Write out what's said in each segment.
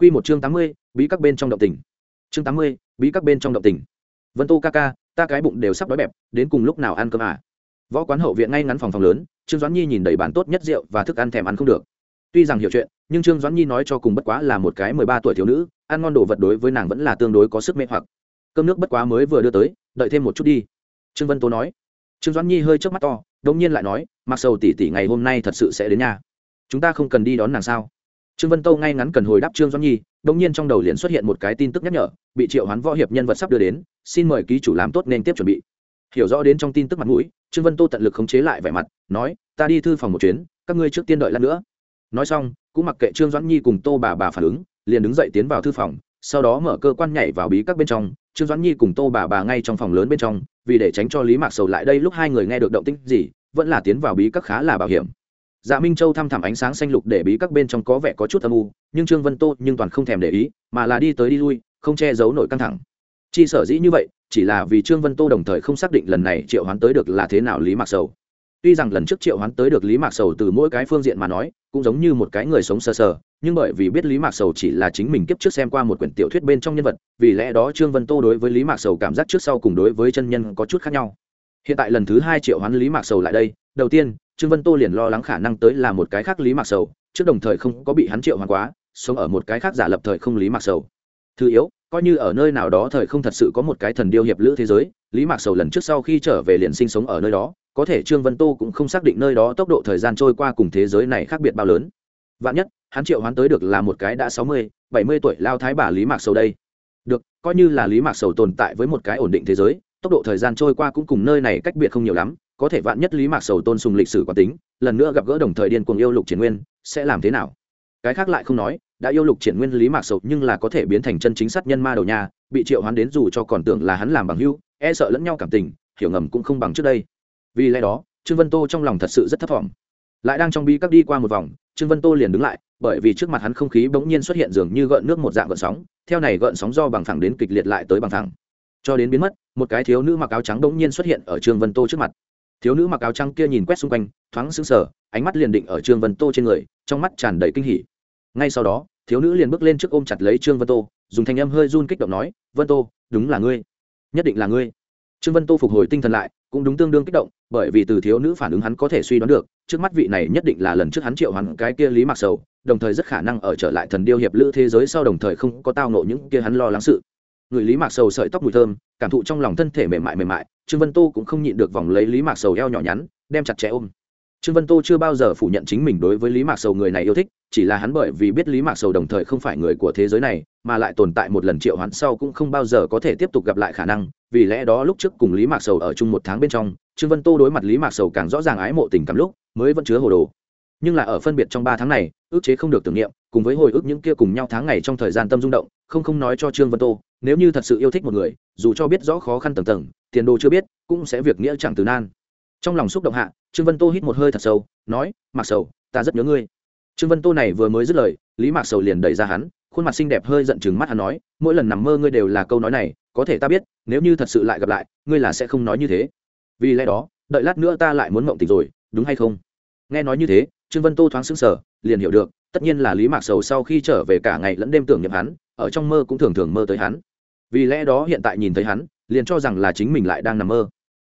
Quy một chương tám mươi, bí các bên trong động tình. Chương tám mươi, bí các bên trong động tình. Vân tô ca ca, ta cái bụng đều sắp đói bẹp, đến cùng lúc nào ăn cơm à? Võ quán hậu viện ngay ngắn phòng phòng lớn, trương doãn nhi nhìn đầy bàn tốt nhất rượu và thức ăn thèm ăn không được. Tuy rằng hiểu chuyện, nhưng trương doãn nhi nói cho cùng bất quá là một cái mười ba tuổi thiếu nữ, ăn ngon đồ vật đối với nàng vẫn là tương đối có sức mê hoặc. Cơm nước bất quá mới vừa đưa tới, đợi thêm một chút đi. Trương vân Tô nói. Trương doãn nhi hơi chớp mắt to, đột nhiên lại nói, mặc sầu tỷ tỷ ngày hôm nay thật sự sẽ đến nhà. Chúng ta không cần đi đón nàng sao? Trương vân tâu ngay ngắn cần hồi đáp trương doãn nhi đông nhiên trong đầu liền xuất hiện một cái tin tức nhắc nhở, bị triệu hoán võ hiệp nhân vật sắp đưa đến, xin mời ký chủ làm tốt nên tiếp chuẩn bị. Hiểu rõ đến trong tin tức mặt mũi, trương vân tô tận lực khống chế lại vẻ mặt, nói, ta đi thư phòng một chuyến, các ngươi trước tiên đợi lát nữa. Nói xong, cũng mặc kệ trương doãn nhi cùng tô bà bà phản ứng, liền đứng dậy tiến vào thư phòng, sau đó mở cơ quan nhảy vào bí các bên trong, trương doãn nhi cùng tô bà bà ngay trong phòng lớn bên trong, vì để tránh cho lý mạc sầu lại đây lúc hai người nghe được động tĩnh gì, vẫn là tiến vào bí các khá là bảo hiểm dạ minh châu thăm thẳm ánh sáng xanh lục để bí các bên trong có vẻ có chút âm u, nhưng trương vân tô nhưng toàn không thèm để ý, mà là đi tới đi lui, không che giấu nổi căng thẳng. Chi sở dĩ như vậy, chỉ là vì trương vân tô đồng thời không xác định lần này triệu hoán tới được là thế nào lý mạc sầu. Tuy rằng lần trước triệu hoán tới được lý mạc sầu từ mỗi cái phương diện mà nói, cũng giống như một cái người sống sờ sờ, nhưng bởi vì biết lý mạc sầu chỉ là chính mình kiếp trước xem qua một quyển tiểu thuyết bên trong nhân vật, vì lẽ đó trương vân tô đối với lý mạc sầu cảm giác trước sau cùng đối với chân nhân có chút khác nhau. Hiện tại lần thứ hai triệu hoán lý mạc sầu lại đây, đầu tiên trương vân tô liền lo lắng khả năng tới là một cái khác lý mạc sầu, trước đồng thời không có bị hắn triệu hoán quá, sống ở một cái khác giả lập thời không lý mạc sầu. Thứ yếu, coi như ở nơi nào đó thời không thật sự có một cái thần điêu hiệp lữ thế giới, lý mạc sầu lần trước sau khi trở về liền sinh sống ở nơi đó, có thể trương vân tô cũng không xác định nơi đó tốc độ thời gian trôi qua cùng thế giới này khác biệt bao lớn. Vạn nhất, hắn triệu hoán tới được là một cái đã sáu mươi, bảy mươi tuổi lao thái bà lý mạc sầu đây. Được, coi như là lý mạc sầu tồn tại với một cái ổn định thế giới, tốc độ thời gian trôi qua cũng cùng nơi này cách biệt không nhiều lắm có thể vạn nhất lý mạc sầu tôn sùng lịch sử quán tính, lần nữa gặp gỡ đồng thời điên cuồng yêu lục triển nguyên, sẽ làm thế nào? Cái khác lại không nói, đã yêu lục triển nguyên lý mạc sầu nhưng là có thể biến thành chân chính sát nhân ma đầu nhà bị triệu hoán đến dù cho còn tưởng là hắn làm bằng hưu e sợ lẫn nhau cảm tình, hiểu ngầm cũng không bằng trước đây. Vì lẽ đó, trương vân tô trong lòng thật sự rất thất vọng. Lại đang trong bi các đi qua một vòng, trương vân tô liền đứng lại, bởi vì trước mặt hắn không khí bỗng nhiên xuất hiện dường như gợn nước một dạng gợn sóng, theo này gợn sóng do bằng thẳng đến kịch liệt lại tới bằng thẳng cho đến biến mất, một cái thiếu nữ mặc áo trắng bỗng nhiên xuất hiện ở trương vân tô trước mặt thiếu nữ mặc áo trắng kia nhìn quét xung quanh, thoáng sững sờ, ánh mắt liền định ở trương vân tô trên người, trong mắt tràn đầy kinh hỉ. Ngay sau đó, thiếu nữ liền bước lên trước ôm chặt lấy trương vân tô, dùng thanh âm hơi run kích động nói, vân tô, đúng là ngươi. Nhất định là ngươi. Trương vân tô phục hồi tinh thần lại, cũng đúng tương đương kích động, bởi vì từ thiếu nữ phản ứng hắn có thể suy đoán được, trước mắt vị này nhất định là lần trước hắn triệu hắn cái kia lý mặc sầu, đồng thời rất khả năng ở trở lại thần điêu hiệp lữ thế giới sau đồng thời không có tao nộ những kia hắn lo lắng sự. Người lý mạc sầu sợi tóc mùi thơm, cảm thụ trong lòng thân thể mềm mại mềm mại trương vân tô cũng không nhịn được vòng lấy lý mạc sầu eo nhỏ nhắn, đem chặt chẽ ôm. Trương vân tô chưa bao giờ phủ nhận chính mình đối với lý mạc sầu người này yêu thích, chỉ là hắn bởi vì biết lý mạc sầu đồng thời không phải người của thế giới này, mà lại tồn tại một lần triệu hoán sau cũng không bao giờ có thể tiếp tục gặp lại khả năng, vì lẽ đó lúc trước cùng lý mạc sầu ở chung một tháng bên trong, trương vân tô đối mặt lý mạc sầu càng rõ ràng ái mộ tình cảm lúc mới vẫn chứa hồ đồ. Nhưng là ở phân biệt trong ba tháng này, ước chế không được tưởng niệm, cùng với hồi ức những kia cùng nhau tháng ngày trong thời gian tâm rung động, không không nói cho trương vân tô, nếu như thật sự yêu thích một người, dù cho biết rõ khó khăn tầng tầng tiền đồ chưa biết, cũng sẽ việc nghĩa chẳng từ nan. Trong lòng xúc động hạ, trương vân tô hít một hơi thật sâu, nói, mạc sầu, ta rất nhớ ngươi. Trương vân tô này vừa mới dứt lời, lý mạc sầu liền đẩy ra hắn, khuôn mặt xinh đẹp hơi giận chừng mắt hắn nói, mỗi lần nằm mơ ngươi đều là câu nói này, có thể ta biết, nếu như thật sự lại gặp lại, ngươi là sẽ không nói như thế. Vì lẽ đó, đợi lát nữa ta lại muốn mộng tỉnh rồi, đúng hay không? Nghe nói như thế, trương vân tô thoáng sững sờ, liền hiểu được, tất nhiên là lý mạc sầu sau khi trở về cả ngày lẫn đêm tưởng nhầm hắn, ở trong mơ cũng thường thường mơ tới hắn. Vì lẽ đó hiện tại nhìn thấy hắn liền cho rằng là chính mình lại đang nằm mơ.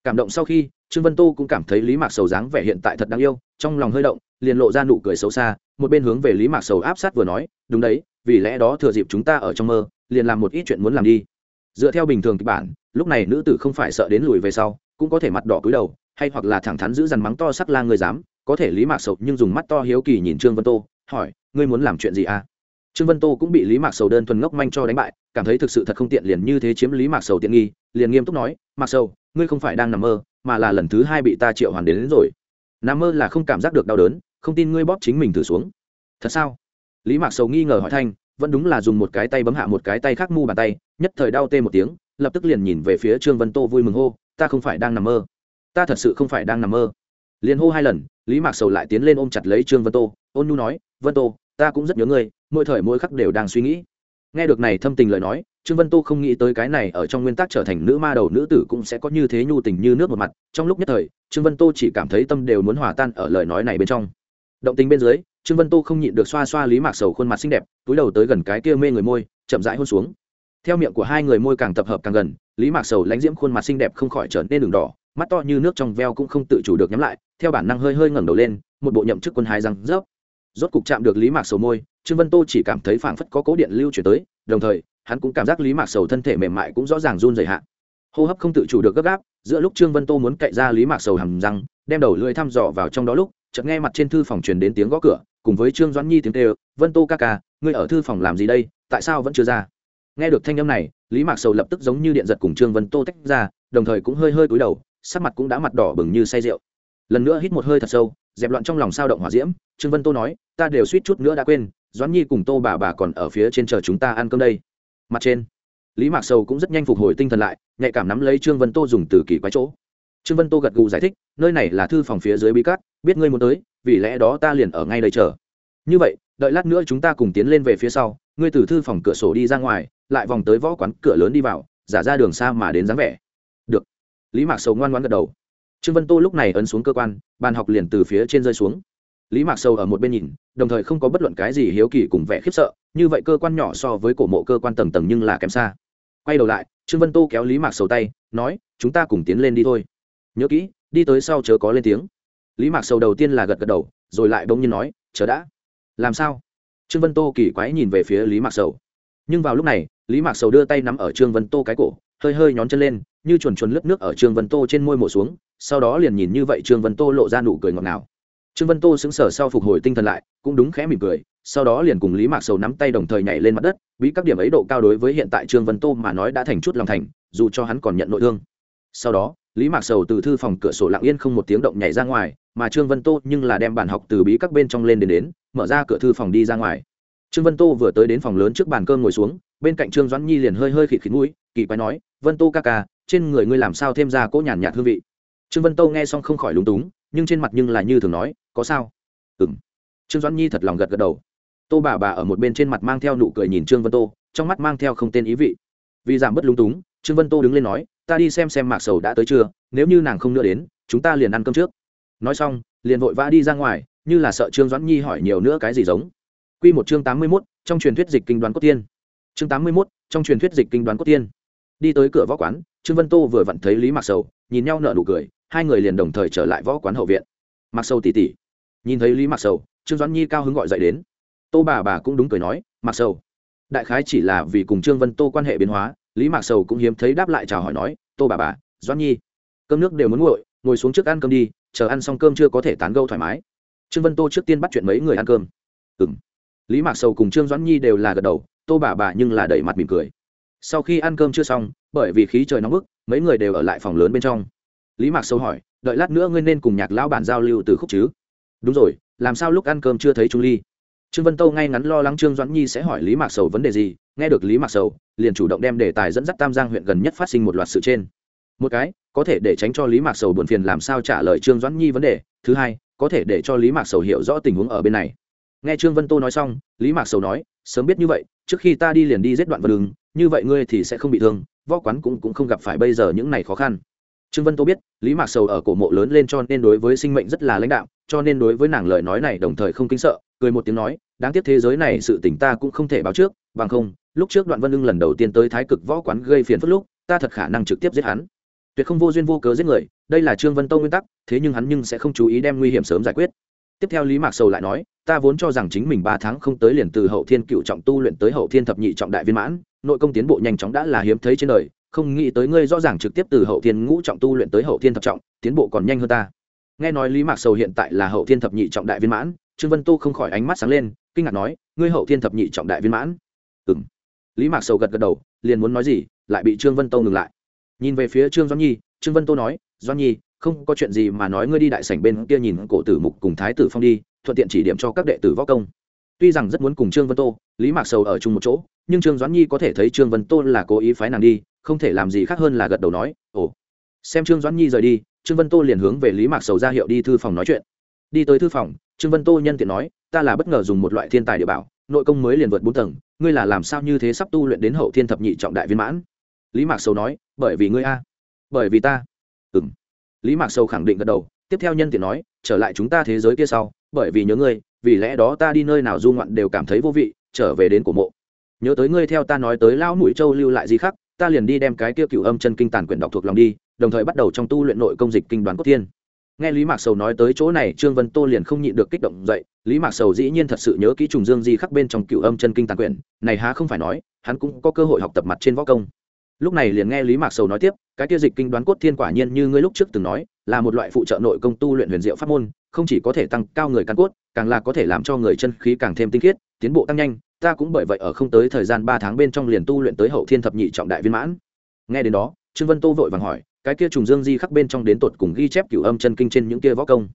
Cảm động sau khi, trương vân tô cũng cảm thấy lý mạc sầu dáng vẻ hiện tại thật đáng yêu, trong lòng hơi động, liền lộ ra nụ cười xấu xa, một bên hướng về lý mạc sầu áp sát vừa nói, đúng đấy, vì lẽ đó thừa dịp chúng ta ở trong mơ, liền làm một ít chuyện muốn làm đi. Dựa theo bình thường kịch bản, lúc này nữ tử không phải sợ đến lùi về sau, cũng có thể mặt đỏ cúi đầu, hay hoặc là thẳng thắn giữ dằn mắng to sắc la người dám, có thể lý mạc sầu nhưng dùng mắt to hiếu kỳ nhìn trương vân tô, hỏi, ngươi muốn làm chuyện gì à? Trương vân tô cũng bị lý mạc sầu đơn thuần ngốc manh cho đánh bại, cảm thấy thực sự thật không tiện liền như thế chiếm lý mạc sầu tiện nghi liền nghiêm túc nói mạc sầu ngươi không phải đang nằm mơ mà là lần thứ hai bị ta triệu hoàn đến, đến rồi. Nằm mơ là không cảm giác được đau đớn không tin ngươi bóp chính mình thử xuống. Thật sao? Lý mạc sầu nghi ngờ hỏi thanh vẫn đúng là dùng một cái tay bấm hạ một cái tay khác mu bàn tay nhất thời đau tê một tiếng lập tức liền nhìn về phía trương vân tô vui mừng hô ta không phải đang nằm mơ. Ta thật sự không phải đang nằm mơ. Liền hô hai lần lý mạc sầu lại tiến lên ôm chặt lấy trương vân tô ôn nhu nói vân tô ta cũng rất nhớ ngươi mỗi thời mỗi khắc đều đang suy nghĩ nghe được này thâm tình lời nói, trương vân tô không nghĩ tới cái này ở trong nguyên tắc trở thành nữ ma đầu nữ tử cũng sẽ có như thế nhu tình như nước một mặt. Trong lúc nhất thời, trương vân tô chỉ cảm thấy tâm đều muốn hòa tan ở lời nói này bên trong. Động tình bên dưới, trương vân tô không nhịn được xoa xoa lý mạc sầu khuôn mặt xinh đẹp, túi đầu tới gần cái kia mê người môi, chậm rãi hôn xuống. Theo miệng của hai người môi càng tập hợp càng gần, lý mạc sầu lãnh diễm khuôn mặt xinh đẹp không khỏi trở nên đường đỏ, mắt to như nước trong veo cũng không tự chủ được nhắm lại, theo bản năng hơi hơi ngẩng đầu lên, một bộ nhậm chức quân hai răng rớp. Rốt cục chạm được lý mạc sầu môi trương vân tô chỉ cảm thấy phảng phất có cố điện lưu chuyển tới, đồng thời, hắn cũng cảm giác lý mạc sầu thân thể mềm mại cũng rõ ràng run dày hạ. Hô hấp không tự chủ được gấp gáp, giữa lúc trương vân tô muốn cậy ra lý mạc sầu hầm răng, đem đầu lưỡi thăm dò vào trong đó lúc, chợt nghe mặt trên thư phòng truyền đến tiếng gõ cửa, cùng với trương doãn nhi tiếng kêu, vân tô ca ca, ngươi ở thư phòng làm gì đây? Tại sao vẫn chưa ra? Nghe được thanh âm này, lý mạc sầu lập tức giống như điện giật cùng trương vân tô tách ra, đồng thời cũng hơi hơi cúi đầu, sắc mặt cũng đã mặt đỏ bừng như say rượu. Lần nữa hít một hơi thật sâu dẹp loạn trong lòng sao động hỏa diễm, trương vân tô nói, ta đều suýt chút nữa đã quên, doãn nhi cùng tô bà bà còn ở phía trên chờ chúng ta ăn cơm đây. Mặt trên, lý mạc sầu cũng rất nhanh phục hồi tinh thần lại, nhạy cảm nắm lấy trương vân tô dùng từ kỳ quái chỗ. Trương vân tô gật gù giải thích, nơi này là thư phòng phía dưới bí cát, biết ngươi muốn tới, vì lẽ đó ta liền ở ngay đây chờ. Như vậy, đợi lát nữa chúng ta cùng tiến lên về phía sau, ngươi từ thư phòng cửa sổ đi ra ngoài, lại vòng tới võ quán cửa lớn đi vào, giả ra đường xa mà đến dáng vẻ. Được. Lý mạc sầu ngoan ngoan gật đầu trương vân tô lúc này ấn xuống cơ quan, bàn học liền từ phía trên rơi xuống. Lý mạc sầu ở một bên nhìn, đồng thời không có bất luận cái gì hiếu kỳ cùng vẻ khiếp sợ, như vậy cơ quan nhỏ so với cổ mộ cơ quan tầng tầng nhưng là kém xa. Quay đầu lại, trương vân tô kéo lý mạc sầu tay, nói, chúng ta cùng tiến lên đi thôi. Nhớ kỹ, đi tới sau chớ có lên tiếng. Lý mạc sầu đầu tiên là gật gật đầu, rồi lại bỗng nhiên nói, chờ đã. Làm sao? Trương vân tô kỳ quái nhìn về phía lý mạc sầu. Nhưng vào lúc này, lý mạc sầu đưa tay nắm ở trương vân tô cái cổ, hơi hơi nhón chân lên, như chuồn chuồn lớp nước ở trương vân tô trên môi mổ xuống sau đó liền nhìn như vậy trương vân tô lộ ra nụ cười ngọt ngào. Trương vân tô xứng sở sau phục hồi tinh thần lại, cũng đúng khẽ mỉm cười, sau đó liền cùng lý mạc sầu nắm tay đồng thời nhảy lên mặt đất, bí các điểm ấy độ cao đối với hiện tại trương vân tô mà nói đã thành chút lòng thành, dù cho hắn còn nhận nội thương. Sau đó, lý mạc sầu từ thư phòng cửa sổ lặng yên không một tiếng động nhảy ra ngoài, mà trương vân tô nhưng là đem bàn học từ bí các bên trong lên đến đến, mở ra cửa thư phòng đi ra ngoài. Trương vân tô vừa tới đến phòng lớn trước bàn cơm ngồi xuống, bên cạnh trương doãn nhi liền hơi hơi khịt khịt mũi, kỳ quái nói, vân tô ca ca, trên người ngươi làm sao thêm ra cỗ nhàn nhạt hương vị? Trương vân tô nghe xong không khỏi lúng túng, nhưng trên mặt nhưng là như thường nói, có sao? Ừ m trương doãn nhi thật lòng gật gật đầu. Tô bà bà ở một bên trên mặt mang theo nụ cười nhìn trương vân tô trong mắt mang theo không tên ý vị. Vì giảm bớt lúng túng, trương vân tô đứng lên nói, ta đi xem xem mạc sầu đã tới chưa, nếu như nàng không nữa đến, chúng ta liền ăn cơm trước. Nói xong, liền vội vã đi ra ngoài, như là sợ trương doãn nhi hỏi nhiều nữa cái gì giống. Q một chương tám mươi mốt, trong truyền thuyết dịch kinh đoán cốt tiên. Chương tám mươi mốt, trong truyền thuyết dịch kinh đoán cốt tiên. Đi tới cửa võ quán, trương vân tô vừa vặn thấy lý mạc sầu, nhìn nhau nở nụ cười hai người liền đồng thời trở lại võ quán hậu viện. Mặc sầu tỉ tỉ. Nhìn thấy lý Mặc sầu, trương doãn nhi cao hứng gọi dậy đến. Tô bà bà cũng đúng cười nói mặc sầu. Đại khái chỉ là vì cùng trương vân tô quan hệ biến hóa, lý mạc sầu cũng hiếm thấy đáp lại chào hỏi nói, tô bà bà, doãn nhi, cơm nước đều muốn nguội, ngồi xuống trước ăn cơm đi, chờ ăn xong cơm chưa có thể tán gâu thoải mái. Trương vân tô trước tiên bắt chuyện mấy người ăn cơm. Ừ m lý mạc sầu cùng trương doãn nhi đều là gật đầu, tô bà bà nhưng là đẩy mặt mỉm cười. Sau khi ăn cơm chưa xong, bởi vì khí trời nóng bức, mấy người đều ở lại phòng lớn bên trong lý mạc sâu hỏi, đợi lát nữa ngươi nên cùng nhạc lão bản giao lưu từ khúc chứ? Đúng rồi, làm sao lúc ăn cơm chưa thấy trung ly? Trương vân tâu ngay ngắn lo lắng trương doãn nhi sẽ hỏi lý mạc sầu vấn đề gì, nghe được lý mạc sầu, liền chủ động đem đề tài dẫn dắt tam giang huyện gần nhất phát sinh một loạt sự trên. Một cái, có thể để tránh cho lý mạc sầu buồn phiền làm sao trả lời trương doãn nhi vấn đề, thứ hai, có thể để cho lý mạc sầu hiểu rõ tình huống ở bên này. Nghe trương vân tô nói xong, lý mạc sầu nói, sớm biết như vậy, trước khi ta đi liền đi giết đoạn vật đường, như vậy ngươi thì sẽ không bị thương, võ quán cũng cũng không gặp phải bây giờ những này khó khăn trương vân tô biết, lý mạc sầu ở cổ mộ lớn lên cho nên đối với sinh mệnh rất là lãnh đạo cho nên đối với nàng lời nói này đồng thời không kính sợ, cười một tiếng nói, đáng tiếc thế giới này sự tỉnh ta cũng không thể báo trước, bằng không, lúc trước đoạn vân ưng lần đầu tiên tới thái cực võ quán gây phiền phức lúc, ta thật khả năng trực tiếp giết hắn. Tuyệt không vô duyên vô cớ giết người, đây là trương vân tô nguyên tắc, thế nhưng hắn nhưng sẽ không chú ý đem nguy hiểm sớm giải quyết. Tiếp theo lý mạc sầu lại nói, ta vốn cho rằng chính mình ba tháng không tới liền từ hậu thiên cựu trọng tu luyện tới hậu thiên thập nhị trọng đại viên mãn, nội công tiến bộ nhanh chóng đã là hiếm thấy trên đời không nghĩ tới ngươi rõ ràng trực tiếp từ hậu thiên ngũ trọng tu luyện tới hậu thiên thập trọng, tiến bộ còn nhanh hơn ta. Nghe nói lý mạc sầu hiện tại là hậu thiên thập nhị trọng đại viên mãn, trương vân tu không khỏi ánh mắt sáng lên, kinh ngạc nói, ngươi hậu thiên thập nhị trọng đại viên mãn? Ừ m lý mạc sầu gật gật đầu, liền muốn nói gì, lại bị trương vân tô ngừng lại. Nhìn về phía trương doãn nhi, trương vân tô nói, doãn nhi, không có chuyện gì mà nói ngươi đi đại sảnh bên kia nhìn cổ tử mục cùng thái tử phong đi, thuận tiện chỉ điểm cho các đệ tử võ công. Tuy rằng rất muốn cùng trương vân tô lý mạc sầu ở chung một chỗ, nhưng trương doãn nhi có thể thấy trương vân tô là cố ý phái nàng đi không thể làm gì khác hơn là gật đầu nói, ồ, xem trương doãn nhi rời đi, trương vân tô liền hướng về lý mạc sầu ra hiệu đi thư phòng nói chuyện. Đi tới thư phòng, trương vân tô nhân tiện nói, ta là bất ngờ dùng một loại thiên tài địa bảo, nội công mới liền vượt bốn tầng, ngươi là làm sao như thế sắp tu luyện đến hậu thiên thập nhị trọng đại viên mãn? Lý mạc sầu nói, bởi vì ngươi a, bởi vì ta. Ừ m lý mạc sầu khẳng định gật đầu, tiếp theo nhân tiện nói, trở lại chúng ta thế giới kia sau, bởi vì nhớ ngươi, vì lẽ đó ta đi nơi nào du ngoạn đều cảm thấy vô vị, trở về đến cổ mộ. Nhớ tới ngươi theo ta nói tới lão mũi châu lưu lại gì khác ta liền đi đem cái kia cựu âm chân kinh tàn quyển đọc thuộc lòng đi, đồng thời bắt đầu trong tu luyện nội công dịch kinh đoán cốt thiên. Nghe lý mạc sầu nói tới chỗ này, trương vân tô liền không nhịn được kích động dậy. Lý mạc sầu dĩ nhiên thật sự nhớ kỹ trùng dương di khắc bên trong cựu âm chân kinh tàn quyển, này há không phải nói, hắn cũng có cơ hội học tập mặt trên võ công. Lúc này liền nghe lý mạc sầu nói tiếp, cái kia dịch kinh đoán cốt thiên quả nhiên như ngươi lúc trước từng nói, là một loại phụ trợ nội công tu luyện huyền diệu pháp môn, không chỉ có thể tăng cao người căn cốt, càng là có thể làm cho người chân khí càng thêm tinh khiết, tiến bộ tăng nhanh ta cũng bởi vậy ở không tới thời gian ba tháng bên trong liền tu luyện tới hậu thiên thập nhị trọng đại viên mãn. Nghe đến đó, trương vân tô vội vàng hỏi, cái kia trùng dương di khắc bên trong đến tột cùng ghi chép cửu âm chân kinh trên những kia võ công?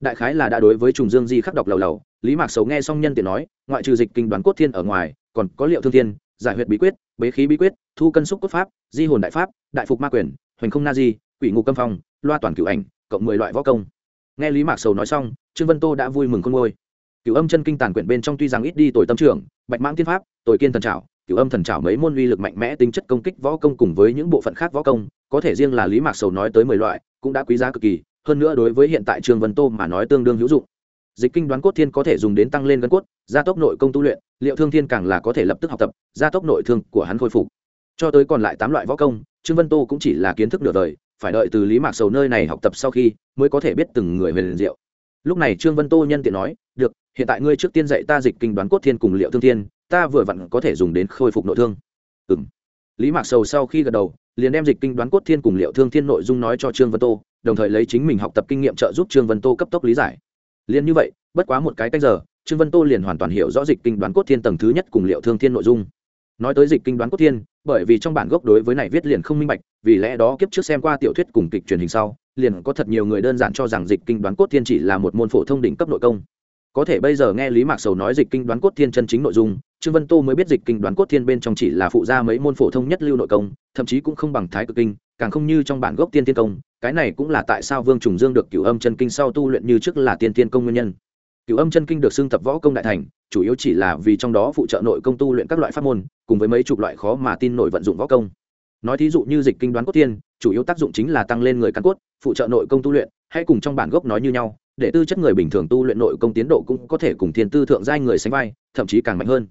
Đại khái là đã đối với trùng dương di khắc đọc lầu lầu, lý mạc sầu nghe xong nhân tiện nói, ngoại trừ dịch kinh đoàn cốt thiên ở ngoài, còn có liệu thương thiên, giải huyệt bí quyết, bế khí bí quyết, thu cân xúc cốt pháp, di hồn đại pháp, đại phục ma quyền, hoành không na di, quỷ ngục câm phong, loa toàn cửu ảnh, cộng mười loại võ công. Nghe lý mạc sầu nói xong, trương vân tô đã vui mừng con ngôi cửu âm chân kinh tàn quyển bên trong tuy rằng ít đi tuổi tâm trưởng bạch mãng tiên pháp tội kiên thần trảo, cửu âm thần trảo mấy môn uy lực mạnh mẽ tính chất công kích võ công cùng với những bộ phận khác võ công, có thể riêng là lý mạc sầu nói tới mười loại, cũng đã quý giá cực kỳ, hơn nữa đối với hiện tại trương vân tô mà nói tương đương hữu dụng. Dịch kinh đoán cốt thiên có thể dùng đến tăng lên gân cốt, gia tốc nội công tu luyện, liệu thương thiên càng là có thể lập tức học tập, gia tốc nội thương của hắn khôi phục. Cho tới còn lại tám loại võ công, trương vân tô cũng chỉ là kiến thức nửa đời, phải đợi từ lý mạc sầu nơi này học tập sau khi mới có thể biết từng người về liền diệu. Lúc này trương vân tô nhân tiện nói hiện tại ngươi trước tiên dạy ta dịch kinh đoán cốt thiên cùng liệu thương thiên, ta vừa vặn có thể dùng đến khôi phục nội thương. Ừ m lý mạc sầu sau khi gật đầu, liền đem dịch kinh đoán cốt thiên cùng liệu thương thiên nội dung nói cho trương vân tô, đồng thời lấy chính mình học tập kinh nghiệm trợ giúp trương vân tô cấp tốc lý giải. Liền như vậy, bất quá một cái cách giờ, trương vân tô liền hoàn toàn hiểu rõ dịch kinh đoán cốt thiên tầng thứ nhất cùng liệu thương thiên nội dung. Nói tới dịch kinh đoán cốt thiên, bởi vì trong bản gốc đối với này viết liền không minh bạch, vì lẽ đó kiếp trước xem qua tiểu thuyết cùng kịch truyền hình sau, liền có thật nhiều người đơn giản cho rằng dịch kinh đoán cốt thiên chỉ là một môn phổ thông đỉnh cấp nội công có thể bây giờ nghe lý mạc sầu nói dịch kinh đoán cốt thiên chân chính nội dung, trương vân tô mới biết dịch kinh đoán cốt thiên bên trong chỉ là phụ gia mấy môn phổ thông nhất lưu nội công, thậm chí cũng không bằng thái cực kinh, càng không như trong bản gốc tiên tiên công. Cái này cũng là tại sao vương trùng dương được cửu âm chân kinh sau tu luyện như trước là tiên tiên công nguyên nhân. Cửu âm chân kinh được xưng tập võ công đại thành, chủ yếu chỉ là vì trong đó phụ trợ nội công tu luyện các loại pháp môn, cùng với mấy chục loại khó mà tin nội vận dụng võ công. Nói thí dụ như dịch kinh đoán cốt tiên chủ yếu tác dụng chính là tăng lên người căn cốt, phụ trợ nội công tu luyện hay cùng trong bản gốc nói như nhau để tư chất người bình thường tu luyện nội công tiến độ cũng có thể cùng thiên tư thượng giai người sánh vai, thậm chí càng mạnh hơn.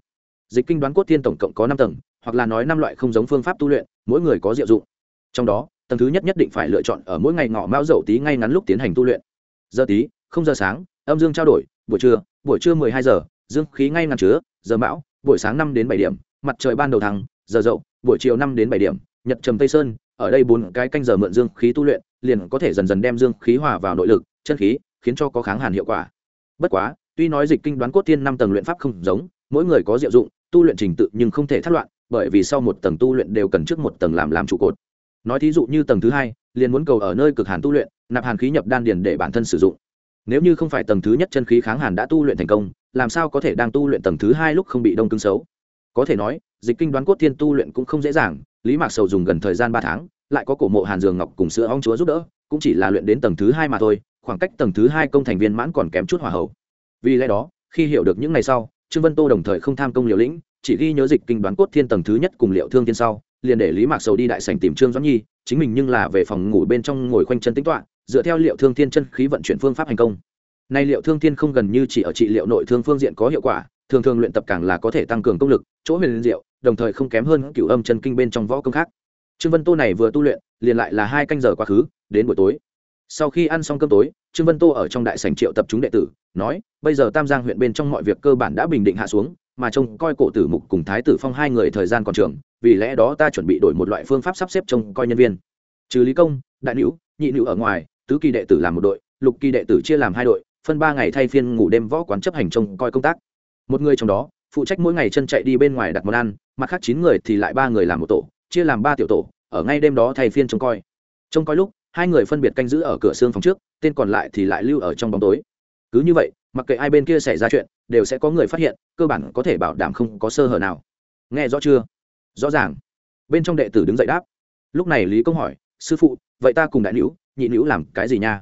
Dịch kinh đoán cốt thiên tổng cộng có năm tầng, hoặc là nói năm loại không giống phương pháp tu luyện, mỗi người có diệu dụng. Trong đó, tầng thứ nhất nhất định phải lựa chọn ở mỗi ngày ngọ mão dậu tí ngay ngắn lúc tiến hành tu luyện. Giờ tí, không giờ sáng, âm dương trao đổi, buổi trưa buổi trưa mười hai giờ, dương khí ngay ngắn chứa, giờ mão, buổi sáng năm đến bảy điểm, mặt trời ban đầu thăng, giờ dậu, buổi chiều năm đến bảy điểm, nhật trầm tây sơn, ở đây bốn cái canh giờ mượn dương khí tu luyện, liền có thể dần dần đem dương khí hòa vào nội lực, chân khí khiến cho có kháng hàn hiệu quả. Bất quá, tuy nói dịch kinh đoán cốt tiên năm tầng luyện pháp không giống, mỗi người có diệu dụng, tu luyện trình tự nhưng không thể thất loạn, bởi vì sau một tầng tu luyện đều cần trước một tầng làm làm trụ cột. Nói thí dụ như tầng thứ hai, liền muốn cầu ở nơi cực hàn tu luyện, nạp hàn khí nhập đan điền để bản thân sử dụng. Nếu như không phải tầng thứ nhất chân khí kháng hàn đã tu luyện thành công, làm sao có thể đang tu luyện tầng thứ hai lúc không bị đông cứng xấu? Có thể nói, dịch kinh đoán cốt tiên tu luyện cũng không dễ dàng, lý mạc sầu dùng gần thời gian ba tháng, lại có cổ mộ hàn dường ngọc cùng sữa ong chúa giúp đỡ, cũng chỉ là luyện đến tầng thứ hai mà thôi khoảng cách tầng thứ hai công thành viên mãn còn kém chút hỏa hậu. Vì lẽ đó, khi hiểu được những ngày sau, trương vân tô đồng thời không tham công liều lĩnh, chỉ ghi nhớ dịch kinh đoán cốt thiên tầng thứ nhất cùng liệu thương thiên sau, liền để lý mạc sầu đi đại sảnh tìm trương doãn nhi, chính mình nhưng là về phòng ngủ bên trong ngồi khoanh chân tính toạ dựa theo liệu thương thiên chân khí vận chuyển phương pháp hành công. Nay liệu thương thiên không gần như chỉ ở trị liệu nội thương phương diện có hiệu quả, thường thường luyện tập càng là có thể tăng cường công lực, chỗ huyền liên diệu, đồng thời không kém hơn cửu âm chân kinh bên trong võ công khác. Trương vân tô này vừa tu luyện, liền lại là hai canh giờ quá khứ, đến buổi tối sau khi ăn xong cơm tối, trương vân tô ở trong đại sảnh triệu tập chúng đệ tử, nói, bây giờ tam giang huyện bên trong mọi việc cơ bản đã bình định hạ xuống, mà trông coi cổ tử mục cùng thái tử phong hai người thời gian còn trường, vì lẽ đó ta chuẩn bị đổi một loại phương pháp sắp xếp trông coi nhân viên. Trừ lý công, đại nữ nhị nữ ở ngoài, tứ kỳ đệ tử làm một đội, lục kỳ đệ tử chia làm hai đội, phân ba ngày thay phiên ngủ đêm võ quán chấp hành trông coi công tác. Một người trong đó, phụ trách mỗi ngày chân chạy đi bên ngoài đặt món ăn, mặt khác chín người thì lại ba người làm một tổ, chia làm ba tiểu tổ, ở ngay đêm đó thay phiên trông coi. Trông coi lúc hai người phân biệt canh giữ ở cửa xương phòng trước, tên còn lại thì lại lưu ở trong bóng tối. Cứ như vậy, mặc kệ ai bên kia xảy ra chuyện, đều sẽ có người phát hiện, cơ bản có thể bảo đảm không có sơ hở nào. Nghe rõ chưa? Rõ ràng. Bên trong đệ tử đứng dậy đáp. Lúc này lý công hỏi, sư phụ, vậy ta cùng đại nữ, nhị nữ làm cái gì nha?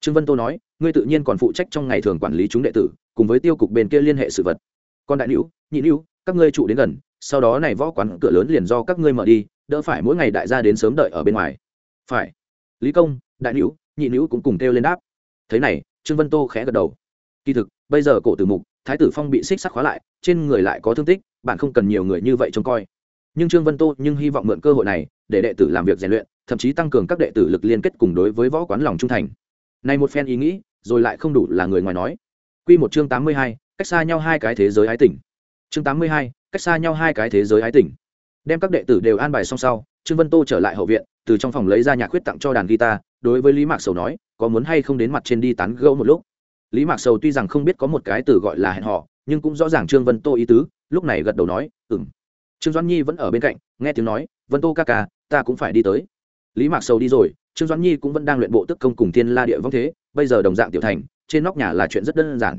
Trương vân tô nói, ngươi tự nhiên còn phụ trách trong ngày thường quản lý chúng đệ tử, cùng với tiêu cục bên kia liên hệ sự vật. Còn đại nữ, nhị nữ, các ngươi trụ đến gần, sau đó này võ quán cửa lớn liền do các ngươi mở đi, đỡ phải mỗi ngày đại gia đến sớm đợi ở bên ngoài. Phải lý công đại nữ nhị nữ cũng cùng kêu lên đáp. Thế này trương vân tô khẽ gật đầu. Kỳ thực bây giờ cổ tử mục thái tử phong bị xích sắc khóa lại trên người lại có thương tích bạn không cần nhiều người như vậy trông coi. Nhưng trương vân tô nhưng hy vọng mượn cơ hội này để đệ tử làm việc rèn luyện thậm chí tăng cường các đệ tử lực liên kết cùng đối với võ quán lòng trung thành. Này một phen ý nghĩ rồi lại không đủ là người ngoài nói. Quy một chương tám mươi hai, cách xa nhau hai cái thế giới ái tỉnh chương tám mươi hai, cách xa nhau hai cái thế giới ái tỉnh đem các đệ tử đều an bài xong sau, trương vân tô trở lại hậu viện, từ trong phòng lấy ra nhạc khuyết tặng cho đàn guitar, đối với lý mạc sầu nói, có muốn hay không đến mặt trên đi tán gẫu một lúc? Lý mạc sầu tuy rằng không biết có một cái từ gọi là hẹn họ nhưng cũng rõ ràng trương vân tô ý tứ, lúc này gật đầu nói ừng trương doãn nhi vẫn ở bên cạnh, nghe tiếng nói, vân tô ca ca, ta cũng phải đi tới. Lý mạc sầu đi rồi, trương doãn nhi cũng vẫn đang luyện bộ tức công cùng thiên la địa vong thế, bây giờ đồng dạng tiểu thành, trên nóc nhà là chuyện rất đơn giản.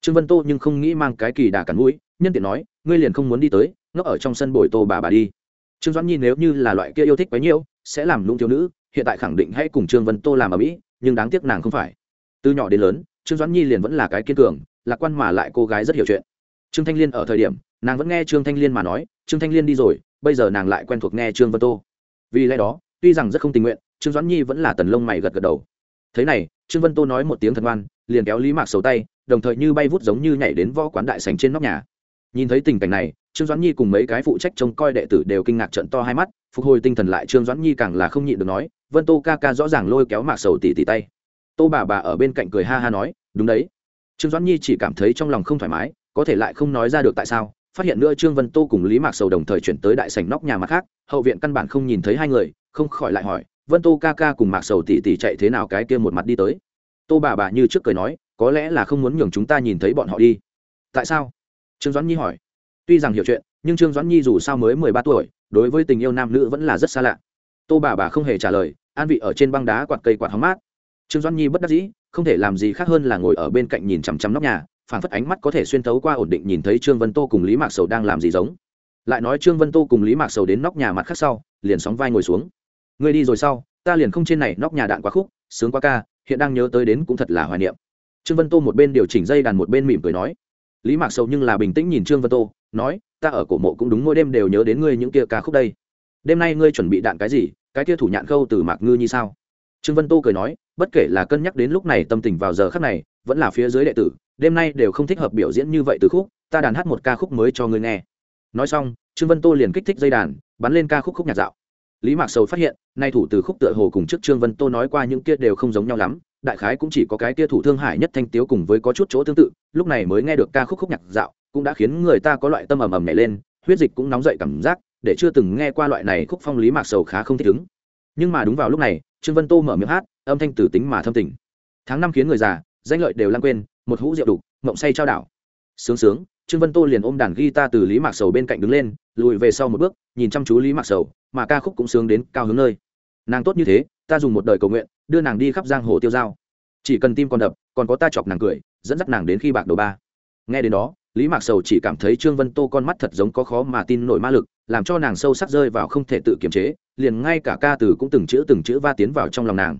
Trương vân tô nhưng không nghĩ mang cái kỳ đà cắn mũi, nhân tiện nói, ngươi liền không muốn đi tới ngốc ở trong sân bồi tô bà bà đi. Trương doãn nhi nếu như là loại kia yêu thích bấy nhiêu sẽ làm lung thiếu nữ, hiện tại khẳng định hãy cùng trương vân tô làm ở mỹ, nhưng đáng tiếc nàng không phải. Từ nhỏ đến lớn, trương doãn nhi liền vẫn là cái kiên cường, lạc quan mà lại cô gái rất hiểu chuyện. Trương thanh liên ở thời điểm, nàng vẫn nghe trương thanh liên mà nói, trương thanh liên đi rồi, bây giờ nàng lại quen thuộc nghe trương vân tô. Vì lẽ đó, tuy rằng rất không tình nguyện, trương doãn nhi vẫn là tần lông mày gật gật đầu. Thế này, trương vân tô nói một tiếng thần ngoan, liền kéo lý mạc sầu tay, đồng thời như bay vút giống như nhảy đến võ quán đại sành trên nóc nhà. Nhìn thấy tình cảnh này trương doãn nhi cùng mấy cái phụ trách trông coi đệ tử đều kinh ngạc trận to hai mắt, phục hồi tinh thần lại, trương doãn nhi càng là không nhịn được nói, vân tô ca ca rõ ràng lôi kéo mạc sầu tỉ tỉ tay. Tô bà bà ở bên cạnh cười ha ha nói, đúng đấy. Trương doãn nhi chỉ cảm thấy trong lòng không thoải mái, có thể lại không nói ra được tại sao, phát hiện nữa trương vân tô cùng lý mạc sầu đồng thời chuyển tới đại sảnh nóc nhà mặt khác, hậu viện căn bản không nhìn thấy hai người, không khỏi lại hỏi, vân tô ca ca cùng mạc sầu tỉ tỉ chạy thế nào cái kia một mặt đi tới? Tô bà bà như trước cười nói, có lẽ là không muốn nhường chúng ta nhìn thấy bọn họ đi. Tại sao? Trương doãn nhi hỏi tuy rằng hiểu chuyện, nhưng trương doãn nhi dù sao mới mười ba tuổi, đối với tình yêu nam nữ vẫn là rất xa lạ. Tô bà bà không hề trả lời, an vị ở trên băng đá quạt cây quạt hóng mát. Trương doãn nhi bất đắc dĩ, không thể làm gì khác hơn là ngồi ở bên cạnh nhìn chằm chằm nóc nhà phản phất ánh mắt có thể xuyên thấu qua ổn định nhìn thấy trương vân tô cùng lý mạc sầu đang làm gì giống. Lại nói trương vân tô cùng lý mạc sầu đến nóc nhà mặt khác sau, liền sóng vai ngồi xuống. Người đi rồi sau, ta liền không trên này, nóc nhà đạn quá khúc, sướng quá ca, hiện đang nhớ tới đến cũng thật là hoài niệm. Trương vân tô một bên điều chỉnh dây đàn một bên mỉm cười nói. Lý mạc sầu nhưng là bình tĩnh nhìn trương vân tô nói, ta ở cổ mộ cũng đúng mỗi đêm đều nhớ đến ngươi những kia ca khúc đây. Đêm nay ngươi chuẩn bị đạn cái gì? Cái kia thủ nhạn khâu từ mạc ngư như sao? Trương vân tô cười nói, bất kể là cân nhắc đến lúc này tâm tình vào giờ khắc này, vẫn là phía dưới đệ tử, đêm nay đều không thích hợp biểu diễn như vậy từ khúc, ta đàn hát một ca khúc mới cho ngươi nghe. Nói xong, trương vân tô liền kích thích dây đàn, bắn lên ca khúc khúc nhạc dạo. Lý mạc sầu phát hiện, nay thủ từ khúc tựa hồ cùng trước trương vân tô nói qua những kia đều không giống nhau lắm đại khái cũng chỉ có cái kia thủ thương hải nhất thanh tiếu cùng với có chút chỗ tương tự, lúc này mới nghe được ca khúc khúc nhạc dạo, cũng đã khiến người ta có loại tâm ầm ầm nhảy lên, huyết dịch cũng nóng dậy cảm giác, để chưa từng nghe qua loại này khúc phong lý mạc sầu khá không thích ứng. Nhưng mà đúng vào lúc này, trương vân tô mở miệng hát, âm thanh tử tính mà thâm tình. Tháng năm khiến người già, danh lợi đều lan quên, một hũ rượu đục, mộng say trao đảo. Sướng sướng, trương vân tô liền ôm đàn guitar từ lý mạc sầu bên cạnh đứng lên, lùi về sau một bước, nhìn chăm chú lý mạc sầu, mà ca khúc cũng sướng đến cao hướng nơi. Nàng tốt như thế ta dùng một đời cầu nguyện, đưa nàng đi khắp giang hồ tiêu dao chỉ cần tim còn đập, còn có ta chọc nàng cười, dẫn dắt nàng đến khi bạc đầu ba. Nghe đến đó, lý mạc sầu chỉ cảm thấy trương vân tô con mắt thật giống có khó mà tin nổi ma lực, làm cho nàng sâu sắc rơi vào không thể tự kiềm chế, liền ngay cả ca từ cũng từng chữ từng chữ va tiến vào trong lòng nàng.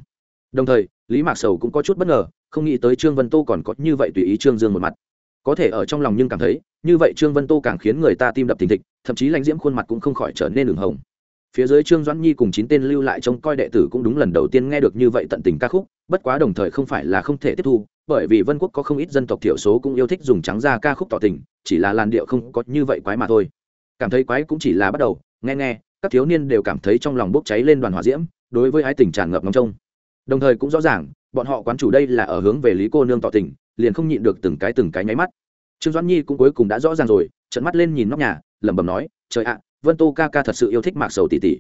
Đồng thời, lý mạc sầu cũng có chút bất ngờ, không nghĩ tới trương vân tô còn có như vậy tùy ý trương dương một mặt. Có thể ở trong lòng nhưng cảm thấy, như vậy trương vân tô càng khiến người ta tim đập thình thịch, thậm chí lãnh diễm khuôn mặt cũng không khỏi trở nên đường hồng phía dưới trương doãn nhi cùng chín tên lưu lại trông coi đệ tử cũng đúng lần đầu tiên nghe được như vậy tận tình ca khúc, bất quá đồng thời không phải là không thể tiếp thu, bởi vì vân quốc có không ít dân tộc thiểu số cũng yêu thích dùng trắng ra ca khúc tỏ tình, chỉ là làn điệu không có như vậy quái mà thôi. Cảm thấy quái cũng chỉ là bắt đầu, nghe nghe, các thiếu niên đều cảm thấy trong lòng bốc cháy lên đoàn hỏa diễm, đối với ái tình tràn ngập ngóng trông. Đồng thời cũng rõ ràng, bọn họ quán chủ đây là ở hướng về lý cô nương tỏ tình, liền không nhịn được từng cái từng cái nháy mắt. Trương doãn nhi cũng cuối cùng đã rõ ràng rồi trận mắt lên nhìn nóc nhà, lẩm bẩm nói, trời ạ vân tô ca ca thật sự yêu thích mạc sầu tỷ tỷ.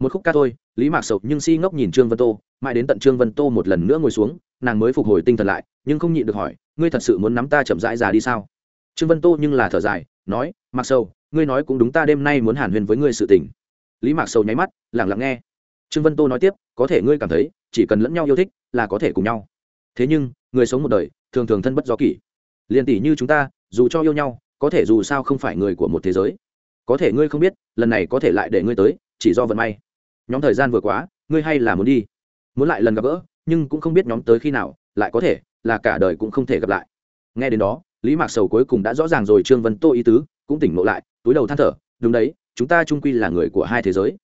Một khúc ca thôi, lý mạc sầu nhưng si ngốc nhìn trương vân tô, mãi đến tận trương vân tô một lần nữa ngồi xuống, nàng mới phục hồi tinh thần lại, nhưng không nhịn được hỏi, ngươi thật sự muốn nắm ta chậm rãi già đi sao? Trương vân tô nhưng là thở dài, nói, mạc sầu, ngươi nói cũng đúng ta đêm nay muốn hàn huyền với ngươi sự tình. Lý mạc sầu nháy mắt lẳng lặng nghe. Trương vân tô nói tiếp, có thể ngươi cảm thấy, chỉ cần lẫn nhau yêu thích là có thể cùng nhau. Thế nhưng, người sống một đời, thường thường thân bất do kỷ. Liền tỷ như chúng ta, dù cho yêu nhau, có thể dù sao không phải người của một thế giới có thể ngươi không biết, lần này có thể lại để ngươi tới, chỉ do vận may. Nhóm thời gian vừa quá, ngươi hay là muốn đi. Muốn lại lần gặp gỡ, nhưng cũng không biết nhóm tới khi nào, lại có thể, là cả đời cũng không thể gặp lại. Nghe đến đó, lý mạc sầu cuối cùng đã rõ ràng rồi trương vân tô ý tứ, cũng tỉnh ngộ lại, túi đầu than thở, đúng đấy, chúng ta trung quy là người của hai thế giới.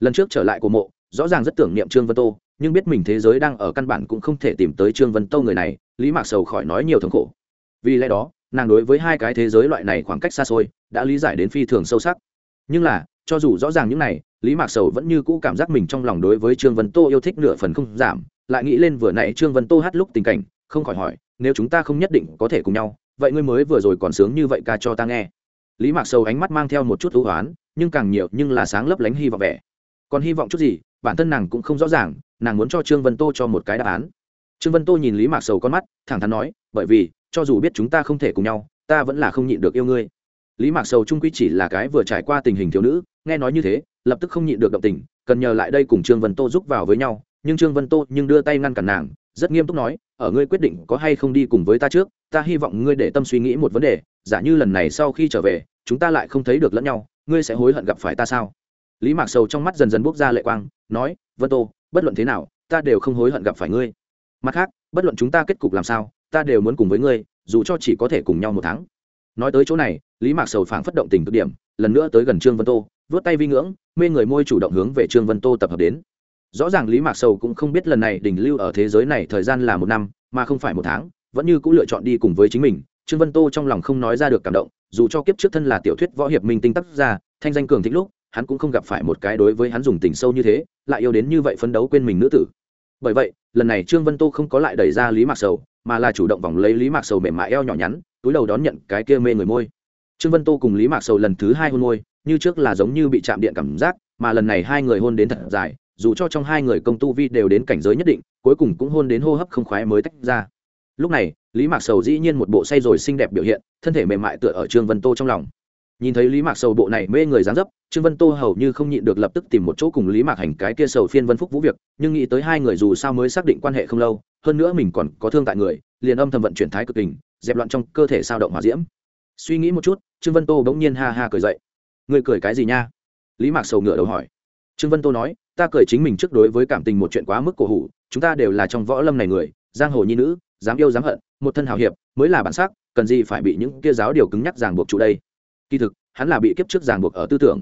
Lần trước trở lại của mộ, rõ ràng rất tưởng niệm trương vân tô, nhưng biết mình thế giới đang ở căn bản cũng không thể tìm tới trương vân tô người này, lý mạc sầu khỏi nói nhiều thống khổ. Vì lẽ đó nàng đối với hai cái thế giới loại này khoảng cách xa xôi, đã lý giải đến phi thường sâu sắc. Nhưng là, cho dù rõ ràng những này, lý mạc sầu vẫn như cũ cảm giác mình trong lòng đối với trương vân tô yêu thích nửa phần không giảm, lại nghĩ lên vừa nãy trương vân tô hát lúc tình cảnh, không khỏi hỏi, nếu chúng ta không nhất định có thể cùng nhau, vậy ngươi mới vừa rồi còn sướng như vậy ca cho ta nghe. Lý mạc sầu ánh mắt mang theo một chút ưu hoán, nhưng càng nhiều nhưng là sáng lấp lánh hy vọng vẻ. Còn hy vọng chút gì, bản thân nàng cũng không rõ ràng, nàng muốn cho trương vân tô cho một cái đáp án. Trương vân tô nhìn lý mạc sầu con mắt, thẳng thắn nói, bởi vì cho dù biết chúng ta không thể cùng nhau, ta vẫn là không nhịn được yêu ngươi. Lý mạc sầu trung quy chỉ là cái vừa trải qua tình hình thiếu nữ, nghe nói như thế, lập tức không nhịn được động tình, cần nhờ lại đây cùng trương vân tô giúp vào với nhau, nhưng trương vân tô nhưng đưa tay ngăn cản nàng, rất nghiêm túc nói, ở ngươi quyết định có hay không đi cùng với ta trước, ta hy vọng ngươi để tâm suy nghĩ một vấn đề, giả như lần này sau khi trở về, chúng ta lại không thấy được lẫn nhau, ngươi sẽ hối hận gặp phải ta sao? Lý mạc sầu trong mắt dần dần bốc ra lệ quang, nói, vân tô, bất luận thế nào, ta đều không hối hận gặp phải ngươi. Mặt khác, bất luận chúng ta kết cục làm sao ta đều muốn cùng với ngươi, dù cho chỉ có thể cùng nhau một tháng. Nói tới chỗ này, lý mạc sầu phảng phất động tình cực điểm, lần nữa tới gần trương vân tô vớt tay vi ngưỡng, mê người môi chủ động hướng về trương vân tô tập hợp đến. Rõ ràng lý mạc sầu cũng không biết lần này đình lưu ở thế giới này thời gian là một năm, mà không phải một tháng, vẫn như cũng lựa chọn đi cùng với chính mình. Trương vân tô trong lòng không nói ra được cảm động, dù cho kiếp trước thân là tiểu thuyết võ hiệp minh tinh tác gia thanh danh cường thích lúc, hắn cũng không gặp phải một cái đối với hắn dùng tình sâu như thế, lại yêu đến như vậy phấn đấu quên mình nữ tử bởi vậy, lần này trương vân tô không có lại đẩy ra lý mạc sầu, mà là chủ động vòng lấy lý mạc sầu mềm mại eo nhỏ nhắn, túi đầu đón nhận cái kia mê người môi. Trương vân tô cùng lý mạc sầu lần thứ hai hôn môi, như trước là giống như bị chạm điện cảm giác, mà lần này hai người hôn đến thật dài, dù cho trong hai người công tu vi đều đến cảnh giới nhất định, cuối cùng cũng hôn đến hô hấp không khoái mới tách ra. Lúc này, lý mạc sầu dĩ nhiên một bộ say rồi xinh đẹp biểu hiện, thân thể mềm mại tựa ở trương vân tô trong lòng nhìn thấy lý mạc sầu bộ này mê người dán dấp, trương vân tô hầu như không nhịn được lập tức tìm một chỗ cùng lý mạc hành cái kia sầu phiên vân phúc vũ việc, nhưng nghĩ tới hai người dù sao mới xác định quan hệ không lâu, hơn nữa mình còn có thương tại người, liền âm thầm vận chuyển thái cực tình dẹp loạn trong cơ thể sao động hòa diễm. Suy nghĩ một chút, trương vân tô bỗng nhiên ha ha cười dậy. Người cười cái gì nha? Lý mạc sầu ngửa đầu hỏi. Trương vân tô nói, ta cười chính mình trước đối với cảm tình một chuyện quá mức cổ hủ, chúng ta đều là trong võ lâm này người, giang hồ nhi nữ, dám yêu dám hận, một thân hào hiệp, mới là bản sắc, cần gì phải bị những kia giáo điều cứng nhắc ràng buộc chủ đây? Kỳ thực, hắn là bị kiếp trước ràng buộc ở tư tưởng.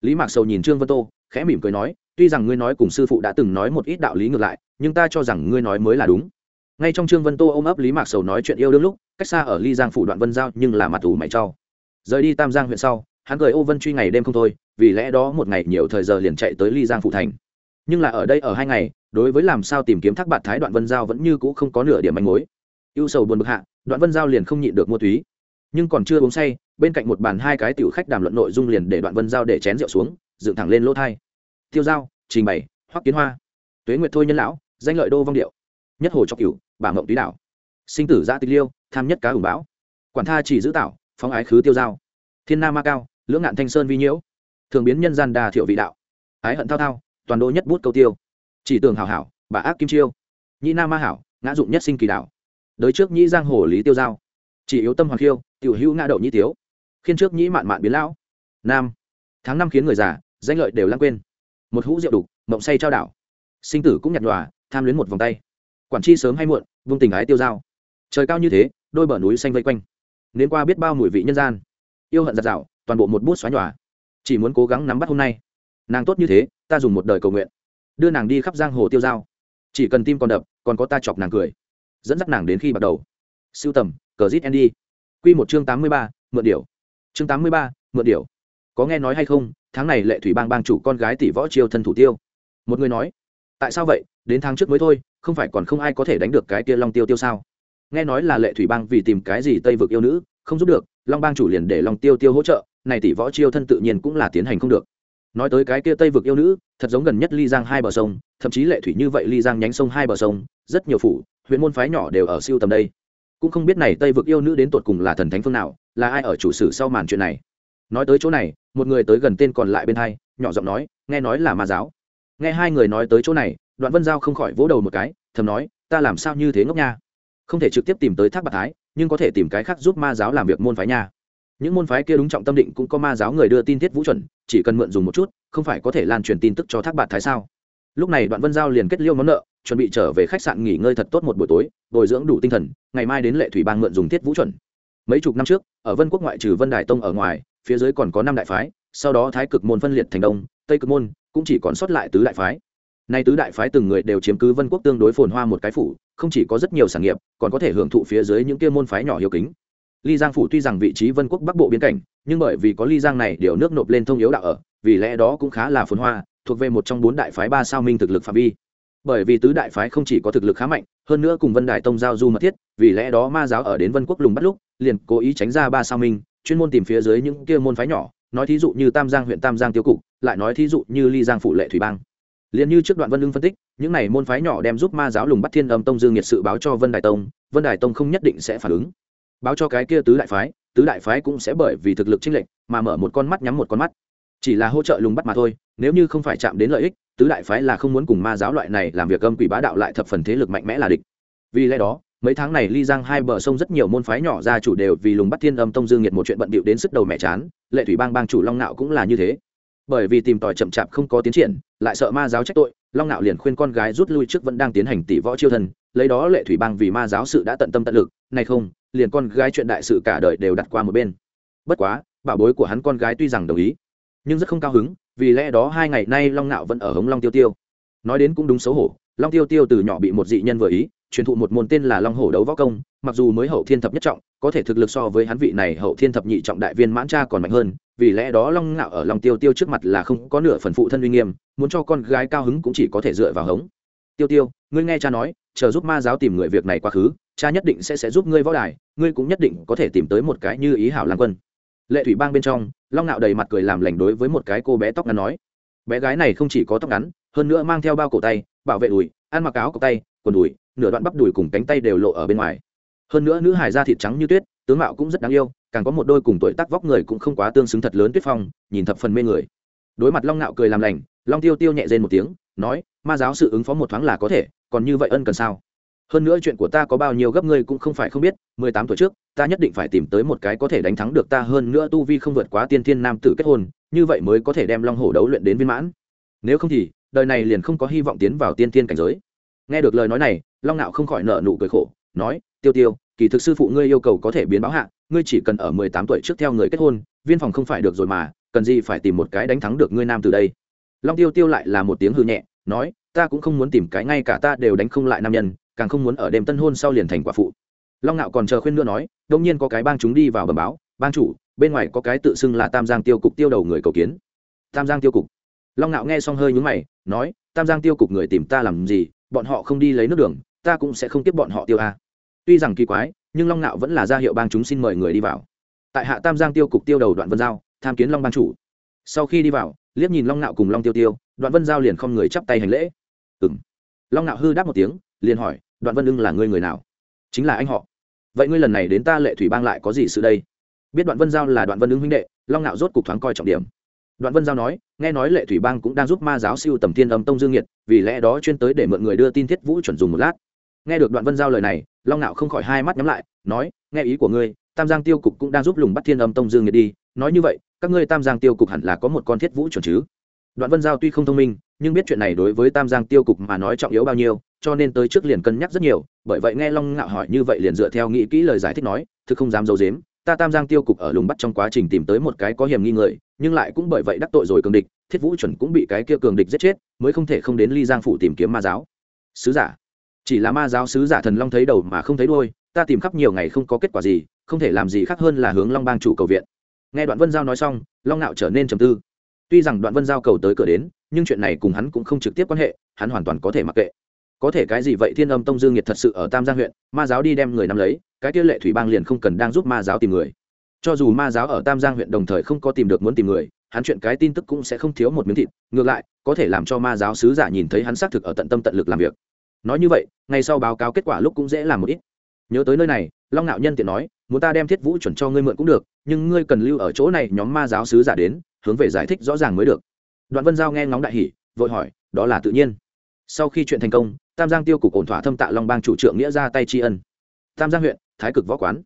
Lý mạc sầu nhìn trương vân tô, khẽ mỉm cười nói, tuy rằng ngươi nói cùng sư phụ đã từng nói một ít đạo lý ngược lại, nhưng ta cho rằng ngươi nói mới là đúng. Ngay trong trương vân tô ôm ấp lý mạc sầu nói chuyện yêu đương lúc, cách xa ở ly giang phủ đoạn vân giao nhưng là mặt ủ mày trau rời đi tam giang huyện sau, hắn cười ô vân truy ngày đêm không thôi, vì lẽ đó một ngày nhiều thời giờ liền chạy tới ly giang phủ thành. Nhưng là ở đây ở hai ngày, đối với làm sao tìm kiếm thác bạt thái đoạn vân giao vẫn như cũ không có nửa điểm manh mối. Ưu sầu buồn bực hạ, đoạn vân giao liền không nhịn được mua túy nhưng còn chưa uống say, bên cạnh một bàn hai cái tiểu khách đàm luận nội dung liền để đoạn vân giao để chén rượu xuống, dựng thẳng lên lỗ thai. Tiêu giao, trình bày, hoắc kiến hoa, tuế nguyệt thôi nhân lão, danh lợi đô vong điệu, nhất hồ cho cửu bà mộng túy đảo, sinh tử giã tích liêu, tham nhất cá ủng bão, quản tha chỉ giữ tạo phóng ái khứ tiêu giao, thiên nam ma cao, lưỡng ngạn thanh sơn vi nhiễu, thường biến nhân gian đà thiệu vị đạo, ái hận thao thao, toàn đô nhất bút câu tiêu, chỉ tường hảo hảo bà ác kim chiêu, nhĩ nam ma hảo, ngã dụng nhất sinh kỳ đạo đới trước nhĩ giang hồ lý tiêu giao, chỉ yếu tâm hoàng khiêu tiểu hữu ngã đậu nhi tiếu khiên trước nhĩ mạn mạn biến lão. Nam, tháng năm khiến người già, danh lợi đều lãng quên. Một hũ rượu đục, mộng say trao đảo. Sinh tử cũng nhặt đòa tham luyến một vòng tay. Quản chi sớm hay muộn, vung tình ái tiêu dao. Trời cao như thế, đôi bờ núi xanh vây quanh. Nên qua biết bao mùi vị nhân gian. Yêu hận giặt rào, toàn bộ một bút xóa nhòa. Chỉ muốn cố gắng nắm bắt hôm nay. Nàng tốt như thế, ta dùng một đời cầu nguyện. Đưa nàng đi khắp giang hồ tiêu dao. Chỉ cần tim còn đập, còn có ta chọc nàng cười. Dẫn dắt nàng đến khi bắt đầu. Siêu tầm, cờ zit andy. Quy một chương tám mươi ba, mượn điểu. chương tám mươi ba, mượn điểu. có nghe nói hay không, tháng này lệ thủy bang bang chủ con gái tỷ võ chiêu thân thủ tiêu một người nói, tại sao vậy, đến tháng trước mới thôi, không phải còn không ai có thể đánh được cái kia long tiêu tiêu sao nghe nói là lệ thủy bang vì tìm cái gì tây vực yêu nữ, không giúp được, long bang chủ liền để long tiêu tiêu hỗ trợ, này tỷ võ chiêu thân tự nhiên cũng là tiến hành không được nói tới cái kia tây vực yêu nữ, thật giống gần nhất ly giang hai bờ sông, thậm chí lệ thủy như vậy ly giang nhánh sông hai bờ sông, rất nhiều phủ, huyện môn phái nhỏ đều ở siêu tầm đây cũng không biết này tây vực yêu nữ đến tột cùng là thần thánh phương nào, là ai ở chủ sử sau màn chuyện này. Nói tới chỗ này, một người tới gần tên còn lại bên hai, nhỏ giọng nói, nghe nói là ma giáo. Nghe hai người nói tới chỗ này, đoạn vân giao không khỏi vỗ đầu một cái, thầm nói, ta làm sao như thế ngốc nha? Không thể trực tiếp tìm tới thác bạc thái, nhưng có thể tìm cái khác giúp ma giáo làm việc môn phái nha. Những môn phái kia đúng trọng tâm định cũng có ma giáo người đưa tin tiết vũ chuẩn, chỉ cần mượn dùng một chút, không phải có thể lan truyền tin tức cho thác bạc thái sao? Lúc này đoạn vân giao liền kết liêu món nợ, chuẩn bị trở về khách sạn nghỉ ngơi thật tốt một buổi tối, bồi dưỡng đủ tinh thần, ngày mai đến lệ thủy bang mượn dùng tiết vũ chuẩn. Mấy chục năm trước, ở vân quốc ngoại trừ vân đài tông ở ngoài, phía dưới còn có năm đại phái, sau đó thái cực môn phân liệt thành đông, tây cực môn cũng chỉ còn sót lại tứ đại phái. Nay tứ đại phái từng người đều chiếm cứ vân quốc tương đối phồn hoa một cái phủ, không chỉ có rất nhiều sản nghiệp, còn có thể hưởng thụ phía dưới những kia môn phái nhỏ hiếu kính. Ly giang phủ tuy rằng vị trí vân quốc bắc bộ biên cảnh, nhưng bởi vì có ly giang này, điều nước nộp lên thông yếu đạo ở, vì lẽ đó cũng khá là phồn hoa thuộc về một trong bốn đại phái ba sao minh thực lực phạm vi. Bởi vì tứ đại phái không chỉ có thực lực khá mạnh, hơn nữa cùng vân đại tông giao du mật thiết, vì lẽ đó ma giáo ở đến vân quốc lùng bắt lúc, liền cố ý tránh ra ba sao minh, chuyên môn tìm phía dưới những kia môn phái nhỏ, nói thí dụ như tam giang huyện tam giang tiêu cục, lại nói thí dụ như ly giang phụ lệ thủy bang. Liền như trước đoạn vân lương phân tích, những này môn phái nhỏ đem giúp ma giáo lùng bắt thiên âm tông dương nhiệt sự báo cho vân đại tông, vân đại tông không nhất định sẽ phản ứng. Báo cho cái kia tứ đại phái, tứ đại phái cũng sẽ bởi vì thực lực chênh lệch mà mở một con mắt nhắm một con mắt chỉ là hỗ trợ lùng bắt mà thôi, nếu như không phải chạm đến lợi ích, tứ đại phái là không muốn cùng ma giáo loại này làm việc âm quỷ bá đạo lại thập phần thế lực mạnh mẽ là địch. Vì lẽ đó, mấy tháng này ly giang hai bờ sông rất nhiều môn phái nhỏ ra chủ đều vì lùng bắt thiên âm tông dương nhiệt một chuyện bận bịu đến sức đầu mẹ chán, lệ thủy bang bang chủ long nạo cũng là như thế. Bởi vì tìm tòi chậm chạp không có tiến triển, lại sợ ma giáo trách tội, long nạo liền khuyên con gái rút lui trước vẫn đang tiến hành tỷ võ chiêu thần, lấy đó lệ thủy bang vì ma giáo sự đã tận tâm tận lực nay không, liền con gái chuyện đại sự cả đời đều đặt qua một bên. Bất quá, bảo bối của hắn con gái tuy rằng đồng ý nhưng rất không cao hứng, vì lẽ đó hai ngày nay long nạo vẫn ở hống long tiêu tiêu. Nói đến cũng đúng xấu hổ, long tiêu tiêu từ nhỏ bị một dị nhân vừa ý, truyền thụ một môn tên là long hổ đấu võ công, mặc dù mới hậu thiên thập nhất trọng, có thể thực lực so với hắn vị này hậu thiên thập nhị trọng đại viên mãn cha còn mạnh hơn, vì lẽ đó long ngạo ở long tiêu tiêu trước mặt là không có nửa phần phụ thân uy nghiêm, muốn cho con gái cao hứng cũng chỉ có thể dựa vào hống. Tiêu tiêu, ngươi nghe cha nói, chờ giúp ma giáo tìm người việc này quá khứ, cha nhất định sẽ sẽ giúp ngươi võ đài, ngươi cũng nhất định có thể tìm tới một cái như ý hảo lan quân lệ thủy bang bên trong, long ngạo đầy mặt cười làm lành đối với một cái cô bé tóc ngắn nói. Bé gái này không chỉ có tóc ngắn, hơn nữa mang theo bao cổ tay, bảo vệ đùi, ăn mặc áo cổ tay, quần đùi, nửa đoạn bắp đùi cùng cánh tay đều lộ ở bên ngoài. Hơn nữa nữ hài da thịt trắng như tuyết, tướng mạo cũng rất đáng yêu, càng có một đôi cùng tuổi tác vóc người cũng không quá tương xứng thật lớn tuyết phong, nhìn thập phần mê người. Đối mặt long nạo cười làm lành, long tiêu tiêu nhẹ dên một tiếng, nói, ma giáo sự ứng phó một thoáng là có thể, còn như vậy ân cần sao? Hơn nữa chuyện của ta có bao nhiêu gấp ngươi cũng không phải không biết, mười tám tuổi trước, ta nhất định phải tìm tới một cái có thể đánh thắng được ta hơn nữa tu vi không vượt quá tiên thiên nam tử kết hôn, như vậy mới có thể đem long hổ đấu luyện đến viên mãn. Nếu không thì, đời này liền không có hy vọng tiến vào tiên thiên cảnh giới. Nghe được lời nói này, long nạo không khỏi nợ nụ cười khổ, nói, tiêu tiêu, kỳ thực sư phụ ngươi yêu cầu có thể biến báo hạ, ngươi chỉ cần ở mười tám tuổi trước theo người kết hôn, viên phòng không phải được rồi mà, cần gì phải tìm một cái đánh thắng được ngươi nam từ đây? Long tiêu tiêu lại là một tiếng hư nhẹ, nói, ta cũng không muốn tìm cái, ngay cả ta đều đánh không lại nam nhân càng không muốn ở đêm tân hôn sau liền thành quả phụ. Long ngạo còn chờ khuyên nữa nói đông nhiên có cái bang chúng đi vào bầm báo, bang chủ, bên ngoài có cái tự xưng là tam giang tiêu cục tiêu đầu người cầu kiến. Tam giang tiêu cục? Long ngạo nghe xong hơi nhúng mày, nói, tam giang tiêu cục người tìm ta làm gì, bọn họ không đi lấy nước đường, ta cũng sẽ không tiếp bọn họ tiêu a. Tuy rằng kỳ quái, nhưng long ngạo vẫn là ra hiệu bang chúng xin mời người đi vào. Tại hạ tam giang tiêu cục tiêu đầu đoạn vân giao, tham kiến long ban chủ. Sau khi đi vào, liếc nhìn long ngạo cùng long tiêu tiêu, đoạn vân giao liền không người chắp tay hành lễ. Ừ m long ngạo hư đáp một tiếng, liền hỏi đoạn vân ưng là ngươi người nào chính là anh họ vậy ngươi lần này đến ta lệ thủy bang lại có gì sự đây biết đoạn vân giao là đoạn vân ưng huynh đệ long nạo rốt cục thoáng coi trọng điểm đoạn vân giao nói nghe nói lệ thủy bang cũng đang giúp ma giáo siêu tầm thiên âm tông dương nhiệt vì lẽ đó chuyên tới để mượn người đưa tin thiết vũ chuẩn dùng một lát nghe được đoạn vân giao lời này long nạo không khỏi hai mắt nhắm lại nói nghe ý của ngươi tam giang tiêu cục cũng đang giúp lùng bắt thiên âm tông dương nhiệt đi nói như vậy các ngươi tam giang tiêu cục hẳn là có một con thiết vũ chuẩn chứ đoạn vân giao tuy không thông minh nhưng biết chuyện này đối với tam giang tiêu cục mà nói trọng yếu bao nhiêu cho nên tới trước liền cân nhắc rất nhiều, bởi vậy nghe long ngạo hỏi như vậy liền dựa theo nghĩ kỹ lời giải thích nói thực không dám d i ấ u dếm ta tam giang tiêu cục ở lùng bắt trong quá trình tìm tới một cái có hiểm nghi người, nhưng lại cũng bởi vậy đắc tội rồi cường địch, thiết vũ chuẩn cũng bị cái kia cường địch giết chết, mới không thể không đến ly giang phủ tìm kiếm ma giáo. Sứ giả. Chỉ là ma giáo sứ giả thần long thấy đầu mà không thấy đôi ta tìm khắp nhiều ngày không có kết quả gì, không thể làm gì khác hơn là hướng long bang chủ cầu viện. Nghe đoạn vân giao nói xong, long nạo trở nên trầm tư. Tuy rằng đoạn vân giao cầu tới cửa đến, nhưng chuyện này cùng hắn cũng không trực tiếp quan hệ, hắn hoàn toàn có thể mặc kệ có thể cái gì vậy? Thiên âm tông dương nhiệt thật sự ở tam giang huyện, ma giáo đi đem người nắm lấy, cái kia lệ thủy bang liền không cần đang giúp ma giáo tìm người. Cho dù ma giáo ở tam giang huyện đồng thời không có tìm được muốn tìm người, hắn chuyện cái tin tức cũng sẽ không thiếu một miếng thịt. Ngược lại, có thể làm cho ma giáo sứ giả nhìn thấy hắn xác thực ở tận tâm tận lực làm việc. Nói như vậy ngay sau báo cáo kết quả lúc cũng dễ làm một ít. Nhớ tới nơi này, long nạo nhân tiện nói, muốn ta đem thiết vũ chuẩn cho ngươi mượn cũng được, nhưng ngươi cần lưu ở chỗ này nhóm ma giáo sứ giả đến, hướng về giải thích rõ ràng mới được. Đoạn vân giao nghe ngóng đại hỷ vội hỏi, đó là tự nhiên. Sau khi chuyện thành công tam giang tiêu cục ổn thỏa thâm tạ long bang chủ trượng nghĩa ra tay tri ân. Tam giang huyện, thái cực võ quán.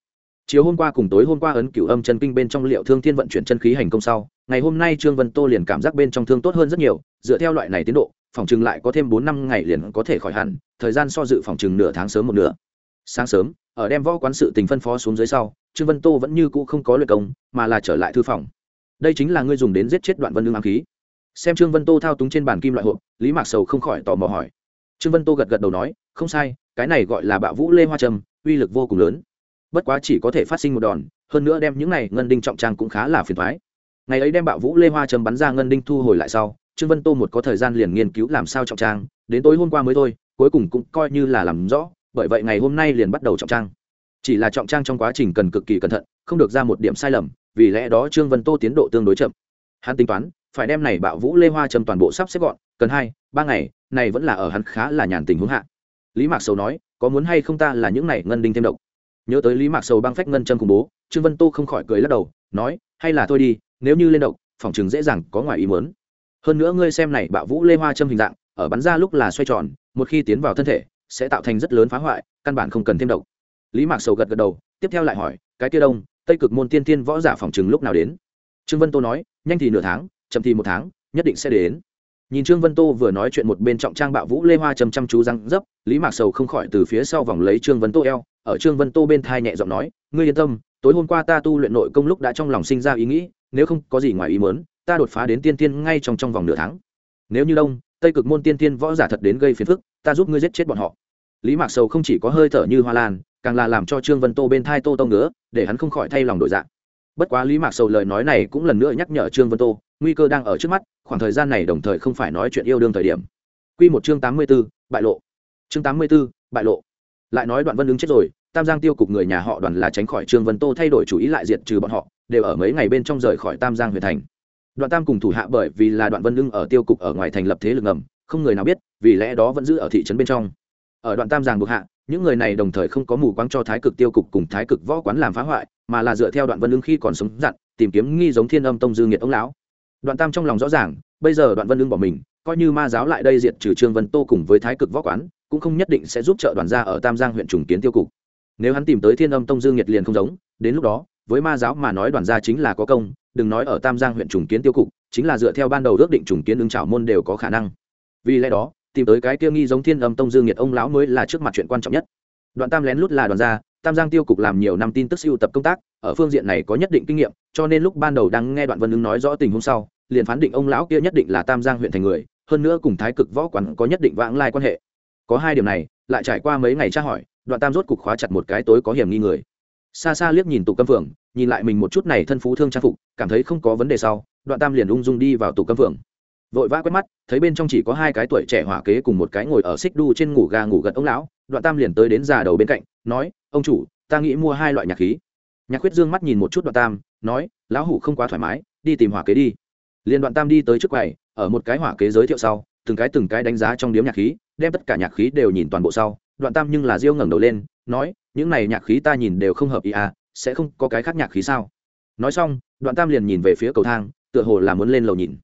Chiều hôm qua cùng tối hôm qua ấn cửu âm chân kinh bên trong liệu thương thiên vận chuyển chân khí hành công sau, ngày hôm nay trương vân tô liền cảm giác bên trong thương tốt hơn rất nhiều, dựa theo loại này tiến độ, phòng chừng lại có thêm bốn năm ngày liền có thể khỏi hẳn, thời gian so dự phòng chừng nửa tháng sớm một nửa. Sáng sớm, ở đem võ quán sự tình phân phó xuống dưới sau, trương vân tô vẫn như cũ không có luyện công, mà là trở lại thư phòng. Đây chính là ngươi dùng đến giết chết đoạn vân lương ám khí. Xem trương vân tô thao túng trên bàn kim loại hộp, lý mạc sầu không khỏi tò mò hỏi trương vân tô gật gật đầu nói, không sai, cái này gọi là bạo vũ lê hoa trâm, uy lực vô cùng lớn. Bất quá chỉ có thể phát sinh một đòn, hơn nữa đem những này ngân đinh trọng trang cũng khá là phiền thoái ngày ấy đem bạo vũ lê hoa trâm bắn ra ngân đinh thu hồi lại sau, trương vân tô một có thời gian liền nghiên cứu làm sao trọng trang, đến tối hôm qua mới thôi, cuối cùng cũng coi như là làm rõ, bởi vậy ngày hôm nay liền bắt đầu trọng trang. Chỉ là trọng trang trong quá trình cần cực kỳ cẩn thận, không được ra một điểm sai lầm, vì lẽ đó trương vân tô tiến độ tương đối chậm. Hắn tính toán phải đem này bạo vũ lê hoa trầm toàn bộ sắp xếp gọn, cần hai, ba ngày, này vẫn là ở hắn khá là nhàn tình huống hạ. Lý mạc sầu nói, có muốn hay không ta là những này ngân đinh thêm độc. Nhớ tới lý mạc sầu băng phách ngân châm khủng bố, trương vân tô không khỏi cười lắc đầu, nói, hay là thôi đi, nếu như lên độc, phòng chừng dễ dàng có ngoài ý muốn. Hơn nữa ngươi xem này bạo vũ lê hoa châm hình dạng, ở bắn ra lúc là xoay tròn, một khi tiến vào thân thể, sẽ tạo thành rất lớn phá hoại, căn bản không cần thêm độc. Lý mạc sầu gật gật đầu, tiếp theo lại hỏi, cái kia đông, tây cực môn tiên tiên võ giả phòng chừng lúc nào đến? Trương vân tô nói, nhanh thì nửa tháng chậm thì một tháng, nhất định sẽ đến. Nhìn trương vân tô vừa nói chuyện một bên trọng trang bạo vũ lê hoa chăm chăm chú răng dấp, lý mạc sầu không khỏi từ phía sau vòng lấy trương vân tô eo, ở trương vân tô bên thai nhẹ giọng nói, ngươi yên tâm, tối hôm qua ta tu luyện nội công lúc đã trong lòng sinh ra ý nghĩ, nếu không có gì ngoài ý mớn ta đột phá đến tiên tiên ngay trong trong vòng nửa tháng. Nếu như đông, tây cực môn tiên tiên võ giả thật đến gây phiền phức, ta giúp ngươi giết chết bọn họ. Lý mạc sầu không chỉ có hơi thở như hoa lan, càng là làm cho trương vân tô bên thai tô tông nữa để hắn không khỏi thay lòng đổi dạng. Bất quá lý mạc sầu lời nói này cũng lần nữa nhắc nhở trương vân tô nguy cơ đang ở trước mắt, khoảng thời gian này đồng thời không phải nói chuyện yêu đương thời điểm. Quy một chương tám mươi b ố bại lộ. Chương tám mươi b ố bại lộ. Lại nói đoạn vân ứng chết rồi, tam giang tiêu cục người nhà họ đoàn là tránh khỏi trương vân tô thay đổi chủ ý lại diệt trừ bọn họ, đều ở mấy ngày bên trong rời khỏi tam giang huyện thành. Đoạn tam cùng thủ hạ bởi vì là đoạn vân ưng ở tiêu cục ở ngoài thành lập thế lực ngầm, không người nào biết, vì lẽ đó vẫn giữ ở thị trấn bên trong. Ở đoạn tam giang buộc hạ, những người này đồng thời không có mù quáng cho thái cực tiêu cục cùng thái cực võ quán làm phá hoại, mà là dựa theo đoạn vân ưng khi còn sống dặn, tìm kiếm nghi giống thiên âm tông dư nghiệt ông lão đoạn tam trong lòng rõ ràng, bây giờ đoạn vân ưng bỏ mình, coi như ma giáo lại đây diệt trừ trương vân tô cùng với thái cực võ quán, cũng không nhất định sẽ giúp trợ đoàn gia ở tam giang huyện trùng kiến tiêu cục. Nếu hắn tìm tới thiên âm tông dương nhiệt liền không giống, đến lúc đó, với ma giáo mà nói đoàn gia chính là có công, đừng nói ở tam giang huyện trùng kiến tiêu cục, chính là dựa theo ban đầu ước định trùng kiến ứng trảo môn đều có khả năng. Vì lẽ đó, tìm tới cái kia nghi giống thiên âm tông dương nhiệt ông lão mới là trước mặt chuyện quan trọng nhất. Đoạn tam lén lút là đoàn gia tam giang tiêu cục làm nhiều năm tin tức siêu tập công tác, ở phương diện này có nhất định kinh nghiệm, cho nên lúc ban đầu đang nghe đoạn vân ứng nói rõ tình hôm sau, liền phán định ông lão kia nhất định là tam giang huyện thành người, hơn nữa cùng thái cực võ quán có nhất định vãng lai quan hệ. Có hai điểm này, lại trải qua mấy ngày tra hỏi, đoạn tam rốt cục khóa chặt một cái tối có hiểm nghi người. Xa xa liếc nhìn tụ câm phượng, nhìn lại mình một chút này thân phú thương trang phục, cảm thấy không có vấn đề sau, đoạn tam liền ung dung đi vào tụ câm phượng vội vã quét mắt, thấy bên trong chỉ có hai cái tuổi trẻ hỏa kế cùng một cái ngồi ở xích đu trên ngủ gà ngủ gật ông lão, đoạn tam liền tới đến già đầu bên cạnh, nói, ông chủ, ta nghĩ mua hai loại nhạc khí. Nhạc khuyết dương mắt nhìn một chút đoạn tam, nói, lão hủ không quá thoải mái, đi tìm hỏa kế đi. Liền đoạn tam đi tới trước quầy, ở một cái hỏa kế giới thiệu sau, từng cái từng cái đánh giá trong điếm nhạc khí, đem tất cả nhạc khí đều nhìn toàn bộ sau, đoạn tam nhưng là diêu ngẩng đầu lên, nói, những này nhạc khí ta nhìn đều không hợp ý à sẽ không có cái khác nhạc khí sao? Nói xong, đoạn tam liền nhìn về phía cầu thang, tựa hồ là muốn lên lầu nhìn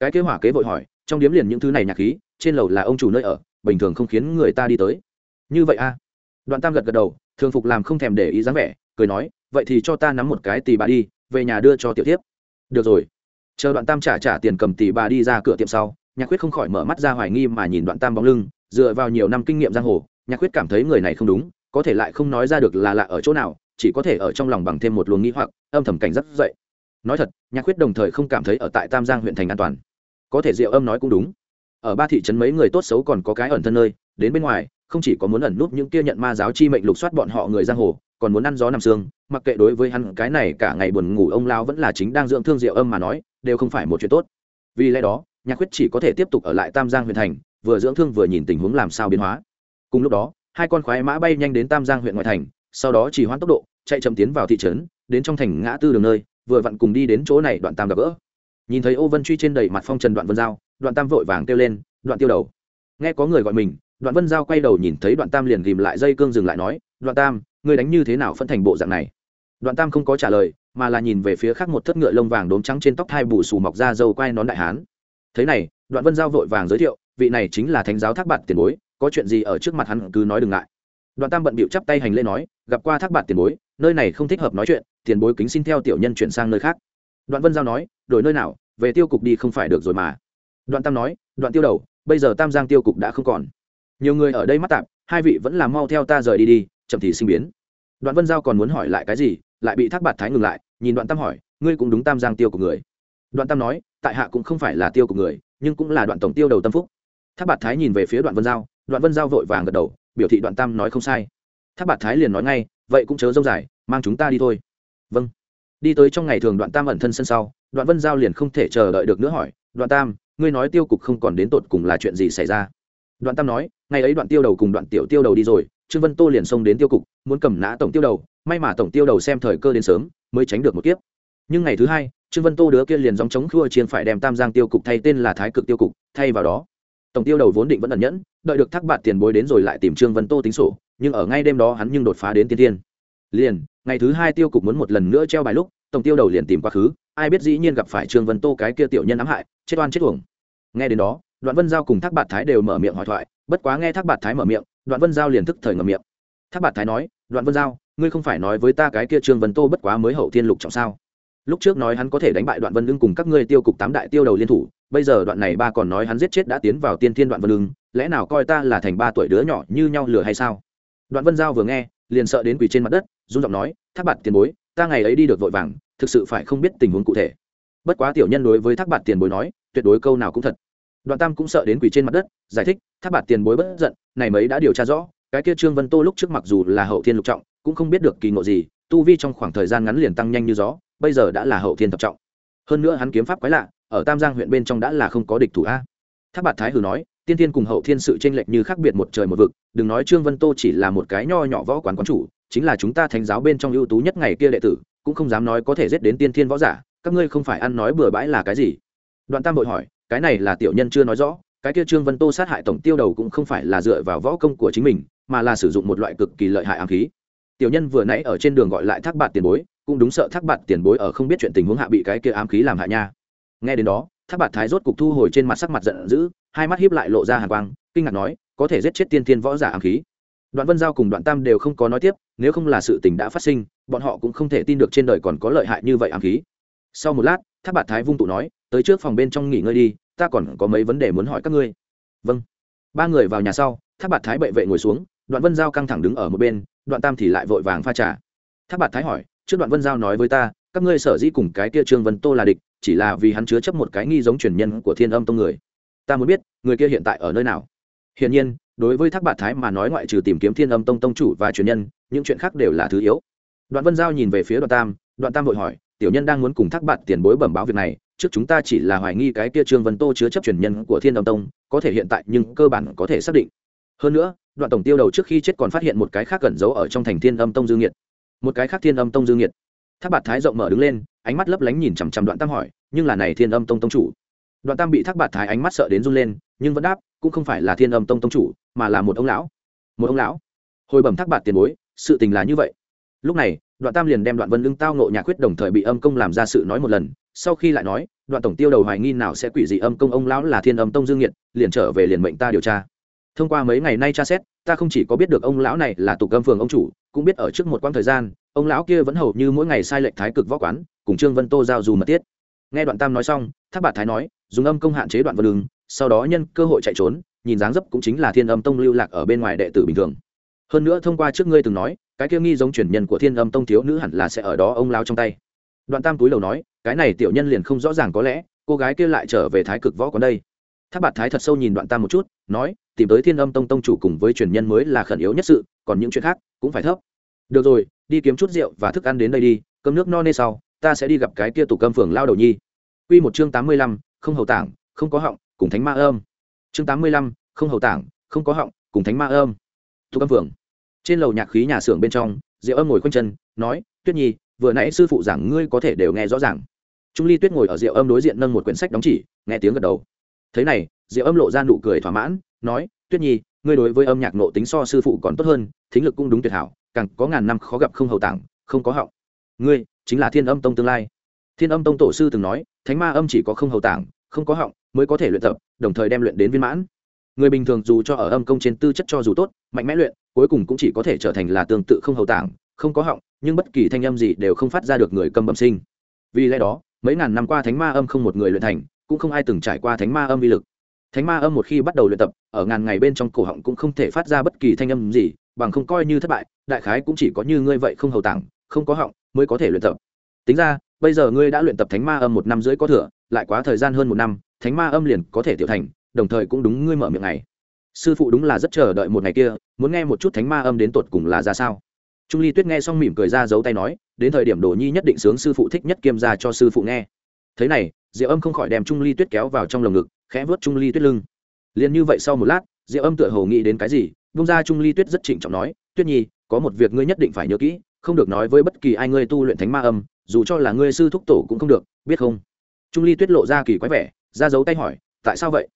cái kế hỏa kế vội hỏi, trong điếm liền những thứ này nhạc khí, trên lầu là ông chủ nơi ở, bình thường không khiến người ta đi tới. Như vậy a à? đoạn tam gật gật đầu, thường phục làm không thèm để ý dáng vẻ, cười nói, vậy thì cho ta nắm một cái tì bà đi, về nhà đưa cho tiểu tiếp được rồi. Chờ đoạn tam trả trả tiền cầm tì bà đi ra cửa tiệm sau, nhạc quyết không khỏi mở mắt ra hoài nghi mà nhìn đoạn tam bóng lưng, dựa vào nhiều năm kinh nghiệm giang hồ, nhạc quyết cảm thấy người này không đúng, có thể lại không nói ra được là lạ ở chỗ nào, chỉ có thể ở trong lòng bằng thêm một luồng nghĩ hoặc, âm thầm cảnh rất dậy. Nói thật, nhạc quyết đồng thời không cảm thấy ở tại tam giang huyện thành an toàn có thể diệu âm nói cũng đúng. Ở ba thị trấn mấy người tốt xấu còn có cái ẩn thân nơi, đến bên ngoài, không chỉ có muốn ẩn núp những kia nhận ma giáo chi mệnh lục soát bọn họ người giang hồ, còn muốn ăn gió nằm xương, mặc kệ đối với hắn cái này cả ngày buồn ngủ ông lao vẫn là chính đang dưỡng thương diệu âm mà nói, đều không phải một chuyện tốt. Vì lẽ đó, nhạc quyết chỉ có thể tiếp tục ở lại tam giang huyện thành, vừa dưỡng thương vừa nhìn tình huống làm sao biến hóa. Cùng lúc đó, hai con khoái mã bay nhanh đến tam giang huyện ngoại thành, sau đó chỉ hoãn tốc độ, chạy chậm tiến vào thị trấn, đến trong thành ngã tư đường nơi, vừa vặn cùng đi đến chỗ này đoạn tam gặp gỡ nhìn thấy ô vân truy trên đầy mặt phong trần đoạn vân giao, đoạn tam vội vàng kêu lên, đoạn tiêu đầu. Nghe có người gọi mình, đoạn vân giao quay đầu nhìn thấy đoạn tam liền ghìm lại dây cương dừng lại nói, đoạn tam, ngươi đánh như thế nào phân thành bộ dạng này? Đoạn tam không có trả lời, mà là nhìn về phía khác một thất ngựa lông vàng đốm trắng trên tóc hai bù xù mọc ra dâu quai nón đại hán. Thế này, đoạn vân giao vội vàng giới thiệu, vị này chính là thánh giáo thác bạt tiền bối, có chuyện gì ở trước mặt hắn cứ nói đừng ngại. Đoạn tam bận bịu chắp tay hành lễ nói, gặp qua thác bạt tiền bối, nơi này không thích hợp nói chuyện, tiền bối kính xin theo tiểu nhân chuyển sang nơi khác. Đoạn vân giao nói đổi nơi nào, về tiêu cục đi không phải được rồi mà. Đoạn tam nói, đoạn tiêu đầu, bây giờ tam giang tiêu cục đã không còn. Nhiều người ở đây mắc tạp, hai vị vẫn làm mau theo ta rời đi đi, chậm thì sinh biến. Đoạn vân giao còn muốn hỏi lại cái gì, lại bị thác bạt thái ngừng lại, nhìn đoạn tam hỏi, ngươi cũng đúng tam giang tiêu của người. Đoạn tam nói, tại hạ cũng không phải là tiêu của người, nhưng cũng là đoạn tổng tiêu đầu tâm phúc. Thác bạt thái nhìn về phía đoạn vân giao, đoạn vân giao vội vàng gật đầu, biểu thị đoạn tam nói không sai. Thác bạt thái liền nói ngay, vậy cũng chớ dâu dài, mang chúng ta đi thôi. Vâng. Đi tới trong ngày thường đoạn tam ẩn thân sân sau đoạn vân giao liền không thể chờ đợi được nữa hỏi, đoạn tam, ngươi nói tiêu cục không còn đến tột cùng là chuyện gì xảy ra? Đoạn tam nói, ngày ấy đoạn tiêu đầu cùng đoạn tiểu tiêu đầu đi rồi, trương vân tô liền xông đến tiêu cục, muốn cầm nã tổng tiêu đầu, may mà tổng tiêu đầu xem thời cơ đến sớm, mới tránh được một kiếp. Nhưng ngày thứ hai, trương vân tô đứa kia liền dòng chống khua chiên phải đem tam giang tiêu cục thay tên là thái cực tiêu cục, thay vào đó. Tổng tiêu đầu vốn định vẫn ẩn nhẫn, đợi được thác bạt tiền bối đến rồi lại tìm trương vân tô tính sổ, nhưng ở ngay đêm đó hắn nhưng đột phá đến tiên tiên. Liền, ngày thứ hai tiêu cục muốn một lần nữa treo bài lúc, tổng tiêu đầu liền tìm quá khứ ai biết dĩ nhiên gặp phải trương vân tô cái kia tiểu nhân ám hại, chết oan chết uổng. Nghe đến đó, đoạn vân giao cùng thác bạt thái đều mở miệng hỏi thoại, bất quá nghe thác bạt thái mở miệng, đoạn vân giao liền thức thời ngầm miệng. Thác bạt thái nói, đoạn vân giao, ngươi không phải nói với ta cái kia trương vân tô bất quá mới hậu thiên lục trọng sao? Lúc trước nói hắn có thể đánh bại đoạn vân lưng cùng các ngươi tiêu cục tám đại tiêu đầu liên thủ, bây giờ đoạn này ba còn nói hắn giết chết đã tiến vào tiên thiên đoạn vân lưng lẽ nào coi ta là thành ba tuổi đứa nhỏ như nhau lừa hay sao? Đoạn vân giao vừa nghe, liền sợ đến quỳ trên mặt đất, run giọng nói, thác bạt tiền bối, ta ngày ấy đi được vội vàng thực sự phải không biết tình huống cụ thể. Bất quá tiểu nhân đối với thác bạt tiền bối nói, tuyệt đối câu nào cũng thật. Đoạn tam cũng sợ đến quỳ trên mặt đất, giải thích, thác bạt tiền bối bất giận, này mấy đã điều tra rõ, cái kia trương vân tô lúc trước mặc dù là hậu thiên lục trọng, cũng không biết được kỳ ngộ gì, tu vi trong khoảng thời gian ngắn liền tăng nhanh như gió, bây giờ đã là hậu thiên thập trọng. Hơn nữa hắn kiếm pháp quái lạ, ở tam giang huyện bên trong đã là không có địch thủ a. Tháp bạt thái hử nói, tiên thiên cùng hậu thiên sự tranh lệch như khác biệt một trời một vực, đừng nói trương vân tô chỉ là một cái nho nhỏ võ quán quán chủ, chính là chúng ta thánh giáo bên trong ưu tú nhất ngày kia đệ tử cũng không dám nói có thể giết đến tiên thiên võ giả, các ngươi không phải ăn nói bừa bãi là cái gì? Đoạn tam bội hỏi, cái này là tiểu nhân chưa nói rõ, cái kia trương vân tô sát hại tổng tiêu đầu cũng không phải là dựa vào võ công của chính mình, mà là sử dụng một loại cực kỳ lợi hại ám khí. Tiểu nhân vừa nãy ở trên đường gọi lại thác bạt tiền bối, cũng đúng sợ thác bạt tiền bối ở không biết chuyện tình huống hạ bị cái kia ám khí làm hại nha. Nghe đến đó, thác bạt thái rốt cục thu hồi trên mặt sắc mặt giận dữ, hai mắt hiếp lại lộ ra hàn quang, kinh ngạc nói, có thể giết chết tiên thiên võ giả ám khí? Đoạn vân giao cùng đoạn tam đều không có nói tiếp, nếu không là sự tình đã phát sinh, bọn họ cũng không thể tin được trên đời còn có lợi hại như vậy ám khí. Sau một lát thác bạt thái vung tụ nói, tới trước phòng bên trong nghỉ ngơi đi, ta còn có mấy vấn đề muốn hỏi các ngươi. Vâng. Ba người vào nhà sau thác bạt thái bệ vệ ngồi xuống, đoạn vân giao căng thẳng đứng ở một bên, đoạn tam thì lại vội vàng pha trà. Thác bạt thái hỏi, trước đoạn vân giao nói với ta, các ngươi sở dĩ cùng cái kia trương vân tô là địch, chỉ là vì hắn chứa chấp một cái nghi giống truyền nhân của thiên âm tông người? Ta muốn biết, người kia hiện tại ở nơi nào? Hiển nhiên đối với thác bạt thái mà nói ngoại trừ tìm kiếm thiên âm tông tông chủ và truyền nhân, những chuyện khác đều là thứ yếu. Đoạn vân giao nhìn về phía đoạn tam đoạn tam vội hỏi, tiểu nhân đang muốn cùng thác bạt tiền bối bẩm báo việc này, trước chúng ta chỉ là hoài nghi cái kia trương vân tô chứa chấp truyền nhân của thiên âm tông, có thể hiện tại nhưng cơ bản có thể xác định. Hơn nữa, đoạn tổng tiêu đầu trước khi chết còn phát hiện một cái khác gần giấu ở trong thành thiên âm tông dương nhiệt một cái khác thiên âm tông dương nhiệt thác bạt thái rộng mở đứng lên, ánh mắt lấp lánh nhìn chằm chằm đoạn tam hỏi, nhưng là này thiên âm tông tông chủ? Đoạn tam bị thác bạt thái ánh mắt sợ đến run lên, nhưng vẫn đáp, cũng không phải là thiên âm tông tông chủ mà là một ông lão. Một ông lão? Hồi bẩm thác bạt tiền bối, sự tình là như vậy. Lúc này, đoạn tam liền đem đoạn vân lưng tao nộ nhà quyết đồng thời bị âm công làm ra sự nói một lần, sau khi lại nói, đoạn tổng tiêu đầu hoài nghi nào sẽ quỷ dị âm công ông lão là thiên âm tông dương nghiệt, liền trở về liền mệnh ta điều tra. Thông qua mấy ngày nay tra xét, ta không chỉ có biết được ông lão này là tục âm phường ông chủ, cũng biết ở trước một quãng thời gian, ông lão kia vẫn hầu như mỗi ngày sai lệnh thái cực võ quán, cùng trương vân tô giao dù mật tiết nghe đoạn tam nói xong, thác bạt thái nói, dùng âm công hạn chế đoạn vân lưng, sau đó nhân cơ hội chạy trốn nhìn dáng dấp cũng chính là thiên âm tông lưu lạc ở bên ngoài đệ tử bình thường. Hơn nữa thông qua trước ngươi từng nói cái kia nghi giống truyền nhân của thiên âm tông thiếu nữ hẳn là sẽ ở đó ông lao trong tay. Đoạn tam túi đầu nói cái này tiểu nhân liền không rõ ràng có lẽ cô gái kia lại trở về thái cực võ quán đây. Tháp bạt thái thật sâu nhìn đoạn tam một chút nói tìm tới thiên âm tông tông chủ cùng với truyền nhân mới là khẩn yếu nhất sự còn những chuyện khác cũng phải thấp. Được rồi đi kiếm chút rượu và thức ăn đến đây đi cơm nước no nê sau ta sẽ đi gặp cái kia tủ cơm phường lao đầu nhi. Quy một chương tám mươi lăm, không hầu tảng, không có họng, cùng thánh ma âm. Chương tám mươi lăm, không hầu tảng, không có họng, cùng thánh ma âm. thu âm phường. Trên lầu nhạc khí nhà xưởng bên trong, Diệu Âm ngồi khoanh chân, nói: "Tuyết Nhi, vừa nãy sư phụ giảng ngươi có thể đều nghe rõ ràng." Trung Ly Tuyết ngồi ở Diệu Âm đối diện nâng một quyển sách đóng chỉ, nghe tiếng gật đầu. Thế này, Diệu Âm lộ ra nụ cười thỏa mãn, nói: "Tuyết Nhi, ngươi đối với âm nhạc nộ tính so sư phụ còn tốt hơn, thính lực cũng đúng tuyệt hảo, càng có ngàn năm khó gặp không hầu tảng không có họng ngươi chính là thiên âm tông tương lai thiên âm tông tổ sư từng nói thánh ma âm chỉ có không hầu tảng không có họng mới có thể luyện tập đồng thời đem luyện đến viên mãn. Người bình thường dù cho ở âm công trên tư chất cho dù tốt, mạnh mẽ luyện, cuối cùng cũng chỉ có thể trở thành là tương tự không hầu tảng, không có họng, nhưng bất kỳ thanh âm gì đều không phát ra được người cầm bẩm sinh. Vì lẽ đó, mấy ngàn năm qua thánh ma âm không một người luyện thành, cũng không ai từng trải qua thánh ma âm vi lực. Thánh ma âm một khi bắt đầu luyện tập, ở ngàn ngày bên trong cổ họng cũng không thể phát ra bất kỳ thanh âm gì, bằng không coi như thất bại, đại khái cũng chỉ có như ngươi vậy không hầu tảng, không có họng mới có thể luyện tập. Tính ra, bây giờ ngươi đã luyện tập thánh ma âm một năm rưỡi có thừa, lại quá thời gian hơn một năm thánh ma âm liền có thể tiểu thành, đồng thời cũng đúng ngươi mở miệng này. Sư phụ đúng là rất chờ đợi một ngày kia, muốn nghe một chút thánh ma âm đến tột cùng là ra sao. Trung ly tuyết nghe xong mỉm cười ra giấu tay nói, đến thời điểm đồ nhi nhất định sướng sư phụ thích nhất kiêm ra cho sư phụ nghe. Thế này, diệu âm không khỏi đem trung ly tuyết kéo vào trong lồng ngực, khẽ vớt trung ly tuyết lưng. Liền như vậy sau một lát, diệu âm tựa hồ nghĩ đến cái gì bung ra trung ly tuyết rất trịnh trọng nói, tuyết nhi, có một việc ngươi nhất định phải nhớ kỹ, không được nói với bất kỳ ai ngươi tu luyện thánh ma âm, dù cho là ngươi sư thúc tổ cũng không được, biết không? Trung ly tuyết lộ ra kỳ quái vẻ ra dấu tay hỏi, tại sao vậy?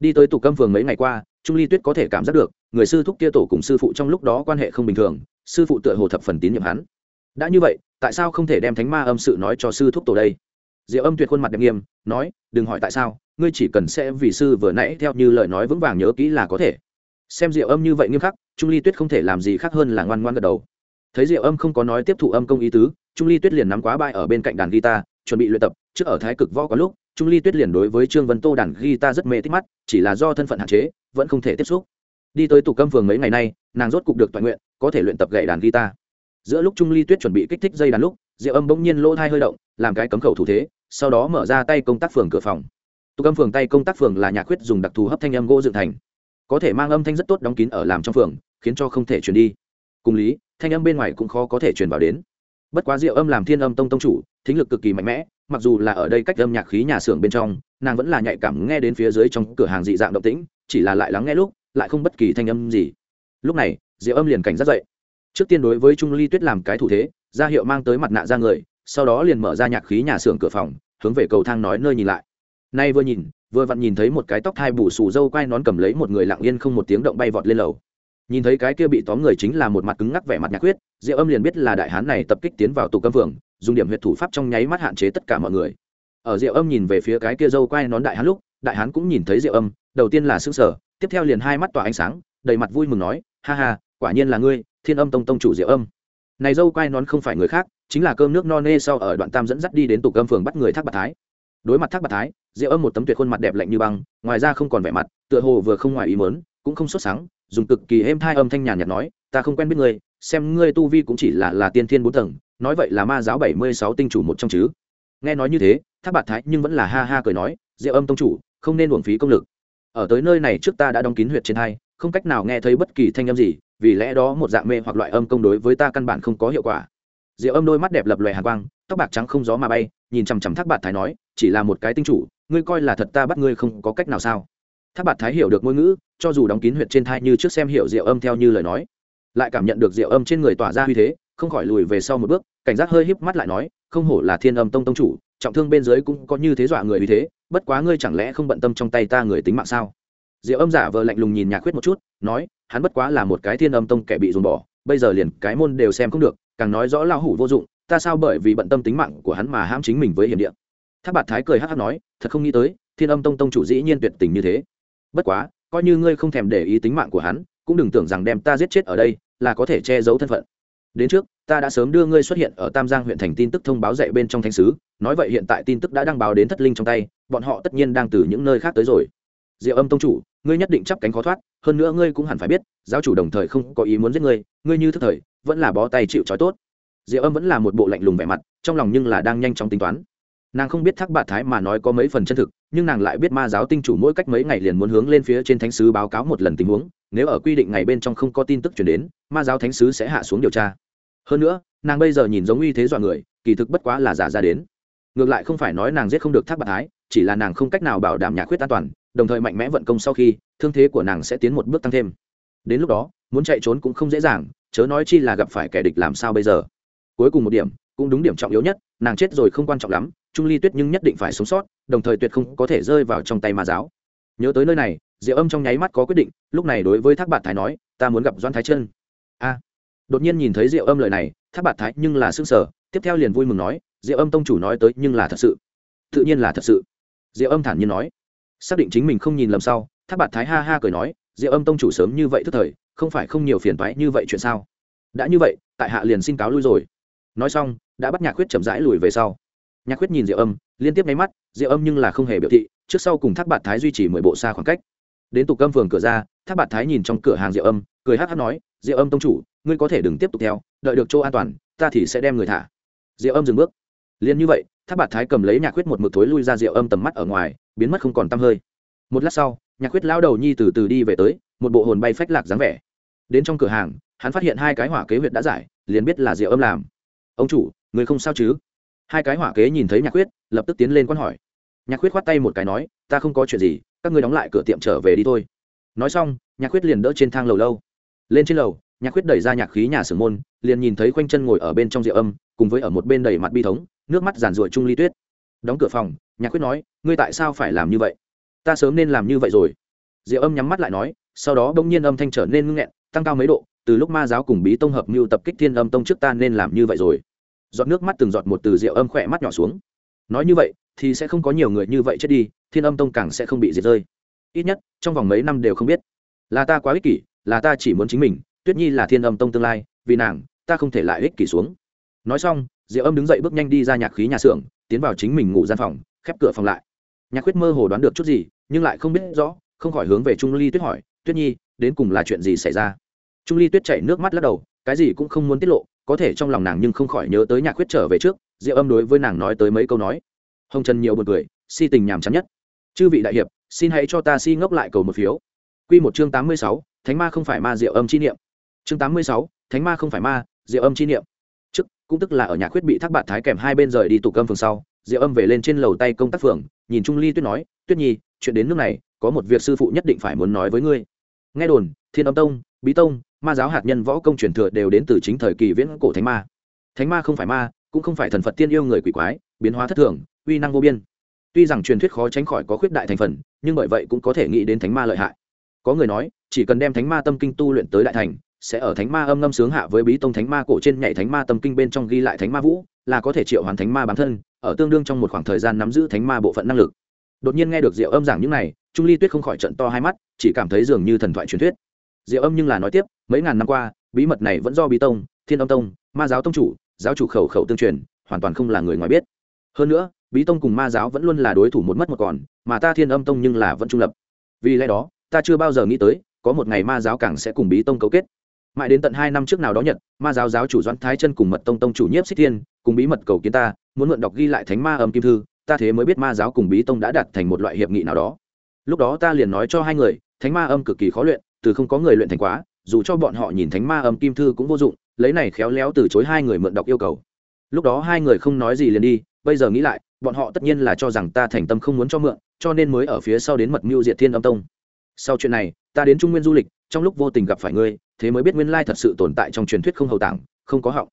Đi tới tủ câm phường mấy ngày qua, trung ly tuyết có thể cảm giác được, người sư thúc kia tổ cùng sư phụ trong lúc đó quan hệ không bình thường, sư phụ tựa hồ thập phần tín nhiệm hắn. Đã như vậy, tại sao không thể đem thánh ma âm sự nói cho sư thúc tổ đây? Diệu âm tuyệt khuôn mặt đẹp nghiêm, nói, đừng hỏi tại sao, ngươi chỉ cần sẽ vì sư vừa nãy theo như lời nói vững vàng nhớ kỹ là có thể. Xem diệu âm như vậy nghiêm khắc, trung ly tuyết không thể làm gì khác hơn là ngoan ngoan gật đầu. Thấy diệu âm không có nói tiếp thụ âm công ý tứ, trung ly tuyết liền nắm quá bài ở bên cạnh đàn guitar, chuẩn bị luyện tập, trước ở thái cực võ có lúc trung ly tuyết liền đối với trương vân tô đàn guitar rất mê thích mắt, chỉ là do thân phận hạn chế, vẫn không thể tiếp xúc. Đi tới tủ câm phường mấy ngày nay, nàng rốt cục được toàn nguyện, có thể luyện tập gậy đàn guitar. Giữa lúc trung ly tuyết chuẩn bị kích thích dây đàn lúc diệu âm bỗng nhiên lỗ thai hơi động, làm cái cấm khẩu thủ thế, sau đó mở ra tay công tác phường cửa phòng. Tụ âm phường tay công tác phường là nhà khuyết dùng đặc thù hấp thanh âm gỗ dựng thành. Có thể mang âm thanh rất tốt đóng kín ở làm trong phường, khiến cho không thể truyền đi. Cùng lý, thanh âm bên ngoài cũng khó có thể truyền vào đến. Bất quá diệu âm làm thiên âm tông tông chủ, thính lực cực kỳ mạnh mẽ mặc dù là ở đây cách âm nhạc khí nhà xưởng bên trong, nàng vẫn là nhạy cảm nghe đến phía dưới trong cửa hàng dị dạng động tĩnh, chỉ là lại lắng nghe lúc, lại không bất kỳ thanh âm gì. Lúc này diệu âm liền cảnh giác dậy. Trước tiên đối với trung ly tuyết làm cái thủ thế, ra hiệu mang tới mặt nạ ra người, sau đó liền mở ra nhạc khí nhà xưởng cửa phòng, hướng về cầu thang nói nơi nhìn lại. Nay vừa nhìn, vừa vặn nhìn thấy một cái tóc thai bù xù dâu quai nón cầm lấy một người lặng yên không một tiếng động bay vọt lên lầu. Nhìn thấy cái kia bị tóm người chính là một mặt cứng ngắc vẻ mặt nhạc quyết diệu âm liền biết là đại hán này tập kích tiến vào tù câm phường dùng điểm huyệt thủ pháp trong nháy mắt hạn chế tất cả mọi người. Ở diệu âm nhìn về phía cái kia dâu quai nón đại hán lúc, đại hán cũng nhìn thấy diệu âm, đầu tiên là xương sở tiếp theo liền hai mắt tỏa ánh sáng, đầy mặt vui mừng nói, ha ha, quả nhiên là ngươi, thiên âm tông tông chủ diệu âm. Này dâu quai nón không phải người khác, chính là cơm nước no nê sau ở đoạn tam dẫn dắt đi đến tủ cơm phường bắt người thác bạc thái. Đối mặt thác bạc thái, diệu âm một tấm tuyệt khuôn mặt đẹp lạnh như băng, ngoài ra không còn vẻ mặt, tựa hồ vừa không ngoài ý mớn cũng không xuất sáng dùng cực kỳ êm thai âm thanh nhàn nhạt nói, ta không quen biết ngươi, xem ngươi tu vi cũng chỉ là là tiên thiên bốn tầng nói vậy là ma giáo bảy mươi sáu tinh chủ một trong chứ? Nghe nói như thế, thác bạt thái nhưng vẫn là ha ha cười nói, diệu âm tông chủ, không nên uổng phí công lực. Ở tới nơi này trước ta đã đóng kín huyệt trên hai, không cách nào nghe thấy bất kỳ thanh âm gì, vì lẽ đó một dạng mê hoặc loại âm công đối với ta căn bản không có hiệu quả. Diệu âm đôi mắt đẹp lập lòe hàn quang, tóc bạc trắng không gió mà bay, nhìn chằm chằm thác bạt thái nói, chỉ là một cái tinh chủ, ngươi coi là thật ta bắt ngươi không có cách nào sao? Thác bạt thái hiểu được ngôn ngữ, cho dù đóng kín huyệt trên thai như trước xem hiểu diệu âm theo như lời nói, lại cảm nhận được diệu âm trên người tỏa ra uy thế, không khỏi lùi về sau một bước cảnh giác hơi híp mắt lại nói, không hổ là thiên âm tông tông chủ, trọng thương bên dưới cũng có như thế dọa người uy thế, bất quá ngươi chẳng lẽ không bận tâm trong tay ta người tính mạng sao? Diệu âm giả vờ lạnh lùng nhìn nhạc khuyết một chút, nói, hắn bất quá là một cái thiên âm tông kẻ bị dồn bỏ, bây giờ liền cái môn đều xem không được, càng nói rõ lao hủ vô dụng, ta sao bởi vì bận tâm tính mạng của hắn mà hãm chính mình với hiểm địa? Tháp bạt thái cười hắc hắc nói, thật không nghĩ tới, thiên âm tông tông chủ dĩ nhiên tuyệt tình như thế. Bất quá, coi như ngươi không thèm để ý tính mạng của hắn, cũng đừng tưởng rằng đem ta giết chết ở đây, là có thể che giấu thân phận đến trước, ta đã sớm đưa ngươi xuất hiện ở tam giang huyện thành tin tức thông báo dạy bên trong thánh sứ, nói vậy hiện tại tin tức đã đăng báo đến thất linh trong tay, bọn họ tất nhiên đang từ những nơi khác tới rồi. Diệu âm tông chủ, ngươi nhất định chắp cánh khó thoát, hơn nữa ngươi cũng hẳn phải biết, giáo chủ đồng thời không có ý muốn giết ngươi ngươi như thức thời, vẫn là bó tay chịu trói tốt. Diệu âm vẫn là một bộ lạnh lùng vẻ mặt, trong lòng nhưng là đang nhanh chóng tính toán. Nàng không biết thác bạ thái mà nói có mấy phần chân thực, nhưng nàng lại biết ma giáo tinh chủ mỗi cách mấy ngày liền muốn hướng lên phía trên thánh sứ báo cáo một lần tình huống nếu ở quy định ngày bên trong không có tin tức chuyển đến, ma giáo thánh sứ sẽ hạ xuống điều tra. Hơn nữa, nàng bây giờ nhìn giống uy thế dọa người, kỳ thực bất quá là giả ra đến. Ngược lại không phải nói nàng giết không được thác bạc thái, chỉ là nàng không cách nào bảo đảm nhà khuyết an toàn, đồng thời mạnh mẽ vận công sau khi, thương thế của nàng sẽ tiến một bước tăng thêm. Đến lúc đó, muốn chạy trốn cũng không dễ dàng, chớ nói chi là gặp phải kẻ địch làm sao bây giờ. Cuối cùng một điểm, cũng đúng điểm trọng yếu nhất, nàng chết rồi không quan trọng lắm, trung ly tuyết nhưng nhất định phải sống sót, đồng thời tuyệt không có thể rơi vào trong tay ma giáo. Nhớ tới nơi này diệu âm trong nháy mắt có quyết định lúc này đối với thác bạt thái nói ta muốn gặp doan thái chân. A. Đột nhiên nhìn thấy diệu âm lời này thác bạt thái nhưng là sững sờ, sở tiếp theo liền vui mừng nói diệu âm tông chủ nói tới nhưng là thật sự. Tự nhiên là thật sự. Diệu âm thản nhiên nói. Xác định chính mình không nhìn lầm sau thác bạt thái ha ha cười nói diệu âm tông chủ sớm như vậy thức thời không phải không nhiều phiền toái như vậy chuyện sao? Đã như vậy tại hạ liền xin cáo lui rồi. Nói xong đã bắt nhạc khuyết chậm rãi lùi về sau. Nhạc khuyết nhìn diệu âm liên tiếp nháy mắt diệu âm nhưng là không hề biểu thị trước sau cùng thác bạt thái duy trì mười bộ xa khoảng cách đến tục âm phường cửa ra, thác bạt thái nhìn trong cửa hàng diệu âm, cười hát hát nói diệu âm tông chủ, ngươi có thể đừng tiếp tục theo, đợi được chỗ an toàn, ta thì sẽ đem người thả. Diệu âm dừng bước. Liền như vậy tháp bạt thái cầm lấy nhạc khuyết một mực thối lui ra rượu âm tầm mắt ở ngoài, biến mất không còn t hơi. Một lát sau, nhạc khuyết lao đầu nhi từ từ đi về tới, một bộ hồn bay phách lạc dáng vẻ. Đến trong cửa hàng, hắn phát hiện hai cái hỏa kế huyệt đã giải, liền biết là rượu âm làm. Ông chủ, người không sao chứ? Hai cái hỏa kế nhìn thấy nhạc khuyết, lập tức tiến lên quan hỏi. Nhạc khuyết khoát tay một cái nói, ta không có chuyện gì các ngươi đóng lại cửa tiệm trở về đi thôi. Nói xong, nhạc khuyết liền đỡ trên thang lầu lâu. Lên trên lầu, nhạc khuyết đẩy ra nhạc khí nhà xưởng môn, liền nhìn thấy khoanh chân ngồi ở bên trong rượu âm, cùng với ở một bên đầy mặt bi thống, nước mắt giàn ruội trung ly tuyết. Đóng cửa phòng, nhạc khuyết nói, ngươi tại sao phải làm như vậy? Ta sớm nên làm như vậy rồi. Diệu âm nhắm mắt lại nói, sau đó bỗng nhiên âm thanh trở nên ngưng nghẹn, tăng cao mấy độ, từ lúc ma giáo cùng bí tông hợp mưu tập kích thiên âm tông trước ta nên làm như vậy rồi. Giọt nước mắt từng giọt một từ rượu âm khỏe mắt nhỏ xuống nói như vậy, thì sẽ không có nhiều người như vậy chết đi, thiên âm tông càng sẽ không bị diệt rơi. Ít nhất, trong vòng mấy năm đều không biết. Là ta quá ích kỷ, là ta chỉ muốn chính mình, tuyết nhi là thiên âm tông tương lai, vì nàng, ta không thể lại ích kỷ xuống. Nói xong, diệu âm đứng dậy bước nhanh đi ra nhạc khí nhà xưởng, tiến vào chính mình ngủ gian phòng, khép cửa phòng lại. Nhạc khuyết mơ hồ đoán được chút gì, nhưng lại không biết rõ, không khỏi hướng về trung ly tuyết hỏi, tuyết nhi, đến cùng là chuyện gì xảy ra? Trung ly tuyết chảy nước mắt lắc đầu, cái gì cũng không muốn tiết lộ có thể trong lòng nàng nhưng không khỏi nhớ tới nhạc khuyết trở về trước, diệu âm đối với nàng nói tới mấy câu nói. Hồng trần nhiều b u ồ n cười, si tình nhàm chán nhất. Chư vị đại hiệp, xin hãy cho ta si ngốc lại cầu một phiếu. Q một chương tám mươi sáu, thánh ma không phải ma, diệu âm chi niệm. Chương tám mươi sáu, thánh ma không phải ma, diệu âm chi niệm. Chức cũng tức là ở nhà khuyết bị thác bạn thái kèm hai bên rời đi tụ cơm phường sau, diệu âm về lên trên lầu tay công tác phường, nhìn trung ly tuyết nói, tuyết nhi, chuyện đến nước này, có một việc sư phụ nhất định phải muốn nói với ngươi. Nghe đồn, thiên âm tông, bí tông ma giáo hạt nhân võ công truyền thừa đều đến từ chính thời kỳ viễn cổ thánh ma. Thánh ma không phải ma, cũng không phải thần phật tiên yêu người quỷ quái, biến hóa thất thường, uy năng vô biên. Tuy rằng truyền thuyết khó tránh khỏi có khuyết đại thành phần, nhưng bởi vậy cũng có thể nghĩ đến thánh ma lợi hại. Có người nói, chỉ cần đem thánh ma tâm kinh tu luyện tới đại thành, sẽ ở thánh ma âm ngâm sướng hạ với bí tông thánh ma cổ trên nhảy thánh ma tâm kinh bên trong ghi lại thánh ma vũ, là có thể triệu hoàn thánh ma bản thân, ở tương đương trong một khoảng thời gian nắm giữ thánh ma bộ phận năng lực. Đột nhiên nghe được diệu âm giảng những này, trung ly tuyết không khỏi trận to hai mắt, chỉ cảm thấy dường như thần thoại truyền thuyết diệu âm nhưng là nói tiếp, mấy ngàn năm qua, bí mật này vẫn do bí tông, thiên âm tông, ma giáo tông chủ, giáo chủ khẩu khẩu tương truyền, hoàn toàn không là người ngoài biết. Hơn nữa, bí tông cùng ma giáo vẫn luôn là đối thủ một mất một còn, mà ta thiên âm tông nhưng là vẫn trung lập. Vì lẽ đó, ta chưa bao giờ nghĩ tới, có một ngày ma giáo càng sẽ cùng bí tông cấu kết. Mãi đến tận hai năm trước nào đó nhật, ma giáo giáo chủ doãn thái chân cùng mật tông tông chủ nhiếp xích thiên, cùng bí mật cầu kiến ta, muốn mượn đọc ghi lại thánh ma âm kim thư, ta thế mới biết ma giáo cùng bí tông đã đạt thành một loại hiệp nghị nào đó. Lúc đó ta liền nói cho hai người, thánh ma âm cực kỳ khó luyện từ không có người luyện thành quá, dù cho bọn họ nhìn thánh ma âm kim thư cũng vô dụng, lấy này khéo léo từ chối hai người mượn đọc yêu cầu. Lúc đó hai người không nói gì liền đi, bây giờ nghĩ lại, bọn họ tất nhiên là cho rằng ta thành tâm không muốn cho mượn, cho nên mới ở phía sau đến mật mưu diệt thiên âm tông. Sau chuyện này, ta đến trung nguyên du lịch, trong lúc vô tình gặp phải ngươi, thế mới biết nguyên lai thật sự tồn tại trong truyền thuyết không hầu tảng, không có họng.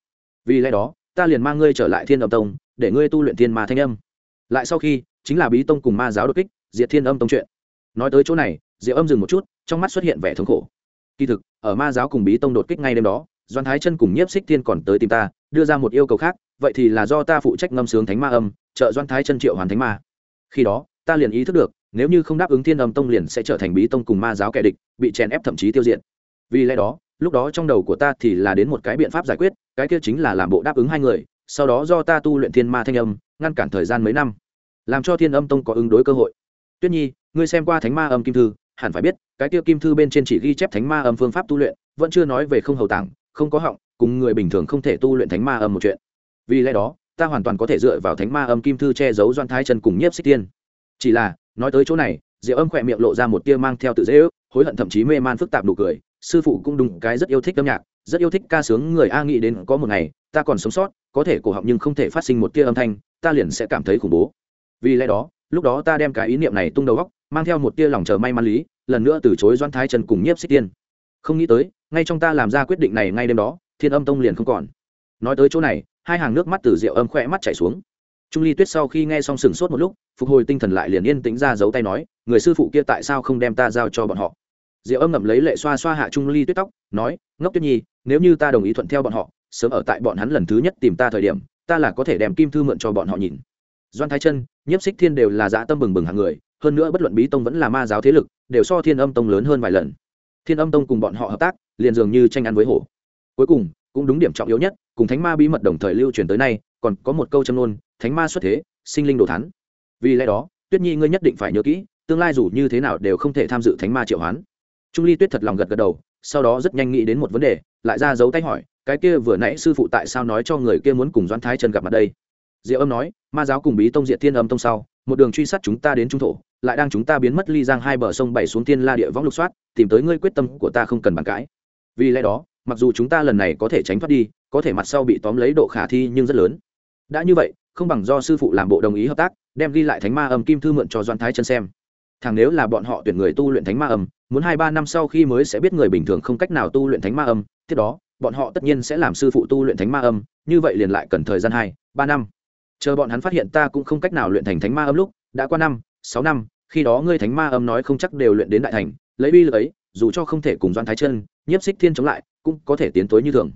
Vì lẽ đó, ta liền mang ngươi trở lại thiên âm tông, để ngươi tu luyện thiên ma thanh âm. Lại sau khi, chính là bí tông cùng ma giáo đột kích, diệt thiên âm tông chuyện. Nói tới chỗ này diệu âm dừng một chút, trong mắt xuất hiện vẻ thống khổ. Kỳ thực, ở ma giáo cùng bí tông đột kích ngay đêm đó doan thái chân cùng nhiếp xích thiên còn tới tìm ta, đưa ra một yêu cầu khác, vậy thì là do ta phụ trách ngâm sướng thánh ma âm, trợ doan thái chân triệu hoàn thánh ma. Khi đó, ta liền ý thức được, nếu như không đáp ứng thiên âm tông liền sẽ trở thành bí tông cùng ma giáo kẻ địch, bị chèn ép thậm chí tiêu diệt. Vì lẽ đó, lúc đó trong đầu của ta thì là đến một cái biện pháp giải quyết, cái kia chính là làm bộ đáp ứng hai người, sau đó do ta tu luyện thiên ma thanh âm, ngăn cản thời gian mấy năm, làm cho thiên âm tông có ứng đối cơ hội. Tuyết nhi, ngươi xem qua thánh ma âm kim thư hẳn phải biết, cái kia kim thư bên trên chỉ ghi chép thánh ma âm phương pháp tu luyện, vẫn chưa nói về không hầu tảng, không có họng, cùng người bình thường không thể tu luyện thánh ma âm một chuyện. Vì lẽ đó, ta hoàn toàn có thể dựa vào thánh ma âm kim thư che giấu doan thái chân cùng nhiếp xích tiên. Chỉ là, nói tới chỗ này, diệu âm khỏe miệng lộ ra một tia mang theo tự dễ ước, hối hận thậm chí mê man phức tạp nụ cười. Sư phụ cũng đúng, cái rất yêu thích âm nhạc, rất yêu thích ca sướng người a nghĩ đến có một ngày, ta còn sống sót, có thể cổ họng nhưng không thể phát sinh một tia âm thanh, ta liền sẽ cảm thấy khủng bố. Vì lẽ đó lúc đó ta đem cái ý niệm này tung đầu góc, mang theo một tia lòng chờ may mắn lý, lần nữa từ chối doan thái trần cùng nhiếp xích tiên. Không nghĩ tới, ngay trong ta làm ra quyết định này ngay đêm đó, thiên âm tông liền không còn. Nói tới chỗ này, hai hàng nước mắt từ rượu âm khỏe mắt chảy xuống. Trung ly tuyết sau khi nghe xong sừng sốt một lúc, phục hồi tinh thần lại liền yên tĩnh ra giấu tay nói, người sư phụ kia tại sao không đem ta giao cho bọn họ? Diệu âm ngậm lấy lệ xoa xoa hạ trung ly tuyết tóc, nói, ngốc tuyết nhi, nếu như ta đồng ý thuận theo bọn họ, sớm ở tại bọn hắn lần thứ nhất tìm ta thời điểm, ta là có thể đem kim thư mượn cho bọn họ nhìn doan thái chân, nhiếp xích thiên đều là dã tâm bừng bừng hàng người, hơn nữa bất luận bí tông vẫn là ma giáo thế lực, đều so thiên âm tông lớn hơn vài lần. Thiên âm tông cùng bọn họ hợp tác, liền dường như tranh ăn với hổ. Cuối cùng, cũng đúng điểm trọng yếu nhất, cùng thánh ma bí mật đồng thời lưu truyền tới nay, còn có một câu châm ngôn, thánh ma xuất thế, sinh linh đồ thắn vì lẽ đó, tuyết nhi ngươi nhất định phải nhớ kỹ, tương lai dù như thế nào đều không thể tham dự thánh ma triệu hoán. Trung ly tuyết thật lòng gật gật đầu, sau đó rất nhanh nghĩ đến một vấn đề, lại ra dấu tay hỏi, cái kia vừa nãy sư phụ tại sao nói cho người kia muốn cùng Doan thái chân gặp mặt đây? Diệu âm nói, ma giáo cùng bí tông diệt thiên âm tông sau, một đường truy sát chúng ta đến trung thổ, lại đang chúng ta biến mất ly giang hai bờ sông bảy xuống thiên la địa võng lục soát, tìm tới ngươi quyết tâm của ta không cần bàn cãi. Vì lẽ đó, mặc dù chúng ta lần này có thể tránh thoát đi, có thể mặt sau bị tóm lấy độ khả thi nhưng rất lớn. Đã như vậy, không bằng do sư phụ làm bộ đồng ý hợp tác, đem ghi lại thánh ma âm kim thư mượn cho doan thái chân xem. Thằng nếu là bọn họ tuyển người tu luyện thánh ma âm, muốn hai ba năm sau khi mới sẽ biết người bình thường không cách nào tu luyện thánh ma âm, tiếp đó, bọn họ tất nhiên sẽ làm sư phụ tu luyện thánh ma âm, như vậy liền lại cần thời gian hai, ba năm chờ bọn hắn phát hiện ta cũng không cách nào luyện thành thánh ma âm lúc, đã qua năm, sáu năm, khi đó ngươi thánh ma âm nói không chắc đều luyện đến đại thành, lấy bi lực ấy, dù cho không thể cùng doan thái chân, nhiếp xích thiên chống lại, cũng có thể tiến tối như thường.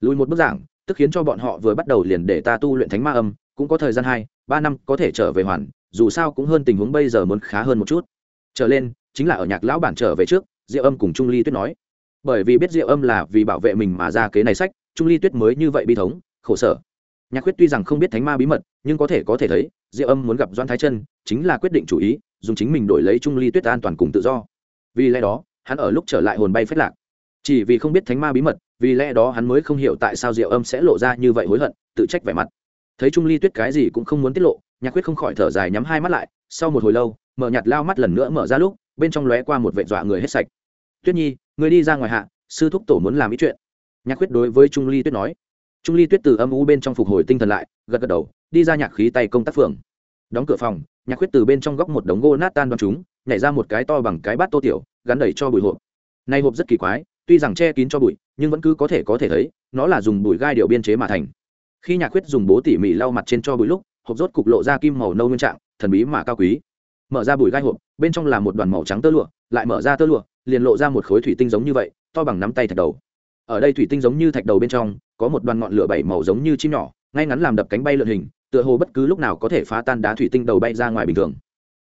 Lùi một bức giảng, tức khiến cho bọn họ vừa bắt đầu liền để ta tu luyện thánh ma âm, cũng có thời gian hai, ba năm có thể trở về hoàn, dù sao cũng hơn tình huống bây giờ muốn khá hơn một chút. Trở lên, chính là ở nhạc lão bản trở về trước, diệu âm cùng trung ly tuyết nói. Bởi vì biết diệu âm là vì bảo vệ mình mà ra kế này sách, trung ly tuyết mới như vậy bi thống, khổ sở nhạc quyết tuy rằng không biết thánh ma bí mật, nhưng có thể có thể thấy, diệu âm muốn gặp doan thái chân, chính là quyết định chủ ý, dùng chính mình đổi lấy trung ly tuyết an toàn cùng tự do. Vì lẽ đó, hắn ở lúc trở lại hồn bay phết lạc. Chỉ vì không biết thánh ma bí mật, vì lẽ đó hắn mới không hiểu tại sao diệu âm sẽ lộ ra như vậy hối hận, tự trách vẻ mặt. Thấy trung ly tuyết cái gì cũng không muốn tiết lộ, nhạc quyết không khỏi thở dài nhắm hai mắt lại, sau một hồi lâu, mở nhạt lao mắt lần nữa mở ra lúc, bên trong lóe qua một vệ dọa người hết sạch. Tuyết nhi người đi ra ngoài hạ, sư thúc tổ muốn làm ý chuyện. Nhạc quyết đối với trung ly tuyết nói trung ly tuyết từ âm u bên trong phục hồi tinh thần lại, gật gật đầu, đi ra nhạc khí tay công tác phường. Đóng cửa phòng, nhạc quyết từ bên trong góc một đống gỗ nát tan đoan chúng, nhảy ra một cái to bằng cái bát tô tiểu, gắn đầy cho bụi hộp. Nay hộp rất kỳ quái, tuy rằng che kín cho bụi, nhưng vẫn cứ có thể có thể thấy, nó là dùng bụi gai điệu biên chế mà thành. Khi nhạc quyết dùng bố tỉ mỉ lau mặt trên cho bụi lúc, hộp rốt cục lộ ra kim màu nâu nguyên trạng, thần bí mà cao quý. Mở ra bụi gai hộp, bên trong là một đoàn màu trắng tơ lụa, lại mở ra tơ lụa, liền lộ ra một khối thủy tinh giống như vậy, to bằng nắm tay thật đầu ở đây thủy tinh giống như thạch đầu bên trong, có một đoàn ngọn lửa bảy màu giống như chim nhỏ, ngay ngắn làm đập cánh bay lượn hình, tựa hồ bất cứ lúc nào có thể phá tan đá thủy tinh đầu bay ra ngoài bình thường.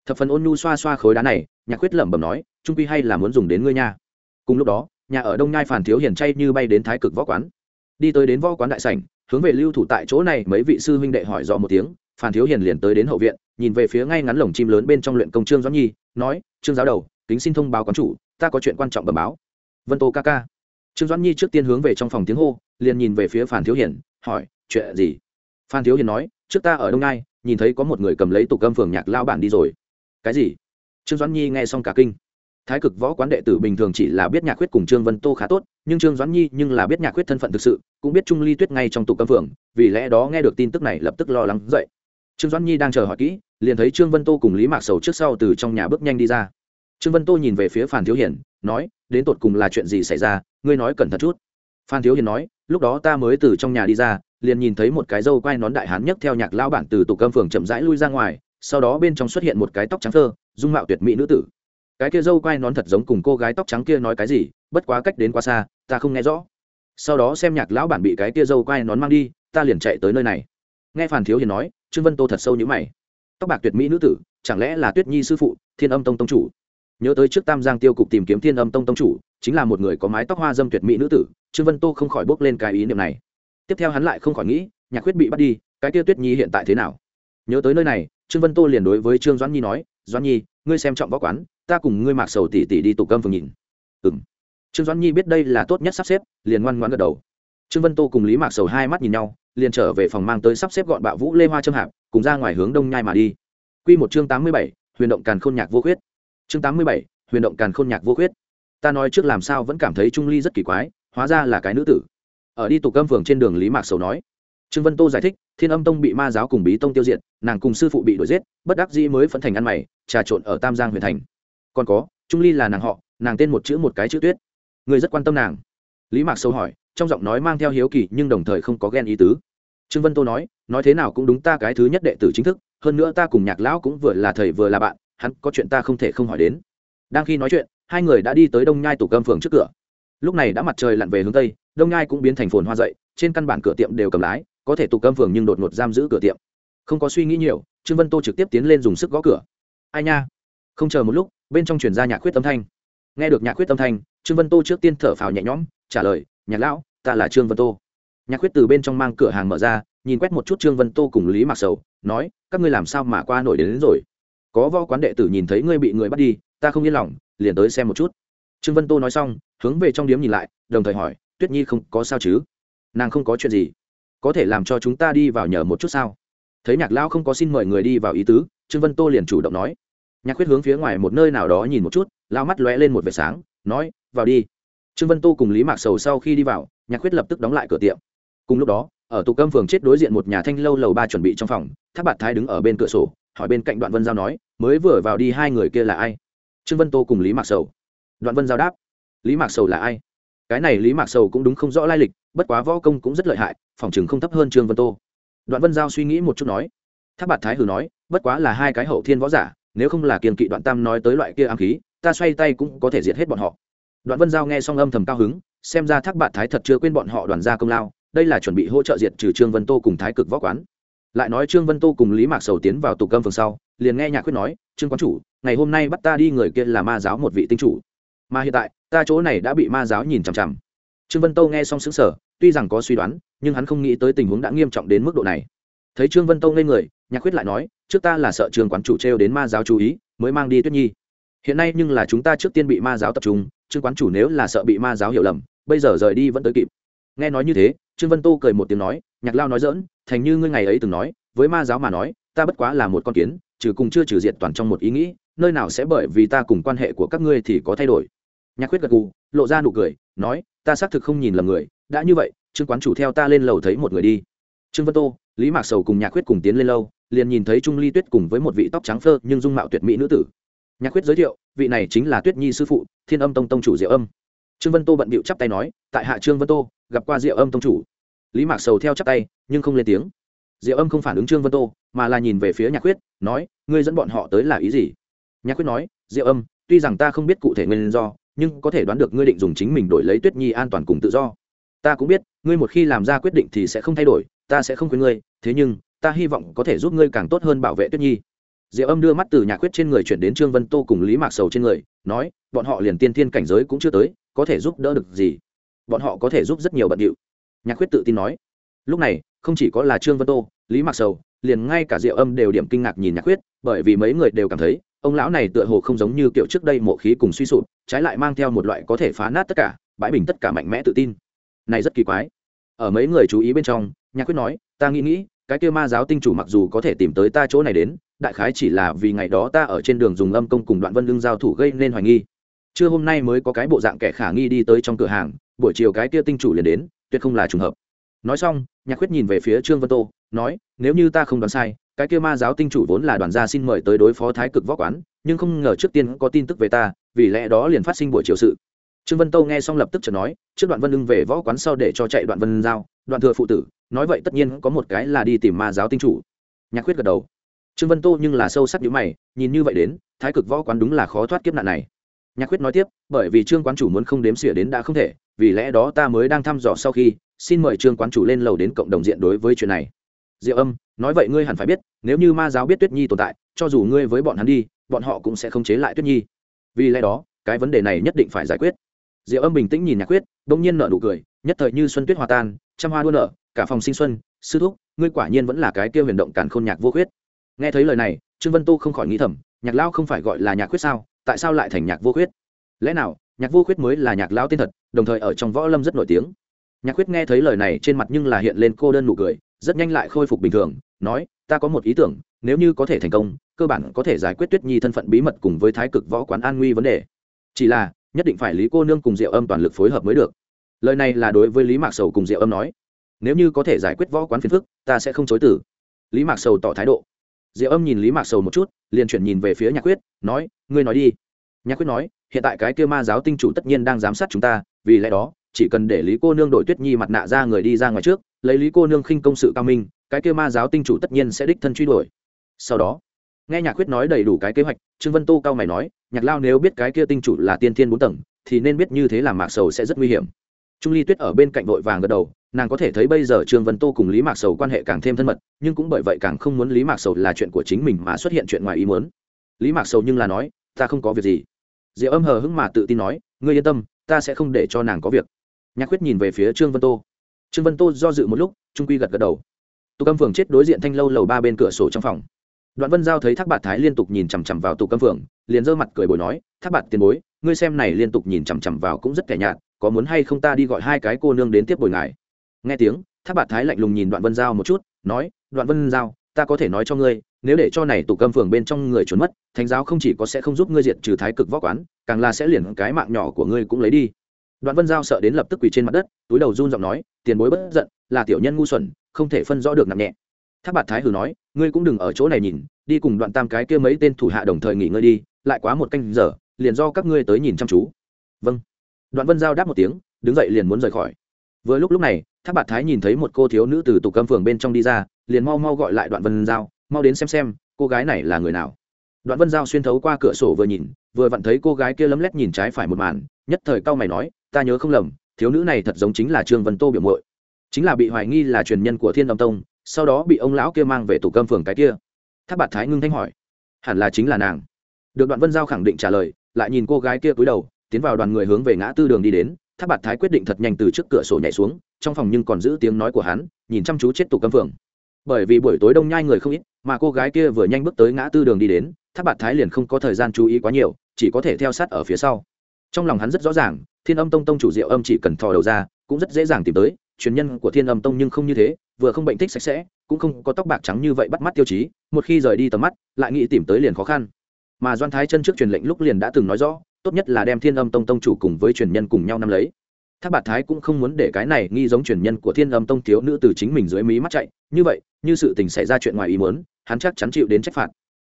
Thập phần ôn nhu xoa xoa khối đá này, nhạc quyết lẩm bẩm nói, trung quy hay là muốn dùng đến ngươi nha. Cùng lúc đó, nhà ở đông nhai phản thiếu hiền chay như bay đến thái cực võ quán. Đi tới đến võ quán đại sảnh, hướng về lưu thủ tại chỗ này mấy vị sư huynh đệ hỏi rõ một tiếng, phản thiếu hiền liền tới đến hậu viện, nhìn về phía ngay ngắn lồng chim lớn bên trong luyện công trương doãn nhi, nói, trương giáo đầu, kính xin thông báo quán chủ, ta có chuyện quan trọng bẩm báo. Vân tô ca ca trương doãn nhi trước tiên hướng về trong phòng tiếng hô, liền nhìn về phía phan thiếu hiền, hỏi, chuyện gì? Phan thiếu hiền nói, trước ta ở đông nai, nhìn thấy có một người cầm lấy tục âm phường nhạc lao bản đi rồi. Cái gì? Trương doãn nhi nghe xong cả kinh. Thái cực võ quán đệ tử bình thường chỉ là biết nhạc khuyết cùng trương vân tô khá tốt, nhưng trương doãn nhi nhưng là biết nhạc khuyết thân phận thực sự, cũng biết trung ly tuyết ngay trong tục âm phường, vì lẽ đó nghe được tin tức này lập tức lo lắng dậy. Trương doãn nhi đang chờ hỏi kỹ, liền thấy trương vân tô cùng lý mạc sầu trước sau từ trong nhà bước nhanh đi ra. Trương vân tô nhìn về phía phan thiếu hiển nói, đến tột cùng là chuyện gì xảy ra, ngươi nói cẩn thận chút. Phan thiếu Hiền nói, lúc đó ta mới từ trong nhà đi ra, liền nhìn thấy một cái dâu quai nón đại hán nhấc theo nhạc lao bản từ tục cơm phường chậm rãi lui ra ngoài, sau đó bên trong xuất hiện một cái tóc trắng thơ dung mạo tuyệt mỹ nữ tử. Cái kia dâu quai nón thật giống cùng cô gái tóc trắng kia nói cái gì, bất quá cách đến quá xa, ta không nghe rõ. Sau đó xem nhạc lão bản bị cái kia dâu quai nón mang đi, ta liền chạy tới nơi này. Nghe Phan thiếu hiền nói, trương vân tô thật sâu như mày. Tóc bạc tuyệt mỹ nữ tử, chẳng lẽ là tuyết nhi sư phụ, thiên âm tông tông chủ? Nhớ tới trước tam giang tiêu cục tìm kiếm thiên âm tông tông chủ, chính là một người có mái tóc hoa dâm tuyệt mỹ nữ tử, trương vân tô không khỏi bốc lên cái ý niệm này. Tiếp theo hắn lại không khỏi nghĩ, nhạc quyết bị bắt đi, cái kia tuyết nhi hiện tại thế nào? Nhớ tới nơi này, trương vân tô liền đối với trương doãn nhi nói, doãn nhi, ngươi xem trọng võ quán, ta cùng ngươi mạc sầu tỉ tỉ đi tụ cơm phường nhìn. Ừng trương doãn nhi biết đây là tốt nhất sắp xếp, liền ngoan ngoãn gật đầu. Trương vân tô cùng lý mạc sầu hai mắt nhìn nhau, liền trở về phòng mang tới sắp xếp gọn bạo vũ lê hoa trâm hạp, cùng ra ngoài hướng đông nhai mà đi. Quy một chương tám mươi bảy, huyền động càn khôn nhạc vô khuyết chương tám mươi bảy, huyền động càn khôn nhạc vô khuyết. Ta nói trước làm sao vẫn cảm thấy trung ly rất kỳ quái, hóa ra là cái nữ tử. Ở đi tụ cơm phường trên đường lý mạc sầu nói, trương vân tô giải thích, thiên âm tông bị ma giáo cùng bí tông tiêu diệt, nàng cùng sư phụ bị đuổi giết, bất đắc dĩ mới phấn thành ăn mày, trà trộn ở tam giang huyền thành. Còn có, trung ly là nàng họ, nàng tên một chữ một cái chữ tuyết. Người rất quan tâm nàng. Lý mạc sâu hỏi, trong giọng nói mang theo hiếu kỳ nhưng đồng thời không có ghen ý tứ. Trương vân tô nói nói thế nào cũng đúng ta cái thứ nhất đệ tử chính thức, hơn nữa ta cùng nhạc lão cũng vừa là thầy vừa là bạn hắn có chuyện ta không thể không hỏi đến. Đang khi nói chuyện hai người đã đi tới đông nhai tủ cơm phường trước cửa. Lúc này đã mặt trời lặn về hướng tây đông nhai cũng biến thành phồn hoa dậy trên căn bản cửa tiệm đều cầm lái có thể tủ cơm phường nhưng đột ngột giam giữ cửa tiệm. Không có suy nghĩ nhiều trương vân tô trực tiếp tiến lên dùng sức gõ cửa. Ai nha? Không chờ một lúc bên trong truyền ra nhạc khuyết âm thanh. Nghe được nhạc khuyết âm thanh trương vân tô trước tiên thở phào nhẹ nhõm trả lời nhạc lão ta là trương vân tô. Nhạc khuyết từ bên trong mang cửa hàng mở ra nhìn quét một chút trương vân tô cùng lý mạc sầu nói các ngươi làm sao mà qua nổi đến, đến rồi? Có võ quán đệ tử nhìn thấy ngươi bị người bắt đi, ta không yên lòng, liền tới xem một chút. Trương vân tô nói xong, hướng về trong điếm nhìn lại, đồng thời hỏi, tuyết nhi không có sao chứ? Nàng không có chuyện gì. Có thể làm cho chúng ta đi vào nhờ một chút sao? Thấy nhạc Lão không có xin mời người đi vào ý tứ, trương vân tô liền chủ động nói. Nhạc khuyết hướng phía ngoài một nơi nào đó nhìn một chút, lao mắt lóe lên một vệt sáng, nói, vào đi. Trương vân tô cùng lý mạc sầu sau khi đi vào, nhạc khuyết lập tức đóng lại cửa tiệm. Cùng lúc đó, ở tụ câm phường chết đối diện một nhà thanh lâu lầu ba chuẩn bị trong phòng tháp bạt thái đứng ở bên cửa sổ hỏi bên cạnh đoạn vân giao nói, mới vừa vào đi hai người kia là ai? Trương vân tô cùng lý mạc sầu. Đoạn vân giao đáp, lý mạc sầu là ai? Cái này lý mạc sầu cũng đúng không rõ lai lịch, bất quá võ công cũng rất lợi hại, phòng chừng không thấp hơn trương vân tô. Đoạn vân giao suy nghĩ một chút nói tháp bạt thái hử nói, bất quá là hai cái hậu thiên võ giả, nếu không là kiềm kỵ đoạn tam nói tới loại kia ám khí, ta xoay tay cũng có thể diệt hết bọn họ. Đoạn vân giao nghe xong âm thầm cao hứng, xem ra thác bạt thái thật chưa quên bọn họ đoàn gia công lao, đây là chuẩn bị hỗ trợ diệt trừ trương vân tô cùng thái cực võ quán lại nói trương vân tô cùng lý mạc sầu tiến vào tục cơm phường sau, liền nghe nhạc quyết nói, trương quán chủ, ngày hôm nay bắt ta đi người kia là ma giáo một vị tinh chủ. Mà hiện tại, ta chỗ này đã bị ma giáo nhìn chằm chằm. Trương vân tô nghe xong xứng sở tuy rằng có suy đoán, nhưng hắn không nghĩ tới tình huống đã nghiêm trọng đến mức độ này. Thấy trương vân tô ngây người, nhạc quyết lại nói, trước ta là sợ trương quán chủ trêu đến ma giáo chú ý, mới mang đi tuyết nhi. Hiện nay nhưng là chúng ta trước tiên bị ma giáo tập trung, trương quán chủ nếu là sợ bị ma giáo hiểu lầm, bây giờ rời đi vẫn tới kịp. Nghe nói như thế, trương vân tô cười một tiếng nói, nhạc lao nói dỡn thành như ngươi ngày ấy từng nói, với ma giáo mà nói, ta bất quá là một con kiến, trừ cùng chưa trừ diệt toàn trong một ý nghĩ, nơi nào sẽ bởi vì ta cùng quan hệ của các ngươi thì có thay đổi. Nhạc khuyết gật gù, lộ ra nụ cười, nói, ta xác thực không nhìn lầm người, đã như vậy, trương quán chủ theo ta lên lầu thấy một người đi. Trương vân tô, lý mạc sầu cùng nhạc khuyết cùng tiến lên lâu, liền nhìn thấy trung ly tuyết cùng với một vị tóc trắng phơ nhưng dung mạo tuyệt mỹ nữ tử. Nhạc khuyết giới thiệu, vị này chính là tuyết nhi sư phụ, thiên âm tông tông chủ diệu âm. Trương vân tô bận bịu chắp tay nói, tại hạ trương vân tô, gặp qua diệu âm tông chủ lý mạc sầu theo chắp tay nhưng không lên tiếng. Diệu âm không phản ứng trương vân tô mà là nhìn về phía nhạc Quyết, nói ngươi dẫn bọn họ tới là ý gì? Nhạc Quyết nói diệu âm tuy rằng ta không biết cụ thể nguyên do nhưng có thể đoán được ngươi định dùng chính mình đổi lấy tuyết nhi an toàn cùng tự do. Ta cũng biết ngươi một khi làm ra quyết định thì sẽ không thay đổi ta sẽ không khuyên ngươi thế nhưng ta hy vọng có thể giúp ngươi càng tốt hơn bảo vệ tuyết nhi. Diệu âm đưa mắt từ nhạc Quyết trên người chuyển đến trương vân tô cùng lý mạc sầu trên người nói bọn họ liền tiên thiên cảnh giới cũng chưa tới có thể giúp đỡ được gì? Bọn họ có thể giúp rất nhiều bận điệu nhạc khuyết tự tin nói. Lúc này, không chỉ có là trương vân tô, lý mạc sầu, liền ngay cả diệu âm đều điểm kinh ngạc nhìn nhạc khuyết, bởi vì mấy người đều cảm thấy, ông lão này tựa hồ không giống như kiểu trước đây mộ khí cùng suy sụp, trái lại mang theo một loại có thể phá nát tất cả, bãi bình tất cả mạnh mẽ tự tin. Này rất kỳ quái. Ở mấy người chú ý bên trong, nhạc quyết nói, ta nghĩ nghĩ, cái kia ma giáo tinh chủ mặc dù có thể tìm tới ta chỗ này đến, đại khái chỉ là vì ngày đó ta ở trên đường dùng âm công cùng đoạn vân lương giao thủ gây nên hoài nghi. Trưa hôm nay mới có cái bộ dạng kẻ khả nghi đi tới trong cửa hàng, buổi chiều cái kia tinh chủ liền đến tuyệt không là trùng hợp. Nói xong, nhạc khuyết nhìn về phía trương vân tô, nói, nếu như ta không đoán sai, cái kia ma giáo tinh chủ vốn là đoàn gia xin mời tới đối phó thái cực võ quán, nhưng không ngờ trước tiên có tin tức về ta, vì lẽ đó liền phát sinh buổi chiều sự. Trương vân tô nghe xong lập tức chợt nói, trước đoạn vân lưng về võ quán sau để cho chạy đoạn vân giao, đoạn thừa phụ tử, nói vậy tất nhiên có một cái là đi tìm ma giáo tinh chủ. Nhạc khuyết gật đầu. Trương vân tô nhưng là sâu sắc nhữ mày, nhìn như vậy đến, thái cực võ quán đúng là khó thoát kiếp nạn này. Nhạc khuyết nói tiếp, bởi vì trương quán chủ muốn không đếm xỉa đến đã không thể vì lẽ đó ta mới đang thăm dò sau khi, xin mời trương quán chủ lên lầu đến cộng đồng diện đối với chuyện này. Diệu âm, nói vậy ngươi hẳn phải biết, nếu như ma giáo biết tuyết nhi tồn tại, cho dù ngươi với bọn hắn đi, bọn họ cũng sẽ không chế lại tuyết nhi. Vì lẽ đó, cái vấn đề này nhất định phải giải quyết. Diệu âm bình tĩnh nhìn nhạc quyết đ ỗ n g nhiên nở nụ cười, nhất thời như xuân tuyết hòa tan, trăm hoa đua nở, cả phòng sinh xuân, sư thúc, ngươi quả nhiên vẫn là cái kia huyền động càn khôn nhạc vô khuyết. Nghe thấy lời này, trương vân tu không khỏi nghĩ thầm, nhạc lao không phải gọi là nhạc khuyết sao, tại sao lại thành nhạc vô khuyết? Lẽ nào nhạc vô khuyết mới là nhạc lao tên thật, đồng thời ở trong võ lâm rất nổi tiếng. Nhạc khuyết nghe thấy lời này trên mặt nhưng là hiện lên cô đơn nụ cười, rất nhanh lại khôi phục bình thường, nói, ta có một ý tưởng, nếu như có thể thành công, cơ bản có thể giải quyết tuyết nhi thân phận bí mật cùng với thái cực võ quán an nguy vấn đề. Chỉ là, nhất định phải lý cô nương cùng diệu âm toàn lực phối hợp mới được. Lời này là đối với lý mạc sầu cùng diệu âm nói, nếu như có thể giải quyết võ quán phiền phức, ta sẽ không chối tử lý mạc sầu tỏ thái độ. Diệu âm nhìn lý mạc sầu một chút, liền chuyển nhìn về phía nhạc quyết nói, ngươi nói đi nhạc quyết nói, hiện tại cái kia ma giáo tinh chủ tất nhiên đang giám sát chúng ta, vì lẽ đó, chỉ cần để lý cô nương đội tuyết nhi mặt nạ ra người đi ra ngoài trước, lấy lý cô nương khinh công sự cao minh, cái kia ma giáo tinh chủ tất nhiên sẽ đích thân truy đuổi. Sau đó, nghe nhạc quyết nói đầy đủ cái kế hoạch, trương vân tô cao mày nói, nhạc lao nếu biết cái kia tinh chủ là tiên thiên bốn tầng, thì nên biết như thế làm mạc sầu sẽ rất nguy hiểm. Trung ly tuyết ở bên cạnh vội vàng gật đầu, nàng có thể thấy bây giờ trương vân tô cùng lý mạc sầu quan hệ càng thêm thân mật, nhưng cũng bởi vậy càng không muốn lý mạc sầu là chuyện của chính mình mà xuất hiện chuyện ngoài ý muốn. Lý mạc sầu nhưng là nói, ta không có việc gì diệu âm hờ hững mà tự tin nói, ngươi yên tâm, ta sẽ không để cho nàng có việc. Nhạc quyết nhìn về phía trương vân tô. Trương vân tô do dự một lúc, trung quy gật gật đầu. Tụ câm phường chết đối diện thanh lâu lầu ba bên cửa sổ trong phòng. Đoạn vân giao thấy thác bạt thái liên tục nhìn chằm chằm vào tụ câm phường liền giơ mặt cười bồi nói, thác bạt tiền bối, ngươi xem này liên tục nhìn chằm chằm vào cũng rất kẻ nhạt, có muốn hay không ta đi gọi hai cái cô nương đến tiếp bồi ngài? Nghe tiếng, thác bạt thái lạnh lùng nhìn đoạn vân giao một chút, nói, đoạn vân giao ta có thể nói cho ngươi, nếu để cho này tụ cơm phường bên trong người trốn mất, thánh giáo không chỉ có sẽ không giúp ngươi diệt trừ thái cực võ quán, càng là sẽ liền cái mạng nhỏ của ngươi cũng lấy đi. Đoạn vân giao sợ đến lập tức quỳ trên mặt đất, túi đầu run giọng nói, tiền bối bất giận, là tiểu nhân ngu xuẩn, không thể phân rõ được nặng nhẹ. Tháp bạt thái hử nói, ngươi cũng đừng ở chỗ này nhìn, đi cùng đoạn tam cái kia mấy tên thủ hạ đồng thời nghỉ ngơi đi, lại quá một canh giờ, liền do các ngươi tới nhìn chăm chú. Vâng. Đoạn vân giao đáp một tiếng, đứng dậy liền muốn rời khỏi. Vừa lúc lúc này tháp bạt thái nhìn thấy một cô thiếu nữ từ tủ cơm phường bên trong đi ra liền mau mau gọi lại đoạn vân giao, mau đến xem xem, cô gái này là người nào. Đoạn vân giao xuyên thấu qua cửa sổ vừa nhìn, vừa vặn thấy cô gái kia lấm lét nhìn trái phải một màn, nhất thời cau mày nói, ta nhớ không lầm, thiếu nữ này thật giống chính là trương vân tô biểu mội chính là bị hoài nghi là truyền nhân của thiên đồng tông, sau đó bị ông lão kia mang về tủ cơm phường cái kia. Tháp bạt thái ngưng thanh hỏi, hẳn là chính là nàng. Được đoạn vân giao khẳng định trả lời, lại nhìn cô gái kia cúi đầu, tiến vào đoàn người hướng về ngã tư đường đi đến tháp bạt thái quyết định thật nhanh từ trước cửa sổ nhảy xuống, trong phòng nhưng còn giữ tiếng nói của hắn, nhìn chăm chú chết tủ cơm phường bởi vì buổi tối đông nhai người không ít, mà cô gái kia vừa nhanh bước tới ngã tư đường đi đến, tháp bạt thái liền không có thời gian chú ý quá nhiều, chỉ có thể theo sát ở phía sau. Trong lòng hắn rất rõ ràng, thiên âm tông tông chủ diệu âm chỉ cần thò đầu ra, cũng rất dễ dàng tìm tới, truyền nhân của thiên âm tông nhưng không như thế, vừa không bệnh thích sạch sẽ, cũng không có tóc bạc trắng như vậy bắt mắt tiêu chí, một khi rời đi tầm mắt, lại nghĩ tìm tới liền khó khăn. Mà doan thái chân trước truyền lệnh lúc liền đã từng nói rõ, tốt nhất là đem thiên âm tông tông chủ cùng với truyền nhân cùng nhau nắm lấy tháp bạt thái cũng không muốn để cái này nghi giống truyền nhân của thiên âm tông thiếu nữ từ chính mình dưới mí mắt chạy. Như vậy, như sự tình xảy ra chuyện ngoài ý muốn, hắn chắc chắn chịu đến trách phạt.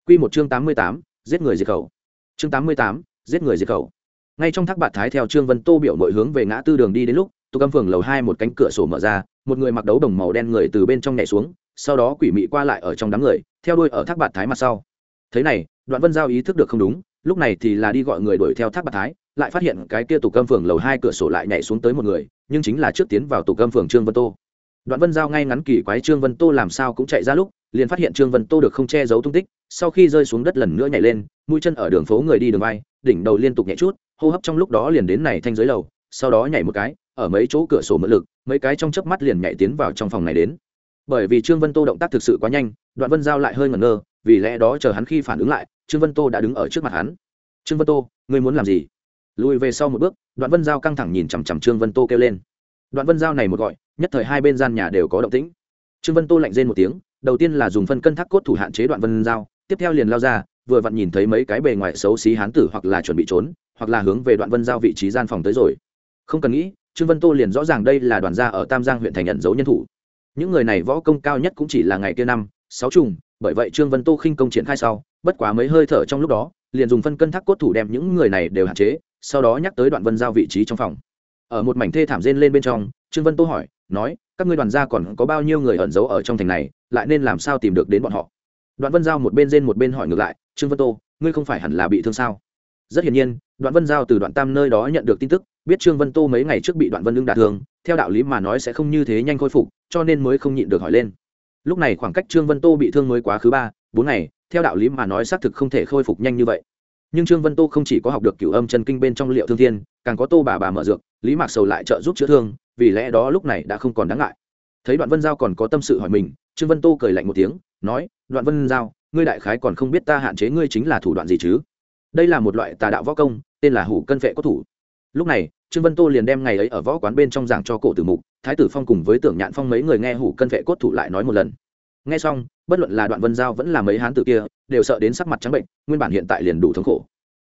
Q một chương tám mươi tám, giết người diệt khẩu. Chương tám mươi tám, giết người diệt khẩu. Ngay trong thác bạt thái theo trương vân tô biểu mọi hướng về ngã tư đường đi đến lúc, tô âm phường lầu hai một cánh cửa sổ mở ra, một người mặc đấu đồng màu đen người từ bên trong nhảy xuống, sau đó quỷ mị qua lại ở trong đám người, theo đuôi ở thác bạt thái mặt sau. Thế này, đoạn vân giao ý thức được không đúng, lúc này thì là đi gọi người đuổi theo thác bạt thái lại phát hiện cái kia tục cơm phường lầu hai cửa sổ lại nhảy xuống tới một người, nhưng chính là trước tiến vào tục cơm phường trương vân tô. Đoạn vân giao ngay ngắn kỳ quái trương vân tô làm sao cũng chạy ra lúc, liền phát hiện trương vân tô được không che giấu tung tích, sau khi rơi xuống đất lần nữa nhảy lên, mũi chân ở đường phố người đi đường vai, đỉnh đầu liên tục nhảy chút, hô hấp trong lúc đó liền đến này thanh dưới lầu, sau đó nhảy một cái, ở mấy chỗ cửa sổ mượn lực, mấy cái trong chớp mắt liền nhảy tiến vào trong phòng này đến. Bởi vì trương vân tô động tác thực sự quá nhanh, đoạn vân giao lại hơi ngẩn ngơ, vì lẽ đó chờ hắn khi phản ứng lại, trương vân tô đã đứng ở trước mặt hắn. Trương vân tô, ngươi muốn làm gì? Lùi về sau một bước, đoạn vân giao căng thẳng nhìn chằm chằm trương vân tô kêu lên. Đoạn vân giao này một gọi, nhất thời hai bên gian nhà đều có động tĩnh. Trương vân tô lạnh rên một tiếng, đầu tiên là dùng phân cân thác cốt thủ hạn chế đoạn vân giao, tiếp theo liền lao ra, vừa vặn nhìn thấy mấy cái bề ngoài xấu xí hán tử hoặc là chuẩn bị trốn, hoặc là hướng về đoạn vân giao vị trí gian phòng tới rồi. Không cần nghĩ, trương vân tô liền rõ ràng đây là đoàn gia ở tam giang huyện thành nhận dấu nhân thủ. Những người này võ công cao nhất cũng chỉ là ngày kia năm, sáu trùng, bởi vậy trương vân tô khinh công triển khai sau, bất quá mấy hơi thở trong lúc đó, liền dùng phân cân thác cốt thủ đem những người này đều hạn chế sau đó nhắc tới đoạn vân giao vị trí trong phòng. Ở một mảnh thê thảm rên lên bên trong, trương vân tô hỏi, nói, các ngươi đoàn gia còn có bao nhiêu người ẩn giấu ở trong thành này, lại nên làm sao tìm được đến bọn họ? Đoạn vân giao một bên rên một bên hỏi ngược lại, trương vân tô, ngươi không phải hẳn là bị thương sao? Rất hiển nhiên, đoạn vân giao từ đoạn tam nơi đó nhận được tin tức, biết trương vân tô mấy ngày trước bị đoạn vân lương đả thương, theo đạo lý mà nói sẽ không như thế nhanh khôi phục, cho nên mới không nhịn được hỏi lên. Lúc này khoảng cách trương vân tô bị thương mới quá khứ ba, bốn ngày, theo đạo lý mà nói xác thực không thể khôi phục nhanh như vậy nhưng trương vân tô không chỉ có học được cửu âm chân kinh bên trong liệu thương thiên, càng có tô bà bà mở dược, lý mạc sầu lại trợ giúp chữa thương, vì lẽ đó lúc này đã không còn đáng ngại. Thấy đoạn vân giao còn có tâm sự hỏi mình, trương vân tô cười lạnh một tiếng, nói, đoạn vân giao, ngươi đại khái còn không biết ta hạn chế ngươi chính là thủ đoạn gì chứ? Đây là một loại tà đạo võ công, tên là hủ cân vệ cốt thủ. Lúc này, trương vân tô liền đem ngày ấy ở võ quán bên trong giảng cho cổ tử mục, thái tử phong cùng với tưởng nhạn phong mấy người nghe hủ cân vệ cốt thủ lại nói một lần nghe xong, bất luận là đoạn vân giao vẫn là mấy hán tử kia, đều sợ đến sắc mặt trắng bệnh, nguyên bản hiện tại liền đủ thống khổ.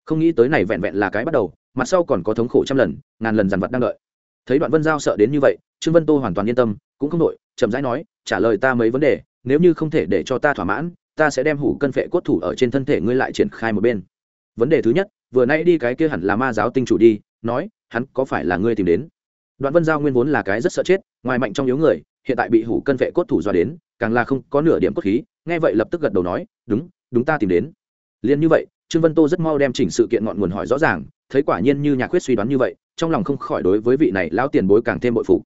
Không nghĩ tới này vẹn vẹn là cái bắt đầu, mặt sau còn có thống khổ trăm lần, ngàn lần dằn vặt đang đợi. Thấy đoạn vân giao sợ đến như vậy, trương vân tô hoàn toàn yên tâm, cũng không đội chậm rãi nói, trả lời ta mấy vấn đề, nếu như không thể để cho ta thỏa mãn, ta sẽ đem hủ cân phệ cốt thủ ở trên thân thể ngươi lại triển khai một bên. Vấn đề thứ nhất, vừa nãy đi cái kia hẳn là ma giáo tinh chủ đi, nói, hắn có phải là ngươi tìm đến? Đoạn vân giao nguyên vốn là cái rất sợ chết, ngoài mạnh trong yếu người, hiện tại bị hủ cân vệ cốt thủ do đến càng là không có nửa điểm cốt khí, nghe vậy lập tức gật đầu nói, đúng đúng ta tìm đến. Liền như vậy, trương vân tô rất mau đem chỉnh sự kiện ngọn nguồn hỏi rõ ràng, thấy quả nhiên như nhạc quyết suy đoán như vậy, trong lòng không khỏi đối với vị này lão tiền bối càng thêm bội phụ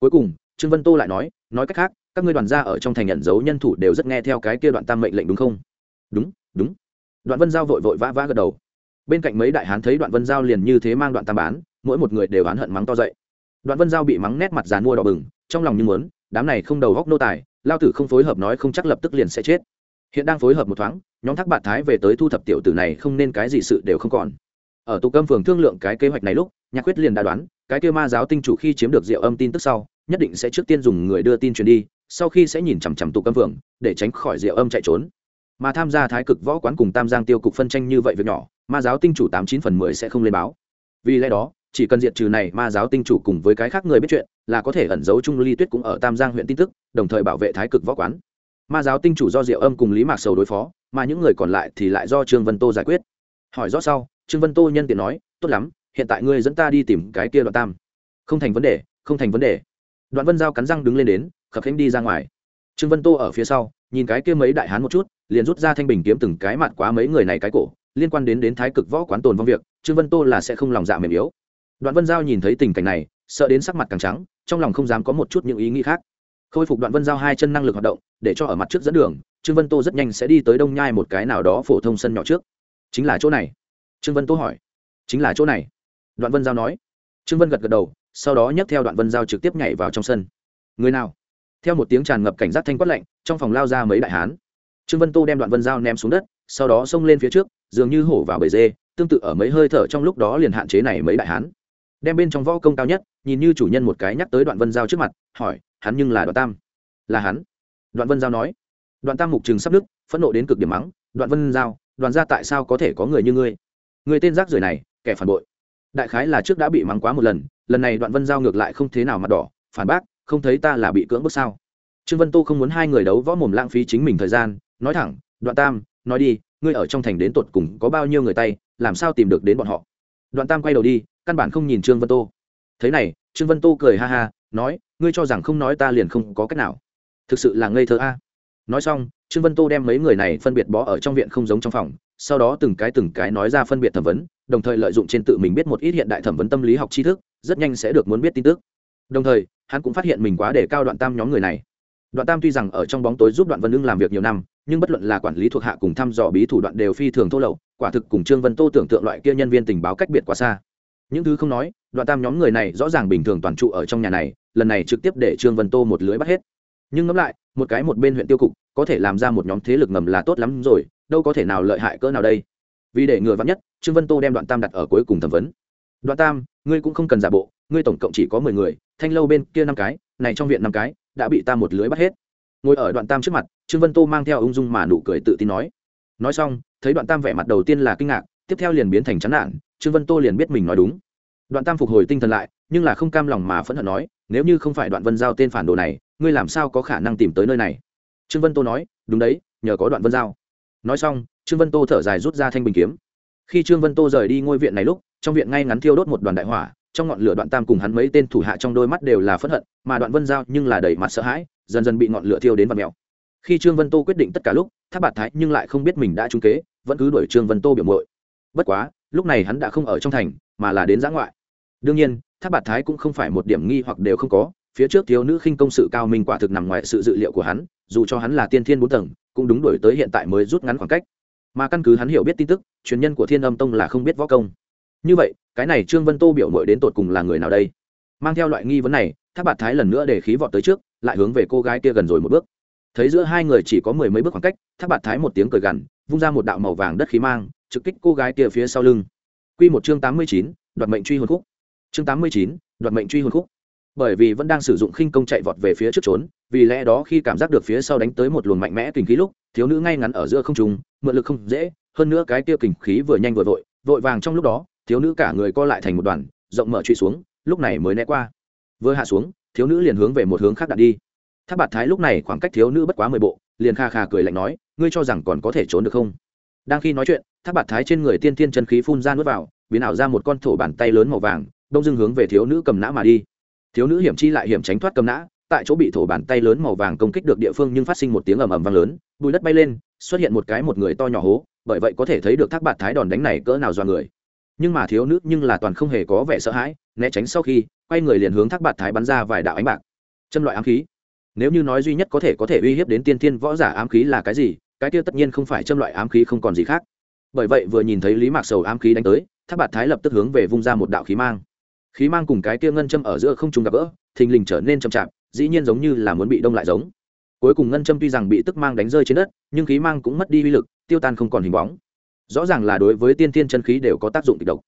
cuối cùng, trương vân tô lại nói nói cách khác, các ngươi đoàn gia ở trong thành nhận dấu nhân thủ đều rất nghe theo cái kia đoạn tam mệnh lệnh đúng không? Đúng đúng. Đoạn vân giao vội vội vã vã gật đầu. Bên cạnh mấy đại hán thấy đoạn vân giao liền như thế mang đoạn tam bán, mỗi một người đều oán hận mắng to dậy. Đoạn vân giao bị mắng nét mặt dàn mua đỏ bừng, trong lòng như muốn, đám này không đầu góc nô tài lao tử không phối hợp nói không chắc lập tức liền sẽ chết. Hiện đang phối hợp một thoáng, nhóm thác bạt thái về tới thu thập tiểu tử này không nên cái gì sự đều không còn. Ở tụ cơm phường thương lượng cái kế hoạch này lúc, nhạc quyết liền đã đoán, cái kêu ma giáo tinh chủ khi chiếm được rượu âm tin tức sau, nhất định sẽ trước tiên dùng người đưa tin truyền đi, sau khi sẽ nhìn chằm chằm tụ cơm phường, để tránh khỏi rượu âm chạy trốn. Mà tham gia thái cực võ quán cùng tam giang tiêu cục phân tranh như vậy việc nhỏ, ma giáo tinh chủ tám chín phần mười sẽ không lên báo. Vì lẽ đó chỉ cần diệt trừ này ma giáo tinh chủ cùng với cái khác người biết chuyện, là có thể ẩn giấu trung ly tuyết cũng ở tam giang huyện tin tức, đồng thời bảo vệ thái cực võ quán. Ma giáo tinh chủ do diệu âm cùng lý mạc sầu đối phó, mà những người còn lại thì lại do trương vân tô giải quyết. Hỏi rõ sau, trương vân tô nhân tiện nói, tốt lắm, hiện tại ngươi dẫn ta đi tìm cái kia đoạn tam. Không thành vấn đề, không thành vấn đề. Đoạn vân giao cắn răng đứng lên đến, khập khánh đi ra ngoài. Trương vân tô ở phía sau, nhìn cái kia mấy đại hán một chút, liền rút ra thanh bình kiếm từng cái mặt quá mấy người này cái cổ, liên quan đến đến thái cực võ quán tồn vong việc, trương vân tô là sẽ không lòng dạ mềm yếu đoạn vân giao nhìn thấy tình cảnh này, sợ đến sắc mặt càng trắng, trong lòng không dám có một chút những ý nghĩ khác. Khôi phục đoạn vân giao hai chân năng lực hoạt động, để cho ở mặt trước dẫn đường, trương vân tô rất nhanh sẽ đi tới đông nhai một cái nào đó phổ thông sân nhỏ trước. Chính là chỗ này? Trương vân tô hỏi. Chính là chỗ này. Đoạn vân giao nói. Trương vân gật gật đầu, sau đó nhấc theo đoạn vân giao trực tiếp nhảy vào trong sân. Người nào? Theo một tiếng tràn ngập cảnh giác thanh quát lạnh, trong phòng lao ra mấy đại hán. Trương vân tô đem đoạn vân giao ném xuống đất, sau đó xông lên phía trước, dường như hổ vào bể dê, tương tự ở mấy hơi thở trong lúc đó liền hạn chế này mấy đại hán đem bên trong võ công cao nhất, nhìn như chủ nhân một cái nhắc tới đoạn vân giao trước mặt, hỏi, hắn nhưng là đoạn tam? Là hắn. Đoạn vân giao nói. Đoạn tam mục trừng sắp đức phẫn nộ đến cực điểm mắng, đoạn vân giao đoàn ra tại sao có thể có người như ngươi? Người tên rác rưởi này, kẻ phản bội. Đại khái là trước đã bị mắng quá một lần lần này đoạn vân giao ngược lại không thế nào mặt đỏ, phản bác, không thấy ta là bị cưỡng bức sao? Trương vân tô không muốn hai người đấu võ mồm lãng phí chính mình thời gian, nói thẳng, đoạn tam, nói đi, ngươi ở trong thành đến tột cùng có bao nhiêu người tay, làm sao tìm được đến bọn họ? Đoạn tam quay đầu đi căn bản không nhìn trương vân tô. Thế này, trương vân tô cười ha ha, nói, ngươi cho rằng không nói ta liền không có cách nào. Thực sự là ngây thơ a. Nói xong, trương vân tô đem mấy người này phân biệt bó ở trong viện không giống trong phòng, sau đó từng cái từng cái nói ra phân biệt thẩm vấn, đồng thời lợi dụng trên tự mình biết một ít hiện đại thẩm vấn tâm lý học tri thức, rất nhanh sẽ được muốn biết tin tức. Đồng thời, hắn cũng phát hiện mình quá để cao đoạn tam nhóm người này. Đoạn tam tuy rằng ở trong bóng tối giúp đoạn vân ưng làm việc nhiều năm, nhưng bất luận là quản lý thuộc hạ cùng thăm dò bí thủ đoạn đều phi thường thô lậu, quả thực cùng trương vân tô tưởng tượng loại kia nhân viên tình báo cách biệt quá xa những thứ không nói, đoạn tam nhóm người này rõ ràng bình thường toàn trụ ở trong nhà này, lần này trực tiếp để trương vân tô một lưới bắt hết. Nhưng ngẫm lại, một cái một bên huyện tiêu cục, có thể làm ra một nhóm thế lực ngầm là tốt lắm rồi, đâu có thể nào lợi hại cỡ nào đây. Vì để ngừa vắn nhất, trương vân tô đem đoạn tam đặt ở cuối cùng thẩm vấn. Đoạn tam, ngươi cũng không cần giả bộ, ngươi tổng cộng chỉ có mười người, thanh lâu bên kia năm cái, này trong viện năm cái, đã bị ta một lưới bắt hết. Ngồi ở đoạn tam trước mặt, trương vân tô mang theo ung dung mà nụ cười tự tin nói. Nói xong, thấy đoạn tam vẻ mặt đầu tiên là kinh ngạc, tiếp theo liền biến thành chán nản trương vân tô liền biết mình nói đúng. Đoạn tam phục hồi tinh thần lại, nhưng là không cam lòng mà phẫn hận nói, nếu như không phải đoạn vân giao tên phản đồ này, ngươi làm sao có khả năng tìm tới nơi này? Trương vân tô nói, đúng đấy, nhờ có đoạn vân giao. Nói xong, trương vân tô thở dài rút ra thanh bình kiếm. Khi trương vân tô rời đi ngôi viện này lúc, trong viện ngay ngắn thiêu đốt một đoàn đại hỏa, trong ngọn lửa đoạn tam cùng hắn mấy tên thủ hạ trong đôi mắt đều là phẫn hận, mà đoạn vân giao nhưng là đầy mặt sợ hãi, dần dần bị ngọn lửa thiêu đến và mèo. Khi trương vân tô quyết định tất cả lúc tháp bạt thái nhưng lại không biết mình đã trúng kế, vẫn cứ đuổi trương vân tô biểu mội bất quá lúc này hắn đã không ở trong thành, mà là đến giã ngoại. Đương nhiên, tháp bạt thái cũng không phải một điểm nghi hoặc đều không có, phía trước thiếu nữ khinh công sự cao minh quả thực nằm ngoài sự dự liệu của hắn, dù cho hắn là tiên thiên bốn tầng, cũng đúng đổi tới hiện tại mới rút ngắn khoảng cách. Mà căn cứ hắn hiểu biết tin tức, truyền nhân của thiên âm tông là không biết võ công. Như vậy, cái này trương vân tô biểu mội đến tột cùng là người nào đây? Mang theo loại nghi vấn này, tháp bạt thái lần nữa để khí vọt tới trước, lại hướng về cô gái kia gần rồi một bước. Thấy giữa hai người chỉ có mười mấy bước khoảng cách, tháp bạt thái một tiếng cười gằn, vung ra một đạo màu vàng đất khí mang trực kích cô gái kia phía sau lưng. Q một chương tám mươi chín, đoạt mệnh truy hồn khúc. Chương tám mươi chín, đoạt mệnh truy hồn khúc. Bởi vì vẫn đang sử dụng khinh công chạy vọt về phía trước trốn, vì lẽ đó khi cảm giác được phía sau đánh tới một luồng mạnh mẽ kình khí lúc, thiếu nữ ngay ngắn ở giữa không trùng mượn lực không dễ, hơn nữa cái kia kình khí vừa nhanh vừa vội vội vàng trong lúc đó, thiếu nữ cả người co lại thành một đoàn, rộng mở truy xuống, lúc này mới né qua. Vừa hạ xuống, thiếu nữ liền hướng về một hướng khác đặt đi. Tháp bạt thái lúc này khoảng cách thiếu nữ bất quá mười bộ, liền kha kha cười lạnh nói, ngươi cho rằng còn có thể trốn được không? Đang khi nói chuyện tháp bạt thái trên người tiên tiên chân khí phun ra nuốt vào, biến ảo ra một con thổ bàn tay lớn màu vàng, đông dưng hướng về thiếu nữ cầm nã mà đi. Thiếu nữ hiểm chi lại hiểm tránh thoát cầm nã, tại chỗ bị thổ bàn tay lớn màu vàng công kích được địa phương nhưng phát sinh một tiếng ầm ầm vang lớn bùi đất bay lên, xuất hiện một cái một người to nhỏ hố, bởi vậy có thể thấy được thác bạt thái đòn đánh này cỡ nào do người. Nhưng mà thiếu nữ nhưng là toàn không hề có vẻ sợ hãi, né tránh sau khi, quay người liền hướng thác bạt thái bắn ra vài đạo ánh bạc. Châm loại ám khí. Nếu như nói duy nhất có thể có thể uy hiếp đến tiên thiên võ giả ám khí là cái gì, cái kia tất nhiên không phải châm loại ám khí không còn gì khác bởi vậy vừa nhìn thấy lý mạc sầu ám khí đánh tới tháp bạt thái lập tức hướng về vung ra một đạo khí mang. Khí mang cùng cái kia ngân châm ở giữa không trùng gặp gỡ, thình lình trở nên chậm chạp, dĩ nhiên giống như là muốn bị đông lại giống. Cuối cùng ngân châm tuy rằng bị tức mang đánh rơi trên đất, nhưng khí mang cũng mất đi uy lực, tiêu tan không còn hình bóng. Rõ ràng là đối với tiên tiên chân khí đều có tác dụng kịch độc.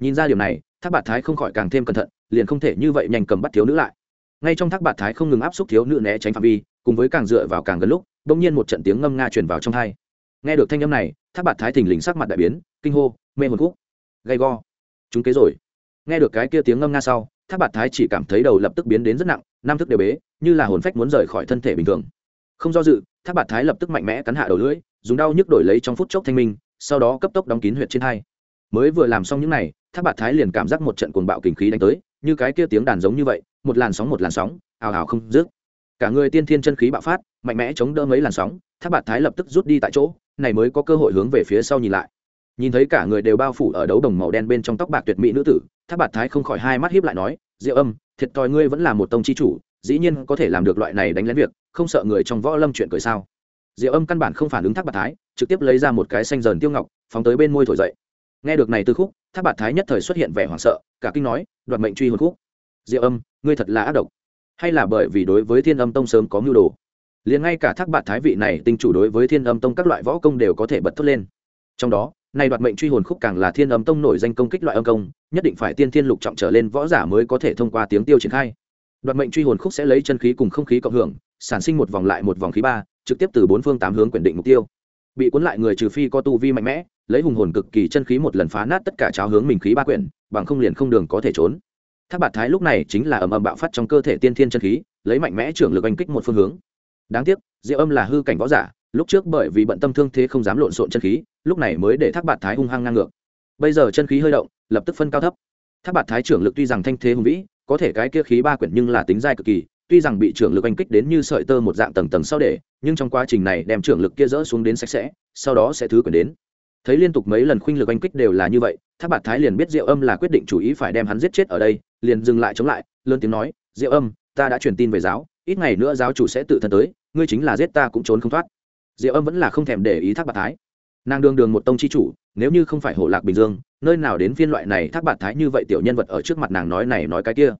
Nhìn ra điều này, thác bạt thái không khỏi càng thêm cẩn thận, liền không thể như vậy nhanh cầm bắt thiếu nữ lại. Ngay trong thác bạt thái không ngừng áp xúc thiếu nữ né tránh phạm vi, cùng với càng dựa vào càng gần lúc bỗng nhiên một trận tiếng ngâm nga truyền vào trong hai nghe được thanh âm này, thác bạt thái thình lình sắc mặt đại biến, kinh hô, mê hồn khúc, gay go, chúng kế rồi. Nghe được cái kia tiếng ngâm nga sau, thác bạt thái chỉ cảm thấy đầu lập tức biến đến rất nặng nam thức đều bế, như là hồn phách muốn rời khỏi thân thể bình thường. Không do dự, thác bạt thái lập tức mạnh mẽ cắn hạ đầu lưỡi, dùng đau nhức đổi lấy trong phút chốc thanh minh, sau đó cấp tốc đóng kín huyệt trên hai. Mới vừa làm xong những này, thác bạt thái liền cảm giác một trận cuồng bạo kinh khí đánh tới, như cái kia tiếng đàn giống như vậy, một làn sóng một làn sóng, ào ào không dứt cả người tiên thiên chân khí bạo phát, mạnh mẽ chống đỡ mấy làn sóng tháp bạt thái lập tức rút đi tại chỗ, này mới có cơ hội hướng về phía sau nhìn lại. Nhìn thấy cả người đều bao phủ ở đấu đồng màu đen bên trong tóc bạc tuyệt mỹ nữ tử tháp bạt thái không khỏi hai mắt hiếp lại nói, diệu âm, thiệt thòi ngươi vẫn là một tông chi chủ, dĩ nhiên có thể làm được loại này đánh lén việc, không sợ người trong võ lâm chuyện cười sao? Diệu âm căn bản không phản ứng tháp bạt thái, trực tiếp lấy ra một cái xanh dần tiêu ngọc, phóng tới bên môi thổi dậy. Nghe được này từ khúc tháp bạt thái nhất thời xuất hiện vẻ hoảng sợ, cả kinh nói, đoạt mệnh truy hồn khúc. Diệu âm, ngươi thật là ác độc hay là bởi vì đối với thiên âm tông sớm có mưu đồ? Liền ngay cả thác bạt thái vị này tinh chủ đối với thiên âm tông các loại võ công đều có thể bật thốt lên. Trong đó này đoạt mệnh truy hồn khúc càng là thiên âm tông nổi danh công kích loại âm công, nhất định phải tiên thiên lục trọng trở lên võ giả mới có thể thông qua tiếng tiêu triển khai. Đoạt mệnh truy hồn khúc sẽ lấy chân khí cùng không khí cộng hưởng, sản sinh một vòng lại một vòng khí ba, trực tiếp từ bốn phương tám hướng quyền định mục tiêu. Bị cuốn lại người trừ phi có tu vi mạnh mẽ, lấy hùng hồn cực kỳ chân khí một lần phá nát tất cả cháo hướng mình khí ba quyển, bằng không liền không đường có thể trốn thác bạt thái lúc này chính là ầm ầm bạo phát trong cơ thể tiên thiên chân khí, lấy mạnh mẽ trưởng lực oanh kích một phương hướng. Đáng tiếc diệu âm là hư cảnh võ giả, lúc trước bởi vì bận tâm thương thế không dám lộn xộn chân khí, lúc này mới để thác bạt thái hung hăng ngang ngược. Bây giờ chân khí hơi động, lập tức phân cao thấp. Thác bạt thái trưởng lực tuy rằng thanh thế hùng vĩ, có thể cái kia khí ba quyển nhưng là tính dai cực kỳ, tuy rằng bị trưởng lực oanh kích đến như sợi tơ một dạng tầng tầng sau để, nhưng trong quá trình này đem trưởng lực kia dỡ xuống đến sạch sẽ, sau đó sẽ thứ quyển đến. Thấy liên tục mấy lần khuynh lực oanh kích đều là như vậy, thác bạt thái liền biết diệu âm là quyết định chủ ý phải đem hắn giết chết ở đây liền dừng lại chống lại, lớn tiếng nói, diệu âm, ta đã truyền tin về giáo, ít ngày nữa giáo chủ sẽ tự thân tới, ngươi chính là giết ta cũng trốn không thoát. Diệu âm vẫn là không thèm để ý thác bạt thái. Nàng đường đường một tông chi chủ, nếu như không phải hổ lạc bình dương, nơi nào đến phiên loại này thác bạt thái như vậy tiểu nhân vật ở trước mặt nàng nói này nói cái kia.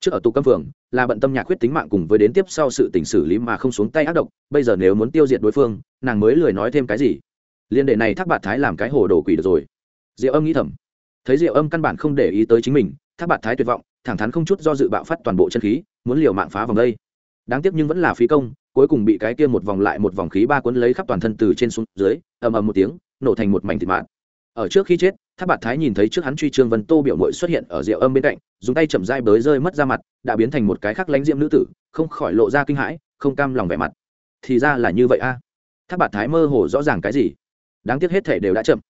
Trước ở tù cấm phường là bận tâm nhạc khuyết tính mạng cùng với đến tiếp sau sự tình xử lý mà không xuống tay ác độc, bây giờ nếu muốn tiêu diệt đối phương, nàng mới lười nói thêm cái gì. Liên đệ này thác bạt thái làm cái hồ đồ quỷ được rồi. Diệu âm nghĩ thầm. Thấy diệu âm căn bản không để ý tới chính mình, thác bạt thái tuyệt vọng thẳng thắn không chút do dự bạo phát toàn bộ chân khí, muốn liều mạng phá vòng đây. Đáng tiếc nhưng vẫn là phí công, cuối cùng bị cái kia một vòng lại một vòng khí ba cuốn lấy khắp toàn thân từ trên xuống dưới, ầm ầm một tiếng, nổ thành một mảnh thịt mạng ở trước khi chết tháp bạt thái nhìn thấy trước hắn truy trương vân tô biểu mội xuất hiện ở rượu âm bên cạnh, dùng tay chậm dai bới rơi mất ra mặt, đã biến thành một cái khắc lánh diễm nữ tử, không khỏi lộ ra kinh hãi, không cam lòng vẻ mặt. Thì ra là như vậy a. À. thác bạt thái mơ hồ rõ ràng cái gì? Đáng tiếc hết thể đều đã chậm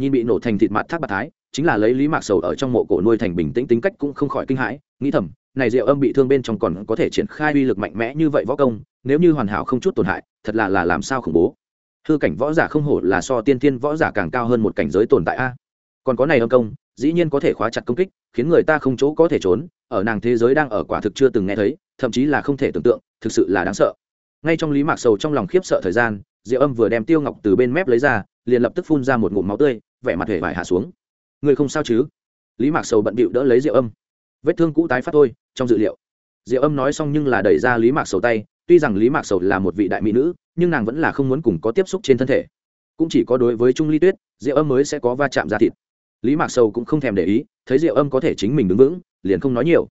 nhìn bị nổ thành thịt mặt thác bạc thái, chính là lấy lý mạc sầu ở trong mộ cổ nuôi thành bình tĩnh tính cách cũng không khỏi kinh hãi, nghĩ thầm, này rượu âm bị thương bên trong còn có thể triển khai uy lực mạnh mẽ như vậy võ công, nếu như hoàn hảo không chút tổn hại, thật là là làm sao khủng bố. Hư cảnh võ giả không hổ là so tiên tiên võ giả càng cao hơn một cảnh giới tồn tại a. Còn có này âm công, dĩ nhiên có thể khóa chặt công kích, khiến người ta không chỗ có thể trốn, ở nàng thế giới đang ở quả thực chưa từng nghe thấy, thậm chí là không thể tưởng tượng, thực sự là đáng sợ. Ngay trong lý mạc sầu trong lòng khiếp sợ thời gian diệu âm vừa đem tiêu ngọc từ bên mép lấy ra, liền lập tức phun ra một ngụm máu tươi, vẻ mặt hề vải hạ xuống. Người không sao chứ? Lý mạc sầu bận bịu đỡ lấy diệu âm. Vết thương cũ tái phát thôi, trong dự liệu. Diệu âm nói xong nhưng là đẩy ra lý mạc sầu tay, tuy rằng lý mạc sầu là một vị đại mỹ nữ, nhưng nàng vẫn là không muốn cùng có tiếp xúc trên thân thể. Cũng chỉ có đối với trung ly tuyết, diệu âm mới sẽ có va chạm ra thịt. Lý mạc sầu cũng không thèm để ý, thấy diệu âm có thể chính mình đứng vững, liền không nói nhiều.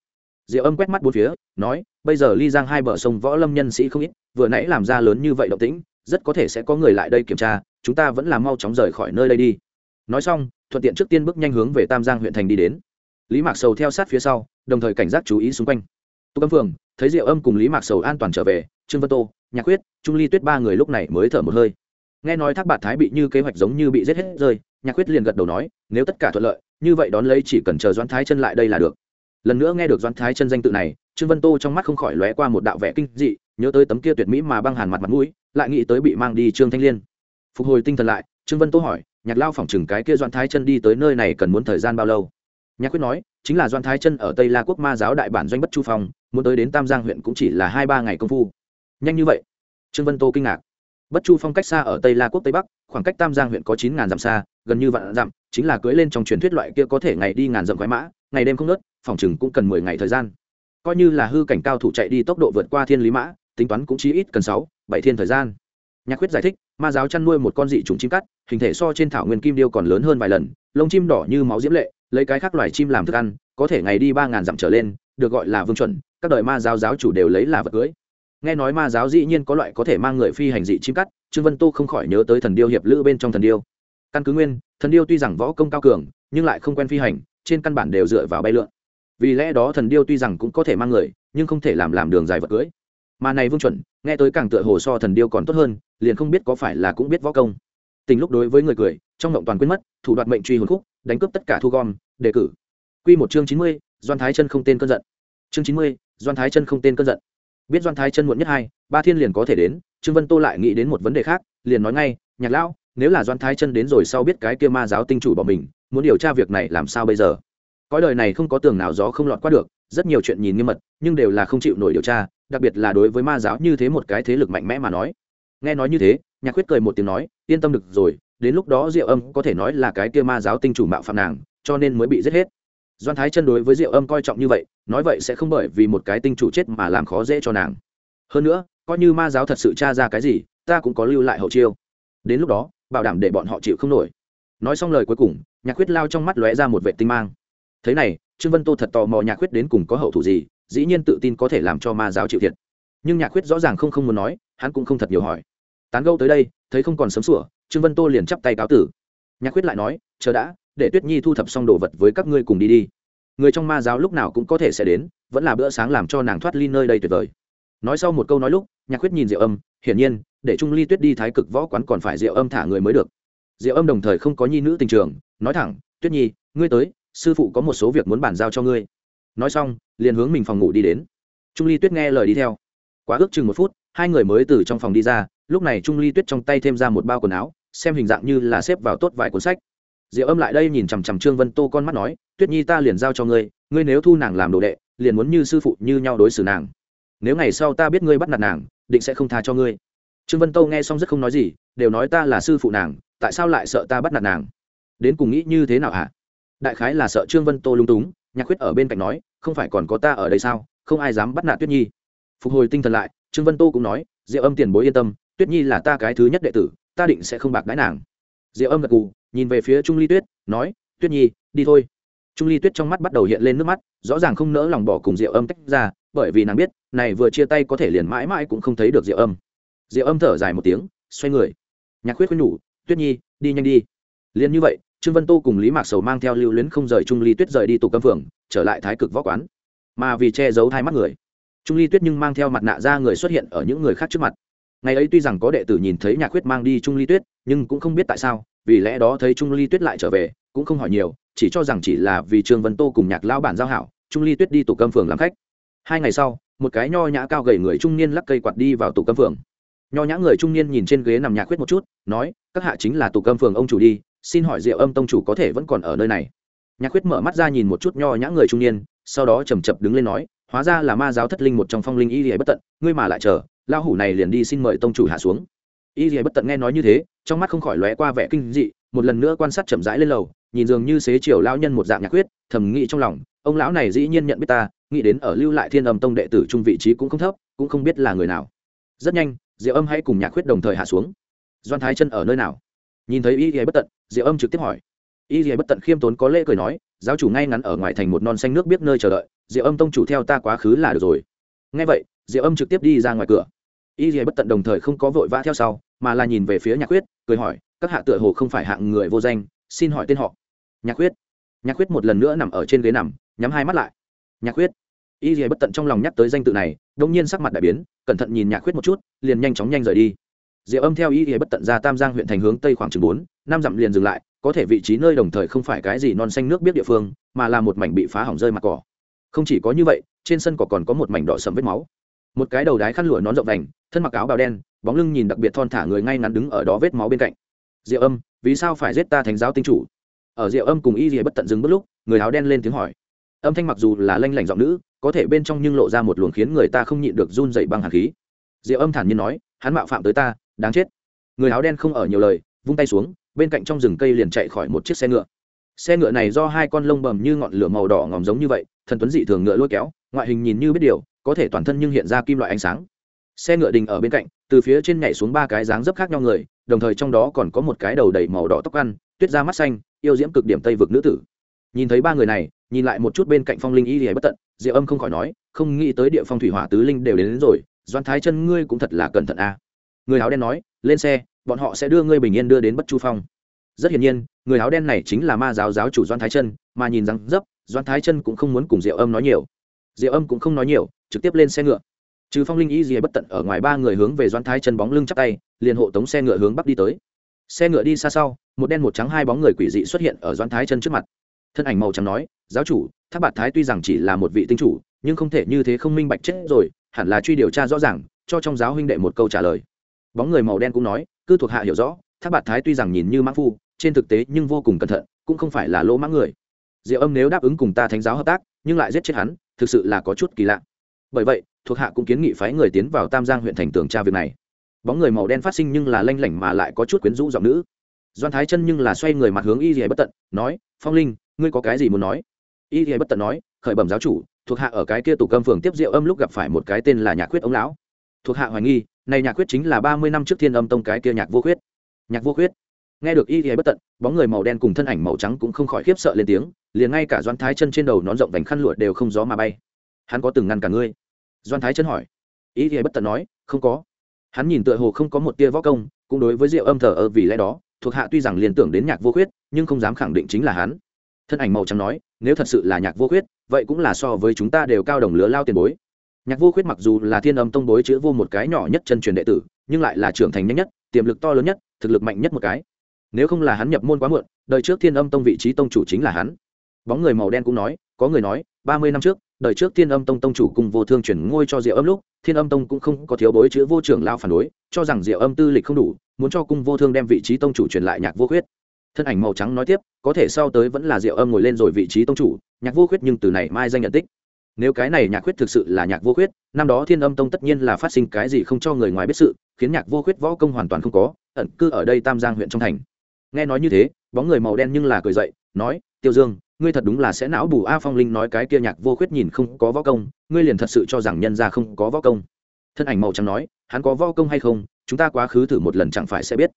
Diệu âm quét mắt bốn phía, nói, bây giờ ly giang hai bờ sông võ lâm nhân sĩ không ít, vừa nãy làm ra lớn như vậy động tĩnh rất có thể sẽ có người lại đây kiểm tra, chúng ta vẫn là mau chóng rời khỏi nơi đây đi. Nói xong, thuận tiện trước tiên bước nhanh hướng về tam giang huyện thành đi đến. Lý mạc sầu theo sát phía sau, đồng thời cảnh giác chú ý xung quanh. Tô cấm phường, thấy diệu âm cùng lý mạc sầu an toàn trở về, trương vân tô, nhạc Quyết trung ly tuyết ba người lúc này mới thở một hơi. Nghe nói thác bạt thái bị như kế hoạch giống như bị giết hết rơi, nhạc Quyết liền gật đầu nói, nếu tất cả thuận lợi, như vậy đón lấy chỉ cần chờ doãn thái chân lại đây là được. Lần nữa nghe được doãn thái chân danh tự này, trương vân tô trong mắt không khỏi lóe qua một đạo vẻ kinh dị, nhớ tới tấm kia tuyệt mỹ mà băng hàn mặt mặt mũi lại nghĩ tới bị mang đi trương thanh liên. Phục hồi tinh thần lại, trương vân tô hỏi, nhạc lao phỏng chừng cái kia doan thái chân đi tới nơi này cần muốn thời gian bao lâu? Nhạc quyết nói, chính là doan thái chân ở tây la quốc ma giáo đại bản doanh bất chu phong, muốn tới đến tam giang huyện cũng chỉ là hai ba ngày công phu. Nhanh như vậy? Trương vân tô kinh ngạc. Bất chu phong cách xa ở tây la quốc tây bắc, khoảng cách tam giang huyện có chín ngàn dặm xa, gần như vạn dặm, chính là cưới lên trong truyền thuyết loại kia có thể ngày đi ngàn dặm khoái mã, ngày đêm không nớt phòng chừng cũng cần mười ngày thời gian. Coi như là hư cảnh cao thủ chạy đi tốc độ vượt qua thiên lý mã, tính toán cũng chỉ ít cần sáu bảy thiên thời gian. Nhạc quyết giải thích, ma giáo chăn nuôi một con dị trùng chim cắt, hình thể so trên thảo nguyên kim điêu còn lớn hơn vài lần, lông chim đỏ như máu diễm lệ, lấy cái khác loài chim làm thức ăn, có thể ngày đi ba ngàn dặm trở lên, được gọi là vương chuẩn, các đời ma giáo giáo chủ đều lấy là vật cưới. Nghe nói ma giáo dĩ nhiên có loại có thể mang người phi hành dị chim cắt, trương vân tô không khỏi nhớ tới thần điêu hiệp lữ bên trong thần điêu. Căn cứ nguyên, thần điêu tuy rằng võ công cao cường, nhưng lại không quen phi hành, trên căn bản đều dựa vào bay lượn. Vì lẽ đó thần điêu tuy rằng cũng có thể mang người, nhưng không thể làm làm đường dài vật cưới mà này vương chuẩn, nghe tới càng tựa hồ so thần điêu còn tốt hơn, liền không biết có phải là cũng biết võ công. Tình lúc đối với người cười, trong ngộng toàn quên mất, thủ đoạn mệnh truy hồn khúc, đánh cướp tất cả thu gom, đề cử. Q một chương chín mươi, doan thái chân không tên cơn giận. Chương chín mươi, doan thái chân không tên cơn giận. Biết doan thái chân muộn nhất hai, ba thiên liền có thể đến, trương vân tô lại nghĩ đến một vấn đề khác, liền nói ngay, nhạc lão, nếu là doan thái chân đến rồi sau biết cái kia ma giáo tinh chủ bỏ mình, muốn điều tra việc này làm sao bây giờ? Cõi đời này không có tường nào gió không lọt qua được, rất nhiều chuyện nhìn nghiêm mật nhưng đều là không chịu nổi điều tra, đặc biệt là đối với ma giáo như thế một cái thế lực mạnh mẽ mà nói. Nghe nói như thế, nhạc khuyết cười một tiếng nói, yên tâm được rồi, đến lúc đó diệu âm có thể nói là cái kia ma giáo tinh chủ mạo phạm nàng, cho nên mới bị giết hết. Doan thái chân đối với diệu âm coi trọng như vậy, nói vậy sẽ không bởi vì một cái tinh chủ chết mà làm khó dễ cho nàng. Hơn nữa, coi như ma giáo thật sự tra ra cái gì, ta cũng có lưu lại hậu chiêu. Đến lúc đó, bảo đảm để bọn họ chịu không nổi. Nói xong lời cuối cùng, nhạc khuyết lao trong mắt lóe ra một vệ tinh mang. Thế này, trương vân tô thật tò mò nhạc khuyết đến cùng có hậu thủ gì dĩ nhiên tự tin có thể làm cho ma giáo chịu thiệt. Nhưng nhạc khuyết rõ ràng không không muốn nói, hắn cũng không thật nhiều hỏi. Tán gâu tới đây, thấy không còn sớm sủa, trương vân tô liền chắp tay cáo tử. Nhạc khuyết lại nói, chờ đã, để tuyết nhi thu thập xong đồ vật với các ngươi cùng đi đi. Người trong ma giáo lúc nào cũng có thể sẽ đến, vẫn là bữa sáng làm cho nàng thoát ly nơi đây tuyệt vời. Nói sau một câu nói lúc, nhạc khuyết nhìn diệu âm, hiển nhiên, để trung ly tuyết đi thái cực võ quán còn phải diệu âm thả người mới được. Diệu âm đồng thời không có nhi nữ tình trường, nói thẳng, tuyết nhi, ngươi tới, sư phụ có một số việc muốn bàn giao cho ngươi nói xong, liền hướng mình phòng ngủ đi đến. Trung ly tuyết nghe lời đi theo. Quá ước chừng một phút, hai người mới từ trong phòng đi ra, lúc này trung ly tuyết trong tay thêm ra một bao quần áo, xem hình dạng như là xếp vào tốt vài cuốn sách. Diệu âm lại đây nhìn chằm chằm trương vân tô con mắt nói, tuyết nhi ta liền giao cho ngươi ngươi nếu thu nàng làm đồ đệ, liền muốn như sư phụ như nhau đối xử nàng. Nếu ngày sau ta biết ngươi bắt nạt nàng, định sẽ không tha cho ngươi. Trương vân tô nghe xong rất không nói gì, đều nói ta là sư phụ nàng, tại sao lại sợ ta bắt nạt nàng? Đến cùng nghĩ như thế nào hả? Đại khái là sợ trương vân tô lung túng nhạc khuyết ở bên cạnh nói không phải còn có ta ở đây sao? Không ai dám bắt nạt tuyết nhi. Phục hồi tinh thần lại trương vân tô cũng nói diệu âm tiền bối yên tâm tuyết nhi là ta cái thứ nhất đệ tử ta định sẽ không bạc đái nàng. Diệu âm gật gù, nhìn về phía trung ly tuyết nói tuyết nhi đi thôi. Trung ly tuyết trong mắt bắt đầu hiện lên nước mắt rõ ràng không nỡ lòng bỏ cùng diệu âm tách ra bởi vì nàng biết này vừa chia tay có thể liền mãi mãi cũng không thấy được diệu âm. Diệu âm thở dài một tiếng xoay người. Nhạc khuyết khuyên nhủ tuyết nhi đi nhanh đi. Liền như vậy trương vân tô cùng lý mạc sầu mang theo lưu luyến không rời trung ly tuyết rời đi tụ cấm phường, trở lại thái cực võ quán. Mà vì che giấu hai mắt người, trung ly tuyết nhưng mang theo mặt nạ ra người xuất hiện ở những người khác trước mặt. Ngày ấy tuy rằng có đệ tử nhìn thấy nhạc khuyết mang đi trung ly tuyết, nhưng cũng không biết tại sao, vì lẽ đó thấy trung ly tuyết lại trở về, cũng không hỏi nhiều, chỉ cho rằng chỉ là vì trương vân tô cùng nhạc lao bản giao hảo, trung ly tuyết đi tụ cấm phường làm khách. Hai ngày sau, một cái nho nhã cao gầy người trung niên lắc cây quạt đi vào tụ cấm phường. Nho nhã người trung niên nhìn trên ghế nằm nhạc khuyết một chút, nói, các hạ chính là tụ cấm phường ông chủ đi xin hỏi diệu âm tông chủ có thể vẫn còn ở nơi này? Nhạc khuyết mở mắt ra nhìn một chút nho nhã người trung niên, sau đó chầm chập đứng lên nói, hóa ra là ma giáo thất linh một trong phong linh y lìa bất tận, ngươi mà lại chờ lao hủ này liền đi xin mời tông chủ hạ xuống. Y lìa bất tận nghe nói như thế, trong mắt không khỏi lóe qua vẻ kinh dị, một lần nữa quan sát chậm rãi lên lầu, nhìn dường như xế chiều lao nhân một dạng nhạc quyết thầm nghĩ trong lòng, ông lão này dĩ nhiên nhận biết ta, nghĩ đến ở lưu lại thiên âm tông đệ tử trung vị trí cũng không thấp, cũng không biết là người nào. Rất nhanh, diệu âm hãy cùng nhạc quyết đồng thời hạ xuống. Doan thái chân ở nơi nào? Nhìn thấy y y bất tận diệu âm trực tiếp hỏi. Y y bất tận khiêm tốn có lễ cười nói, giáo chủ ngay ngắn ở ngoài thành một non xanh nước biết nơi chờ đợi diệu âm tông chủ theo ta quá khứ là được rồi. Ngay vậy diệu âm trực tiếp đi ra ngoài cửa. Y y bất tận đồng thời không có vội vã theo sau, mà là nhìn về phía nhạc quyết cười hỏi, các hạ tựa hồ không phải hạng người vô danh, xin hỏi tên họ. Nhạc quyết nhạc quyết một lần nữa nằm ở trên ghế nằm, nhắm hai mắt lại. Nhạc quyết y y bất tận trong lòng nhắc tới danh tự này đông nhiên sắc mặt đại biến, cẩn thận nhìn nhạc quyết một chút, liền nhanh chóng nhanh rời đi diệu âm theo ý nghĩa bất tận ra tam giang huyện thành hướng tây khoảng chừng bốn, năm dặm liền dừng lại, có thể vị trí nơi đồng thời không phải cái gì non xanh nước biết địa phương, mà là một mảnh bị phá hỏng rơi mặt cỏ. Không chỉ có như vậy, trên sân cỏ còn có một mảnh đỏ sầm vết máu. Một cái đầu đái khăn lụa nón rộng vành, thân mặc áo bào đen, bóng lưng nhìn đặc biệt thon thả người ngay ngắn đứng ở đó vết máu bên cạnh. Diệu âm, vì sao phải giết ta thành giáo tinh chủ? Ở diệu âm cùng y gì bất tận dừng bất lúc, người áo đen lên tiếng hỏi. Âm thanh mặc dù là lanh lảnh giọng nữ, có thể bên trong nhưng lộ ra một luồng khiến người ta không nhịn được run dậy băng hàn khí. Diệu âm thản nhiên nói, hắn mạo phạm tới ta đáng chết. Người áo đen không ở nhiều lời vung tay xuống bên cạnh trong rừng cây liền chạy khỏi một chiếc xe ngựa. Xe ngựa này do hai con lông bầm như ngọn lửa màu đỏ ngòm giống như vậy thần tuấn dị thường ngựa lôi kéo ngoại hình nhìn như biết điều có thể toàn thân nhưng hiện ra kim loại ánh sáng. Xe ngựa đình ở bên cạnh từ phía trên nhảy xuống ba cái dáng dấp khác nhau người đồng thời trong đó còn có một cái đầu đầy màu đỏ tóc ăn tuyết da mắt xanh yêu diễm cực điểm tây vực nữ tử. Nhìn thấy ba người này nhìn lại một chút bên cạnh phong linh y thì bất tận diệu âm không khỏi nói không nghĩ tới địa phong thủy hỏa tứ linh đều đến, đến rồi doan thái chân ngươi cũng thật là cẩn thận a người áo đen nói, lên xe, bọn họ sẽ đưa ngươi bình yên đưa đến bất chu phong. Rất hiển nhiên, người áo đen này chính là ma giáo giáo chủ doan thái chân, mà nhìn rằng dấp doan thái chân cũng không muốn cùng diệu âm nói nhiều. Diệu âm cũng không nói nhiều, trực tiếp lên xe ngựa. Trừ phong linh y gì bất tận ở ngoài ba người hướng về doan thái chân bóng lưng chắc tay, liền hộ tống xe ngựa hướng bắc đi tới. Xe ngựa đi xa sau, một đen một trắng hai bóng người quỷ dị xuất hiện ở doan thái chân trước mặt. Thân ảnh màu trắng nói, giáo chủ tháp bạt thái tuy rằng chỉ là một vị tinh chủ, nhưng không thể như thế không minh bạch chết rồi, hẳn là truy điều tra rõ ràng, cho trong giáo huynh đệ một câu trả lời bóng người màu đen cũng nói, cứ thuộc hạ hiểu rõ, thác bạt thái tuy rằng nhìn như mã phu, trên thực tế nhưng vô cùng cẩn thận, cũng không phải là lỗ mã người. Diệu âm nếu đáp ứng cùng ta thánh giáo hợp tác, nhưng lại giết chết hắn, thực sự là có chút kỳ lạ. Bởi vậy, thuộc hạ cũng kiến nghị phái người tiến vào tam giang huyện thành tường tra việc này. Bóng người màu đen phát sinh nhưng là lanh lảnh mà lại có chút quyến rũ giọng nữ. Doan thái chân nhưng là xoay người mặt hướng y dì bất tận, nói, phong linh, ngươi có cái gì muốn nói? Y dì bất tận nói, khởi bẩm giáo chủ, thuộc hạ ở cái kia tủ cơm phường tiếp rượu âm lúc gặp phải một cái tên là nhạc quyết ông lão thuộc hạ hoài nghi, này nhạc quyết chính là ba mươi năm trước thiên âm tông cái kia nhạc vô khuyết. Nhạc vô khuyết. Nghe được y thì bất tận, bóng người màu đen cùng thân ảnh màu trắng cũng không khỏi khiếp sợ lên tiếng, liền ngay cả doan thái chân trên đầu nón rộng vành khăn lụa đều không gió mà bay. Hắn có từng ngăn cả ngươi? Doan thái chân hỏi. Y thì bất tận nói, không có. Hắn nhìn tựa hồ không có một tia võ công, cũng đối với rượu âm thờ ơ vì lẽ đó, thuộc hạ tuy rằng liền tưởng đến nhạc vô khuyết, nhưng không dám khẳng định chính là hắn. Thân ảnh màu trắng nói, nếu thật sự là nhạc vô khuyết, vậy cũng là so với chúng ta đều cao đồng lứa lao tiền bối nhạc vô khuyết mặc dù là thiên âm tông bối chữ vô một cái nhỏ nhất chân truyền đệ tử, nhưng lại là trưởng thành nhanh nhất, tiềm lực to lớn nhất, thực lực mạnh nhất một cái. Nếu không là hắn nhập môn quá muộn, đời trước thiên âm tông vị trí tông chủ chính là hắn. Bóng người màu đen cũng nói, có người nói, ba mươi năm trước, đời trước thiên âm tông tông chủ cùng vô thương chuyển ngôi cho diệu âm lúc, thiên âm tông cũng không có thiếu bối chữ vô trưởng lao phản đối, cho rằng diệu âm tư lịch không đủ, muốn cho cung vô thương đem vị trí tông chủ truyền lại nhạc vô khuyết. Thân ảnh màu trắng nói tiếp, có thể sau tới vẫn là diệu âm ngồi lên rồi vị trí tông chủ, nhạc vô khuyết nhưng từ này mai danh nhận tích nếu cái này nhạc khuyết thực sự là nhạc vô khuyết, năm đó thiên âm tông tất nhiên là phát sinh cái gì không cho người ngoài biết sự, khiến nhạc vô khuyết võ công hoàn toàn không có, ẩn cư ở đây tam giang huyện trong thành. Nghe nói như thế, bóng người màu đen nhưng là cười dậy, nói, tiêu dương, ngươi thật đúng là sẽ não bù a phong linh nói cái kia nhạc vô khuyết nhìn không có võ công, ngươi liền thật sự cho rằng nhân ra không có võ công. Thân ảnh màu trắng nói, hắn có võ công hay không, chúng ta quá khứ thử một lần chẳng phải sẽ biết.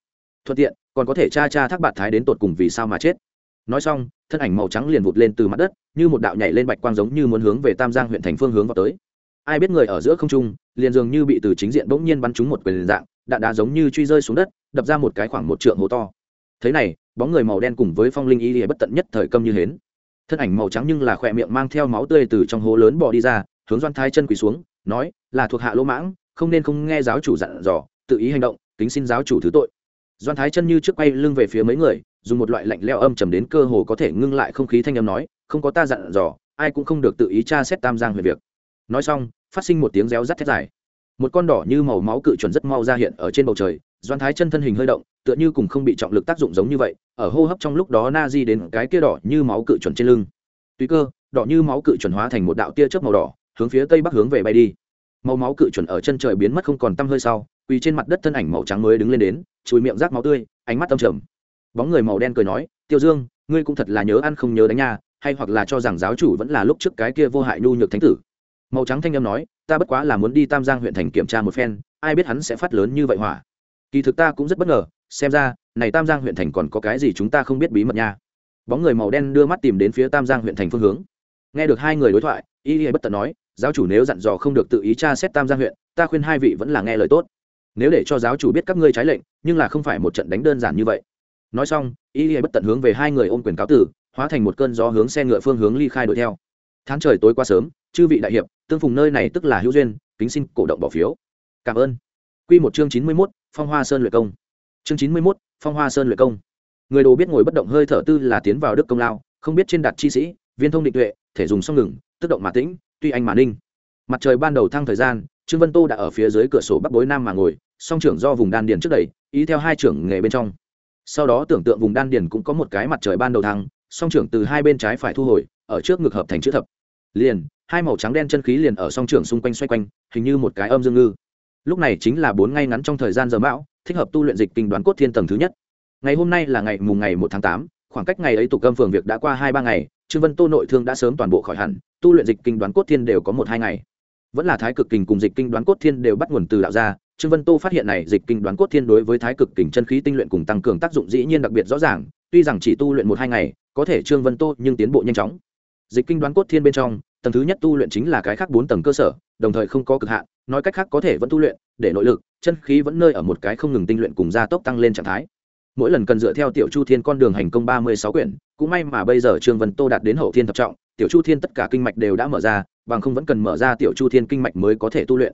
Thuận tiện, còn có thể cha cha thác bạt thái đến tột cùng vì sao mà chết. Nói xong, thân ảnh màu trắng liền vụt lên từ mặt đất như một đạo nhảy lên bạch quang giống như muốn hướng về tam giang huyện thành phương hướng vào tới. Ai biết người ở giữa không trung, liền dường như bị từ chính diện bỗng nhiên bắn trúng một quyền dạng, đạn đá giống như truy rơi xuống đất, đập ra một cái khoảng một trượng hố to. Thế này, bóng người màu đen cùng với phong linh y lìa bất tận nhất thời câm như hến. Thân ảnh màu trắng nhưng là khỏe miệng mang theo máu tươi từ trong hố lớn bỏ đi ra, hướng doan thái chân quỳ xuống, nói, là thuộc hạ lỗ mãng, không nên không nghe giáo chủ dặn dò, tự ý hành động, kính xin giáo chủ thứ tội doan thái chân như trước quay lưng về phía mấy người, dùng một loại lạnh leo âm trầm đến cơ hồ có thể ngưng lại không khí thanh âm nói, không có ta dặn dò, ai cũng không được tự ý tra xét tam giang huyện việc. Nói xong, phát sinh một tiếng réo rắt thét dài. Một con đỏ như màu máu cự chuẩn rất mau ra hiện ở trên bầu trời, doan thái chân thân hình hơi động, tựa như cùng không bị trọng lực tác dụng giống như vậy, ở hô hấp trong lúc đó na di đến cái kia đỏ như máu cự chuẩn trên lưng. Tùy cơ, đỏ như máu cự chuẩn hóa thành một đạo tia chớp màu đỏ, hướng phía tây bắc hướng về bay đi màu máu cự chuẩn ở chân trời biến mất không còn tăm hơi sau, quỳ trên mặt đất thân ảnh màu trắng mới đứng lên đến, chùi miệng rác máu tươi, ánh mắt tâm trầm. Bóng người màu đen cười nói, tiêu dương, ngươi cũng thật là nhớ ăn không nhớ đánh nha, hay hoặc là cho rằng giáo chủ vẫn là lúc trước cái kia vô hại nhu nhược thánh tử. Màu trắng thanh âm nói, ta bất quá là muốn đi tam giang huyện thành kiểm tra một phen, ai biết hắn sẽ phát lớn như vậy hỏa. Kỳ thực ta cũng rất bất ngờ, xem ra, này tam giang huyện thành còn có cái gì chúng ta không biết bí mật nha. Bóng người màu đen đưa mắt tìm đến phía tam giang huyện thành phương hướng. Nghe được hai người đối thoại, y y bất tận nói giáo chủ nếu dặn dò không được tự ý tra xét tam giang huyện ta khuyên hai vị vẫn là nghe lời tốt nếu để cho giáo chủ biết các ngươi trái lệnh nhưng là không phải một trận đánh đơn giản như vậy nói xong y y bất tận hướng về hai người ôm quyền cáo tử hóa thành một cơn gió hướng xe ngựa phương hướng ly khai đuổi theo tháng trời tối qua sớm chư vị đại hiệp tương phùng nơi này tức là hữu duyên kính xin cổ động bỏ phiếu cảm ơn Quy một chương chín mươi 91, Phong Hoa Sơn luyện công. Chương chín mươi 91, Phong Hoa Sơn luyện công. Người đồ biết ngồi bất động hơi thở tư là tiến vào đức công lao, không biết trên đặt chi sĩ, viên thông định tuệ, thể dùng song ngừng, tức động mà tĩnh, tuy anh mà ninh. Mặt trời ban đầu thăng thời gian, Trương Vân Tô đã ở phía dưới cửa sổ bắc bối nam mà ngồi, song trưởng do vùng đan điền trước đầy ý theo hai trưởng nghề bên trong. Sau đó tưởng tượng vùng đan điền cũng có một cái mặt trời ban đầu thăng, song trưởng từ hai bên trái phải thu hồi, ở trước ngực hợp thành chữ thập. Liền, hai màu trắng đen chân khí liền ở song trưởng xung quanh xoay quanh, hình như một cái âm dương ngư lúc này chính là bốn ngay ngắn trong thời gian giờ mão thích hợp tu luyện dịch kinh đoán cốt thiên tầng thứ nhất ngày hôm nay là ngày mùng ngày một tháng tám khoảng cách ngày ấy tục cơm phường việc đã qua hai ba ngày trương vân tô nội thương đã sớm toàn bộ khỏi hẳn tu luyện dịch kinh đoán cốt thiên đều có một hai ngày. Vẫn là thái cực kình cùng dịch kinh đoán cốt thiên đều bắt nguồn từ đạo gia. Trương vân tô phát hiện này dịch kinh đoán cốt thiên đối với thái cực kình chân khí tinh luyện cùng tăng cường tác dụng dĩ nhiên đặc biệt rõ ràng, tuy rằng chỉ tu luyện một hai ngày, có thể trương vân tô nhưng tiến bộ nhanh chóng. Dịch kinh đoán cốt thiên bên trong, tầng thứ nhất tu luyện chính là cái khác bốn tầng cơ sở, đồng thời không có cực hạn, nói cách khác có thể vẫn tu luyện, để nội lực, chân khí vẫn nơi ở một cái không ngừng tinh luyện cùng gia tốc tăng lên trạng thái. Mỗi lần cần dựa theo tiểu chu thiên con đường hành công ba mươi sáu quyển, cũng may mà bây giờ trương vân tô đạt đến hậu thiên thập trọng tiểu chu thiên tất cả kinh mạch đều đã mở ra, bằng không vẫn cần mở ra tiểu chu thiên kinh mạch mới có thể tu luyện.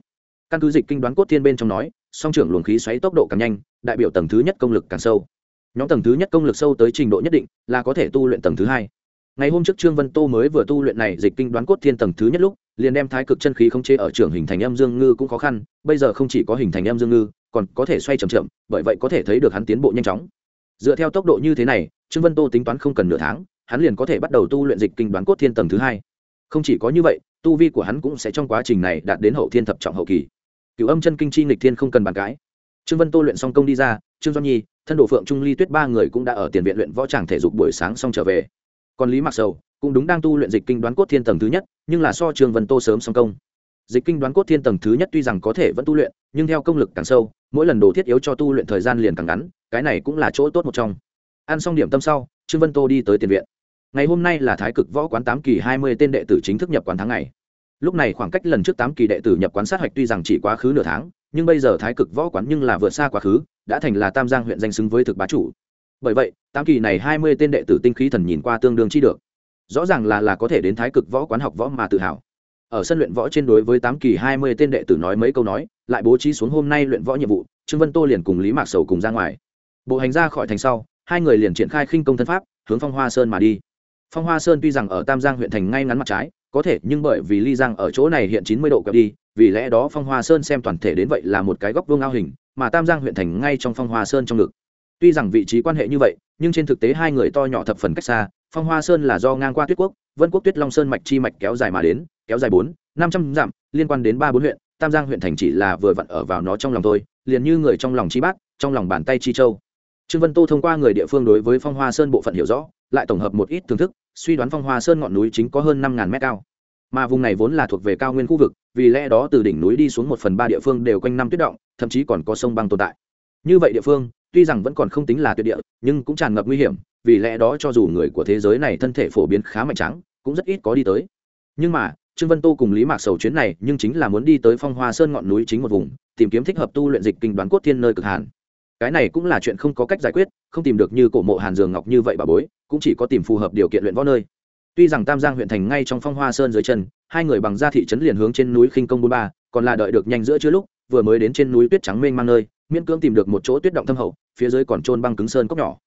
Căn cứ dịch kinh đoán cốt thiên bên trong nói, song trưởng luồng khí xoáy tốc độ càng nhanh, đại biểu tầng thứ nhất công lực càng sâu. Nhóm tầng thứ nhất công lực sâu tới trình độ nhất định, là có thể tu luyện tầng thứ hai. Ngày hôm trước trương vân tô mới vừa tu luyện này dịch kinh đoán cốt thiên tầng thứ nhất lúc, liền đem thái cực chân khí không chế ở trường hình thành âm dương ngư cũng khó khăn, bây giờ không chỉ có hình thành âm dương ngư, còn có thể xoay chậm chậm, bởi vậy có thể thấy được hắn tiến bộ nhanh chóng. Dựa theo tốc độ như thế này, trương vân tô tính toán không cần nửa tháng hắn liền có thể bắt đầu tu luyện dịch kinh đoán cốt thiên tầng thứ hai. Không chỉ có như vậy, tu vi của hắn cũng sẽ trong quá trình này đạt đến hậu thiên thập trọng hậu kỳ. Cựu âm chân kinh chi nghịch thiên không cần bàn cãi. Trương vân tô luyện xong công đi ra, trương Do nhi, thân đồ phượng trung ly tuyết ba người cũng đã ở tiền viện luyện võ tràng thể dục buổi sáng xong trở về. Còn lý mặc sầu cũng đúng đang tu luyện dịch kinh đoán cốt thiên tầng thứ nhất, nhưng là so trương vân tô sớm xong công. Dịch kinh đoán cốt thiên tầng thứ nhất tuy rằng có thể vẫn tu luyện, nhưng theo công lực càng sâu, mỗi lần đồ thiết yếu cho tu luyện thời gian liền càng ngắn, cái này cũng là chỗ tốt một trong. Ăn xong điểm tâm sau, trương vân tô đi tới tiền viện ngày hôm nay là thái cực võ quán tám kỳ hai mươi tên đệ tử chính thức nhập quán tháng này. lúc này khoảng cách lần trước tám kỳ đệ tử nhập quán sát hạch tuy rằng chỉ quá khứ nửa tháng, nhưng bây giờ thái cực võ quán nhưng là vượt xa quá khứ, đã thành là tam giang huyện danh xứng với thực bá chủ. Bởi vậy, tám kỳ này hai mươi tên đệ tử tinh khí thần nhìn qua tương đương chi được. Rõ ràng là là có thể đến thái cực võ quán học võ mà tự hào. Ở sân luyện võ trên đối với tám kỳ hai mươi tên đệ tử nói mấy câu nói, lại bố trí xuống hôm nay luyện võ nhiệm vụ, trương vân tô liền cùng lý mạc sầu cùng ra ngoài. Bộ hành ra khỏi thành sau, hai người liền triển khai khinh công thân pháp, hướng phong hoa sơn mà đi phong hoa sơn tuy rằng ở tam giang huyện thành ngay ngắn mặt trái, có thể nhưng bởi vì ly giang ở chỗ này hiện chín mươi độ quẹo đi, vì lẽ đó phong hoa sơn xem toàn thể đến vậy là một cái góc vuông ao hình, mà tam giang huyện thành ngay trong phong hoa sơn trong ngực. Tuy rằng vị trí quan hệ như vậy, nhưng trên thực tế hai người to nhỏ thập phần cách xa, phong hoa sơn là do ngang qua tuyết quốc, vân quốc tuyết long sơn mạch chi mạch kéo dài mà đến, kéo dài bốn, năm trăm dặm, liên quan đến ba bốn huyện, tam giang huyện thành chỉ là vừa vặn ở vào nó trong lòng thôi, liền như người trong lòng chi bác trong lòng bàn tay chi châu trương vân tô thông qua người địa phương đối với phong hoa sơn bộ phận hiểu rõ, lại tổng hợp một ít thưởng thức, suy đoán phong hoa sơn ngọn núi chính có hơn năm ngàn mét cao. Mà vùng này vốn là thuộc về cao nguyên khu vực, vì lẽ đó từ đỉnh núi đi xuống một phần ba địa phương đều quanh năm tuyết động, thậm chí còn có sông băng tồn tại. Như vậy địa phương, tuy rằng vẫn còn không tính là tuyệt địa, nhưng cũng tràn ngập nguy hiểm, vì lẽ đó cho dù người của thế giới này thân thể phổ biến khá mạnh trắng, cũng rất ít có đi tới. Nhưng mà, trương vân tô cùng lý mạc sầu chuyến này nhưng chính là muốn đi tới phong hoa sơn ngọn núi chính một vùng, tìm kiếm thích hợp tu luyện dịch kinh đoán cốt thiên nơi cực hàn cái này cũng là chuyện không có cách giải quyết, không tìm được như cổ mộ hàn dường ngọc như vậy bà bối, cũng chỉ có tìm phù hợp điều kiện luyện võ nơi. Tuy rằng tam giang huyện thành ngay trong phong hoa sơn dưới chân, hai người bằng ra thị trấn liền hướng trên núi khinh công bôn ba, còn là đợi được nhanh giữa chưa lúc, vừa mới đến trên núi tuyết trắng mênh mang nơi, miễn cưỡng tìm được một chỗ tuyết động thâm hậu, phía dưới còn trôn băng cứng sơn cốc nhỏ.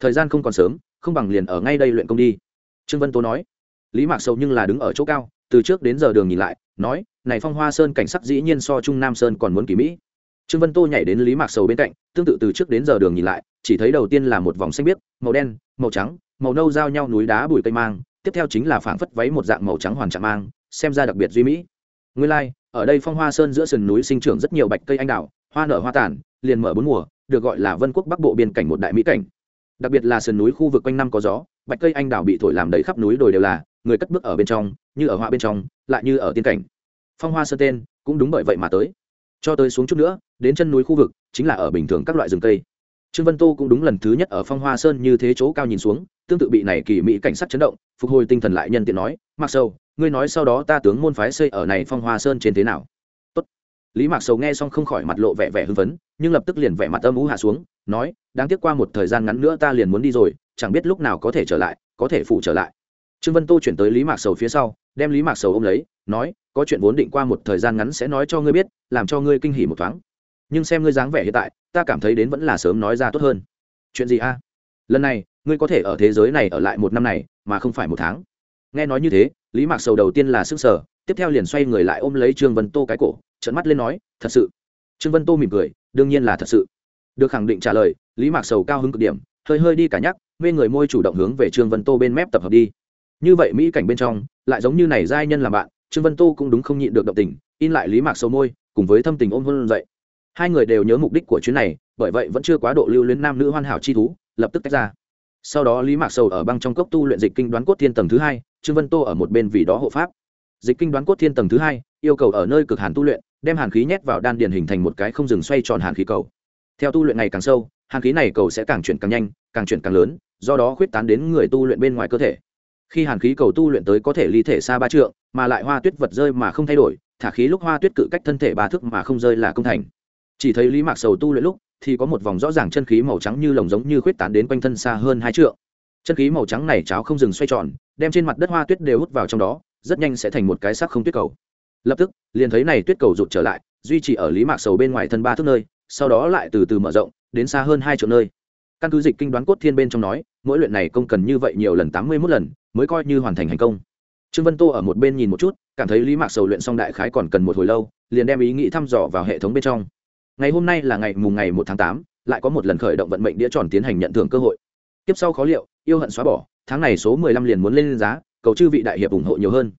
Thời gian không còn sớm, không bằng liền ở ngay đây luyện công đi. Trương vân tố nói. Lý mạc sâu nhưng là đứng ở chỗ cao, từ trước đến giờ đường nhìn lại, nói, này phong hoa sơn cảnh sắc dĩ nhiên so trung nam sơn còn muốn kỳ mỹ trương vân tô nhảy đến lý mạc sầu bên cạnh tương tự từ trước đến giờ đường nhìn lại chỉ thấy đầu tiên là một vòng xanh biếc màu đen màu trắng màu nâu giao nhau núi đá bụi cây mang tiếp theo chính là phảng phất váy một dạng màu trắng hoàn trạng mang xem ra đặc biệt duy mỹ. Nguyên lai、like, ở đây phong hoa sơn giữa sườn núi sinh trưởng rất nhiều bạch cây anh đào hoa nở hoa tản liền mở bốn mùa được gọi là vân quốc bắc bộ biên cảnh một đại mỹ cảnh. Đặc biệt là sườn núi khu vực quanh năm có gió bạch cây anh đào bị thổi làm đầy khắp núi đồi đều là người cất bước ở bên trong như ở hoa bên trong lại như ở tiên cảnh. Phong hoa sơn tên cũng đúng bởi vậy mà tới cho tới xuống chút nữa, đến chân núi khu vực, chính là ở bình thường các loại rừng cây. Trương vân tô cũng đúng lần thứ nhất ở phong hoa sơn như thế chỗ cao nhìn xuống, tương tự bị này kỳ mỹ cảnh sát chấn động, phục hồi tinh thần lại nhân tiện nói mặc sâu ngươi nói sau đó ta tướng môn phái xây ở này phong hoa sơn trên thế nào? Tốt. lý mạc sầu nghe xong không khỏi mặt lộ vẻ vẻ hưng phấn, nhưng lập tức liền vẻ mặt âm ú hạ xuống, nói, đáng tiếc qua một thời gian ngắn nữa ta liền muốn đi rồi, chẳng biết lúc nào có thể trở lại, có thể phụ trở lại. Trương vân tô chuyển tới lý mạc sầu phía sau đem lý mạc sầu ôm lấy, nói, có chuyện vốn định qua một thời gian ngắn sẽ nói cho ngươi biết, làm cho ngươi kinh hỉ một thoáng. Nhưng xem ngươi dáng vẻ hiện tại, ta cảm thấy đến vẫn là sớm nói ra tốt hơn. Chuyện gì a? Lần này, ngươi có thể ở thế giới này ở lại một năm này, mà không phải một tháng. Nghe nói như thế, lý mạc sầu đầu tiên là s ư n g sở tiếp theo liền xoay người lại ôm lấy trương vân tô cái cổ trận mắt lên nói, thật sự? Trương vân tô mỉm cười, đương nhiên là thật sự. Được khẳng định trả lời, lý mạc sầu cao hứng cực điểm, hơi hơi đi cả nhắc, mê người môi chủ động hướng về trương vân tô bên mép tập hợp đi. Như vậy mỹ cảnh bên trong lại giống như này giai nhân làm bạn, trương vân tô cũng đúng không nhịn được động tình, in lại lý mạc sầu môi, cùng với thâm tình ôm hôn dậy. Hai người đều nhớ mục đích của chuyến này, bởi vậy vẫn chưa quá độ lưu luyến nam nữ hoàn hảo chi thú, lập tức tách ra. Sau đó lý mạc sầu ở băng trong cốc tu luyện dịch kinh đoán cốt thiên tầng thứ hai, trương vân tô ở một bên vì đó hộ pháp. Dịch kinh đoán cốt thiên tầng thứ hai, yêu cầu ở nơi cực hàn tu luyện, đem hàn khí nhét vào đan điền hình thành một cái không dừng xoay tròn hàn khí cầu. Theo tu luyện ngày càng sâu, hàn khí này cầu sẽ càng chuyển càng nhanh, càng chuyển càng lớn, do đó khuyết tán đến người tu luyện bên ngoài cơ thể khi hàn khí cầu tu luyện tới có thể ly thể xa ba trượng, mà lại hoa tuyết vật rơi mà không thay đổi, thả khí lúc hoa tuyết cự cách thân thể ba thước mà không rơi là công thành. Chỉ thấy lý mạc sầu tu luyện lúc, thì có một vòng rõ ràng chân khí màu trắng như lồng giống như khuyết tán đến quanh thân xa hơn hai trượng. Chân khí màu trắng này cháo không dừng xoay tròn, đem trên mặt đất hoa tuyết đều hút vào trong đó, rất nhanh sẽ thành một cái sắc không tuyết cầu. Lập tức, liền thấy này tuyết cầu rụt trở lại, duy trì ở lý mạc sầu bên ngoài thân ba thước nơi, sau đó lại từ từ mở rộng, đến xa hơn hai triệu nơi. Căn cứ dịch kinh đoán cốt thiên bên trong nói, mỗi luyện này công cần như vậy nhiều lần tám mươi mốt lần mới coi như hoàn thành thành công. Trương vân tô ở một bên nhìn một chút, cảm thấy lý mạc sầu luyện xong đại khái còn cần một hồi lâu, liền đem ý nghĩ thăm dò vào hệ thống bên trong. Ngày hôm nay là ngày mùng ngày một tháng tám, lại có một lần khởi động vận mệnh đĩa tròn tiến hành nhận thưởng cơ hội. Tiếp sau khó liệu, yêu hận xóa bỏ, tháng này số mười lăm liền muốn lên giá, cầu chư vị đại hiệp ủng hộ nhiều hơn.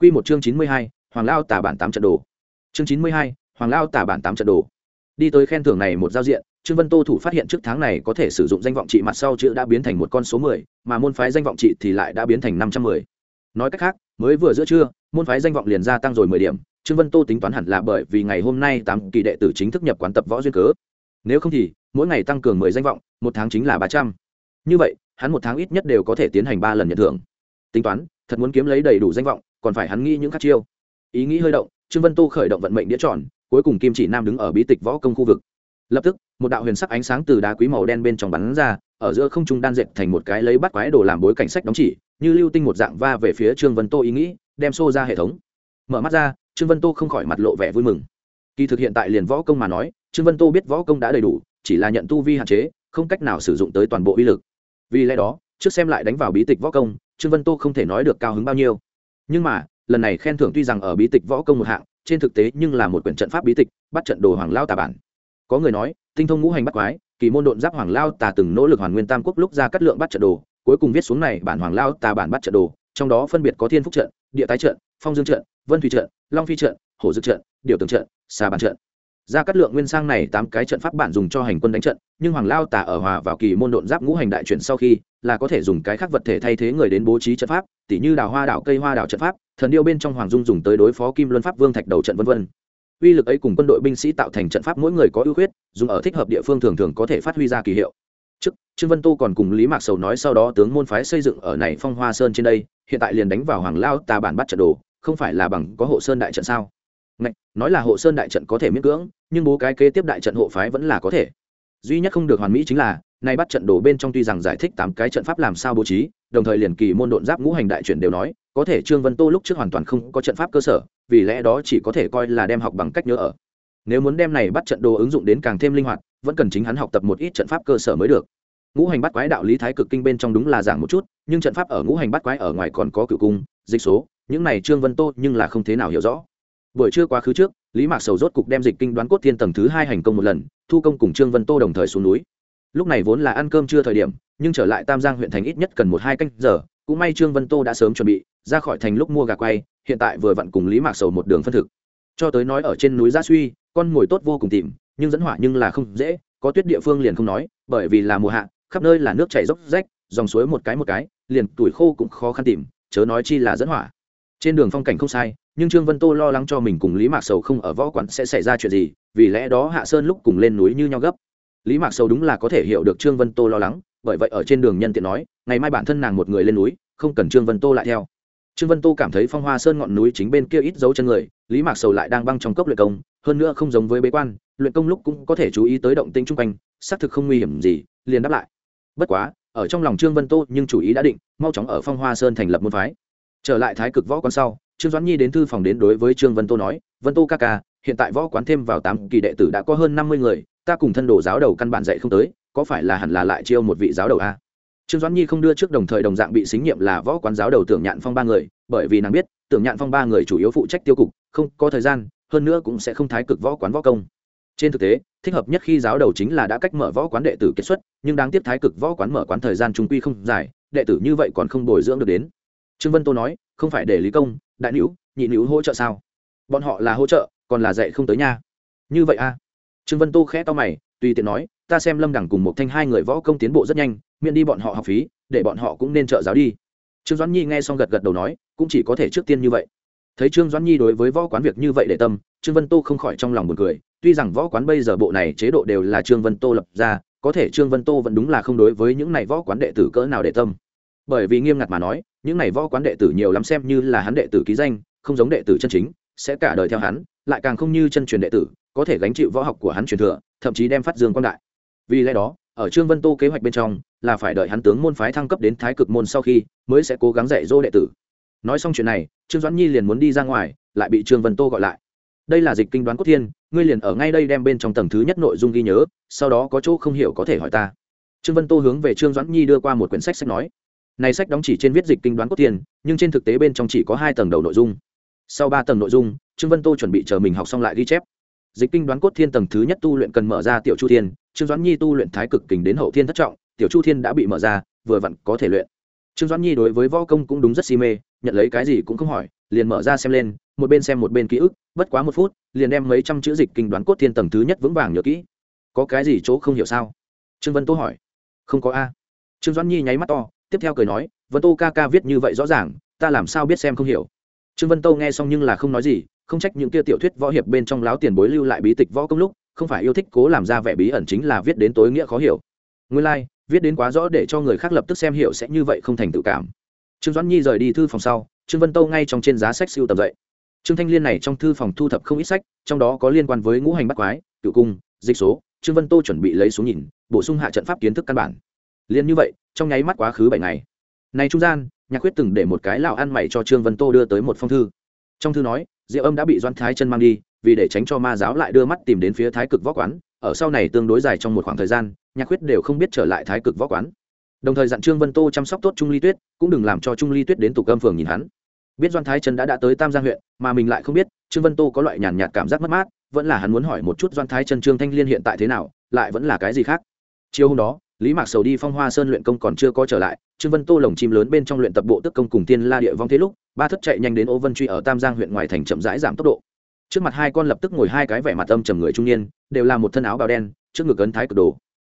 Quy một chương chín mươi hai, hoàng lao tả bản tám trận đồ. Chương chín mươi hai, hoàng lao tả bản tám trận đồ. Đi tới khen thưởng này một giao diện trương vân tô thủ phát hiện trước tháng này có thể sử dụng danh vọng trị mặt sau chữ đã biến thành một con số mười, mà môn phái danh vọng trị thì lại đã biến thành năm trăm mười. Nói cách khác, mới vừa giữa trưa, môn phái danh vọng liền gia tăng rồi mười điểm, trương vân tô tính toán hẳn là bởi vì ngày hôm nay tám kỳ đệ tử chính thức nhập quán tập võ duyên cớ. Nếu không thì, mỗi ngày tăng cường mười danh vọng, một tháng chính là ba trăm. Như vậy, hắn một tháng ít nhất đều có thể tiến hành ba lần nhận thưởng. Tính toán, thật muốn kiếm lấy đầy đủ danh vọng, còn phải hắn nghĩ những khắc chiêu. Ý nghĩ hơi động, trương vân tô khởi động vận mệnh đĩa tròn, cuối cùng kim chỉ nam đứng ở bí tịch võ công khu vực lập tức, một đạo huyền sắc ánh sáng từ đá quý màu đen bên trong bắn ra, ở giữa không trung đan dệt thành một cái lấy bắt quái đồ làm bối cảnh sách đóng chỉ, như lưu tinh một dạng va về phía trương vân tô ý nghĩ, đem xô ra hệ thống. Mở mắt ra, trương vân tô không khỏi mặt lộ vẻ vui mừng. Kỳ thực hiện tại liền võ công mà nói, trương vân tô biết võ công đã đầy đủ, chỉ là nhận tu vi hạn chế, không cách nào sử dụng tới toàn bộ uy lực. Vì lẽ đó, trước xem lại đánh vào bí tịch võ công, trương vân tô không thể nói được cao hứng bao nhiêu. Nhưng mà, lần này khen thưởng tuy rằng ở bí tịch võ công một hạng, trên thực tế nhưng là một quyển trận pháp bí tịch, bắt trận đồ hoàng lao tà bản có người nói, tinh thông ngũ hành bắt quái, kỳ môn độn giáp hoàng lao tà từng nỗ lực hoàn nguyên tam quốc lúc ra cắt lượng bắt trận đồ, cuối cùng viết xuống này bản hoàng lao tà bản bắt trận đồ, trong đó phân biệt có thiên phúc trận, địa tái trận, phong dương trận, vân thủy trận, long phi trận, hổ dực trận, điều tường trận, xà bản trận. Ra cắt lượng nguyên sang này tám cái trận pháp bản dùng cho hành quân đánh trận, nhưng hoàng lao tà ở hòa vào kỳ môn độn giáp ngũ hành đại chuyển sau khi, là có thể dùng cái khác vật thể thay thế người đến bố trí trận pháp, tỉ như đào hoa đảo, cây hoa đảo trận pháp, thần điêu bên trong hoàng dung dùng tới đối phó kim luân pháp vương thạch đầu trận vân vân uy lực ấy cùng quân đội binh sĩ tạo thành trận pháp mỗi người có ưu khuyết dùng ở thích hợp địa phương thường thường có thể phát huy ra kỳ hiệu. Trước trương vân tô còn cùng lý mạc sầu nói sau đó tướng môn phái xây dựng ở này phong hoa sơn trên đây hiện tại liền đánh vào hoàng lao tà bản bắt trận đồ không phải là bằng có hộ sơn đại trận sao? Ngạch, nói là hộ sơn đại trận có thể miễn cưỡng nhưng bố cái kế tiếp đại trận hộ phái vẫn là có thể. Duy nhất không được hoàn mỹ chính là nay bắt trận đồ bên trong tuy rằng giải thích tám cái trận pháp làm sao bố trí đồng thời liền kỳ môn độn giáp ngũ hành đại chuyển đều nói có thể trương vân tô lúc trước hoàn toàn không có trận pháp cơ sở, vì lẽ đó chỉ có thể coi là đem học bằng cách nhớ ở. Nếu muốn đem này bắt trận đồ ứng dụng đến càng thêm linh hoạt, vẫn cần chính hắn học tập một ít trận pháp cơ sở mới được. Ngũ hành bắt quái đạo lý thái cực kinh bên trong đúng là giảng một chút, nhưng trận pháp ở ngũ hành bắt quái ở ngoài còn có cựu cung, dịch số, những này trương vân tô nhưng là không thế nào hiểu rõ. Buổi trưa quá khứ trước, lý mạc sầu rốt cục đem dịch kinh đoán cốt thiên tầng thứ hai hành công một lần, thu công cùng trương vân tô đồng thời xuống núi. Lúc này vốn là ăn cơm chưa thời điểm, nhưng trở lại tam giang huyện thành ít nhất cần một hai canh giờ cũng may trương vân tô đã sớm chuẩn bị, ra khỏi thành lúc mua gà quay, hiện tại vừa vặn cùng lý mạc sầu một đường phân thực. Cho tới nói ở trên núi gia suy, con ngồi tốt vô cùng tìm, nhưng dẫn hỏa nhưng là không dễ, có tuyết địa phương liền không nói, bởi vì là mùa hạ, khắp nơi là nước chảy dốc rách, dòng suối một cái một cái, liền tuổi khô cũng khó khăn tìm, chớ nói chi là dẫn hỏa. Trên đường phong cảnh không sai, nhưng trương vân tô lo lắng cho mình cùng lý mạc sầu không ở võ quán sẽ xảy ra chuyện gì, vì lẽ đó hạ sơn lúc cùng lên núi như nhau gấp. Lý mạc sầu đúng là có thể hiểu được trương vân tô lo lắng, bởi vậy ở trên đường nhân tiện nói ngày mai bản thân nàng một người lên núi, không cần trương vân tô lại theo. Trương vân tô cảm thấy phong hoa sơn ngọn núi chính bên kia ít dấu chân người, lý mạc sầu lại đang băng trong cốc luyện công, hơn nữa không giống với bế quan, luyện công lúc cũng có thể chú ý tới động tĩnh chung quanh, xác thực không nguy hiểm gì, liền đáp lại. Bất quá, ở trong lòng trương vân tô nhưng chủ ý đã định, mau chóng ở phong hoa sơn thành lập môn phái. Trở lại thái cực võ quán sau, trương doãn nhi đến thư phòng đến đối với trương vân tô nói, vân tô ca ca, hiện tại võ quán thêm vào tám kỳ đệ tử đã có hơn năm mươi người, ta cùng thân đồ giáo đầu căn bản dạy không tới, có phải là hẳn là lại chiêu một vị giáo đầu a? Trương doãn nhi không đưa trước đồng thời đồng dạng bị xính nhiệm là võ quán giáo đầu tưởng nhạn phong ba người, bởi vì nàng biết, tưởng nhạn phong ba người chủ yếu phụ trách tiêu cục, không có thời gian, hơn nữa cũng sẽ không thái cực võ quán võ công. Trên thực tế, thích hợp nhất khi giáo đầu chính là đã cách mở võ quán đệ tử kết xuất, nhưng đáng tiếc thái cực võ quán mở quán thời gian trung quy không dài, đệ tử như vậy còn không bồi dưỡng được đến. Trương vân tô nói, không phải để lý công, đại nữ nhị nữ hỗ trợ sao? Bọn họ là hỗ trợ, còn là dạy không tới nha. Như vậy a à? trương vân tô khẽ to mày, tùy tiện nói ta xem lâm đẳng cùng một thanh hai người võ công tiến bộ rất nhanh, miễn đi bọn họ học phí, để bọn họ cũng nên trợ giáo đi. Trương doãn nhi nghe xong gật gật đầu nói, cũng chỉ có thể trước tiên như vậy. Thấy trương doãn nhi đối với võ quán việc như vậy để tâm, trương vân tô không khỏi trong lòng buồn cười. Tuy rằng võ quán bây giờ bộ này chế độ đều là trương vân tô lập ra, có thể trương vân tô vẫn đúng là không đối với những này võ quán đệ tử cỡ nào để tâm. Bởi vì nghiêm ngặt mà nói, những này võ quán đệ tử nhiều lắm xem như là hắn đệ tử ký danh, không giống đệ tử chân chính, sẽ cả đời theo hắn, lại càng không như chân truyền đệ tử, có thể gánh chịu võ học của hắn truyền thừa, thậm chí đem phát dương quan đại vì lẽ đó, ở trương vân tô kế hoạch bên trong, là phải đợi hắn tướng môn phái thăng cấp đến thái cực môn sau khi mới sẽ cố gắng dạy dỗ đệ tử. Nói xong chuyện này, trương doãn nhi liền muốn đi ra ngoài, lại bị trương vân tô gọi lại. Đây là dịch kinh đoán cốt thiên, ngươi liền ở ngay đây đem bên trong tầng thứ nhất nội dung ghi nhớ, sau đó có chỗ không hiểu có thể hỏi ta. Trương vân tô hướng về trương doãn nhi đưa qua một quyển sách sách nói. Này sách đóng chỉ trên viết dịch kinh đoán cốt thiên, nhưng trên thực tế bên trong chỉ có hai tầng đầu nội dung. Sau ba tầng nội dung, trương vân tô chuẩn bị chờ mình học xong lại ghi chép. Dịch kinh đoán cốt thiên tầng thứ nhất tu luyện cần mở ra tiểu chu thiên trương doãn nhi tu luyện thái cực kình đến hậu thiên thất trọng, tiểu chu thiên đã bị mở ra, vừa vặn có thể luyện. Trương doãn nhi đối với võ công cũng đúng rất si mê, nhận lấy cái gì cũng không hỏi, liền mở ra xem lên, một bên xem một bên ký ức, bất quá một phút, liền đem mấy trăm chữ dịch kinh đoán cốt thiên tầng thứ nhất vững vàng nhớ kỹ. Có cái gì chỗ không hiểu sao? Trương vân tô hỏi. Không có a. Trương doãn nhi nháy mắt to, tiếp theo cười nói, vân tô ca ca viết như vậy rõ ràng, ta làm sao biết xem không hiểu. Trương vân tô nghe xong nhưng là không nói gì, không trách những kia tiểu thuyết võ hiệp bên trong láo tiền bối lưu lại bí tịch võ công lúc không phải yêu thích cố làm ra vẻ bí ẩn chính là viết đến tối nghĩa khó hiểu. Nguyên lai、like, viết đến quá rõ để cho người khác lập tức xem hiểu sẽ như vậy không thành tự cảm. Trương doãn nhi rời đi thư phòng sau trương vân tâu ngay trong trên giá sách siêu tập dậy. Trương thanh liên này trong thư phòng thu thập không ít sách trong đó có liên quan với ngũ hành bắt quái cựu cung dịch số trương vân tô chuẩn bị lấy xuống nhìn bổ sung hạ trận pháp kiến thức căn bản. Liền như vậy trong nháy mắt quá khứ bảy ngày. Này trung gian nhạc quyết từng để một cái lào ăn mày cho trương vân tô đưa tới một phong thư. Trong thư nói diệu âm đã bị doan thái chân mang đi, vì để tránh cho ma giáo lại đưa mắt tìm đến phía thái cực võ quán, ở sau này tương đối dài trong một khoảng thời gian, nhạc khuyết đều không biết trở lại thái cực võ quán. Đồng thời dặn trương vân tô chăm sóc tốt trung ly tuyết, cũng đừng làm cho trung ly tuyết đến tục âm phường nhìn hắn. Biết doan thái chân đã đã tới tam giang huyện, mà mình lại không biết, trương vân tô có loại nhàn nhạt cảm giác mất mát, vẫn là hắn muốn hỏi một chút doan thái chân trương thanh liên hiện tại thế nào, lại vẫn là cái gì khác. Chiều hôm đó lý mạc sầu đi phong hoa sơn luyện công còn chưa có trở lại trương vân tô lồng chim lớn bên trong luyện tập bộ tức công cùng tiên la địa vong thế lúc ba thất chạy nhanh đến ô vân truy ở tam giang huyện ngoài thành chậm rãi giảm tốc độ. Trước mặt hai con lập tức ngồi hai cái vẻ mặt âm trầm người trung niên đều là một thân áo bào đen trước ngực ấn thái cực đồ.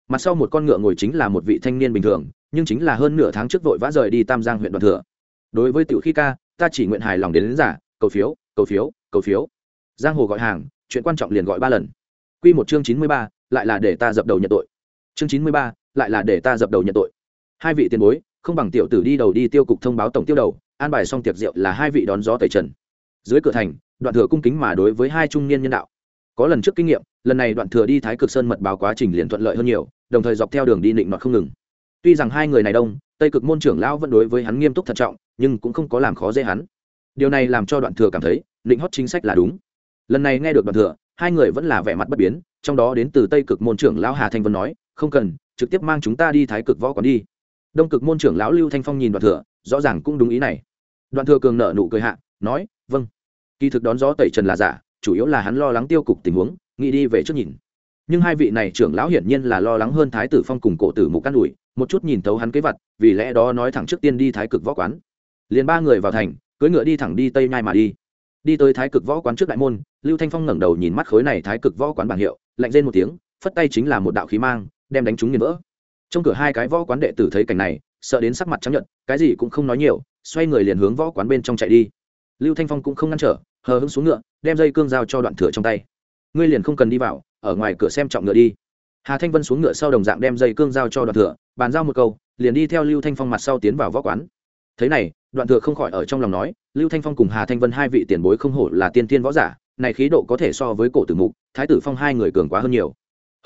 Mặt sau một con ngựa ngồi chính là một vị thanh niên bình thường nhưng chính là hơn nửa tháng trước vội vã rời đi tam giang huyện đoàn thừa. Đối với tiểu khi ca ta chỉ nguyện hài lòng đến, đến giả cầu phiếu cầu phiếu cầu phiếu. Giang hồ gọi hàng chuyện quan trọng liền gọi ba lần. Q một chương chín mươi ba lại là để ta dập đầu nhận tội. Chương chín mươi ba lại là để ta dập đầu nhận tội. Hai vị tiền bối, không bằng tiểu tử đi đầu đi tiêu cục thông báo tổng tiêu đầu, an bài xong tiệc rượu là hai vị đón gió tẩy trần. Dưới cửa thành, đoạn thừa cung kính mà đối với hai trung niên nhân đạo. Có lần trước kinh nghiệm, lần này đoạn thừa đi thái cực sơn mật báo quá trình liền thuận lợi hơn nhiều, đồng thời dọc theo đường đi định nọt không ngừng. Tuy rằng hai người này đông, tây cực môn trưởng lão vẫn đối với hắn nghiêm túc thận trọng, nhưng cũng không có làm khó dễ hắn. Điều này làm cho đoạn thừa cảm thấy định hót chính sách là đúng. Lần này nghe được đoạn thừa, hai người vẫn là vẻ mặt bất biến, trong đó đến từ tây cực môn trưởng lão hà thanh vân nói, không cần trực tiếp mang chúng ta đi thái cực võ quán đi. Đông cực môn trưởng lão lưu thanh phong nhìn đoạn thừa, rõ ràng cũng đúng ý này. Đoạn thừa cường nợ nụ cười hạ, nói vâng. Kỳ thực đón gió tẩy trần là giả, chủ yếu là hắn lo lắng tiêu cục tình huống, nghĩ đi về trước nhìn. Nhưng hai vị này trưởng lão hiển nhiên là lo lắng hơn thái tử phong cùng cổ tử mục căn ủi, một chút nhìn thấu hắn kế vật, vì lẽ đó nói thẳng trước tiên đi thái cực võ quán. Liền ba người vào thành, cưỡi ngựa đi thẳng đi tây nhai mà đi. Đi tới thái cực võ quán trước đại môn, lưu thanh phong ngẩng đầu nhìn mắt khối này thái cực võ quán bảng hiệu, lạnh rên một tiếng, phất tay chính là một đạo khí mang đem đánh chúng nghiền vỡ. Trong cửa hai cái võ quán đệ tử thấy cảnh này, sợ đến sắc mặt trắng nhận cái gì cũng không nói nhiều, xoay người liền hướng võ quán bên trong chạy đi. Lưu thanh phong cũng không ngăn trở, hờ hững xuống ngựa, đem dây cương dao cho đoạn thừa trong tay. Ngươi liền không cần đi vào, ở ngoài cửa xem trọng ngựa đi. Hà thanh vân xuống ngựa sau đồng dạng đem dây cương dao cho đoạn thừa, bàn giao một câu, liền đi theo lưu thanh phong mặt sau tiến vào võ quán. Thế này, đoạn thừa không khỏi ở trong lòng nói, lưu thanh phong cùng hà thanh vân hai vị tiền bối không hổ là tiên tiên võ giả, này khí độ có thể so với cổ tử mục, thái tử phong hai người cường quá hơn nhiều.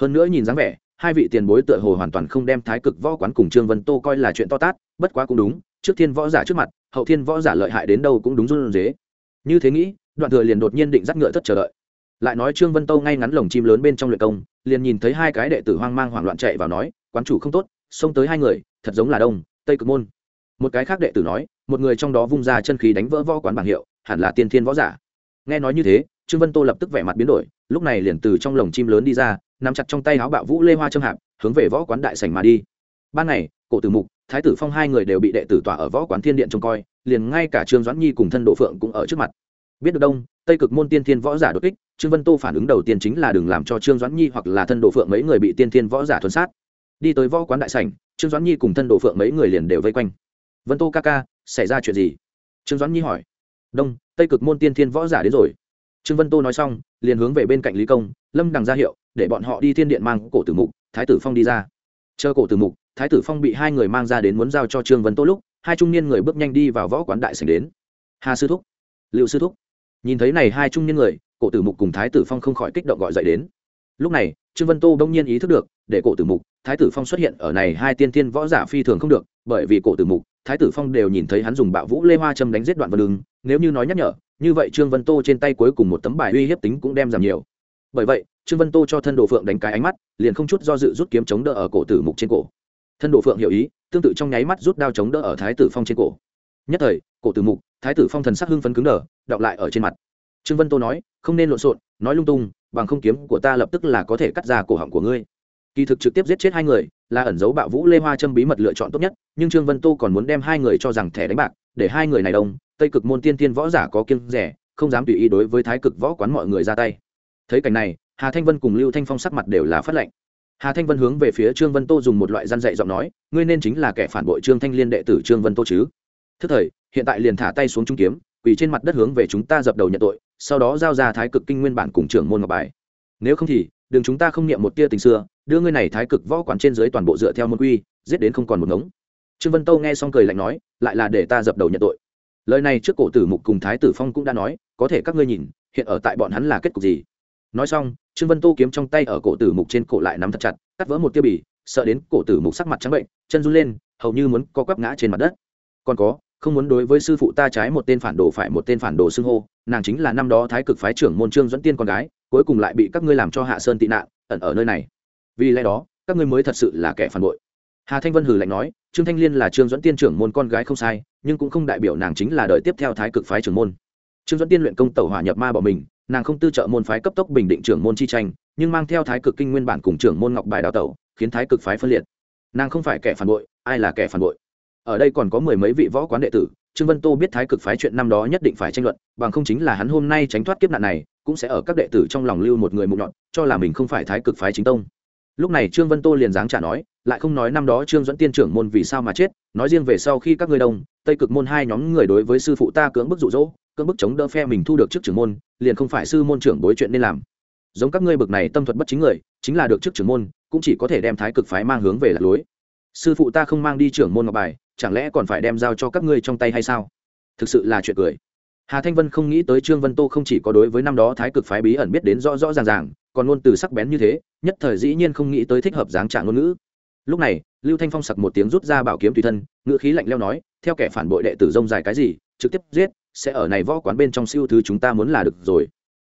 Hơn nữa nhìn dáng vẻ hai vị tiền bối tựa hồ hoàn toàn không đem thái cực võ quán cùng trương vân tô coi là chuyện to tát, bất quá cũng đúng, trước thiên võ giả trước mặt, hậu thiên võ giả lợi hại đến đâu cũng đúng run dế. Như thế nghĩ, đoạn thừa liền đột nhiên định dắt ngựa thất chờ đợi. Lại nói trương vân tô ngay ngắn lồng chim lớn bên trong luyện công, liền nhìn thấy hai cái đệ tử hoang mang hoảng loạn chạy vào nói, quán chủ không tốt, xông tới hai người, thật giống là đông, tây cực môn. Một cái khác đệ tử nói, một người trong đó vung ra chân khí đánh vỡ võ quán bảng hiệu, hẳn là tiên thiên võ giả. Nghe nói như thế, trương vân tô lập tức vẻ mặt biến đổi, lúc này liền từ trong lồng chim lớn đi ra nắm chặt trong tay áo bạo vũ lê hoa trâm hạp, hướng về võ quán đại sảnh mà đi. Ban ngày, cổ tử mục, thái tử phong hai người đều bị đệ tử tỏa ở võ quán thiên điện trông coi, liền ngay cả trương doãn nhi cùng thân độ phượng cũng ở trước mặt. Biết được đông, tây cực môn tiên thiên võ giả đột kích, trương vân tô phản ứng đầu tiên chính là đừng làm cho trương doãn nhi hoặc là thân độ phượng mấy người bị tiên thiên võ giả thuần sát. Đi tới võ quán đại sảnh, trương doãn nhi cùng thân độ phượng mấy người liền đều vây quanh. Vân tô ca ca, xảy ra chuyện gì? Trương doãn nhi hỏi. Đông, tây cực môn tiên thiên võ giả đến rồi trương vân tô nói xong, liền hướng về bên cạnh lý công, lâm đằng ra hiệu, để bọn họ đi thiên điện mang cổ tử mục, thái tử phong đi ra. Chờ cổ tử mục, thái tử phong bị hai người mang ra đến muốn giao cho trương vân tô lúc, hai trung niên người bước nhanh đi vào võ quán đại sành đến. Hà sư thúc liệu sư thúc. Nhìn thấy này hai trung niên người, cổ tử mục cùng thái tử phong không khỏi kích động gọi dậy đến. Lúc này, trương vân tô đông nhiên ý thức được, để cổ tử mục, thái tử phong xuất hiện ở này hai tiên tiên võ giả phi thường không được, bởi vì cổ tử mục, thái tử phong đều nhìn thấy hắn dùng bạo vũ lê hoa châm đánh giết đoạn vân lưng nếu như nói nhắc nhở như vậy trương vân tô trên tay cuối cùng một tấm bài uy hiếp tính cũng đem giảm nhiều. Bởi vậy, trương vân tô cho thân đồ phượng đánh cái ánh mắt, liền không chút do dự rút kiếm chống đỡ ở cổ tử mục trên cổ. Thân đồ phượng hiểu ý, tương tự trong nháy mắt rút đao chống đỡ ở thái tử phong trên cổ. Nhất thời, cổ tử mục, thái tử phong thần sắc hưng phấn cứng đờ đọng lại ở trên mặt. Trương vân tô nói, không nên lộn xộn, nói lung tung, bằng không kiếm của ta lập tức là có thể cắt ra cổ họng của ngươi. Kỳ thực trực tiếp giết chết hai người, là ẩn dấu bạo vũ lê hoa châm bí mật lựa chọn tốt nhất, nhưng trương vân tô còn muốn đem hai người cho rằng thẻ đánh bạc để hai người này đông, tây cực môn tiên tiên võ giả có kiêng rẻ, không dám tùy ý đối với thái cực võ quán mọi người ra tay. Thấy cảnh này, hà thanh vân cùng lưu thanh phong sắc mặt đều là phát lệnh. Hà thanh vân hướng về phía trương vân tô dùng một loại gian dạy giọng nói, ngươi nên chính là kẻ phản bội trương thanh liên đệ tử trương vân tô chứ. Thức thời, hiện tại liền thả tay xuống trung kiếm, quỳ trên mặt đất hướng về chúng ta dập đầu nhận tội, sau đó giao ra thái cực kinh nguyên bản cùng trưởng môn ngọc bài. Nếu không thì, đừng chúng ta không niệm một tia tình xưa, đưa ngươi này thái cực võ quản trên dưới toàn bộ dựa theo môn quy, giết đến không còn một ngống trương vân Tâu nghe xong cười lạnh nói, lại là để ta dập đầu nhận tội. Lời này trước cổ tử mục cùng thái tử phong cũng đã nói, có thể các ngươi nhìn, hiện ở tại bọn hắn là kết cục gì? Nói xong, trương vân tô kiếm trong tay ở cổ tử mục trên cổ lại nắm thật chặt, cắt vỡ một tiêu bì, sợ đến cổ tử mục sắc mặt trắng bệnh, chân run lên, hầu như muốn co quắp ngã trên mặt đất. Còn có, không muốn đối với sư phụ ta trái một tên phản đồ phải một tên phản đồ xưng hô, nàng chính là năm đó thái cực phái trưởng môn trương dẫn tiên con gái, cuối cùng lại bị các ngươi làm cho hạ sơn tị nạn, ẩn ở nơi này. Vì lẽ đó, các ngươi mới thật sự là kẻ phản bội. Hà thanh vân hừ lạnh nói trương thanh liên là trương dẫn tiên trưởng môn con gái không sai, nhưng cũng không đại biểu nàng chính là đời tiếp theo thái cực phái trưởng môn. Trương dẫn tiên luyện công tẩu hỏa nhập ma bỏ mình, nàng không tư trợ môn phái cấp tốc bình định trưởng môn chi tranh, nhưng mang theo thái cực kinh nguyên bản cùng trưởng môn ngọc bài đào tẩu, khiến thái cực phái phân liệt. Nàng không phải kẻ phản bội, ai là kẻ phản bội? Ở đây còn có mười mấy vị võ quán đệ tử, trương vân tô biết thái cực phái chuyện năm đó nhất định phải tranh luận, bằng không chính là hắn hôm nay tránh thoát kiếp nạn này, cũng sẽ ở các đệ tử trong lòng lưu một người mụ nhọn, cho là mình không phải thái cực phái chính tông lúc này trương vân tô liền dáng trả nói, lại không nói năm đó trương dẫn tiên trưởng môn vì sao mà chết, nói riêng về sau khi các ngươi đông, tây cực môn hai nhóm người đối với sư phụ ta cưỡng bức rụ rỗ cưỡng bức chống đỡ phe mình thu được chức trưởng môn, liền không phải sư môn trưởng bối chuyện nên làm. Giống các ngươi bực này tâm thuật bất chính người, chính là được chức trưởng môn, cũng chỉ có thể đem thái cực phái mang hướng về lạc lối. Sư phụ ta không mang đi trưởng môn ngọc bài, chẳng lẽ còn phải đem giao cho các ngươi trong tay hay sao? Thực sự là chuyện cười. Hà thanh vân không nghĩ tới trương vân tô không chỉ có đối với năm đó thái cực phái bí ẩn biết đến rõ rõ ràng ràng còn luôn từ sắc bén như thế, nhất thời dĩ nhiên không nghĩ tới thích hợp dáng trạng ngôn ngữ. Lúc này, lưu thanh phong sặc một tiếng rút ra bảo kiếm tùy thân, ngữ khí lạnh leo nói, theo kẻ phản bội đệ tử rông dài cái gì, trực tiếp giết, sẽ ở này võ quán bên trong siêu thứ chúng ta muốn là được rồi.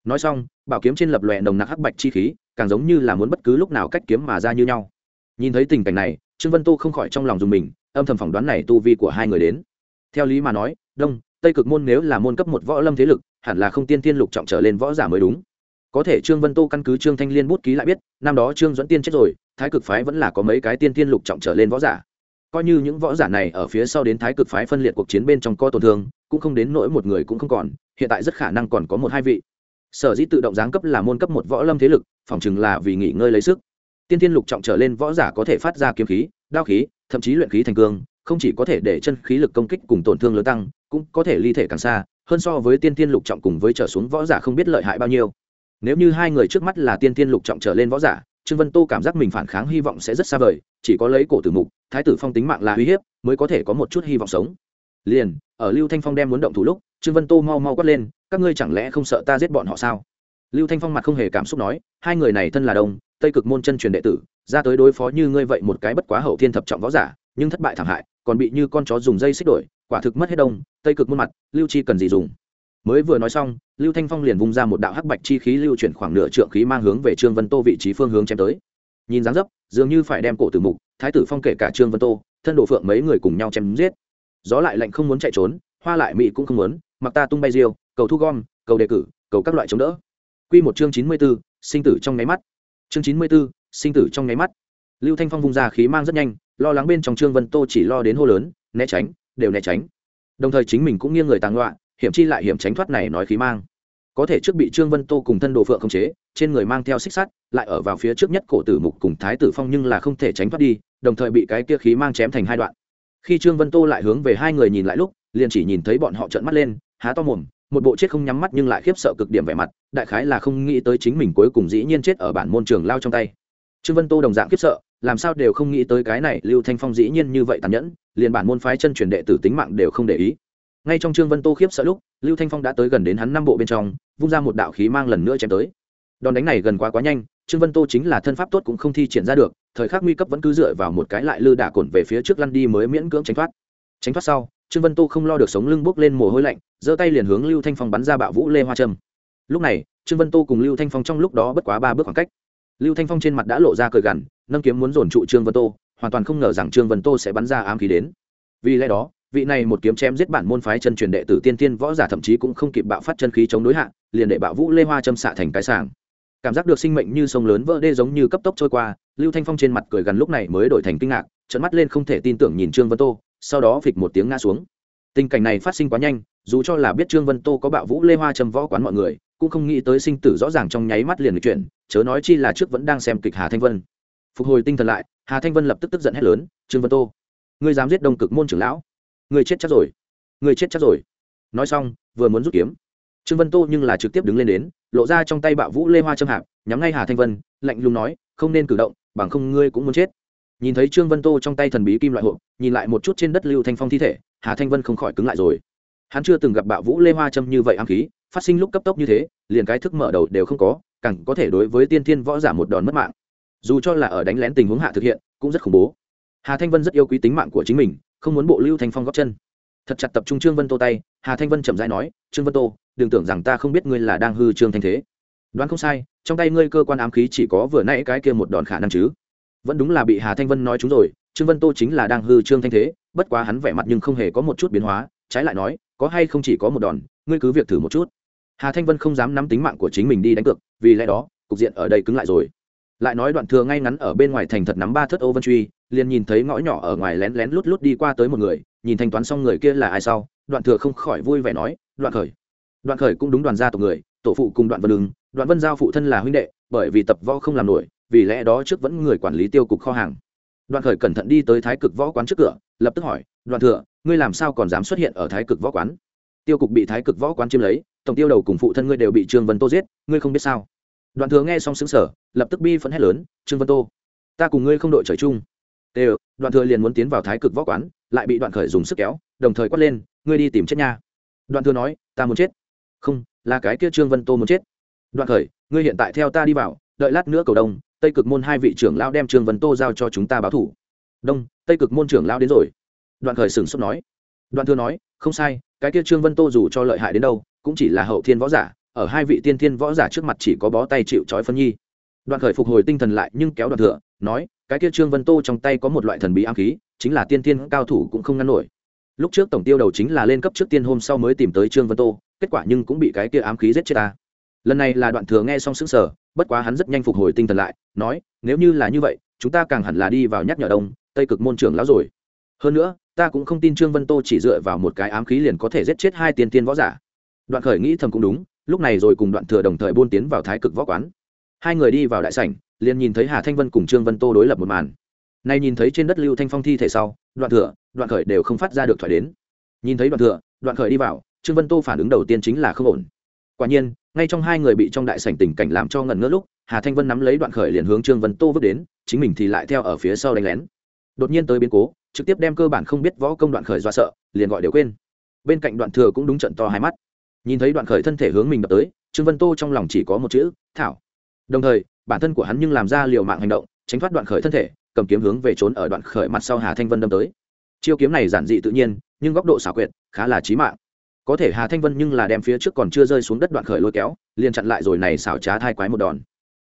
Nói xong, bảo kiếm trên lập lòe nồng nặc hắc bạch chi khí, càng giống như là muốn bất cứ lúc nào cách kiếm mà ra như nhau. Nhìn thấy tình cảnh này, trương vân Tu không khỏi trong lòng dùng mình, âm thầm phỏng đoán này tu vi của hai người đến. Theo lý mà nói, đông, tây cực môn nếu là môn cấp một võ lâm thế lực, hẳn là không tiên tiên lục trọng trở lên võ giả mới đúng có thể trương vân tô căn cứ trương thanh liên bút ký lại biết, năm đó trương dẫn tiên chết rồi, thái cực phái vẫn là có mấy cái tiên tiên lục trọng trở lên võ giả. Coi như những võ giả này ở phía sau đến thái cực phái phân liệt cuộc chiến bên trong co tổn thương, cũng không đến nỗi một người cũng không còn, hiện tại rất khả năng còn có một hai vị. Sở dĩ tự động giáng cấp là môn cấp một võ lâm thế lực, phỏng chừng là vì nghỉ ngơi lấy sức. Tiên tiên lục trọng trở lên võ giả có thể phát ra kiếm khí, đao khí, thậm chí luyện khí thành cương, không chỉ có thể để chân khí lực công kích cùng tổn thương lớn tăng, cũng có thể ly thể càng xa, hơn so với tiên tiên lục trọng cùng với trở xuống võ giả không biết lợi hại bao nhiêu nếu như hai người trước mắt là tiên tiên lục trọng trở lên võ giả, trương vân tô cảm giác mình phản kháng hy vọng sẽ rất xa vời, chỉ có lấy cổ tử mục, thái tử phong tính mạng là uy hiếp, mới có thể có một chút hy vọng sống. Liền, ở lưu thanh phong đem muốn động thủ lúc, trương vân tô mau mau quát lên, các ngươi chẳng lẽ không sợ ta giết bọn họ sao? Lưu thanh phong mặt không hề cảm xúc nói, hai người này thân là đông tây cực môn chân truyền đệ tử, ra tới đối phó như ngươi vậy một cái bất quá hậu thiên thập trọng võ giả, nhưng thất bại thảm hại, còn bị như con chó dùng dây xích đổi, quả thực mất hết đông, tây cực môn mặt, lưu chi cần gì dùng? Mới vừa nói xong lưu thanh phong liền vung ra một đạo hắc bạch chi khí lưu chuyển khoảng nửa trượng khí mang hướng về trương vân tô vị trí phương hướng chém tới. Nhìn dáng dấp dường như phải đem cổ tử mục thái tử phong kể cả trương vân tô thân đồ phượng mấy người cùng nhau chém giết. Gió lại lạnh không muốn chạy trốn hoa lại mị cũng không muốn mặc ta tung bay diêu cầu thu gom cầu đề cử cầu các loại chống đỡ. Quy một chương chín mươi 94, sinh tử trong nháy mắt. Chương chín mươi 94, sinh tử trong nháy mắt. Lưu thanh phong vung ra khí mang rất nhanh lo lắng bên trong trương vân tô chỉ lo đến hô lớn né tránh đều né tránh. Đồng thời chính mình cũng nghiêng người tàng loạn hiểm chi lại hiểm tránh thoát này nói khí mang. Có thể trước bị trương vân tô cùng thân đồ phượng khống chế, trên người mang theo xích sắt, lại ở vào phía trước nhất cổ tử mục cùng thái tử phong nhưng là không thể tránh thoát đi, đồng thời bị cái kia khí mang chém thành hai đoạn. Khi trương vân tô lại hướng về hai người nhìn lại lúc, liền chỉ nhìn thấy bọn họ trợn mắt lên, há to mồm, một bộ chết không nhắm mắt nhưng lại khiếp sợ cực điểm vẻ mặt, đại khái là không nghĩ tới chính mình cuối cùng dĩ nhiên chết ở bản môn trường lao trong tay. Trương vân tô đồng dạng khiếp sợ, làm sao đều không nghĩ tới cái này lưu thanh phong dĩ nhiên như vậy tàn nhẫn, liền bản môn phái chân truyền đệ tử tính mạng đều không để ý ngay trong trương vân tô khiếp sợ lúc, lưu thanh phong đã tới gần đến hắn năm bộ bên trong, vung ra một đạo khí mang lần nữa chém tới. Đòn đánh này gần quá quá nhanh, trương vân tô chính là thân pháp tốt cũng không thi triển ra được, thời khắc nguy cấp vẫn cứ dựa vào một cái lại lư đả cồn về phía trước lăn đi mới miễn cưỡng tránh thoát. Tránh thoát sau, trương vân tô không lo được sống lưng bốc lên mồ hôi lạnh, giơ tay liền hướng lưu thanh phong bắn ra bạo vũ lê hoa trâm. Lúc này, trương vân tô cùng lưu thanh phong trong lúc đó bất quá ba bước khoảng cách. Lưu thanh phong trên mặt đã lộ ra cười gằn, nâng kiếm muốn dồn trụ trương vân tô, hoàn toàn không ngờ rằng trương vân tô sẽ bắn ra ám khí đến. Vì lẽ đó vị này một kiếm chém giết bản môn phái chân truyền đệ tử tiên tiên võ giả thậm chí cũng không kịp bạo phát chân khí chống đối hạ, liền để bạo vũ lê hoa châm xạ thành cái sàng cảm giác được sinh mệnh như sông lớn vỡ đê giống như cấp tốc trôi qua, lưu thanh phong trên mặt cười gần lúc này mới đổi thành kinh ngạc trận mắt lên không thể tin tưởng nhìn trương vân tô, sau đó phịch một tiếng ngã xuống. Tình cảnh này phát sinh quá nhanh, dù cho là biết trương vân tô có bạo vũ lê hoa châm võ quán mọi người, cũng không nghĩ tới sinh tử rõ ràng trong nháy mắt liền chuyển, chớ nói chi là trước vẫn đang xem kịch hà thanh vân. Phục hồi tinh thần lại, hà thanh vân lập tức tức giận hét lớn, trương vân tô, ngươi dám giết đông cực môn trưởng lão? Người chết chắc rồi. Người chết chắc rồi. Nói xong, vừa muốn rút kiếm. Trương vân tô nhưng là trực tiếp đứng lên đến, lộ ra trong tay bạo vũ lê hoa châm hạp, nhắm ngay hà thanh vân, lạnh lùng nói, không nên cử động, bằng không ngươi cũng muốn chết. Nhìn thấy trương vân tô trong tay thần bí kim loại hộp, nhìn lại một chút trên đất lưu thanh phong thi thể, hà thanh vân không khỏi cứng lại rồi. Hắn chưa từng gặp bạo vũ lê hoa châm như vậy ám khí, phát sinh lúc cấp tốc như thế, liền cái thức mở đầu đều không có, càng có thể đối với tiên thiên võ giả một đòn mất mạng. Dù cho là ở đánh lén tình huống hạ thực hiện, cũng rất khủng bố hà thanh vân rất yêu quý tính mạng của chính mình, không muốn bộ lưu thanh phong góp chân. Thật chặt tập trung trương vân tô tay, hà thanh vân chậm rãi nói, trương vân tô, đừng tưởng rằng ta không biết ngươi là đang hư trương thanh thế. Đoán không sai, trong tay ngươi cơ quan ám khí chỉ có vừa nãy cái kia một đòn khả năng chứ. Vẫn đúng là bị hà thanh vân nói chúng rồi, trương vân tô chính là đang hư trương thanh thế, bất quá hắn vẻ mặt nhưng không hề có một chút biến hóa, trái lại nói, có hay không chỉ có một đòn, ngươi cứ việc thử một chút. Hà thanh vân không dám nắm tính mạng của chính mình đi đánh cược, vì lẽ đó, cục diện ở đây cứng lại rồi lại nói đoạn thừa ngay ngắn ở bên ngoài thành thật nắm ba thất ô vân truy, liền nhìn thấy ngõ nhỏ ở ngoài lén lén lút lút đi qua tới một người, nhìn thanh toán xong người kia là ai sau, đoạn thừa không khỏi vui vẻ nói, đoạn khởi. Đoạn khởi cũng đúng đoàn gia tộc người, tổ phụ cùng đoạn vân đường đoạn vân giao phụ thân là huynh đệ, bởi vì tập võ không làm nổi, vì lẽ đó trước vẫn người quản lý tiêu cục kho hàng. Đoạn khởi cẩn thận đi tới thái cực võ quán trước cửa, lập tức hỏi, đoạn thừa, ngươi làm sao còn dám xuất hiện ở thái cực võ quán? Tiêu cục bị thái cực võ quán chiếm lấy, tổng tiêu đầu cùng phụ thân ngươi đều bị trương vân tô giết, ngươi không biết sao? Đoạn thừa nghe xong xứng sở lập tức bi phẫn hét lớn, trương vân tô, ta cùng ngươi không đội trời chung. Đều đoạn thừa liền muốn tiến vào thái cực võ quán, lại bị đoạn khởi dùng sức kéo, đồng thời quát lên, ngươi đi tìm chết nha. Đoạn thừa nói, ta muốn chết. Không, là cái kia trương vân tô muốn chết. Đoạn khởi, ngươi hiện tại theo ta đi vào, đợi lát nữa cầu đông, tây cực môn hai vị trưởng lão đem trương vân tô giao cho chúng ta báo thủ. Đông, tây cực môn trưởng lão đến rồi. Đoạn khởi sửng sốt nói. Đoạn thừa nói, không sai, cái kia trương vân tô dù cho lợi hại đến đâu, cũng chỉ là hậu thiên võ giả ở hai vị tiên thiên võ giả trước mặt chỉ có bó tay chịu trói phân nhi. Đoạn khởi phục hồi tinh thần lại nhưng kéo đoạn thừa nói, cái kia trương vân tô trong tay có một loại thần bí ám khí, chính là tiên thiên cao thủ cũng không ngăn nổi. Lúc trước tổng tiêu đầu chính là lên cấp trước tiên hôm sau mới tìm tới trương vân tô, kết quả nhưng cũng bị cái kia ám khí giết chết ta. Lần này là đoạn thừa nghe xong sững sờ, bất quá hắn rất nhanh phục hồi tinh thần lại, nói, nếu như là như vậy, chúng ta càng hẳn là đi vào nhắc nhở đông, tây cực môn trưởng lão rồi. Hơn nữa, ta cũng không tin trương vân tô chỉ dựa vào một cái ám khí liền có thể giết chết hai tiên tiên võ giả. Đoạn khởi nghĩ thầm cũng đúng lúc này rồi cùng đoạn thừa đồng thời buôn tiến vào thái cực võ quán. Hai người đi vào đại sảnh, liền nhìn thấy hà thanh vân cùng trương vân tô đối lập một màn. Nay nhìn thấy trên đất lưu thanh phong thi thể sau, đoạn thừa, đoạn khởi đều không phát ra được thoại đến. Nhìn thấy đoạn thừa, đoạn khởi đi vào, trương vân tô phản ứng đầu tiên chính là không ổn. Quả nhiên, ngay trong hai người bị trong đại sảnh tình cảnh làm cho ngẩn ngỡ lúc, hà thanh vân nắm lấy đoạn khởi liền hướng trương vân tô vứt đến, chính mình thì lại theo ở phía sau đánh lén. Đột nhiên tới biến cố, trực tiếp đem cơ bản không biết võ công đoạn khởi do sợ, liền gọi đều quên. Bên cạnh đoạn thừa cũng đúng trận to hai mắt nhìn thấy đoạn khởi thân thể hướng mình đập tới, trương vân tô trong lòng chỉ có một chữ, thảo. Đồng thời, bản thân của hắn nhưng làm ra liều mạng hành động, tránh thoát đoạn khởi thân thể, cầm kiếm hướng về trốn ở đoạn khởi mặt sau hà thanh vân đâm tới. Chiêu kiếm này giản dị tự nhiên, nhưng góc độ xảo quyệt, khá là trí mạng. Có thể hà thanh vân nhưng là đem phía trước còn chưa rơi xuống đất đoạn khởi lôi kéo, liền chặn lại rồi này xảo trá thai quái một đòn.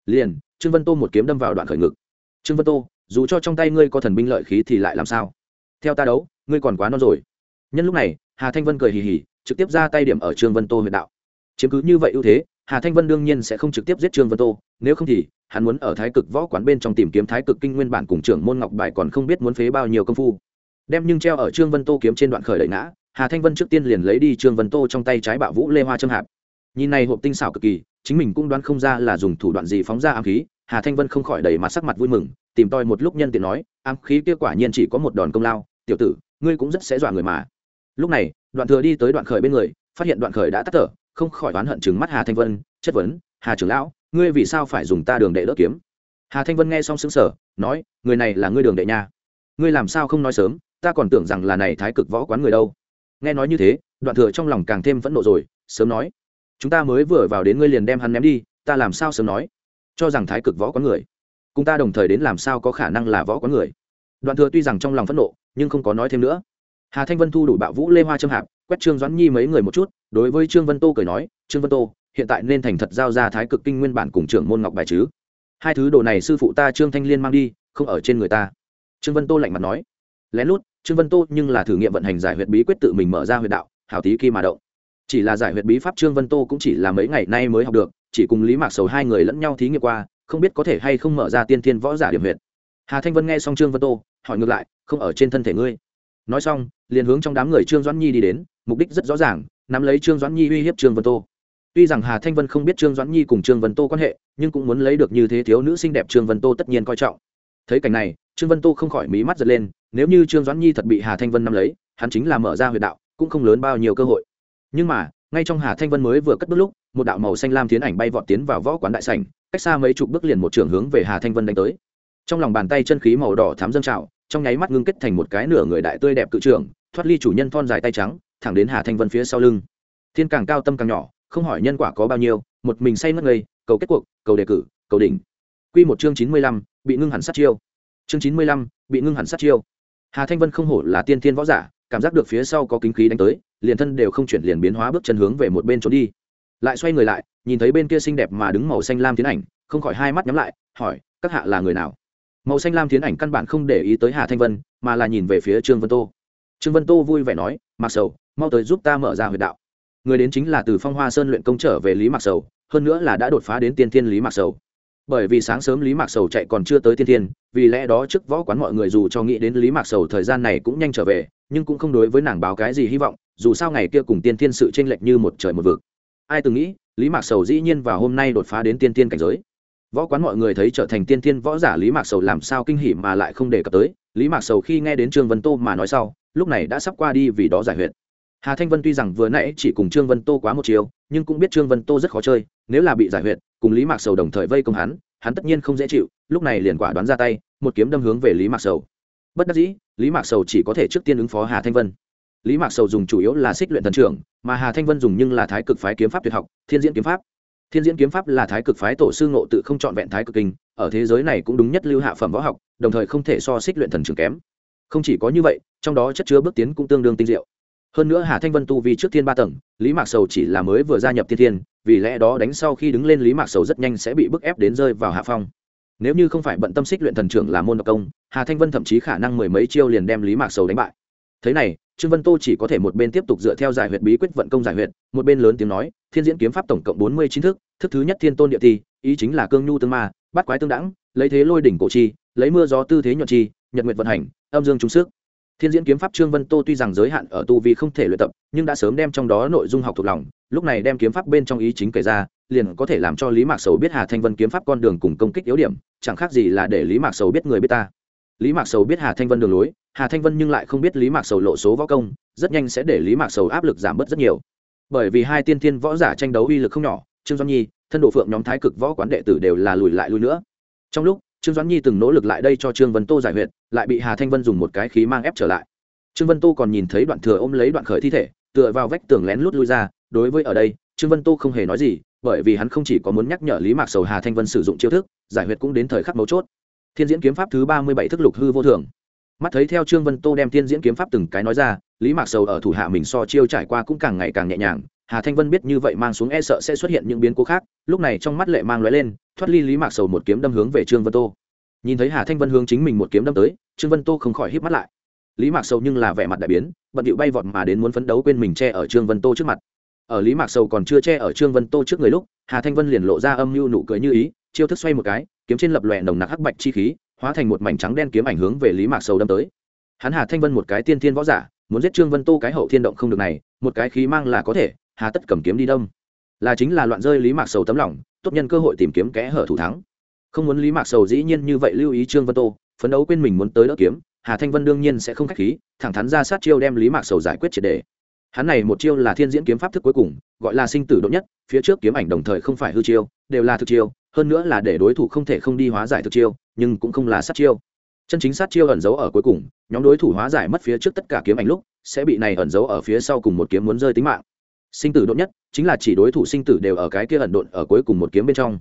Liền, trương vân tô một kiếm đâm vào đoạn khởi ngực. Trương vân tô, dù cho trong tay ngươi có thần binh lợi khí thì lại làm sao? Theo ta đấu, ngươi còn quá non rồi. Nhân lúc này, hà thanh vân cười hì hì trực tiếp ra tay điểm ở trương vân tô huyện đạo. Chiếm cứ như vậy ưu thế, hà thanh vân đương nhiên sẽ không trực tiếp giết trương vân tô, nếu không thì, hắn muốn ở thái cực võ quán bên trong tìm kiếm thái cực kinh nguyên bản cùng trưởng môn ngọc bài còn không biết muốn phế bao nhiêu công phu. Đem nhưng treo ở trương vân tô kiếm trên đoạn khởi đẩy ngã, hà thanh vân trước tiên liền lấy đi trương vân tô trong tay trái bạo vũ lê hoa trâm hạp. Nhìn này hộp tinh xảo cực kỳ, chính mình cũng đoán không ra là dùng thủ đoạn gì phóng ra ám khí, hà thanh vân không khỏi đầy mặt sắc mặt vui mừng, tìm tòi một lúc nhân tiện nói, ám khí kia quả nhiên chỉ có một đòn công lao, tiểu tử, ngươi cũng rất sẽ dọa người mà lúc này, đoạn thừa đi tới đoạn khởi bên người, phát hiện đoạn khởi đã tắt thở, không khỏi oán hận chừng mắt hà thanh vân, chất vấn, hà trưởng lão, ngươi vì sao phải dùng ta đường đệ đỡ kiếm? Hà thanh vân nghe xong xứng sở nói, người này là ngươi đường đệ nha. Ngươi làm sao không nói sớm, ta còn tưởng rằng là này thái cực võ quán người đâu. Nghe nói như thế, đoạn thừa trong lòng càng thêm phẫn nộ rồi, sớm nói, chúng ta mới vừa vào đến ngươi liền đem hắn ném đi, ta làm sao sớm nói? Cho rằng thái cực võ quán người. Cùng ta đồng thời đến làm sao có khả năng là võ quán người? Đoạn thừa tuy rằng trong lòng phẫn nộ, nhưng không có nói thêm nữa hà thanh vân thu đủ bạo vũ lê hoa trâm hạp, quét trương doãn nhi mấy người một chút, đối với trương vân tô cười nói, trương vân tô, hiện tại nên thành thật giao ra thái cực kinh nguyên bản cùng trưởng môn ngọc bài chứ? Hai thứ đồ này sư phụ ta trương thanh liên mang đi, không ở trên người ta. Trương vân tô lạnh mặt nói. Lén lút, trương vân tô nhưng là thử nghiệm vận hành giải huyệt bí quyết tự mình mở ra huyệt đạo, hảo tí kỳ mà động. Chỉ là giải huyệt bí pháp trương vân tô cũng chỉ là mấy ngày nay mới học được, chỉ cùng lý mạc sầu hai người lẫn nhau thí nghiệm qua, không biết có thể hay không mở ra tiên thiên võ giả điểm huyệt. Hà thanh vân nghe xong trương vân tô, hỏi ngược lại, không ở trên thân thể ngươi? Nói xong, liền hướng trong đám người trương doãn nhi đi đến, mục đích rất rõ ràng, nắm lấy trương doãn nhi uy hiếp trương vân tô. Tuy rằng hà thanh vân không biết trương doãn nhi cùng trương vân tô quan hệ, nhưng cũng muốn lấy được như thế thiếu nữ xinh đẹp trương vân tô tất nhiên coi trọng. Thấy cảnh này, trương vân tô không khỏi mí mắt giật lên, nếu như trương doãn nhi thật bị hà thanh vân nắm lấy, hắn chính là mở ra huyệt đạo, cũng không lớn bao nhiêu cơ hội. Nhưng mà, ngay trong hà thanh vân mới vừa cất bước lúc, một đạo màu xanh lam tiến ảnh bay vọt tiến vào võ quán đại sảnh, cách xa mấy chục bước liền một trường hướng về hà thanh vân đánh tới. Trong lòng bàn tay chân khí màu đỏ thám dâng trào trong nháy mắt ngưng kết thành một cái nửa người đại tươi đẹp cự trưởng, thoát ly chủ nhân thon dài tay trắng, thẳng đến hà thanh vân phía sau lưng. Thiên càng cao tâm càng nhỏ, không hỏi nhân quả có bao nhiêu, một mình say mất ngây, cầu kết cuộc, cầu đề cử, cầu đỉnh. Quy một chương chín mươi lăm, bị ngưng hẳn sát chiêu. Chương chín mươi lăm, bị ngưng hẳn sát chiêu. Hà thanh vân không hổ là tiên thiên võ giả, cảm giác được phía sau có kính khí đánh tới, liền thân đều không chuyển liền biến hóa bước chân hướng về một bên trốn đi. Lại xoay người lại, nhìn thấy bên kia xinh đẹp mà đứng màu xanh lam tiến ảnh, không khỏi hai mắt nhắm lại, hỏi, các hạ là người nào? Màu xanh lam tiến ảnh căn bản không để ý tới hà thanh vân, mà là nhìn về phía trương vân tô. Trương vân tô vui vẻ nói mặc sầu, mau tới giúp ta mở ra huyệt đạo. Người đến chính là từ phong hoa sơn luyện công trở về lý Mặc sầu, hơn nữa là đã đột phá đến tiên thiên lý Mặc sầu. Bởi vì sáng sớm lý mạc sầu chạy còn chưa tới tiên thiên, vì lẽ đó trước võ quán mọi người dù cho nghĩ đến lý mạc sầu thời gian này cũng nhanh trở về, nhưng cũng không đối với nàng báo cái gì hy vọng, dù sao ngày kia cùng tiên thiên sự tranh lệch như một trời một vực. Ai từng nghĩ, lý mạc sầu dĩ nhiên vào hôm nay đột phá đến tiên thiên cảnh giới võ quán mọi người thấy trở thành tiên thiên võ giả lý mạc sầu làm sao kinh hỉ mà lại không đề cập tới. Lý mạc sầu khi nghe đến trương vân tô mà nói sau, lúc này đã sắp qua đi vì đó giải huyệt. Hà thanh vân tuy rằng vừa nãy chỉ cùng trương vân tô quá một chiều, nhưng cũng biết trương vân tô rất khó chơi, nếu là bị giải huyệt, cùng lý mạc sầu đồng thời vây công hắn hắn tất nhiên không dễ chịu, lúc này liền quả đoán ra tay, một kiếm đâm hướng về lý mạc sầu. Bất đắc dĩ, lý mạc sầu chỉ có thể trước tiên ứng phó hà thanh vân. Lý mạc sầu dùng chủ yếu là xích luyện thần trưởng, mà hà thanh vân dùng nhưng là thái cực phái kiếm pháp tuyệt học, thiên diễn kiếm pháp thiên diễn kiếm pháp là thái cực phái tổ sư ngộ tự không chọn vẹn thái cực kinh, ở thế giới này cũng đúng nhất lưu hạ phẩm võ học, đồng thời không thể so xích luyện thần trưởng kém. Không chỉ có như vậy, trong đó chất chứa bước tiến cũng tương đương tinh diệu. Hơn nữa hà thanh vân tu vi trước thiên ba tầng, lý mạc sầu chỉ là mới vừa gia nhập thiên thiên, vì lẽ đó đánh sau khi đứng lên lý mạc sầu rất nhanh sẽ bị bức ép đến rơi vào hạ phong. Nếu như không phải bận tâm xích luyện thần trưởng là môn độc công, hà thanh vân thậm chí khả năng mười mấy chiêu liền đem lý mạc sầu đánh bại. Thế này, trương vân tô chỉ có thể một bên tiếp tục dựa theo giải huyệt bí quyết vận công giải huyệt, một bên lớn tiếng nói thiên diễn kiếm pháp tổng cộng bốn mươi chín thức thức thứ nhất thiên tôn địa thi ý chính là cương nhu tương ma, bắt quái tương đẳng lấy thế lôi đỉnh cổ chi, lấy mưa gió tư thế nhuận chi, nhật nguyệt vận hành, âm dương trung sức. Thiên diễn kiếm pháp trương vân tô tuy rằng giới hạn ở tu vi không thể luyện tập, nhưng đã sớm đem trong đó nội dung học thuộc lòng, lúc này đem kiếm pháp bên trong ý chính kể ra, liền có thể làm cho lý mạc sầu biết hà thanh vân kiếm pháp con đường cùng công kích yếu điểm, chẳng khác gì là để lý mạc sầu biết người biết ta. Lý mạc sầu biết hà thanh vân đường lối, hà thanh vân nhưng lại không biết lý mạc sầu lộ số võ công, rất nhanh sẽ để lý mạc sầu áp lực giảm bớt rất nhiều bởi vì hai tiên tiên võ giả tranh đấu uy lực không nhỏ, trương doãn nhi, thân độ phượng nhóm thái cực võ quán đệ tử đều là lùi lại lùi nữa. Trong lúc, trương doãn nhi từng nỗ lực lại đây cho trương vân tô giải huyệt, lại bị hà thanh vân dùng một cái khí mang ép trở lại. Trương vân tô còn nhìn thấy đoạn thừa ôm lấy đoạn khởi thi thể, tựa vào vách tường lén lút lui ra, đối với ở đây, trương vân tô không hề nói gì, bởi vì hắn không chỉ có muốn nhắc nhở lý mạc sầu hà thanh vân sử dụng chiêu thức, giải huyệt cũng đến thời khắc mấu chốt. Thiên diễn kiếm pháp thứ ba mươi bảy thức lục hư vô thường mắt thấy theo trương vân tô đem thiên diễn kiếm pháp từng cái nói ra, lý mạc sầu ở thủ hạ mình so chiêu trải qua cũng càng ngày càng nhẹ nhàng. Hà thanh vân biết như vậy mang xuống e sợ sẽ xuất hiện những biến cố khác, lúc này trong mắt lệ mang lóe lên, thoát ly lý mạc sầu một kiếm đâm hướng về trương vân tô. Nhìn thấy hà thanh vân hướng chính mình một kiếm đâm tới, trương vân tô không khỏi hít mắt lại. Lý mạc sầu nhưng là vẻ mặt đại biến, bận điệu bay vọt mà đến muốn phấn đấu quên mình che ở trương vân tô trước mặt. Ở lý mạc sầu còn chưa che ở trương vân tô trước người lúc, hà thanh vân liền lộ ra âm mưu nụ cười như ý, chiêu thức xoay một cái, kiếm trên lập lòe nồng nặc hắc bạch chi khí hóa thành một mảnh trắng đen kiếm ảnh hướng về lý mạc sầu đâm tới. Hắn hà thanh vân một cái tiên thiên võ giả, muốn giết trương vân tô cái hậu thiên động không được này, một cái khí mang là có thể, hà tất cầm kiếm đi đông là chính là loạn rơi lý mạc sầu tấm lòng, tốt nhân cơ hội tìm kiếm kẽ hở thủ thắng. Không muốn lý mạc sầu dĩ nhiên như vậy lưu ý trương vân tô, phấn đấu quên mình muốn tới đỡ kiếm, hà thanh vân đương nhiên sẽ không k h á c h khí, thẳng thắn ra sát chiêu đem lý mạc sầu giải quyết triệt đề. Hắn này một chiêu là thiên diễn kiếm pháp thức cuối cùng, gọi là sinh tử độ nhất, phía trước kiếm ảnh đồng thời không phải hư chiêu, đều là thực chiêu hơn nữa là để đối thủ không thể không đi hóa giải thực chiêu, nhưng cũng không là sát chiêu. Chân chính sát chiêu ẩn giấu ở cuối cùng, nhóm đối thủ hóa giải mất phía trước tất cả kiếm ảnh lúc, sẽ bị này ẩn giấu ở phía sau cùng một kiếm muốn rơi tính mạng. Sinh tử độn nhất, chính là chỉ đối thủ sinh tử đều ở cái kia ẩn độn ở cuối cùng một kiếm bên trong.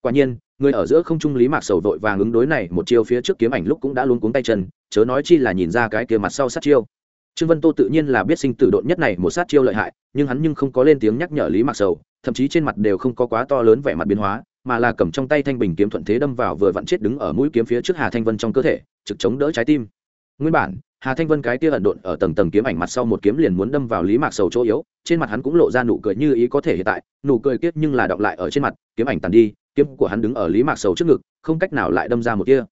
Quả nhiên, người ở giữa không trung lý mạc sầu vội vàng ứng đối này một chiêu phía trước kiếm ảnh lúc cũng đã luôn cuống tay chân, chớ nói chi là nhìn ra cái kia mặt sau sát chiêu. Trương vân tô tự nhiên là biết sinh tử độn nhất này một sát chiêu lợi hại, nhưng hắn nhưng không có lên tiếng nhắc nhở lý mạc sầu, thậm chí trên mặt đều không có quá to lớn vẻ mặt biến hóa mà là cầm trong tay thanh bình kiếm thuận thế đâm vào vừa vặn chết đứng ở mũi kiếm phía trước hà thanh vân trong cơ thể, trực chống đỡ trái tim. Nguyên bản, hà thanh vân cái kia ẩn độn ở tầng tầng kiếm ảnh mặt sau một kiếm liền muốn đâm vào lý mạc sầu chỗ yếu, trên mặt hắn cũng lộ ra nụ cười như ý có thể hiện tại, nụ cười kiết nhưng là đọng lại ở trên mặt, kiếm ảnh tàn đi, kiếm của hắn đứng ở lý mạc sầu trước ngực, không cách nào lại đâm ra một tia.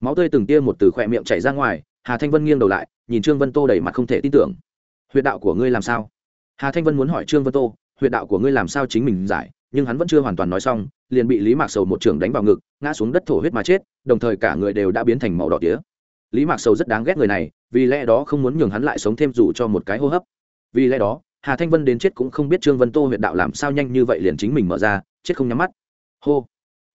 Máu tươi từng tia một từ khỏe miệng chảy ra ngoài, hà thanh vân nghiêng đầu lại, nhìn trương vân tô đầy mặt không thể tin tưởng. Huyệt đạo của ngươi làm sao? Hà thanh vân muốn hỏi trương vân tô, huyệt đạo của ngươi làm sao chính mình giải? Nhưng hắn vẫn chưa hoàn toàn nói xong, liền bị lý mạc sầu một trường đánh vào ngực, ngã xuống đất thổ huyết mà chết, đồng thời cả người đều đã biến thành màu đỏ tía. Lý mạc sầu rất đáng ghét người này, vì lẽ đó không muốn nhường hắn lại sống thêm dù cho một cái hô hấp. Vì lẽ đó, hà thanh vân đến chết cũng không biết trương vân tô huyện đạo làm sao nhanh như vậy liền chính mình mở ra, chết không nhắm mắt. Hô.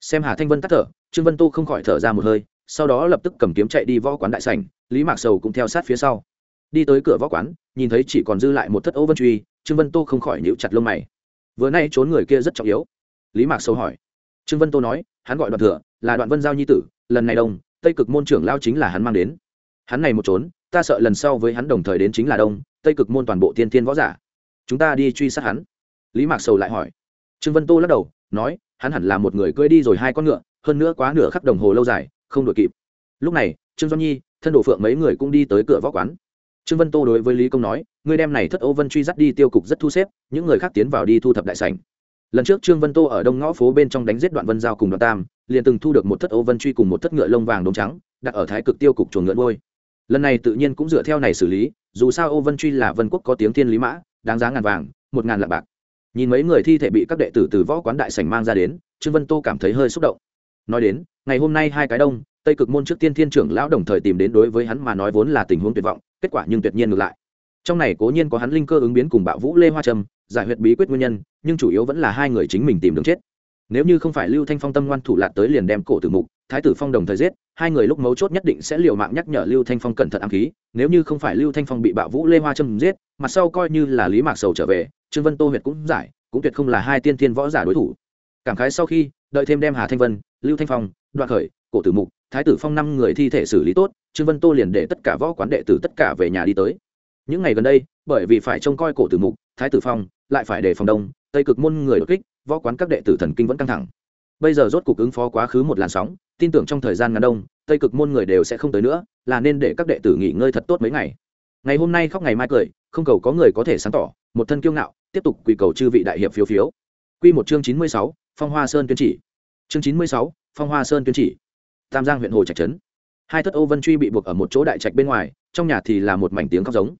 Xem hà thanh vân tắt thở, trương vân tô không khỏi thở ra một hơi, sau đó lập tức cầm kiếm chạy đi võ quán đại sảnh, lý mạc sầu cũng theo sát phía sau. Đi tới cửa võ quán, nhìn thấy chỉ còn dư lại một thất ấu vân truy, trương vân tô không khỏi nhíu chặt lông mày vừa nay trốn người kia rất trọng yếu. Lý mạc sầu hỏi. Trương vân tô nói, hắn gọi đoạn thừa, là đoạn vân giao nhi tử, lần này đông, tây cực môn trưởng lao chính là hắn mang đến. Hắn này một trốn, ta sợ lần sau với hắn đồng thời đến chính là đông, tây cực môn toàn bộ tiên tiên võ giả. Chúng ta đi truy sát hắn. Lý mạc sầu lại hỏi. Trương vân tô lắc đầu, nói, hắn hẳn là một người cưỡi đi rồi hai con ngựa, hơn nữa quá nửa khắc đồng hồ lâu dài, không đuổi kịp. Lúc này, trương do nhi, thân đồ phượng mấy người cũng đi tới cửa võ quán trương vân tô đối với lý công nói, ngươi đem này thất ô vân truy dắt đi tiêu cục rất thu xếp, những người khác tiến vào đi thu thập đại sảnh. Lần trước trương vân tô ở đông ngõ phố bên trong đánh giết đoạn vân giao cùng đoạn tam, liền từng thu được một thất ô vân truy cùng một thất ngựa lông vàng đống trắng, đặt ở thái cực tiêu cục chuồng ngựa ngôi lần này tự nhiên cũng dựa theo này xử lý, dù sao ô vân truy là vân quốc có tiếng thiên lý mã, đáng giá ngàn vàng, một ngàn lạng bạc. Nhìn mấy người thi thể bị các đệ tử từ võ quán đại sảnh mang ra đến, trương vân tô cảm thấy hơi xúc động. Nói đến, ngày hôm nay hai cái đông, tây cực môn trước tiên thiên trưởng lão đồng thời tìm đến đối với hắn mà nói vốn là tình huống tuyệt vọng kết quả nhưng tuyệt nhiên ngược lại. Trong này cố nhiên có hắn linh cơ ứng biến cùng bạo vũ lê hoa trâm, giải huyệt bí quyết nguyên nhân, nhưng chủ yếu vẫn là hai người chính mình tìm đường chết. Nếu như không phải lưu thanh phong tâm ngoan thủ lạt tới liền đem cổ tử mục, thái tử phong đồng thời giết, hai người lúc mấu chốt nhất định sẽ liều mạng nhắc nhở lưu thanh phong cẩn thận ám khí, nếu như không phải lưu thanh phong bị bạo vũ lê hoa trâm giết, mặt sau coi như là lý mạc sầu trở về, trương vân tô huyệt cũng giải, cũng tuyệt không là hai tiên thiên võ giả đối thủ. Cảm khái sau khi, đợi thêm đem hà thanh vân, lưu thanh phong, đoạn khởi, cổ tử mục thái tử phong năm người thi thể xử lý tốt, trương vân tô liền để tất cả võ quán đệ tử tất cả về nhà đi tới. Những ngày gần đây, bởi vì phải trông coi cổ tử mục, thái tử phong lại phải để phòng đông, tây cực môn người đột kích, võ quán các đệ tử thần kinh vẫn căng thẳng. Bây giờ rốt cuộc ứng phó quá khứ một làn sóng, tin tưởng trong thời gian ngắn đông, tây cực môn người đều sẽ không tới nữa, là nên để các đệ tử nghỉ ngơi thật tốt mấy ngày. Ngày hôm nay khóc ngày mai cười, không cầu có người có thể sáng tỏ, một thân kiêu ngạo, tiếp tục quỳ cầu chư vị đại hiệp phiếu phiếu. Quy một chương chín mươi sáu, phong hoa sơn tuyên chỉ. Chương chín mươi sáu, phong hoa sơn tuyên chỉ tam giang huyện hồ trạch trấn. Hai thất ô vân truy bị buộc ở một chỗ đại trạch bên ngoài, trong nhà thì là một mảnh tiếng khóc giống.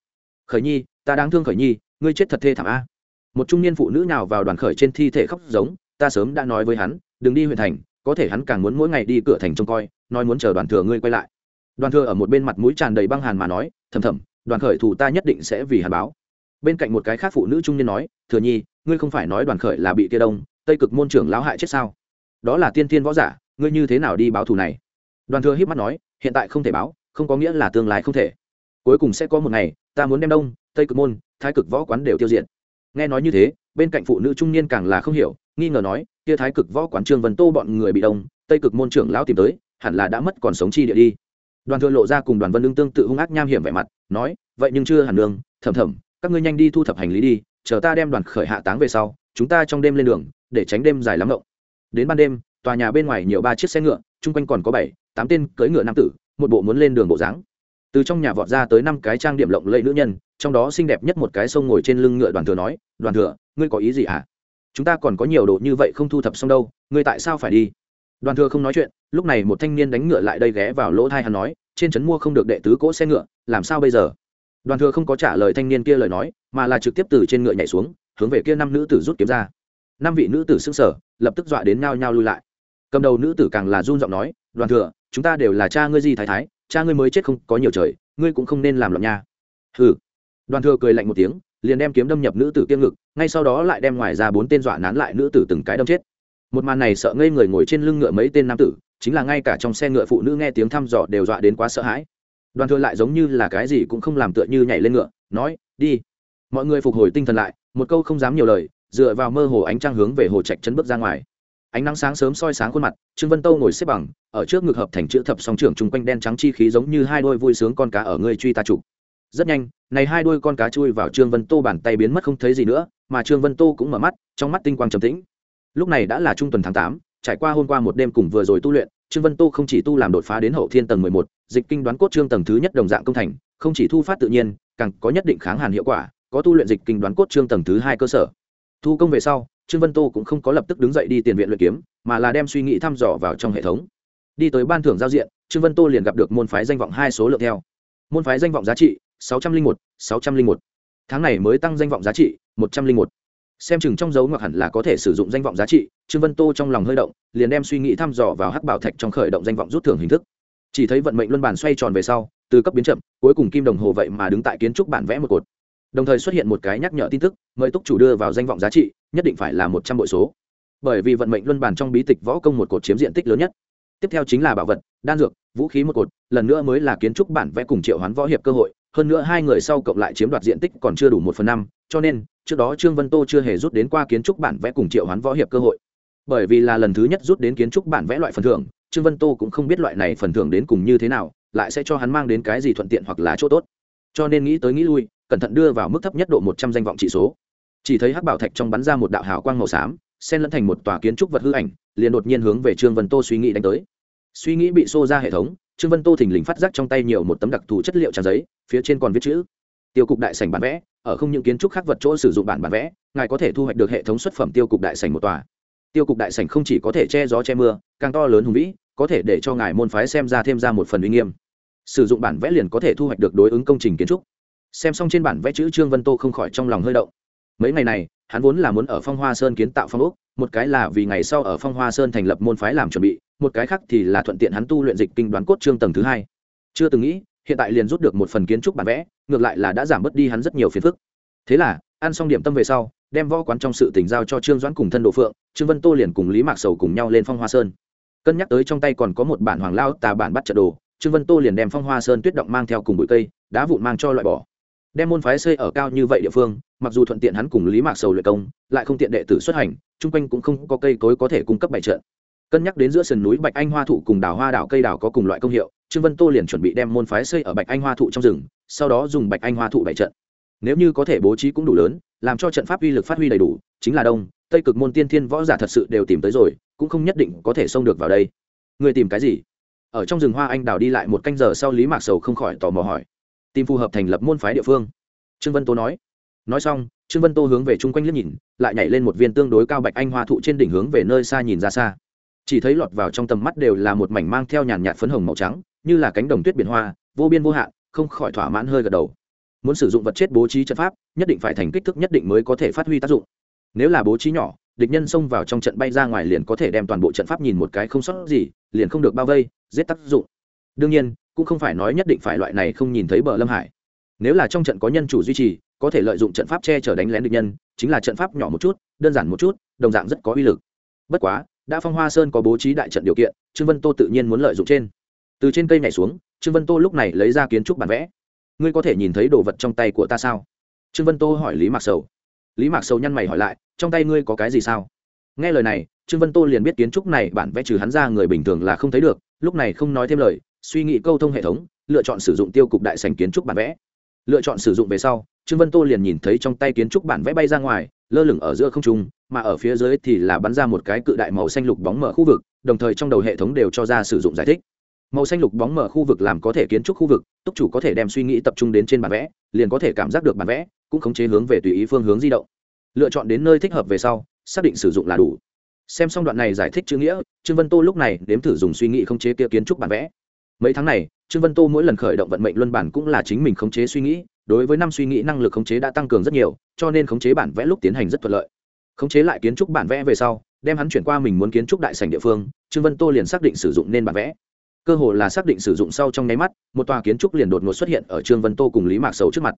Khởi nhi, ta đáng thương khởi nhi, ngươi chết thật thê thảm a. Một trung niên phụ nữ nào vào đoàn khởi trên thi thể khóc giống, ta sớm đã nói với hắn, đừng đi huyện thành, có thể hắn càng muốn mỗi ngày đi cửa thành trông coi, nói muốn chờ đoàn thừa ngươi quay lại. Đoàn thừa ở một bên mặt mũi tràn đầy băng hàn mà nói, thầm thầm, đoàn khởi thủ ta nhất định sẽ vì hàn báo. Bên cạnh một cái khác phụ nữ trung niên nói, thừa nhi, ngươi không phải nói đoàn khởi là bị kia đông, tây cực môn trưởng lão hại chết sao? Đó là tiên tiên võ giả ngươi như thế nào đi báo thù này? Đoàn thừa híp mắt nói, hiện tại không thể báo, không có nghĩa là tương lai không thể. Cuối cùng sẽ có một ngày, ta muốn đem đông, tây cực môn, thái cực võ quán đều tiêu diệt. Nghe nói như thế, bên cạnh phụ nữ trung niên càng là không hiểu, nghi ngờ nói, kia thái cực võ quán trương vân tô bọn người bị đông, tây cực môn trưởng lão tìm tới, hẳn là đã mất còn sống chi địa đi. Đoàn thừa lộ ra cùng đoàn vân lương tương tự hung ác nham hiểm vẻ mặt, nói, vậy nhưng chưa hẳn lương thầm thầm, các ngươi nhanh đi thu thập hành lý đi, chờ ta đem đoàn khởi hạ táng về sau, chúng ta trong đêm lên đường, để tránh đêm dài lắm động. đến ban đêm tòa nhà bên ngoài nhiều ba chiếc xe ngựa, chung quanh còn có bảy, tám tên cưỡi ngựa nam tử, một bộ muốn lên đường bộ dáng. Từ trong nhà vọt ra tới năm cái trang điểm lộng lẫy nữ nhân, trong đó xinh đẹp nhất một cái sông ngồi trên lưng ngựa đoàn thừa nói, đoàn thừa, ngươi có ý gì hả? À? chúng ta còn có nhiều đồ như vậy không thu thập xong đâu, ngươi tại sao phải đi? Đoàn thừa không nói chuyện, lúc này một thanh niên đánh ngựa lại đây ghé vào lỗ thai hắn nói, trên trấn mua không được đệ tứ cỗ xe ngựa, làm sao bây giờ? Đoàn thừa không có trả lời thanh niên kia lời nói, mà là trực tiếp từ trên ngựa nhảy xuống, hướng về kia năm nữ tử rút kiếm ra. Năm vị nữ tử s ư n g sở lập tức dọa đến nao nhao lui lại cầm đầu nữ tử càng là run giọng nói, đoàn thừa, chúng ta đều là cha ngươi gì thái thái, cha ngươi mới chết không có nhiều trời, ngươi cũng không nên làm loạn nha. Hừ. Đoàn thừa cười lạnh một tiếng, liền đem kiếm đâm nhập nữ tử kiêng ngực, ngay sau đó lại đem ngoài ra bốn tên dọa nán lại nữ tử từng cái đâm chết. Một màn này sợ ngây người ngồi trên lưng ngựa mấy tên nam tử, chính là ngay cả trong xe ngựa phụ nữ nghe tiếng thăm dò đều dọa đến quá sợ hãi. Đoàn thừa lại giống như là cái gì cũng không làm tựa như nhảy lên ngựa, nói, đi. Mọi người phục hồi tinh thần lại, một câu không dám nhiều lời, dựa vào mơ hồ ánh trăng hướng về hồ trạch chân bước ra ngoài ánh nắng sáng sớm soi sáng khuôn mặt, trương vân tâu ngồi xếp bằng, ở trước ngực hợp thành chữ thập song trưởng chung quanh đen trắng chi khí giống như hai đôi vui sướng con cá ở ngươi truy ta trục rất nhanh, này hai đôi con cá chui vào trương vân tô bàn tay biến mất không thấy gì nữa, mà trương vân tô cũng mở mắt, trong mắt tinh quang trầm tĩnh. Lúc này đã là trung tuần tháng tám, trải qua hôm qua một đêm cùng vừa rồi tu luyện, trương vân tô không chỉ tu làm đột phá đến hậu thiên tầng mười một, dịch kinh đoán cốt trương tầng thứ nhất đồng dạng công thành, không chỉ thu phát tự nhiên, càng có nhất định kháng hàn hiệu quả, có tu luyện dịch kinh đoán cốt trương tầng thứ hai cơ sở. Thu công về sau trương vân tô cũng không có lập tức đứng dậy đi tiền viện luyện kiếm, mà là đem suy nghĩ thăm dò vào trong hệ thống. Đi tới ban thưởng giao diện, trương vân tô liền gặp được môn phái danh vọng hai số lượng theo. Môn phái danh vọng giá trị, sáu trăm linh một, sáu trăm linh một. Tháng này mới tăng danh vọng giá trị, một trăm linh một. Xem chừng trong dấu ngoặc hẳn là có thể sử dụng danh vọng giá trị, trương vân tô trong lòng hơi động, liền đem suy nghĩ thăm dò vào hắc bảo thạch trong khởi động danh vọng rút thưởng hình thức. Chỉ thấy vận mệnh luân bản xoay tròn về sau, từ cấp biến chậm, cuối cùng kim đồng hồ vậy mà đứng tại kiến trúc bản vẽ một cột. Đồng thời xuất hiện một cái nhắc nhở tin tức, mời túc chủ đưa vào danh vọng giá trị nhất định phải là một trăm bội số. Bởi vì vận mệnh luân bản trong bí tịch võ công một cột chiếm diện tích lớn nhất. Tiếp theo chính là bảo vật, đan dược, vũ khí một cột, lần nữa mới là kiến trúc bản vẽ cùng triệu hoán võ hiệp cơ hội. Hơn nữa hai người sau cộng lại chiếm đoạt diện tích còn chưa đủ một phần năm, cho nên, trước đó trương vân tô chưa hề rút đến qua kiến trúc bản vẽ cùng triệu hoán võ hiệp cơ hội. Bởi vì là lần thứ nhất rút đến kiến trúc bản vẽ loại phần thưởng, trương vân tô cũng không biết loại này phần thưởng đến cùng như thế nào, lại sẽ cho hắn mang đến cái gì thuận tiện hoặc là chỗ tốt. Cho nên nghĩ tới nghĩ lui, cẩn thận đưa vào mức thấp nhất độ một trăm danh vọng trị số chỉ thấy hắc bảo thạch trong bắn ra một đạo hào quang màu xám, xen lẫn thành một tòa kiến trúc vật hư ảnh, liền đột nhiên hướng về trương vân tô suy nghĩ đánh tới. Suy nghĩ bị xô ra hệ thống, trương vân tô thình lình phát giác trong tay nhiều một tấm đặc thù chất liệu trang giấy, phía trên còn viết chữ, tiêu cục đại sảnh bản vẽ, ở không những kiến trúc khác vật chỗ sử dụng bản bản vẽ, ngài có thể thu hoạch được hệ thống xuất phẩm tiêu cục đại sảnh một tòa. Tiêu cục đại sảnh không chỉ có thể che gió che mưa, càng to lớn hùng vĩ, có thể để cho ngài môn phái xem ra thêm ra một phần uy nghiêm. Sử dụng bản vẽ liền có thể thu hoạch được đối ứng công trình kiến trúc. Xem xong trên bản vẽ chữ, trương vân tô không khỏi trong lòng hơi động mấy ngày này, hắn vốn là muốn ở phong hoa sơn kiến tạo phong ốc, một cái là vì ngày sau ở phong hoa sơn thành lập môn phái làm chuẩn bị, một cái khác thì là thuận tiện hắn tu luyện dịch kinh đoán cốt trương tầng thứ hai. Chưa từng nghĩ, hiện tại liền rút được một phần kiến trúc bản vẽ, ngược lại là đã giảm bớt đi hắn rất nhiều phiền phức. Thế là, ăn xong điểm tâm về sau, đem võ quán trong sự tỉnh giao cho trương doãn cùng thân độ phượng, trương vân tô liền cùng lý mạc sầu cùng nhau lên phong hoa sơn. Cân nhắc tới trong tay còn có một bản hoàng lao tà bản bắt trận đồ, trương vân tô liền đem phong hoa sơn tuyết động mang theo cùng bụi cây, đá vụn mang cho loại bỏ. Đem môn phái xây ở cao như vậy địa phương mặc dù thuận tiện hắn cùng lý mạc sầu luyện công, lại không tiện đệ tử xuất hành, chung quanh cũng không có cây cối có thể cung cấp bảy trận. Cân nhắc đến giữa sườn núi bạch anh hoa thụ cùng đào hoa đào cây đào có cùng loại công hiệu, trương vân tô liền chuẩn bị đem môn phái xây ở bạch anh hoa thụ trong rừng, sau đó dùng bạch anh hoa thụ bày trận. Nếu như có thể bố trí cũng đủ lớn, làm cho trận pháp uy lực phát huy đầy đủ, chính là đông, tây cực môn tiên thiên võ giả thật sự đều tìm tới rồi, cũng không nhất định có thể xông được vào đây. Người tìm cái gì? Ở trong rừng hoa anh đào đi lại một canh giờ sau lý mạc sầu không khỏi tò mò hỏi. Tìm phù hợp thành lập môn phái địa phương. Trương vân tô nói nói xong, trương vân tô hướng về chung quanh liếc nhìn, lại nhảy lên một viên tương đối cao bạch anh hoa thụ trên đỉnh hướng về nơi xa nhìn ra xa. Chỉ thấy lọt vào trong tầm mắt đều là một mảnh mang theo nhàn nhạt phấn hồng màu trắng, như là cánh đồng tuyết biển hoa, vô biên vô hạn, không khỏi thỏa mãn hơi gật đầu. Muốn sử dụng vật chất bố trí trận pháp, nhất định phải thành kích thước nhất định mới có thể phát huy tác dụng. Nếu là bố trí nhỏ, địch nhân xông vào trong trận bay ra ngoài liền có thể đem toàn bộ trận pháp nhìn một cái không sót gì, liền không được bao vây, giết tác dụng. Đương nhiên, cũng không phải nói nhất định phải loại này không nhìn thấy bờ lâm hải. Nếu là trong trận có nhân chủ duy trì có thể lợi dụng trận pháp che chở đánh lén địch nhân, chính là trận pháp nhỏ một chút, đơn giản một chút, đồng dạng rất có uy lực. Bất quá, đã phong hoa sơn có bố trí đại trận điều kiện, trương vân tô tự nhiên muốn lợi dụng trên. Từ trên cây này xuống, trương vân tô lúc này lấy ra kiến trúc bản vẽ. Ngươi có thể nhìn thấy đồ vật trong tay của ta sao? Trương vân tô hỏi lý mạc sầu. Lý mạc sầu nhăn mày hỏi lại, trong tay ngươi có cái gì sao? Nghe lời này, trương vân tô liền biết kiến trúc này bản vẽ trừ hắn ra người bình thường là không thấy được, lúc này không nói thêm lời, suy nghĩ câu thông hệ thống, lựa chọn sử dụng tiêu cục đại sành kiến trúc bản vẽ lựa chọn sử dụng về sau, trương vân tô liền nhìn thấy trong tay kiến trúc bản vẽ bay ra ngoài, lơ lửng ở giữa không trung, mà ở phía dưới thì là bắn ra một cái cự đại màu xanh lục bóng mở khu vực, đồng thời trong đầu hệ thống đều cho ra sử dụng giải thích. Màu xanh lục bóng mở khu vực làm có thể kiến trúc khu vực, túc chủ có thể đem suy nghĩ tập trung đến trên bản vẽ, liền có thể cảm giác được bản vẽ, cũng khống chế hướng về tùy ý phương hướng di động. Lựa chọn đến nơi thích hợp về sau, xác định sử dụng là đủ. Xem xong đoạn này giải thích chữ nghĩa, trương vân tô lúc này nếm thử dùng suy nghĩ khống chế kia kiến trúc bản vẽ. Mấy tháng này trương vân tô mỗi lần khởi động vận mệnh luân bản cũng là chính mình khống chế suy nghĩ, đối với năm suy nghĩ năng lực khống chế đã tăng cường rất nhiều, cho nên khống chế bản vẽ lúc tiến hành rất thuận lợi. Khống chế lại kiến trúc bản vẽ về sau, đem hắn chuyển qua mình muốn kiến trúc đại sành địa phương, trương vân tô liền xác định sử dụng nên bản vẽ. Cơ hồ là xác định sử dụng sau trong nháy mắt, một tòa kiến trúc liền đột ngột xuất hiện ở trương vân tô cùng lý mạc sầu trước mặt.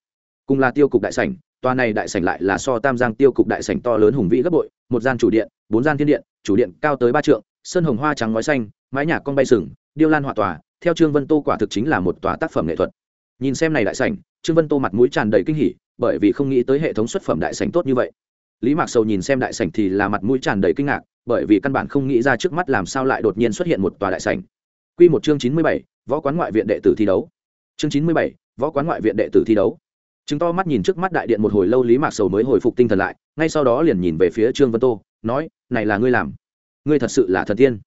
Cùng là tiêu cục đại sảnh, tòa này đại sảnh lại là so tam giang tiêu cục đại sảnh to lớn hùng vĩ gấp bội, một gian chủ điện, bốn gian thiên điện, chủ điện cao tới ba trượng, sơn hồng hoa trắng ngói xanh, mái nhà con bay sừng, điêu lan hỏa tòa theo trương vân tô quả thực chính là một tòa tác phẩm nghệ thuật. Nhìn xem này đại sảnh trương vân tô mặt mũi tràn đầy kinh hỉ bởi vì không nghĩ tới hệ thống xuất phẩm đại sảnh tốt như vậy. Lý mạc sầu nhìn xem đại sảnh thì là mặt mũi tràn đầy kinh ngạc bởi vì căn bản không nghĩ ra trước mắt làm sao lại đột nhiên xuất hiện một tòa đại sảnh. Quy một chương chín mươi bảy, võ quán ngoại viện đệ tử thi đấu. Chương chín mươi bảy, võ quán ngoại viện đệ tử thi đấu. Chứng to mắt nhìn trước mắt đại điện một hồi lâu lý mạc sầu mới hồi phục tinh thần lại ngay sau đó liền nhìn về phía trương vân tô nói này là ngươi làm? Ngươi thật sự là thần tiên?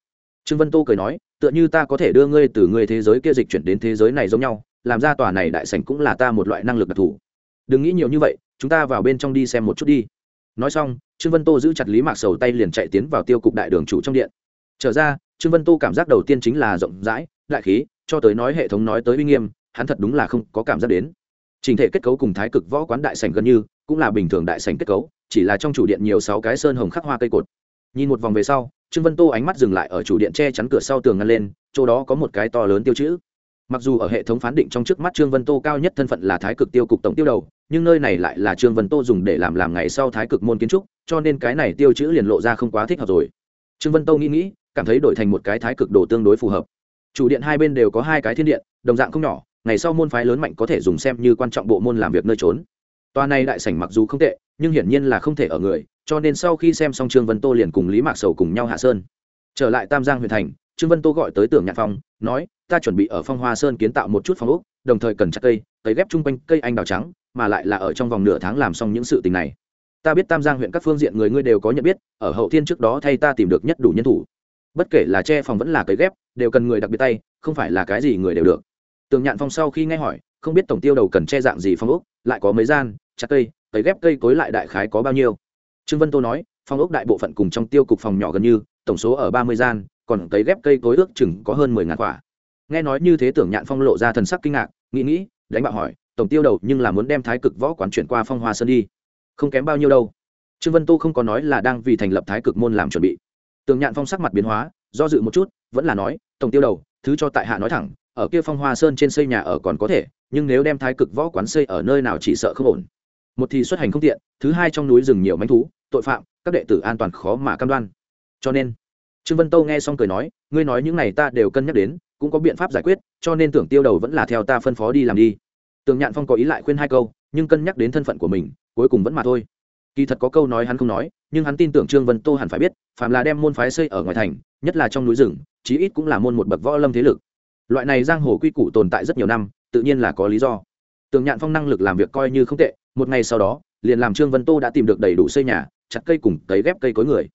Trương vân tô cười nói tựa như ta có thể đưa ngươi từ ngươi thế giới kia dịch chuyển đến thế giới này giống nhau, làm ra tòa này đại sảnh cũng là ta một loại năng lực đặc thù. Đừng nghĩ nhiều như vậy, chúng ta vào bên trong đi xem một chút đi. Nói xong, trương vân tô giữ chặt lý mạc sầu tay liền chạy tiến vào tiêu cục đại đường chủ trong điện. Trở ra, trương vân tô cảm giác đầu tiên chính là rộng rãi, đại khí, cho tới nói hệ thống nói tới uy nghiêm, hắn thật đúng là không có cảm giác đến. Trình thể kết cấu cùng thái cực võ quán đại sảnh gần như, cũng là bình thường đại sảnh kết cấu, chỉ là trong chủ điện nhiều sáu cái sơn hồng khắc hoa cây cột. Nhìn một vòng về sau trương vân tô ánh mắt dừng lại ở chủ điện che chắn cửa sau tường ngăn lên, chỗ đó có một cái to lớn tiêu chữ. Mặc dù ở hệ thống phán định trong trước mắt trương vân tô cao nhất thân phận là thái cực tiêu cục tổng tiêu đầu, nhưng nơi này lại là trương vân tô dùng để làm làm ngày sau thái cực môn kiến trúc, cho nên cái này tiêu chữ liền lộ ra không quá thích hợp rồi. Trương vân tô nghĩ nghĩ, cảm thấy đổi thành một cái thái cực đồ tương đối phù hợp. Chủ điện hai bên đều có hai cái thiên điện, đồng dạng không nhỏ, ngày sau môn phái lớn mạnh có thể dùng xem như quan trọng bộ môn làm việc nơi trốn toa này đại sảnh mặc dù không tệ, nhưng hiển nhiên là không thể ở người, cho nên sau khi xem xong trương vân tô liền cùng lý mạc sầu cùng nhau hạ sơn. Trở lại tam giang huyện thành, trương vân tô gọi tới tưởng nhạn phong, nói, ta chuẩn bị ở phong hoa sơn kiến tạo một chút phong ốc, đồng thời cần chặt cây cấy ghép chung quanh cây anh đào trắng, mà lại là ở trong vòng nửa tháng làm xong những sự tình này. Ta biết tam giang huyện các phương diện người ngươi đều có nhận biết, ở hậu thiên trước đó thay ta tìm được nhất đủ nhân thủ. Bất kể là che phòng vẫn là cấy ghép, đều cần người đặc biệt tay, không phải là cái gì người đều được. Tường nhạn phong sau khi nghe hỏi không biết tổng tiêu đầu cần che dạng gì phong ốc, lại có mấy gian, chặt cây, tấy ghép cây cối lại đại khái có bao nhiêu. Trương vân tô nói, phong ốc đại bộ phận cùng trong tiêu cục phòng nhỏ gần như, tổng số ở ba mươi gian, còn tấy ghép cây cối ước chừng có hơn mười ngàn quả. Nghe nói như thế tưởng nhạn phong lộ ra thần sắc kinh ngạc, nghĩ nghĩ, đánh bạo hỏi, tổng tiêu đầu nhưng là muốn đem thái cực võ quán chuyển qua phong hoa sơn đi. Không kém bao nhiêu đâu. Trương vân tô không có nói là đang vì thành lập thái cực môn làm chuẩn bị. Tường nhạn phong sắc mặt biến hóa, do dự một chút, vẫn là nói, tổng tiêu đầu, thứ cho tại hạ nói thẳng ở kia phong hoa sơn trên xây nhà ở còn có thể, nhưng nếu đem thái cực võ quán xây ở nơi nào chỉ sợ không ổn. Một thì xuất hành không tiện, thứ hai trong núi rừng nhiều manh thú, tội phạm, các đệ tử an toàn khó mà cam đoan. Cho nên, trương vân tâu nghe xong cười nói, ngươi nói những này ta đều cân nhắc đến, cũng có biện pháp giải quyết, cho nên tưởng tiêu đầu vẫn là theo ta phân phó đi làm đi. Tường nhạn phong có ý lại khuyên hai câu, nhưng cân nhắc đến thân phận của mình, cuối cùng vẫn mà thôi. Kỳ thật có câu nói hắn không nói, nhưng hắn tin tưởng trương vân tô hẳn phải biết phạm là đem môn phái xây ở ngoài thành, nhất là trong núi rừng, chí ít cũng là môn một bậc võ lâm thế lực loại này giang hồ quy củ tồn tại rất nhiều năm, tự nhiên là có lý do. Tường nhạn phong năng lực làm việc coi như không tệ, một ngày sau đó, liền làm trương vân tô đã tìm được đầy đủ xây nhà, chặt cây cùng cấy ghép cây cối người.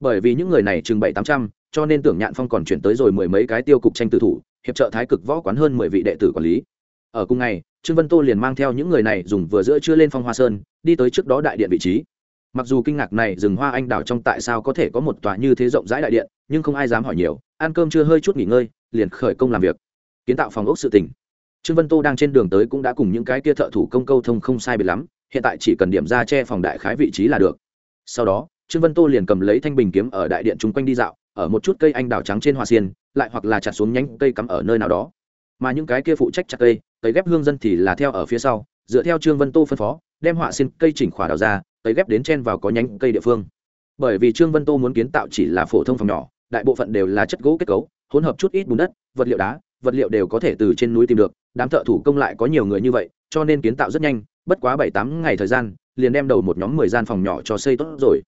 Bởi vì những người này chừng bảy tám trăm, cho nên tưởng nhạn phong còn chuyển tới rồi mười mấy cái tiêu cục tranh tử thủ, hiệp trợ thái cực võ quán hơn mười vị đệ tử quản lý. Ở cùng ngày, trương vân tô liền mang theo những người này dùng vừa giữa chưa lên phong hoa sơn, đi tới trước đó đại điện vị trí mặc dù kinh ngạc này rừng hoa anh đào trong tại sao có thể có một tòa như thế rộng rãi đại điện, nhưng không ai dám hỏi nhiều, ăn cơm chưa hơi chút nghỉ ngơi, liền khởi công làm việc. Kiến tạo phòng ốc sự tỉnh trương vân tô đang trên đường tới cũng đã cùng những cái kia thợ thủ công câu thông không sai biệt lắm, hiện tại chỉ cần điểm ra che phòng đại khái vị trí là được. Sau đó, trương vân tô liền cầm lấy thanh bình kiếm ở đại điện chung quanh đi dạo, ở một chút cây anh đào trắng trên hoa xiên, lại hoặc là chặt xuống nhánh cây cắm ở nơi nào đó. Mà những cái kia phụ trách chặt cây cây ghép hương dân thì là theo ở phía sau, dựa theo trương vân tô phân phó, đem họa xiên cây chỉnh khỏa đào ra tới ghép đến chen vào có nhánh cây địa phương. Bởi vì trương vân tô muốn kiến tạo chỉ là phổ thông phòng nhỏ, đại bộ phận đều là chất gỗ kết cấu, hỗn hợp chút ít bùn đất, vật liệu đá, vật liệu đều có thể từ trên núi tìm được, đám thợ thủ công lại có nhiều người như vậy, cho nên kiến tạo rất nhanh, bất quá bảy tám ngày thời gian, liền đem đầu một nhóm mười gian phòng nhỏ cho xây tốt rồi.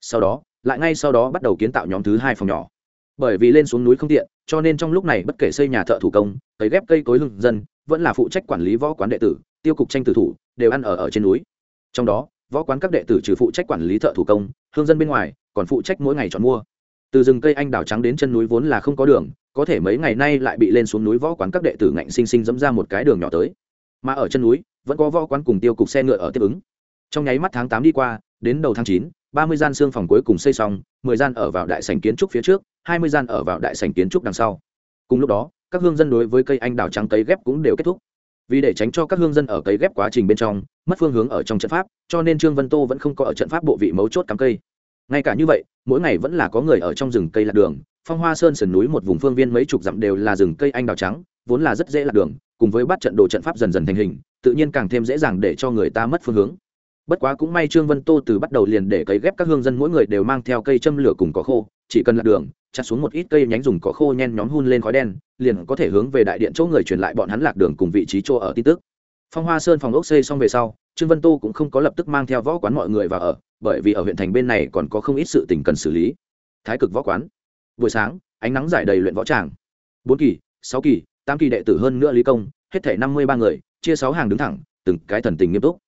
Sau đó, lại ngay sau đó bắt đầu kiến tạo nhóm thứ hai phòng nhỏ. Bởi vì lên xuống núi không tiện, cho nên trong lúc này bất kể xây nhà thợ thủ công cấy ghép cây cối lưng dân, vẫn là phụ trách quản lý võ quán đệ tử, tiêu cục tranh tử thủ, đều ăn ở ở trên núi. Trong đó võ quán các đệ tử trừ phụ trách quản lý thợ thủ công, hương dân bên ngoài, còn phụ trách mỗi ngày chọn mua. Từ rừng cây anh đào trắng đến chân núi vốn là không có đường, có thể mấy ngày nay lại bị lên xuống núi võ quán các đệ tử ngạnh sinh sinh dẫm ra một cái đường nhỏ tới. Mà ở chân núi, vẫn có võ quán cùng tiêu cục xe ngựa ở tiếp ứng. Trong nháy mắt tháng tám đi qua, đến đầu tháng chín, ba mươi gian xương phòng cuối cùng xây xong, mười gian ở vào đại sành kiến trúc phía trước, hai mươi gian ở vào đại sành kiến trúc đằng sau. Cùng lúc đó, các hương dân đối với cây anh đào trắng cấy ghép cũng đều kết thúc vì để tránh cho các hương dân ở cấy ghép quá trình bên trong mất phương hướng ở trong trận pháp, cho nên trương vân tô vẫn không có ở trận pháp bộ vị mấu chốt cắm cây. Ngay cả như vậy, mỗi ngày vẫn là có người ở trong rừng cây lạc đường, phong hoa sơn sườn núi một vùng phương viên mấy chục dặm đều là rừng cây anh đào trắng, vốn là rất dễ lạc đường, cùng với bắt trận đồ trận pháp dần dần thành hình, tự nhiên càng thêm dễ dàng để cho người ta mất phương hướng. Bất quá cũng may trương vân tô từ bắt đầu liền để cấy ghép các hương dân mỗi người đều mang theo cây châm lửa cùng có khô, chỉ cần lạc đường chặt xuống một ít cây nhánh dùng cỏ khô nhen nhóm hun lên khói đen, liền có thể hướng về đại điện chỗ người truyền lại bọn hắn lạc đường cùng vị trí chỗ ở tin tức. Phong hoa sơn phòng ốc xây xong về sau, trương vân tô cũng không có lập tức mang theo võ quán mọi người vào ở, bởi vì ở huyện thành bên này còn có không ít sự tình cần xử lý. Thái cực võ quán. Buổi sáng, ánh nắng giải đầy luyện võ tràng. Bốn kỳ, sáu kỳ, tám kỳ đệ tử hơn nữa lý công, hết thể năm mươi ba người, chia sáu hàng đứng thẳng, từng cái thần tình nghiêm túc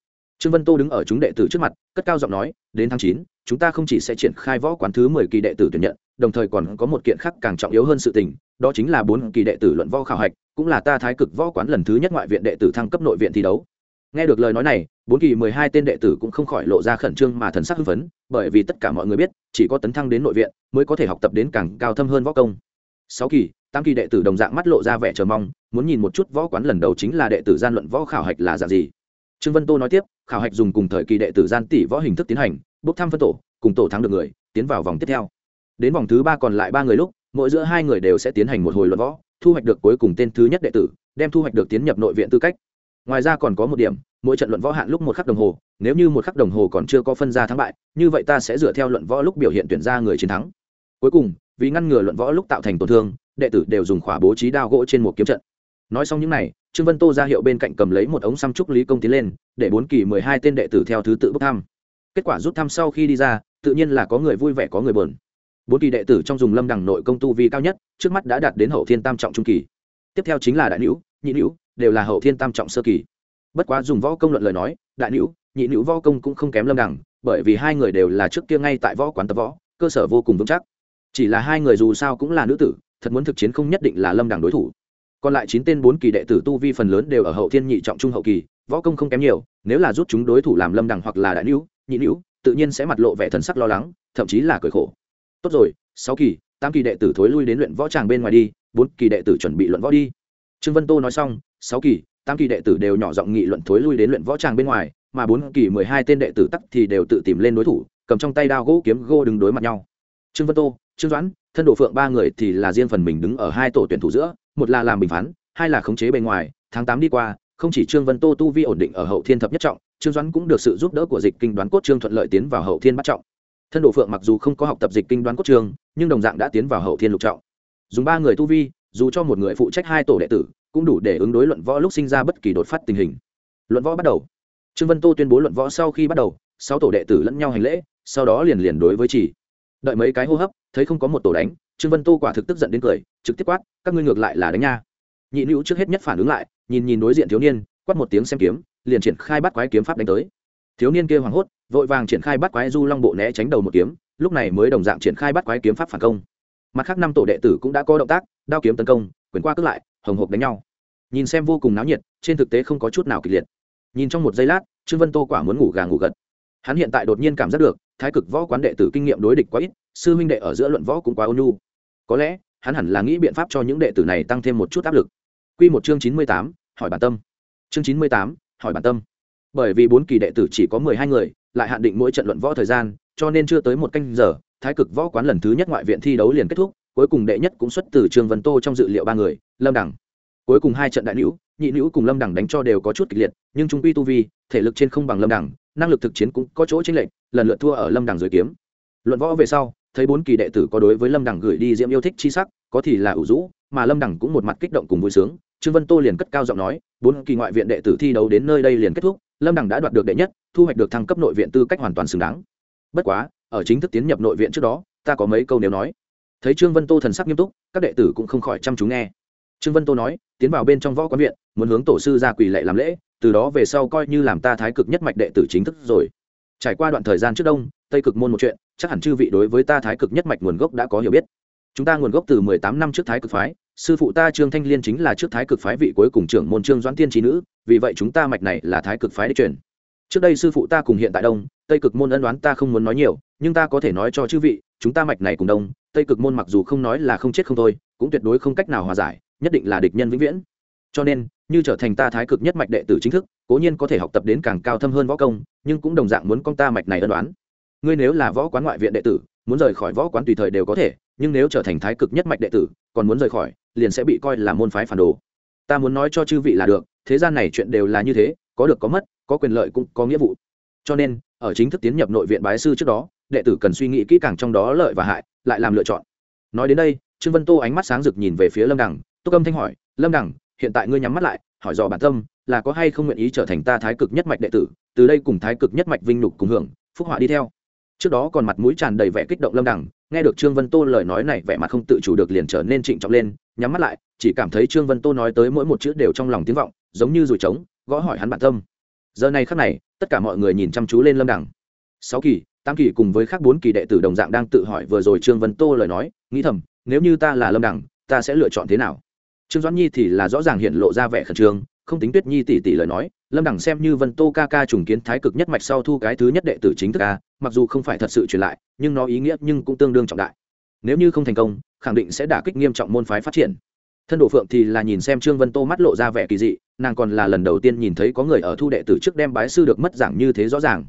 trương vân tô đứng ở chúng đệ tử trước mặt, cất cao giọng nói, đến tháng chín, chúng ta không chỉ sẽ triển khai võ quán thứ mười kỳ đệ tử tuyển nhận, đồng thời còn có một kiện khác càng trọng yếu hơn sự tình, đó chính là bốn kỳ đệ tử luận võ khảo hạch, cũng là ta thái cực võ quán lần thứ nhất ngoại viện đệ tử thăng cấp nội viện thi đấu. Nghe được lời nói này, bốn kỳ mười hai tên đệ tử cũng không khỏi lộ ra khẩn trương mà thần sắc hưng phấn, bởi vì tất cả mọi người biết, chỉ có tấn thăng đến nội viện mới có thể học tập đến càng cao thâm hơn võ công. Sáu kỳ, tám kỳ đệ tử đồng dạng mắt lộ ra vẻ chờ mong, muốn nhìn một chút võ quán lần đầu chính là đệ tử gian luận võ khảo hạch là dạng gì trương vân tô nói tiếp, khảo hạch dùng cùng thời kỳ đệ tử gian tỷ võ hình thức tiến hành bốc thăm phân tổ, cùng tổ thắng được người, tiến vào vòng tiếp theo. Đến vòng thứ ba còn lại ba người lúc, mỗi giữa hai người đều sẽ tiến hành một hồi luận võ, thu hoạch được cuối cùng tên thứ nhất đệ tử, đem thu hoạch được tiến nhập nội viện tư cách. Ngoài ra còn có một điểm, mỗi trận luận võ hạn lúc một khắc đồng hồ, nếu như một khắc đồng hồ còn chưa có phân ra thắng bại, như vậy ta sẽ dựa theo luận võ lúc biểu hiện tuyển ra người chiến thắng. Cuối cùng, vì ngăn ngừa luận võ lúc tạo thành tổn thương, đệ tử đều dùng khỏa bố trí đao gỗ trên một kiếm trận. Nói xong những n à y trương vân tô ra hiệu bên cạnh cầm lấy một ống xăm trúc lý công tiến lên, để bốn kỳ mười hai tên đệ tử theo thứ tự bốc thăm. Kết quả rút thăm sau khi đi ra, tự nhiên là có người vui vẻ, có người bờn bốn kỳ đệ tử trong dùng lâm đẳng nội công tu vi cao nhất, trước mắt đã đạt đến hậu thiên tam trọng trung kỳ. Tiếp theo chính là đại nữ nhị nữ đều là hậu thiên tam trọng sơ kỳ. Bất quá dùng võ công luận lời nói, đại nữ nhị nữ võ công cũng không kém lâm đẳng bởi vì hai người đều là trước kia ngay tại võ quán tập võ, cơ sở vô cùng vững chắc. Chỉ là hai người dù sao cũng là nữ tử, thật muốn thực chiến không nhất định là lâm đẳng đối thủ còn lại chín tên bốn kỳ đệ tử tu vi phần lớn đều ở hậu thiên nhị trọng trung hậu kỳ, võ công không kém nhiều, nếu là rút chúng đối thủ làm lâm đẳng hoặc là đại nữ, nhị nữ, tự nhiên sẽ mặt lộ vẻ thần sắc lo lắng, thậm chí là cười khổ. Tốt rồi, sáu kỳ, tám kỳ đệ tử thối lui đến luyện võ tràng bên ngoài đi, bốn kỳ đệ tử chuẩn bị luận võ đi. Trương vân tô nói xong, sáu kỳ, tám kỳ đệ tử đều nhỏ giọng nghị luận thối lui đến luyện võ tràng bên ngoài, mà bốn kỳ mười hai tên đệ tử tắc thì đều tự tìm lên đối thủ, cầm trong tay đao gỗ kiếm gô đứng đối mặt nhau. Trương vân tô, trương doãn, thân đồ phượng ba người thì là riêng phần mình đứng ở hai tổ tuyển thủ giữa một là làm bình phán, hai là khống chế bề ngoài, tháng tám đi qua, không chỉ trương vân tô tu vi ổn định ở hậu thiên thập nhất trọng, trương doãn cũng được sự giúp đỡ của dịch kinh đoán cốt trương thuận lợi tiến vào hậu thiên bắt trọng. Thân độ phượng mặc dù không có học tập dịch kinh đoán cốt trương, nhưng đồng dạng đã tiến vào hậu thiên lục trọng. Dùng ba người tu vi, dù cho một người phụ trách hai tổ đệ tử, cũng đủ để ứng đối luận võ lúc sinh ra bất kỳ đột phát tình hình. Luận võ bắt đầu. Trương vân tô tuyên bố luận võ sau khi bắt đầu, sáu tổ đệ tử lẫn nhau hành lễ, sau đó liền liền đối với chỉ. Đợi mấy cái hô hấp, thấy không có một tổ đánh trương vân tô quả thực tức giận đến cười, trực tiếp quát, các ngươi ngược lại là đánh nha. Nhị nữ trước hết nhất phản ứng lại, nhìn nhìn đối diện thiếu niên, quát một tiếng xem kiếm, liền triển khai bắt quái kiếm pháp đánh tới. Thiếu niên kia hoảng hốt, vội vàng triển khai bắt quái du long bộ né tránh đầu một kiếm, lúc này mới đồng dạng triển khai bắt quái kiếm pháp phản công. Mặt khác năm tổ đệ tử cũng đã có động tác, đao kiếm tấn công, quyền qua cướp lại, hồng hộp đánh nhau. Nhìn xem vô cùng náo nhiệt, trên thực tế không có chút nào kịch liệt. Nhìn trong một giây lát, trương vân tô quả muốn ngủ gà ngủ gật. Hắn hiện tại đột nhiên cảm giác được thái cực võ quán đệ tử kinh nghiệm đối địch quá ít, sư huynh đệ ở giữa luận võ cũng quá ôn nhu. Có lẽ, hắn hẳn là nghĩ biện pháp cho những đệ tử này tăng thêm một chút áp lực. Q một chương chín mươi tám, hỏi bản tâm. Chương chín mươi tám, hỏi bản tâm. Bởi vì bốn kỳ đệ tử chỉ có mười hai người, lại hạn định mỗi trận luận võ thời gian, cho nên chưa tới một canh giờ, thái cực võ quán lần thứ nhất ngoại viện thi đấu liền kết thúc, cuối cùng đệ nhất cũng xuất từ trương vân tô trong dự liệu ba người, lâm đẳng cuối cùng hai trận đại nữ nhị nữ cùng lâm đẳng đánh cho đều có chút kịch liệt, nhưng trung quy tu vi, thể lực trên không bằng lâm đẳng năng lực thực chiến cũng có chỗ chênh lệch, lần lượt thua ở lâm Đằng dưới kiếm. Luận võ về sau, thấy bốn kỳ đệ tử có đối với lâm Đằng gửi đi diễm yêu thích chi sắc, có thì là ủ rũ, mà lâm Đằng cũng một mặt kích động cùng vui sướng. Trương vân tô liền cất cao giọng nói, bốn kỳ ngoại viện đệ tử thi đấu đến nơi đây liền kết thúc, lâm Đằng đã đoạt được đệ nhất, thu hoạch được thăng cấp nội viện tư cách hoàn toàn xứng đáng. Bất quá, ở chính thức tiến nhập nội viện trước đó, ta có mấy câu nếu nói. Thấy trương vân tô thần sắc nghiêm túc, các đệ tử cũng không khỏi chăm chú nghe trương vân tô nói, tiến vào bên trong võ quán viện, muốn hướng tổ sư ra quỳ lệ làm lễ, từ đó về sau coi như làm ta thái cực nhất mạch đệ tử chính thức rồi. Trải qua đoạn thời gian trước đông, tây cực môn một chuyện, chắc hẳn chư vị đối với ta thái cực nhất mạch nguồn gốc đã có hiểu biết. Chúng ta nguồn gốc từ mười tám năm trước thái cực phái, sư phụ ta trương thanh liên chính là trước thái cực phái vị cuối cùng trưởng môn trương doãn tiên trí nữ, vì vậy chúng ta mạch này là thái cực phái đích truyền. Trước đây sư phụ ta cùng hiện tại đông, tây cực môn ân đoán ta không muốn nói nhiều, nhưng ta có thể nói cho chư vị, chúng ta mạch này cùng đông, tây cực môn mặc dù không nói là không chết không thôi, cũng tuyệt đối không cách nào hòa giải nhất định là địch nhân vĩnh viễn. Cho nên, như trở thành ta thái cực nhất mạch đệ tử chính thức, cố nhiên có thể học tập đến càng cao thâm hơn võ công, nhưng cũng đồng dạng muốn con ta mạch này ân đoán. Ngươi nếu là võ quán ngoại viện đệ tử, muốn rời khỏi võ quán tùy thời đều có thể, nhưng nếu trở thành thái cực nhất mạch đệ tử, còn muốn rời khỏi, liền sẽ bị coi là môn phái phản đồ. Ta muốn nói cho chư vị là được, thế gian này chuyện đều là như thế, có được có mất, có quyền lợi cũng có nghĩa vụ. Cho nên, ở chính thức tiến nhập nội viện bái sư trước đó, đệ tử cần suy nghĩ kỹ càng trong đó lợi và hại, lại làm lựa chọn. Nói đến đây, trương vân tô ánh mắt sáng rực nhìn về phía lâm đằng tô âm thanh hỏi lâm Đẳng, hiện tại ngươi nhắm mắt lại hỏi dò bản tâm là có hay không nguyện ý trở thành ta thái cực nhất mạch đệ tử từ đây cùng thái cực nhất mạch vinh nhục cùng hưởng phúc họa đi theo. Trước đó còn mặt mũi tràn đầy vẻ kích động lâm Đẳng, nghe được trương vân tô lời nói này vẻ mặt không tự chủ được liền trở nên trịnh trọng lên nhắm mắt lại chỉ cảm thấy trương vân tô nói tới mỗi một chữ đều trong lòng tiếng vọng giống như rủi trống gõ hỏi hắn bản tâm. Giờ này khắc này tất cả mọi người nhìn chăm chú lên lâm Đẳng. sáu kỳ tam kỳ cùng với khác bốn kỳ đệ tử đồng dạng đang tự hỏi vừa rồi trương vân tô lời nói nghĩ thầm nếu như ta là lâm Đẳng, ta sẽ lựa chọn thế nào? Trương doãn nhi thì là rõ ràng hiện lộ ra vẻ khẩn trương, không tính tuyết nhi tỷ tỷ lời nói, lâm đẳng xem như vân tô ca ca trùng kiến thái cực nhất mạch sau thu cái thứ nhất đệ tử chính thức ca, mặc dù không phải thật sự truyền lại, nhưng nó ý nghĩa nhưng cũng tương đương trọng đại. Nếu như không thành công, khẳng định sẽ đả kích nghiêm trọng môn phái phát triển. Thân độ phượng thì là nhìn xem trương vân tô mắt lộ ra vẻ kỳ dị, nàng còn là lần đầu tiên nhìn thấy có người ở thu đệ tử trước đem bái sư được mất giảng như thế rõ ràng.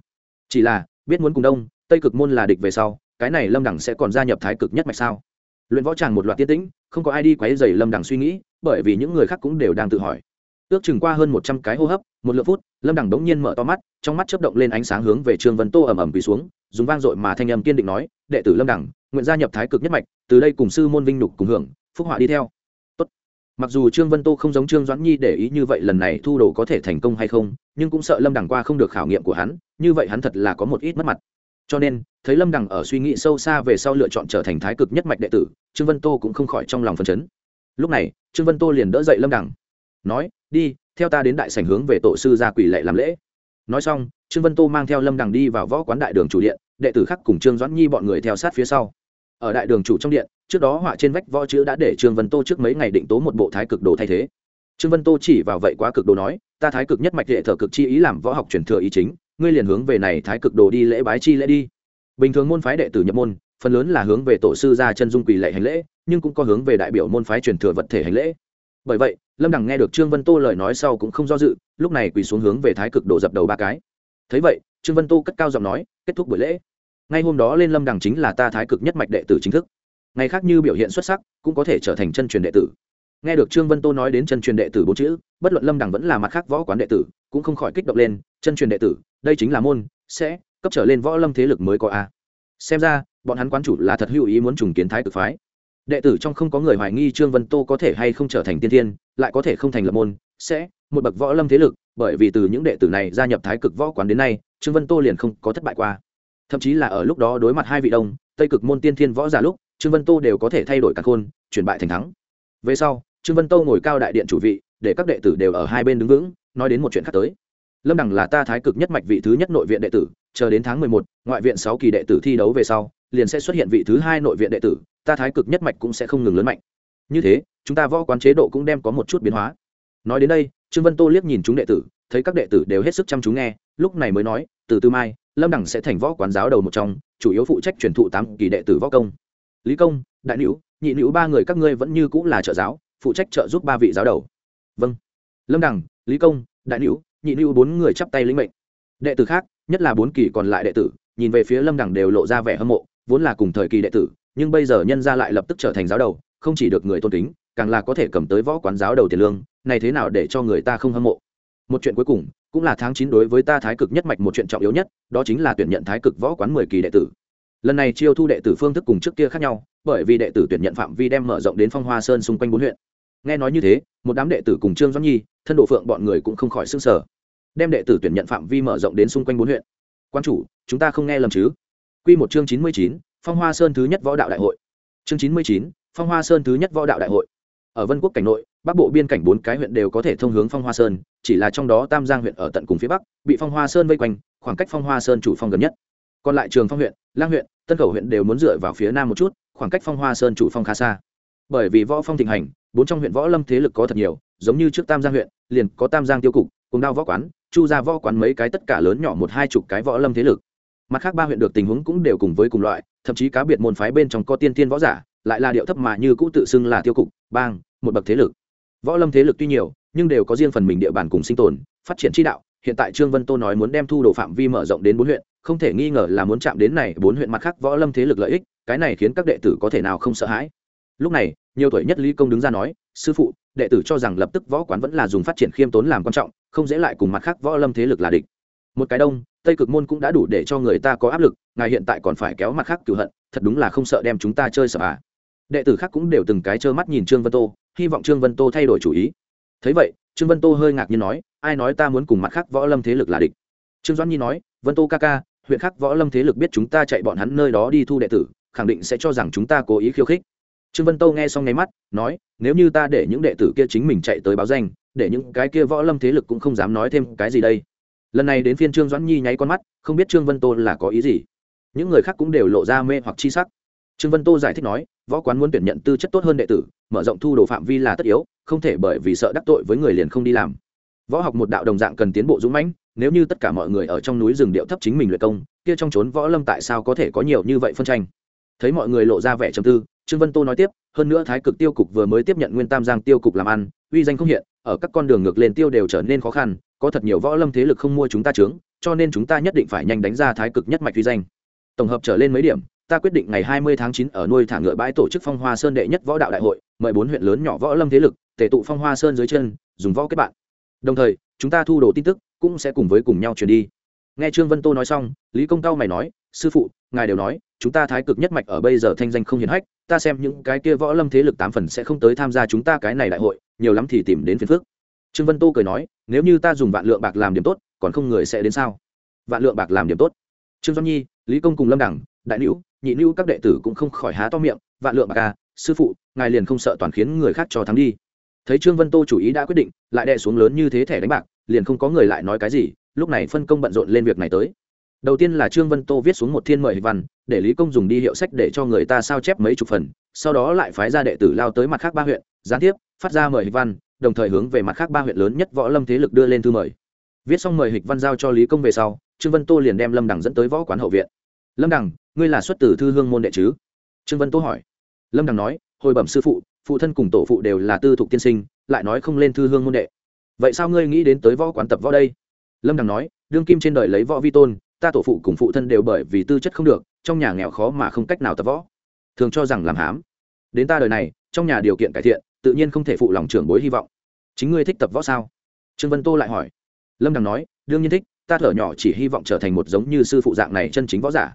Chỉ là, biết muốn cùng đông, tây cực môn là địch về sau, cái này lâm đẳng sẽ còn gia nhập thái cực nhất mạch sao? Luyện võ tràng một loạt tiết tĩnh không có ai đi quấy dày lâm đẳng suy nghĩ, bởi vì những người khác cũng đều đang tự hỏi. Ước chừng qua hơn một trăm cái hô hấp, một lượng phút, lâm đẳng đống nhiên mở to mắt, trong mắt chớp động lên ánh sáng hướng về trương vân tô ầm ầm quỳ xuống, dùng vang dội mà thanh âm kiên định nói, đệ tử lâm đẳng nguyện gia nhập thái cực nhất mạch, từ đây cùng sư môn vinh nhục cùng hưởng, phúc họa đi theo. Tốt. mặc dù trương vân tô không giống trương doãn nhi để ý như vậy lần này thu đồ có thể thành công hay không, nhưng cũng sợ lâm đẳng qua không được khảo nghiệm của hắn, như vậy hắn thật là có một ít mất mặt cho nên, thấy lâm đẳng ở suy nghĩ sâu xa về sau lựa chọn trở thành thái cực nhất mạch đệ tử, trương vân tô cũng không khỏi trong lòng phần chấn. Lúc này, trương vân tô liền đỡ dậy lâm đẳng nói, đi, theo ta đến đại sảnh hướng về tổ sư gia quỷ lệ làm lễ. Nói xong, trương vân tô mang theo lâm đằng đi vào võ quán đại đường chủ điện, đệ tử khác cùng trương doãn nhi bọn người theo sát phía sau. Ở đại đường chủ trong điện, trước đó họa trên vách võ chữ đã để trương vân tô trước mấy ngày định tố một bộ thái cực đồ thay thế. Trương vân tô chỉ vào vậy quá cực đồ nói, ta thái cực nhất mạch đệ thờ cực chi ý làm võ học truyền thừa ý chính ngươi liền hướng về này thái cực đồ đi lễ bái chi lễ đi. Bình thường môn phái đệ tử nhập môn, phần lớn là hướng về tổ sư ra chân dung quỳ lệ hành lễ, nhưng cũng có hướng về đại biểu môn phái truyền thừa vật thể hành lễ. Bởi vậy, lâm đằng nghe được trương vân tô lời nói sau cũng không do dự, lúc này quỳ xuống hướng về thái cực đổ dập đầu ba cái. Thấy vậy, trương vân tô cất cao giọng nói, kết thúc buổi lễ. Ngay hôm đó lên lâm đằng chính là ta thái cực nhất mạch đệ tử chính thức. Ngày khác như biểu hiện xuất sắc, cũng có thể trở thành chân truyền đệ tử. Nghe được trương vân tô nói đến chân truyền đệ tử bốn chữ, bất luận lâm đằng vẫn là mặt khác võ quán đệ tử, cũng không khỏi kích động lên, chân truyền đệ tử đây chính là môn, sẽ cấp trở lên võ lâm thế lực mới có a. Xem ra, bọn hắn quán chủ là thật hữu ý muốn trùng kiến thái cực phái. Đệ tử trong không có người hoài nghi trương vân tô có thể hay không trở thành tiên thiên lại có thể không thành lập môn, sẽ một bậc võ lâm thế lực, bởi vì từ những đệ tử này gia nhập thái cực võ quán đến nay, trương vân tô liền không có thất bại qua. Thậm chí là ở lúc đó đối mặt hai vị đông, tây cực môn tiên thiên võ giả lúc, trương vân tô đều có thể thay đổi cả khôn, chuyển bại thành thắng. Về sau, trương vân tô ngồi cao đại điện chủ vị, để các đệ tử đều ở hai bên đứng vững, nói đến một chuyện khác tới lâm đẳng là ta thái cực nhất mạch vị thứ nhất nội viện đệ tử, chờ đến tháng mười một, ngoại viện sáu kỳ đệ tử thi đấu về sau, liền sẽ xuất hiện vị thứ hai nội viện đệ tử, ta thái cực nhất mạch cũng sẽ không ngừng lớn mạnh. Như thế, chúng ta võ quán chế độ cũng đem có một chút biến hóa. Nói đến đây, trương vân tô liếc nhìn chúng đệ tử, thấy các đệ tử đều hết sức chăm chú nghe, lúc này mới nói, từ từ mai, lâm đẳng sẽ thành võ quán giáo đầu một trong, chủ yếu phụ trách truyền thụ tám kỳ đệ tử võ công. Lý công, đại nữ nhị nữ ba người các ngươi vẫn như cũng là trợ giáo, phụ trách trợ giúp ba vị giáo đầu. Vâng. Lâm đẳng lý công, đại nữ nhị lưu bốn người chắp tay lĩnh mệnh. Đệ tử khác, nhất là bốn kỳ còn lại đệ tử, nhìn về phía lâm đẳng đều lộ ra vẻ hâm mộ, vốn là cùng thời kỳ đệ tử, nhưng bây giờ nhân gia lại lập tức trở thành giáo đầu, không chỉ được người tôn kính, càng là có thể cầm tới võ quán giáo đầu tiền lương, này thế nào để cho người ta không hâm mộ? Một chuyện cuối cùng, cũng là tháng chín đối với ta thái cực nhất mạch một chuyện trọng yếu nhất, đó chính là tuyển nhận thái cực võ quán mười kỳ đệ tử. Lần này chiêu thu đệ tử phương thức cùng trước kia khác nhau, bởi vì đệ tử tuyển nhận phạm vi đem mở rộng đến phong hoa sơn xung quanh bốn huyện. Nghe nói như thế, một đám đệ tử cùng trương doãn nhi, thân độ phượng bọn người cũng không khỏi s ư n g sở đem đệ tử tuyển nhận phạm vi mở rộng đến xung quanh bốn huyện. Quan chủ, chúng ta không nghe lầm chứ? Q một chương chín mươi chín, phong hoa sơn thứ nhất võ đạo đại hội. Chương chín mươi chín, phong hoa sơn thứ nhất võ đạo đại hội. Ở vân quốc cảnh nội, bắc bộ biên cảnh bốn cái huyện đều có thể thông hướng phong hoa sơn, chỉ là trong đó tam giang huyện ở tận cùng phía bắc, bị phong hoa sơn vây quanh, khoảng cách phong hoa sơn chủ phong gần nhất. Còn lại trường phong huyện, lang huyện, tân cầu huyện đều muốn dựa vào phía nam một chút, khoảng cách phong hoa sơn chủ phong khá xa. Bởi vì võ phong thịnh hành, bốn trong huyện võ lâm thế lực có thật nhiều, giống như trước tam giang huyện, liền có tam giang tiêu cục cùng đao võ quán, chu ra võ quán mấy cái tất cả lớn nhỏ một hai chục cái võ lâm thế lực. Mặt khác ba huyện được tình huống cũng đều cùng với cùng loại, thậm chí cá biệt môn phái bên trong có tiên tiên võ giả, lại là điệu thấp mà như cũ tự xưng là tiêu cục, bang, một bậc thế lực. Võ lâm thế lực tuy nhiều, nhưng đều có riêng phần mình địa bàn cùng sinh tồn, phát triển chi đạo. Hiện tại trương vân tô nói muốn đem thu đồ phạm vi mở rộng đến bốn huyện, không thể nghi ngờ là muốn chạm đến này bốn huyện mặt khác võ lâm thế lực lợi ích, cái này khiến các đệ tử có thể nào không sợ hãi. Lúc này nhiều tuổi nhất lý công đứng ra nói, sư phụ, đệ tử cho rằng lập tức võ quán vẫn là dùng phát triển khiêm tốn làm quan trọng, không dễ lại cùng mặt khác võ lâm thế lực là địch. Một cái đông, tây cực môn cũng đã đủ để cho người ta có áp lực, ngài hiện tại còn phải kéo mặt khác cửu hận, thật đúng là không sợ đem chúng ta chơi sợ à. Đệ tử khác cũng đều từng cái trơ mắt nhìn trương vân tô, hy vọng trương vân tô thay đổi chủ ý. Thấy vậy, trương vân tô hơi ngạc nhiên nói, ai nói ta muốn cùng mặt khác võ lâm thế lực là địch? Trương doãn nhi nói, vân tô ca ca, huyện khác võ lâm thế lực biết chúng ta chạy bọn hắn nơi đó đi thu đệ tử, khẳng định sẽ cho rằng chúng ta cố ý khiêu khích trương vân tô nghe xong nháy mắt, nói, nếu như ta để những đệ tử kia chính mình chạy tới báo danh, để những cái kia võ lâm thế lực cũng không dám nói thêm cái gì đây. Lần này đến phiên trương doãn nhi nháy con mắt, không biết trương vân tô là có ý gì. Những người khác cũng đều lộ ra mê hoặc chi sắc. Trương vân tô giải thích nói, võ quán muốn tuyển nhận tư chất tốt hơn đệ tử, mở rộng thu đồ phạm vi là tất yếu, không thể bởi vì sợ đắc tội với người liền không đi làm. Võ học một đạo đồng dạng cần tiến bộ dũng mãnh, nếu như tất cả mọi người ở trong núi rừng điệu thấp chính mình luyện công, kia trong trốn võ lâm tại sao có thể có nhiều như vậy phân tranh? Thấy mọi người lộ ra vẻ trầm tư trương vân tô nói tiếp, hơn nữa thái cực tiêu cục vừa mới tiếp nhận nguyên tam giang tiêu cục làm ăn, uy danh không hiện, ở các con đường ngược lên tiêu đều trở nên khó khăn, có thật nhiều võ lâm thế lực không mua chúng ta trướng cho nên chúng ta nhất định phải nhanh đánh ra thái cực nhất mạch uy danh. Tổng hợp trở lên mấy điểm, ta quyết định ngày 20 tháng 9 ở nuôi thả ngựa bãi tổ chức phong hoa sơn đệ nhất võ đạo đại hội, mời bốn huyện lớn nhỏ võ lâm thế lực, tề tụ phong hoa sơn dưới chân, dùng võ kết bạn. Đồng thời, chúng ta thu đồ tin tức, cũng sẽ cùng với cùng nhau truyền đi. Nghe trương vân tô nói xong, lý công cao mày nói, sư phụ, ngài đều nói, chúng ta thái cực nhất mạch ở bây giờ thanh danh không hiển hách ta xem những cái kia võ lâm thế lực tám phần sẽ không tới tham gia chúng ta cái này đại hội, nhiều lắm thì tìm đến phiền phước trương vân tô cười nói, nếu như ta dùng vạn lượng bạc làm điểm tốt, còn không người sẽ đến sao? Vạn lượng bạc làm điểm tốt. Trương doãn nhi, lý công cùng lâm đẳng, đại nữ nhị nữ các đệ tử cũng không khỏi há to miệng, vạn lượng bạc à sư phụ, ngài liền không sợ toàn khiến người khác cho thắng đi. Thấy trương vân tô chủ ý đã quyết định, lại đè xuống lớn như thế thẻ đánh bạc, liền không có người lại nói cái gì, lúc này phân công bận rộn lên việc này tới đầu tiên là trương vân tô viết xuống một thiên mời văn, để lý công dùng đi hiệu sách để cho người ta sao chép mấy chục phần, sau đó lại phái ra đệ tử lao tới mặt khác ba huyện, gián tiếp, phát ra mời văn, đồng thời hướng về mặt khác ba huyện lớn nhất võ lâm thế lực đưa lên thư mời. Viết xong mời hịch văn giao cho lý công về sau, trương vân tô liền đem lâm đằng dẫn tới võ quán hậu viện. Lâm đằng, ngươi là xuất từ thư hương môn đệ chứ? Trương vân tô hỏi. Lâm đằng nói, hồi bẩm sư phụ phụ thân cùng tổ phụ đều là tư thục tiên sinh, lại nói không lên thư hương môn đệ. Vậy sao ngươi nghĩ đến tới võ quán tập võ đây? Lâm đằng nói, đương kim trên đời lấy võ vi tôn ta tổ phụ cùng phụ thân đều bởi vì tư chất không được, trong nhà nghèo khó mà không cách nào tập võ. Thường cho rằng làm hám. Đến ta đời này, trong nhà điều kiện cải thiện, tự nhiên không thể phụ lòng trưởng bối hy vọng. Chính ngươi thích tập võ sao? Trương vân tô lại hỏi. Lâm đằng nói, đương nhiên thích, ta thở nhỏ chỉ hy vọng trở thành một giống như sư phụ dạng này chân chính võ giả.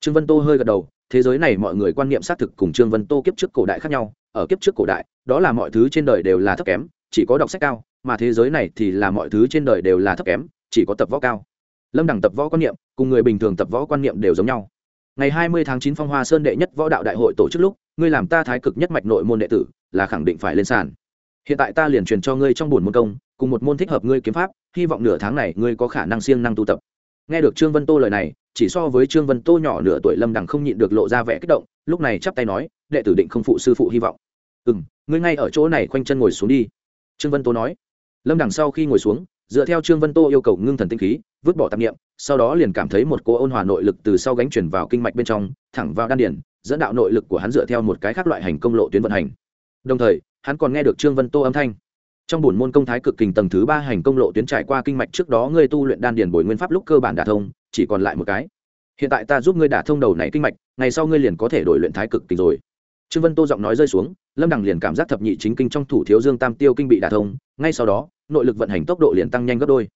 Trương vân tô hơi gật đầu, thế giới này mọi người quan niệm xác thực cùng trương vân tô kiếp trước cổ đại khác nhau, ở kiếp trước cổ đại, đó là mọi thứ trên đời đều là thấp kém, chỉ có đọc sách cao, mà thế giới này thì là mọi thứ trên đời đều là thấp kém, chỉ có tập võ cao. Lâm đẳng tập võ quan niệm cùng người bình thường tập võ quan niệm đều giống nhau. Ngày hai mươi tháng chín phong hoa sơn đệ nhất võ đạo đại hội tổ chức lúc, ngươi làm ta thái cực nhất mạch nội môn đệ tử, là khẳng định phải lên sàn. Hiện tại ta liền truyền cho ngươi trong buồn môn công, cùng một môn thích hợp ngươi kiếm pháp, hy vọng nửa tháng này ngươi có khả năng siêng năng tu tập. Nghe được trương vân tô lời này, chỉ so với trương vân tô nhỏ nửa tuổi lâm đằng không nhịn được lộ ra vẻ kích động, lúc này chắp tay nói, đệ tử định không phụ sư phụ hy vọng. Ừ m ngươi ngay ở chỗ này khoanh chân ngồi xuống đi. Trương vân tô nói. Lâm đằng sau khi ngồi xuống, dựa theo trương vân tô yêu cầu ngưng thần tinh khí vứt bỏ tạp nghiệm sau đó liền cảm thấy một cô ôn hòa nội lực từ sau gánh chuyển vào kinh mạch bên trong, thẳng vào đan điển, dẫn đạo nội lực của hắn dựa theo một cái khác loại hành công lộ tuyến vận hành. Đồng thời, hắn còn nghe được trương vân tô âm thanh. Trong bổn môn công thái cực kình tầng thứ ba hành công lộ tuyến trải qua kinh mạch trước đó ngươi tu luyện đan điền bồi nguyên pháp lúc cơ bản đả thông, chỉ còn lại một cái. Hiện tại ta giúp ngươi đả thông đầu này kinh mạch, ngày sau ngươi liền có thể đổi luyện thái cực kình rồi. Trương vân tô giọng nói rơi xuống, lâm đằng liền cảm giác thập nhị chính kinh trong thủ thiếu dương tam tiêu kinh bị đả thông, ngay sau đó, nội lực vận hành tốc độ liền tăng nhanh gấp đôi.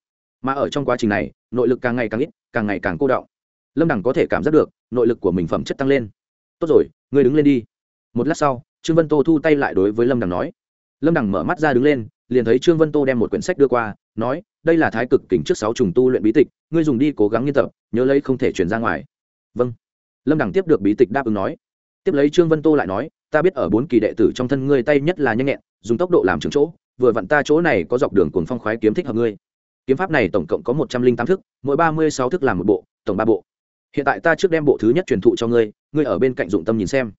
Mà ở trong quá trình này nội lực càng ngày càng ít, càng ngày càng cô đọng. Lâm đằng có thể cảm giác được, nội lực của mình phẩm chất tăng lên. Tốt rồi, ngươi đứng lên đi. Một lát sau, trương vân tô thu tay lại đối với lâm đằng nói. Lâm đằng mở mắt ra đứng lên, liền thấy trương vân tô đem một quyển sách đưa qua, nói, đây là thái cực kính trước sáu trùng tu luyện bí tịch, ngươi dùng đi cố gắng nghiên tập, nhớ lấy không thể chuyển ra ngoài. Vâng. Lâm đằng tiếp được bí tịch đáp ứng nói. Tiếp lấy trương vân tô lại nói, ta biết ở bốn kỳ đệ tử trong thân ngươi tay nhất là nhanh nhẹn, dùng tốc độ làm trường chỗ, vừa vặn ta chỗ này có dọc đường cồn phong khoái kiếm thích hợp ngươi kiếm pháp này tổng cộng có một trăm linh tám thức, mỗi ba mươi sáu thức làm một bộ, tổng ba bộ. Hiện tại ta trước đem bộ thứ nhất truyền thụ cho ngươi ngươi ở bên cạnh dụng tâm nhìn xem.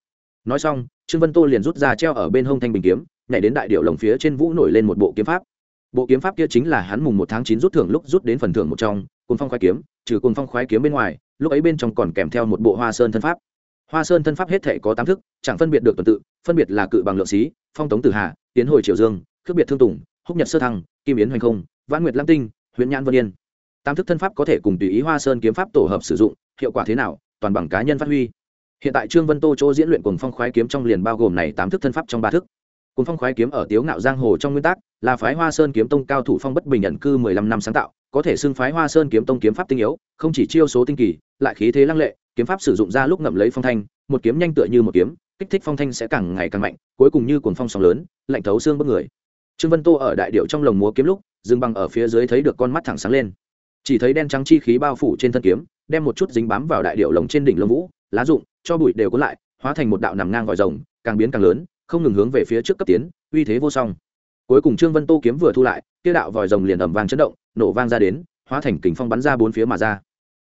Nói xong, trương vân tô liền rút ra treo ở bên hông thanh bình kiếm, nhảy đến đại điệu lồng phía trên vũ nổi lên một bộ kiếm pháp. Bộ kiếm pháp kia chính là hắn mùng một tháng chín rút thưởng lúc rút đến phần thưởng một trong cồn phong khoái kiếm, trừ cồn phong khoái kiếm bên ngoài, lúc ấy bên trong còn kèm theo một bộ hoa sơn thân pháp. Hoa sơn thân pháp hết thể có tám thức, chẳng phân biệt được tuần tự, phân biệt là cự bằng lượng xí, phong tống tử hà, tiến hồi triều dương, khước biệt thương tùng, húc nhật sơ thăng, kim yến hoành không, vãn nguyệt lam tinh huyện nhãn vân yên. Tám thức thân pháp có thể cùng tùy ý hoa sơn kiếm pháp tổ hợp sử dụng, hiệu quả thế nào, toàn bằng cá nhân phát huy. Hiện tại trương vân tô chỗ diễn luyện cùng phong khoái kiếm trong liền bao gồm này tám thức thân pháp trong ba thức. Cùng phong khoái kiếm ở tiếu ngạo giang hồ trong nguyên tắc, là phái hoa sơn kiếm tông cao thủ phong bất bình nhận cư mười lăm năm sáng tạo, có thể xưng phái hoa sơn kiếm tông kiếm pháp tinh yếu, không chỉ chiêu số tinh kỳ, lại khí thế lăng lệ, kiếm pháp sử dụng ra lúc ngậm lấy phong thanh, một kiếm nhanh tựa như một kiếm, kích thích phong thanh sẽ càng ngày càng mạnh, cuối cùng như cuồng phong sóng lớn, lạnh thấu xương bất người. Trương vân tô ở đại điệu trong lồng múa kiếm lúc dừng bằng ở phía dưới thấy được con mắt thẳng sáng lên. Chỉ thấy đen trắng chi khí bao phủ trên thân kiếm, đem một chút dính bám vào đại điệu lồng trên đỉnh lông vũ, lá rụng, cho bụi đều có lại, hóa thành một đạo nằm ngang vòi rồng, càng biến càng lớn, không ngừng hướng về phía trước cấp tiến, uy thế vô song. Cuối cùng trương vân tô kiếm vừa thu lại tiêu đạo vòi rồng liền ẩm vang chấn động, nổ vang ra đến, hóa thành kính phong bắn ra bốn phía mà ra.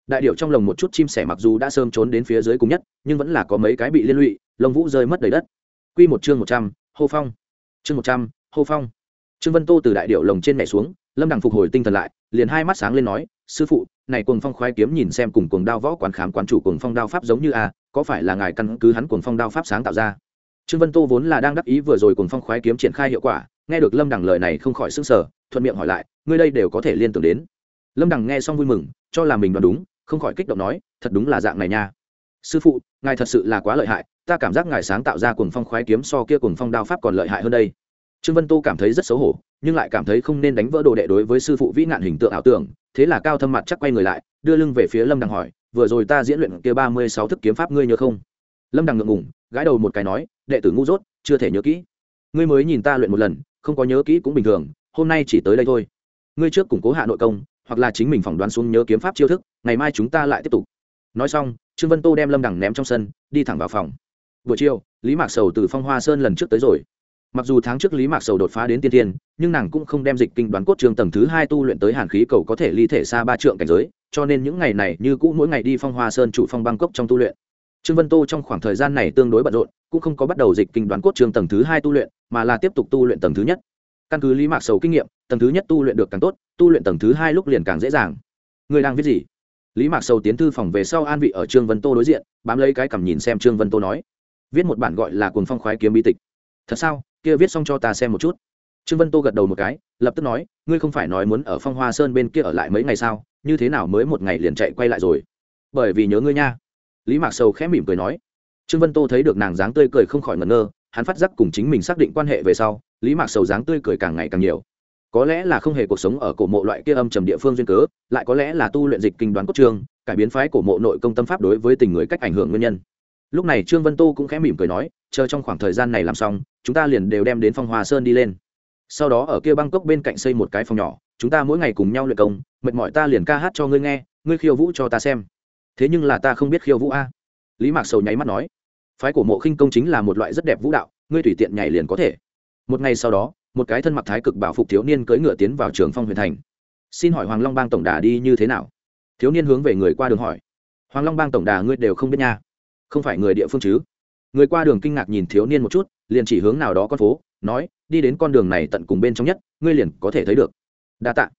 Đại điệu trong lồng một chút chim sẻ mặc dù đã sớm trốn đến phía dưới cùng nhất, nhưng vẫn là có mấy cái bị liên lụy, lông vũ rơi mất đầy đất. Quy một chương một trăm, hô phong. Chương một trăm, hô phong trương vân tô từ đại điệu lồng trên mẹ xuống, lâm đằng phục hồi tinh thần lại, liền hai mắt sáng lên nói, sư phụ, này cuồng phong khoái kiếm nhìn xem cùng cuồng đao võ quán khám quán chủ cuồng phong đao pháp giống như a, có phải là ngài căn cứ hắn cuồng phong đao pháp sáng tạo ra? Trương vân tô vốn là đang đắc ý vừa rồi cuồng phong khoái kiếm triển khai hiệu quả, nghe được lâm đằng lời này không khỏi sững sở thuận miệng hỏi lại, ngươi đây đều có thể liên tưởng đến? Lâm đằng nghe xong vui mừng, cho là mình đoán đúng, không khỏi kích động nói, thật đúng là dạng này nha. Sư phụ, ngài thật sự là quá lợi hại, ta cảm giác ngài sáng tạo ra cuồng phong khoái kiếm so kia cuồng phong đao pháp còn lợi hại hơn đây trương vân tô cảm thấy rất xấu hổ, nhưng lại cảm thấy không nên đánh vỡ đồ đệ đối với sư phụ vĩ nạn hình tượng ảo tưởng, thế là cao thâm mặt chắc quay người lại, đưa lưng về phía lâm đằng hỏi, vừa rồi ta diễn luyện kia ba mươi sáu thức kiếm pháp ngươi nhớ không? Lâm đằng ngượng ngủng gãi đầu một cái nói, đệ tử ngu dốt, chưa thể nhớ kỹ. Ngươi mới nhìn ta luyện một lần, không có nhớ kỹ cũng bình thường, hôm nay chỉ tới đây thôi. Ngươi trước củng cố hạ nội công, hoặc là chính mình phỏng đoán xuống nhớ kiếm pháp chiêu thức, ngày mai chúng ta lại tiếp tục. Nói xong, trương vân tô đem lâm đằng ném trong sân, đi thẳng vào phòng. Buổi chiều, lý mạc sầu từ phong hoa sơn lần trước tới rồi mặc dù tháng trước lý mạc sầu đột phá đến tiên tiên nhưng nàng cũng không đem dịch kinh đoán cốt trường tầng thứ hai tu luyện tới hàn khí cầu có thể ly thể xa ba trượng cảnh giới, cho nên những ngày này như cũ mỗi ngày đi phong hoa sơn chủ phong bangkok trong tu luyện. Trương vân tô trong khoảng thời gian này tương đối bận rộn, cũng không có bắt đầu dịch kinh đoán cốt trường tầng thứ hai tu luyện, mà là tiếp tục tu luyện tầng thứ nhất. Căn cứ lý mạc sầu kinh nghiệm, tầng thứ nhất tu luyện được càng tốt, tu luyện tầng thứ hai lúc liền càng dễ dàng. Người đang viết gì? Lý mạc sầu tiến thư phòng về sau an vị ở trương vân tô đối diện, bám lấy cái cằm nhìn xem trương vân tô nói. Viết một bản gọi là cuồng phong khoái kiếm bi tịch. Thật sao? Kia viết xong cho ta xem một chút. Trương vân tô gật đầu một cái, lập tức nói, ngươi không phải nói muốn ở phong hoa sơn bên kia ở lại mấy ngày sao, như thế nào mới một ngày liền chạy quay lại rồi? Bởi vì nhớ ngươi nha. Lý mạc sầu khẽ mỉm cười nói. Trương vân tô thấy được nàng dáng tươi cười không khỏi ngẩn ngơ, hắn phát giác cùng chính mình xác định quan hệ về sau, lý mạc sầu dáng tươi cười càng ngày càng nhiều. Có lẽ là không hề cuộc sống ở cổ mộ loại kia âm trầm địa phương duyên cớ, lại có lẽ là tu luyện dịch kinh đoán cốt trường cải biến phái cổ mộ nội công tâm pháp đối với tình người cách ảnh hưởng nguyên nhân. Lúc này trương vân tô cũng khẽ mỉm cười nói chờ trong khoảng thời gian này làm xong, chúng ta liền đều đem đến phong hòa sơn đi lên. Sau đó ở kia bangkok bên cạnh xây một cái phòng nhỏ, chúng ta mỗi ngày cùng nhau luyện công, mệt mỏi ta liền ca hát cho ngươi nghe, ngươi khiêu vũ cho ta xem. Thế nhưng là ta không biết khiêu vũ a. Lý mạc sầu nháy mắt nói, phái của mộ khinh công chính là một loại rất đẹp vũ đạo, ngươi tùy tiện nhảy liền có thể. Một ngày sau đó, một cái thân mặc thái cực bảo phục thiếu niên cưỡi ngựa tiến vào trường phong huyền thành. Xin hỏi hoàng long bang tổng đà đi như thế nào? Thiếu niên hướng về người qua đường hỏi. Hoàng long bang tổng đà ngươi đều không biết nha. Không phải người địa phương chứ? Người qua đường kinh ngạc nhìn thiếu niên một chút, liền chỉ hướng nào đó con phố, nói, đi đến con đường này tận cùng bên trong nhất, ngươi liền có thể thấy được. Đa tạ.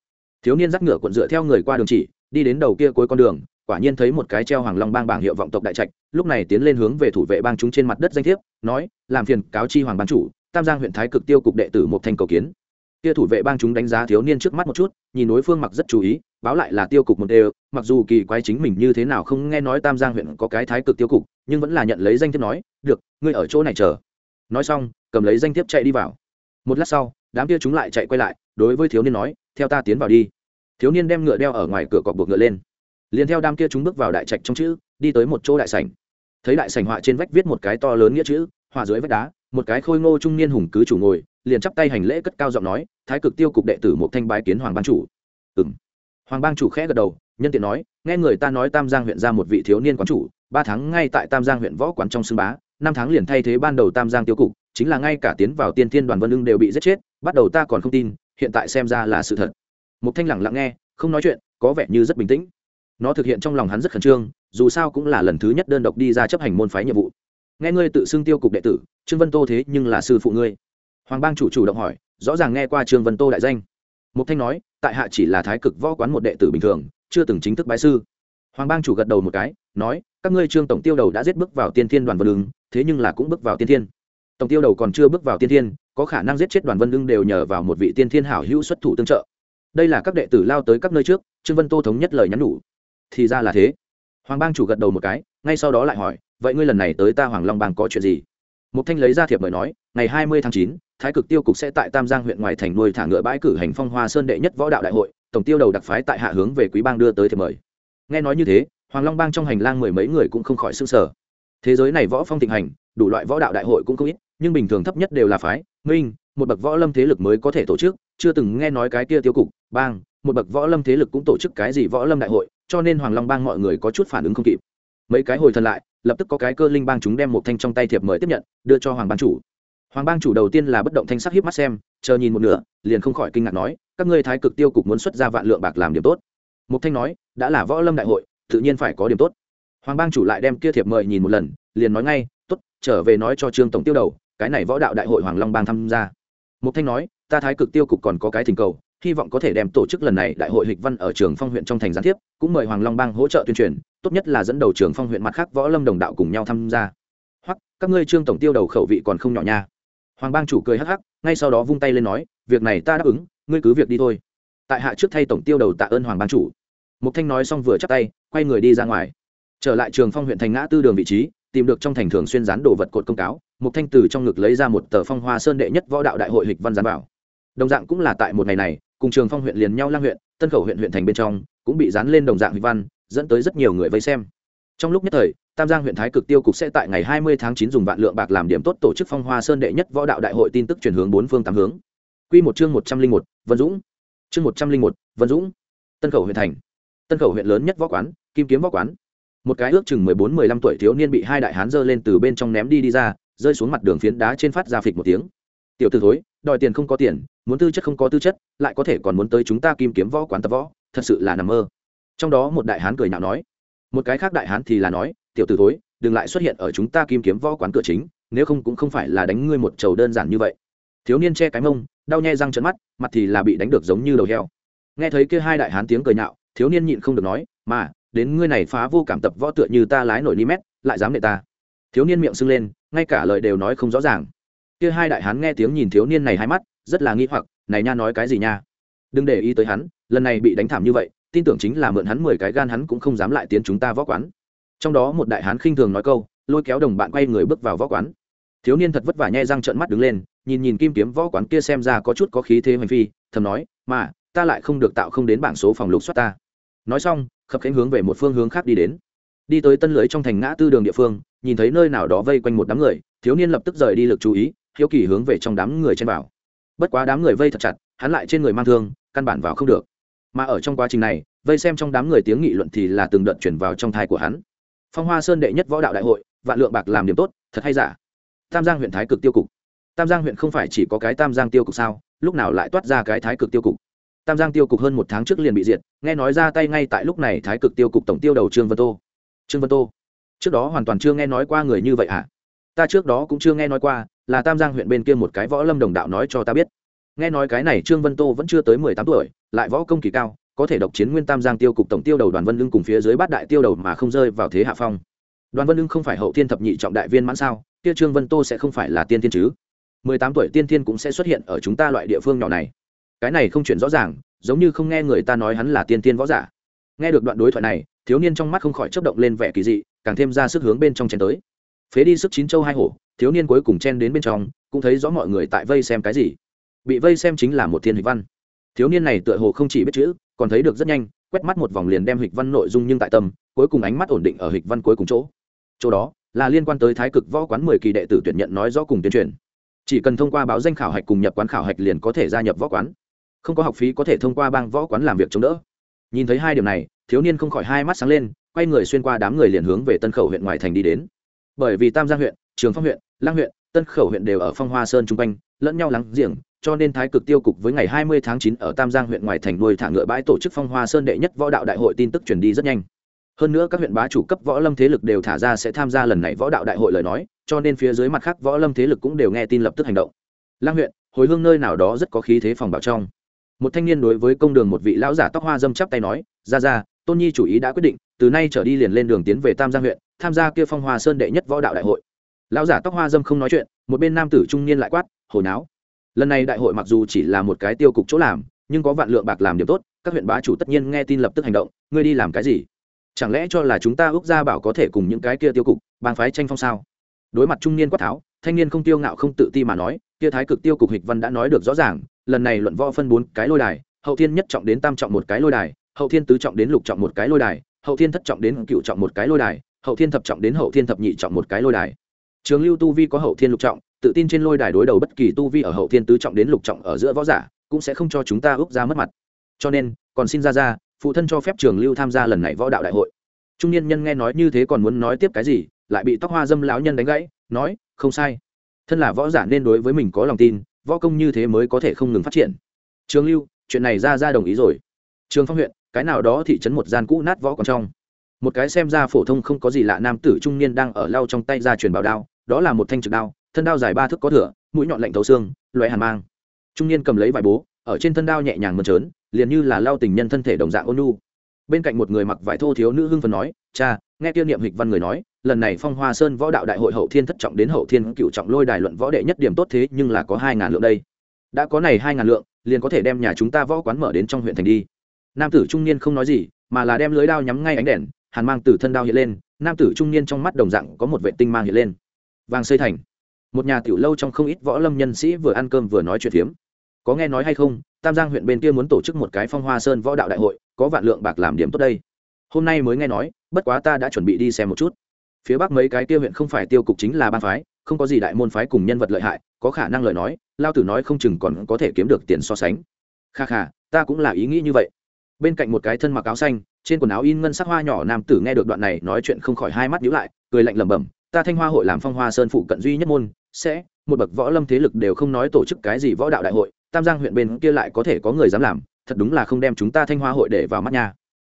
Thiếu niên dắt ngựa cuộn dựa theo người qua đường chỉ, đi đến đầu kia cuối con đường, quả nhiên thấy một cái treo hoàng long bang bảng hiệu vọng tộc đại trạch, lúc này tiến lên hướng về thủ vệ bang chúng trên mặt đất danh thiếp, nói, làm phiền cáo chi hoàng ban chủ, tam giang huyện thái cực tiêu cục đệ tử một thanh cầu kiến. Kia thủ vệ bang chúng đánh giá thiếu niên trước mắt một chút, nhìn đối phương mặc rất chú ý, báo lại là tiêu cục một đều, mặc dù kỳ quái chính mình như thế nào không nghe nói tam giang huyện có cái thái cực tiêu cục nhưng vẫn là nhận lấy danh thiếp nói, được, ngươi ở chỗ này chờ. Nói xong, cầm lấy danh thiếp chạy đi vào. Một lát sau, đám kia chúng lại chạy quay lại, đối với thiếu niên nói, theo ta tiến vào đi. Thiếu niên đem ngựa đeo ở ngoài cửa cọc buộc ngựa lên. Liền theo đám kia chúng bước vào đại trạch trong chữ, đi tới một chỗ đại sảnh. Thấy đại sảnh họa trên vách viết một cái to lớn nghĩa chữ, họa dưới vách đá, một cái khôi ngô trung niên hùng cứ chủ ngồi, liền chắp tay hành lễ cất cao giọng nói, thái cực tiêu cục đệ tử một thanh bái kiến hoàng ban chủ. Ừng hoàng bang chủ khẽ gật đầu, nhân tiện nói, nghe người ta nói tam giang huyện ra một vị thiếu niên quán chủ ba tháng ngay tại tam giang huyện võ quán trong xưng bá, năm tháng liền thay thế ban đầu tam giang tiêu cục, chính là ngay cả tiến vào tiên thiên đoàn vân ưng đều bị giết chết, bắt đầu ta còn không tin, hiện tại xem ra là sự thật. Một thanh lẳng lặng nghe, không nói chuyện, có vẻ như rất bình tĩnh. Nó thực hiện trong lòng hắn rất khẩn trương, dù sao cũng là lần thứ nhất đơn độc đi ra chấp hành môn phái nhiệm vụ. Nghe ngươi tự xưng tiêu cục đệ tử, trương vân tô thế nhưng là sư phụ ngươi. Hoàng bang chủ chủ động hỏi, rõ ràng nghe qua trương vân tô đại danh. Mục thanh nói, tại hạ chỉ là thái cực võ quán một đệ tử bình thường, chưa từng chính thức bái sư hoàng bang chủ gật đầu một cái, nói, các ngươi trương tổng tiêu đầu đã giết bước vào tiên thiên đoàn vân lưng thế nhưng là cũng bước vào tiên thiên. Tổng tiêu đầu còn chưa bước vào tiên thiên, có khả năng giết chết đoàn vân lưng đều nhờ vào một vị tiên thiên hảo hữu xuất thủ tương trợ. Đây là các đệ tử lao tới các nơi trước, trương vân tô thống nhất lời nhắn nhủ. Thì ra là thế. Hoàng bang chủ gật đầu một cái, ngay sau đó lại hỏi, vậy ngươi lần này tới ta hoàng long bang có chuyện gì? Mục thanh lấy ra thiệp mời nói, ngày hai mươi tháng chín, thái cực tiêu cục sẽ tại tam giang huyện ngoài thành nuôi thả ngựa bãi cử hành phong hoa sơn đệ nhất võ đạo đại hội, tổng tiêu đầu đặc phái tại hạ hướng về quý bang đưa tới thiệp mời nghe nói như thế, hoàng long bang trong hành lang mười mấy người cũng không khỏi s ư n g sở thế giới này võ phong thịnh hành, đủ loại võ đạo đại hội cũng không ít, nhưng bình thường thấp nhất đều là phái, minh, một bậc võ lâm thế lực mới có thể tổ chức. Chưa từng nghe nói cái kia tiêu cục, bang, một bậc võ lâm thế lực cũng tổ chức cái gì võ lâm đại hội, cho nên hoàng long bang mọi người có chút phản ứng không kịp. Mấy cái hồi thần lại, lập tức có cái cơ linh bang chúng đem một thanh trong tay thiệp mời tiếp nhận, đưa cho hoàng bang chủ. Hoàng bang chủ đầu tiên là bất động thanh sắc hiếp mắt xem, chờ nhìn một nửa, liền không khỏi kinh ngạc nói, các ngươi thái cực tiêu cục muốn xuất ra vạn lượng bạc làm điểm tốt. Mục thanh nói đã là võ lâm đại hội, tự nhiên phải có điểm tốt. Hoàng bang chủ lại đem kia thiệp mời nhìn một lần, liền nói ngay, tốt, trở về nói cho trương tổng tiêu đầu, cái này võ đạo đại hội hoàng long bang tham gia. Mục thanh nói, ta thái cực tiêu cục còn có cái thỉnh cầu, hy vọng có thể đem tổ chức lần này đại hội hịch văn ở trường phong huyện trong thành gián tiếp, cũng mời hoàng long bang hỗ trợ tuyên truyền, tốt nhất là dẫn đầu trường phong huyện mặt khác võ lâm đồng đạo cùng nhau tham gia. Hoặc các ngươi trương tổng tiêu đầu khẩu vị còn không nhỏ nha. Hoàng bang chủ cười hắc hắc, ngay sau đó vung tay lên nói, việc này ta đáp ứng, ngươi cứ việc đi thôi. Tại hạ trước thay tổng tiêu đầu tạ ơn hoàng bang chủ mục thanh nói xong vừa chắp tay quay người đi ra ngoài. Trở lại trường phong huyện thành ngã tư đường vị trí tìm được trong thành thường xuyên dán đồ vật cột công cáo mục thanh từ trong ngực lấy ra một tờ phong hoa sơn đệ nhất võ đạo đại hội lịch văn dán bảo đồng dạng cũng là tại một ngày này cùng trường phong huyện liền nhau lang huyện tân khẩu huyện huyện thành bên trong cũng bị dán lên đồng dạng lịch văn dẫn tới rất nhiều người vây xem. Trong lúc nhất thời tam giang huyện thái cực tiêu cục sẽ tại ngày 20 tháng 9 dùng vạn lượng bạc làm điểm tốt tổ chức phong hoa sơn đệ nhất võ đạo đại hội tin tức truyền hướng bốn phương tám hướng. Quy một chương 101, vân dũng. Chương 101, vân dũng. Tân khẩu huyện thành tân khẩu huyện lớn nhất võ quán, kim kiếm võ quán. Một cái ước chừng 14-15 tuổi thiếu niên bị hai đại hán dơ lên từ bên trong ném đi đi ra, rơi xuống mặt đường phiến đá trên phát ra phịch một tiếng. Tiểu tử thối, đòi tiền không có tiền, muốn tư chất không có tư chất, lại có thể còn muốn tới chúng ta kim kiếm võ quán tập võ, thật sự là nằm mơ. Trong đó một đại hán cười nhạo nói. Một cái khác đại hán thì là nói, tiểu tử thối, đừng lại xuất hiện ở chúng ta kim kiếm võ quán cửa chính, nếu không cũng không phải là đánh ngươi một trầu đơn giản như vậy. Thiếu niên che cái mông, đau nhai răng trận mắt, mặt thì là bị đánh được giống như đầu heo. Nghe thấy kia hai đại hán tiếng cười nhạo thiếu niên nhịn không được nói, mà, đến ngươi này phá vô cảm tập võ tựa như ta lái nổi ni mét, lại dám nệ ta. Thiếu niên miệng sưng lên, ngay cả lời đều nói không rõ ràng. Kia hai đại hán nghe tiếng nhìn thiếu niên này hai mắt, rất là nghi hoặc, này nha nói cái gì nha? Đừng để ý tới hắn, lần này bị đánh thảm như vậy, tin tưởng chính là mượn hắn mười cái gan hắn cũng không dám lại tiến chúng ta võ quán. Trong đó một đại hán khinh thường nói câu, lôi kéo đồng bạn quay người bước vào võ quán. Thiếu niên thật vất vả nhai răng trợn mắt đứng lên, nhìn nhìn kim kiếm võ quán kia xem ra có chút có khí thế hành phi, thầm nói, mà, ta lại không được tạo không đến bảng số phòng lục soát ta nói xong, khập khánh hướng về một phương hướng khác đi đến. Đi tới tân lưới trong thành ngã tư đường địa phương, nhìn thấy nơi nào đó vây quanh một đám người, thiếu niên lập tức rời đi lực chú ý, hiếu kỳ hướng về trong đám người trên bảo bất quá đám người vây thật chặt, hắn lại trên người mang thương, căn bản vào không được. Mà ở trong quá trình này, vây xem trong đám người tiếng nghị luận thì là từng đợt chuyển vào trong thai của hắn. Phong hoa sơn đệ nhất võ đạo đại hội, vạn lượng bạc làm điểm tốt, thật hay giả? Tam giang huyện thái cực tiêu cục. Tam giang huyện không phải chỉ có cái tam giang tiêu cục sao? Lúc nào lại toát ra cái thái cực tiêu cục? Tam giang tiêu cục hơn một tháng trước liền bị diệt, nghe nói ra tay ngay tại lúc này thái cực tiêu cục tổng tiêu đầu trương vân tô. Trương vân tô, trước đó hoàn toàn chưa nghe nói qua người như vậy ạ à? ta trước đó cũng chưa nghe nói qua, là tam giang huyện bên kia một cái võ lâm đồng đạo nói cho ta biết. Nghe nói cái này trương vân tô vẫn chưa tới mười tám tuổi, lại võ công kỳ cao, có thể độc chiến nguyên tam giang tiêu cục tổng tiêu đầu đoàn vân lưng cùng phía dưới bát đại tiêu đầu mà không rơi vào thế hạ phong. Đoàn vân lưng không phải hậu thiên thập nhị trọng đại viên mãn sao, kia trương vân tô sẽ không phải là tiên thiên chứ? Mười tám tuổi tiên thiên cũng sẽ xuất hiện ở chúng ta loại địa phương nhỏ này cái này không chuyện rõ ràng, giống như không nghe người ta nói hắn là tiên tiên võ giả. Nghe được đoạn đối thoại này, thiếu niên trong mắt không khỏi chấp động lên vẻ kỳ dị, càng thêm ra sức hướng bên trong chen tới. Phế đi sức chín châu hai hổ, thiếu niên cuối cùng chen đến bên trong, cũng thấy rõ mọi người tại vây xem cái gì. Bị vây xem chính là một thiên hịch văn. Thiếu niên này tựa hồ không chỉ biết chữ, còn thấy được rất nhanh, quét mắt một vòng liền đem hịch văn nội dung nhưng tại tâm, cuối cùng ánh mắt ổn định ở hịch văn cuối cùng chỗ. Chỗ đó, là liên quan tới thái cực võ quán mười kỳ đệ tử tuyển nhận nói rõ cùng tuyên truyền. Chỉ cần thông qua báo danh khảo hạch cùng nhập quán khảo hạch liền có thể gia nhập võ quán không có học phí có thể thông qua bang võ quán làm việc chống đỡ. Nhìn thấy hai điều này, thiếu niên không khỏi hai mắt sáng lên, quay người xuyên qua đám người liền hướng về tân khẩu huyện ngoài thành đi đến. Bởi vì tam giang huyện, trường phong huyện lang huyện, tân khẩu huyện đều ở phong hoa sơn chung quanh, lẫn nhau lắng giềng, cho nên thái cực tiêu cục với ngày 20 tháng 9 ở tam giang huyện ngoài thành nuôi thả ngựa bãi tổ chức phong hoa sơn đệ nhất võ đạo đại hội tin tức truyền đi rất nhanh. Hơn nữa các huyện bá chủ cấp võ lâm thế lực đều thả ra sẽ tham gia lần này võ đạo đại hội lời nói, cho nên phía dưới mặt khác võ lâm thế lực cũng đều nghe tin lập tức hành động. Lang huyện, hồi hương nơi nào đó rất có khí thế phòng bảo trong một thanh niên đối với công đường một vị lão giả tóc hoa dâm chắp tay nói ra ra tôn nhi chủ ý đã quyết định, từ nay trở đi liền lên đường tiến về tam giang huyện, tham gia kia phong hoa sơn đệ nhất võ đạo đại hội. Lão giả tóc hoa dâm không nói chuyện, một bên nam tử trung niên lại quát, hồi náo. Lần này đại hội mặc dù chỉ là một cái tiêu cục chỗ làm, nhưng có vạn lượng bạc làm điểm tốt, các huyện bá chủ tất nhiên nghe tin lập tức hành động, ngươi đi làm cái gì? Chẳng lẽ cho là chúng ta ước gia bảo có thể cùng những cái kia tiêu cục, bang phái tranh phong sao? Đối mặt trung niên quát tháo, thanh niên không tiêu ngạo không tự ti mà nói kia thái cực tiêu cục hịch văn đã nói được rõ ràng, lần này luận võ phân bốn cái lôi đài, hậu thiên nhất trọng đến tam trọng một cái lôi đài, hậu thiên tứ trọng đến lục trọng một cái lôi đài, hậu thiên thất trọng đến cựu trọng một cái lôi đài, hậu thiên thập trọng đến hậu thiên thập nhị trọng một cái lôi đài. Trường lưu tu vi có hậu thiên lục trọng, tự tin trên lôi đài đối đầu bất kỳ tu vi ở hậu thiên tứ trọng đến lục trọng ở giữa võ giả, cũng sẽ không cho chúng ta ước ra mất mặt. Cho nên, còn xin ra ra, phụ thân cho phép trường lưu tham gia lần này võ đạo đại hội. Trung niên nhân nghe nói như thế còn muốn nói tiếp cái gì, lại bị tóc hoa dâm lão nhân đánh gãy, nói, không sai thân là võ giả nên đối với mình có lòng tin, võ công như thế mới có thể không ngừng phát triển. Trường lưu, chuyện này ra ra đồng ý rồi. Trường phong huyện, cái nào đó thị trấn một gian cũ nát võ còn trong. Một cái xem ra phổ thông không có gì lạ nam tử trung niên đang ở lau trong tay ra truyền bảo đao, đó là một thanh trực đao, thân đao dài ba thước có thửa, mũi nhọn lạnh thấu xương loại hàn mang. Trung niên cầm lấy vải bố, ở trên thân đao nhẹ nhàng mơn trớn, liền như là lao tình nhân thân thể đồng dạng ôn nu bên cạnh một người mặc vải thô thiếu nữ hưng phần nói, cha, nghe tiêu niệm hịch văn người nói lần này phong hoa sơn võ đạo đại hội hậu thiên thất trọng đến hậu thiên cựu trọng lôi đài luận võ đệ nhất điểm tốt thế, nhưng là có hai ngàn lượng đây. Đã có này hai ngàn lượng, liền có thể đem nhà chúng ta võ quán mở đến trong huyện thành đi. Nam tử trung niên không nói gì, mà là đem lưới đao nhắm ngay ánh đèn, hàn mang từ thân đao hiện lên, nam tử trung niên trong mắt đồng dạng có một vệ tinh mang hiện lên. Vàng xây thành. Một nhà tiểu lâu trong không ít võ lâm nhân sĩ vừa ăn cơm vừa nói chuyện phiếm. Có nghe nói hay không, tam giang huyện bên kia muốn tổ chức một cái phong hoa sơn võ đạo đại hội, có vạn lượng bạc làm điểm tốt đây. Hôm nay mới nghe nói, bất quá ta đã chuẩn bị đi xem một chút phía bắc mấy cái kia huyện không phải tiêu cục chính là ban phái, không có gì đại môn phái cùng nhân vật lợi hại, có khả năng lời nói, lao tử nói không chừng còn có thể kiếm được tiền so sánh. Kha kha, ta cũng là ý nghĩ như vậy. Bên cạnh một cái thân mặc áo xanh, trên quần áo in ngân sắc hoa nhỏ nam tử nghe được đoạn này nói chuyện không khỏi hai mắt nhíu lại, cười lạnh lẩm bẩm, ta thanh hoa hội làm phong hoa sơn phụ cận duy nhất môn, sẽ, một bậc võ lâm thế lực đều không nói tổ chức cái gì võ đạo đại hội, tam giang huyện bên kia lại có thể có người dám làm, thật đúng là không đem chúng ta thanh hoa hội để vào mắt nha.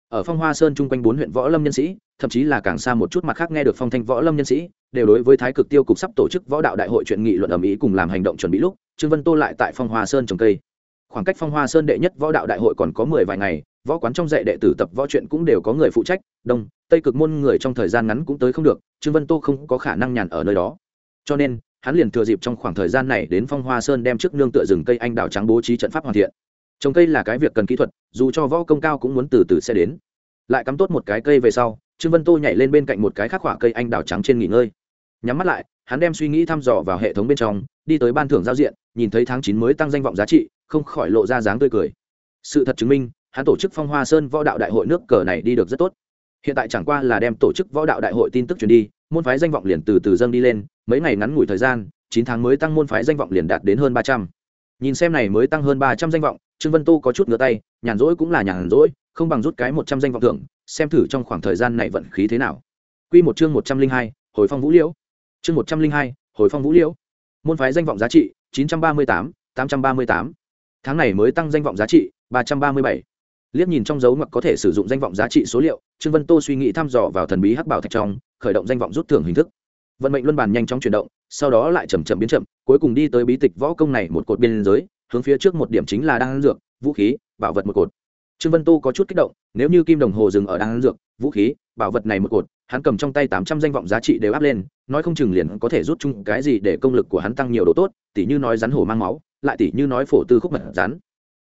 Ở phong hoa sơn chung quanh bốn huyện võ lâm nhân sĩ thậm chí là càng xa một chút mặt khác nghe được phong thanh võ lâm nhân sĩ, đều đối với thái cực tiêu cục sắp tổ chức võ đạo đại hội chuyện nghị luận ầm ĩ cùng làm hành động chuẩn bị lúc, trương vân tô lại tại phong hoa sơn trồng cây. Khoảng cách phong hoa sơn đệ nhất võ đạo đại hội còn có mười vài ngày, võ quán trong dạy đệ tử tập võ chuyện cũng đều có người phụ trách, đông, tây cực môn người trong thời gian ngắn cũng tới không được, trương vân tô không có khả năng nhàn ở nơi đó. Cho nên, hắn liền thừa dịp trong khoảng thời gian này đến phong hoa sơn đem trước nương tựa rừng cây anh đào trắng bố trí trận pháp hoàn thiện. Trồng cây là cái việc cần kỹ thuật, dù cho võ công cao cũng muốn từ từ sẽ đến. Lại cắm tốt một cái cây về sau trương vân tô nhảy lên bên cạnh một cái khắc họa cây anh đào trắng trên nghỉ ngơi. Nhắm mắt lại, hắn đem suy nghĩ thăm dò vào hệ thống bên trong, đi tới ban thưởng giao diện, nhìn thấy tháng chín mới tăng danh vọng giá trị, không khỏi lộ ra dáng tươi cười. Sự thật chứng minh, hắn tổ chức phong hoa sơn võ đạo đại hội nước cờ này đi được rất tốt. Hiện tại chẳng qua là đem tổ chức võ đạo đại hội tin tức truyền đi, môn phái danh vọng liền từ từ dâng đi lên, mấy ngày ngắn ngủi thời gian, chín tháng mới tăng môn phái danh vọng liền đạt đến hơn ba trăm. Nhìn xem này mới tăng hơn ba trăm danh vọng, trương vân tô có chút ngửa tay, nhàn rỗi cũng là nhàn rỗi, không bằng rút cái một trăm danh vọng thưởng xem thử trong khoảng thời gian này vận khí thế nào. Quy một chương một trăm linh hai, hồi phong vũ liễu. Chương một trăm linh hai, hồi phong vũ liễu. Môn phái danh vọng giá trị, chín trăm ba mươi tám tám trăm ba mươi tám. Tháng này mới tăng danh vọng giá trị, ba trăm ba mươi bảy. Liếc nhìn trong dấu ngoặc có thể sử dụng danh vọng giá trị số liệu, trương vân tô suy nghĩ thăm dò vào thần bí hắc bảo thạch trong, khởi động danh vọng rút thưởng hình thức. Vận mệnh luân bàn nhanh chóng chuyển động, sau đó lại chầm chậm biến chậm, cuối cùng đi tới bí tịch võ công này một cột biên giới, hướng phía trước một điểm chính là đan dược, vũ khí, bảo vật một cột trương vân tô có chút kích động, nếu như kim đồng hồ dừng ở đan dược, vũ khí, bảo vật này một cột, hắn cầm trong tay tám trăm danh vọng giá trị đều áp lên, nói không chừng liền có thể rút chung cái gì để công lực của hắn tăng nhiều độ tốt, tỉ như nói rắn hổ mang máu, lại tỉ như nói phổ tư khúc mật rắn.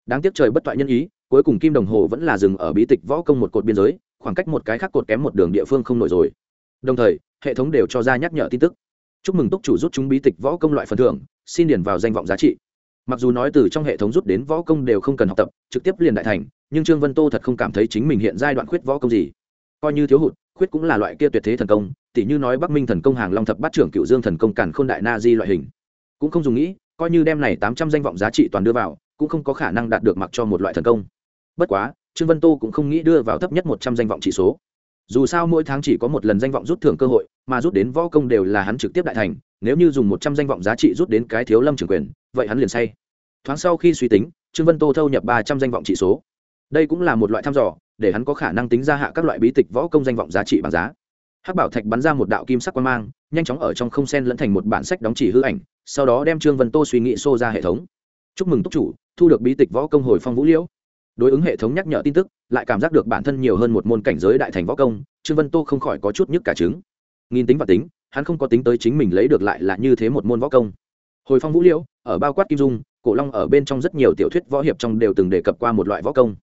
Đáng tiếc trời bất toại nhân ý, cuối cùng kim đồng hồ vẫn là dừng ở bí tịch võ công một cột biên giới, khoảng cách một cái khác cột kém một đường địa phương không nổi rồi. Đồng thời, hệ thống đều cho ra nhắc nhở tin tức. Chúc mừng túc chủ rút chúng bí tịch võ công loại phần thưởng, xin điền vào danh vọng giá trị mặc dù nói từ trong hệ thống rút đến võ công đều không cần học tập, trực tiếp liền đại thành, nhưng trương vân tô thật không cảm thấy chính mình hiện giai đoạn khuyết võ công gì. Coi như thiếu hụt, khuyết cũng là loại kia tuyệt thế thần công, tỉ như nói bắc minh thần công, hàng long thập bát trưởng cựu dương thần công, càn k h ô n đại na di loại hình. Cũng không dùng nghĩ, coi như đem này tám trăm danh vọng giá trị toàn đưa vào, cũng không có khả năng đạt được mặc cho một loại thần công. Bất quá, trương vân tô cũng không nghĩ đưa vào thấp nhất một trăm danh vọng chỉ số dù sao mỗi tháng chỉ có một lần danh vọng rút thưởng cơ hội, mà rút đến võ công đều là hắn trực tiếp đại thành, nếu như dùng một trăm danh vọng giá trị rút đến cái thiếu lâm trưởng quyền, vậy hắn liền say. Thoáng sau khi suy tính, trương vân tô thâu nhập ba trăm danh vọng trị số. Đây cũng là một loại thăm dò, để hắn có khả năng tính ra hạ các loại bí tịch võ công danh vọng giá trị bằng giá. Hắc bảo thạch bắn ra một đạo kim sắc quan mang, nhanh chóng ở trong không sen lẫn thành một bản sách đóng chỉ hư ảnh, sau đó đem trương vân tô suy nghĩ xô ra hệ thống. Chúc mừng túc chủ, thu được bí tịch võ công hồi phong vũ liễu đối ứng hệ thống nhắc nhở tin tức, lại cảm giác được bản thân nhiều hơn một môn cảnh giới đại thành võ công, trương vân tô không khỏi có chút nhức cả trứng. Nghìn tính và tính, hắn không có tính tới chính mình lấy được lại là như thế một môn võ công. Hồi phong vũ liễu, ở bao quát kim dung, cổ long ở bên trong rất nhiều tiểu thuyết võ hiệp trong đều từng đề cập qua một loại võ công.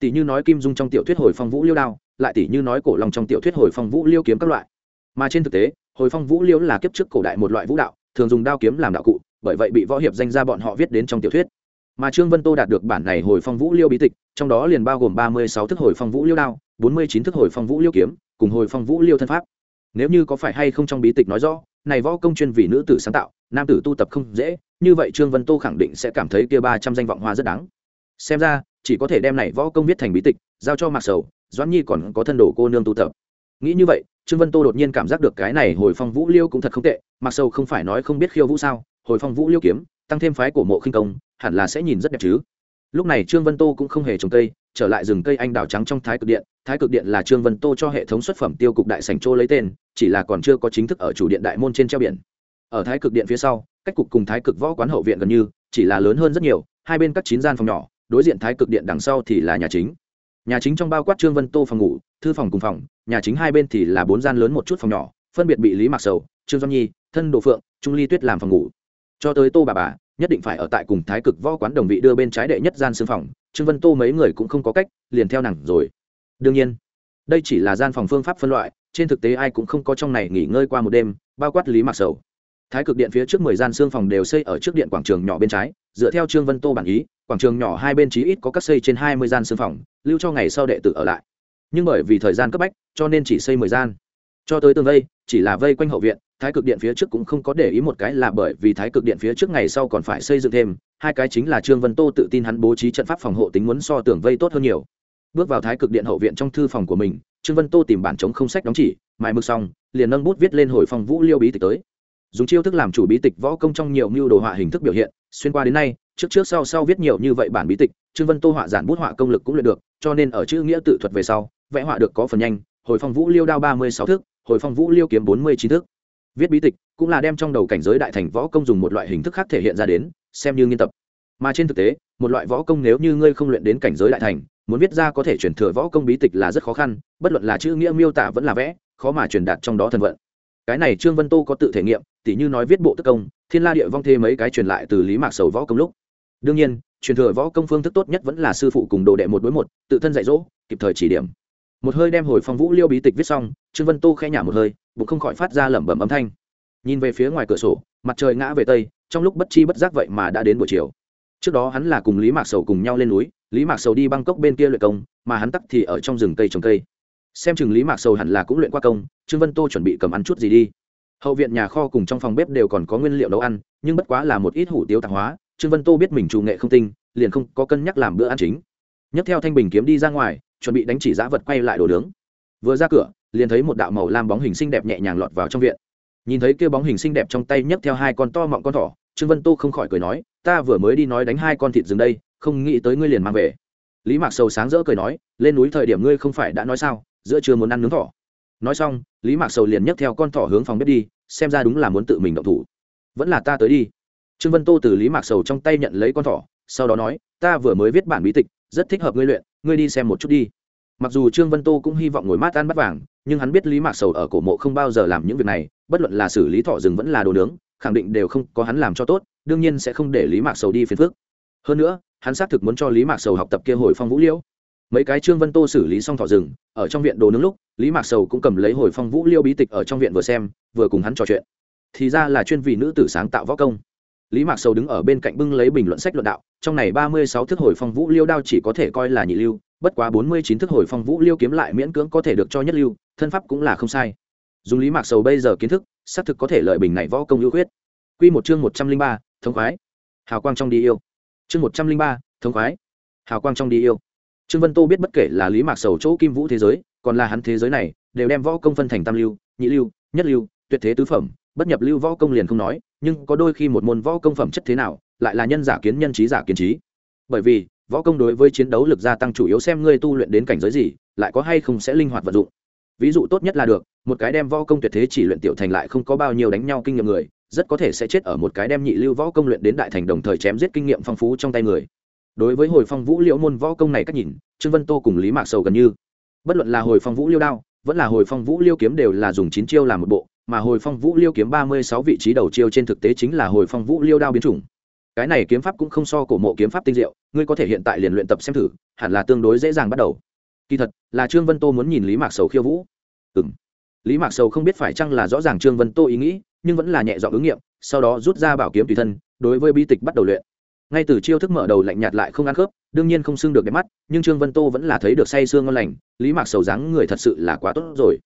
Tỷ như nói kim dung trong tiểu thuyết hồi phong vũ liêu đao, lại tỷ như nói cổ long trong tiểu thuyết hồi phong vũ liêu kiếm các loại. Mà trên thực tế, hồi phong vũ liêu là kiếp trước cổ đại một loại vũ đạo, thường dùng đao kiếm làm đạo cụ, bởi vậy bị võ hiệp danh ra bọn họ viết đến trong tiểu thuyết mà trương vân tô đạt được bản này hồi phong vũ liêu bí tịch, trong đó liền bao gồm ba mươi sáu thức hồi phong vũ liêu đao, bốn mươi chín thức hồi phong vũ liêu kiếm, cùng hồi phong vũ liêu thân pháp. Nếu như có phải hay không trong bí tịch nói rõ, này võ công chuyên vì nữ tử sáng tạo, nam tử tu tập không dễ, như vậy trương vân tô khẳng định sẽ cảm thấy kia ba trăm danh vọng hoa rất đáng. Xem ra, chỉ có thể đem này võ công viết thành bí tịch, giao cho mạc sầu, doãn nhi còn có thân đồ cô nương tu tập. Nghĩ như vậy, trương vân tô đột nhiên cảm giác được cái này hồi phong vũ liêu cũng thật không tệ mặc sầu không phải nói không biết khiêu vũ sao, hồi phong vũ liêu kiếm tăng thêm phái của mộ khinh công, hẳn là sẽ nhìn rất đẹp chứ. Lúc này trương vân tô cũng không hề trồng cây, trở lại rừng cây anh đào trắng trong thái cực điện. Thái cực điện là trương vân tô cho hệ thống xuất phẩm tiêu cục đại sành châu lấy tên, chỉ là còn chưa có chính thức ở chủ điện đại môn trên treo biển. Ở thái cực điện phía sau, cách cục cùng thái cực võ quán hậu viện gần như, chỉ là lớn hơn rất nhiều, hai bên các chín gian phòng nhỏ, đối diện thái cực điện đằng sau thì là nhà chính. Nhà chính trong bao quát trương vân tô phòng ngủ, thư phòng cùng phòng, nhà chính hai bên thì là bốn gian lớn một chút phòng nhỏ, phân biệt bị lý mạc sầu, trương doanh nhi, thân đồ phượng, trung ly tuyết làm phòng ngủ cho tới tô bà bà, nhất định phải ở tại cùng thái cực võ quán đồng vị đưa bên trái đệ nhất gian xương phòng, trương vân tô mấy người cũng không có cách, liền theo nàng rồi. Đương nhiên, đây chỉ là gian phòng phương pháp phân loại, trên thực tế ai cũng không có trong này nghỉ ngơi qua một đêm, bao quát lý mạc sầu. Thái cực điện phía trước mười gian xương phòng đều xây ở trước điện quảng trường nhỏ bên trái, dựa theo trương vân tô bản ý, quảng trường nhỏ hai bên chí ít có các xây trên hai mươi gian xương phòng, lưu cho ngày sau đệ tử ở lại. Nhưng bởi vì thời gian cấp bách, cho nên chỉ xây mười gian cho tới tương vây, chỉ là vây quanh hậu viện, thái cực điện phía trước cũng không có để ý một cái là bởi vì thái cực điện phía trước ngày sau còn phải xây dựng thêm, hai cái chính là trương vân tô tự tin hắn bố trí trận pháp phòng hộ tính muốn so tường vây tốt hơn nhiều. Bước vào thái cực điện hậu viện trong thư phòng của mình, trương vân tô tìm bản chống không sách đóng chỉ, mài mực xong, liền nâng bút viết lên hồi phòng vũ liêu bí tịch tới. Dùng chiêu thức làm chủ bí tịch võ công trong nhiều mưu đồ họa hình thức biểu hiện, xuyên qua đến nay, trước trước sau sau viết nhiều như vậy bản bí tịch, trương vân tô họa giản bút họa công lực cũng luyện được, cho nên ở chữ nghĩa tự thuật về sau, vẽ họa được có phần nhanh, hồi phong vũ liêu đao ba mươi sáu thước hồi phong vũ liêu kiếm bốn mươi chín thước viết bí tịch cũng là đem trong đầu cảnh giới đại thành võ công dùng một loại hình thức khác thể hiện ra đến, xem như nghiên tập. Mà trên thực tế, một loại võ công nếu như ngươi không luyện đến cảnh giới đại thành, muốn viết ra có thể chuyển thừa võ công bí tịch là rất khó khăn, bất luận là chữ nghĩa miêu tả vẫn là vẽ, khó mà truyền đạt trong đó thần vận. Cái này trương vân tô có tự thể nghiệm, tỉ như nói viết bộ tức công, thiên la địa vong thê mấy cái truyền lại từ lý mạc sầu võ công lúc. Đương nhiên, truyền thừa võ công phương thức tốt nhất vẫn là sư phụ cùng đồ đệ một đối một, tự thân dạy dỗ, kịp thời chỉ điểm một hơi đem hồi phong vũ liêu bí tịch viết xong, trương vân tô khẽ nhả một hơi, bụng không khỏi phát ra lẩm bẩm âm thanh. Nhìn về phía ngoài cửa sổ, mặt trời ngã về tây, trong lúc bất chi bất giác vậy mà đã đến buổi chiều. Trước đó hắn là cùng lý mạc sầu cùng nhau lên núi, lý mạc sầu đi bangkok bên kia luyện công, mà hắn tắc thì ở trong rừng cây trồng cây. Xem chừng lý mạc sầu hẳn là cũng luyện qua công, trương vân tô chuẩn bị cầm ăn chút gì đi. Hậu viện nhà kho cùng trong phòng bếp đều còn có nguyên liệu nấu ăn, nhưng bất quá là một ít hủ tiếu tạp hóa, trương vân tô biết mình chủ nghệ không tinh, liền không có cân nhắc làm bữa ăn chính. Nhấc theo thanh bình kiếm đi ra ngoài chuẩn bị đánh chỉ giã vật quay lại đồ nướng. Vừa ra cửa, liền thấy một đạo màu lam bóng hình xinh đẹp nhẹ nhàng lọt vào trong viện. Nhìn thấy kia bóng hình xinh đẹp trong tay nhấc theo hai con to mọng con thỏ, trương vân tô không khỏi cười nói, ta vừa mới đi nói đánh hai con thịt rừng đây, không nghĩ tới ngươi liền mang về. Lý mạc sầu sáng rỡ cười nói, lên núi thời điểm ngươi không phải đã nói sao, giữa chưa muốn ăn nướng thỏ. Nói xong, lý mạc sầu liền nhấc theo con thỏ hướng phòng bếp đi, xem ra đúng là muốn tự mình động thủ. Vẫn là ta tới đi. Trương vân tô từ lý mạc sầu trong tay nhận lấy con thỏ, sau đó nói, ta vừa mới viết bản bí tịch, rất thích hợp ngươi luyện ngươi đi xem một chút đi. Mặc dù trương vân tô cũng hy vọng ngồi mát ăn bắt vàng, nhưng hắn biết lý mạc sầu ở cổ mộ không bao giờ làm những việc này, bất luận là xử lý thọ rừng vẫn là đồ nướng, khẳng định đều không có hắn làm cho tốt, đương nhiên sẽ không để lý mạc sầu đi phiền phước hơn nữa, hắn xác thực muốn cho lý mạc sầu học tập kia hồi phong vũ liễu. Mấy cái trương vân tô xử lý xong thọ rừng, ở trong viện đồ nướng lúc, lý mạc sầu cũng cầm lấy hồi phong vũ liêu bí tịch ở trong viện vừa xem, vừa cùng hắn trò chuyện. Thì ra là chuyên vị nữ tử sáng tạo võ công. Lý mạc sầu đứng ở bên cạnh bưng lấy bình luận sách luận đạo trong này ba mươi sáu thức hồi phong vũ liêu đao chỉ có thể coi là nhị lưu, bất quá bốn mươi chín thức hồi phong vũ liêu kiếm lại miễn cưỡng có thể được cho nhất lưu, thân pháp cũng là không sai. Dùng lý mạc sầu bây giờ kiến thức, xác thực có thể lợi bình này võ công ưu khuyết. Q một chương một trăm linh ba, thống khoái. Hào quang trong đi yêu. Chương một trăm linh ba, thống khoái. Hào quang trong đi yêu. Trương vân tô biết bất kể là lý mạc sầu chỗ kim vũ thế giới, còn là hắn thế giới này, đều đem võ công phân thành tam lưu, nhị lưu, nhất lưu, tuyệt thế tứ phẩm, bất nhập lưu võ công liền không nói, nhưng có đôi khi một môn võ công phẩm chất thế nào lại là nhân giả kiến nhân trí giả kiến trí. Bởi vì, võ công đối với chiến đấu lực gia tăng chủ yếu xem ngươi tu luyện đến cảnh giới gì, lại có hay không sẽ linh hoạt vận dụng. Ví dụ tốt nhất là được, một cái đem võ công tuyệt thế chỉ luyện tiểu thành lại không có bao nhiêu đánh nhau kinh nghiệm người, rất có thể sẽ chết ở một cái đem nhị lưu võ công luyện đến đại thành đồng thời chém giết kinh nghiệm phong phú trong tay người. Đối với hồi phong vũ liễu môn võ công này cách nhìn, trương vân tô cùng lý mạc sầu gần như. Bất luận là hồi phong vũ liêu đao, vẫn là hồi phong vũ liêu kiếm đều là dùng chín chiêu làm một bộ, mà hồi phong vũ liêu kiếm ba mươi sáu vị trí đầu chiêu trên thực tế chính là hồi phong vũ liêu đao biến chủng cái này kiếm pháp cũng không so cổ mộ kiếm pháp tinh diệu, ngươi có thể hiện tại liền luyện tập xem thử, hẳn là tương đối dễ dàng bắt đầu. Kỳ thật, là trương vân tô muốn nhìn lý mạc sầu khiêu vũ. Ừ m lý mạc sầu không biết phải chăng là rõ ràng trương vân tô ý nghĩ, nhưng vẫn là nhẹ dọn ứng nghiệm, sau đó rút ra bảo kiếm tùy thân, đối với bi tịch bắt đầu luyện. Ngay từ chiêu thức mở đầu lạnh nhạt lại không ăn khớp, đương nhiên không xưng được đẹp mắt, nhưng trương vân tô vẫn là thấy được say sương ngon lành, lý mạc sầu dáng người thật sự là quá tốt rồi.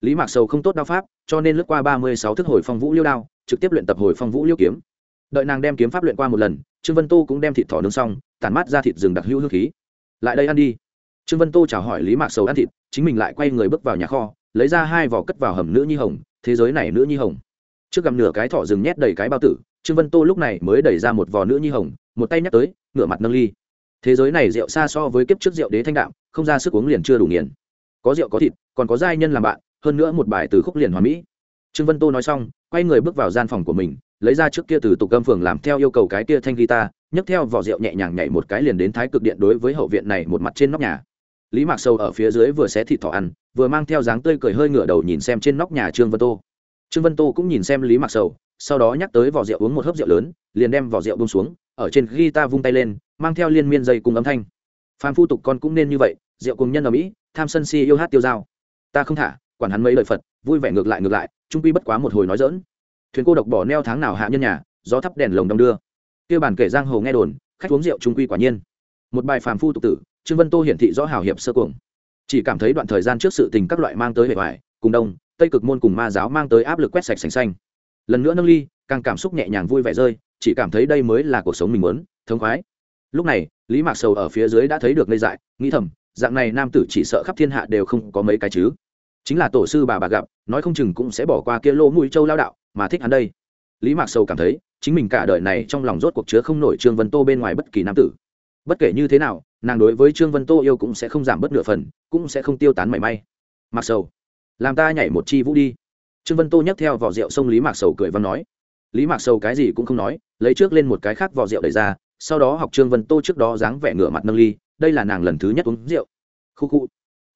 Lý mạc sầu không tốt đao pháp, cho nên lướt qua ba mươi sáu thức hồi phong vũ liêu đao, trực tiếp luyện tập hồi phong vũ liêu kiếm đợi nàng đem kiếm pháp luyện qua một lần, trương vân tô cũng đem thịt thỏ nướng xong tàn mát ra thịt rừng đặc hữu hương khí. Lại đây ăn đi. Trương vân tô chào hỏi lý mạc sầu ăn thịt, chính mình lại quay người bước vào nhà kho, lấy ra hai vỏ cất vào hầm nữ nhi hồng, thế giới này nữ nhi hồng. Trước gặm nửa cái thỏ rừng nhét đầy cái bao tử, trương vân tô lúc này mới đẩy ra một vỏ nữ nhi hồng, một tay nhắc tới, ngửa mặt nâng ly. Thế giới này rượu xa so với kiếp trước rượu đế thanh đạm, không ra sức uống liền chưa đủ nghiền. Có rượu có thịt, còn có giai nhân làm bạn, hơn nữa một bài từ khúc liền hòa mỹ. Trương vân tô nói xong, quay người bước vào gian phòng của mình lấy ra trước kia từ tục âm phường làm theo yêu cầu cái kia thanh guitar, nhấc theo vỏ rượu nhẹ nhàng nhảy một cái liền đến thái cực điện đối với hậu viện này một mặt trên nóc nhà. Lý mạc sâu ở phía dưới vừa xé thịt thỏ ăn, vừa mang theo dáng tươi cười hơi ngửa đầu nhìn xem trên nóc nhà trương vân tô. Trương vân tô cũng nhìn xem lý mạc sầu, sau đó nhắc tới vỏ rượu uống một hớp rượu lớn, liền đem vỏ rượu bông xuống, ở trên guitar vung tay lên, mang theo liên miên dây cùng âm thanh. Phan phu tục con cũng nên như vậy, rượu cùng nhân ở mỹ, tham sân si yêu hát tiêu dao. Ta không thả, quản hắn mấy lời phật, vui vẻ ngược lại ngược lại, trung quy bất quá một hồi nói dỡn thuyền cô độc bỏ neo tháng nào hạ nhân nhà, gió thắp đèn lồng đông đưa. Kia bản kể giang hồ nghe đồn, khách uống rượu trung quy quả nhiên. Một bài phàm phu tục tử, trương vân tô hiển thị rõ hào hiệp sơ cuồng. Chỉ cảm thấy đoạn thời gian trước sự tình các loại mang tới hệ hoại cùng đông, tây cực môn cùng ma giáo mang tới áp lực quét sạch sành xanh. Lần nữa nâng ly, càng cảm xúc nhẹ nhàng vui vẻ rơi, chỉ cảm thấy đây mới là cuộc sống mình muốn, thống khoái. Lúc này, lý mạc sầu ở phía dưới đã thấy được ngây dại, nghĩ thầm, dạng này nam tử chỉ sợ khắp thiên hạ đều không có mấy cái chứ. Chính là tổ sư bà bà gặp, nói không chừng cũng sẽ bỏ qua kia lỗ mũi châu lao đạo mà thích hắn đây. Lý mạc sầu cảm thấy, chính mình cả đời này trong lòng rốt cuộc chứa không nổi trương vân tô bên ngoài bất kỳ nam tử. Bất kể như thế nào, nàng đối với trương vân tô yêu cũng sẽ không giảm bớt nửa phần, cũng sẽ không tiêu tán mảy may. Mặc sầu, làm ta nhảy một chi vũ đi. Trương vân tô nhấc theo vỏ rượu xông lý mạc sầu cười văn nói. Lý mạc sầu cái gì cũng không nói, lấy trước lên một cái khác vỏ rượu đẩy ra, sau đó học trương vân tô trước đó dáng vẻ ngửa mặt nâng ly, đây là nàng lần thứ nhất uống rượu. Khu khu.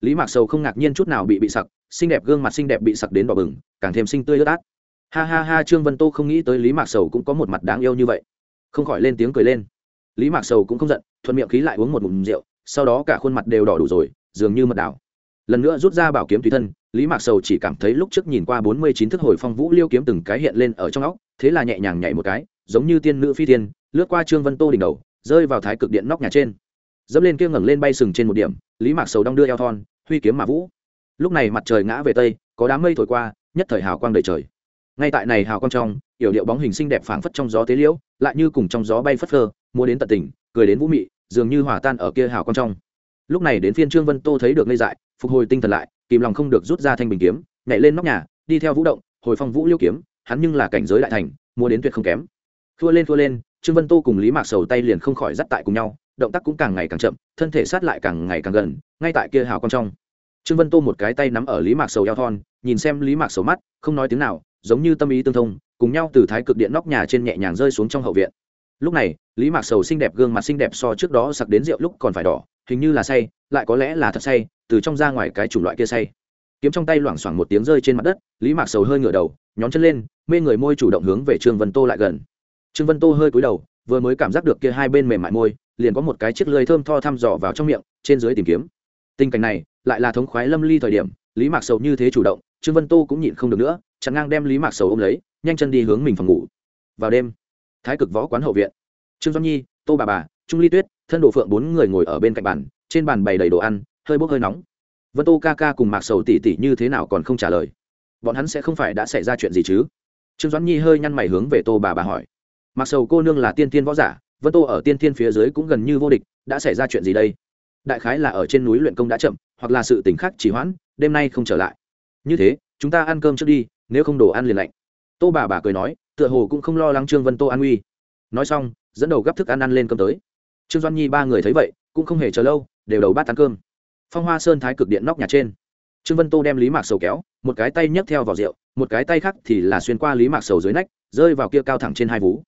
Lý mạc sầu không ngạc nhiên chút nào bị bị sặc, xinh đẹp gương mặt xinh đẹp bị sặc đến đỏ bừng, càng thêm xinh tươi ướt át ha ha ha, trương vân tô không nghĩ tới lý mạc sầu cũng có một mặt đáng yêu như vậy. Không khỏi lên tiếng cười lên. Lý mạc sầu cũng không giận, thuận miệng khí lại uống một ngụm rượu, sau đó cả khuôn mặt đều đỏ đủ rồi, dường như mật đảo. Lần nữa rút ra bảo kiếm tùy thân, lý mạc sầu chỉ cảm thấy lúc trước nhìn qua bốn mươi chín thức hồi phong vũ liêu kiếm từng cái hiện lên ở trong óc, thế là nhẹ nhàng nhảy một cái, giống như tiên nữ phi tiên lướt qua trương vân tô đỉnh đầu, rơi vào thái cực điện nóc nhà trên. Dẫm lên kia ngẩng lên bay sừng trên một điểm, lý mạc sầu đong đưa eo thon, huy kiếm mà vũ. Lúc này mặt trời ngã về tây, có đám mây thổi qua, nhất thời hào quang đầy trời ngay tại này hào quang trong, yểu điệu bóng hình xinh đẹp phảng phất trong gió tế liễu, lại như cùng trong gió bay phất phơ mua đến tận tỉnh cười đến vũ mị, dường như hòa tan ở kia hào quang trong. Lúc này đến phiên trương vân tô thấy được ngây dại, phục hồi tinh thần lại, kìm lòng không được rút ra thanh bình kiếm, nhảy lên nóc nhà, đi theo vũ động, hồi phong vũ liêu kiếm, hắn nhưng là cảnh giới đại thành mua đến tuyệt không kém. Thua lên thua lên, trương vân tô cùng lý mạc sầu tay liền không khỏi dắt tại cùng nhau, động tác cũng càng ngày càng chậm, thân thể sát lại càng ngày càng gần, ngay tại kia hào quang trong. Trương vân tô một cái tay nắm ở lý mạc sầu eo thon, nhìn xem lý mạc sầu mắt, không nói tiếng nào giống như tâm ý tương thông, cùng nhau từ thái cực điện nóc nhà trên nhẹ nhàng rơi xuống trong hậu viện. Lúc này, lý mạc sầu xinh đẹp gương mặt xinh đẹp so trước đó sặc đến rượu lúc còn phải đỏ, hình như là say, lại có lẽ là thật say, từ trong ra ngoài cái chủng loại kia say. Kiếm trong tay loảng xoảng một tiếng rơi trên mặt đất, lý mạc sầu hơi ngửa đầu, nhón chân lên, mê người môi chủ động hướng về trương vân tô lại gần. Trương vân tô hơi cúi đầu, vừa mới cảm giác được kia hai bên mềm mại môi, liền có một cái chiếc lưới thơm tho thăm dò vào trong miệng, trên dưới tìm kiếm. Tình cảnh này, lại là thống khoái lâm ly thời điểm, lý mạc sầu như thế chủ động, trương vân tô cũng nhịn không được nữa chặn ngang đem lý mạc sầu ôm lấy, nhanh chân đi hướng mình phòng ngủ. Vào đêm, thái cực võ quán hậu viện. Trương doãn nhi, tô bà bà, trung ly tuyết, thân đồ phượng bốn người ngồi ở bên cạnh bàn, trên bàn bày đầy đồ ăn, hơi bốc hơi nóng. Vân tô ca ca cùng mạc sầu tỉ tỉ như thế nào còn không trả lời. Bọn hắn sẽ không phải đã xảy ra chuyện gì chứ? Trương doãn nhi hơi nhăn mày hướng về tô bà bà hỏi. Mặc sầu cô nương là tiên tiên võ giả, vân tô ở tiên tiên phía dưới cũng gần như vô địch, đã xảy ra chuyện gì đây? Đại khái là ở trên núi luyện công đã chậm, hoặc là sự tỉnh khác chỉ hoãn, đêm nay không trở lại. Như thế, chúng ta ăn cơm trước đi nếu không đồ ăn liền lạnh. Tô bà bà cười nói, tựa hồ cũng không lo lắng trương vân tô an uy. Nói xong, dẫn đầu gấp thức ăn ăn lên cơm tới. Trương doan nhi ba người thấy vậy, cũng không hề chờ lâu, đều đầu bát ăn cơm. Phong hoa sơn thái cực điện nóc nhà trên. Trương vân tô đem lý mạc sầu kéo, một cái tay nhấc theo vào rượu, một cái tay khác thì là xuyên qua lý mạc sầu dưới nách, rơi vào kia cao thẳng trên hai vú.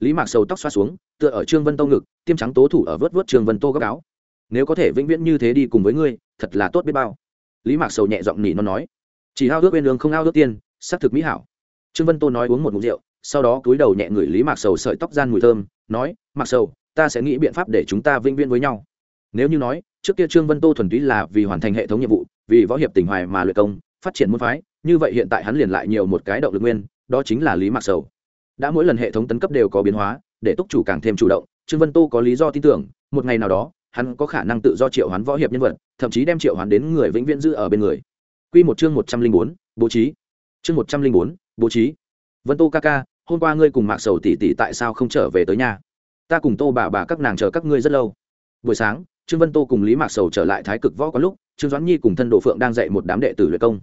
Lý mạc sầu tóc xoa xuống, tựa ở trương vân tô ngực, tiêm trắng tố thủ ở vớt vớt trương vân tô gấp áo. Nếu có thể vĩnh viễn như thế đi cùng với ngươi, thật là tốt biết bao. Lý mạc sầu nhẹ giọng nỉ nó nói. Chỉ ao ước bên đường không ao ước tiên xác thực mỹ hảo. Trương vân tô nói uống một mục rượu, sau đó cúi đầu nhẹ ngửi lý mạc sầu sợi tóc gian mùi thơm, nói, mạc sầu, ta sẽ nghĩ biện pháp để chúng ta vĩnh viễn với nhau. Nếu như nói, trước kia trương vân tô thuần túy là vì hoàn thành hệ thống nhiệm vụ, vì võ hiệp tình hoài mà luyện công, phát triển môn phái, như vậy hiện tại hắn liền lại nhiều một cái động lực nguyên, đó chính là lý mạc sầu. Đã mỗi lần hệ thống tấn cấp đều có biến hóa, để túc chủ càng thêm chủ động, trương vân tô có lý do tin tưởng, một ngày nào đó, hắn có khả năng tự do triệu hoán võ hiệp nhân vật, thậm chí đem triệu hoán đến người vĩnh viễn giữ ở bên người. Quy một chương một trăm linh bốn, bố trí chương một trăm linh bốn, bố trí. Vân tô ca ca, hôm qua ngươi cùng mạc sầu tỷ tỷ tại sao không trở về tới nhà? Ta cùng tô bà bà các nàng chờ các ngươi rất lâu. Buổi sáng, trương vân tô cùng lý mạc sầu trở lại thái cực võ có lúc, trương doãn nhi cùng thân độ phượng đang dạy một đám đệ tử luyện công.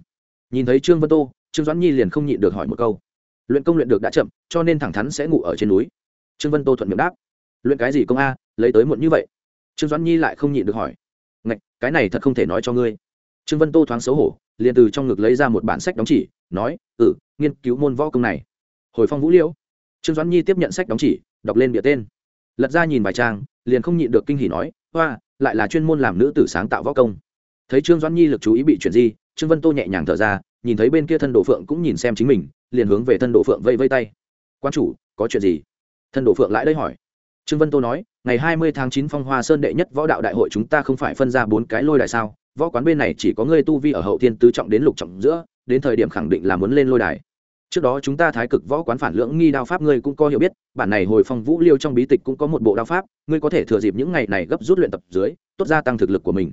Nhìn thấy trương vân tô, trương doãn nhi liền không nhịn được hỏi một câu. Luyện công luyện được đã chậm, cho nên thẳng thắn sẽ ngủ ở trên núi. Trương vân tô thuận miệng đáp. Luyện cái gì công a, lấy tới muộn như vậy. Trương doãn nhi lại không nhịn được hỏi. Ngạch, cái này thật không thể nói cho ngươi. Trương vân tô thoáng xấu hổ, liền từ trong ngực lấy ra một bản sách đóng chỉ nói ừ nghiên cứu môn võ công này. Hồi phong vũ liễu, trương doãn nhi tiếp nhận sách đóng chỉ, đọc lên bìa tên. Lật ra nhìn bài trang, liền không nhịn được kinh hỉ nói, hoa, lại là chuyên môn làm nữ tử sáng tạo võ công. Thấy trương doãn nhi lực chú ý bị chuyển di, trương vân tô nhẹ nhàng thở ra, nhìn thấy bên kia thân đồ phượng cũng nhìn xem chính mình, liền hướng về thân đồ phượng vây vây tay. Quan chủ, có chuyện gì? Thân đồ phượng lại đây hỏi. Trương vân tô nói, ngày hai mươi tháng chín phong hoa sơn đệ nhất võ đạo đại hội chúng ta không phải phân ra bốn cái lôi đại sao? Võ quán bên này chỉ có ngươi tu vi ở hậu thiên tứ trọng đến lục trọng giữa đến thời điểm khẳng định là muốn lên lôi đài. Trước đó chúng ta thái cực võ quán phản lưỡng nghi đao pháp ngươi cũng có hiểu biết, bản này hồi phong vũ liêu trong bí tịch cũng có một bộ đao pháp, ngươi có thể thừa dịp những ngày này gấp rút luyện tập dưới, tốt gia tăng thực lực của mình.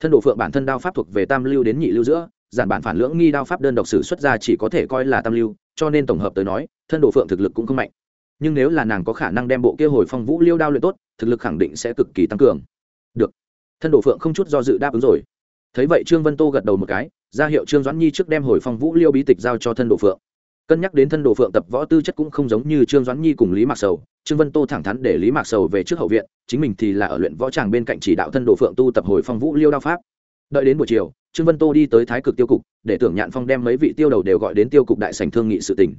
Thân độ phượng bản thân đao pháp thuộc về tam lưu đến nhị lưu giữa, giản bản phản lưỡng nghi đao pháp đơn độc sử xuất ra chỉ có thể coi là tam lưu, cho nên tổng hợp tới nói, thân độ phượng thực lực cũng không mạnh. Nhưng nếu là nàng có khả năng đem bộ kia hồi phong vũ liêu đao luyện tốt, thực lực khẳng định sẽ cực kỳ tăng cường. Được. Thân độ phượng không chút do dự đáp ứng rồi thấy vậy trương vân tô gật đầu một cái, ra hiệu trương doãn nhi trước đem hồi phong vũ liêu bí tịch giao cho thân đồ phượng. Cân nhắc đến thân đồ phượng tập võ tư chất cũng không giống như trương doãn nhi cùng lý mạc sầu, trương vân tô thẳng thắn để lý mạc sầu về trước hậu viện, chính mình thì là ở luyện võ tràng bên cạnh chỉ đạo thân đồ phượng tu tập hồi phong vũ liêu đao pháp. Đợi đến buổi chiều, trương vân tô đi tới thái cực tiêu cục, để tưởng nhạn phong đem mấy vị tiêu đầu đều gọi đến tiêu cục đại sành thương nghị sự tình.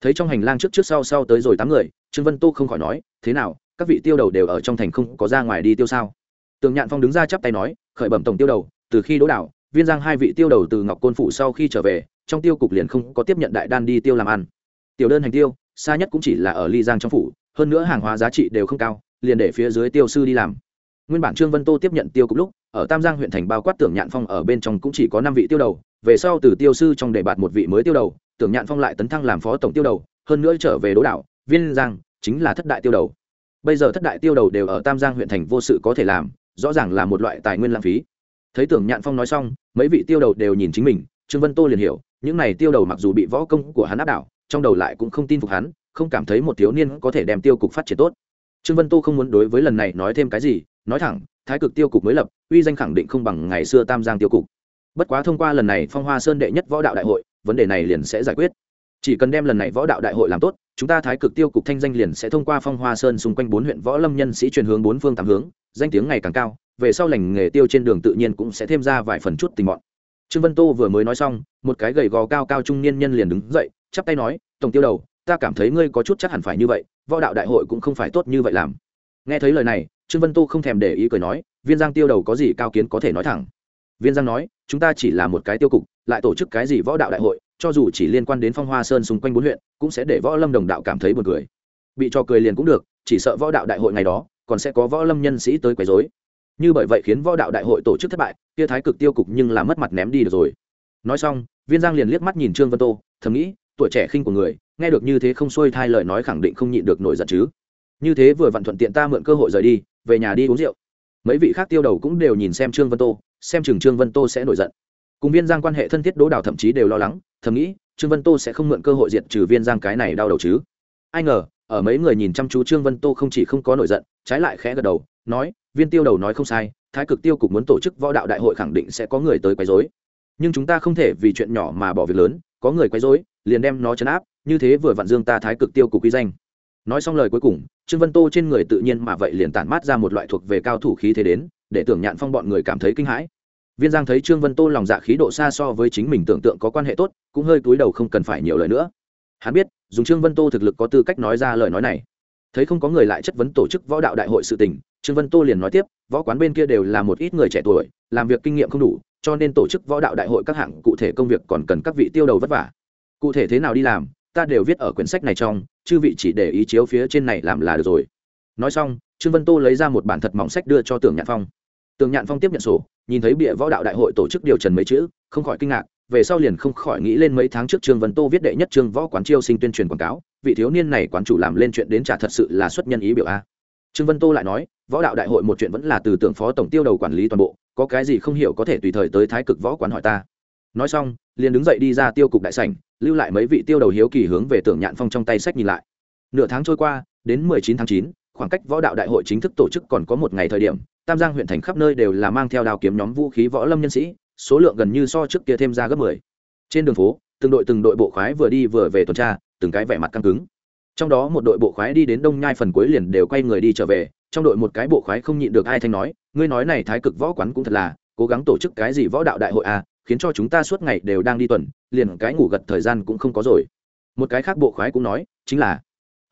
Thấy trong hành lang trước trước sau sau tới rồi tám người, trương vân tô không khỏi nói, thế nào, các vị tiêu đầu đều ở trong thành không có ra ngoài đi tiêu sao? Tưởng nhạn phong đứng ra chắp tay nói, khởi bẩm tổng tiêu đầu từ khi đỗ đảo, viên giang hai vị tiêu đầu từ ngọc côn phủ sau khi trở về, trong tiêu cục liền không có tiếp nhận đại đan đi tiêu làm ăn. Tiểu đơn hành tiêu, xa nhất cũng chỉ là ở ly giang trong phủ, hơn nữa hàng hóa giá trị đều không cao, liền để phía dưới tiêu sư đi làm. Nguyên bản trương vân tô tiếp nhận tiêu cục lúc, ở tam giang huyện thành bao quát tưởng nhạn phong ở bên trong cũng chỉ có năm vị tiêu đầu, về sau từ tiêu sư trong đề bạt một vị mới tiêu đầu, tưởng nhạn phong lại tấn thăng làm phó tổng tiêu đầu, hơn nữa trở về đỗ đảo, viên giang chính là thất đại tiêu đầu. Bây giờ thất đại tiêu đầu đều ở tam giang huyện thành vô sự có thể làm, rõ ràng là một loại tài nguyên lãng phí thấy tưởng nhạn phong nói xong, mấy vị tiêu đầu đều nhìn chính mình, trương vân tô liền hiểu, những này tiêu đầu mặc dù bị võ công của hắn áp đảo, trong đầu lại cũng không tin phục hắn, không cảm thấy một thiếu niên có thể đem tiêu cục phát triển tốt. Trương vân tô không muốn đối với lần này nói thêm cái gì, nói thẳng, thái cực tiêu cục mới lập, uy danh khẳng định không bằng ngày xưa tam giang tiêu cục. Bất quá thông qua lần này phong hoa sơn đệ nhất võ đạo đại hội, vấn đề này liền sẽ giải quyết. Chỉ cần đem lần này võ đạo đại hội làm tốt, chúng ta thái cực tiêu cục thanh danh liền sẽ thông qua phong hoa sơn xung quanh bốn huyện võ lâm nhân sĩ truyền hướng bốn phương tám hướng, danh tiếng ngày càng cao về sau lành nghề tiêu trên đường tự nhiên cũng sẽ thêm ra vài phần chút tình bọn. Trương vân tô vừa mới nói xong, một cái gầy gò cao cao trung niên nhân liền đứng dậy, chắp tay nói, tổng tiêu đầu, ta cảm thấy ngươi có chút chắc hẳn phải như vậy, võ đạo đại hội cũng không phải tốt như vậy làm. Nghe thấy lời này, trương vân tô không thèm để ý cười nói, viên giang tiêu đầu có gì cao kiến có thể nói thẳng. Viên giang nói, chúng ta chỉ là một cái tiêu cục, lại tổ chức cái gì võ đạo đại hội, cho dù chỉ liên quan đến phong hoa sơn xung quanh bốn huyện, cũng sẽ để võ lâm đồng đạo cảm thấy buồn cười. Bị cho cười liền cũng được, chỉ sợ võ đạo đại hội ngày đó, còn sẽ có võ lâm nhân sĩ tới quấy rối như bởi vậy khiến võ đạo đại hội tổ chức thất bại, kia thái cực tiêu cục nhưng là mất mặt ném đi được rồi. Nói xong, viên giang liền liếc mắt nhìn trương vân tô, thầm nghĩ, tuổi trẻ khinh của người, nghe được như thế không xuôi thai lời nói khẳng định không nhịn được nổi giận chứ. Như thế vừa vặn thuận tiện ta mượn cơ hội rời đi, về nhà đi uống rượu. Mấy vị khác tiêu đầu cũng đều nhìn xem trương vân tô, xem chừng trương vân tô sẽ nổi giận. Cùng viên giang quan hệ thân thiết đỗ đào thậm chí đều lo lắng, thầm nghĩ, trương vân tô sẽ không mượn cơ hội diệt trừ viên giang cái này đau đầu chứ. Ai ngờ, ở mấy người nhìn chăm chú trương vân tô không chỉ không có nổi giận, trái lại khẽ gật đầu, nói viên tiêu đầu nói không sai, thái cực tiêu cục muốn tổ chức võ đạo đại hội khẳng định sẽ có người tới quấy rối. Nhưng chúng ta không thể vì chuyện nhỏ mà bỏ việc lớn, có người quấy rối, liền đem nó chấn áp, như thế vừa vặn dương ta thái cực tiêu cục quy danh. Nói xong lời cuối cùng, trương vân tô trên người tự nhiên mà vậy liền tản mát ra một loại thuộc về cao thủ khí thế đến, để tưởng nhạn phong bọn người cảm thấy kinh hãi. Viên giang thấy trương vân tô lòng dạ khí độ xa so với chính mình tưởng tượng có quan hệ tốt, cũng hơi cúi đầu không cần phải nhiều lời nữa. Hắn biết, dùng trương vân tô thực lực có tư cách nói ra lời nói này. Thấy không có người lại chất vấn tổ chức võ đạo đại hội sự tình trương vân tô liền nói tiếp, võ quán bên kia đều là một ít người trẻ tuổi, làm việc kinh nghiệm không đủ, cho nên tổ chức võ đạo đại hội các hạng, cụ thể công việc còn cần các vị tiêu đầu vất vả. Cụ thể thế nào đi làm, ta đều viết ở quyển sách này trong, chư vị chỉ để ý chiếu phía trên này làm là được rồi. Nói xong, trương vân tô lấy ra một bản thật mỏng sách đưa cho tưởng nhạn phong. Tưởng nhạn phong tiếp nhận sổ, nhìn thấy bịa võ đạo đại hội tổ chức điều trần mấy chữ, không khỏi kinh ngạc, về sau liền không khỏi nghĩ lên mấy tháng trước trương vân tô viết đệ nhất trương võ quán chiêu sinh tuyên truyền quảng cáo, vị thiếu niên này quán chủ làm lên chuyện đến trả thật sự là xuất nhân ý biểu a. Trương vân tô lại nói võ đạo đại hội một chuyện vẫn là từ tưởng phó tổng tiêu đầu quản lý toàn bộ, có cái gì không hiểu có thể tùy thời tới thái cực võ quán hỏi ta. Nói xong, liền đứng dậy đi ra tiêu cục đại sảnh, lưu lại mấy vị tiêu đầu hiếu kỳ hướng về tưởng nhạn phong trong tay sách nhìn lại. Nửa tháng trôi qua, đến mười chín tháng chín, khoảng cách võ đạo đại hội chính thức tổ chức còn có một ngày thời điểm, tam giang huyện thành khắp nơi đều là mang theo đao kiếm nhóm vũ khí võ lâm nhân sĩ, số lượng gần như so trước kia thêm ra gấp mười. Trên đường phố, từng đội từng đội bộ khoái vừa đi vừa về tuần tra, từng cái vẻ mặt căng cứng. Trong đó một đội bộ khoái đi đến đông nhai phần cuối liền đều quay người đi trở về trong đội một cái bộ khoái không nhịn được ai thanh nói, ngươi nói này thái cực võ quán cũng thật là, cố gắng tổ chức cái gì võ đạo đại hội à khiến cho chúng ta suốt ngày đều đang đi tuần, liền cái ngủ gật thời gian cũng không có rồi. Một cái khác bộ khoái cũng nói, chính là,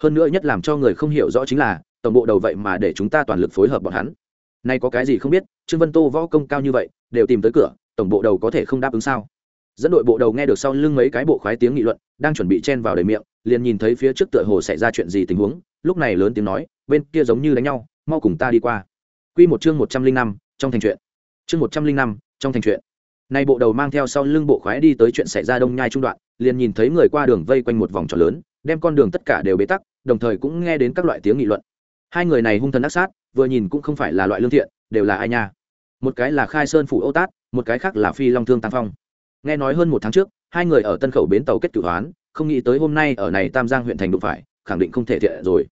hơn nữa nhất làm cho người không hiểu rõ chính là, tổng bộ đầu vậy mà để chúng ta toàn lực phối hợp bọn hắn. Nay có cái gì không biết, trương vân tô võ công cao như vậy, đều tìm tới cửa, tổng bộ đầu có thể không đáp ứng sao? Dẫn đội bộ đầu nghe được sau lưng mấy cái bộ khoái tiếng nghị luận, đang chuẩn bị chen vào đầy miệng liền nhìn thấy phía trước tựa hồ xảy ra chuyện gì tình huống, lúc này lớn tiếng nói, bên kia giống như đánh nhau, mau cùng ta đi qua. Quy một chương một trăm linh năm, trong thành truyện chương một trăm linh năm, trong thành truyện nay bộ đầu mang theo sau lưng bộ khoái đi tới chuyện xảy ra đông nhai trung đoạn, liền nhìn thấy người qua đường vây quanh một vòng tròn lớn, đem con đường tất cả đều bế tắc, đồng thời cũng nghe đến các loại tiếng nghị luận. Hai người này hung thần ác sát, vừa nhìn cũng không phải là loại lương thiện, đều là ai nha. Một cái là khai sơn phủ ô tát, một cái khác là phi long thương tam phong. Nghe nói hơn một tháng trước, hai người ở tân khẩu bến tàu kết cửu hoán không nghĩ tới hôm nay ở này tam giang huyện thành đụng phải, khẳng định không thể thiện rồi.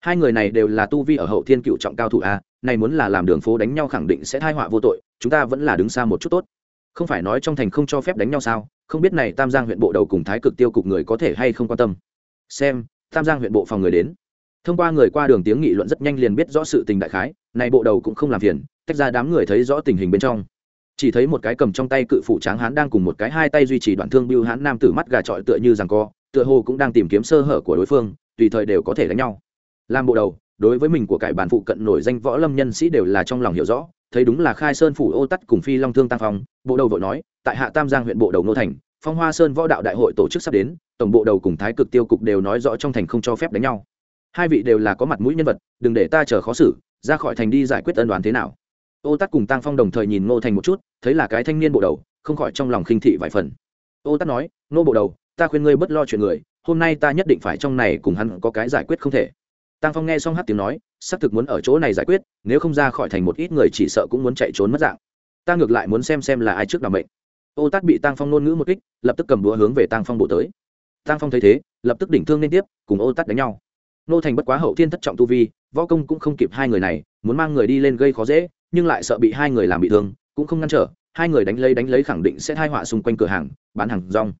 Hai người này đều là tu vi ở hậu thiên cựu trọng cao thủ a, này muốn là làm đường phố đánh nhau khẳng định sẽ thai họa vô tội, chúng ta vẫn là đứng xa một chút tốt. Không phải nói trong thành không cho phép đánh nhau sao, không biết này tam giang huyện bộ đầu cùng thái cực tiêu cục người có thể hay không quan tâm. Xem, tam giang huyện bộ phòng người đến. Thông qua người qua đường tiếng nghị luận rất nhanh liền biết rõ sự tình đại khái, này bộ đầu cũng không làm phiền, tách ra đám người thấy rõ tình hình bên trong chỉ thấy một cái cầm trong tay cự phụ tráng hán đang cùng một cái hai tay duy trì đoạn thương bưu hán nam tử mắt gà trọi tựa như rằng co, tựa hồ cũng đang tìm kiếm sơ hở của đối phương, tùy thời đều có thể đánh nhau. Làm bộ đầu, đối với mình của cải bản phụ cận nổi danh võ lâm nhân sĩ đều là trong lòng hiểu rõ, thấy đúng là khai sơn phủ ô tắt cùng phi long thương tăng phong, bộ đầu vội nói, tại hạ tam giang huyện bộ đầu nô thành, phong hoa sơn võ đạo đại hội tổ chức sắp đến, tổng bộ đầu cùng thái cực tiêu cục đều nói rõ trong thành không cho phép đánh nhau. Hai vị đều là có mặt mũi nhân vật, đừng để ta chờ khó xử, ra khỏi thành đi giải quyết ân đoán thế nào ô tắt cùng tăng phong đồng thời nhìn ngô thành một chút, thấy là cái thanh niên bộ đầu, không khỏi trong lòng khinh thị vài phần. Ô tắt nói, ngô bộ đầu, ta khuyên ngươi bất lo chuyện người, hôm nay ta nhất định phải trong này cùng hắn có cái giải quyết không thể. Tăng phong nghe xong hát tiếng nói xác thực muốn ở chỗ này giải quyết, nếu không ra khỏi thành một ít người chỉ sợ cũng muốn chạy trốn mất dạng. Ta ngược lại muốn xem xem là ai trước đ ả mệnh. Ô tát bị tăng phong ngôn ngữ một kích, lập tức cầm đũa hướng về tăng phong bộ tới. Tăng phong thấy thế, lập tức đỉnh thương liên tiếp, cùng ô tát đánh nhau. Nô thành bất quá hậu thiên thất trọng tu vi, võ công cũng không kịp hai người này, muốn mang người đi lên gây khó dễ nhưng lại sợ bị hai người làm bị thương, cũng không ngăn trở, hai người đánh lấy đánh lấy khẳng định sẽ thai họa xung quanh cửa hàng, bán hàng rong.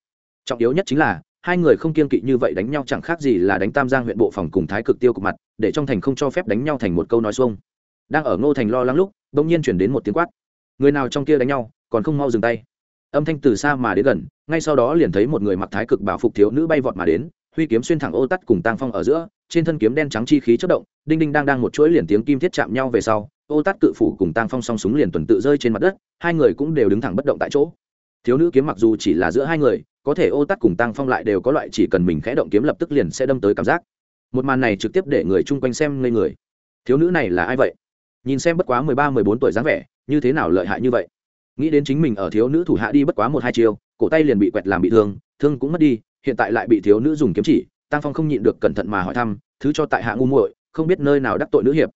Trọng yếu nhất chính là, hai người không kiên kỵ như vậy đánh nhau chẳng khác gì là đánh tam giang huyện bộ phòng cùng thái cực tiêu cục mặt, để trong thành không cho phép đánh nhau thành một câu nói xuông. Đang ở ngô thành lo lắng lúc bỗng nhiên chuyển đến một tiếng quát. Người nào trong kia đánh nhau, còn không mau dừng tay. Âm thanh từ xa mà đến gần, ngay sau đó liền thấy một người mặc thái cực bảo phục thiếu nữ bay vọt mà đến, huy kiếm xuyên thẳng ô tắt cùng tang phong ở giữa, trên thân kiếm đen trắng chi khí chất động, đinh đinh đang đang một chuỗi liền tiếng kim thiết chạm nhau về sau ô tát cự phủ cùng Tang phong song súng liền tuần tự rơi trên mặt đất, hai người cũng đều đứng thẳng bất động tại chỗ. Thiếu nữ kiếm mặc dù chỉ là giữa hai người, có thể ô tát cùng Tang phong lại đều có loại chỉ cần mình khẽ động kiếm lập tức liền sẽ đâm tới cảm giác. Một màn này trực tiếp để người chung quanh xem ngây người. Thiếu nữ này là ai vậy? Nhìn xem bất quá mười ba, mười bốn tuổi dáng vẻ, như thế nào lợi hại như vậy? Nghĩ đến chính mình ở thiếu nữ thủ hạ đi bất quá một hai chiêu, cổ tay liền bị quẹt làm bị thương thương cũng mất đi, hiện tại lại bị thiếu nữ dùng kiếm chỉ tăng phong không nhịn được cẩn thận mà hỏi thăm, thứ cho tại hạ ngu muội, không biết nơi nào đắc tội nữ hiệp?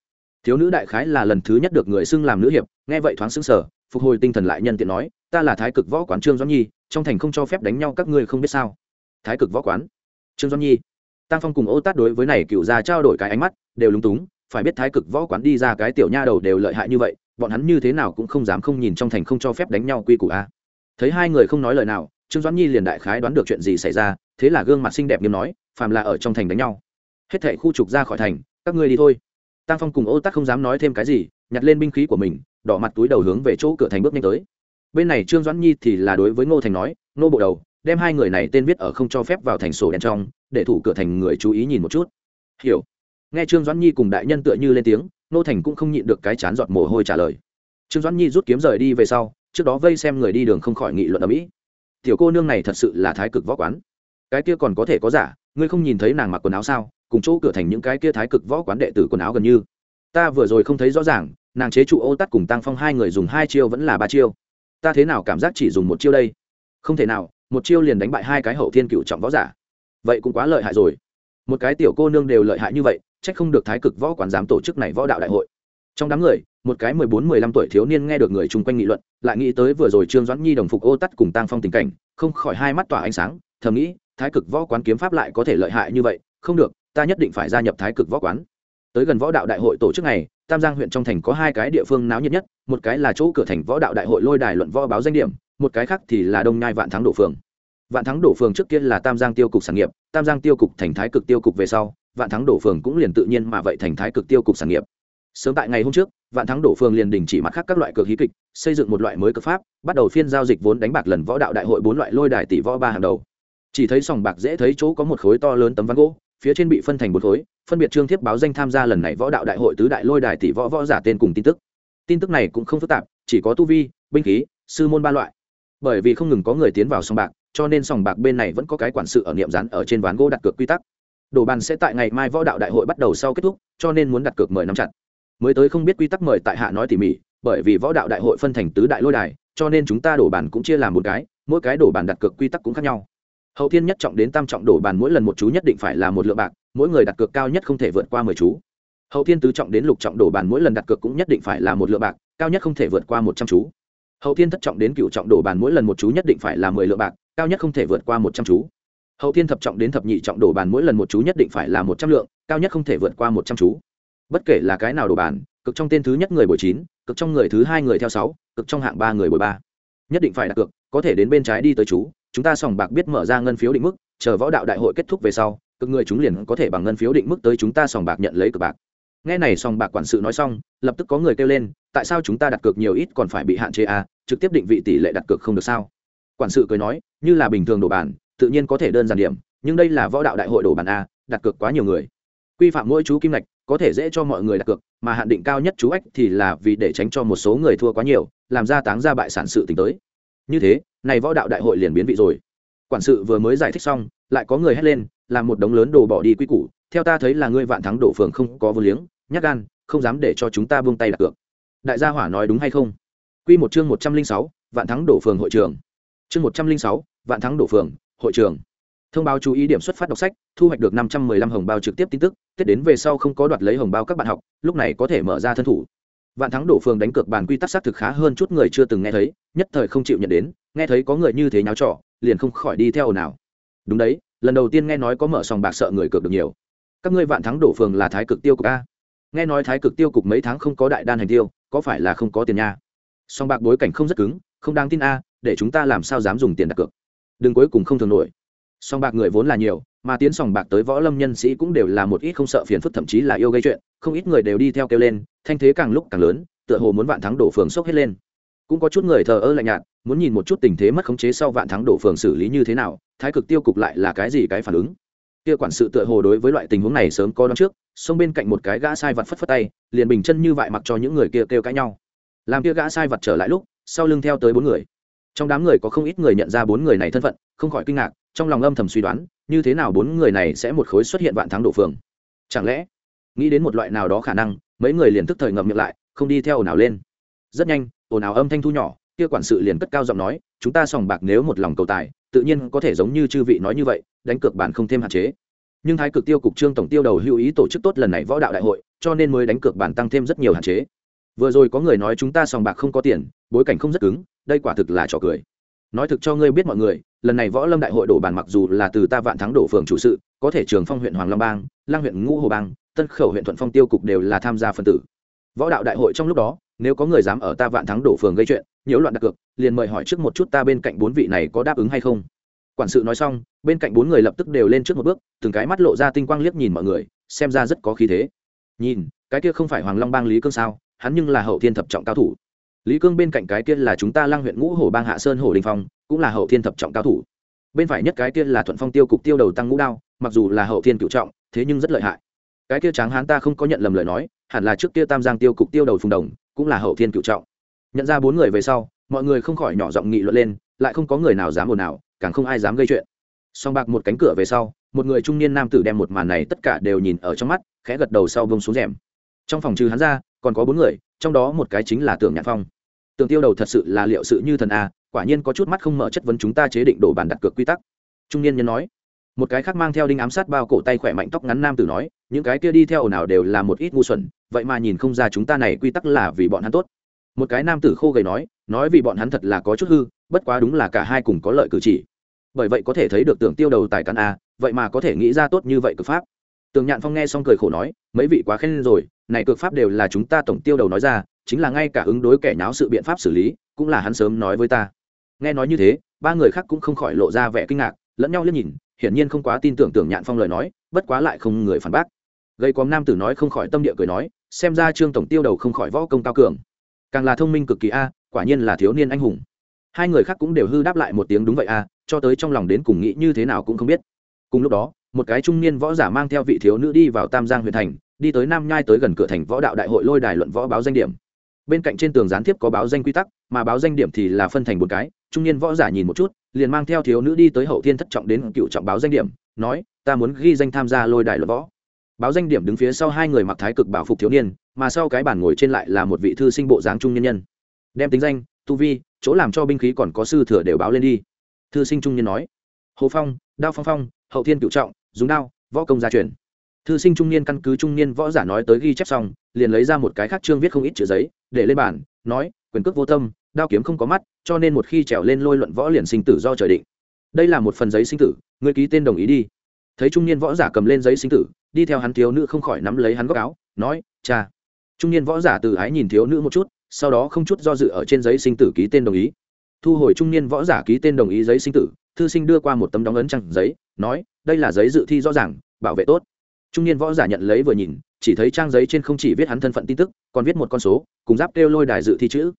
Thiếu nữ đại khái là lần thứ nhất được người xưng làm nữ hiệp, nghe vậy thoáng xứng sở phục hồi tinh thần lại nhân tiện nói, ta là thái cực võ quán trương doãn nhi, trong thành không cho phép đánh nhau, các ngươi không biết sao? Thái cực võ quán? Trương doãn nhi. Tăng phong cùng ô tát đối với này cựu ra trao đổi cái ánh mắt, đều lúng túng, phải biết thái cực võ quán đi ra cái tiểu nha đầu đều lợi hại như vậy, bọn hắn như thế nào cũng không dám không nhìn trong thành không cho phép đánh nhau quy củ a. Thấy hai người không nói lời nào, trương doãn nhi liền đại khái đoán được chuyện gì xảy ra, thế là gương mặt xinh đẹp nghiêm nói, phàm là ở trong thành đánh nhau, hết thệ khu trục ra khỏi thành, các ngươi đi thôi tăng phong cùng ô tắc không dám nói thêm cái gì, nhặt lên binh khí của mình, đỏ mặt túi đầu hướng về chỗ cửa thành bước nhanh tới. Bên này trương doãn nhi thì là đối với ngô thành nói nô bộ đầu, đem hai người này tên viết ở không cho phép vào thành sổ đen trong, để thủ cửa thành người chú ý nhìn một chút. Hiểu. Nghe trương doãn nhi cùng đại nhân tựa như lên tiếng nô thành cũng không nhịn được cái chán giọt mồ hôi trả lời. Trương doãn nhi rút kiếm rời đi về sau, trước đó vây xem người đi đường không khỏi nghị luận ở mỹ tiểu cô nương này thật sự là thái cực võ quán. Cái kia còn có thể có giả, ngươi không nhìn thấy nàng mặc quần áo sao? Cùng chỗ cửa thành những cái kia thái cực võ quán đệ tử quần áo gần như. Ta vừa rồi không thấy rõ ràng, nàng chế trụ ô tắt cùng tăng phong hai người dùng hai chiêu vẫn là ba chiêu. Ta thế nào cảm giác chỉ dùng một chiêu đây? Không thể nào, một chiêu liền đánh bại hai cái hậu thiên cựu trọng võ giả. Vậy cũng quá lợi hại rồi. Một cái tiểu cô nương đều lợi hại như vậy trách không được thái cực võ quán dám tổ chức này võ đạo đại hội. Trong đám người, một cái mười bốn, mười lăm tuổi thiếu niên nghe được người chung quanh nghị luận, lại nghĩ tới vừa rồi trương doãn nhi đồng phục ô tắt cùng tăng phong tình cảnh, không khỏi hai mắt tỏa ánh sáng, thầm nghĩ, thái cực võ quán kiếm pháp lại có thể lợi hại như vậy, không được ta nhất định phải gia nhập thái cực võ quán. Tới gần võ đạo đại hội tổ chức này, tam giang huyện trong thành có hai cái địa phương náo nhiệt nhất, một cái là chỗ cửa thành võ đạo đại hội lôi đài luận võ báo danh điểm, một cái khác thì là đông nhai vạn thắng đổ phường. Vạn thắng đổ phường trước kia là tam giang tiêu cục sản nghiệp, tam giang tiêu cục thành thái cực tiêu cục về sau, vạn thắng đổ phường cũng liền tự nhiên mà vậy thành thái cực tiêu cục sản nghiệp. Sớm tại ngày hôm trước, vạn thắng đổ phường liền đình chỉ mặt khác các loại cược hí kịch, xây dựng một loại mới cực pháp, bắt đầu phiên giao dịch vốn đánh bạc lần võ đạo đại hội bốn loại lôi đài tỷ võ ba hàng đầu. Chỉ thấy sòng bạc dễ thấy chỗ có một khối to lớn tấm ván gỗ phía trên bị phân thành một khối, phân biệt trương thiếp báo danh tham gia lần này võ đạo đại hội tứ đại lôi đài tỷ võ võ giả tên cùng tin tức. Tin tức này cũng không phức tạp, chỉ có tu vi, binh khí, sư môn ba loại. Bởi vì không ngừng có người tiến vào sòng bạc, cho nên sòng bạc bên này vẫn có cái quản sự ở niệm rán ở trên ván gỗ đặt cược quy tắc. Đồ bàn sẽ tại ngày mai võ đạo đại hội bắt đầu sau kết thúc, cho nên muốn đặt cược mời năm chặt. Mới tới không biết quy tắc mời tại hạ nói tỉ mỉ, bởi vì võ đạo đại hội phân thành tứ đại lôi đài, cho nên chúng ta đổ bàn cũng chia làm một cái, mỗi cái đổ bàn đặt cược quy tắc cũng khác nhau hậu thiên nhất trọng đến tam trọng đổ bàn mỗi lần một chú nhất định phải là một lượng bạc, mỗi người đặt cược cao nhất không thể vượt qua mười chú. Hậu thiên tứ trọng đến lục trọng đổ bàn mỗi lần đặt cược cũng nhất định phải là một lượng bạc, cao nhất không thể vượt qua một trăm chú. Hậu thiên thất trọng đến cựu trọng đổ bàn mỗi lần một chú nhất định phải là mười lượng bạc, cao nhất không thể vượt qua một trăm chú. Hậu thiên thập trọng đến thập nhị trọng đổ bàn mỗi lần một chú nhất định phải là một trăm lượng, cao nhất không thể vượt qua một trăm chú. Bất kể là cái nào đổ bàn cực trong tên thứ nhất người bồi chín cực trong người thứ hai người theo sáu cực trong hạng ba người bồi ba. Nhất định phải đặt cược, có thể đến bên trái đi tới chú chúng ta sòng bạc biết mở ra ngân phiếu định mức, chờ võ đạo đại hội kết thúc về sau, cực người chúng liền có thể bằng ngân phiếu định mức tới chúng ta sòng bạc nhận lấy cực bạc. Nghe này sòng bạc quản sự nói xong, lập tức có người kêu lên, tại sao chúng ta đặt cược nhiều ít còn phải bị hạn chế à trực tiếp định vị tỷ lệ đặt cược không được sao? Quản sự cười nói, như là bình thường đổ bàn, tự nhiên có thể đơn giản điểm, nhưng đây là võ đạo đại hội đổ bàn a đặt cược quá nhiều người. Quy phạm mỗi chú kim ngạch, có thể dễ cho mọi người đặt cược, mà hạn định cao nhất chú ách thì là vì để tránh cho một số người thua quá nhiều, làm ra táng ra bại sản sự tính tới. Như thế này võ đạo đại hội liền biến vị rồi. Quản sự vừa mới giải thích xong, lại có người hét lên, làm một đống lớn đồ bỏ đi quy củ, theo ta thấy là ngươi vạn thắng đổ phường không có vô liếng nhắc gan, không dám để cho chúng ta buông tay đặt cược. Đại gia hỏa nói đúng hay không? Quy một chương một trăm linh sáu, vạn thắng đổ phường hội trường. Chương một trăm linh sáu, vạn thắng đổ phường, hội trường. Thông báo chú ý điểm xuất phát đọc sách, thu hoạch được năm trăm mười lăm hồng bao trực tiếp tin tức tết đến về sau không có đoạt lấy hồng bao các bạn học, lúc này có thể mở ra thân thủ vạn thắng đổ phường đánh cược bàn quy tắc xác thực khá hơn chút người chưa từng nghe thấy, nhất thời không chịu nhận đến, nghe thấy có người như thế nháo trọ liền không khỏi đi theo ồn ào. Đúng đấy, lần đầu tiên nghe nói có mở sòng bạc sợ người cược được nhiều. Các ngươi vạn thắng đổ phường là thái cực tiêu cục a. Nghe nói thái cực tiêu cục mấy tháng không có đại đan hành tiêu, có phải là không có tiền nha? Sòng bạc bối cảnh không rất cứng, không đáng tin a, để chúng ta làm sao dám dùng tiền đặt cược? Đừng cuối cùng không thường nổi. Sòng bạc người vốn là nhiều mà tiến sòng bạc tới võ lâm nhân sĩ cũng đều là một ít không sợ phiền phức, thậm chí là yêu gây chuyện. Không ít người đều đi theo kêu lên, thanh thế càng lúc càng lớn, tựa hồ muốn vạn thắng đổ phường sốc hết lên. Cũng có chút người thờ ơ lạnh nhạt, muốn nhìn một chút tình thế mất khống chế sau vạn thắng đổ phường xử lý như thế nào, thái cực tiêu cục lại là cái gì cái phản ứng. Kia quản sự tựa hồ đối với loại tình huống này sớm có đón trước, xông bên cạnh một cái gã sai vật phất phất tay, liền bình chân như vậy mặc cho những người kia kêu cãi nhau. Làm kia gã sai vật trở lại lúc, sau lưng theo tới bốn người. Trong đám người có không ít người nhận ra bốn người này thân phận, không khỏi kinh ngạc trong lòng âm thầm suy đoán, như thế nào bốn người này sẽ một khối xuất hiện vạn thắng đổ phường? Chẳng lẽ, nghĩ đến một loại nào đó khả năng, mấy người liền tức thời ngậm miệng lại, không đi theo ồn ào lên. Rất nhanh, ồn ào âm thanh thu nhỏ, kia quản sự liền cất cao giọng nói, chúng ta sòng bạc nếu một lòng cầu tài, tự nhiên có thể giống như chư vị nói như vậy, đánh cược bản không thêm hạn chế. Nhưng thái cực tiêu cục trương tổng tiêu đầu hữu ý tổ chức tốt lần này võ đạo đại hội, cho nên mới đánh cược bản tăng thêm rất nhiều hạn chế. Vừa rồi có người nói chúng ta sòng bạc không có tiền, bối cảnh không rất cứng, đây quả thực là trò cười nói thực cho ngươi biết mọi người, lần này võ lâm đại hội đổ bàn mặc dù là từ ta vạn thắng đổ phường chủ sự, có thể trường phong huyện hoàng long bang lang huyện ngũ hồ bang, tân khẩu huyện thuận phong tiêu cục đều là tham gia phân tử. Võ đạo đại hội trong lúc đó, nếu có người dám ở ta vạn thắng đổ phường gây chuyện, nhiễu loạn đặt cược, liền mời hỏi trước một chút ta bên cạnh bốn vị này có đáp ứng hay không. Quản sự nói xong, bên cạnh bốn người lập tức đều lên trước một bước, từng cái mắt lộ ra tinh quang liếc nhìn mọi người, xem ra rất có khí thế. Nhìn, cái kia không phải hoàng long bang lý cương sao, hắn nhưng là hậu thiên thập trọng cao thủ lý cương bên cạnh cái kia là chúng ta lang huyện ngũ hổ bang hạ sơn hổ đình phong, cũng là hậu thiên thập trọng cao thủ. Bên phải nhất cái kia là thuận phong tiêu cục tiêu đầu tăng ngũ đao, mặc dù là hậu thiên cựu trọng, thế nhưng rất lợi hại. Cái kia tráng hán ta không có nhận lầm lời nói, hẳn là trước kia tam giang tiêu cục tiêu đầu phùng đồng, cũng là hậu thiên cựu trọng. Nhận ra bốn người về sau, mọi người không khỏi nhỏ giọng nghị luận lên, lại không có người nào dám ồn nào càng không ai dám gây chuyện. Song bạc một cánh cửa về sau, một người trung niên nam tử đem một màn này tất cả đều nhìn ở trong mắt, khẽ gật đầu sau bông xuống rèm. Trong phòng trừ hắn ra, còn có bốn người, trong đó một cái chính là tưởng nhạc phong. Tường tiêu đầu thật sự là liệu sự như thần a, quả nhiên có chút mắt không mở chất vấn chúng ta chế định đổ bàn đặt cược quy tắc. Trung niên nhân nói. Một cái khác mang theo đinh ám sát bao cổ tay khỏe mạnh tóc ngắn nam tử nói, những cái kia đi theo ồn ào đều là một ít ngu xuẩn, vậy mà nhìn không ra chúng ta này quy tắc là vì bọn hắn tốt. Một cái nam tử khô gầy nói nói vì bọn hắn thật là có chút hư, bất quá đúng là cả hai cùng có lợi cử chỉ. Bởi vậy có thể thấy được tưởng tiêu đầu tài căn a, vậy mà có thể nghĩ ra tốt như vậy cực pháp. Tường nhạn phong nghe xong cười khổ nói, mấy vị quá khen rồi, này cực pháp đều là chúng ta tổng tiêu đầu nói ra chính là ngay cả ứng đối kẻ nháo sự biện pháp xử lý, cũng là hắn sớm nói với ta. Nghe nói như thế, ba người khác cũng không khỏi lộ ra vẻ kinh ngạc, lẫn nhau liếc nhìn, hiển nhiên không quá tin tưởng tưởng nhạn phong lời nói, bất quá lại không người phản bác. Gây quóm nam tử nói không khỏi tâm địa cười nói, xem ra trương tổng tiêu đầu không khỏi võ công cao cường. Càng là thông minh cực kỳ a, quả nhiên là thiếu niên anh hùng. Hai người khác cũng đều hư đáp lại một tiếng đúng vậy a, cho tới trong lòng đến cùng nghĩ như thế nào cũng không biết. Cùng lúc đó, một cái trung niên võ giả mang theo vị thiếu nữ đi vào tam giang huyện thành, đi tới nam nhai tới gần cửa thành võ đạo đại hội lôi đài luận võ báo danh điểm bên cạnh trên tường gián tiếp có báo danh quy tắc, mà báo danh điểm thì là phân thành một cái, trung niên võ giả nhìn một chút, liền mang theo thiếu nữ đi tới hậu thiên thất trọng đến cựu trọng báo danh điểm, nói, ta muốn ghi danh tham gia lôi đài luật võ. Báo danh điểm đứng phía sau hai người mặc thái cực bảo phục thiếu niên, mà sau cái bàn ngồi trên lại là một vị thư sinh bộ dáng trung nhân nhân. Đem tính danh, tu vi, chỗ làm cho binh khí còn có sư thừa đều báo lên đi. Thư sinh trung nhân nói. Hồ phong, đao phong phong, hậu thiên cựu trọng, dùng đao, võ công gia truyền thư sinh trung niên căn cứ trung niên võ giả nói tới ghi chép xong, liền lấy ra một cái khác chương viết không ít chữ giấy, để lên bản nói, quyền cước vô tâm, đao kiếm không có mắt, cho nên một khi trèo lên lôi luận võ liền sinh tử do trời định. Đây là một phần giấy sinh tử người ký tên đồng ý đi. Thấy trung niên võ giả cầm lên giấy sinh tử, đi theo hắn thiếu nữ không khỏi nắm lấy hắn góc áo, nói, cha. Trung niên võ giả từ ái nhìn thiếu nữ một chút, sau đó không chút do dự ở trên giấy sinh tử ký tên đồng ý. Thu hồi trung niên võ giả ký tên đồng ý giấy sinh tử, thư sinh đưa qua một tấm đóng ấn chặn giấy, nói, đây là giấy dự thi rõ ràng, bảo vệ tốt trung niên võ giả nhận lấy vừa nhìn, chỉ thấy trang giấy trên không chỉ viết hắn thân phận tin tức, còn viết một con số, cùng giáp kêu lôi đài dự thi chữ.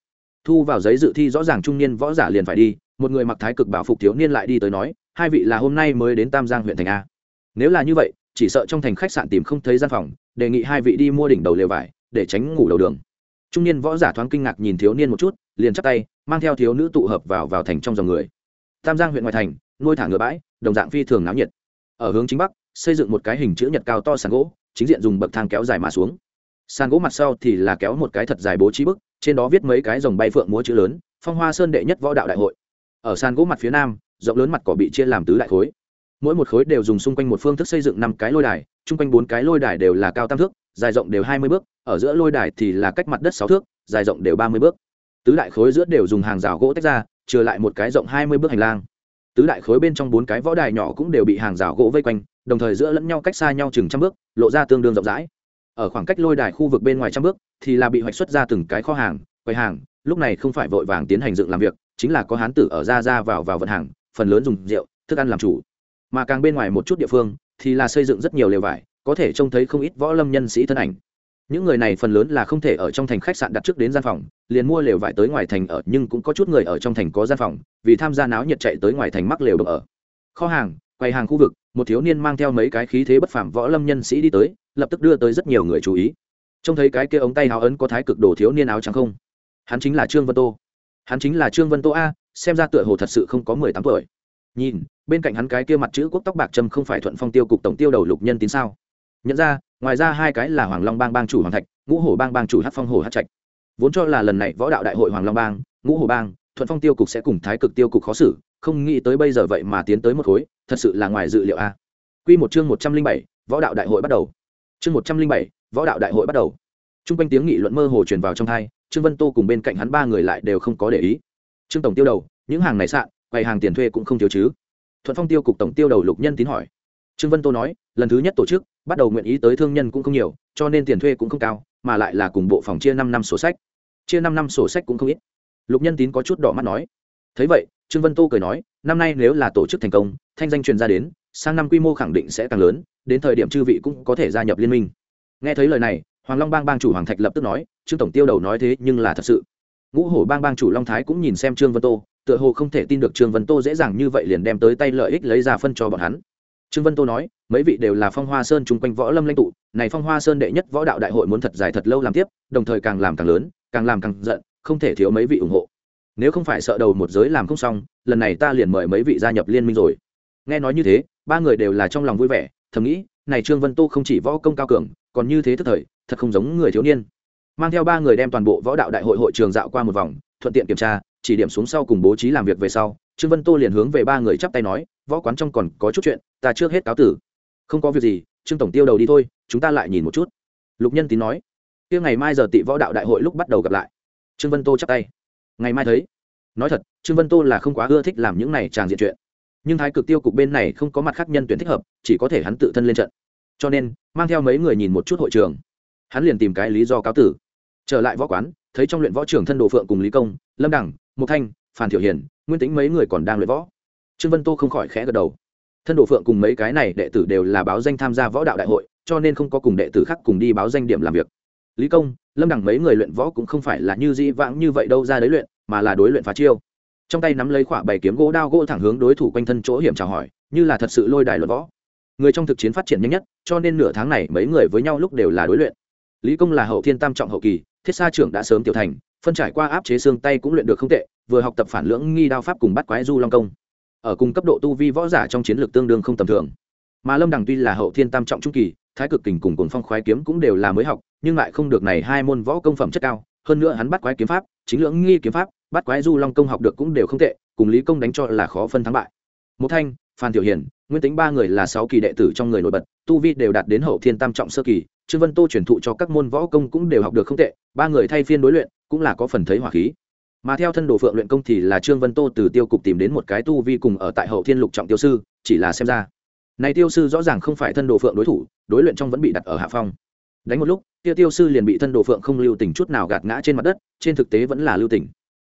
Thu vào giấy dự thi rõ ràng trung niên võ giả liền phải đi, một người mặc thái cực bảo phục thiếu niên lại đi tới nói, hai vị là hôm nay mới đến tam giang huyện thành a. Nếu là như vậy, chỉ sợ trong thành khách sạn tìm không thấy gian phòng, đề nghị hai vị đi mua đỉnh đầu lều vải, để tránh ngủ đầu đường. Trung niên võ giả thoáng kinh ngạc nhìn thiếu niên một chút, liền chắp tay, mang theo thiếu nữ tụ hợp vào vào thành trong dòng người. Tam giang huyện ngoại thành, nuôi thả ngựa bãi, đồng dạng phi thường náo nhiệt. Ở hướng chính bắc xây dựng một cái hình chữ nhật cao to sàn gỗ, chính diện dùng bậc thang kéo dài mà xuống. Sàn gỗ mặt sau thì là kéo một cái thật dài bố trí bức, trên đó viết mấy cái dòng bay phượng múa chữ lớn, phong hoa sơn đệ nhất võ đạo đại hội. Ở sàn gỗ mặt phía nam, rộng lớn mặt cỏ bị chia làm tứ đại khối. Mỗi một khối đều dùng xung quanh một phương thức xây dựng năm cái lôi đài chung quanh bốn cái lôi đài đều là cao tam thước, dài rộng đều hai mươi bước, ở giữa lôi đài thì là cách mặt đất sáu thước, dài rộng đều ba mươi bước. Tứ đại khối giữa đều dùng hàng rào gỗ tách ra, trừ lại một cái rộng hai mươi bước hành lang. Tứ đại khối bên trong bốn cái võ đài nhỏ cũng đều bị hàng rào gỗ vây quanh đồng thời giữa lẫn nhau cách xa nhau chừng trăm bước, lộ ra tương đương rộng rãi. Ở khoảng cách lôi đài khu vực bên ngoài trăm bước, thì là bị hoạch xuất ra từng cái kho hàng, quầy hàng, lúc này không phải vội vàng tiến hành dựng làm việc, chính là có hán tử ở ra ra vào vào vận hàng, phần lớn dùng rượu, thức ăn làm chủ. Mà càng bên ngoài một chút địa phương, thì là xây dựng rất nhiều lều vải, có thể trông thấy không ít võ lâm nhân sĩ thân ảnh. Những người này phần lớn là không thể ở trong thành khách sạn đặt trước đến gian phòng, liền mua lều vải tới ngoài thành ở, nhưng cũng có chút người ở trong thành có gian phòng, vì tham gia náo nhiệt chạy tới ngoài thành mắc lều được ở. Kho hàng quầy hàng khu vực, một thiếu niên mang theo mấy cái khí thế bất phàm võ lâm nhân sĩ đi tới, lập tức đưa tới rất nhiều người chú ý. Trông thấy cái kia ống tay áo ấn có thái cực đồ thiếu niên áo trắng không? Hắn chính là trương vân tô. Hắn chính là trương vân tô a, xem ra tựa hồ thật sự không có mười tám tuổi. Nhìn, bên cạnh hắn cái kia mặt chữ quốc tóc bạc trâm không phải thuận phong tiêu cục tổng tiêu đầu lục nhân tín sao? Nhận ra, ngoài ra hai cái là hoàng long bang bang chủ hoàng thạch, ngũ hổ bang bang chủ hát phong hồ hát trạch. Vốn cho là lần này võ đạo đại hội hoàng long bang, ngũ hổ bang, thuận phong tiêu cục sẽ cùng thái cực tiêu cục khó xử không nghĩ tới bây giờ vậy mà tiến tới một khối, thật sự là ngoài dự liệu a. Q một chương một trăm linh bảy, võ đạo đại hội bắt đầu. Chương một trăm linh bảy, võ đạo đại hội bắt đầu. T r u n g quanh tiếng nghị luận mơ hồ truyền vào trong hai trương vân tô cùng bên cạnh hắn ba người lại đều không có để ý. Trương tổng tiêu đầu, những hàng này sạn, quầy hàng tiền thuê cũng không thiếu chứ. Thuận phong tiêu cục tổng tiêu đầu lục nhân tín hỏi. Trương vân tô nói, lần thứ nhất tổ chức, bắt đầu nguyện ý tới thương nhân cũng không nhiều, cho nên tiền thuê cũng không cao, mà lại là cùng bộ phòng chia năm năm sổ sách. Chia năm năm sổ sách cũng không ít. Lục nhân tín có chút đỏ mắt nói. Thấy vậy trương vân tô cười nói, năm nay nếu là tổ chức thành công, thanh danh truyền ra đến, sang năm quy mô khẳng định sẽ càng lớn, đến thời điểm chư vị cũng có thể gia nhập liên minh. Nghe thấy lời này, hoàng long bang bang chủ hoàng thạch lập tức nói, trương tổng tiêu đầu nói thế nhưng là thật sự. Ngũ hổ bang bang chủ long thái cũng nhìn xem trương vân tô, tựa hồ không thể tin được trương vân tô dễ dàng như vậy liền đem tới tay lợi ích lấy ra phân cho bọn hắn. Trương vân tô nói, mấy vị đều là phong hoa sơn chung quanh võ lâm lãnh tụ, này phong hoa sơn đệ nhất võ đạo đại hội muốn thật dài thật lâu làm tiếp, đồng thời càng làm càng lớn, càng làm càng giận, không thể thiếu mấy vị ủng hộ nếu không phải sợ đầu một giới làm không xong, lần này ta liền mời mấy vị gia nhập liên minh rồi. Nghe nói như thế, ba người đều là trong lòng vui vẻ, thầm nghĩ, này trương vân tô không chỉ võ công cao cường, còn như thế thức thời, thật không giống người thiếu niên. Mang theo ba người đem toàn bộ võ đạo đại hội hội trường dạo qua một vòng, thuận tiện kiểm tra, chỉ điểm xuống sau cùng bố trí làm việc về sau, trương vân tô liền hướng về ba người chắp tay nói, võ quán trong còn có chút chuyện, ta trước hết cáo tử. Không có việc gì, trương tổng tiêu đầu đi thôi, chúng ta lại nhìn một chút. Lục nhân tín nói. Kia ngày mai giờ tị võ đạo đại hội lúc bắt đầu gặp lại. Trương vân tô chắp tay ngày mai thấy. Nói thật, trương vân tô là không quá ưa thích làm những này tràng diện chuyện. Nhưng thái cực tiêu cục bên này không có mặt khác nhân tuyển thích hợp, chỉ có thể hắn tự thân lên trận. Cho nên, mang theo mấy người nhìn một chút hội trường. Hắn liền tìm cái lý do cáo tử. Trở lại võ quán, thấy trong luyện võ trưởng thân đồ phượng cùng lý công, lâm đẳng, mục thanh phan thiểu hiền, nguyên tính mấy người còn đang luyện võ. Trương vân tô không khỏi khẽ gật đầu. Thân đồ phượng cùng mấy cái này đệ tử đều là báo danh tham gia võ đạo đại hội, cho nên không có cùng đệ tử khác cùng đi báo danh điểm làm việc lý công, lâm đẳng mấy người luyện võ cũng không phải là như dĩ vãng như vậy đâu ra đấy luyện, mà là đối luyện phá chiêu. Trong tay nắm lấy khỏa bảy kiếm gỗ đao gỗ thẳng hướng đối thủ quanh thân chỗ hiểm chào hỏi, như là thật sự lôi đài luận võ. Người trong thực chiến phát triển nhanh nhất, cho nên nửa tháng này mấy người với nhau lúc đều là đối luyện. Lý công là hậu thiên tam trọng hậu kỳ, thiết sa trưởng đã sớm tiểu thành, phân trải qua áp chế xương tay cũng luyện được không tệ, vừa học tập phản lưỡng nghi đao pháp cùng bắt quái du long công. Ở cùng cấp độ tu vi võ giả trong chiến lược tương đương không tầm thường mà lâm đằng tuy là hậu thiên tam trọng trung kỳ, thái cực kình cùng cồn phong khoái kiếm cũng đều là mới học, nhưng lại không được này hai môn võ công phẩm chất cao. Hơn nữa hắn bắt quái kiếm pháp, chính lưỡng nghi kiếm pháp, bắt quái du long công học được cũng đều không tệ, cùng lý công đánh cho là khó phân thắng bại. Một thanh, phan tiểu hiền nguyên tính ba người là sáu kỳ đệ tử trong người nổi bật, tu vi đều đạt đến hậu thiên tam trọng sơ kỳ. Trương vân tô truyền thụ cho các môn võ công cũng đều học được không tệ, ba người thay phiên đối luyện, cũng là có phần thấy hỏa khí. Mà theo thân đồ phượng luyện công thì là trương vân tô từ tiêu cục tìm đến một cái tu vi cùng ở tại hậu thiên lục trọng tiêu sư, chỉ là xem ra này tiêu sư rõ ràng không phải thân đồ phượng đối thủ, đối luyện trong vẫn bị đặt ở hạ phong. Đánh một lúc tiêu tiêu sư liền bị thân đồ phượng không lưu tình chút nào gạt ngã trên mặt đất, trên thực tế vẫn là lưu tình.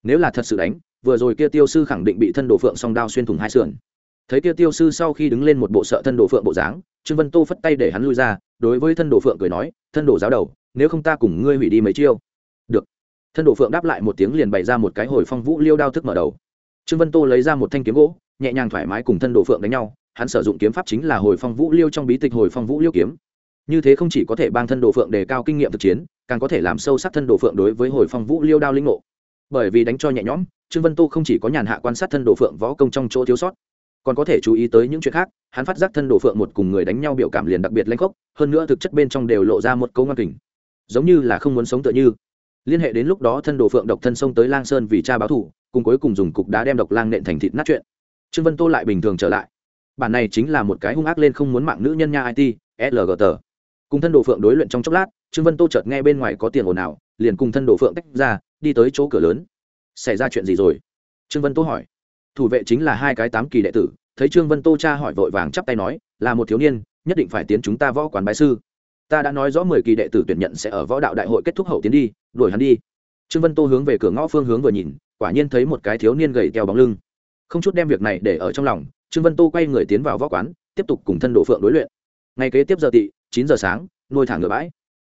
Nếu là thật sự đánh, vừa rồi kia tiêu sư khẳng định bị thân đồ phượng song đao xuyên thủng hai sườn. Thấy kia tiêu sư sau khi đứng lên một bộ sợ thân đồ phượng bộ dáng, trương vân tô phất tay để hắn lui ra, đối với thân đồ phượng cười nói, thân đồ giáo đầu, nếu không ta cùng ngươi hủy đi mấy chiêu. Được. Thân đồ phượng đáp lại một tiếng liền bày ra một cái hồi phong vũ liêu đao thức mở đầu. Trương vân tô lấy ra một thanh kiếm gỗ, nhẹ nhàng thoải mái cùng thân đồ phượng đánh nhau hắn sử dụng kiếm pháp chính là hồi phong vũ liêu trong bí tịch hồi phong vũ liêu kiếm. Như thế không chỉ có thể bang thân đồ phượng đề cao kinh nghiệm thực chiến, càng có thể làm sâu sắc thân đồ phượng đối với hồi phong vũ liêu đao linh ngộ. Bởi vì đánh cho nhẹ nhõm, trương vân tô không chỉ có nhàn hạ quan sát thân đồ phượng võ công trong chỗ thiếu sót, còn có thể chú ý tới những chuyện khác, hắn phát giác thân đồ phượng một cùng người đánh nhau biểu cảm liền đặc biệt lanh khốc, hơn nữa thực chất bên trong đều lộ ra một câu ngang kình. Giống như là không muốn sống tựa như. Liên hệ đến lúc đó thân đồ phượng độc thân sông tới lang sơn vì cha báo thủ, cùng cuối cùng dùng cục đá đem độc lang nện thành thịt nát chuyện. Trương vân tô lại bình thường trở lại bản này chính là một cái hung ác lên không muốn mạng nữ nhân nha it lgt cùng thân đồ phượng đối luyện trong chốc lát, trương vân tô chợt nghe bên ngoài có tiền ồn ào, liền cùng thân đồ phượng tách ra, đi tới chỗ cửa lớn. Xảy ra chuyện gì rồi? Trương vân tô hỏi. Thủ vệ chính là hai cái tám kỳ đệ tử, thấy trương vân tô cha hỏi vội vàng chắp tay nói, là một thiếu niên, nhất định phải tiến chúng ta võ quán bái sư. Ta đã nói rõ mười kỳ đệ tử tuyển nhận sẽ ở võ đạo đại hội kết thúc hậu tiến đi, đuổi hắn đi. Trương vân tô hướng về cửa ngõ phương hướng vừa nhìn, quả nhiên thấy một cái thiếu niên gầy teo bóng lưng. Không chút đem việc này để ở trong lòng trương vân tô quay người tiến vào võ quán, tiếp tục cùng thân đồ phượng đối luyện. Ngày kế tiếp giờ tị, chín giờ sáng, nuôi thả ngựa bãi.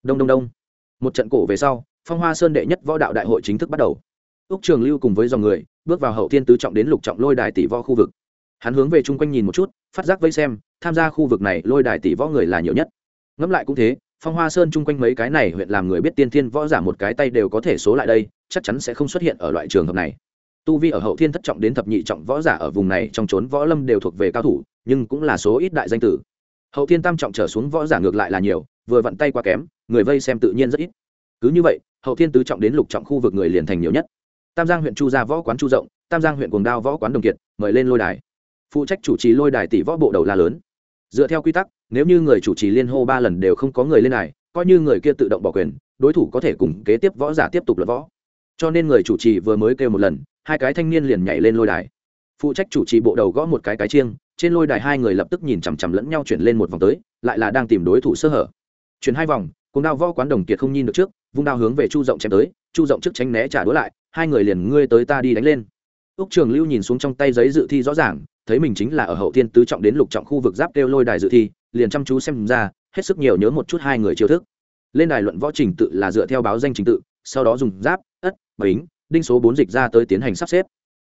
Đông đông đông. Một trận cổ về sau, phong hoa sơn đệ nhất võ đạo đại hội chính thức bắt đầu. Úc trường lưu cùng với dòng người, bước vào hậu thiên tứ trọng đến lục trọng lôi đài tỷ võ khu vực. Hắn hướng về chung quanh nhìn một chút, phát giác vây xem, tham gia khu vực này lôi đài tỷ võ người là nhiều nhất. Ngẫm lại cũng thế, phong hoa sơn chung quanh mấy cái này huyện làm người biết tiên thiên võ giả một cái tay đều có thể số lại đây, chắc chắn sẽ không xuất hiện ở loại trường hợp này tu vi ở hậu thiên thất trọng đến thập nhị trọng võ giả ở vùng này trong trốn võ lâm đều thuộc về cao thủ, nhưng cũng là số ít đại danh tử. Hậu thiên tam trọng trở xuống võ giả ngược lại là nhiều, vừa vặn tay quá kém, người vây xem tự nhiên rất ít. Cứ như vậy, hậu thiên tứ trọng đến lục trọng khu vực người liền thành nhiều nhất. Tam giang huyện chu gia võ quán chu rộng, tam giang huyện cuồng đao võ quán đồng kiệt, mời lên lôi đài. Phụ trách chủ trì lôi đài tỷ võ bộ đầu la lớn. Dựa theo quy tắc, nếu như người chủ trì liên hô ba lần đều không có người lên đài, coi như người kia tự động bỏ quyền, đối thủ có thể cùng kế tiếp võ giả tiếp tục luận võ. Cho nên người chủ trì vừa mới kêu một lần hai cái thanh niên liền nhảy lên lôi đài. Phụ trách chủ trì bộ đầu gõ một cái cái chiêng, trên lôi đài hai người lập tức nhìn chằm chằm lẫn nhau chuyển lên một vòng tới, lại là đang tìm đối thủ sơ hở. Chuyển hai vòng cùng đao võ quán đồng kiệt không nhìn được trước, vung đao hướng về chu rộng chém tới, chu rộng trước tránh né trả đũa lại, hai người liền ngươi tới ta đi đánh lên. Úc trường lưu nhìn xuống trong tay giấy dự thi rõ ràng, thấy mình chính là ở hậu thiên tứ trọng đến lục trọng khu vực giáp kêu lôi đài dự thi, liền chăm chú xem ra, hết sức nhiều nhớ một chút hai người chiêu thức. Lên đài luận võ trình tự là dựa theo báo danh trình tự, sau đó dùng giáp, ất, bính đinh số bốn dịch ra tới tiến hành sắp xếp.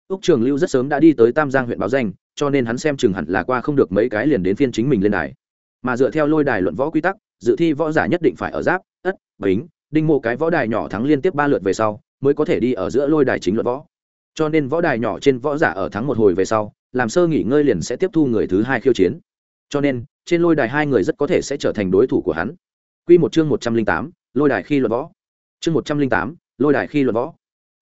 Úc trường lưu rất sớm đã đi tới tam giang huyện báo danh, cho nên hắn xem chừng hẳn là qua không được mấy cái liền đến phiên chính mình lên đài. Mà dựa theo lôi đài luận võ quy tắc, dự thi võ giả nhất định phải ở giáp, ất, bính, đinh mộ cái võ đài nhỏ thắng liên tiếp ba lượt về sau, mới có thể đi ở giữa lôi đài chính luận võ. Cho nên võ đài nhỏ trên võ giả ở thắng một hồi về sau, làm sơ nghỉ ngơi liền sẽ tiếp thu người thứ hai khiêu chiến. Cho nên, trên lôi đài hai người rất có thể sẽ trở thành đối thủ của hắn. Q một chương một trăm linh tám, lôi đài khi luận võ. Chương một trăm linh tám, lôi đài khi luận võ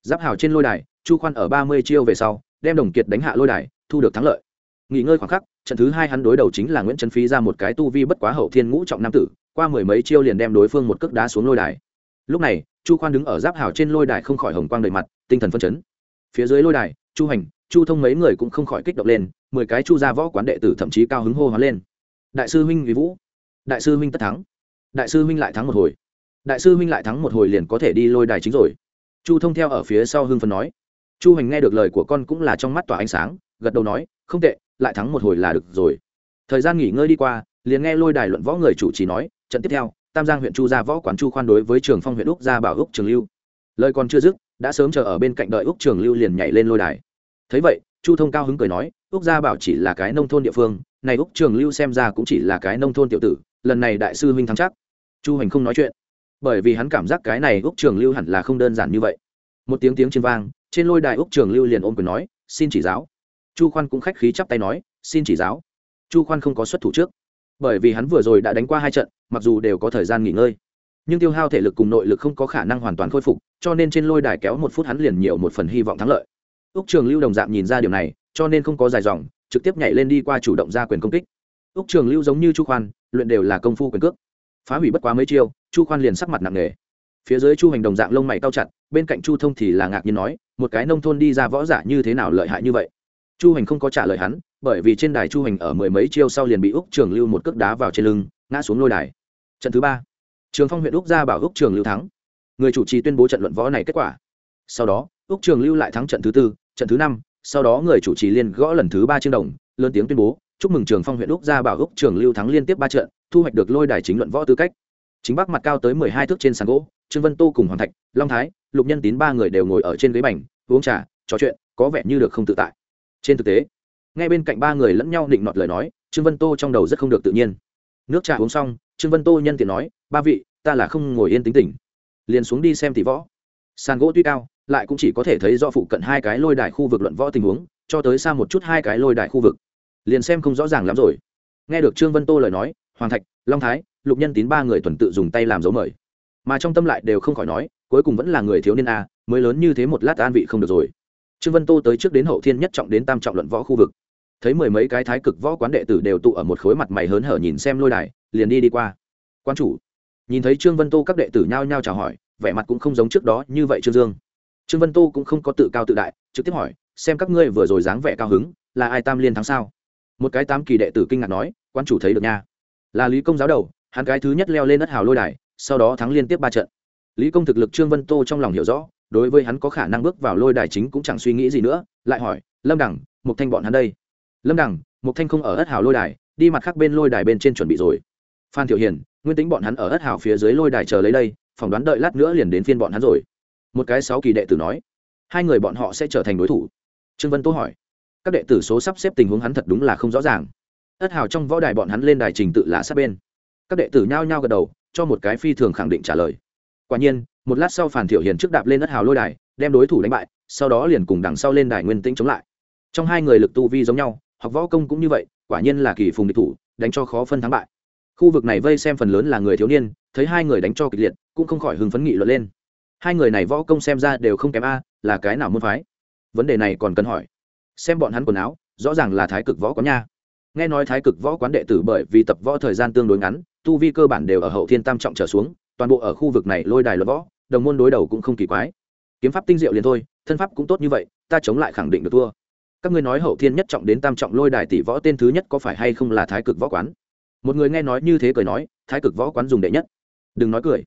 giáp hào trên lôi đài, chu khoan ở ba mươi chiêu về sau, đem đồng kiệt đánh hạ lôi đài, thu được thắng lợi. Nghỉ ngơi khoảng khắc, trận thứ hai hắn đối đầu chính là nguyễn trấn phí ra một cái tu vi bất quá hậu thiên ngũ trọng nam tử, qua mười mấy chiêu liền đem đối phương một cước đá xuống lôi đài. Lúc này, chu khoan đứng ở giáp hào trên lôi đài không khỏi hồng quang đầy mặt, tinh thần phân chấn. Phía dưới lôi đài, chu hành, chu thông mấy người cũng không khỏi kích động lên, mười cái chu ra võ quán đệ tử thậm chí cao hứng hô hoán lên. Đại sư huynh vì vũ, đại sư huynh tất thắng. Đại sư huynh lại thắng một hồi. Đại sư huynh lại thắng một hồi liền có thể đi lôi đài chính rồi chu thông theo ở phía sau hưng phấn nói. Chu hành nghe được lời của con cũng là trong mắt tỏa ánh sáng, gật đầu nói, không tệ, lại thắng một hồi là được rồi. Thời gian nghỉ ngơi đi qua, liền nghe lôi đài luận võ người chủ trì nói, trận tiếp theo, tam giang huyện chu ra võ quán chu khoan đối với trường phong huyện úc gia bảo úc trường lưu. Lời còn chưa dứt, đã sớm chờ ở bên cạnh đợi úc trường lưu liền nhảy lên lôi đài. Thấy vậy, chu thông cao hứng cười nói, úc gia bảo chỉ là cái nông thôn địa phương, này úc trường lưu xem ra cũng chỉ là cái nông thôn tiểu tử, lần này đại sư huynh thắng chắc. Chu hành không nói chuyện bởi vì hắn cảm giác cái này úc trường lưu hẳn là không đơn giản như vậy. Một tiếng tiếng trên vang, trên lôi đài úc trường lưu liền ôm quyền nói, xin chỉ giáo. Chu khoan cũng khách khí chắp tay nói, xin chỉ giáo. Chu khoan không có xuất thủ trước, bởi vì hắn vừa rồi đã đánh qua hai trận, mặc dù đều có thời gian nghỉ ngơi. Nhưng tiêu hao thể lực cùng nội lực không có khả năng hoàn toàn khôi phục, cho nên trên lôi đài kéo một phút hắn liền nhiều một phần hy vọng thắng lợi. Úc trường lưu đồng dạng nhìn ra điều này, cho nên không có dài dòng, trực tiếp nhảy lên đi qua chủ động ra quyền công kích. Úc trường lưu giống như chu khoan, luyện đều là công phu quyền cước. Phá hủy bất quá mấy chiêu chu khoan liền sắc mặt nặng nề. Phía dưới chu hành đồng dạng lông mày cao chặt, bên cạnh chu thông thì là ngạc nhiên nói, một cái nông thôn đi ra võ giả như thế nào lợi hại như vậy? Chu hành không có trả lời hắn, bởi vì trên đài chu hành ở mười mấy chiêu sau liền bị úc trường lưu một cước đá vào trên lưng, ngã xuống lôi đài. Trận thứ ba, trường phong huyện úc ra bảo úc trường lưu thắng. Người chủ trì tuyên bố trận luận võ này kết quả. Sau đó, úc trường lưu lại thắng trận thứ tư, trận thứ năm, sau đó người chủ trì liên gõ lần thứ ba chương đồng, lớn tiếng tuyên bố, chúc mừng trường phong huyện úc ra bảo úc trường lưu thắng liên tiếp ba trận, thu hoạch được lôi đài chính luận võ tư cách chính bắc mặt cao tới mười hai thước trên sàn gỗ, trương vân tô cùng hoàng thạch, long thái, lục nhân tín ba người đều ngồi ở trên ghế bành, uống trà, trò chuyện, có vẻ như được không tự tại. Trên thực tế, ngay bên cạnh ba người lẫn nhau định nọt lời nói, trương vân tô trong đầu rất không được tự nhiên. Nước trà uống xong, trương vân tô nhân tiện nói, ba vị, ta là không ngồi yên tính tình. Liền xuống đi xem tỷ võ. Sàn gỗ tuy cao, lại cũng chỉ có thể thấy do phụ cận hai cái lôi đài khu vực luận võ tình huống, cho tới xa một chút hai cái lôi đài khu vực. Liền xem không rõ ràng lắm rồi. Nghe được trương vân tô lời nói, hoàng thạch, long thái lục nhân tín ba người tuần tự dùng tay làm dấu mời. Mà trong tâm lại đều không khỏi nói, cuối cùng vẫn là người thiếu niên a, mới lớn như thế một lát an vị không được rồi. Trương vân tô tới trước đến hậu thiên nhất trọng đến tam trọng luận võ khu vực. Thấy mười mấy cái thái cực võ quán đệ tử đều tụ ở một khối mặt mày hớn hở nhìn xem lôi đài, liền đi đi qua. Quan chủ. Nhìn thấy trương vân tô các đệ tử nhao nhao chào hỏi, vẻ mặt cũng không giống trước đó như vậy trương dương. Trương vân tô cũng không có tự cao tự đại, trực tiếp hỏi, xem các ngươi vừa rồi dáng vẻ cao hứng, là ai tam liên thắng sao? Một cái tám kỳ đệ tử kinh ngạc nói quan chủ thấy được nha. Là lý công giáo đầu hắn cái thứ nhất leo lên đất hào lôi đài, sau đó thắng liên tiếp ba trận. Lý công thực lực trương vân tô trong lòng hiểu rõ, đối với hắn có khả năng bước vào lôi đài chính cũng chẳng suy nghĩ gì nữa, lại hỏi, lâm đẳng mục thanh bọn hắn đây? Lâm đẳng mục thanh không ở ất hào lôi đài, đi mặt khác bên lôi đài bên trên chuẩn bị rồi. Phan thiệu hiền, nguyên tính bọn hắn ở ất hào phía dưới lôi đài chờ lấy đây, phỏng đoán đợi lát nữa liền đến phiên bọn hắn rồi. Một cái sáu kỳ đệ tử nói, hai người bọn họ sẽ trở thành đối thủ. Trương vân tô hỏi, các đệ tử số sắp xếp tình huống hắn thật đúng là không rõ ràng. Ất hào trong võ đài bọn hắn lên đài trình tự là sát bên các đệ tử nhao nhao gật đầu, cho một cái phi thường khẳng định trả lời. Quả nhiên, một lát sau phản thiểu hiền trước đạp lên đất hào lôi đài, đem đối thủ đánh bại, sau đó liền cùng đằng sau lên đài nguyên tĩnh chống lại. Trong hai người lực tu vi giống nhau, học võ công cũng như vậy, quả nhiên là kỳ phùng địch thủ, đánh cho khó phân thắng bại. Khu vực này vây xem phần lớn là người thiếu niên, thấy hai người đánh cho kịch liệt, cũng không khỏi hưng phấn nghị luận lên. Hai người này võ công xem ra đều không kém a, là cái nào muốn phái? Vấn đề này còn cần hỏi. Xem bọn hắn quần áo, rõ ràng là thái cực võ có nha nghe nói thái cực võ quán đệ tử bởi vì tập võ thời gian tương đối ngắn, tu vi cơ bản đều ở hậu thiên tam trọng trở xuống, toàn bộ ở khu vực này lôi đài luật võ, đồng môn đối đầu cũng không kỳ quái. Kiếm pháp tinh diệu liền thôi, thân pháp cũng tốt như vậy, ta chống lại khẳng định được thua. Các ngươi nói hậu thiên nhất trọng đến tam trọng lôi đài tỷ võ tên thứ nhất có phải hay không là thái cực võ quán? Một người nghe nói như thế cười nói, thái cực võ quán dùng đệ nhất. Đừng nói cười.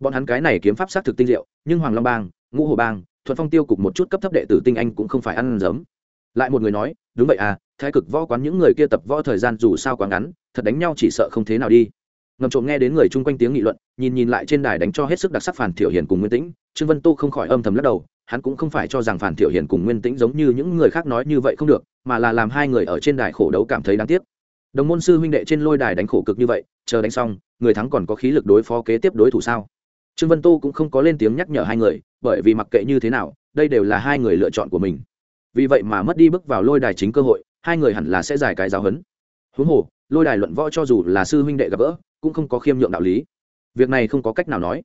Bọn hắn cái này kiếm pháp xác thực tinh diệu, nhưng hoàng long bang, ngũ hồ bang, thuận phong tiêu cục một chút cấp thấp đệ tử tinh anh cũng không phải ăn giấm lại một người nói, đúng vậy à thái cực võ quán những người kia tập võ thời gian dù sao quá ngắn, thật đánh nhau chỉ sợ không thế nào đi. Ngầm trộm nghe đến người chung quanh tiếng nghị luận, nhìn nhìn lại trên đài đánh cho hết sức đặc sắc phản thiểu hiền cùng nguyên tĩnh, trương vân tô không khỏi âm thầm lắc đầu, hắn cũng không phải cho rằng phản thiểu hiền cùng nguyên tĩnh giống như những người khác nói như vậy không được, mà là làm hai người ở trên đài khổ đấu cảm thấy đáng tiếc. Đồng môn sư huynh đệ trên lôi đài đánh khổ cực như vậy, chờ đánh xong, người thắng còn có khí lực đối phó kế tiếp đối thủ sao? Trương vân tô cũng không có lên tiếng nhắc nhở hai người, bởi vì mặc kệ như thế nào, đây đều là hai người lựa chọn của mình. Vì vậy mà mất đi bước vào lôi đài chính cơ hội hai người hẳn là sẽ giải cái giáo hấn. Huống hồ, lôi đài luận võ cho dù là sư huynh đệ gặp gỡ, cũng không có khiêm nhượng đạo lý. Việc này không có cách nào nói.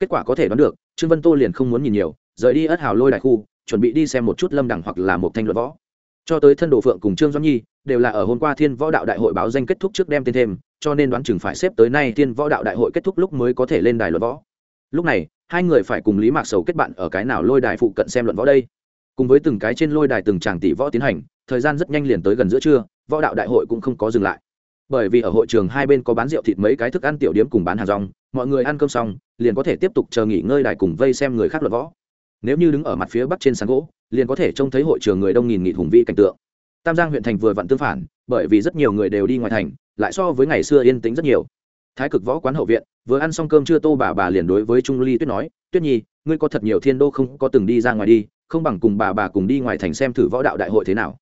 Kết quả có thể đoán được, trương vân tô liền không muốn nhìn nhiều, rời đi ất hào lôi đại khu, chuẩn bị đi xem một chút lâm đẳng hoặc là một thanh luận võ. Cho tới thân đồ phượng cùng trương doãn nhi, đều là ở hôm qua thiên võ đạo đại hội báo danh kết thúc trước đem tên thêm, cho nên đoán chừng phải xếp tới nay thiên võ đạo đại hội kết thúc lúc mới có thể lên đài luận võ. Lúc này, hai người phải cùng lý mạc sầu kết bạn ở cái nào lôi đài phụ cận xem luận võ đây. Cùng với từng cái trên lôi đài từng tràng tỷ võ tiến hành thời gian rất nhanh liền tới gần giữa trưa, võ đạo đại hội cũng không có dừng lại. Bởi vì ở hội trường hai bên có bán rượu thịt mấy cái thức ăn tiểu điếm cùng bán hàng rong, mọi người ăn cơm xong, liền có thể tiếp tục chờ nghỉ ngơi đài cùng vây xem người khác luận võ. Nếu như đứng ở mặt phía bắc trên sàn gỗ, liền có thể trông thấy hội trường người đông nghìn nghịt hùng vi cảnh tượng. Tam giang huyện thành vừa vặn tương phản, bởi vì rất nhiều người đều đi ngoài thành, lại so với ngày xưa yên tĩnh rất nhiều. Thái cực võ quán hậu viện, vừa ăn xong cơm chưa tô bà bà liền đối với trung ly tuyết nói, tuyết nhi, ngươi có thật nhiều thiên đô không có từng đi ra ngoài đi, không bằng cùng bà bà cùng đi ngoài thành xem thử võ đạo đại hội thế nào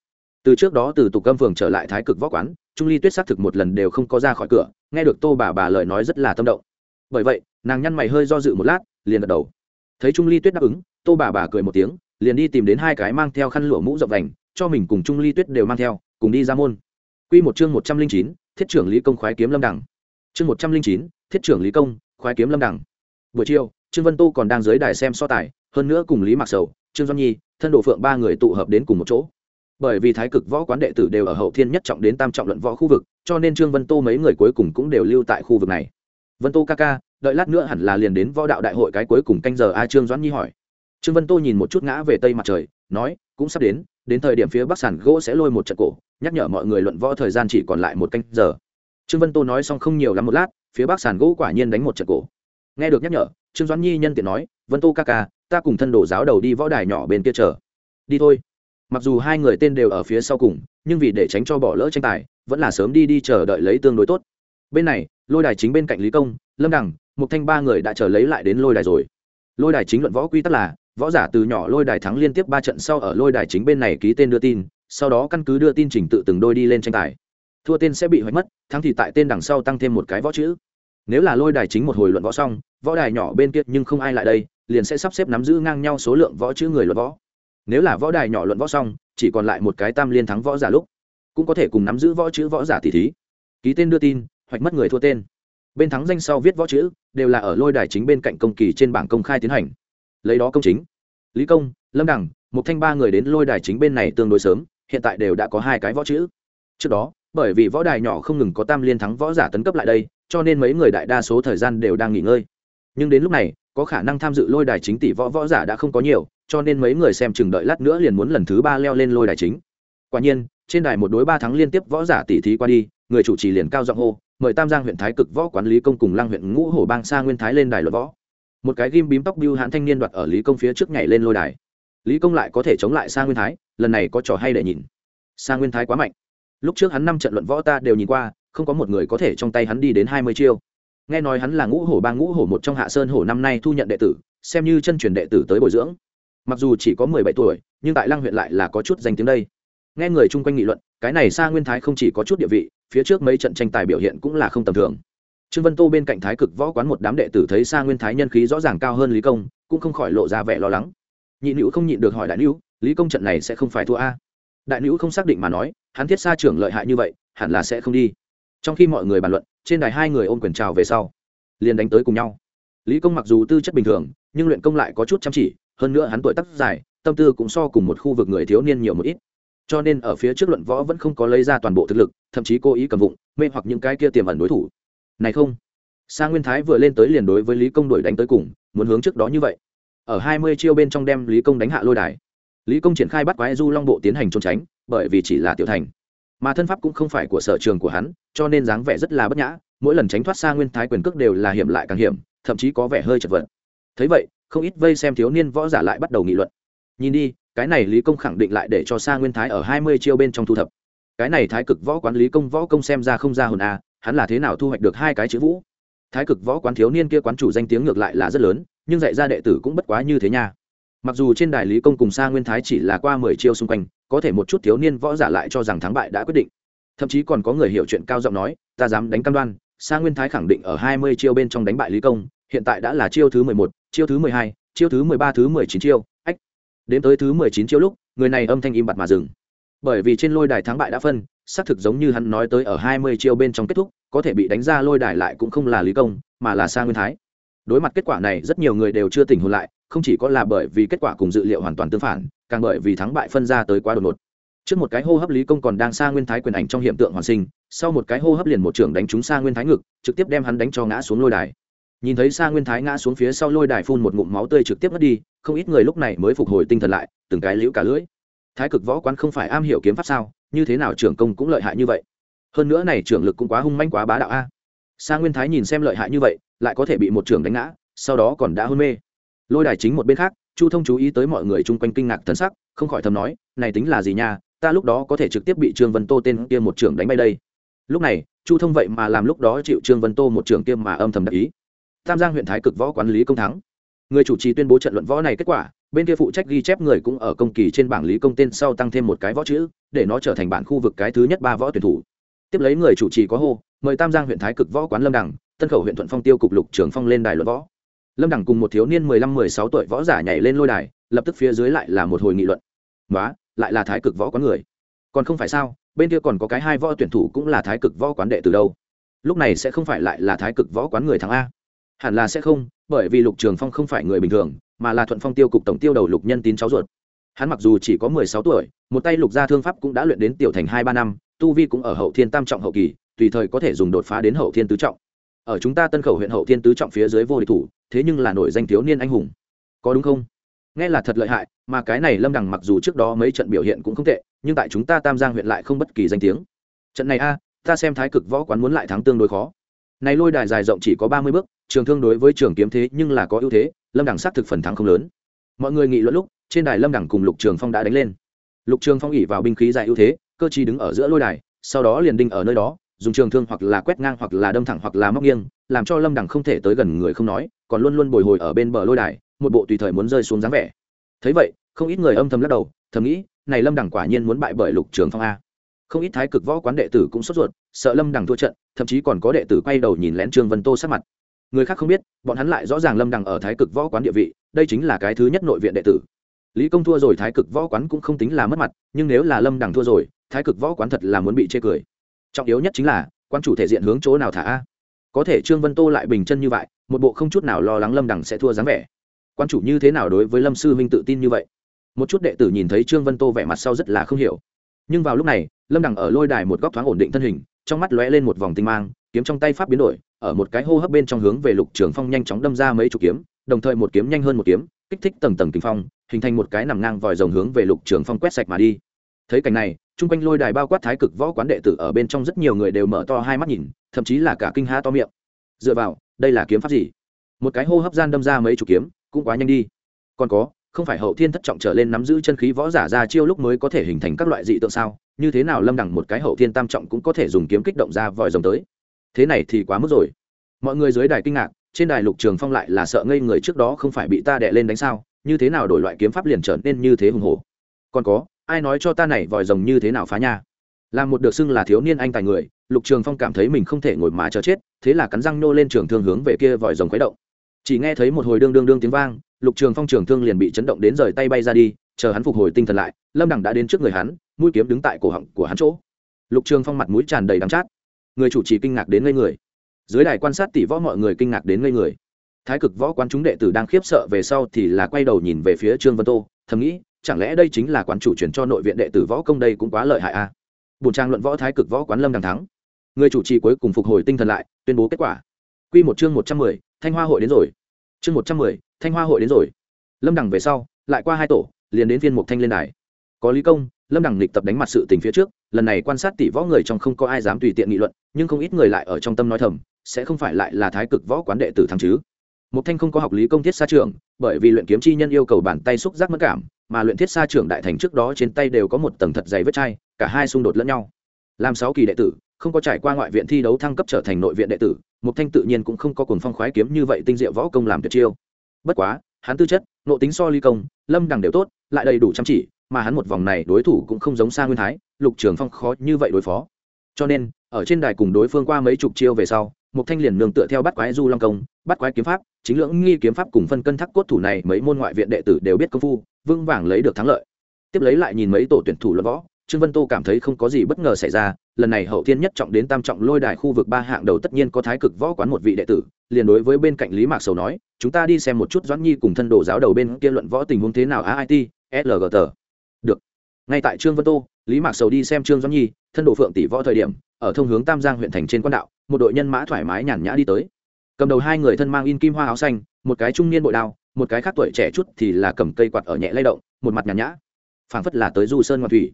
từ trước đó từ tục câm phường trở lại thái cực võ quán, trung ly tuyết xác thực một lần đều không có ra khỏi cửa, nghe được tô bà bà lời nói rất là tâm động. Bởi vậy, nàng nhăn mày hơi do dự một lát, liền gật đầu. Thấy trung ly tuyết đáp ứng, tô bà bà cười một tiếng, liền đi tìm đến hai cái mang theo khăn lụa mũ rộng vành, cho mình cùng trung ly tuyết đều mang theo, cùng đi ra môn. Q một chương một trăm linh chín, thiết trưởng lý công khoái kiếm lâm đẳng. Chương một trăm linh chín, thiết trưởng lý công khoái kiếm lâm đẳng. Buổi chiều, trương vân tô còn đang dưới đài xem so tài, hơn nữa cùng lý mạc sầu, trương doan nhi, thân đồ phượng ba người tụ hợp đến cùng một chỗ bởi vì thái cực võ quán đệ tử đều ở hậu thiên nhất trọng đến tam trọng luận võ khu vực, cho nên trương vân tô mấy người cuối cùng cũng đều lưu tại khu vực này. Vân tô ca ca, đợi lát nữa hẳn là liền đến võ đạo đại hội cái cuối cùng canh giờ a trương doãn nhi hỏi. Trương vân tô nhìn một chút ngã về tây mặt trời, nói, cũng sắp đến đến thời điểm phía bắc sản gỗ sẽ lôi một trận cổ, nhắc nhở mọi người luận võ thời gian chỉ còn lại một canh giờ. Trương vân tô nói xong không nhiều lắm một lát, phía bắc sản gỗ quả nhiên đánh một trận cổ. Nghe được nhắc nhở, trương doãn nhi nhân tiện nói, vân tô ca ca, ta cùng thân đồ giáo đầu đi võ đài nhỏ bên kia chờ. Đi thôi mặc dù hai người tên đều ở phía sau cùng, nhưng vì để tránh cho bỏ lỡ tranh tài, vẫn là sớm đi đi chờ đợi lấy tương đối tốt. Bên này, lôi đài chính bên cạnh lý công, lâm đằng một thanh ba người đã chờ lấy lại đến lôi đài rồi. Lôi đài chính luận võ quy tắc là, võ giả từ nhỏ lôi đài thắng liên tiếp ba trận sau ở lôi đài chính bên này ký tên đưa tin, sau đó căn cứ đưa tin trình tự từng đôi đi lên tranh tài. Thua tên sẽ bị hoạch mất, thắng thì tại tên đằng sau tăng thêm một cái võ chữ. Nếu là lôi đài chính một hồi luận võ xong, võ đài nhỏ bên kia nhưng không ai lại đây, liền sẽ sắp xếp nắm giữ ngang nhau số lượng võ chữ người luận võ nếu là võ đài nhỏ luận võ xong, chỉ còn lại một cái tam liên thắng võ giả lúc, cũng có thể cùng nắm giữ võ chữ võ giả tỷ thí. Ký tên đưa tin, hoạch mất người thua tên. Bên thắng danh sau viết võ chữ, đều là ở lôi đài chính bên cạnh công kỳ trên bảng công khai tiến hành. Lấy đó công chính. Lý công, lâm đẳng một thanh ba người đến lôi đài chính bên này tương đối sớm, hiện tại đều đã có hai cái võ chữ. Trước đó, bởi vì võ đài nhỏ không ngừng có tam liên thắng võ giả tấn cấp lại đây, cho nên mấy người đại đa số thời gian đều đang nghỉ ngơi. Nhưng đến lúc này có khả năng tham dự lôi đài chính tỷ võ võ giả đã không có nhiều, cho nên mấy người xem chừng đợi lát nữa liền muốn lần thứ ba leo lên lôi đài chính. Quả nhiên, trên đài một đối ba thắng liên tiếp võ giả tỷ thí qua đi, người chủ trì liền cao giọng hô, mời tam giang huyện thái cực võ quản lý công cùng Lang huyện ngũ hổ bang sa nguyên thái lên đài luận võ. Một cái ghim bím tóc biêu hãn thanh niên đoạt ở lý công phía trước nhảy lên lôi đài. Lý công lại có thể chống lại sa nguyên thái, lần này có trò hay để nhìn. Sa nguyên thái quá mạnh. Lúc trước hắn năm trận luận võ ta đều nhìn qua, không có một người có thể trong tay hắn đi đến hai mươi chiêu nghe nói hắn là ngũ hổ bang ngũ hổ một trong hạ sơn hổ năm nay thu nhận đệ tử, xem như chân truyền đệ tử tới bồi dưỡng. Mặc dù chỉ có mười bảy tuổi, nhưng tại lăng huyện lại là có chút danh tiếng đây. Nghe người chung quanh nghị luận, cái này sa nguyên thái không chỉ có chút địa vị, phía trước mấy trận tranh tài biểu hiện cũng là không tầm thường. Trương vân tô bên cạnh thái cực võ quán một đám đệ tử thấy sa nguyên thái nhân khí rõ ràng cao hơn lý công, cũng không khỏi lộ ra vẻ lo lắng. Nhị nữ không nhịn được hỏi đại nữ lý công trận này sẽ không phải thua a? Đại nữ không xác định mà nói, hắn thiết sa trưởng lợi hại như vậy, hẳn là sẽ không đi. Trong khi mọi người bàn luận trên đài hai người ôm quyền trào về sau, liền đánh tới cùng nhau. Lý công mặc dù tư chất bình thường, nhưng luyện công lại có chút chăm chỉ, hơn nữa hắn tuổi tác dài, tâm tư cũng so cùng một khu vực người thiếu niên nhiều một ít. Cho nên ở phía trước luận võ vẫn không có lấy ra toàn bộ thực lực, thậm chí cố ý cầm vụng, mê hoặc những cái kia tiềm ẩn đối thủ. Này không, sa nguyên thái vừa lên tới liền đối với lý công đuổi đánh tới cùng, muốn hướng trước đó như vậy. Ở hai mươi chiêu bên trong đem lý công đánh hạ lôi đài. Lý công triển khai bắt quái du long bộ tiến hành trốn tránh, bởi vì chỉ là tiểu thành mà thân pháp cũng không phải của sở trường của hắn, cho nên dáng vẻ rất là bất nhã, mỗi lần tránh thoát xa nguyên thái quyền cước đều là hiểm lại càng hiểm, thậm chí có vẻ hơi chật vật. Thấy vậy, không ít vây xem thiếu niên võ giả lại bắt đầu nghị luận. Nhìn đi, cái này lý công khẳng định lại để cho xa nguyên thái ở hai mươi chiêu bên trong thu thập. Cái này thái cực võ quán lý công võ công xem ra không ra hồn a hắn là thế nào thu hoạch được hai cái chữ vũ? Thái cực võ quán thiếu niên kia quán chủ danh tiếng ngược lại là rất lớn, nhưng dạy ra đệ tử cũng bất quá như thế nha mặc dù trên đài lý công cùng xa nguyên thái chỉ là qua mười chiêu xung quanh, có thể một chút thiếu niên võ giả lại cho rằng thắng bại đã quyết định. Thậm chí còn có người hiểu chuyện cao giọng nói, ta dám đánh cam đoan, sa nguyên thái khẳng định ở hai mươi chiêu bên trong đánh bại lý công, hiện tại đã là chiêu thứ mười một, chiêu thứ mười hai, chiêu thứ mười ba, thứ mười chín chiêu, ách. Đến tới thứ mười chín chiêu lúc, người này âm thanh im bặt mà dừng. Bởi vì trên lôi đài thắng bại đã phân, xác thực giống như hắn nói tới ở hai mươi chiêu bên trong kết thúc, có thể bị đánh ra lôi đài lại cũng không là lý công, mà là sa nguyên thái. Đối mặt kết quả này, rất nhiều người đều chưa tỉnh hồn lại không chỉ có là bởi vì kết quả cùng dự liệu hoàn toàn tương phản, càng bởi vì thắng bại phân ra tới quá đột ngột. Trước một cái hô hấp lý công còn đang xa nguyên thái quyền ảnh trong hiện tượng hoàn sinh, sau một cái hô hấp liền một trưởng đánh trúng xa nguyên thái ngực, trực tiếp đem hắn đánh cho ngã xuống lôi đài. Nhìn thấy xa nguyên thái ngã xuống phía sau lôi đài phun một ngụm máu tươi trực tiếp mất đi, không ít người lúc này mới phục hồi tinh thần lại, từng cái liễu cả lưỡi. Thái cực võ quán không phải am hiểu kiếm pháp sao, như thế nào trưởng công cũng lợi hại như vậy. Hơn nữa này trưởng lực cũng quá hung manh quá bá đạo a. Xa nguyên thái nhìn xem lợi hại như vậy, lại có thể bị một trưởng đánh ngã, sau đó còn đã hôn mê lôi đài chính một bên khác, chu thông chú ý tới mọi người chung quanh kinh ngạc thân sắc, không khỏi thầm nói, này tính là gì nha, ta lúc đó có thể trực tiếp bị trương vân tô tên kia một trưởng đánh bay đây. Lúc này, chu thông vậy mà làm lúc đó chịu trương vân tô một trưởng kia mà âm thầm đắc ý. Tam giang huyện thái cực võ quản lý công thắng. Người chủ trì tuyên bố trận luận võ này kết quả, bên kia phụ trách ghi chép người cũng ở công kỳ trên bảng lý công tên sau tăng thêm một cái võ chữ, để nó trở thành bản khu vực cái thứ nhất ba võ tuyển thủ. Tiếp lấy người chủ trì có hô, mời tam giang huyện thái cực võ quán lâm đẳng tân khẩu huyện thuận phong tiêu cục lục trưởng phong lên đài luận võ lâm đẳng cùng một thiếu niên mười lăm mười sáu tuổi võ giả nhảy lên lôi đài, lập tức phía dưới lại là một hồi nghị luận. Nói lại là thái cực võ quán người. Còn không phải sao, bên kia còn có cái hai võ tuyển thủ cũng là thái cực võ quán đệ từ đâu. Lúc này sẽ không phải lại là thái cực võ quán người thắng a. Hẳn là sẽ không, bởi vì lục trường phong không phải người bình thường, mà là thuận phong tiêu cục tổng tiêu đầu lục nhân tín cháu ruột. Hắn mặc dù chỉ có mười sáu tuổi, một tay lục gia thương pháp cũng đã luyện đến tiểu thành hai ba năm, tu vi cũng ở hậu thiên tam trọng hậu kỳ, tùy thời có thể dùng đột phá đến hậu thiên tứ trọng. Ở chúng ta tân khẩu huyện hậu thiên tứ trọng phía dưới vô địch thủ thế nhưng là nổi danh thiếu niên anh hùng. Có đúng không? Nghe là thật lợi hại, mà cái này lâm đằng mặc dù trước đó mấy trận biểu hiện cũng không tệ, nhưng tại chúng ta tam giang huyện lại không bất kỳ danh tiếng. Trận này a, ta xem thái cực võ quán muốn lại thắng tương đối khó. Này lôi đài dài rộng chỉ có ba mươi bước, trường thương đối với trường kiếm thế nhưng là có ưu thế, lâm đẳng xác thực phần thắng không lớn. Mọi người nghị luận lúc, trên đài lâm đẳng cùng lục trường phong đã đánh lên. Lục trường phong ỉ vào binh khí dài ưu thế, cơ chi đứng ở giữa lôi đài, sau đó liền đinh ở nơi đó, dùng trường thương hoặc là quét ngang hoặc là đâm thẳng hoặc là móc nghiêng, làm cho lâm đẳng không thể tới gần người không nói còn luôn luôn bồi hồi ở bên bờ lôi đài, một bộ tùy thời muốn rơi xuống dáng vẻ. Thấy vậy, không ít người âm thầm lắc đầu, thầm nghĩ, này lâm đẳng quả nhiên muốn bại bởi lục trường phong a. Không ít thái cực võ quán đệ tử cũng sốt ruột, sợ lâm đẳng thua trận, thậm chí còn có đệ tử quay đầu nhìn lén trương vân tô sát mặt. Người khác không biết, bọn hắn lại rõ ràng lâm đẳng ở thái cực võ quán địa vị, đây chính là cái thứ nhất nội viện đệ tử. Lý công thua rồi, thái cực võ quán cũng không tính là mất mặt, nhưng nếu là lâm đẳng thua rồi, thái cực võ quán thật là muốn bị chê cười. Trọng yếu nhất chính là quan chủ thể diện hướng chỗ nào thả a? Có thể trương vân tô lại bình chân như vậy một bộ không chút nào lo lắng lâm đẳng sẽ thua dáng vẻ. Quan chủ như thế nào đối với lâm sư huynh tự tin như vậy? Một chút đệ tử nhìn thấy trương vân tô vẻ mặt sau rất là không hiểu. Nhưng vào lúc này, lâm đằng ở lôi đài một góc thoáng ổn định thân hình, trong mắt lóe lên một vòng tinh mang, kiếm trong tay pháp biến đổi, ở một cái hô hấp bên trong hướng về lục trường phong nhanh chóng đâm ra mấy chục kiếm, đồng thời một kiếm nhanh hơn một kiếm, kích thích tầng tầng kinh phong, hình thành một cái nằm ngang vòi rồng hướng về lục trường phong quét sạch mà đi. Thấy cảnh này, chung quanh lôi đài bao quát thái cực võ quán đệ tử ở bên trong rất nhiều người đều mở to hai mắt nhìn, thậm chí là cả kinh ha to miệng dựa vào, đây là kiếm pháp gì? Một cái hô hấp gian đâm ra mấy chục kiếm, cũng quá nhanh đi. Còn có, không phải hậu thiên thất trọng trở lên nắm giữ chân khí võ giả ra chiêu lúc mới có thể hình thành các loại dị tượng sao? Như thế nào lâm đẳng một cái hậu thiên tam trọng cũng có thể dùng kiếm kích động ra vòi rồng tới? Thế này thì quá mức rồi. Mọi người dưới đài kinh ngạc, trên đài lục trường phong lại là sợ ngây người trước đó không phải bị ta đè lên đánh sao? Như thế nào đổi loại kiếm pháp liền trở nên như thế hùng hồ còn có, ai nói cho ta này vòi rồng như thế nào phá nha? Là một được xưng là thiếu niên anh tài người lục trường phong cảm thấy mình không thể ngồi mà chờ chết, thế là cắn răng nô lên trường thương hướng về kia vòi rồng khuấy động. Chỉ nghe thấy một hồi đương đương đương tiếng vang, lục trường phong trường thương liền bị chấn động đến rời tay bay ra đi, chờ hắn phục hồi tinh thần lại, lâm đẳng đã đến trước người hắn, mũi kiếm đứng tại cổ họng của hắn chỗ. Lục trường phong mặt mũi tràn đầy đắng chát. Người chủ trì kinh ngạc đến ngây người. Dưới đài quan sát tỷ võ mọi người kinh ngạc đến ngây người. Thái cực võ quán chúng đệ tử đang khiếp sợ về sau thì là quay đầu nhìn về phía trương vân tô, thầm nghĩ, chẳng lẽ đây chính là quán chủ truyền cho nội viện đệ tử võ công đây cũng quá lợi hại a à? bùn trang luận võ thái cực võ quán lâm đằng thắng người chủ trì cuối cùng phục hồi tinh thần lại, tuyên bố kết quả. Quy một chương một trăm mười, thanh hoa hội đến rồi. Chương một trăm mười, thanh hoa hội đến rồi. Lâm đẳng về sau, lại qua hai tổ, liền đến viên mục thanh lên đài. Có lý công, lâm đẳng lịch tập đánh mặt sự tình phía trước, lần này quan sát tỷ võ người trong không có ai dám tùy tiện nghị luận, nhưng không ít người lại ở trong tâm nói thầm, sẽ không phải lại là thái cực võ quán đệ tử thắng chứ. Mục thanh không có học lý công thiết xa trường bởi vì luyện kiếm chi nhân yêu cầu bàn tay xúc giác mất cảm, mà luyện thiết xa trường đại thành trước đó trên tay đều có một tầng thật dày vết chai, cả hai xung đột lẫn nhau. Làm sáu kỳ đệ tử không có trải qua ngoại viện thi đấu thăng cấp trở thành nội viện đệ tử, mục thanh tự nhiên cũng không có cuồng phong khoái kiếm như vậy tinh diệu võ công làm tuyệt chiêu. Bất quá, hắn tư chất, nội tính so ly công, lâm đằng đều tốt, lại đầy đủ chăm chỉ, mà hắn một vòng này đối thủ cũng không giống xa nguyên thái, lục trường phong khó như vậy đối phó. Cho nên, ở trên đài cùng đối phương qua mấy chục chiêu về sau một thanh liền nương tựa theo bắt quái du long công, bắt quái kiếm pháp, chính lưỡng nghi kiếm pháp cùng phân cân thắc cốt thủ này mấy môn ngoại viện đệ tử đều biết công phu, vững vàng lấy được thắng lợi. Tiếp lấy lại nhìn mấy tổ tuyển thủ luận võ trương vân tô cảm thấy không có gì bất ngờ xảy ra, lần này hậu thiên nhất trọng đến tam trọng lôi đài khu vực ba hạng đầu tất nhiên có thái cực võ quán một vị đệ tử, liền đối với bên cạnh lý mạc sầu nói, chúng ta đi xem một chút doãn nhi cùng thân đồ giáo đầu bên kia luận võ tình huống thế nào ait lgt được. Ngay tại trương vân tô, lý mạc sầu đi xem trương doãn nhi, thân đồ phượng tỷ võ thời điểm, ở thông hướng tam giang huyện thành trên quan đạo, một đội nhân mã thoải mái nhàn nhã đi tới. Cầm đầu hai người thân mang in kim hoa áo xanh, một cái trung niên bội đao, một cái khác tuổi trẻ chút thì là cầm cây quạt ở nhẹ lay động, một mặt nhàn nhã. Phảng phất là tới du sơn ngoan thủy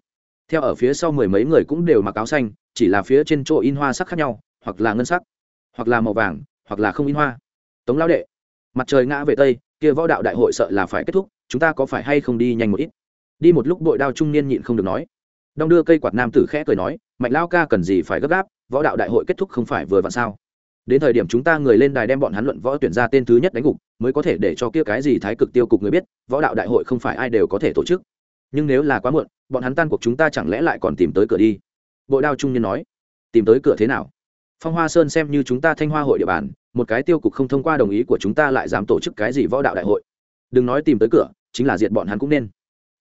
theo ở phía sau mười mấy người cũng đều mặc áo xanh, chỉ là phía trên chỗ in hoa sắc khác nhau, hoặc là ngân sắc, hoặc là màu vàng, hoặc là không in hoa. Tống lão đệ, mặt trời ngã về tây, kia võ đạo đại hội sợ là phải kết thúc, chúng ta có phải hay không đi nhanh một ít? Đi một lúc bội đao trung niên nhịn không được nói. Đong đưa cây quạt nam tử khẽ cười nói mạnh lao ca cần gì phải gấp gáp, võ đạo đại hội kết thúc không phải vừa vặn sao? Đến thời điểm chúng ta người lên đài đem bọn hắn luận võ tuyển ra tên thứ nhất đánh gục, mới có thể để cho kia cái gì thái cực tiêu cục người biết, võ đạo đại hội không phải ai đều có thể tổ chức nhưng nếu là quá muộn, bọn hắn tan cuộc chúng ta chẳng lẽ lại còn tìm tới cửa đi? Bội đao trung nhân nói, tìm tới cửa thế nào? Phong hoa sơn xem như chúng ta thanh hoa hội địa bàn, một cái tiêu cục không thông qua đồng ý của chúng ta lại dám tổ chức cái gì võ đạo đại hội. Đừng nói tìm tới cửa, chính là diệt bọn hắn cũng nên.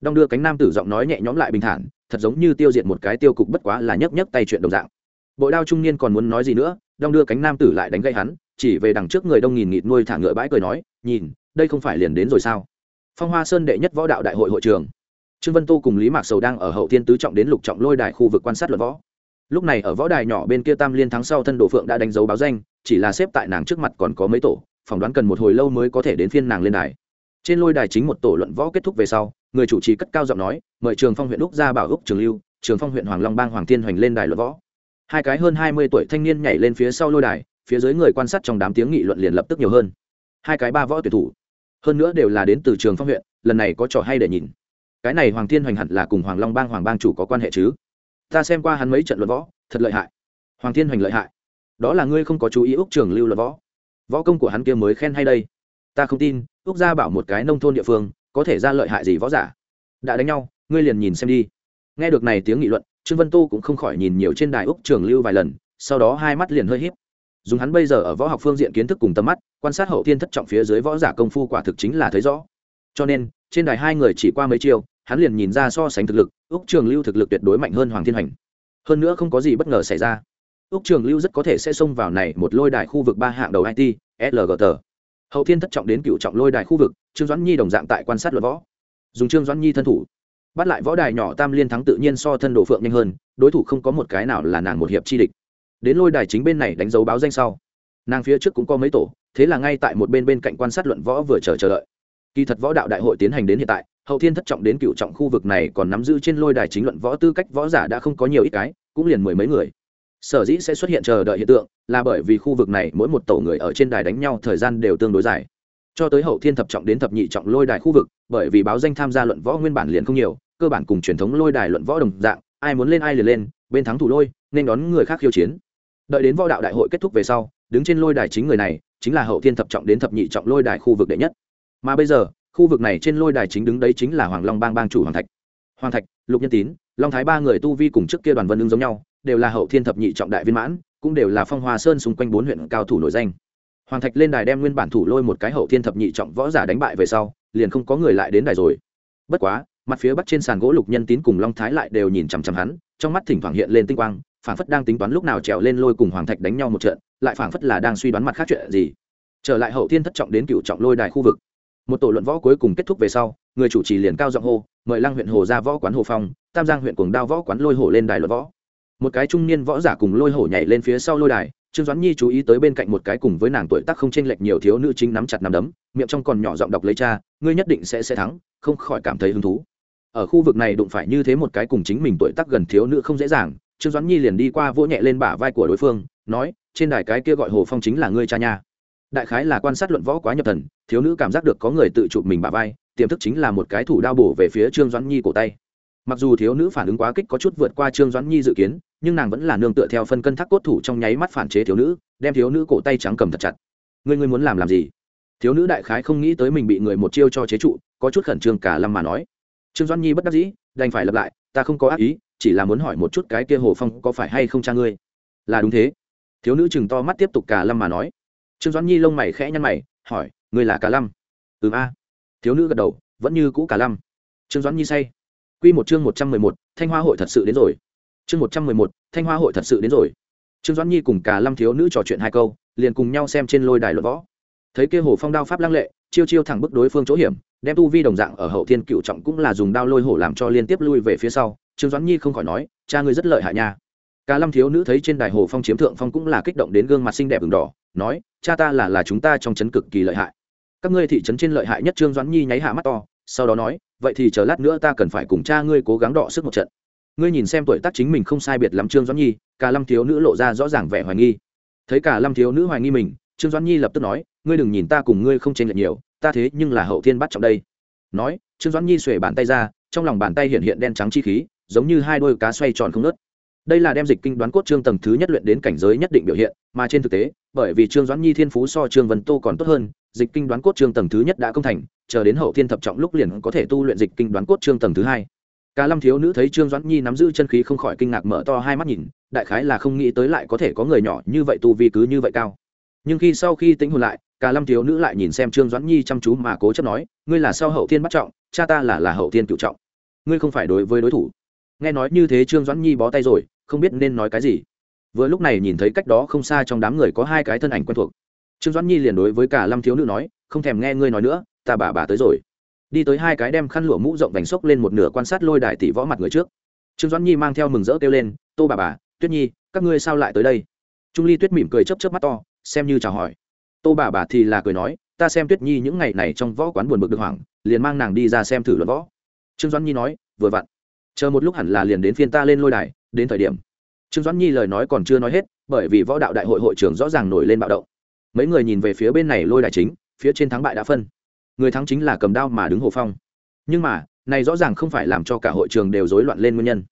Đong đưa cánh nam tử giọng nói nhẹ nhõm lại bình thản, thật giống như tiêu diệt một cái tiêu cục bất quá là nhấc nhấc tay chuyện đồng dạng. Bội đao trung niên còn muốn nói gì nữa, đong đưa cánh nam tử lại đánh gây hắn, chỉ về đằng trước người đông nghìn nghịt nuôi thả ngựa bãi cười nói, nhìn, đây không phải liền đến rồi sao? Phong hoa sơn đệ nhất võ đạo đại hội hội trường trương vân tô cùng lý mạc sầu đang ở hậu thiên tứ trọng đến lục trọng lôi đài khu vực quan sát luận võ. Lúc này ở võ đài nhỏ bên kia tam liên thắng sau thân đồ phượng đã đánh dấu báo danh, chỉ là xếp tại nàng trước mặt còn có mấy tổ, phỏng đoán cần một hồi lâu mới có thể đến phiên nàng lên đài. Trên lôi đài chính một tổ luận võ kết thúc về sau, người chủ trì cất cao giọng nói, mời trường phong huyện úc ra bảo úc trường lưu, trường phong huyện hoàng long bang hoàng thiên hoành lên đài luận võ. Hai cái hơn hai mươi tuổi thanh niên nhảy lên phía sau lôi đài, phía dưới người quan sát trong đám tiếng nghị luận liền lập tức nhiều hơn. Hai cái ba võ tuyển thủ, hơn nữa đều là đến từ trường phong huyện, lần này có trò hay để nhìn cái này hoàng thiên hoành hẳn là cùng hoàng long bang hoàng bang chủ có quan hệ chứ? Ta xem qua hắn mấy trận luận võ, thật lợi hại. Hoàng thiên hoành lợi hại. Đó là ngươi không có chú ý úc trường lưu luận võ. Võ công của hắn kia mới khen hay đây. Ta không tin, úc gia bảo một cái nông thôn địa phương, có thể ra lợi hại gì võ giả. Đã đánh nhau, ngươi liền nhìn xem đi. Nghe được này tiếng nghị luận, trương vân tu cũng không khỏi nhìn nhiều trên đài úc trường lưu vài lần, sau đó hai mắt liền hơi h í p dùng hắn bây giờ ở võ học phương diện kiến thức cùng tầm mắt, quan sát hậu thiên thất trọng phía dưới võ giả công phu quả thực chính là thấy rõ. Cho nên, trên đài hai người chỉ qua mấy chiêu hắn liền nhìn ra so sánh thực lực, úc trường lưu thực lực tuyệt đối mạnh hơn hoàng thiên hành. Hơn nữa không có gì bất ngờ xảy ra. Úc trường lưu rất có thể sẽ xông vào này một lôi đài khu vực ba hạng đầu it lgt hậu thiên thất trọng đến cựu trọng lôi đài khu vực, trương doãn nhi đồng dạng tại quan sát luật võ. Dùng trương doãn nhi thân thủ, bắt lại võ đài nhỏ tam liên thắng tự nhiên so thân đồ phượng nhanh hơn, đối thủ không có một cái nào là nàng một hiệp chi địch. Đến lôi đài chính bên này đánh dấu báo danh sau, nàng phía trước cũng có mấy tổ, thế là ngay tại một bên bên cạnh quan sát luận võ vừa chờ chờ đợi kỳ thật võ đạo đại hội tiến hành đến hiện tại, hậu thiên thất trọng đến cựu trọng khu vực này còn nắm giữ trên lôi đài chính luận võ tư cách võ giả đã không có nhiều ít cái, cũng liền mười mấy người. Sở dĩ sẽ xuất hiện chờ đợi hiện tượng, là bởi vì khu vực này mỗi một tổ người ở trên đài đánh nhau thời gian đều tương đối dài. Cho tới hậu thiên thập trọng đến thập nhị trọng lôi đài khu vực, bởi vì báo danh tham gia luận võ nguyên bản liền không nhiều, cơ bản cùng truyền thống lôi đài luận võ đồng dạng, ai muốn lên ai liền lên, bên thắng thủ lôi, nên đón người khác khiêu chiến. Đợi đến võ đạo đại hội kết thúc về sau, đứng trên lôi đài chính người này, chính là hậu thiên thập trọng đến thập nhị trọng lôi đài khu vực đệ nhất mà bây giờ, khu vực này trên lôi đài chính đứng đấy chính là hoàng long bang bang chủ hoàng thạch. Hoàng thạch, lục nhân tín, long thái ba người tu vi cùng trước kia đoàn vân ứng giống nhau, đều là hậu thiên thập nhị trọng đại viên mãn, cũng đều là phong hoa sơn xung quanh bốn huyện cao thủ nổi danh. Hoàng thạch lên đài đem nguyên bản thủ lôi một cái hậu thiên thập nhị trọng võ giả đánh bại về sau, liền không có người lại đến đài rồi. Bất quá, mặt phía bắc trên sàn gỗ lục nhân tín cùng long thái lại đều nhìn chằm chằm hắn, trong mắt thỉnh thoảng hiện lên tinh quang, phảng phất đang tính toán lúc nào trèo lên lôi cùng hoàng thạch đánh nhau một trận, lại phảng phất là đang suy đoán mặt khác chuyện gì. Trở lại hậu thiên thất trọng đến cựu trọng lôi đài khu vực một tổ luận võ cuối cùng kết thúc về sau, người chủ trì liền cao giọng hô, mời lăng huyện hồ ra võ quán hồ phong, tam giang huyện cuồng đao võ quán lôi hổ lên đài luận võ. Một cái trung niên võ giả cùng lôi hổ nhảy lên phía sau lôi đài, trương doãn nhi chú ý tới bên cạnh một cái cùng với nàng tuổi tác không chênh lệch nhiều thiếu nữ chính nắm chặt nắm đấm, miệng trong còn nhỏ giọng đọc lấy cha, ngươi nhất định sẽ sẽ thắng, không khỏi cảm thấy hứng thú. Ở khu vực này đụng phải như thế một cái cùng chính mình tuổi tác gần thiếu nữ không dễ dàng, trương doãn nhi liền đi qua vỗ nhẹ lên bả vai của đối phương, nói, trên đài cái kia gọi hồ phong chính là ngươi cha nha đại khái là quan sát luận võ quá nhập thần, thiếu nữ cảm giác được có người tự chụp mình bả vai, tiềm thức chính là một cái thủ đao bổ về phía trương doãn nhi cổ tay. Mặc dù thiếu nữ phản ứng quá kích có chút vượt qua trương doãn nhi dự kiến, nhưng nàng vẫn là nương tựa theo phân cân thác cốt thủ trong nháy mắt phản chế thiếu nữ, đem thiếu nữ cổ tay trắng cầm thật chặt. Ngươi ngươi muốn làm làm gì? Thiếu nữ đại khái không nghĩ tới mình bị người một chiêu cho chế trụ, có chút khẩn trương cả lâm mà nói. Trương doãn nhi bất đắc dĩ, đành phải lặp lại, ta không có ác ý, chỉ là muốn hỏi một chút cái kia hồ phong có phải hay không cha ngươi? Là đúng thế. Thiếu nữ chừng to mắt tiếp tục cả lâm mà nói trương doãn nhi lông mày khẽ nhăn mày, hỏi người là cả lâm? Ừ a. Thiếu nữ gật đầu, vẫn như cũ cả lâm. Trương doãn nhi say. Q một chương một trăm mười một, thanh hoa hội thật sự đến rồi. Chương một trăm mười một, thanh hoa hội thật sự đến rồi. Trương doãn nhi cùng cả lâm thiếu nữ trò chuyện hai câu, liền cùng nhau xem trên lôi đài luận võ. Thấy kia hồ phong đao pháp lăng lệ, chiêu chiêu thẳng bức đối phương chỗ hiểm, đem tu vi đồng dạng ở hậu thiên cựu trọng cũng là dùng đao lôi hổ làm cho liên tiếp lui về phía sau. Trương doãn nhi không khỏi nói, cha ngươi rất lợi hại nha. Cả lâm thiếu nữ thấy trên đài hồ phong chiếm thượng phong cũng là kích động đến gương mặt xinh đẹp ửng đỏ, nói cha ta là là chúng ta trong trấn cực kỳ lợi hại. Các ngươi thị trấn trên lợi hại nhất trương doãn nhi nháy hạ mắt to, sau đó nói, vậy thì chờ lát nữa ta cần phải cùng cha ngươi cố gắng đọ sức một trận. Ngươi nhìn xem tuổi tác chính mình không sai biệt lắm trương doãn nhi, cả lâm thiếu nữ lộ ra rõ ràng vẻ hoài nghi. Thấy cả lâm thiếu nữ hoài nghi mình, trương doãn nhi lập tức nói, ngươi đừng nhìn ta cùng ngươi không chênh lệch nhiều, ta thế nhưng là hậu thiên bắt trọng đây. Nói, trương doãn nhi xuề bàn tay ra, trong lòng bàn tay hiện hiện đen trắng chi khí, giống như hai đôi cá xoay tròn không nớt đây là đem dịch kinh đoán cốt trương tầng thứ nhất luyện đến cảnh giới nhất định biểu hiện, mà trên thực tế, bởi vì trương doãn nhi thiên phú so trương vân tô còn tốt hơn, dịch kinh đoán cốt trương tầng thứ nhất đã công thành, chờ đến hậu thiên thập trọng lúc liền có thể tu luyện dịch kinh đoán cốt trương tầng thứ hai. Cả lâm thiếu nữ thấy trương doãn nhi nắm giữ chân khí không khỏi kinh ngạc mở to hai mắt nhìn, đại khái là không nghĩ tới lại có thể có người nhỏ như vậy tu vi cứ như vậy cao. Nhưng khi sau khi tính hồn lại, cả lâm thiếu nữ lại nhìn xem trương doãn nhi chăm chú mà cố chấp nói, ngươi là sau hậu thiên bắt trọng, cha ta là là hậu thiên cựu trọng. Ngươi không phải đối với đối thủ nghe nói như thế trương doãn nhi bó tay rồi, không biết nên nói cái gì. Vừa lúc này nhìn thấy cách đó không xa trong đám người có hai cái thân ảnh quen thuộc. Trương doãn nhi liền đối với cả lâm thiếu nữ nói, không thèm nghe ngươi nói nữa, ta bà bà tới rồi. Đi tới hai cái đem khăn lụa mũ rộng vành xốc lên một nửa quan sát lôi đại tỷ võ mặt người trước. Trương doãn nhi mang theo mừng rỡ kêu lên, tô bà bà, tuyết nhi, các ngươi sao lại tới đây? Trung ly tuyết mỉm cười chấp chấp mắt to, xem như chào hỏi. Tô bà bà thì là cười nói, ta xem tuyết nhi những ngày này trong võ quán buồn bực được hoảng, liền mang nàng đi ra xem thử luận võ. Trương doãn nhi nói, vừa vặn chờ một lúc hẳn là liền đến phiên ta lên lôi đài, đến thời điểm. Trương doãn nhi lời nói còn chưa nói hết, bởi vì võ đạo đại hội hội trưởng rõ ràng nổi lên bạo động. Mấy người nhìn về phía bên này lôi đài chính, phía trên thắng bại đã phân. Người thắng chính là cầm đao mà đứng hồ phong. Nhưng mà, này rõ ràng không phải làm cho cả hội trường đều rối loạn lên nguyên nhân.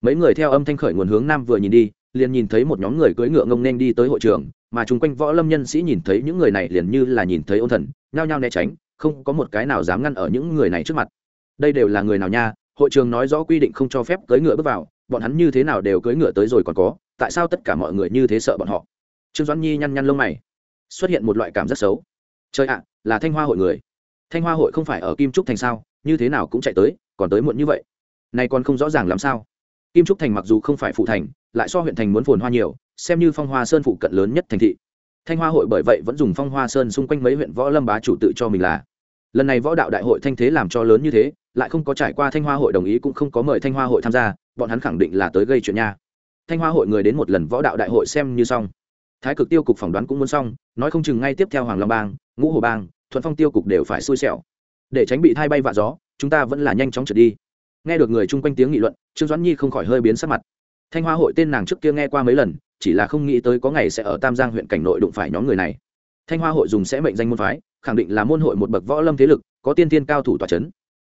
Mấy người theo âm thanh khởi nguồn hướng nam vừa nhìn đi, liền nhìn thấy một nhóm người cưỡi ngựa ngông nên đi tới hội trường, mà chung quanh võ lâm nhân sĩ nhìn thấy những người này liền như là nhìn thấy ôn thần, nhao nhao né tránh, không có một cái nào dám ngăn ở những người này trước mặt. Đây đều là người nào nha hội trường nói rõ quy định không cho phép cưỡi ngựa bước vào, bọn hắn như thế nào đều cưỡi ngựa tới rồi còn có, tại sao tất cả mọi người như thế sợ bọn họ? Trương doãn nhi nhăn nhăn lông mày, xuất hiện một loại cảm rất xấu. Trời ạ, là thanh hoa hội người. Thanh hoa hội không phải ở kim trúc thành sao, như thế nào cũng chạy tới, còn tới muộn như vậy. Này còn không rõ ràng làm sao. Kim trúc thành mặc dù không phải phụ thành, lại so huyện thành muốn phồn hoa nhiều, xem như phong hoa sơn phụ cận lớn nhất thành thị. Thanh hoa hội bởi vậy vẫn dùng phong hoa sơn xung quanh mấy huyện võ lâm bá chủ tự cho mình là. Lần này võ đạo đại hội thanh thế làm cho lớn như thế lại không có trải qua thanh hoa hội đồng ý cũng không có mời thanh hoa hội tham gia, bọn hắn khẳng định là tới gây chuyện nha. Thanh hoa hội người đến một lần võ đạo đại hội xem như xong. Thái cực tiêu cục phỏng đoán cũng muốn xong, nói không chừng ngay tiếp theo hoàng long bang, ngũ hồ bang, thuận phong tiêu cục đều phải xui xẻo. Để tránh bị thay bay vạ gió, chúng ta vẫn là nhanh chóng trượt đi. Nghe được người chung quanh tiếng nghị luận, trương doãn nhi không khỏi hơi biến sắc mặt. Thanh hoa hội tên nàng trước kia nghe qua mấy lần, chỉ là không nghĩ tới có ngày sẽ ở tam giang huyện cảnh nội đụng phải nhóm người này. Thanh hoa hội dùng sẽ mệnh danh môn phái, khẳng định là môn hội một bậc võ lâm thế lực, có tiên tiên cao thủ tòa c h ấ n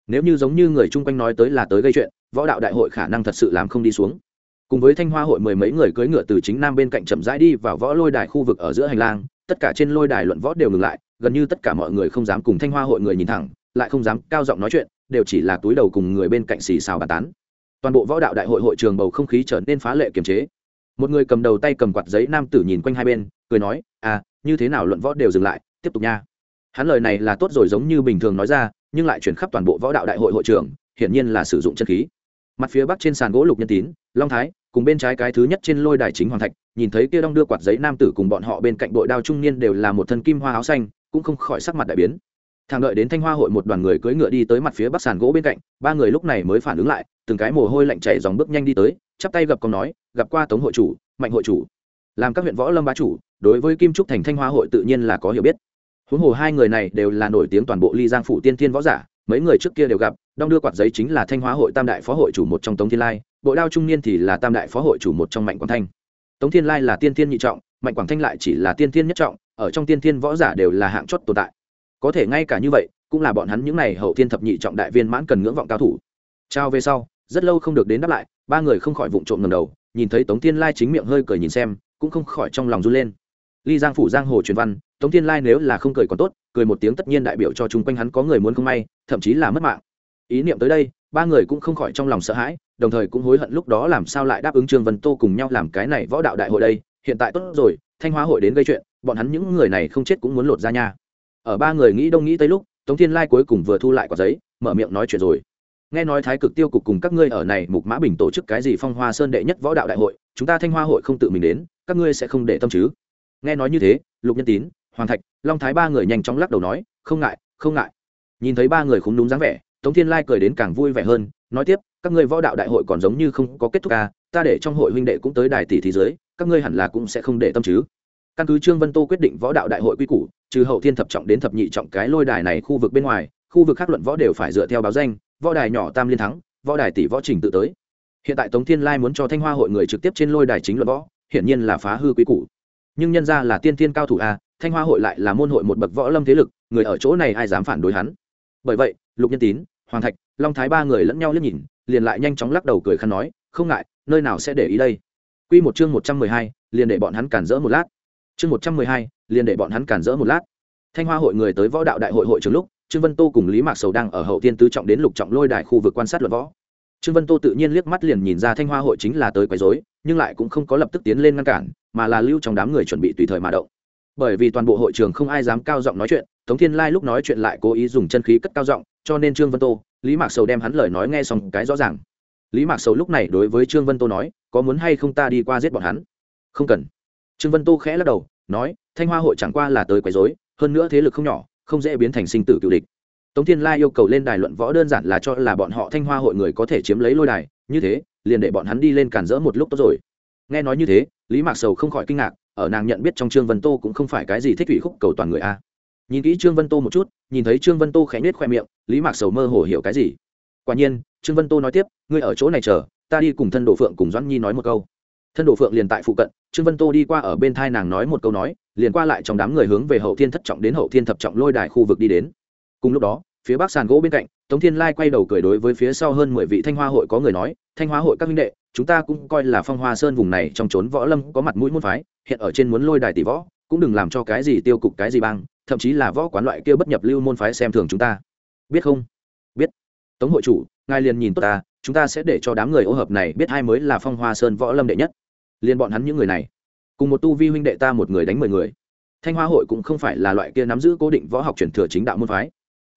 nếu như giống như người chung quanh nói tới là tới gây chuyện, võ đạo đại hội khả năng thật sự làm không đi xuống. Cùng với thanh hoa hội mười mấy người cưỡi ngựa từ chính nam bên cạnh chậm rãi đi vào võ lôi đài khu vực ở giữa hành lang, tất cả trên lôi đài luận võ đều ngừng lại, gần như tất cả mọi người không dám cùng thanh hoa hội người nhìn thẳng, lại không dám cao giọng nói chuyện, đều chỉ là túi đầu cùng người bên cạnh xì xào bàn tán. Toàn bộ võ đạo đại hội hội trường bầu không khí trở nên phá lệ kiềm chế. Một người cầm đầu tay cầm quạt giấy nam tử nhìn quanh hai bên, cười nói à như thế nào luận võ đều dừng lại, tiếp tục nha hắn lời này là tốt rồi giống như bình thường nói ra, nhưng lại chuyển khắp toàn bộ võ đạo đại hội hội trưởng, hiển nhiên là sử dụng chân khí. Mặt phía bắc trên sàn gỗ lục nhân tín, long thái, cùng bên trái cái thứ nhất trên lôi đài chính hoàng thạch, nhìn thấy kia đong đưa quạt giấy nam tử cùng bọn họ bên cạnh bội đao trung niên đều là một thân kim hoa áo xanh, cũng không khỏi sắc mặt đại biến. Thang đợi đến thanh hoa hội một đoàn người cưỡi ngựa đi tới mặt phía bắc sàn gỗ bên cạnh, ba người lúc này mới phản ứng lại, từng cái mồ hôi lạnh chảy dòng bước nhanh đi tới, chắp tay gặp công nói, gặp qua tống hội chủ, mạnh hội chủ. Làm các huyện võ lâm bá chủ, đối với kim trúc thành thanh hoa hội tự nhiên là có hiểu biết huống hồ hai người này đều là nổi tiếng toàn bộ ly giang phủ tiên thiên võ giả, mấy người trước kia đều gặp, đong đưa quạt giấy chính là thanh hóa hội tam đại phó hội chủ một trong tống thiên lai, bộ đao trung niên thì là tam đại phó hội chủ một trong mạnh quảng thanh. Tống thiên lai là tiên thiên nhị trọng, mạnh quảng thanh lại chỉ là tiên thiên nhất trọng, ở trong tiên thiên võ giả đều là hạng chót tồn tại. Có thể ngay cả như vậy, cũng là bọn hắn những n à y hậu thiên thập nhị trọng đại viên mãn cần ngưỡng vọng cao thủ. Trao về sau, rất lâu không được đến đáp lại, ba người không khỏi vụng trộm ngầm đầu, nhìn thấy tống thiên lai chính miệng hơi cười nhìn xem, cũng không khỏi trong lòng run lên. Ly giang phủ giang hồ truyền văn tống thiên lai nếu là không cười còn tốt, cười một tiếng tất nhiên đại biểu cho chung quanh hắn có người muốn không may, thậm chí là mất mạng. Ý niệm tới đây, ba người cũng không khỏi trong lòng sợ hãi, đồng thời cũng hối hận lúc đó làm sao lại đáp ứng trương vân tô cùng nhau làm cái này võ đạo đại hội đây, hiện tại tốt rồi, thanh hóa hội đến gây chuyện, bọn hắn những người này không chết cũng muốn lột ra nha. Ở ba người nghĩ đông nghĩ tây lúc, tống thiên lai cuối cùng vừa thu lại quả giấy, mở miệng nói chuyện rồi. Nghe nói thái cực tiêu cục cùng các ngươi ở này mục mã bình tổ chức cái gì phong hoa sơn đệ nhất võ đạo đại hội, chúng ta thanh hoa hội không tự mình đến, các ngươi sẽ không để tâm chứ? Nghe nói như thế, lục nhân tín hoàng thạch, long thái ba người nhanh chóng lắc đầu nói, không ngại không ngại. Nhìn thấy ba người khúng đúng dáng vẻ, tống thiên lai cười đến càng vui vẻ hơn, nói tiếp, các ngươi võ đạo đại hội còn giống như không có kết thúc à ta để trong hội huynh đệ cũng tới đài tỷ thế giới các ngươi hẳn là cũng sẽ không để tâm chứ. Căn cứ trương vân tô quyết định võ đạo đại hội quy củ, trừ hậu thiên thập trọng đến thập nhị trọng cái lôi đài này khu vực bên ngoài, khu vực khác luận võ đều phải dựa theo báo danh, võ đài nhỏ tam liên thắng, võ đài tỷ võ trình tự tới. Hiện tại tống thiên lai muốn cho thanh hoa hội người trực tiếp trên lôi đài chính luận võ, hiển nhiên là phá hư quy củ. Nhưng nhân ra là tiên thiên cao thủ a thanh hoa hội lại là môn hội một bậc võ lâm thế lực người ở chỗ này ai dám phản đối hắn bởi vậy lục nhân tín hoàng thạch long thái ba người lẫn nhau liếc nhìn liền lại nhanh chóng lắc đầu cười khăn nói không ngại nơi nào sẽ để ý đây Quy một chương một trăm mười hai, liền để bọn hắn cản rỡ một lát. Chương một trăm mười hai, liền để bọn hắn cản rỡ một lát. Thanh Hoa hội người tới võ đạo đại hội hội trường lúc, Trương Vân Tô cùng Lý Mạc Sầu đang ở hậu tiên tứ trọng đến lục trọng lôi đài khu vực quan sát luận võ. Trương Vân Tô tự nhiên liếc mắt liền nhìn ra Thanh Hoa hội chính là tới quấy rối, nhưng lại cũng không có lập tức tiến lên ngăn cản, mà là lưu trong đám người chuẩn bị tùy thời mà động. Bởi vì toàn bộ hội trường không ai dám cao giọng nói chuyện, Tống Thiên Lai lúc nói chuyện lại cố ý dùng chân khí cất cao giọng, cho nên Trương Vân Tô, Lý Mạc Sầu đem hắn lời nói nghe xong cái rõ ràng. Lý mạc sầu lúc này đối với trương vân tô nói có muốn hay không ta đi qua giết bọn hắn? Không cần. Trương vân tô khẽ lắc đầu nói thanh hoa hội chẳng qua là tới quấy dối hơn nữa thế lực không nhỏ không dễ biến thành sinh tử cựu địch. Tống thiên lai yêu cầu lên đài luận võ đơn giản là cho là bọn họ thanh hoa hội người có thể chiếm lấy lôi đài như thế liền để bọn hắn đi lên cản rỡ một lúc tốt rồi. Nghe nói như thế lý mạc sầu không khỏi kinh ngạc, ở nàng nhận biết trong trương vân tô cũng không phải cái gì thích thủy khúc cầu toàn người a. Nhìn kỹ trương vân tô một chút, nhìn thấy trương vân tô khẽ nết khoe miệng, lý mạc sầu mơ hồ hiểu cái gì. Quả nhiên, trương vân tô nói tiếp, ngươi ở chỗ này chờ, ta đi cùng thân đồ phượng cùng doãn nhi nói một câu. Thân đồ phượng liền tại phụ cận, trương vân tô đi qua ở bên thai nàng nói một câu nói, liền qua lại trong đám người hướng về hậu thiên thất trọng đến hậu thiên thập trọng lôi đài khu vực đi đến. Cùng lúc đó phía bắc sàn gỗ bên cạnh, tống thiên lai quay đầu cười đối với phía sau hơn mười vị thanh hoa hội có người nói, thanh hoa hội các minh đệ, chúng ta cũng coi là phong hoa sơn vùng này trong trốn võ lâm có mặt mũi môn phái, hiện ở trên muốn lôi đài tỷ võ, cũng đừng làm cho cái gì tiêu cục cái gì băng thậm chí là võ quán loại kia bất nhập lưu môn phái xem thường chúng ta. Biết không? Biết. Tống hội chủ, ngài liền nhìn tốt ta, chúng ta sẽ để cho đám người ô hợp này biết hai mới là phong hoa sơn võ lâm đệ nhất. Liền bọn hắn những người này. Cùng một tu vi huynh đệ ta một người đánh mười người. Thanh hoa hội cũng không phải là loại kia nắm giữ cố định võ học truyền thừa chính đạo môn phái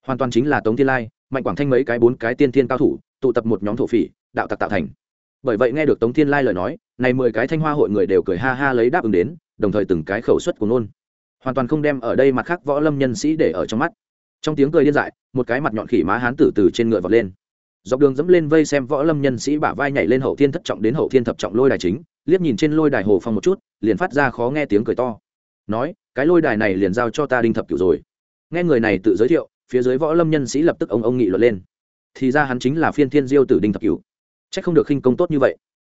hoàn toàn chính là tống thiên lai, mạnh quảng thanh mấy cái bốn cái tiên thiên cao thủ, tụ tập một nhóm thổ phỉ, đạo tặc tạo thành. Bởi vậy nghe được tống thiên lai lời nói, này mười cái thanh hoa hội người đều cười ha ha lấy đáp ứng đến, đồng thời từng cái khẩu suất của nôn hoàn toàn không đem ở đây mặt khác võ lâm nhân sĩ để ở trong mắt. Trong tiếng cười điên dại, một cái mặt nhọn khỉ má hán tử từ trên ngựa vọt lên. Dọc đường dẫm lên vây xem võ lâm nhân sĩ bả vai nhảy lên hậu thiên thất trọng đến hậu thiên thập trọng lôi đài chính, liếc nhìn trên lôi đài hồ phong một chút, liền phát ra khó nghe tiếng cười to. Nói, cái lôi đài này liền giao cho ta đinh thập cửu rồi. Nghe người này tự giới thiệu phía dưới võ lâm nhân sĩ lập tức ông ông nghị luận lên. Thì ra hắn chính là phiên thiên diêu tử đinh thập cửu. C h ắ c không được khinh công tốt như vậy.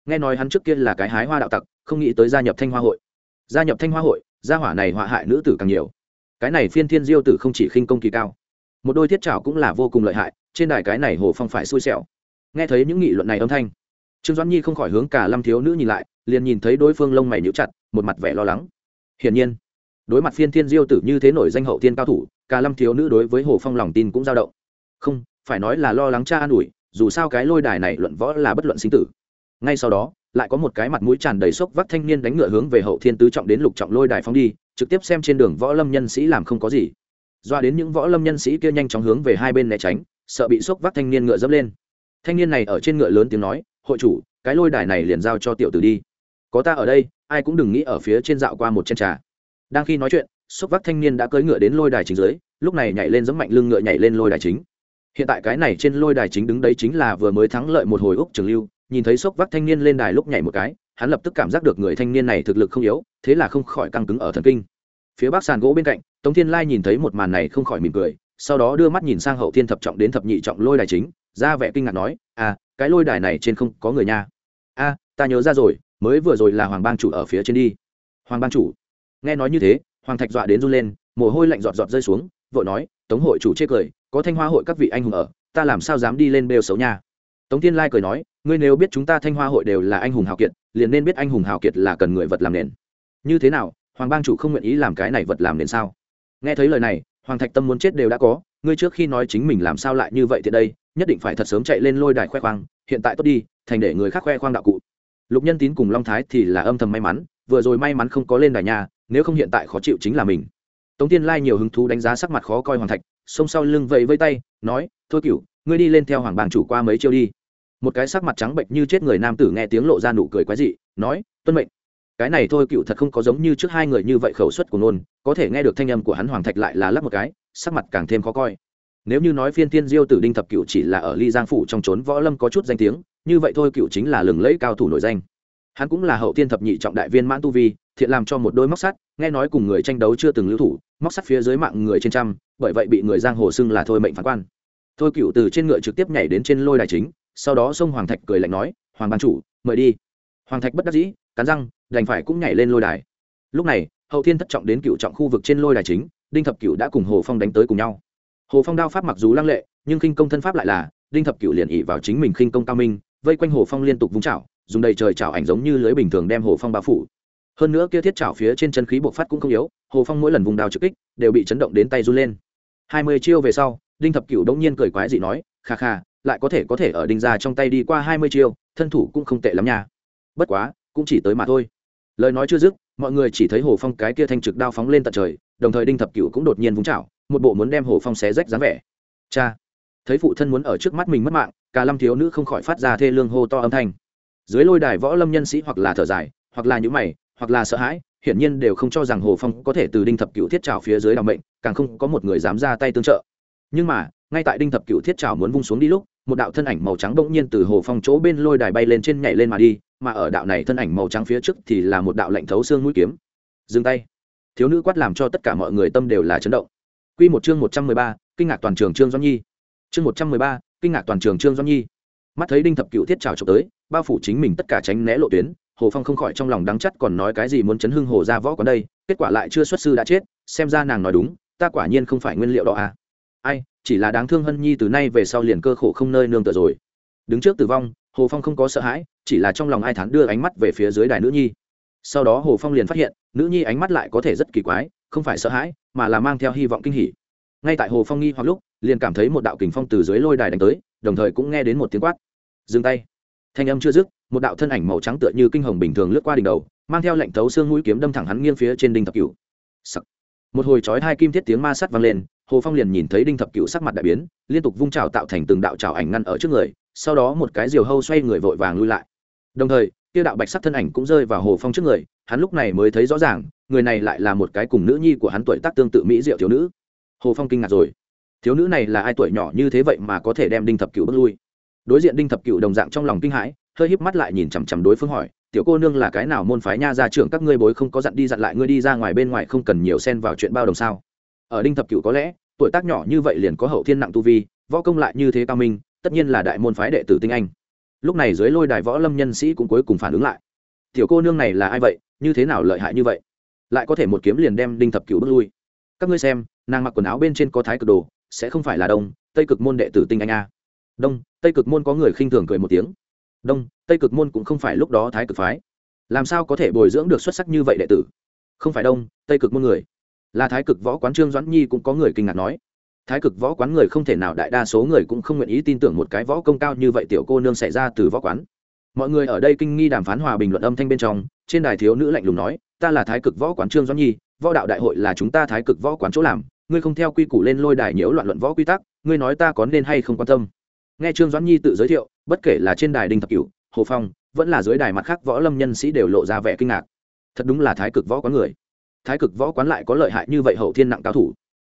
Nghe nói hắn trước kia là cái hái hoa đạo tặc, không nghĩ tới gia nhập thanh hoa hội. Gia nhập thanh hoa hội, gia hỏa này họa hại nữ tử càng nhiều. Cái này phiên thiên diêu tử không chỉ khinh công kỳ cao, một đôi thiết trảo cũng là vô cùng lợi hại, trên đài cái này hồ phong phải xui xẻo. Nghe thấy những nghị luận này âm thanh, trương doãn nhi không khỏi hướng cả lâm thiếu nữ nhìn lại, liền nhìn thấy đối phương lông mày nhíu chặt, một mặt vẻ lo lắng. Hiển nhiên đối mặt phiên thiên diêu tử như thế nổi danh hậu thiên cao thủ cả lâm thiếu nữ đối với hồ phong lòng tin cũng dao động. Không, phải nói là lo lắng cha an ủi, dù sao cái lôi đài này luận võ là bất luận sinh tử. Ngay sau đó, lại có một cái mặt mũi tràn đầy sốc vắt thanh niên đánh ngựa hướng về hậu thiên tứ trọng đến lục trọng lôi đài phóng đi, trực tiếp xem trên đường võ lâm nhân sĩ làm không có gì. Doa đến những võ lâm nhân sĩ kia nhanh chóng hướng về hai bên né tránh, sợ bị sốc vác thanh niên ngựa dẫm lên. Thanh niên này ở trên ngựa lớn tiếng nói, hội chủ, cái lôi đài này liền giao cho tiểu tử đi. Có ta ở đây, ai cũng đừng nghĩ ở phía trên dạo qua một chân trà đang khi nói chuyện Xúc vác thanh niên đã cưỡi ngựa đến lôi đài chính dưới, lúc này nhảy lên giẫm mạnh lưng ngựa nhảy lên lôi đài chính. Hiện tại cái này trên lôi đài chính đứng đấy chính là vừa mới thắng lợi một hồi úc trường lưu, nhìn thấy Xúc vác thanh niên lên đài lúc nhảy một cái, hắn lập tức cảm giác được người thanh niên này thực lực không yếu, thế là không khỏi căng cứng ở thần kinh. Phía bắc sàn gỗ bên cạnh, tống thiên lai nhìn thấy một màn này không khỏi mỉm cười, sau đó đưa mắt nhìn sang hậu thiên thập trọng đến thập nhị trọng lôi đài chính, ra vẻ kinh ngạc nói à cái lôi đài này trên không có người nha. A, ta nhớ ra rồi, mới vừa rồi là hoàng bang chủ ở phía trên đi. Hoàng bang chủ? Nghe nói như thế, hoàng thạch dọa đến run lên, mồ hôi lạnh giọt giọt rơi xuống, vội nói, tống hội chủ chê cười, có thanh hoa hội các vị anh hùng ở, ta làm sao dám đi lên bêu xấu nha? Tống tiên lai cười nói, ngươi nếu biết chúng ta thanh hoa hội đều là anh hùng hào kiệt, liền nên biết anh hùng hào kiệt là cần người vật làm nền. Như thế nào, hoàng bang chủ không nguyện ý làm cái này vật làm nền sao? Nghe thấy lời này, hoàng thạch tâm muốn chết đều đã có, ngươi trước khi nói chính mình làm sao lại như vậy thì đây, nhất định phải thật sớm chạy lên lôi đài khoe khoang, hiện tại tốt đi, thành để người khác khoe khoang đạo cụ. Lục nhân tín cùng long thái thì là âm thầm may mắn, vừa rồi may mắn không có lên đài nhà nếu không hiện tại khó chịu chính là mình. Tống tiên lai nhiều hứng thú đánh giá sắc mặt khó coi hoàng thạch, xông sau lưng vẫy vây tay, nói, thôi cựu ngươi đi lên theo hoàng bàng chủ qua mấy chiêu đi. Một cái sắc mặt trắng bệnh như chết người nam tử nghe tiếng lộ ra nụ cười quái dị, nói, tuân mệnh. Cái này thôi cựu thật không có giống như trước hai người như vậy khẩu suất của nôn có thể nghe được thanh âm của hắn hoàng thạch lại là lắp một cái, sắc mặt càng thêm khó coi. Nếu như nói phiên tiên diêu tử đinh thập cựu chỉ là ở ly giang phủ trong trốn võ lâm có chút danh tiếng, như vậy thôi cựu chính là lừng lẫy cao thủ nổi danh hắn cũng là hậu tiên thập nhị trọng đại viên mãn tu vi, thiện làm cho một đôi móc sắt, nghe nói cùng người tranh đấu chưa từng lưu thủ, móc sắt phía dưới mạng người trên trăm, bởi vậy bị người giang hồ xưng là thôi mệnh phán quan. Thôi cựu từ trên ngựa trực tiếp nhảy đến trên lôi đài chính, sau đó sông hoàng thạch cười lạnh nói, hoàng ban chủ, mời đi. Hoàng thạch bất đắc dĩ, cắn răng, đành phải cũng nhảy lên lôi đài. Lúc này, hậu thiên thất trọng đến cựu trọng khu vực trên lôi đài chính, đinh thập cựu đã cùng hồ phong đánh tới cùng nhau. Hồ phong đao pháp mặc dù lăng lệ, nhưng khinh công thân pháp lại là, đinh thập cựu liền ỉ vào chính mình khinh công cao minh, vây quanh hồ phong liên tục vung chảo dùng đầy trời chảo ảnh giống như lưới bình thường đem hồ phong bao phủ. Hơn nữa kia thiết chảo phía trên chân khí bộc phát cũng không yếu, hồ phong mỗi lần vùng đào trực kích đều bị chấn động đến tay run lên. Hai mươi chiêu về sau, đinh thập cựu đông nhiên cười quái dị nói, kha kha, lại có thể có thể ở đinh ra trong tay đi qua hai mươi chiêu, thân thủ cũng không tệ lắm nha. Bất quá, cũng chỉ tới mà thôi. Lời nói chưa dứt, mọi người chỉ thấy hồ phong cái kia thanh trực đao phóng lên tận trời, đồng thời đinh thập cựu cũng đột nhiên vung chảo, một bộ muốn đem hồ phong xé rách dáng vẻ. Cha! Thấy phụ thân muốn ở trước mắt mình mất mạng, cả lâm thiếu nữ không khỏi phát ra thê lương hô to âm thanh dưới lôi đài võ lâm nhân sĩ hoặc là thở dài, hoặc là nhũ mày, hoặc là sợ hãi, hiển nhiên đều không cho rằng hồ phong có thể từ đinh thập cựu thiết trào phía dưới đ mệnh, càng không có một người dám ra tay tương trợ. Nhưng mà, ngay tại đinh thập cựu thiết trào muốn vung xuống đi lúc, một đạo thân ảnh màu trắng bỗng nhiên từ hồ phong chỗ bên lôi đài bay lên trên nhảy lên mà đi, mà ở đạo này thân ảnh màu trắng phía trước thì là một đạo lạnh thấu xương mũi kiếm. Dừng tay. Thiếu nữ quát làm cho tất cả mọi người tâm đều là chấn động. Q một chương một trăm mười ba, kinh ngạc toàn trường trương doãn nhi. Chương một trăm mười ba, kinh ngạc toàn trường trương doãn nhi mắt thấy đinh thập cựu thiết trào trộm tới, bao phủ chính mình tất cả tránh né lộ tuyến, hồ phong không khỏi trong lòng đắng chắt còn nói cái gì muốn chấn hưng hồ ra võ còn đây, kết quả lại chưa xuất sư đã chết, xem ra nàng nói đúng, ta quả nhiên không phải nguyên liệu đó à. Ai, chỉ là đáng thương hân nhi từ nay về sau liền cơ khổ không nơi nương tựa rồi. Đứng trước tử vong, hồ phong không có sợ hãi, chỉ là trong lòng ai thán đưa ánh mắt về phía dưới đài nữ nhi. Sau đó hồ phong liền phát hiện, nữ nhi ánh mắt lại có thể rất kỳ quái, không phải sợ hãi, mà là mang theo hy vọng kinh hỉ. Ngay tại hồ phong nghi hoặc lúc, liền cảm thấy một đạo kình phong từ dưới lôi đài đánh tới, đồng thời cũng nghe đến một tiếng quát dừng tay. Thanh âm chưa dứt, một đạo thân ảnh màu trắng tựa như kinh hồng bình thường lướt qua đỉnh đầu, mang theo lệnh tấu xương mũi kiếm đâm thẳng hắn nghiêng phía trên đinh thập cửu. Sắc. một hồi chói hai kim thiết tiếng ma sắt vang lên, hồ phong liền nhìn thấy đinh thập cửu sắc mặt đại biến, liên tục vung trào tạo thành từng đạo trào ảnh ngăn ở trước người, sau đó một cái diều hâu xoay người vội vàng lui lại. Đồng thời, kia đạo bạch sắc thân ảnh cũng rơi vào hồ phong trước người, hắn lúc này mới thấy rõ ràng, người này lại là một cái cùng nữ nhi của hắn tuổi tác tương tự mỹ diệu thiếu nữ. Hồ phong kinh ngạc rồi. Thiếu nữ này là ai tuổi nhỏ như thế vậy mà có thể đem đinh thập cửu bước lui? Đối diện đinh thập Cựu đồng dạng trong lòng kinh hãi, hơi híp mắt lại nhìn chằm chằm đối phương hỏi, tiểu cô nương là cái nào môn phái nha ra trưởng các ngươi bối không có dặn đi dặn lại ngươi đi ra ngoài bên ngoài không cần nhiều xen vào chuyện bao đồng sao? Ở đinh thập Cựu có lẽ, tuổi tác nhỏ như vậy liền có hậu thiên nặng tu vi, võ công lại như thế cao minh, tất nhiên là đại môn phái đệ tử tinh anh. Lúc này dưới lôi đài võ lâm nhân sĩ cũng cuối cùng phản ứng lại. Tiểu cô nương này là ai vậy? Như thế nào lợi hại như vậy? Lại có thể một kiếm liền đem đinh thập Cựu bước lui. Các ngươi xem, nàng mặc quần áo bên trên có thái cực đồ, sẽ không phải là đông, tây cực môn đệ tử tinh anh a đông, tây cực môn có người khinh thường cười một tiếng. Đông, tây cực môn cũng không phải lúc đó thái cực phái. Làm sao có thể bồi dưỡng được xuất sắc như vậy đệ tử? Không phải đông, tây cực môn người. Là thái cực võ quán trương doãn nhi cũng có người kinh ngạc nói. Thái cực võ quán người không thể nào đại đa số người cũng không nguyện ý tin tưởng một cái võ công cao như vậy tiểu cô nương xảy ra từ võ quán. Mọi người ở đây kinh nghi đàm phán hòa bình luận âm thanh bên trong, trên đài thiếu nữ lạnh lùng nói, ta là thái cực võ quán trương doãn nhi, võ đạo đại hội là chúng ta thái cực võ quán chỗ làm, ngươi không theo quy củ lên lôi đài nhiễu loạn luận võ quy tắc, ngươi nói ta có nên hay không quan tâm? Nghe trương doãn nhi tự giới thiệu, bất kể là trên đài đinh thập cửu, hồ phong, vẫn là dưới đài mặt khác võ lâm nhân sĩ đều lộ ra vẻ kinh ngạc. Thật đúng là thái cực võ quán người. Thái cực võ quán lại có lợi hại như vậy hậu thiên nặng cao thủ.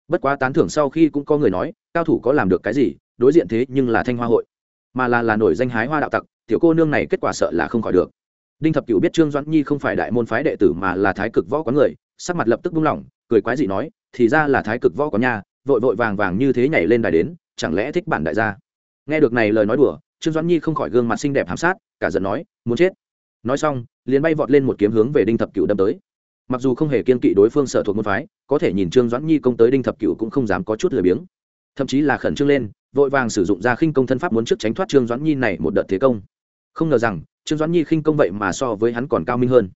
Bất quá tán thưởng sau khi cũng có người nói, cao thủ có làm được cái gì, đối diện thế nhưng là thanh hoa hội. Mà là là nổi danh hái hoa đạo tặc, tiểu cô nương này kết quả sợ là không khỏi được. Đinh thập cửu biết trương doãn nhi không phải đại môn phái đệ tử mà là thái cực võ quán người, sắc mặt lập tức buông lỏng, cười quái dị nói, thì ra là thái cực võ quán nha, vội vội vàng vàng như thế nhảy lên đài đến, chẳng lẽ thích bản đại gia? Nghe được này lời nói đùa, trương doãn nhi không khỏi gương mặt xinh đẹp hàm sát, cả giận nói, muốn chết. Nói xong, liền bay vọt lên một kiếm hướng về đinh thập cửu đâm tới. Mặc dù không hề kiên kỵ đối phương sở thuộc môn phái, có thể nhìn trương doãn nhi công tới đinh thập cửu cũng không dám có chút lười biếng. Thậm chí là khẩn trương lên, vội vàng sử dụng ra khinh công thân pháp muốn trước tránh thoát trương doãn nhi này một đợt thế công. Không ngờ rằng, trương doãn nhi khinh công vậy mà so với hắn còn cao minh hơn.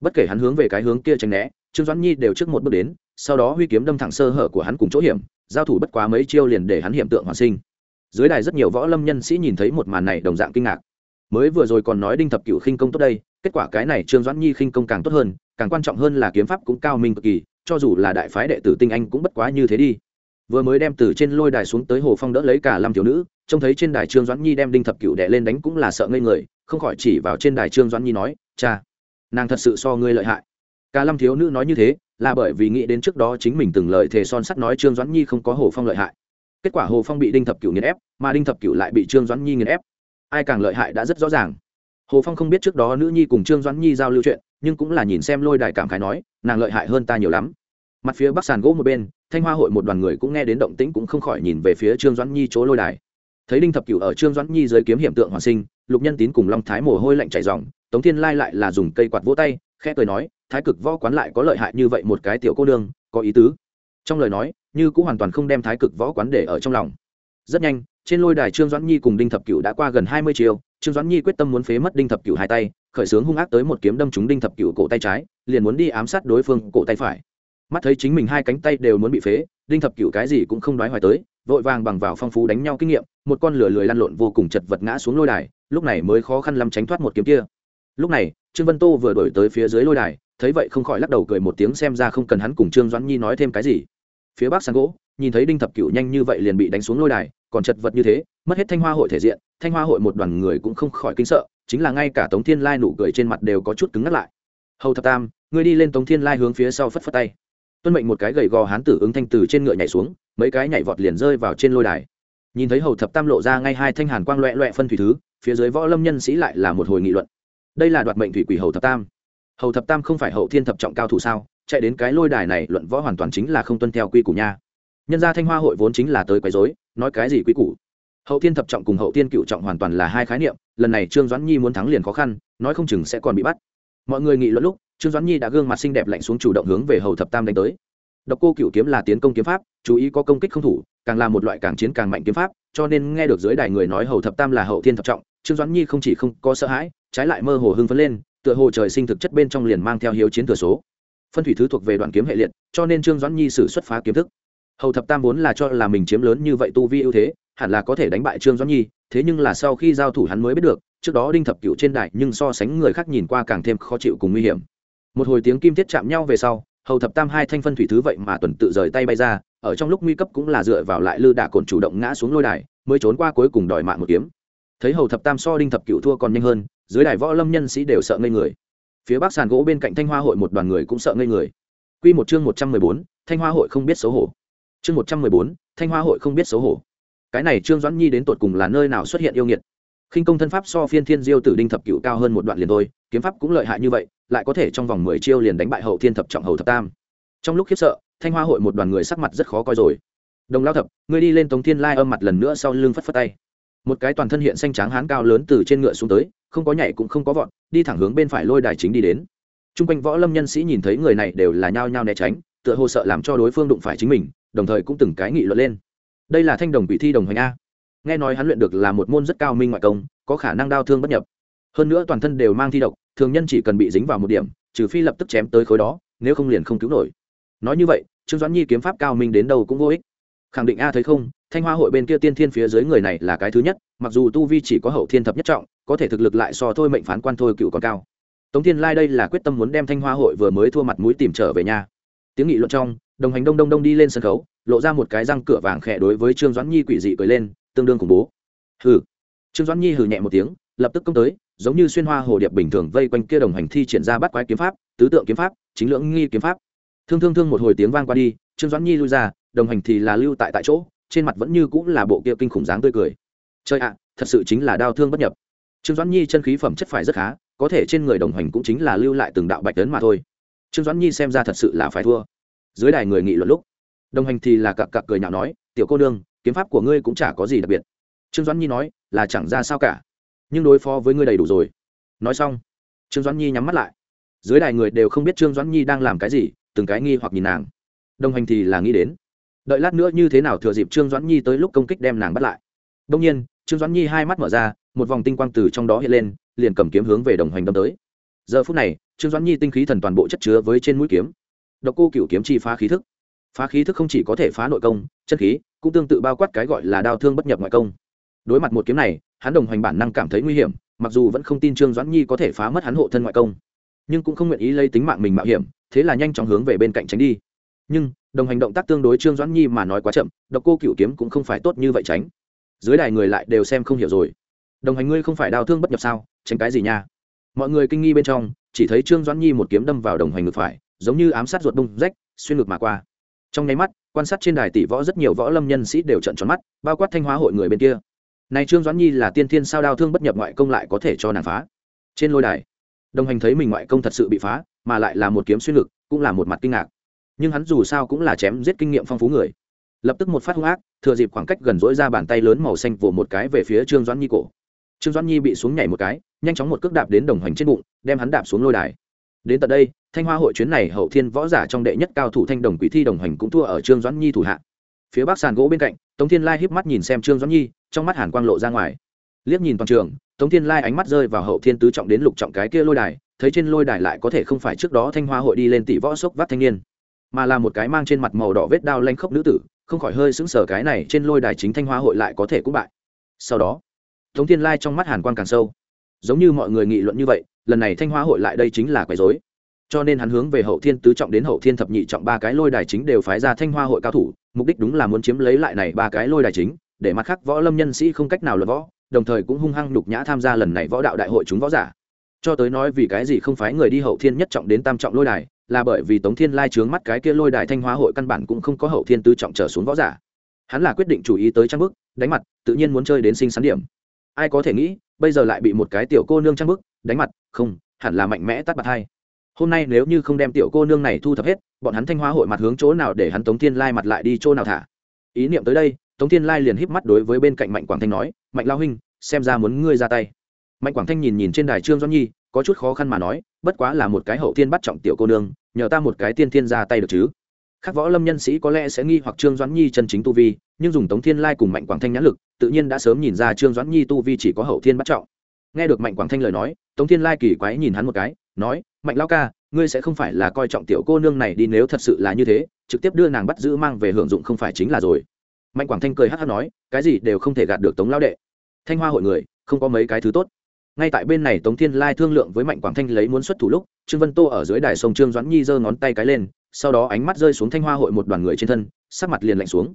Bất kể hắn hướng về cái hướng kia tránh né, trương doãn nhi đều trước một bước đến, sau đó huy kiếm đâm thẳng sơ hở của hắn cùng chỗ hiểm, giao thủ bất quá mấy chiêu liền để hắn hiểm tượng hoàn sinh dưới đài rất nhiều võ lâm nhân sĩ nhìn thấy một màn này đồng dạng kinh ngạc. Mới vừa rồi còn nói đinh thập cựu khinh công tốt đây, kết quả cái này trương doãn nhi khinh công càng tốt hơn, càng quan trọng hơn là kiếm pháp cũng cao minh cực kỳ, cho dù là đại phái đệ tử tinh anh cũng bất quá như thế đi. Vừa mới đem từ trên lôi đài xuống tới hồ phong đỡ lấy cả năm thiếu nữ, trông thấy trên đài trương doãn nhi đem đinh thập cựu đệ lên đánh cũng là sợ ngây người, không khỏi chỉ vào trên đài trương doãn nhi nói, cha, nàng thật sự so ngươi lợi hại. Cả lâm thiếu nữ nói như thế, là bởi vì nghĩ đến trước đó chính mình từng lời thề son sắt nói trương doãn nhi không có hồ phong lợi hại kết quả hồ phong bị đinh thập cửu nghiền ép, mà đinh thập cửu lại bị trương doãn nhi nghiền ép. Ai càng lợi hại đã rất rõ ràng. Hồ phong không biết trước đó nữ nhi cùng trương doãn nhi giao lưu chuyện, nhưng cũng là nhìn xem lôi đài cảm khái nói, nàng lợi hại hơn ta nhiều lắm. Mặt phía bắc sàn gỗ một bên, thanh hoa hội một đoàn người cũng nghe đến động tĩnh cũng không khỏi nhìn về phía trương doãn nhi chỗ lôi đài. Thấy đinh thập cửu ở trương doãn nhi dưới kiếm hiểm tượng hoàn sinh, lục nhân tín cùng long thái mồ hôi lạnh chảy dòng tống thiên lai lại là dùng cây quạt vỗ tay, khẽ cười nói, thái cực võ quán lại có lợi hại như vậy một cái tiểu cô đương có ý tứ. Trong lời nói như cũng hoàn toàn không đem thái cực võ quán để ở trong lòng. Rất nhanh, trên lôi đài trương doãn nhi cùng đinh thập cửu đã qua gần hai mươi chiều trương doãn nhi quyết tâm muốn phế mất đinh thập cửu hai tay, khởi xướng hung ác tới một kiếm đâm trúng đinh thập cửu cổ tay trái, liền muốn đi ám sát đối phương cổ tay phải. Mắt thấy chính mình hai cánh tay đều muốn bị phế, đinh thập cửu cái gì cũng không đoái hoài tới, vội vàng bằng vào phong phú đánh nhau kinh nghiệm, một con lửa lười lăn lộn vô cùng chật vật ngã xuống lôi đài, lúc này mới khó khăn lắm tránh thoát một kiếm kia. Lúc này, trương vân tô vừa đổi tới phía dưới lôi đài, thấy vậy không khỏi lắc đầu cười một tiếng xem ra không cần hắn cùng trương doãn nhi nói thêm cái gì phía bắc sàn gỗ, nhìn thấy đinh thập cửu nhanh như vậy liền bị đánh xuống lôi đài, còn chật vật như thế, mất hết thanh hoa hội thể diện, thanh hoa hội một đoàn người cũng không khỏi kinh sợ, chính là ngay cả tống thiên lai nụ cười trên mặt đều có chút cứng ngắt lại. Hầu thập tam, ngươi đi lên tống thiên lai hướng phía sau phất phất tay. Tuân mệnh một cái gầy gò hán tử ứng thanh từ trên ngựa nhảy xuống, mấy cái nhảy vọt liền rơi vào trên lôi đài. Nhìn thấy hầu thập tam lộ ra ngay hai thanh hàn quang loẹ loẹ phân thủy thứ, phía dưới võ lâm nhân sĩ lại là một hồi nghị luận. Đây là đoạt mệnh thủy quỷ hầu thập tam. Hầu thập tam không phải hậu thiên thập trọng cao thủ sao? Chạy đến cái lôi đài này luận võ hoàn toàn chính là không tuân theo quy củ nha. Nhân gia thanh hoa hội vốn chính là tới quấy rối, nói cái gì quy củ? Hậu thiên thập trọng cùng hậu thiên cựu trọng hoàn toàn là hai khái niệm, lần này trương doãn nhi muốn thắng liền khó khăn, nói không chừng sẽ còn bị bắt. Mọi người nghị luận lúc, trương doãn nhi đã gương mặt xinh đẹp lạnh xuống chủ động hướng về hầu thập tam đánh tới. Độc cô cựu kiếm là tiến công kiếm pháp, chú ý có công kích không thủ, càng là một loại càng chiến càng mạnh kiếm pháp, cho nên nghe được dưới đài người nói hầu thập tam là hậu thiên thập trọng, trương doãn nhi không chỉ không có sợ hãi, trái lại mơ hồ hưng phấn lên, tựa hồ trời sinh thực chất bên trong liền mang theo hiếu chiến thừa số phân thủy thứ thuộc về đoạn kiếm hệ liệt, cho nên trương doãn nhi sử xuất phá kiếm thức. Hầu thập tam vốn là cho là mình chiếm lớn như vậy tu vi ưu thế, hẳn là có thể đánh bại trương doãn nhi, thế nhưng là sau khi giao thủ hắn mới biết được, trước đó đinh thập cựu trên đài nhưng so sánh người khác nhìn qua càng thêm khó chịu cùng nguy hiểm. Một hồi tiếng kim thiết chạm nhau về sau, hầu thập tam hai thanh phân thủy thứ vậy mà tuần tự rời tay bay ra, ở trong lúc nguy cấp cũng là dựa vào lại lư đả cồn chủ động ngã xuống lôi đài, mới trốn qua cuối cùng đòi mạng một kiếm. Thấy hầu thập tam so đinh thập cựu thua còn nhanh hơn, dưới đài võ lâm nhân sĩ đều sợ ngây người phía bắc sàn gỗ bên cạnh thanh hoa hội một đoàn người cũng sợ ngây người. Q một chương một trăm mười bốn, thanh hoa hội không biết xấu hổ. Chương một trăm mười bốn, thanh hoa hội không biết xấu hổ. Cái này trương doãn nhi đến tột cùng là nơi nào xuất hiện yêu nghiệt? Khinh công thân pháp so phiên thiên diêu tử đinh thập cựu cao hơn một đoạn liền thôi, kiếm pháp cũng lợi hại như vậy, lại có thể trong vòng mười chiêu liền đánh bại hậu thiên thập trọng hầu thập tam. Trong lúc khiếp sợ, thanh hoa hội một đoàn người sắc mặt rất khó coi rồi. Đồng lao thập, ngươi đi lên tống thiên lai âm mặt lần nữa sau lưng phất phất tay một cái toàn thân hiện xanh trắng hán cao lớn từ trên ngựa xuống tới, không có nhảy cũng không có vọn đi thẳng hướng bên phải lôi đài chính đi đến. T r u n g quanh võ lâm nhân sĩ nhìn thấy người này đều là nhao nhao né tránh, tựa hồ sợ làm cho đối phương đụng phải chính mình, đồng thời cũng từng cái nghị luận lên. Đây là thanh đồng quỷ thi đồng hoành a. Nghe nói hắn luyện được là một môn rất cao minh ngoại công, có khả năng đau thương bất nhập. Hơn nữa toàn thân đều mang thi độc, thường nhân chỉ cần bị dính vào một điểm, trừ phi lập tức chém tới khối đó, nếu không liền không cứu nổi. Nói như vậy, trương doãn nhi kiếm pháp cao minh đến đâu cũng vô ích khẳng định a thấy không, thanh hoa hội bên kia tiên thiên phía dưới người này là cái thứ nhất, mặc dù tu vi chỉ có hậu thiên thập nhất trọng, có thể thực lực lại so thôi mệnh phán quan thôi cựu còn cao. Tống thiên lai đây là quyết tâm muốn đem thanh hoa hội vừa mới thua mặt mũi tìm trở về nhà. Tiếng nghị luận trong, đồng hành đông đông đông đi lên sân khấu, lộ ra một cái răng cửa vàng khẽ đối với trương doãn nhi quỷ dị cười lên, tương đương khủng bố. Hừ. Trương doãn nhi hừ nhẹ một tiếng, lập tức công tới, giống như xuyên hoa hồ điệp bình thường vây quanh kia đồng hành thi triển ra bắt quái kiếm pháp, tứ tượng kiếm pháp, chính lưỡng nghi kiếm pháp. Thương thương thương một hồi tiếng vang qua đi, trương doãn nhi lui ra đồng hành thì là lưu tại tại chỗ, trên mặt vẫn như cũng là bộ kia kinh khủng dáng tươi cười. Chơi ạ, thật sự chính là đau thương bất nhập. Trương doãn nhi chân khí phẩm chất phải rất khá, có thể trên người đồng hành cũng chính là lưu lại từng đạo bạch tấn mà thôi. Trương doãn nhi xem ra thật sự là phải thua. Dưới đài người nghị luận lúc, đồng hành thì là cặp cặp cười nhạo nói, tiểu cô nương, kiếm pháp của ngươi cũng chả có gì đặc biệt. Trương doãn nhi nói, là chẳng ra sao cả, nhưng đối phó với ngươi đầy đủ rồi. Nói xong, trương doãn nhi nhắm mắt lại. Dưới đài người đều không biết trương doãn nhi đang làm cái gì, từng cái nghi hoặc nhìn nàng. Đồng hành thì là nghĩ đến đợi lát nữa như thế nào thừa dịp trương doãn nhi tới lúc công kích đem nàng bắt lại. Đông nhiên, trương doãn nhi hai mắt mở ra, một vòng tinh quang từ trong đó hiện lên, liền cầm kiếm hướng về đồng hành đâm tới. Giờ phút này, trương doãn nhi tinh khí thần toàn bộ chất chứa với trên mũi kiếm. Độc cô cựu kiếm chi phá khí thức. Phá khí thức không chỉ có thể phá nội công, chân khí cũng tương tự bao quát cái gọi là đau thương bất nhập ngoại công. Đối mặt một kiếm này, hắn đồng hành bản năng cảm thấy nguy hiểm, mặc dù vẫn không tin trương doãn nhi có thể phá mất hắn hộ thân ngoại công, nhưng cũng không nguyện ý lấy tính mạng mình mạo hiểm, thế là nhanh chóng hướng về bên cạnh tránh đi. Nhưng đồng hành động tác tương đối trương doãn nhi mà nói quá chậm, độc cô cựu kiếm cũng không phải tốt như vậy tránh. Dưới đài người lại đều xem không hiểu rồi. Đồng hành ngươi không phải đau thương bất nhập sao, tránh cái gì nha? Mọi người kinh nghi bên trong, chỉ thấy trương doãn nhi một kiếm đâm vào đồng hành ngược phải, giống như ám sát ruột bông rách, xuyên ngược mà qua. Trong nháy mắt, quan sát trên đài tỷ võ rất nhiều võ lâm nhân sĩ đều trận tròn mắt, bao quát thanh hóa hội người bên kia. Này trương doãn nhi là tiên thiên sao đao thương bất nhập ngoại công lại có thể cho nàng phá. Trên lôi đài, đồng hành thấy mình ngoại công thật sự bị phá, mà lại là một kiếm xuyên ngực, cũng là một mặt kinh ngạc nhưng hắn dù sao cũng là chém giết kinh nghiệm phong phú người. Lập tức một phát hung ác, thừa dịp khoảng cách gần dỗi ra bàn tay lớn màu xanh vỗ một cái về phía trương doãn nhi cổ. Trương doãn nhi bị xuống nhảy một cái, nhanh chóng một cước đạp đến đồng hành trên bụng, đem hắn đạp xuống lôi đài. Đến tận đây, thanh hoa hội chuyến này hậu thiên võ giả trong đệ nhất cao thủ thanh đồng quỷ thi đồng hành cũng thua ở trương doãn nhi thủ hạ. Phía bắc sàn gỗ bên cạnh, tống thiên lai híp mắt nhìn xem trương doãn nhi, trong mắt hàn quang lộ ra ngoài. Liếc nhìn toàn trường, tống thiên lai ánh mắt rơi vào hậu thiên tứ trọng đến lục trọng cái kia lôi đài, thấy trên lôi đài lại có thể không phải trước đó thanh hoa hội đi lên tỷ võ sốc vác thanh niên mà là một cái mang trên mặt màu đỏ vết đao lanh khốc nữ tử, không khỏi hơi sững sờ cái này trên lôi đài chính thanh hoa hội lại có thể cũng bại. Sau đó, tống thiên lai trong mắt hàn quang càng sâu. Giống như mọi người nghị luận như vậy, lần này thanh hoa hội lại đây chính là quấy dối cho nên hắn hướng về hậu thiên tứ trọng đến hậu thiên thập nhị trọng ba cái lôi đài chính đều phái ra thanh hoa hội cao thủ, mục đích đúng là muốn chiếm lấy lại này ba cái lôi đài chính, để mặt khác võ lâm nhân sĩ không cách nào luận võ, đồng thời cũng hung hăng đục nhã tham gia lần này võ đạo đại hội chúng võ giả. Cho tới nói vì cái gì không phái người đi hậu thiên nhất trọng đến tam trọng lôi đài là bởi vì tống thiên lai trướng mắt cái kia lôi đài thanh hoa hội căn bản cũng không có hậu thiên tư trọng trở xuống võ giả. Hắn là quyết định chủ ý tới trang bức, đánh mặt, tự nhiên muốn chơi đến sinh sắn điểm. Ai có thể nghĩ, bây giờ lại bị một cái tiểu cô nương trang bức, đánh mặt, không, hẳn là mạnh mẽ tắt mặt hai. Hôm nay nếu như không đem tiểu cô nương này thu thập hết, bọn hắn thanh hoa hội mặt hướng chỗ nào để hắn tống thiên lai mặt lại đi chỗ nào thả? Ý niệm tới đây, tống thiên lai liền híp mắt đối với bên cạnh mạnh quảng thanh nói, mạnh lao huynh, xem ra muốn ngươi ra tay. Mạnh quảng thanh nhìn nhìn trên đài trương doãn nhi, có chút khó khăn mà nói, bất quá là một cái hậu thiên bắt trọng tiểu cô nương nhờ ta một cái tiên thiên ra tay được chứ? Khác võ lâm nhân sĩ có lẽ sẽ nghi hoặc trương doãn nhi chân chính tu vi, nhưng dùng tống thiên lai cùng mạnh quảng thanh nhãn lực, tự nhiên đã sớm nhìn ra trương doãn nhi tu vi chỉ có hậu thiên bắt trọng. Nghe được mạnh quảng thanh lời nói, tống thiên lai kỳ quái nhìn hắn một cái, nói, mạnh lao ca, ngươi sẽ không phải là coi trọng tiểu cô nương này đi nếu thật sự là như thế, trực tiếp đưa nàng bắt giữ mang về hưởng dụng không phải chính là rồi. Mạnh quảng thanh cười hát hát nói, cái gì đều không thể gạt được tống lao đệ. Thanh hoa hội người, không có mấy cái thứ tốt ngay tại bên này tống thiên lai thương lượng với mạnh quảng thanh lấy muốn xuất thủ lúc, trương vân tô ở dưới đài sông trương doãn nhi giơ ngón tay cái lên, sau đó ánh mắt rơi xuống thanh hoa hội một đoàn người trên thân, sắc mặt liền lạnh xuống.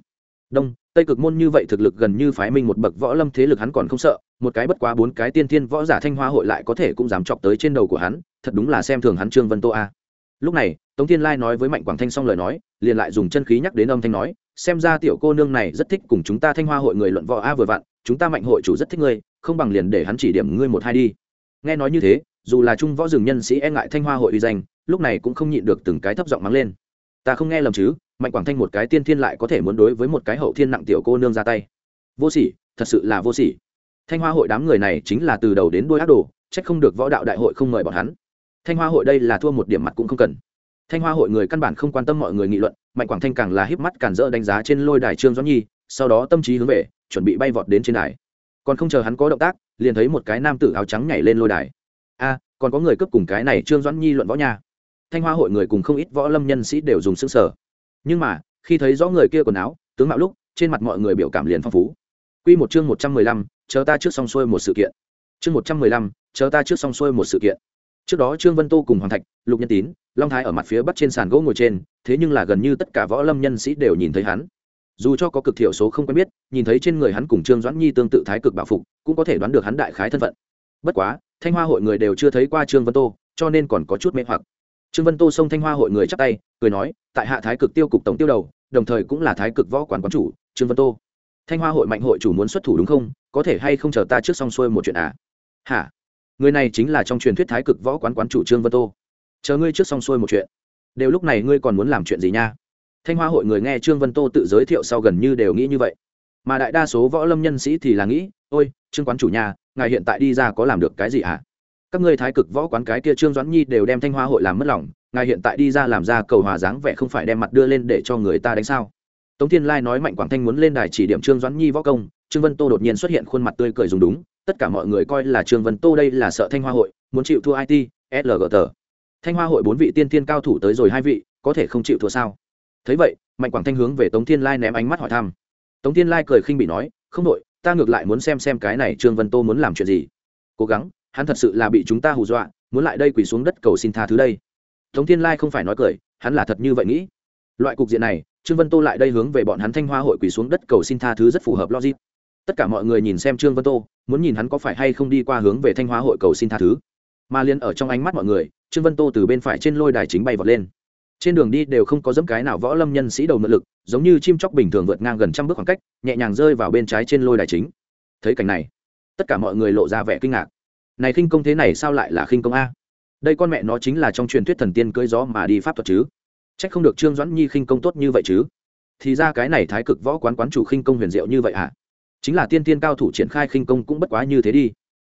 Đông, tây cực môn như vậy thực lực gần như phái minh một bậc võ lâm thế lực hắn còn không sợ, một cái bất quá bốn cái tiên thiên võ giả thanh hoa hội lại có thể cũng dám chọc tới trên đầu của hắn, thật đúng là xem thường hắn trương vân tô a. Lúc này, tống thiên lai nói với mạnh quảng thanh xong lời nói, liền lại dùng chân khí nhắc đến âm thanh nói, xem ra tiểu cô nương này rất thích cùng chúng ta thanh hoa hội người luận võ a vừa vặn chúng ta mạnh hội chủ rất thích ngươi, không bằng liền để hắn chỉ điểm ngươi một hai đi. Nghe nói như thế, dù là trung võ rừng nhân sĩ e ngại thanh hoa hội uy danh, lúc này cũng không nhịn được từng cái thấp giọng mắng lên. Ta không nghe lầm chứ, mạnh quảng thanh một cái tiên thiên lại có thể muốn đối với một cái hậu thiên nặng tiểu cô nương ra tay. Vô sỉ, thật sự là vô sỉ. Thanh hoa hội đám người này chính là từ đầu đến đuôi ác đồ trách không được võ đạo đại hội không mời bọn hắn. Thanh hoa hội đây là thua một điểm mặt cũng không cần. Thanh hoa hội người căn bản không quan tâm mọi người nghị luận, mạnh quảng thanh càng là híp mắt cản rỡ đánh giá trên lôi đài trương doãn nhi, sau đó tâm trí hướng về chuẩn bị bay vọt đến trên đài còn không chờ hắn có động tác liền thấy một cái nam tử áo trắng nhảy lên lôi đài a còn có người cướp cùng cái này trương doãn nhi luận võ nha thanh hoa hội người cùng không ít võ lâm nhân sĩ đều dùng xương sở nhưng mà khi thấy rõ người kia quần áo tướng mạo lúc trên mặt mọi người biểu cảm liền phong phú Quy một chương một trăm mười lăm, chờ ta trước xong xuôi một sự kiện. Chương một trăm mười lăm, chờ ta trước xong xuôi một sự kiện. Trước đó Trương Vân Tô cùng Hoàng Thạch, Lục Nhân Tín, Long Thái ở mặt phía bắc trên sàn gỗ ngồi trên, thế nhưng là gần như tất cả võ lâm nhân sĩ đều nhìn thấy hắn. Dù cho có cực thiểu số không quen biết, nhìn thấy trên người hắn cùng Trương Doãn Nhi tương tự thái cực bảo phục, cũng có thể đoán được hắn đại khái thân phận. Bất quá, Thanh Hoa hội người đều chưa thấy qua Trương Vân Tô, cho nên còn có chút mê hoặc. Trương vân tô xông thanh hoa hội người chắp tay cười nói tại hạ thái cực tiêu cục tổng tiêu đầu đồng thời cũng là thái cực võ quán quán chủ trương vân tô. Thanh hoa hội mạnh hội chủ muốn xuất thủ đúng không? Có thể hay không chờ ta trước xong xuôi một chuyện à? Hả? Người này chính là trong truyền thuyết thái cực võ quán quán chủ trương vân tô. Chờ ngươi trước xong xuôi một chuyện. Đều lúc này ngươi còn muốn làm chuyện gì nha? Thanh hoa hội người nghe trương vân tô tự giới thiệu sau gần như đều nghĩ như vậy. Mà đại đa số võ lâm nhân sĩ thì là nghĩ, ôi, trương quán chủ nhà, ngài hiện tại đi ra có làm được cái gì ạ à? các ngươi thái cực võ quán cái kia trương doãn nhi đều đem thanh hoa hội làm mất lòng, ngài hiện tại đi ra làm ra cầu hòa dáng vẻ không phải đem mặt đưa lên để cho người ta đánh sao? Tống thiên lai nói mạnh quảng thanh muốn lên đài chỉ điểm trương doãn nhi võ công, trương vân tô đột nhiên xuất hiện khuôn mặt tươi cười dùng đúng, tất cả mọi người coi là trương vân tô đây là sợ thanh hoa hội, muốn chịu thua it slg tờ thanh hoa hội bốn vị tiên tiên cao thủ tới rồi hai vị, có thể không chịu thua sao? Thấy vậy, mạnh quảng thanh hướng về tống thiên lai ném ánh mắt hỏi thăm. Tống thiên lai cười khinh bị nói, không đội ta ngược lại muốn xem xem cái này trương vân tô muốn làm chuyện gì. Cố gắng, hắn thật sự là bị chúng ta hù dọa, muốn lại đây quỳ xuống đất cầu xin tha thứ đây. Tống thiên lai không phải nói cười, hắn là thật như vậy nghĩ. Loại cục diện này, trương vân tô lại đây hướng về bọn hắn thanh hoa hội quỳ xuống đất cầu xin tha thứ rất phù hợp logic. Tất cả mọi người nhìn xem trương vân tô, muốn nhìn hắn có phải hay không đi qua hướng về thanh hoa hội cầu xin tha thứ. Mà liền ở trong ánh mắt mọi người, trương vân tô từ bên phải trên lôi đài chính bay vọt lên trên đường đi đều không có dẫm cái nào võ lâm nhân sĩ đầu nội lực, giống như chim chóc bình thường vượt ngang gần trăm bước khoảng cách, nhẹ nhàng rơi vào bên trái trên lôi đài chính. Thấy cảnh này, tất cả mọi người lộ ra vẻ kinh ngạc. Này khinh công thế này sao lại là khinh công a? Đây con mẹ nó chính là trong truyền thuyết thần tiên cưỡi gió mà đi pháp thuật chứ? Trách không được trương doãn nhi khinh công tốt như vậy chứ? Thì ra cái này thái cực võ quán quán chủ khinh công huyền diệu như vậy à chính là tiên tiên cao thủ triển khai khinh công cũng bất quá như thế đi.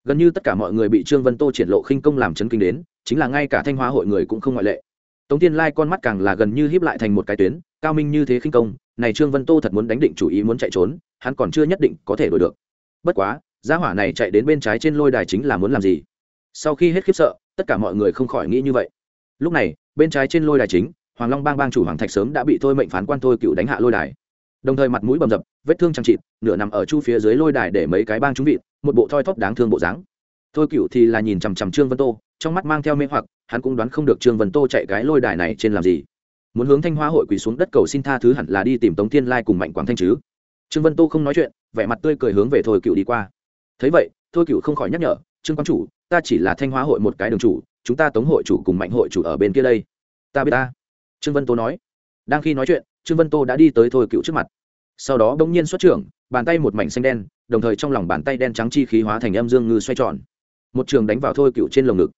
Gần như tất cả mọi người bị trương vân tô triển lộ khinh công làm chấn kinh đến, chính là ngay cả thanh hóa hội người cũng không ngoại lệ tống tiên lai con mắt càng là gần như híp lại thành một cái tuyến, cao minh như thế khinh công, này trương vân tô thật muốn đánh định chủ ý muốn chạy trốn, hắn còn chưa nhất định có thể đổi được. Bất quá, gia hỏa này chạy đến bên trái trên lôi đài chính là muốn làm gì? Sau khi hết khiếp sợ, tất cả mọi người không khỏi nghĩ như vậy. Lúc này, bên trái trên lôi đài chính, hoàng long bang bang chủ hoàng thạch sớm đã bị thôi mệnh phán quan thôi cựu đánh hạ lôi đài. Đồng thời mặt mũi bầm dập, vết thương chăm chịt, nửa nằm ở chu phía dưới lôi đài để mấy cái bang trúng vịt một bộ thoi thóp đáng thương bộ dáng thôi cựu thì là nhìn chằm chằm trương vân tô, trong mắt mang theo mê hoặc, hắn cũng đoán không được trương vân tô chạy cái lôi đài này trên làm gì. Muốn hướng thanh hoa hội quỳ xuống đất cầu xin tha thứ hẳn là đi tìm tống thiên lai cùng mạnh quảng thanh chứ. Trương vân tô không nói chuyện, vẻ mặt tươi cười hướng về thôi cựu đi qua. Thấy vậy, thôi cựu không khỏi nhắc nhở, trương quang chủ, ta chỉ là thanh hoa hội một cái đường chủ, chúng ta tống hội chủ cùng mạnh hội chủ ở bên kia đây. Ta biết ta. Trương vân tô nói. Đang khi nói chuyện, trương vân tô đã đi tới thôi cựu trước mặt. Sau đó bỗng nhiên xuất trưởng, bàn tay một mảnh xanh đen, đồng thời trong lòng bàn tay đen trắng chi khí hóa thành âm dương ngư xoay tròn một trường đánh vào thôi cựu trên lồng ngực.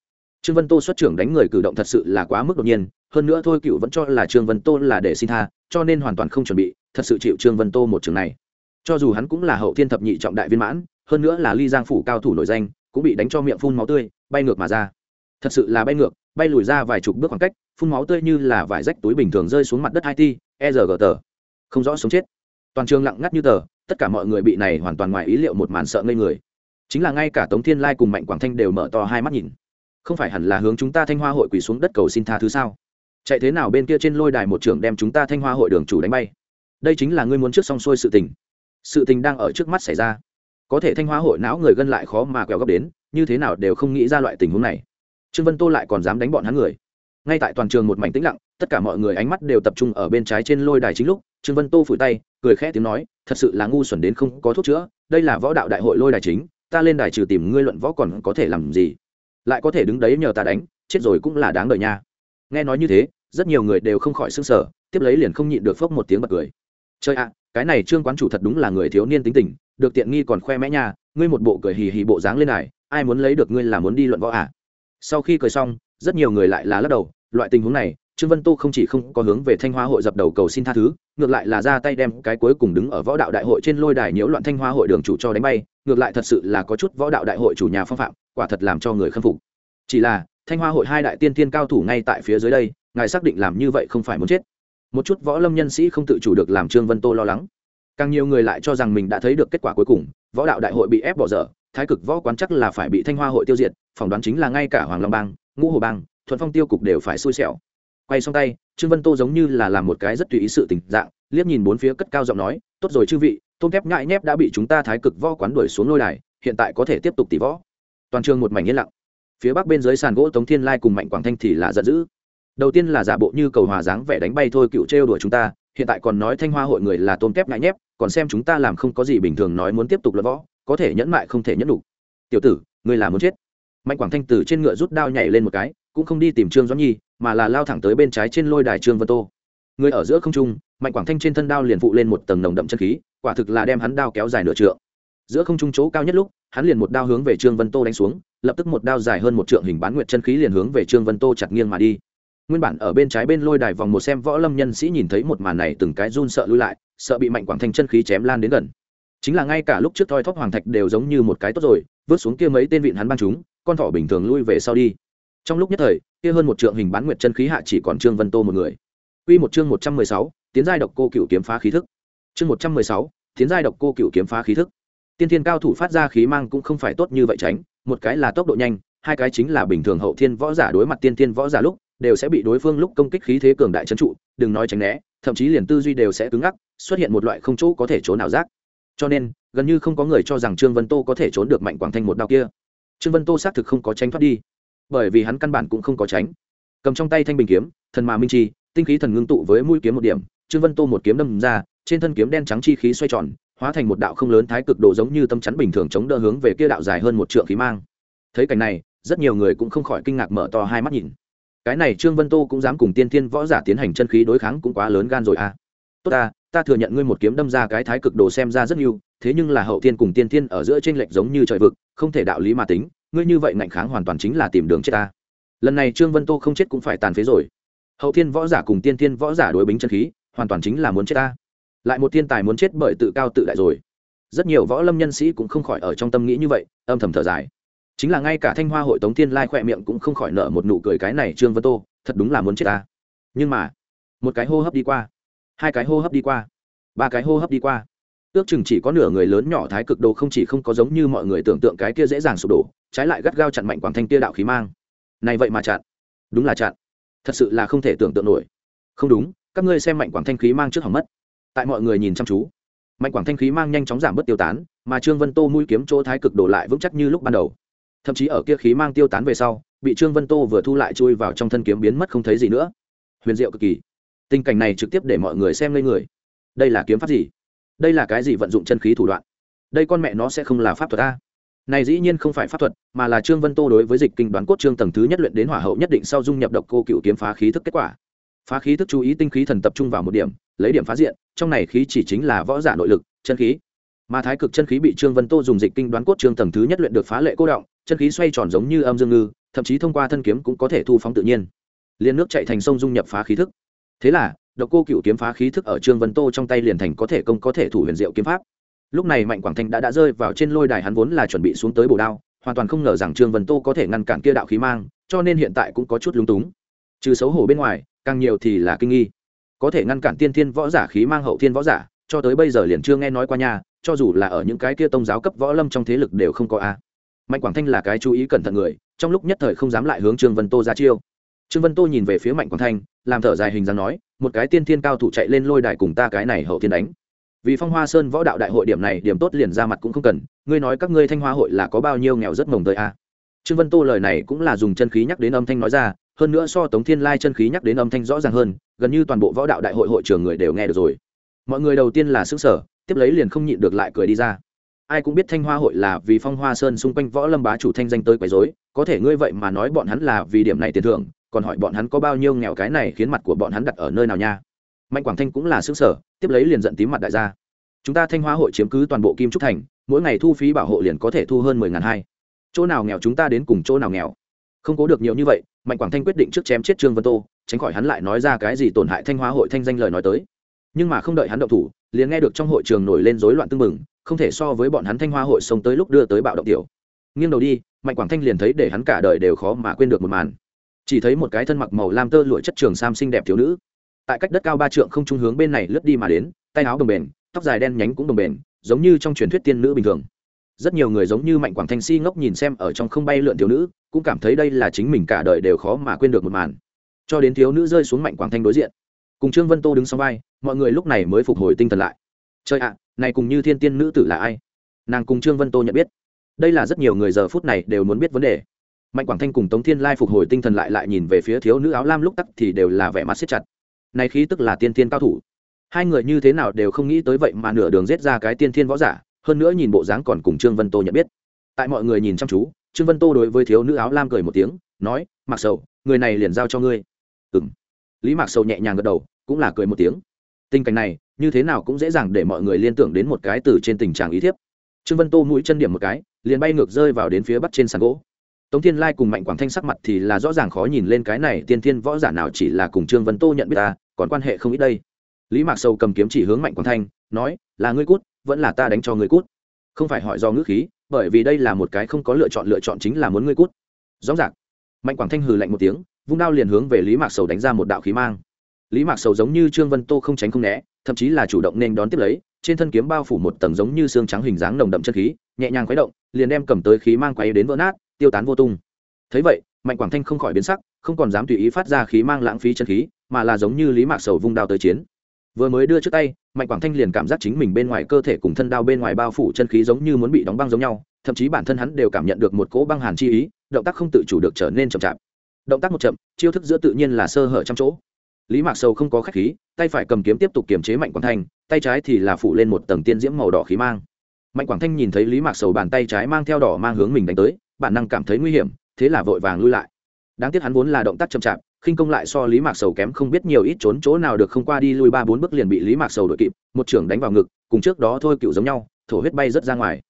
Trương vân tô xuất trưởng đánh người cử động thật sự là quá mức đột nhiên, hơn nữa thôi cựu vẫn cho là trương vân tô là để xin tha, cho nên hoàn toàn không chuẩn bị, thật sự chịu trương vân tô một trường này. Cho dù hắn cũng là hậu thiên thập nhị trọng đại viên mãn, hơn nữa là ly giang phủ cao thủ nổi danh, cũng bị đánh cho miệng phun máu tươi, bay ngược mà ra. Thật sự là bay ngược, bay lùi ra vài chục bước khoảng cách, phun máu tươi như là vải rách túi bình thường rơi xuống mặt đất it e r g tờ. Không rõ sống chết. Toàn trường lặng ngắt như tờ, tất cả mọi người bị này hoàn toàn ngoài ý liệu một màn sợ ngây người chính là ngay cả tống thiên lai cùng mạnh quảng thanh đều mở to hai mắt nhìn. Không phải hẳn là hướng chúng ta thanh hoa hội quỳ xuống đất cầu xin tha thứ sao? Chạy thế nào bên kia trên lôi đài một trưởng đem chúng ta thanh hoa hội đường chủ đánh bay? Đây chính là ngươi muốn trước xong xuôi sự tình. Sự tình đang ở trước mắt xảy ra. Có thể thanh hoa hội não người gân lại khó mà quẹo gấp đến, như thế nào đều không nghĩ ra loại tình huống này. Trương vân tô lại còn dám đánh bọn hắn người. Ngay tại toàn trường một mảnh tĩnh lặng, tất cả mọi người ánh mắt đều tập trung ở bên trái trên lôi đài chính lúc, trương vân tô phủi tay, cười khẽ tiếng nói, thật sự là ngu xuẩn đến không có thuốc chữa, đây là võ đạo đại hội lôi đài chính ta lên đài trừ tìm ngươi luận võ còn có thể làm gì? Lại có thể đứng đấy nhờ ta đánh, chết rồi cũng là đáng đời nha. Nghe nói như thế, rất nhiều người đều không khỏi s ư n g sở tiếp lấy liền không nhịn được phốc một tiếng bật cười. Chơi ạ, cái này trương quán chủ thật đúng là người thiếu niên tính tình, được tiện nghi còn khoe mẽ nha, ngươi một bộ cười hì hì bộ dáng lên đài, ai muốn lấy được ngươi là muốn đi luận võ à? Sau khi cười xong, rất nhiều người lại là lắc đầu, loại tình huống này trương vân tô không chỉ không có hướng về thanh hoa hội dập đầu cầu xin tha thứ, ngược lại là ra tay đem cái cuối cùng đứng ở võ đạo đại hội trên lôi đài nhiễu loạn thanh hoa hội đường chủ cho đánh bay, ngược lại thật sự là có chút võ đạo đại hội chủ nhà phong phạm, quả thật làm cho người khâm phục. Chỉ là, thanh hoa hội hai đại tiên tiên cao thủ ngay tại phía dưới đây, ngài xác định làm như vậy không phải muốn chết. Một chút võ lâm nhân sĩ không tự chủ được làm trương vân tô lo lắng. Càng nhiều người lại cho rằng mình đã thấy được kết quả cuối cùng, võ đạo đại hội bị ép bỏ dở, thái cực võ quán chắc là phải bị thanh hoa hội tiêu diệt, phỏng đoán chính là ngay cả hoàng long bang, ngũ hồ bang, thuận phong tiêu cục đều phải xui xẻo quay xong tay, trương vân tô giống như là làm một cái rất tùy ý sự tình dạng, liếc nhìn bốn phía cất cao giọng nói, tốt rồi chư vị, tôm thép ngại nhép đã bị chúng ta thái cực võ quán đuổi xuống lôi đài, hiện tại có thể tiếp tục tỷ võ. Toàn trường một mảnh yên lặng. Phía bắc bên dưới sàn gỗ tống thiên lai cùng mạnh quảng thanh thì là giận dữ. Đầu tiên là giả bộ như cầu hòa dáng vẻ đánh bay thôi, cựu trêu đuổi chúng ta, hiện tại còn nói thanh hoa hội người là tôm thép ngại nhép, còn xem chúng ta làm không có gì bình thường nói muốn tiếp tục luận võ, có thể nhẫn mại không thể nhẫn đủ. Tiểu tử người là muốn chết. Mạnh quảng thanh từ trên ngựa rút đao nhảy lên một cái cũng không đi tìm trương doãn nhi, mà là lao thẳng tới bên trái trên lôi đài trương vân tô. Người ở giữa không trung, mạnh quảng thanh trên thân đao liền phụ lên một tầng nồng đậm chân khí, quả thực là đem hắn đao kéo dài nửa trượng. Giữa không trung chỗ cao nhất lúc, hắn liền một đao hướng về trương vân tô đánh xuống, lập tức một đao dài hơn một trượng hình bán nguyệt chân khí liền hướng về trương vân tô chặt nghiêng mà đi. Nguyên bản ở bên trái bên lôi đài vòng một xem võ lâm nhân sĩ nhìn thấy một màn này từng cái run sợ lui lại, sợ bị mạnh quảng thanh chân khí chém lan đến gần. Chính là ngay cả lúc trước thoi thóp hoàng thạch đều giống như một cái tốt rồi vớt xuống kia mấy tên vịn hắn băng chúng, con thỏ bình thường lui về sau đi trong lúc nhất thời, kia hơn một trượng hình bán nguyệt chân khí hạ chỉ còn trương vân tô một người. Quy một chương một trăm mười sáu, tiến giai độc cô cửu kiếm phá khí thức. Chương một trăm mười sáu, tiến giai độc cô cửu kiếm phá khí thức. Tiên thiên cao thủ phát ra khí mang cũng không phải tốt như vậy tránh, một cái là tốc độ nhanh, hai cái chính là bình thường hậu thiên võ giả đối mặt tiên thiên võ giả lúc, đều sẽ bị đối phương lúc công kích khí thế cường đại trấn trụ, đừng nói tránh né, thậm chí liền tư duy đều sẽ cứng ngắc, xuất hiện một loại không chỗ có thể trốn nào giác. cho nên, gần như không có người cho rằng trương vân tô có thể trốn được mạnh quảng thanh một đao kia. Trương vân tô xác thực không có tránh thoát đi bởi vì hắn căn bản cũng không có tránh. Cầm trong tay thanh bình kiếm, thần mà minh chi, tinh khí thần ngưng tụ với mũi kiếm một điểm, trương vân tô một kiếm đâm ra, trên thân kiếm đen trắng chi khí xoay tròn, hóa thành một đạo không lớn thái cực độ giống như tâm chắn bình thường chống đỡ hướng về kia đạo dài hơn một trượng khí mang. Thấy cảnh này, rất nhiều người cũng không khỏi kinh ngạc mở to hai mắt nhìn. Cái này trương vân tô cũng dám cùng tiên thiên võ giả tiến hành chân khí đối kháng cũng quá lớn gan rồi à. Tốt ta ta thừa nhận ngươi một kiếm đâm ra cái thái cực đồ xem ra rất nhiều, thế nhưng là hậu thiên cùng tiên thiên ở giữa t r ê n lệch giống như trời vực, không thể đạo lý mà tính ngươi như vậy ngạnh kháng hoàn toàn chính là tìm đường chết ta. Lần này trương vân tô không chết cũng phải tàn phế rồi. Hậu thiên võ giả cùng tiên thiên võ giả đối bính chân khí, hoàn toàn chính là muốn chết ta. Lại một thiên tài muốn chết bởi tự cao tự đại rồi. Rất nhiều võ lâm nhân sĩ cũng không khỏi ở trong tâm nghĩ như vậy, âm thầm thở dài. Chính là ngay cả thanh hoa hội tống thiên lai khỏe miệng cũng không khỏi nợ một nụ cười cái này trương vân tô, thật đúng là muốn chết ta. Nhưng mà, một cái hô hấp đi qua, hai cái hô hấp đi qua, ba cái hô hấp đi qua. Ước chừng chỉ có nửa người lớn nhỏ thái cực đồ không chỉ không có giống như mọi người tưởng tượng cái kia dễ dàng sụp đổ trái lại gắt gao chặn mạnh quảng thanh kia đạo khí mang. Này vậy mà chặn. Đúng là chặn. Thật sự là không thể tưởng tượng nổi. Không đúng, các ngươi xem mạnh quảng thanh khí mang trước hỏng mất. Tại mọi người nhìn chăm chú. Mạnh quảng thanh khí mang nhanh chóng giảm bớt tiêu tán, mà trương vân tô mũi kiếm chỗ thái cực đổ lại vững chắc như lúc ban đầu. Thậm chí ở kia khí mang tiêu tán về sau, bị trương vân tô vừa thu lại chui vào trong thân kiếm biến mất không thấy gì nữa. Huyền diệu cực kỳ. Tình cảnh này trực tiếp để mọi người xem lên người. Đây là kiếm pháp gì? Đây là cái gì vận dụng chân khí thủ đoạn? Đây con mẹ nó sẽ không là pháp thuật ta này dĩ nhiên không phải pháp thuật, mà là trương vân tô đối với dịch kinh đoán cốt trương tầng thứ nhất luyện đến hỏa hậu nhất định sau dung nhập độc cô cựu kiếm phá khí thức kết quả. Phá khí thức chú ý tinh khí thần tập trung vào một điểm, lấy điểm phá diện, trong này khí chỉ chính là võ giả nội lực, chân khí. Mà thái cực chân khí bị trương vân tô dùng dịch kinh đoán cốt trương tầng thứ nhất luyện được phá lệ cô động, chân khí xoay tròn giống như âm dương ngư, thậm chí thông qua thân kiếm cũng có thể thu phóng tự nhiên. Liên nước chạy thành sông dung nhập phá khí thức. Thế là, độc cô cựu kiếm phá khí thức ở trương vân tô trong tay liền thành có thể công có thể thủ huyền diệu kiếm pháp lúc này mạnh quảng thanh đã đã rơi vào trên lôi đài hắn vốn là chuẩn bị xuống tới bổ đao, hoàn toàn không ngờ rằng trương vân tô có thể ngăn cản kia đạo khí mang, cho nên hiện tại cũng có chút lúng túng. Trừ xấu hổ bên ngoài, càng nhiều thì là kinh nghi. Có thể ngăn cản tiên thiên võ giả khí mang hậu thiên võ giả, cho tới bây giờ liền chưa nghe nói qua nhà cho dù là ở những cái kia tông giáo cấp võ lâm trong thế lực đều không có a. Mạnh quảng thanh là cái chú ý cẩn thận người, trong lúc nhất thời không dám lại hướng trương vân tô ra chiêu. Trương vân tô nhìn về phía mạnh quảng thanh, làm thở dài hình dáng nói, một cái tiên thiên cao thủ chạy lên lôi đài cùng ta cái này hậu thiên đánh vì phong hoa sơn võ đạo đại hội điểm này, điểm tốt liền ra mặt cũng không cần. Ngươi nói các ngươi thanh hoa hội là có bao nhiêu nghèo rất mồng tới a à. trương vân tô lời này cũng là dùng chân khí nhắc đến âm thanh nói ra, hơn nữa so tống thiên lai chân khí nhắc đến âm thanh rõ ràng hơn, gần như toàn bộ võ đạo đại hội hội trưởng người đều nghe được rồi. Mọi người đầu tiên là xứ sở tiếp lấy liền không nhịn được lại cười đi ra. Ai cũng biết thanh hoa hội là vì phong hoa sơn xung quanh võ lâm bá chủ thanh danh tới quấy dối có thể ngươi vậy mà nói bọn hắn là vì điểm này tiền thưởng, còn hỏi bọn hắn có bao nhiêu nghèo cái này khiến mặt của bọn hắn đặt ở nơi nào nha? Mạnh quảng thanh cũng là xứ sở, tiếp lấy liền giận tím mặt đại gia. Chúng ta thanh hóa hội chiếm cứ toàn bộ kim trúc thành, mỗi ngày thu phí bảo hộ liền có thể thu hơn mười ngàn hai. Chỗ nào nghèo chúng ta đến cùng chỗ nào nghèo. Không cố được nhiều như vậy, mạnh quảng thanh quyết định trước chém chết trương vân tô, tránh khỏi hắn lại nói ra cái gì tổn hại thanh hóa hội thanh danh lời nói tới. Nhưng mà không đợi hắn động thủ, liền nghe được trong hội trường nổi lên rối loạn tưng mừng không thể so với bọn hắn thanh hoa hội sống tới lúc đưa tới bạo động tiểu. Nghiêng đầu đi, mạnh quảng thanh liền thấy để hắn cả đời đều khó mà quên được một màn. Chỉ thấy một cái thân mặc màu lam tơ lụa chất trường sam xinh đẹp thiếu nữ tại cách đất cao ba trượng không trung hướng bên này lướt đi mà đến, tay áo đồng bền, tóc dài đen nhánh cũng đồng bền, giống như trong truyền thuyết tiên nữ bình thường. Rất nhiều người giống như mạnh quảng thanh si ngốc nhìn xem ở trong không bay lượn thiếu nữ, cũng cảm thấy đây là chính mình cả đời đều khó mà quên được một màn. Cho đến thiếu nữ rơi xuống mạnh quảng thanh đối diện, cùng trương vân tô đứng sau vai, mọi người lúc này mới phục hồi tinh thần lại. Chơi ạ, này cùng như thiên tiên nữ tử là ai? Nàng cùng trương vân tô nhận biết. Đây là rất nhiều người giờ phút này đều muốn biết vấn đề. Mạnh quảng thanh cùng tống thiên lai phục hồi tinh thần lại lại nhìn về phía thiếu nữ áo lam lúc tắc thì đều là vẻ mặt siết chặt này khí tức là tiên thiên cao thủ. Hai người như thế nào đều không nghĩ tới vậy mà nửa đường giết ra cái tiên thiên võ giả, hơn nữa nhìn bộ dáng còn cùng trương vân tô nhận biết. Tại mọi người nhìn chăm chú, trương vân tô đối với thiếu nữ áo lam cười một tiếng, nói mặc sầu, người này liền giao cho ngươi. Ừng lý mạc sầu nhẹ nhàng gật đầu, cũng là cười một tiếng. Tình cảnh này, như thế nào cũng dễ dàng để mọi người liên tưởng đến một cái từ trên tình trạng ý thiếp. Trương vân tô mũi chân điểm một cái, liền bay ngược rơi vào đến phía bắc trên sàn gỗ tống thiên lai cùng mạnh quảng thanh sắc mặt thì là rõ ràng khó nhìn lên cái này tiên thiên võ giả nào chỉ là cùng trương vân tô nhận biết ta, còn quan hệ không ít đây. Lý mạc sâu cầm kiếm chỉ hướng mạnh quảng thanh, nói, là ngươi cút, vẫn là ta đánh cho ngươi cút? Không phải hỏi do ngữ khí, bởi vì đây là một cái không có lựa chọn lựa chọn chính là muốn ngươi cút. Rõ ràng. Mạnh quảng thanh hừ lạnh một tiếng, vung đao liền hướng về lý mạc sầu đánh ra một đạo khí mang. Lý mạc sầu giống như trương vân tô không tránh không né, thậm chí là chủ động nên đón tiếp lấy, trên thân kiếm bao phủ một tầng giống như xương trắng hình dáng nồng đậm chân khí, nhẹ nhàng khuấy động, liền đem cầm tới khí mang quay đến vỡ nát tiêu tán vô tung. Thấy vậy, mạnh quảng thanh không khỏi biến sắc, không còn dám tùy ý phát ra khí mang lãng phí chân khí, mà là giống như lý mạc sầu vung đao tới chiến. Vừa mới đưa trước tay, mạnh quảng thanh liền cảm giác chính mình bên ngoài cơ thể cùng thân đao bên ngoài bao phủ chân khí giống như muốn bị đóng băng giống nhau, thậm chí bản thân hắn đều cảm nhận được một cỗ băng hàn chi ý, động tác không tự chủ được trở nên chậm chạp. Động tác một chậm, chiêu thức giữa tự nhiên là sơ hở trăm chỗ. Lý mạc sầu không có khách khí, tay phải cầm kiếm tiếp tục kiềm chế mạnh quảng thanh, tay trái thì là phủ lên một tầng tiên diễm màu đỏ khí mang. Mạnh quảng thanh nhìn thấy lý mạc sầu bàn tay trái mang theo đỏ mang hướng mình đánh tới bản năng cảm thấy nguy hiểm, thế là vội vàng lui lại. Đáng tiếc hắn vốn là động tác chậm chạp, khinh công lại so lý mạc sầu kém không biết nhiều ít trốn chỗ nào được không qua đi lui ba bốn bước liền bị lý mạc sầu đội kịp, một trưởng đánh vào ngực, cùng trước đó thôi cựu giống nhau, thổ huyết bay rất ra ngoài.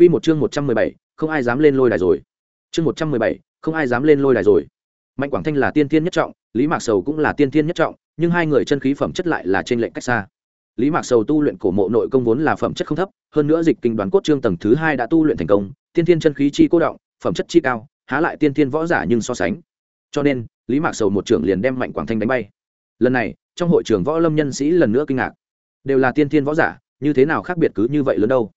Q một chương một trăm mười bảy, không ai dám lên lôi đài rồi. Chương một trăm mười bảy, không ai dám lên lôi đài rồi. Mạnh quảng thanh là tiên tiên nhất trọng, lý mạc sầu cũng là tiên tiên nhất trọng, nhưng hai người chân khí phẩm chất lại là trên lệnh cách xa. Lý mạc sầu tu luyện cổ mộ nội công vốn là phẩm chất không thấp, hơn nữa dịch kinh đoán cốt trương tầng thứ hai đã tu luyện thành công, tiên tiên chân khí chi cố động phẩm chất chi cao, há lại tiên thiên võ giả nhưng so sánh. Cho nên, lý mạc sầu một trưởng liền đem mạnh quảng thanh đánh bay. Lần này, trong hội trường võ lâm nhân sĩ lần nữa kinh ngạc. Đều là tiên thiên võ giả, như thế nào khác biệt cứ như vậy lớn đâu?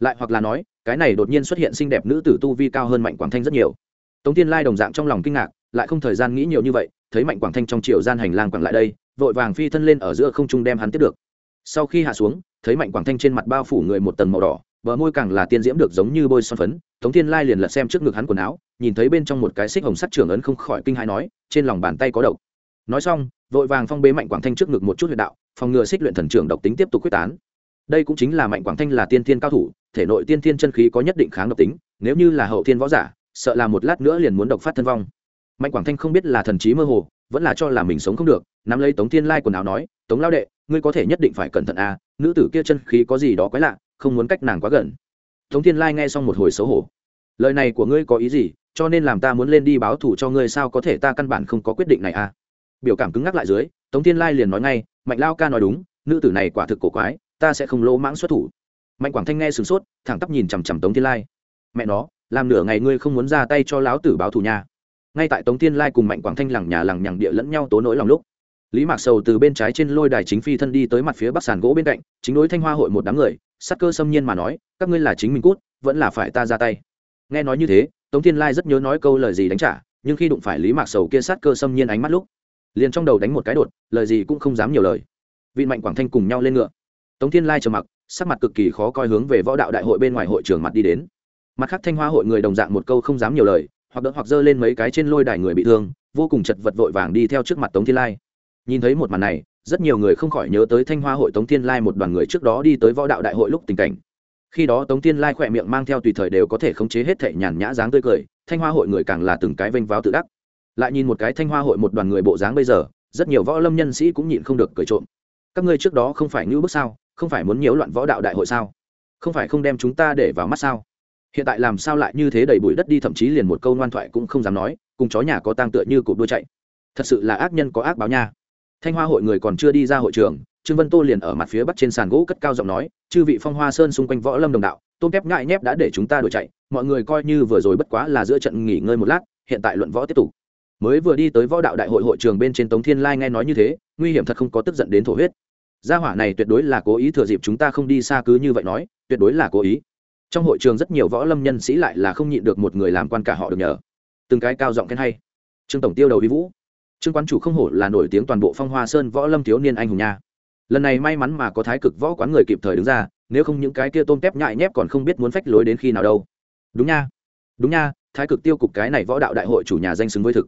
Lại hoặc là nói, cái này đột nhiên xuất hiện xinh đẹp nữ tử tu vi cao hơn mạnh quảng thanh rất nhiều. Tống tiên lai đồng dạng trong lòng kinh ngạc, lại không thời gian nghĩ nhiều như vậy, thấy mạnh quảng thanh trong triều gian hành lang quẳng lại đây, vội vàng phi thân lên ở giữa không trung đem hắn tiếp được. Sau khi hạ xuống, thấy mạnh quảng thanh trên mặt bao phủ người một tầng màu đỏ, bờ môi càng là tiên diễm được giống như bôi son phấn tống thiên lai liền lật xem trước ngực hắn quần áo, nhìn thấy bên trong một cái xích hồng sắt trưởng ấn không khỏi kinh hãi nói, trên lòng bàn tay có độc. Nói xong, vội vàng phong bế mạnh quảng thanh trước ngực một chút huyệt đạo, phòng ngừa xích luyện thần trưởng độc tính tiếp tục quyết tán. Đây cũng chính là mạnh quảng thanh là tiên thiên cao thủ, thể nội tiên thiên chân khí có nhất định kháng độc tính, nếu như là hậu thiên võ giả, sợ là một lát nữa liền muốn độc phát thân vong. Mạnh quảng thanh không biết là thần trí mơ hồ, vẫn là cho là mình sống không được, nắm lấy tống thiên lai quần áo nói, tống lao đệ, ngươi có thể nhất định phải cẩn thận à nữ tử kia chân khí có gì đó quái lạ, không muốn cách nàng quá gần tống thiên lai nghe xong một hồi xấu hổ. Lời này của ngươi có ý gì, cho nên làm ta muốn lên đi báo thù cho ngươi sao có thể ta căn bản không có quyết định này à? Biểu cảm cứng ngắc lại dưới, tống thiên lai liền nói ngay, mạnh lao ca nói đúng, nữ tử này quả thực cổ quái, ta sẽ không lỗ mãng xuất thủ. Mạnh quảng thanh nghe sửng sốt, thẳng tắp nhìn chằm chằm tống thiên lai. Mẹ nó, làm nửa ngày ngươi không muốn ra tay cho láo tử báo thù nha. Ngay tại tống thiên lai cùng mạnh quảng thanh lẳng nhà lẳng nhằng địa lẫn nhau tố nỗi lòng lúc lý mạc sầu từ bên trái trên lôi đài chính phi thân đi tới mặt phía bắc sàn gỗ bên cạnh, chính đối thanh hoa hội một đám người, sắc cơ xâm nhiên mà nói, các ngươi là chính mình cút, vẫn là phải ta ra tay. Nghe nói như thế, tống thiên lai rất nhớ nói câu lời gì đánh trả, nhưng khi đụng phải lý mạc sầu kia sát cơ xâm nhiên ánh mắt lúc, liền trong đầu đánh một cái đột, lời gì cũng không dám nhiều lời. Vị mạnh quảng thanh cùng nhau lên ngựa. Tống thiên lai trầm mặc, sắc mặt cực kỳ khó coi hướng về võ đạo đại hội bên ngoài hội trường mặt đi đến. Mặt khác thanh hoa hội người đồng dạng một câu không dám nhiều lời, hoặc đỡ hoặc giơ lên mấy cái trên lôi đài người bị thương, vô cùng chật vật vội vàng đi theo trước mặt tống thiên lai nhìn thấy một màn này, rất nhiều người không khỏi nhớ tới thanh hoa hội tống thiên lai một đoàn người trước đó đi tới võ đạo đại hội lúc tình cảnh. Khi đó tống thiên lai khỏe miệng mang theo tùy thời đều có thể khống chế hết thệ nhàn nhã dáng tươi cười, thanh hoa hội người càng là từng cái vênh váo tự đắc. Lại nhìn một cái thanh hoa hội một đoàn người bộ dáng bây giờ, rất nhiều võ lâm nhân sĩ cũng nhịn không được cười trộm. Các ngươi trước đó không phải ngữ bức sao? Không phải muốn nhiễu loạn võ đạo đại hội sao? Không phải không đem chúng ta để vào mắt sao? Hiện tại làm sao lại như thế đầy bụi đất đi, thậm chí liền một câu ngoan thoại cũng không dám nói, cùng chó nhà có tang tựa như cụp đua chạy. Thật sự là ác nhân có ác báo nha thanh hoa hội người còn chưa đi ra hội trường, trương vân tô liền ở mặt phía bắc trên sàn gỗ cất cao giọng nói, chư vị phong hoa sơn xung quanh võ lâm đồng đạo, tôm kép ngại nhép đã để chúng ta đuổi chạy, mọi người coi như vừa rồi bất quá là giữa trận nghỉ ngơi một lát, hiện tại luận võ tiếp tục. Mới vừa đi tới võ đạo đại hội hội trường bên trên tống thiên lai nghe nói như thế, nguy hiểm thật không có tức giận đến thổ huyết. Gia hỏa này tuyệt đối là cố ý thừa dịp chúng ta không đi xa cứ như vậy nói, tuyệt đối là cố ý. Trong hội trường rất nhiều võ lâm nhân sĩ lại là không nhịn được một người làm quan cả họ được nhờ. Từng cái cao giọng khen hay. Trương tổng tiêu đầu vi vũ trương quán chủ không hổ là nổi tiếng toàn bộ phong hoa sơn võ lâm thiếu niên anh hùng nha. Lần này may mắn mà có thái cực võ quán người kịp thời đứng ra, nếu không những cái kia tôm tép nhại nhép còn không biết muốn phách lối đến khi nào đâu. Đúng nha đúng nha, thái cực tiêu cục cái này võ đạo đại hội chủ nhà danh xứng với thực.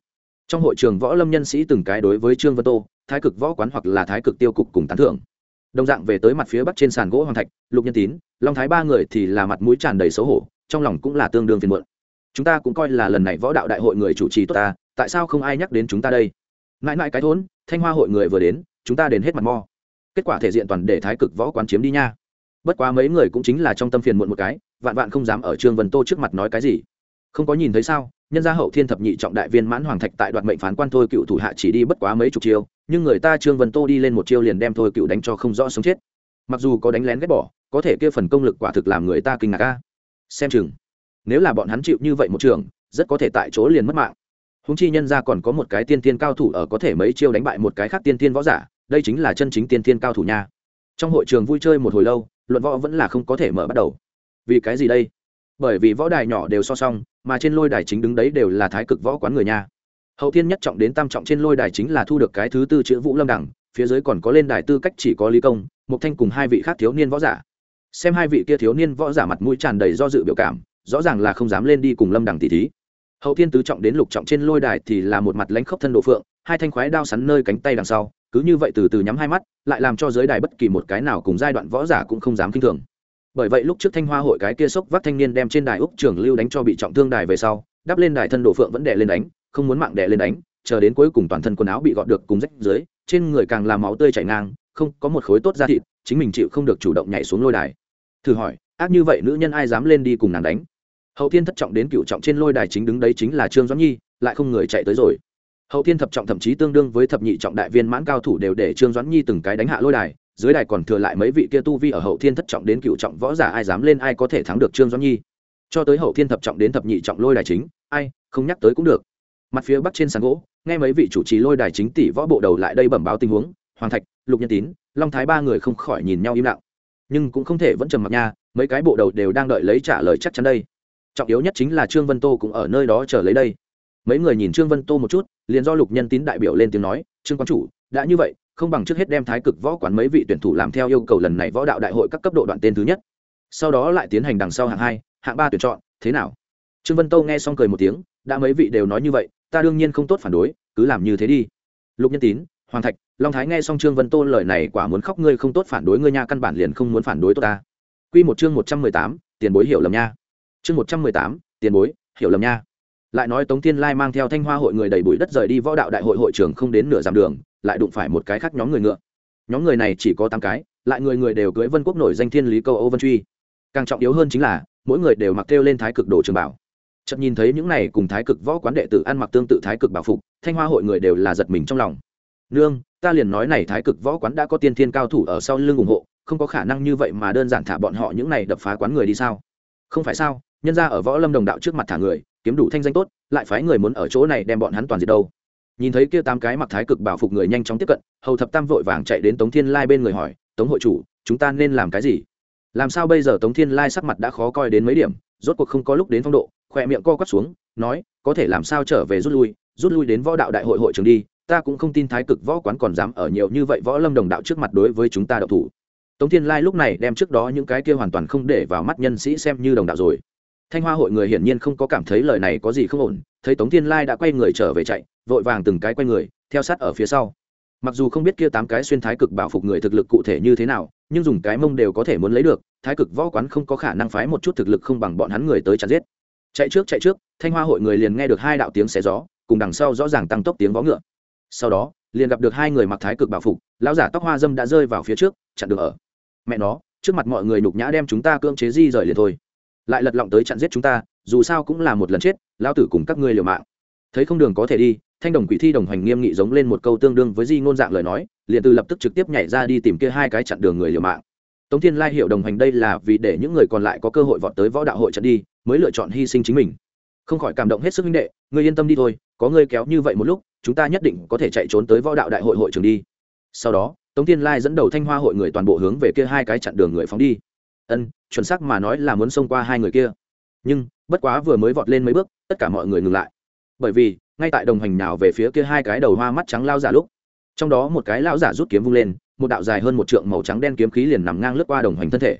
Trong hội trường võ lâm nhân sĩ từng cái đối với trương vân tô, thái cực võ quán hoặc là thái cực tiêu cục cùng tán thưởng. Đồng dạng về tới mặt phía bắc trên sàn gỗ hoàng thạch, lục nhân tín, long thái ba người thì là mặt mũi tràn đầy xấu hổ, trong lòng cũng là tương đương phiền muộn. Chúng ta cũng coi là lần này võ đạo đại hội người chủ trì tốt ta, tại sao không ai nhắc đến chúng ta đây? Mãi mãi cái thốn, thanh hoa hội người vừa đến, chúng ta đến hết mặt mo. Kết quả thể diện toàn để thái cực võ quán chiếm đi nha. Bất quá mấy người cũng chính là trong tâm phiền muộn một cái, vạn vạn không dám ở trương vân tô trước mặt nói cái gì. Không có nhìn thấy sao, nhân gia hậu thiên thập nhị trọng đại viên mãn hoàng thạch tại đoạt mệnh phán quan thôi cựu thủ hạ chỉ đi bất quá mấy chục chiêu, nhưng người ta trương vân tô đi lên một chiêu liền đem thôi cựu đánh cho không rõ sống chết. Mặc dù có đánh lén ghét bỏ, có thể kia phần công lực quả thực làm người ta kinh ngạc ca xem chừng, nếu là bọn hắn chịu như vậy một trường, rất có thể tại chỗ liền mất mạng húng chi nhân ra còn có một cái tiên tiên cao thủ ở có thể mấy chiêu đánh bại một cái khác tiên tiên võ giả, đây chính là chân chính tiên tiên cao thủ nha. Trong hội trường vui chơi một hồi lâu, luận võ vẫn là không có thể mở bắt đầu. Vì cái gì đây? Bởi vì võ đài nhỏ đều so song, mà trên lôi đài chính đứng đấy đều là thái cực võ quán người nha. Hậu thiên nhất trọng đến tam trọng trên lôi đài chính là thu được cái thứ tư chữ vũ lâm đẳng, phía dưới còn có lên đài tư cách chỉ có lý công một thanh cùng hai vị khác thiếu niên võ giả. Xem hai vị kia thiếu niên võ giả mặt mũi tràn đầy do dự biểu cảm, rõ ràng là không dám lên đi cùng lâm đẳng tỷ thí hậu thiên tứ trọng đến lục trọng trên lôi đài thì là một mặt lãnh khốc thân độ phượng, hai thanh khoái đao sắn nơi cánh tay đằng sau, cứ như vậy từ từ nhắm hai mắt, lại làm cho giới đài bất kỳ một cái nào cùng giai đoạn võ giả cũng không dám kinh thường. Bởi vậy lúc trước thanh hoa hội cái kia sốc vác thanh niên đem trên đài úc trưởng lưu đánh cho bị trọng thương đài về sau, đắp lên đài thân độ phượng vẫn đè lên đánh, không muốn mạng đè lên đánh, chờ đến cuối cùng toàn thân quần áo bị gọt được cùng rách dưới, trên người càng làm máu tươi chảy ngang, không có một khối tốt da thịt, chính mình chịu không được chủ động nhảy xuống lôi đài. Thử hỏi, ác như vậy nữ nhân ai dám lên đi cùng nàng đánh? Hậu thiên thất trọng đến cựu trọng trên lôi đài chính đứng đấy chính là trương doãn nhi, lại không người chạy tới rồi. Hậu thiên thập trọng thậm chí tương đương với thập nhị trọng đại viên mãn cao thủ đều để trương doãn nhi từng cái đánh hạ lôi đài, dưới đài còn thừa lại mấy vị kia tu vi ở hậu thiên thất trọng đến cựu trọng võ giả ai dám lên ai có thể thắng được trương doãn nhi. Cho tới hậu thiên thập trọng đến thập nhị trọng lôi đài chính, ai, không nhắc tới cũng được. Mặt phía bắc trên sàn gỗ, nghe mấy vị chủ trì lôi đài chính tỷ võ bộ đầu lại đây bẩm báo tình huống, hoàng thạch, lục nhân tín, long thái ba người không khỏi nhìn nhau im lặng. Nhưng cũng không thể vẫn trầm mặc nha, mấy cái bộ đầu đều đang đợi lấy trả lời chắc chắn đây trọng yếu nhất chính là trương vân tô cũng ở nơi đó chờ lấy đây. Mấy người nhìn trương vân tô một chút, liền do lục nhân tín đại biểu lên tiếng nói, trương quán chủ, đã như vậy, không bằng trước hết đem thái cực võ quán mấy vị tuyển thủ làm theo yêu cầu lần này võ đạo đại hội các cấp độ đoạn tên thứ nhất. Sau đó lại tiến hành đằng sau hạng hai, hạng ba tuyển chọn, thế nào? Trương vân tô nghe xong cười một tiếng, đã mấy vị đều nói như vậy, ta đương nhiên không tốt phản đối, cứ làm như thế đi. Lục nhân tín, hoàng thạch, long thái nghe xong trương vân tô lời này quả muốn khóc ngươi không tốt phản đối ngươi nha, căn bản liền không muốn phản đối tôi ta. Q một chương một trăm mười tám, tiền bối hiểu lầm nha chương một trăm mười tám, tiền bối, hiểu lầm nha. Lại nói tống thiên lai mang theo thanh hoa hội người đầy bụi đất rời đi võ đạo đại hội hội trưởng không đến nửa dặm đường, lại đụng phải một cái khác nhóm người ngựa. Nhóm người này chỉ có tám cái, lại người người đều cưới vân quốc nổi danh thiên lý câu âu vân truy. Càng trọng yếu hơn chính là, mỗi người đều mặc theo lên thái cực đồ trường bảo. Chợt nhìn thấy những này cùng thái cực võ quán đệ tử ăn mặc tương tự thái cực bảo phục, thanh hoa hội người đều là giật mình trong lòng. Nương, ta liền nói này thái cực võ quán đã có tiên thiên cao thủ ở sau lưng ủng hộ, không có khả năng như vậy mà đơn giản thả bọn họ những này đập phá quán người đi sao? Không phải sao, nhân ra ở võ lâm đồng đạo trước mặt thả người, kiếm đủ thanh danh tốt, lại phái người muốn ở chỗ này đem bọn hắn toàn diệt đâu. Nhìn thấy kia tám cái mặc thái cực bảo phục người nhanh chóng tiếp cận, hầu thập tam vội vàng chạy đến tống thiên lai bên người hỏi, tống hội chủ, chúng ta nên làm cái gì? Làm sao bây giờ tống thiên lai sắc mặt đã khó coi đến mấy điểm, rốt cuộc không có lúc đến phong độ, khỏe miệng co quắp xuống, nói, có thể làm sao trở về rút lui rút lui đến võ đạo đại hội hội trường đi, ta cũng không tin thái cực võ quán còn dám ở nhiều như vậy võ lâm đồng đạo trước mặt đối với chúng ta đậu thủ tống thiên lai lúc này đem trước đó những cái kia hoàn toàn không để vào mắt nhân sĩ xem như đồng đạo rồi. Thanh hoa hội người hiển nhiên không có cảm thấy lời này có gì không ổn, thấy tống thiên lai đã quay người trở về chạy, vội vàng từng cái quay người, theo sát ở phía sau. Mặc dù không biết kia tám cái xuyên thái cực bảo phục người thực lực cụ thể như thế nào, nhưng dùng cái mông đều có thể muốn lấy được, thái cực võ quán không có khả năng phái một chút thực lực không bằng bọn hắn người tới chặt giết. Chạy trước chạy trước, thanh hoa hội người liền nghe được hai đạo tiếng xé gió, cùng đằng sau rõ ràng tăng tốc tiếng vó ngựa. Sau đó, liền gặp được hai người mặc thái cực bảo phục, lão giả tóc hoa dâm đã rơi vào phía trước, chặn được ở mẹ nó, trước mặt mọi người nhục nhã đem chúng ta cưỡng chế di rời liền thôi. Lại lật lọng tới chặn giết chúng ta, dù sao cũng là một lần chết, lão tử cùng các ngươi liều mạng. Thấy không đường có thể đi, thanh đồng quỷ thi đồng hành nghiêm nghị giống lên một câu tương đương với di ngôn dạng lời nói, liền từ lập tức trực tiếp nhảy ra đi tìm kia hai cái chặn đường người liều mạng. Tống thiên lai hiểu đồng hành đây là vì để những người còn lại có cơ hội vọt tới võ đạo hội trận đi, mới lựa chọn hy sinh chính mình. Không khỏi cảm động hết sức minh đệ, ngươi yên tâm đi thôi, có ngươi kéo như vậy một lúc, chúng ta nhất định có thể chạy trốn tới võ đạo đại hội hội trường đi. Sau đó tống thiên lai dẫn đầu thanh hoa hội người toàn bộ hướng về kia hai cái chặn đường người phóng đi. Ân, chuẩn xác mà nói là muốn xông qua hai người kia. Nhưng, bất quá vừa mới vọt lên mấy bước, tất cả mọi người ngừng lại. Bởi vì, ngay tại đồng hành nào về phía kia hai cái đầu hoa mắt trắng lao giả lúc, trong đó một cái lão giả rút kiếm vung lên, một đạo dài hơn một trượng màu trắng đen kiếm khí liền nằm ngang lướt qua đồng hành thân thể.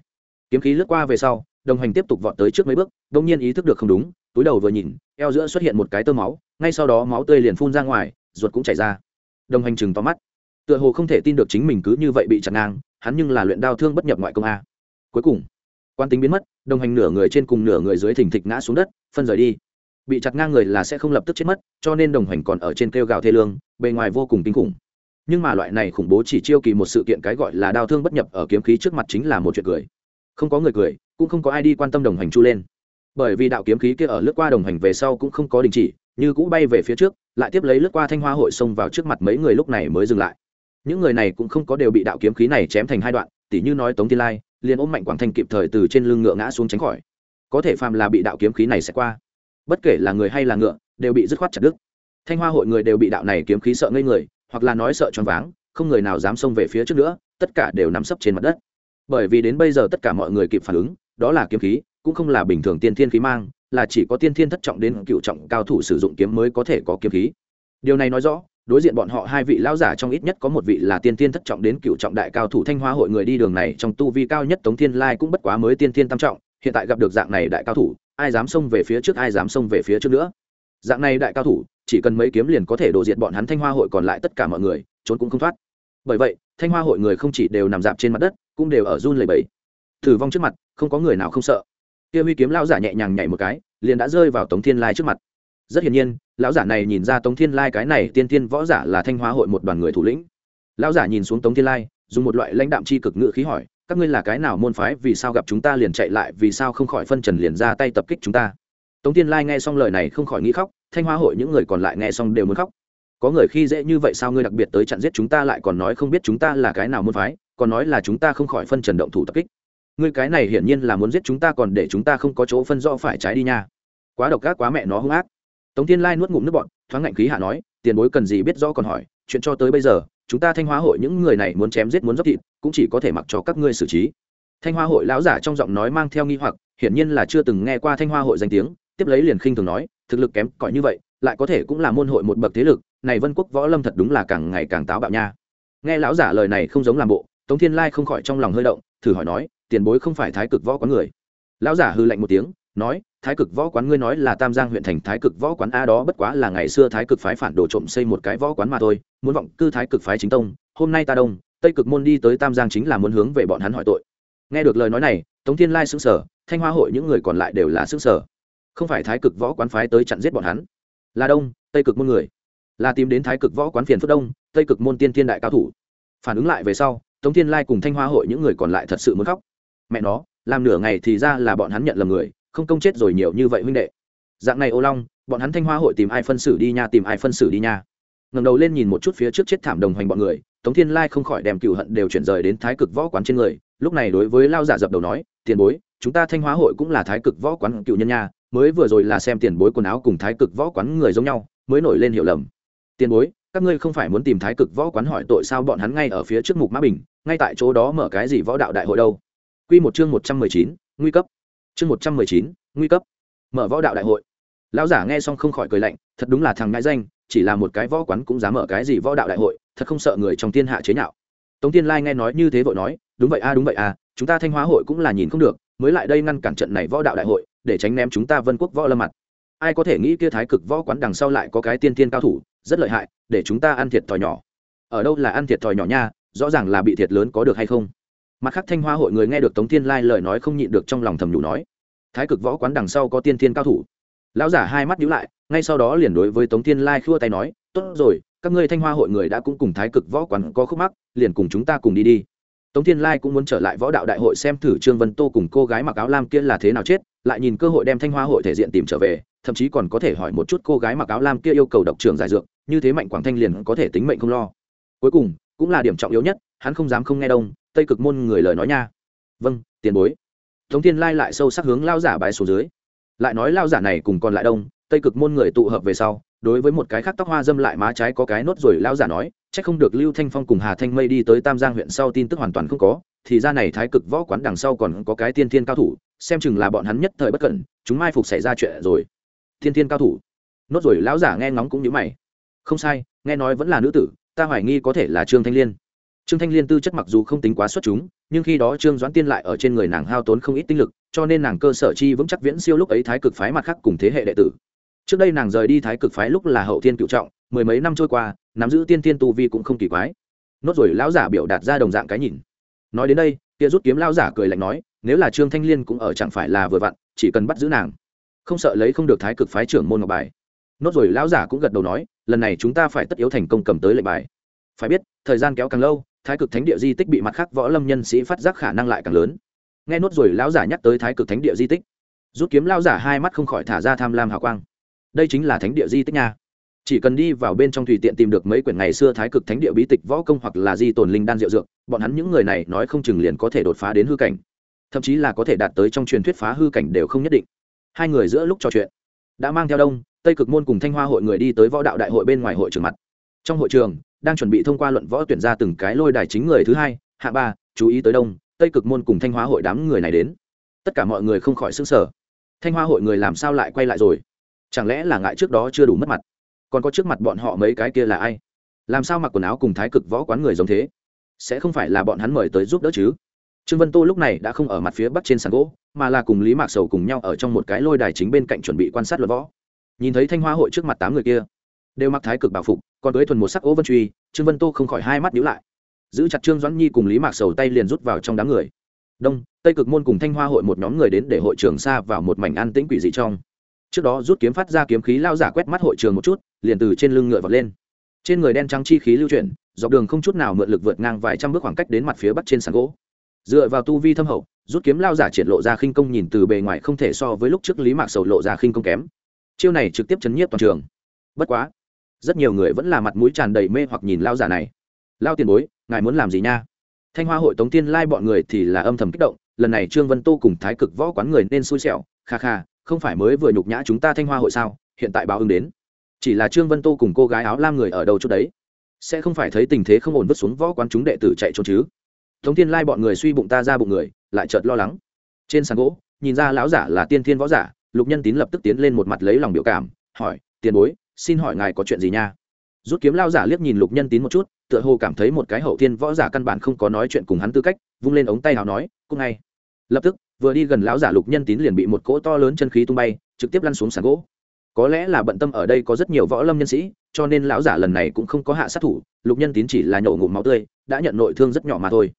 Kiếm khí lướt qua về sau, đồng hành tiếp tục vọt tới trước mấy bước, đông nhiên ý thức được không đúng, túi đầu vừa nhìn, eo giữa xuất hiện một cái tơ máu, ngay sau đó máu tươi liền phun ra ngoài, ruột cũng chảy ra. Đồng hành chừng to mắt tựa hồ không thể tin được chính mình cứ như vậy bị chặn ngang, hắn nhưng là luyện đao thương bất nhập ngoại công a. Cuối cùng, quan tính biến mất, đồng hành nửa người trên cùng nửa người dưới thình thịch ngã xuống đất, phân rời đi. Bị chặt ngang người là sẽ không lập tức chết mất, cho nên đồng hành còn ở trên kêu gào thê lương, bề ngoài vô cùng kinh khủng. Nhưng mà loại này khủng bố chỉ chiêu kỳ một sự kiện cái gọi là đao thương bất nhập ở kiếm khí trước mặt chính là một chuyện cười. Không có người cười, cũng không có ai đi quan tâm đồng hành chu lên. Bởi vì đạo kiếm khí kia ở lướt qua đồng hành về sau cũng không có đình chỉ, như cũ bay về phía trước, lại tiếp lấy lướt qua thanh hoa hội xông vào trước mặt mấy người lúc này mới dừng lại những người này cũng không có đều bị đạo kiếm khí này chém thành hai đoạn, tỉ như nói tống thiên lai, liền ôm mạnh quảng thanh kịp thời từ trên lưng ngựa ngã xuống tránh khỏi. Có thể phàm là bị đạo kiếm khí này sẽ qua, bất kể là người hay là ngựa, đều bị dứt khoát chặt đứt. Thanh hoa hội người đều bị đạo này kiếm khí sợ ngây người, hoặc là nói sợ choáng váng, không người nào dám xông về phía trước nữa, tất cả đều nằm sấp trên mặt đất. Bởi vì đến bây giờ tất cả mọi người kịp phản ứng, đó là kiếm khí, cũng không là bình thường tiên thiên khí mang, là chỉ có tiên thiên thất trọng đến cựu trọng cao thủ sử dụng kiếm mới có thể có kiếm khí. Điều này nói rõ đối diện bọn họ hai vị lão giả trong ít nhất có một vị là tiên tiên thất trọng đến cựu trọng đại cao thủ thanh hoa hội người đi đường này, trong tu vi cao nhất tống thiên lai cũng bất quá mới tiên tiên tam trọng, hiện tại gặp được dạng này đại cao thủ, ai dám xông về phía trước, ai dám xông về phía trước nữa. Dạng này đại cao thủ, chỉ cần mấy kiếm liền có thể đổ diệt bọn hắn thanh hoa hội còn lại tất cả mọi người, trốn cũng không thoát. Bởi vậy, thanh hoa hội người không chỉ đều nằm dạp trên mặt đất, cũng đều ở run lầy bẫy thử vong trước mặt, không có người nào không sợ. Kia huy kiếm lao giả nhẹ nhàng nhảy một cái, liền đã rơi vào tống thiên lai trước mặt rất hiển nhiên, lão giả này nhìn ra tống thiên lai cái này tiên tiên võ giả là thanh hóa hội một đoàn người thủ lĩnh. Lão giả nhìn xuống tống thiên lai, dùng một loại lãnh đạm chi cực ngự khí hỏi, các ngươi là cái nào môn phái, vì sao gặp chúng ta liền chạy lại, vì sao không khỏi phân trần liền ra tay tập kích chúng ta? Tống thiên lai nghe xong lời này không khỏi nghĩ khóc, thanh hóa hội những người còn lại nghe xong đều muốn khóc. Có người khi dễ như vậy sao ngươi đặc biệt tới chặn giết chúng ta lại còn nói không biết chúng ta là cái nào môn phái, còn nói là chúng ta không khỏi phân trần động thủ tập kích. Ngươi cái này hiển nhiên là muốn giết chúng ta còn để chúng ta không có chỗ phân rõ phải trái đi nha. Quá độc ác quá mẹ nó hung ác tống thiên lai nuốt ngụm nước bọn thoáng ngạnh khí hạ nói, tiền bối cần gì biết rõ còn hỏi, chuyện cho tới bây giờ, chúng ta thanh hóa hội những người này muốn chém giết muốn dốc thịt, cũng chỉ có thể mặc cho các ngươi xử trí. Thanh hoa hội lão giả trong giọng nói mang theo nghi hoặc, hiển nhiên là chưa từng nghe qua thanh hoa hội danh tiếng, tiếp lấy liền khinh thường nói, thực lực kém cỏi như vậy, lại có thể cũng là môn hội một bậc thế lực, này vân quốc võ lâm thật đúng là càng ngày càng táo bạo nha. Nghe lão giả lời này không giống làm bộ, tống thiên lai không khỏi trong lòng hơi động, thử hỏi nói, tiền bối không phải thái cực võ quán người? Lão giả hư lạnh một tiếng nói, thái cực võ quán ngươi nói là tam giang huyện thành thái cực võ quán, a đó bất quá là ngày xưa thái cực phái phản đồ trộm xây một cái võ quán mà thôi, muốn vọng cư thái cực phái chính tông, hôm nay ta đông, tây cực môn đi tới tam giang chính là muốn hướng về bọn hắn hỏi tội. Nghe được lời nói này, tống thiên lai xứng sở thanh hoa hội những người còn lại đều là xứng sở không phải thái cực võ quán phái tới chặn giết bọn hắn. Là đông, tây cực môn người. Là tìm đến thái cực võ quán phiền phước đông, tây cực môn tiên thiên đại cao thủ. Phản ứng lại về sau, tống thiên lai cùng thanh hoa hội những người còn lại thật sự muốn khóc. Mẹ nó, làm nửa ngày thì ra là bọn hắn nhận lầm người không công chết rồi nhiều như vậy huynh đệ. Dạng này ô long, bọn hắn thanh hoa hội tìm ai phân xử đi nha, tìm ai phân xử đi nha. Ngầm đầu lên nhìn một chút phía trước chết thảm đồng hoành bọn người, tống thiên lai không khỏi đem cựu hận đều chuyển rời đến thái cực võ quán trên người, lúc này đối với lao giả dập đầu nói, tiền bối, chúng ta thanh hóa hội cũng là thái cực võ quán cựu nhân nha, mới vừa rồi là xem tiền bối quần áo cùng thái cực võ quán người giống nhau, mới nổi lên hiểu lầm. Tiền bối, các ngươi không phải muốn tìm thái cực võ quán hỏi tội sao bọn hắn ngay ở phía trước mục mã bình, ngay tại chỗ đó mở cái gì võ đạo đại hội đâu? Q một chương một trăm mười chín, nguy cấp chương một trăm mười chín, nguy cấp. Mở võ đạo đại hội. Lão giả nghe xong không khỏi cười lạnh, thật đúng là thằng ngãi danh, chỉ là một cái võ quán cũng dám mở cái gì võ đạo đại hội, thật không sợ người trong thiên hạ chế nhạo. Tống tiên lai nghe nói như thế vội nói, đúng vậy a, đúng vậy a, chúng ta thanh hóa hội cũng là nhìn không được, mới lại đây ngăn cản trận này võ đạo đại hội, để tránh ném chúng ta vân quốc võ lâm mặt. Ai có thể nghĩ kia thái cực võ quán đằng sau lại có cái tiên tiên cao thủ, rất lợi hại, để chúng ta ăn thiệt thòi nhỏ. Ở đâu là ăn thiệt thòi nhỏ nha, rõ ràng là bị thiệt lớn có được hay không? Mặt khác thanh hoa hội người nghe được tống thiên lai lời nói không nhịn được trong lòng thầm nhủ nói, thái cực võ quán đằng sau có tiên thiên cao thủ. Lão giả hai mắt nhíu lại, ngay sau đó liền đối với tống thiên lai khua tay nói, tốt rồi, các ngươi thanh hoa hội người đã cũng cùng thái cực võ quán có khúc mắc, liền cùng chúng ta cùng đi đi. Tống thiên lai cũng muốn trở lại võ đạo đại hội xem thử trương vân tô cùng cô gái mặc áo lam kia là thế nào chết, lại nhìn cơ hội đem thanh hoa hội thể diện tìm trở về, thậm chí còn có thể hỏi một chút cô gái mặc áo lam kia yêu cầu độc trường giải dược, như thế mạnh quảng thanh liền có thể tính mệnh không lo. Cuối cùng, cũng là điểm trọng yếu nhất, hắn không dám không nghe đông tây cực môn người lời nói nha. Vâng tiền bối. Tống thiên lai lại sâu sắc hướng lao giả bái xuống dưới. Lại nói lao giả này cùng còn lại đông, tây cực môn người tụ hợp về sau, đối với một cái khác tóc hoa dâm lại má trái có cái nốt rồi, lao giả nói, chắc không được lưu thanh phong cùng hà thanh mây đi tới tam giang huyện sau tin tức hoàn toàn không có, thì ra này thái cực võ quán đằng sau còn có cái tiên thiên cao thủ, xem chừng là bọn hắn nhất thời bất cẩn, chúng mai phục xảy ra chuyện rồi. Thiên thiên cao thủ. Nốt rồi, lão giả nghe ngóng cũng như mày. Không sai, nghe nói vẫn là nữ tử, ta hoài nghi có thể là trương thanh liên trương thanh liên tư chất mặc dù không tính quá xuất chúng, nhưng khi đó trương doãn tiên lại ở trên người nàng hao tốn không ít tinh lực, cho nên nàng cơ sở chi vững chắc viễn siêu lúc ấy thái cực phái mặt khác cùng thế hệ đệ tử. Trước đây nàng rời đi thái cực phái lúc là hậu thiên cựu trọng, mười mấy năm trôi qua, nắm giữ tiên tiên tu vi cũng không kỳ quái. Nốt rồi lão giả biểu đạt ra đồng dạng cái nhìn. Nói đến đây, kia rút kiếm lão giả cười lạnh nói, nếu là trương thanh liên cũng ở chẳng phải là vừa vặn, chỉ cần bắt giữ nàng. Không sợ lấy không được thái cực phái trưởng môn ngọc bài. Nốt rồi lão giả cũng gật đầu nói, lần này chúng ta phải tất yếu thành công cầm tới lệnh bài. Phải biết, thời gian kéo càng lâu thái cực thánh địa di tích bị mặt khác võ lâm nhân sĩ phát giác khả năng lại càng lớn. Nghe nốt rồi, lão giả nhắc tới thái cực thánh địa di tích. Rút kiếm lão giả hai mắt không khỏi thả ra tham lam hào quang. Đây chính là thánh địa di tích nha. Chỉ cần đi vào bên trong tùy tiện tìm được mấy quyển ngày xưa thái cực thánh địa bí tịch võ công hoặc là di tồn linh đan diệu dược, bọn hắn những người này nói không chừng liền có thể đột phá đến hư cảnh. Thậm chí là có thể đạt tới trong truyền thuyết phá hư cảnh đều không nhất định. Hai người giữa lúc trò chuyện, đã mang theo đông, tây cực môn cùng thanh hoa hội người đi tới võ đạo đại hội bên ngoài hội trường mặt. Trong hội trường đang chuẩn bị thông qua luận võ tuyển ra từng cái lôi đài chính người thứ hai hạ ba, chú ý tới đông, tây cực môn cùng thanh hoa hội đám người này đến. Tất cả mọi người không khỏi xứng sở thanh hoa hội người làm sao lại quay lại rồi? Chẳng lẽ là ngại trước đó chưa đủ mất mặt? Còn có trước mặt bọn họ mấy cái kia là ai? Làm sao mặc quần áo cùng thái cực võ quán người giống thế? Sẽ không phải là bọn hắn mời tới giúp đỡ chứ? Trương vân tô lúc này đã không ở mặt phía bắc trên sàn gỗ, mà là cùng lý mạc sầu cùng nhau ở trong một cái lôi đài chính bên cạnh chuẩn bị quan sát luật võ. Nhìn thấy thanh hoa hội trước mặt tám người kia, đều mặc thái cực bảo phục còn cưới thuần một sắc ố vân truy, trương vân tô không khỏi hai mắt nhíu lại. Giữ chặt trương doãn nhi cùng lý mạc sầu tay liền rút vào trong đám người. Đông, tây cực môn cùng thanh hoa hội một nhóm người đến để hội trường xa vào một mảnh an tĩnh quỷ dị trong. Trước đó rút kiếm phát ra kiếm khí lao giả quét mắt hội trường một chút, liền từ trên lưng ngựa vọt lên. Trên người đen trắng chi khí lưu chuyển, dọc đường không chút nào mượn lực vượt ngang vài trăm bước khoảng cách đến mặt phía bắc trên sàn gỗ. Dựa vào tu vi thâm hậu, rút kiếm lao giả triển lộ ra khinh công nhìn từ bề ngoài không thể so với lúc trước lý mạc sầu lộ ra khinh công kém. Chiêu này trực tiếp chấn nhiếp toàn trường. Bất quá rất nhiều người vẫn là mặt mũi tràn đầy mê hoặc nhìn lao giả này. Lao tiền bối, ngài muốn làm gì nha? Thanh hoa hội tống tiên lai bọn người thì là âm thầm kích động, lần này trương vân tô cùng thái cực võ quán người nên xui xẻo. Kha kha, không phải mới vừa nhục nhã chúng ta thanh hoa hội sao? Hiện tại báo ứng đến. Chỉ là trương vân tô cùng cô gái áo lam người ở đầu chút đấy? Sẽ không phải thấy tình thế không ổn vứt xuống võ quán chúng đệ tử chạy trốn chứ? Tống tiên lai bọn người suy bụng ta ra bụng người, lại chợt lo lắng. Trên sàn gỗ, nhìn ra lão giả là tiên thiên võ giả, lục nhân tín lập tức tiến lên một mặt lấy lòng biểu cảm, hỏi, tiền bối xin hỏi ngài có chuyện gì nha? Rút kiếm lao giả liếc nhìn lục nhân tín một chút, tựa hồ cảm thấy một cái hậu thiên võ giả căn bản không có nói chuyện cùng hắn tư cách, vung lên ống tay nào nói, cũng ngay. Lập tức, vừa đi gần lão giả lục nhân tín liền bị một cỗ to lớn chân khí tung bay, trực tiếp lăn xuống sàn gỗ. Có lẽ là bận tâm ở đây có rất nhiều võ lâm nhân sĩ, cho nên lão giả lần này cũng không có hạ sát thủ, lục nhân tín chỉ là nhổ ngụm máu tươi, đã nhận nội thương rất nhỏ mà thôi.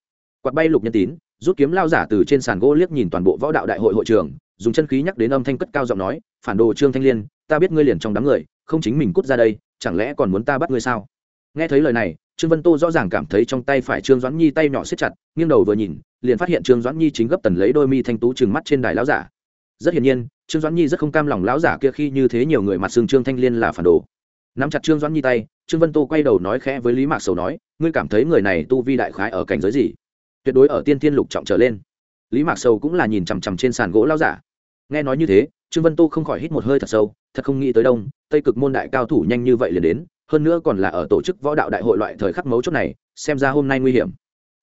Quạt bay lục nhân tín, rút kiếm lao giả từ trên sàn gỗ liếc nhìn toàn bộ võ đạo đại hội hội trường, dùng chân khí nhắc đến âm thanh cất cao giọng nói, phản đồ trương thanh liên, ta biết ngươi liền trong đám người không chính mình cút ra đây, chẳng lẽ còn muốn ta bắt ngươi sao? Nghe thấy lời này, trương vân tô rõ ràng cảm thấy trong tay phải trương doãn nhi tay nhỏ siết chặt, nghiêng đầu vừa nhìn, liền phát hiện trương doãn nhi chính gấp tần lấy đôi mi thanh tú trừng mắt trên đài lão giả. Rất hiển nhiên, trương doãn nhi rất không cam lòng lão giả kia khi như thế nhiều người mặt xương trương thanh liên là phản đồ. Nắm chặt trương doãn nhi tay, trương vân tô quay đầu nói khẽ với lý mạc sầu nói, ngươi cảm thấy người này tu vi đại khái ở cảnh giới gì? Tuyệt đối ở tiên thiên lục trọng trở lên. Lý mạc sầu cũng là nhìn chằm chằm trên sàn gỗ lão giả nghe nói như thế, trương vân tô không khỏi hít một hơi thật sâu, thật không nghĩ tới đông, tây cực môn đại cao thủ nhanh như vậy liền đến, hơn nữa còn là ở tổ chức võ đạo đại hội loại thời khắc mấu chốt này, xem ra hôm nay nguy hiểm.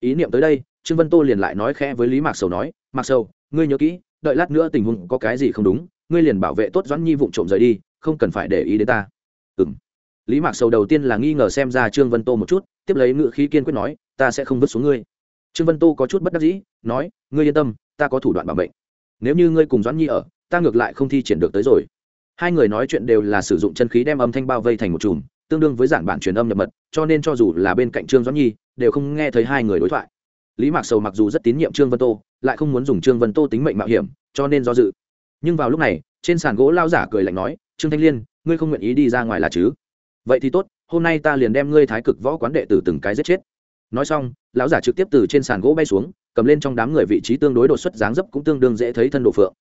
Ý niệm tới đây, trương vân tô liền lại nói khẽ với lý mạc sầu nói, mạc sầu, ngươi nhớ kỹ, đợi lát nữa tình huống có cái gì không đúng, ngươi liền bảo vệ tốt doãn nhi vụng trộm rời đi, không cần phải để ý đến ta. Ừ m lý mạc sầu đầu tiên là nghi ngờ xem ra trương vân tô một chút, tiếp lấy ngự khí kiên quyết nói, ta sẽ không vứt xuống ngươi. Trương vân tô có chút bất đắc dĩ, nói, ngươi yên tâm, ta có thủ đoạn bảo mệnh nếu như ngươi cùng doãn nhi ở, ta ngược lại không thi triển được tới rồi. Hai người nói chuyện đều là sử dụng chân khí đem âm thanh bao vây thành một chùm, tương đương với giản bản truyền âm nhập mật, cho nên cho dù là bên cạnh trương doãn nhi, đều không nghe thấy hai người đối thoại. Lý mạc sầu mặc dù rất tín nhiệm trương vân tô, lại không muốn dùng trương vân tô tính mệnh mạo hiểm, cho nên do dự. Nhưng vào lúc này, trên sàn gỗ lao giả cười lạnh nói, trương thanh liên, ngươi không nguyện ý đi ra ngoài là chứ? Vậy thì tốt, hôm nay ta liền đem ngươi thái cực võ quán đệ tử từng cái giết chết nói xong, lão giả trực tiếp từ trên sàn gỗ bay xuống, cầm lên trong đám người vị trí tương đối đột xuất dáng dấp cũng tương đương dễ thấy thân đồ phượng.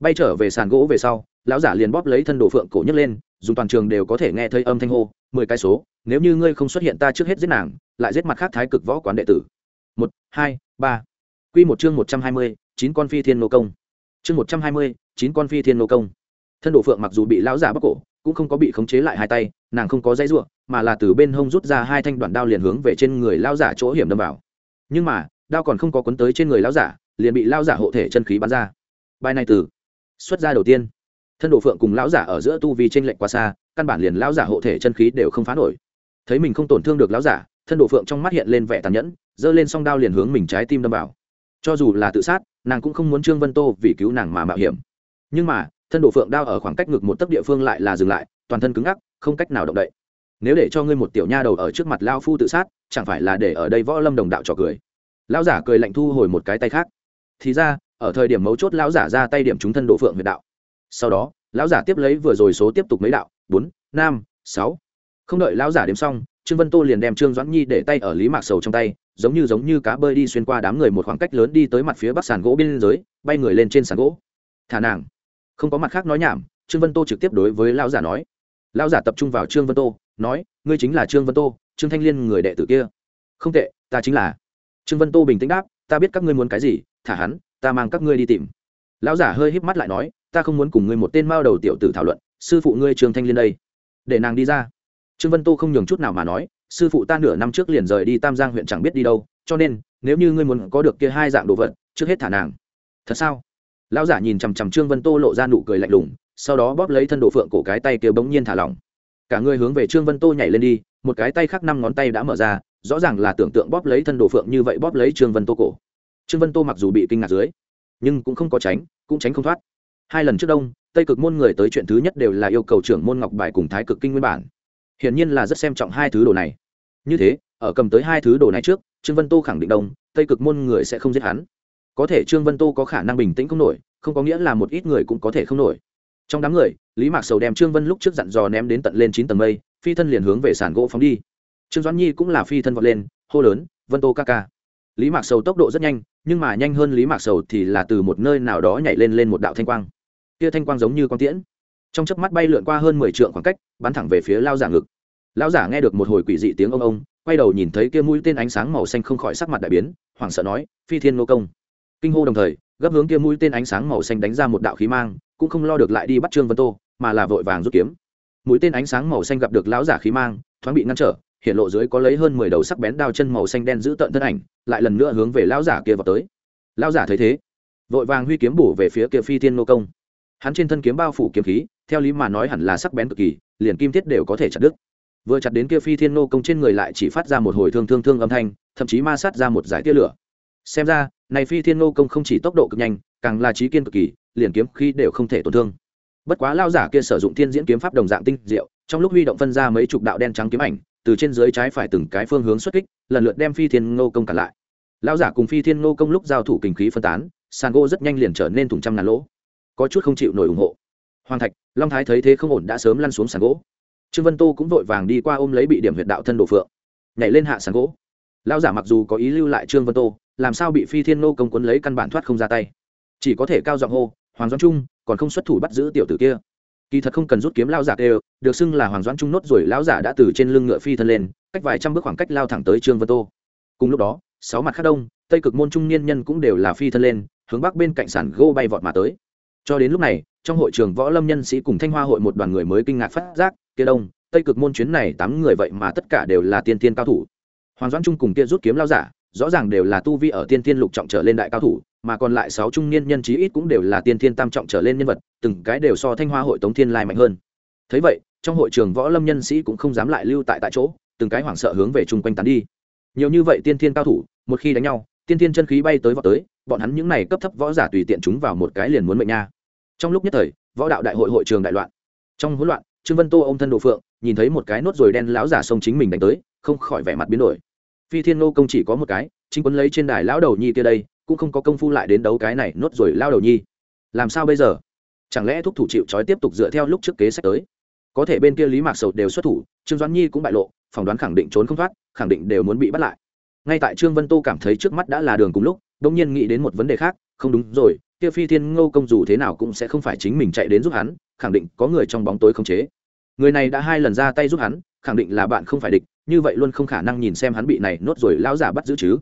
Bay trở về sàn gỗ về sau, lão giả liền bóp lấy thân đồ phượng cổ nhấc lên, dùng toàn trường đều có thể nghe thấy âm thanh hô, mười cái số, nếu như ngươi không xuất hiện ta trước hết giết nàng, lại giết mặt khác thái cực võ quán đệ tử. Một, hai, ba. Q một chương một trăm hai mươi, chín con phi thiên nô công. Chương một trăm hai mươi, chín con phi thiên nô công. Thân đồ phượng mặc dù bị lão giả bóc cổ, cũng không có bị khống chế lại hai tay, nàng không có dây ruộng mà là từ bên hông rút ra hai thanh đoạn đao liền hướng về trên người lão giả chỗ hiểm đâm vào. Nhưng mà, đao còn không có cuốn tới trên người lão giả, liền bị lão giả hộ thể chân khí bắn ra. Bài này từ xuất ra đầu tiên. Thân đồ phượng cùng lão giả ở giữa tu vi t r ê n lệch quá xa, căn bản liền lão giả hộ thể chân khí đều không phá nổi. Thấy mình không tổn thương được lão giả, thân đồ phượng trong mắt hiện lên vẻ tàn nhẫn, giơ lên song đao liền hướng mình trái tim đâm vào. Cho dù là tự sát, nàng cũng không muốn trương vân tô vì cứu nàng mà mạo hiểm. Nhưng mà, thân đồ phượng đao ở khoảng cách ngực một tấc địa phương lại là dừng lại, toàn thân cứng ngắc, không cách nào động đậy nếu để cho ngươi một tiểu nha đầu ở trước mặt lao phu tự sát, chẳng phải là để ở đây võ lâm đồng đạo trò cười? Lão giả cười lạnh thu hồi một cái tay khác. Thì ra, ở thời điểm mấu chốt lão giả ra tay điểm chúng thân đồ phượng huyệt đạo. Sau đó, lão giả tiếp lấy vừa rồi số tiếp tục mấy đạo, bốn, năm, sáu. Không đợi lão giả đếm xong, trương vân tô liền đem trương doãn nhi để tay ở lý mạc sầu trong tay, giống như giống như cá bơi đi xuyên qua đám người một khoảng cách lớn đi tới mặt phía bắc sàn gỗ bên dưới bay người lên trên sàn gỗ. Thả nàng. Không có mặt khác nói nhảm, trương vân tô trực tiếp đối với lão giả nói. Lão giả tập trung vào trương vân tô nói, ngươi chính là trương vân tô, trương thanh liên người đệ tử kia. Không tệ, ta chính là. Trương vân tô bình tĩnh đáp, ta biết các ngươi muốn cái gì, thả hắn, ta mang các ngươi đi tìm. Lão giả hơi híp mắt lại nói, ta không muốn cùng ngươi một tên mao đầu tiểu tử thảo luận, sư phụ ngươi trương thanh liên đây. Để nàng đi ra. Trương vân tô không nhường chút nào mà nói, sư phụ ta nửa năm trước liền rời đi tam giang huyện chẳng biết đi đâu, cho nên, nếu như ngươi muốn có được kia hai dạng đồ vật, trước hết thả nàng. Thật sao? Lão giả nhìn chằm chằm trương vân tô lộ ra nụ cười lạnh lùng, sau đó bóp lấy thân đồ phượng cổ cái tay kia bỗng nhiên thả lỏng cả người hướng về trương vân tô nhảy lên đi, một cái tay khác năm ngón tay đã mở ra, rõ ràng là tưởng tượng bóp lấy thân đồ phượng như vậy bóp lấy trương vân tô cổ. Trương vân tô mặc dù bị kinh ngạc dưới, nhưng cũng không có tránh, cũng tránh không thoát. Hai lần trước đông, tây cực môn người tới chuyện thứ nhất đều là yêu cầu trưởng môn ngọc bài cùng thái cực kinh nguyên bản. Hiển nhiên là rất xem trọng hai thứ đồ này. Như thế, ở cầm tới hai thứ đồ này trước, trương vân tô khẳng định đông, tây cực môn người sẽ không giết hắn. Có thể trương vân tô có khả năng bình tĩnh không nổi, không có nghĩa là một ít người cũng có thể không nổi trong đám người, lý mạc sầu đem trương vân lúc trước dặn dò ném đến tận lên chín tầng mây, phi thân liền hướng về sàn gỗ phóng đi. Trương doãn nhi cũng là phi thân vọt lên, hô lớn, vân tô ca ca. Lý mạc sầu tốc độ rất nhanh, nhưng mà nhanh hơn lý mạc sầu thì là từ một nơi nào đó nhảy lên lên một đạo thanh quang. Kia thanh quang giống như con tiễn. Trong chớp mắt bay lượn qua hơn mười trượng khoảng cách, bắn thẳng về phía lao giả ngực. Lao giả nghe được một hồi quỷ dị tiếng ông ông, quay đầu nhìn thấy kia mũi tên ánh sáng màu xanh không khỏi sắc mặt đại biến, hoảng sợ nói, phi thiên nô công. Kinh hô đồng thời, gấp hướng kia mũi tên ánh sáng màu xanh đánh ra một đạo khí mang cũng không lo được lại đi bắt trương vân tô, mà là vội vàng rút kiếm. Mũi tên ánh sáng màu xanh gặp được lão giả khí mang, thoáng bị ngăn trở, hiện lộ dưới có lấy hơn mười đầu sắc bén đao chân màu xanh đen giữ tận thân ảnh, lại lần nữa hướng về lão giả kia vào tới. Lão giả thấy thế, vội vàng huy kiếm bổ về phía kia phi thiên nô công. Hắn trên thân kiếm bao phủ kiếm khí, theo lý mà nói hẳn là sắc bén cực kỳ, liền kim thiết đều có thể chặt đứt. Vừa chặt đến kia phi thiên nô công trên người lại chỉ phát ra một hồi thương thương thương âm thanh, thậm chí ma sát ra một giải tia lửa. Xem ra, này phi thiên nô công không chỉ tốc độ cực nhanh, càng là trí kiên cực kỳ liền kiếm khí đều không thể tổn thương. Bất quá lao giả kia sử dụng thiên diễn kiếm pháp đồng dạng tinh diệu, trong lúc huy động phân ra mấy chục đạo đen trắng kiếm ảnh, từ trên dưới trái phải từng cái phương hướng xuất kích, lần lượt đem phi thiên ngô công cản lại. Lao giả cùng phi thiên ngô công lúc giao thủ kinh khí phân tán, sàn gỗ rất nhanh liền trở nên thùng trăm ngàn lỗ. Có chút không chịu nổi ủng hộ. Hoàng thạch, long thái thấy thế không ổn đã sớm lăn xuống sàn gỗ. Trương vân tô cũng vội vàng đi qua ôm lấy bị điểm huyệt đạo thân đồ phượng, nhảy lên hạ sàn gỗ. Lao giả mặc dù có ý lưu lại trương vân tô, làm sao bị phi thiên nô công quấn lấy căn bản thoát không ra tay. Chỉ có thể cao giọng hô hoàng doãn trung còn không xuất thủ bắt giữ tiểu tử kia. Kỳ thật không cần rút kiếm lao giả đều được xưng là hoàng doãn trung nốt rồi lão giả đã từ trên lưng ngựa phi thân lên, cách vài trăm bước khoảng cách lao thẳng tới trương vân tô. Cùng lúc đó, sáu mặt khác đông, tây cực môn trung niên nhân cũng đều là phi thân lên, hướng bắc bên cạnh sản gô bay vọt mà tới. Cho đến lúc này, trong hội trường võ lâm nhân sĩ cùng thanh hoa hội một đoàn người mới kinh ngạc phát giác, kia đông, tây cực môn chuyến này tám người vậy mà tất cả đều là tiên tiên cao thủ. Hoàng doãn trung cùng kia rút kiếm lao giả rõ ràng đều là tu vi ở tiên thiên lục trọng trở lên đại cao thủ, mà còn lại sáu trung niên nhân chí ít cũng đều là tiên thiên tam trọng trở lên nhân vật, từng cái đều so thanh hoa hội tống thiên lai mạnh hơn. Thấy vậy, trong hội trường võ lâm nhân sĩ cũng không dám lại lưu tại tại chỗ, từng cái hoảng sợ hướng về chung quanh tán đi. Nhiều như vậy tiên thiên cao thủ, một khi đánh nhau, tiên thiên chân khí bay tới vọt tới, bọn hắn những này cấp thấp võ giả tùy tiện chúng vào một cái liền muốn mệnh nha. Trong lúc nhất thời, võ đạo đại hội hội trường đại loạn. Trong hỗn loạn, trương vân tô ô m thân đồ phượng, nhìn thấy một cái nốt rồi đen láo giả xông chính mình đánh tới, không khỏi vẻ mặt biến đổi phi thiên nô công chỉ có một cái, chính quân lấy trên đài lão đầu nhi kia đây, cũng không có công phu lại đến đấu cái này nốt rồi lao đầu nhi. Làm sao bây giờ? Chẳng lẽ thúc thủ chịu trói tiếp tục dựa theo lúc trước kế sách tới? Có thể bên kia lý mạc sầu đều xuất thủ, trương doãn nhi cũng bại lộ, phỏng đoán khẳng định trốn không thoát, khẳng định đều muốn bị bắt lại. Ngay tại trương vân tô cảm thấy trước mắt đã là đường cùng lúc đ ỗ n g nhiên nghĩ đến một vấn đề khác, không đúng rồi, kia phi thiên ngô công dù thế nào cũng sẽ không phải chính mình chạy đến giúp hắn, khẳng định có người trong bóng tối không chế. Người này đã hai lần ra tay giúp hắn, khẳng định là bạn không phải địch như vậy luôn không khả năng nhìn xem hắn bị này nốt rồi lao giả bắt giữ chứ.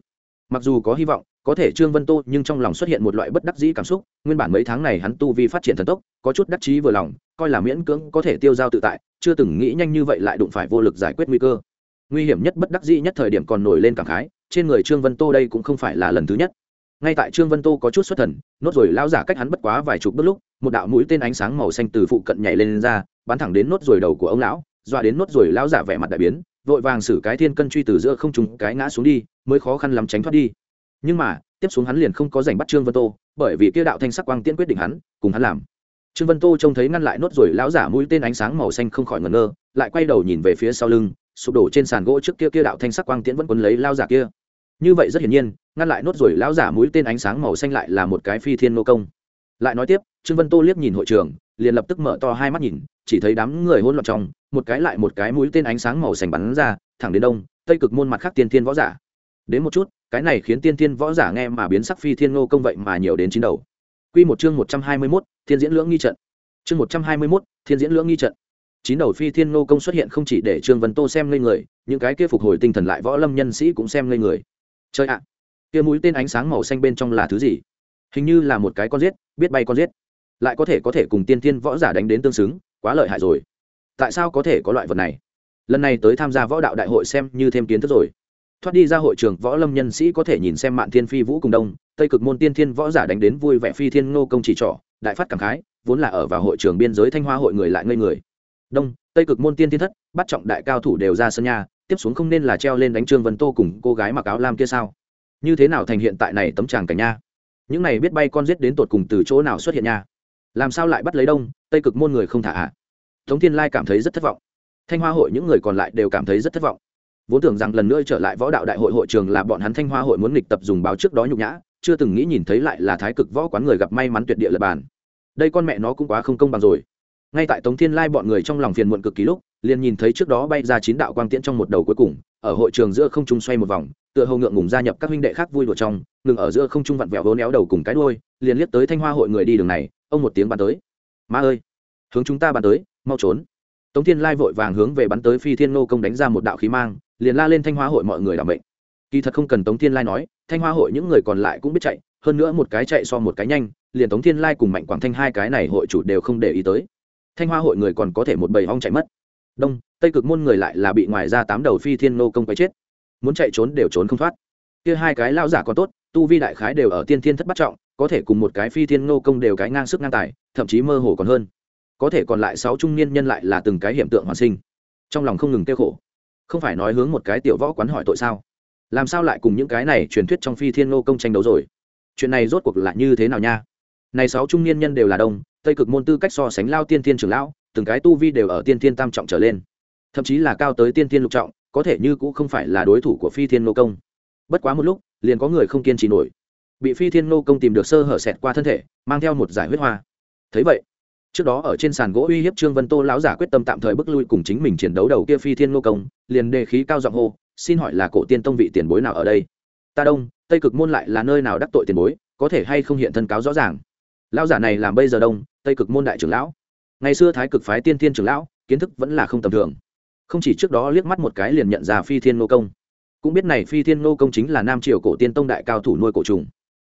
Mặc dù có hy vọng có thể trương vân tô nhưng trong lòng xuất hiện một loại bất đắc dĩ cảm xúc nguyên bản mấy tháng này hắn tu vi phát triển thần tốc có chút đắc chí vừa lòng coi là miễn cưỡng có thể tiêu giao tự tại chưa từng nghĩ nhanh như vậy lại đụng phải vô lực giải quyết nguy cơ. Nguy hiểm nhất bất đắc dĩ nhất thời điểm còn nổi lên cảm khái trên người trương vân tô đây cũng không phải là lần thứ nhất. Ngay tại trương vân tô có chút xuất thần nốt rồi lao giả cách hắn bất quá vài chục bước lúc một đạo mũi tên ánh sáng màu xanh từ phụ cận nhảy lên, lên ra bắn thẳng đến nốt rồi đầu của ông lão dọa đến nốt rồi lao giả vẻ mặt đại biến vội vàng xử cái thiên cân truy từ giữa không trùng cái ngã xuống đi, mới khó khăn lắm tránh thoát đi. Nhưng mà, tiếp xuống hắn liền không có giành bắt trương vân tô, bởi vì kia đạo thanh sắc quang tiễn quyết định hắn, cùng hắn làm. Trương vân tô trông thấy ngăn lại nốt rồi lão giả mũi tên ánh sáng màu xanh không khỏi ngẩn ngơ, lại quay đầu nhìn về phía sau lưng, sụp đổ trên sàn gỗ trước kia kia đạo thanh sắc quang tiễn vẫn quấn lấy lao giả kia. Như vậy rất hiển nhiên, ngăn lại nốt rồi lão giả mũi tên ánh sáng màu xanh lại là một cái phi thiên nô công. Lại nói tiếp, trương vân tô liếc nhìn hội trường, liền lập tức mở to hai mắt nhìn chỉ thấy đám người hỗn loạn trong, một cái lại một cái mũi tên ánh sáng màu xanh bắn ra, thẳng đến đông, tây cực môn mặt khác tiên thiên võ giả. Đến một chút, cái này khiến tiên thiên võ giả nghe mà biến sắc phi thiên ngô công vậy mà nhiều đến chín đầu. Q một chương một trăm hai mươi mốt, thiên diễn lưỡng nghi trận. Chương một trăm hai mươi mốt, thiên diễn lưỡng nghi trận. Chín đầu phi thiên ngô công xuất hiện không chỉ để trương vân tô xem ngây người, những cái kia phục hồi tinh thần lại võ lâm nhân sĩ cũng xem ngây người. Chơi ạ, kia mũi tên ánh sáng màu xanh bên trong là thứ gì? Hình như là một cái con giết, biết bay con giết. Lại có thể có thể cùng tiên thiên võ giả đánh đến tương xứng quá lợi hại rồi. Tại sao có thể có loại vật này? Lần này tới tham gia võ đạo đại hội xem như thêm kiến thức rồi. Thoát đi ra hội trường, võ lâm nhân sĩ có thể nhìn xem mạng thiên phi vũ cùng đông, tây cực môn tiên thiên võ giả đánh đến vui vẻ phi thiên ngô công chỉ trỏ, đại phát cảm khái, vốn là ở vào hội trường biên giới thanh hoa hội người lại ngây người. Đông, tây cực môn tiên thiên thất, bắt trọng đại cao thủ đều ra sân nhà, tiếp xuống không nên là treo lên đánh trương vân tô cùng cô gái mặc áo lam kia sao? Như thế nào thành hiện tại này tấm tràng cảnh nha? Những này biết bay con giết đến tột cùng từ chỗ nào xuất hiện nha? Làm sao lại bắt lấy đông, tây cực môn người không thả ạ? À? tống thiên lai cảm thấy rất thất vọng. Thanh hoa hội những người còn lại đều cảm thấy rất thất vọng. Vốn tưởng rằng lần nữa trở lại võ đạo đại hội hội trường là bọn hắn thanh hoa hội muốn nghịch tập dùng báo trước đó nhục nhã, chưa từng nghĩ nhìn thấy lại là thái cực võ quán người gặp may mắn tuyệt địa lập bàn. Đây con mẹ nó cũng quá không công bằng rồi. Ngay tại tống thiên lai bọn người trong lòng phiền muộn cực kỳ lúc, liền nhìn thấy trước đó bay ra chín đạo quang tiễn trong một đầu cuối cùng, ở hội trường giữa không trung xoay một vòng, tựa hồ ngượng ngùng gia nhập các huynh đệ khác vui đùa trong, ngừng ở giữa không trung vặn vẹo vốn éo đầu cùng cái đôi liền liếc tới thanh hoa hội người đi đường này ông một tiếng bắn tới. Ma ơi, hướng chúng ta bắn tới, mau trốn. Tống thiên lai vội vàng hướng về bắn tới phi thiên nô công đánh ra một đạo khí mang, liền la lên thanh hoa hội mọi người làm bệnh kỳ thật không cần tống thiên lai nói, thanh hoa hội những người còn lại cũng biết chạy, hơn nữa một cái chạy so một cái nhanh, liền tống thiên lai cùng mạnh quảng thanh hai cái này hội chủ đều không để ý tới. Thanh hoa hội người còn có thể một bầy hong chạy mất. Đông, tây cực môn người lại là bị ngoài ra tám đầu phi thiên nô công cái chết. Muốn chạy trốn đều trốn không thoát. Kia hai cái lao giả còn tốt, tu vi đại khái đều ở tiên thiên thất bắt trọng có thể cùng một cái phi thiên nô công đều cái ngang sức ngang tài, thậm chí mơ hồ còn hơn. Có thể còn lại sáu trung niên nhân lại là từng cái hiện tượng hoàn sinh. Trong lòng không ngừng kêu khổ. Không phải nói hướng một cái tiểu võ quán hỏi tội sao? Làm sao lại cùng những cái này truyền thuyết trong phi thiên nô công tranh đấu rồi? Chuyện này rốt cuộc là như thế nào nha? Này sáu trung niên nhân đều là đông, tây cực môn tư cách so sánh lao tiên thiên trưởng lão, từng cái tu vi đều ở tiên thiên tam trọng trở lên. Thậm chí là cao tới tiên thiên lục trọng, có thể như cũng không phải là đối thủ của phi thiên nô công. Bất quá một lúc, liền có người không kiên trì nổi bị phi thiên nô công tìm được sơ hở xẹt qua thân thể, mang theo một giải huyết hoa. Thấy vậy, trước đó ở trên sàn gỗ uy hiếp trương vân tô lão giả quyết tâm tạm thời bước lui cùng chính mình chiến đấu đầu kia phi thiên nô công, liền đề khí cao giọng hô, xin hỏi là cổ tiên tông vị tiền bối nào ở đây? Ta đông, tây cực môn lại là nơi nào đắc tội tiền bối, có thể hay không hiện thân cáo rõ ràng? Lão giả này làm bây giờ đông, tây cực môn đại trưởng lão. Ngày xưa thái cực phái tiên thiên trưởng lão, kiến thức vẫn là không tầm thường. Không chỉ trước đó liếc mắt một cái liền nhận ra phi thiên nô công. Cũng biết này phi thiên nô công chính là nam triều cổ tiên tông đại cao thủ nuôi cổ trùng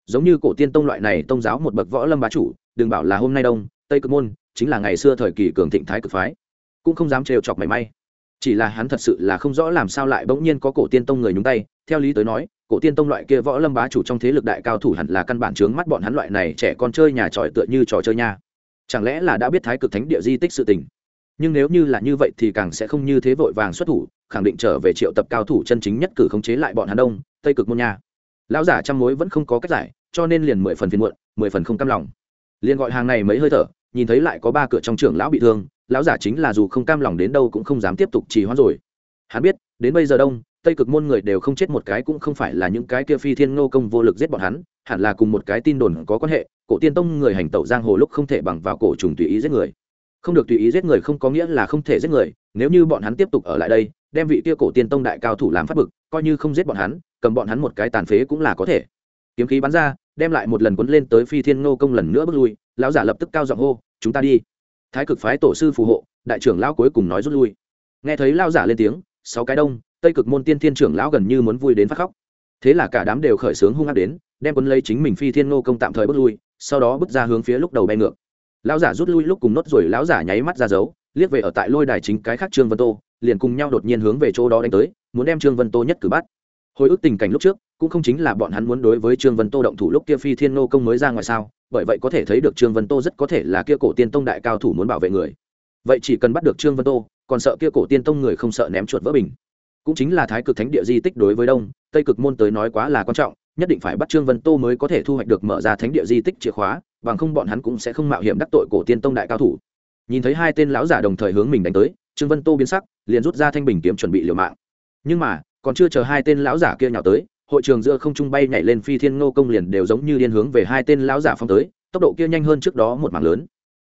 giống như cổ tiên tông loại này tông giáo một bậc võ lâm bá chủ, đừng bảo là hôm nay đông, tây cực môn, chính là ngày xưa thời kỳ cường thịnh thái cực phái. Cũng không dám trêu chọc mảy may. Chỉ là hắn thật sự là không rõ làm sao lại bỗng nhiên có cổ tiên tông người nhúng tay. Theo lý tới nói, cổ tiên tông loại kia võ lâm bá chủ trong thế lực đại cao thủ hẳn là căn bản chướng mắt bọn hắn loại này trẻ con chơi nhà tròi tựa như trò chơi nha. Chẳng lẽ là đã biết thái cực thánh địa di tích sự tình? Nhưng nếu như là như vậy thì càng sẽ không như thế vội vàng xuất thủ, khẳng định trở về triệu tập cao thủ chân chính nhất cử khống chế lại bọn hắn đông, tây cực môn nha. Lão giả trăm mối vẫn không có cách giải cho nên liền mười phần phiền muộn, mười phần không cam lòng. Liền gọi hàng này mấy hơi thở, nhìn thấy lại có ba cửa trong trưởng lão bị thương, lão giả chính là dù không cam lòng đến đâu cũng không dám tiếp tục trì hoãn rồi. Hắn biết, đến bây giờ đông, tây cực môn người đều không chết một cái cũng không phải là những cái kia phi thiên ngô công vô lực giết bọn hắn, hẳn là cùng một cái tin đồn có quan hệ, cổ tiên tông người hành tẩu giang hồ lúc không thể bằng vào cổ trùng tùy ý giết người. Không được tùy ý giết người không có nghĩa là không thể giết người, nếu như bọn hắn tiếp tục ở lại đây, đem vị kia cổ tiên tông đại cao thủ làm phát bực, coi như không giết bọn hắn, cầm bọn hắn một cái tàn phế cũng là có thể kiếm khí bắn ra, đem lại một lần quấn lên tới phi thiên ngô công lần nữa bước lui, lão giả lập tức cao giọng hô, chúng ta đi. Thái cực phái tổ sư phù hộ, đại trưởng lão cuối cùng nói rút lui. Nghe thấy lao giả lên tiếng, sáu cái đông, tây cực môn tiên thiên trưởng lão gần như muốn vui đến phát khóc. Thế là cả đám đều khởi sướng hung ác đến, đem quấn lấy chính mình phi thiên ngô công tạm thời bước lui, sau đó bước ra hướng phía lúc đầu bay ngược. Lão giả rút lui lúc cùng nốt rồi lão giả nháy mắt ra dấu, liếc về ở tại lôi đài chính cái khác trương vân tô, liền cùng nhau đột nhiên hướng về chỗ đó đánh tới, muốn đem trương vân tô nhất cử bắt. Hồi ức tình cảnh lúc trước cũng không chính là bọn hắn muốn đối với trương vân tô động thủ lúc kia phi thiên nô công mới ra ngoài sao, bởi vậy có thể thấy được trương vân tô rất có thể là kia cổ tiên tông đại cao thủ muốn bảo vệ người. Vậy chỉ cần bắt được trương vân tô, còn sợ kia cổ tiên tông người không sợ ném chuột vỡ bình. Cũng chính là thái cực thánh địa di tích đối với đông, tây cực môn tới nói quá là quan trọng, nhất định phải bắt trương vân tô mới có thể thu hoạch được mở ra thánh địa di tích chìa khóa, bằng không bọn hắn cũng sẽ không mạo hiểm đắc tội cổ tiên tông đại cao thủ. Nhìn thấy hai tên lão giả đồng thời hướng mình đánh tới, trương vân tô biến sắc, liền rút ra thanh bình kiếm chuẩn bị liều mạng. Nhưng mà, còn chưa chờ hai tên lão giả kia nhào tới hội trường giữa không trung bay nhảy lên phi thiên ngô công liền đều giống như điên hướng về hai tên lão giả phong tới, tốc độ kia nhanh hơn trước đó một mảng lớn.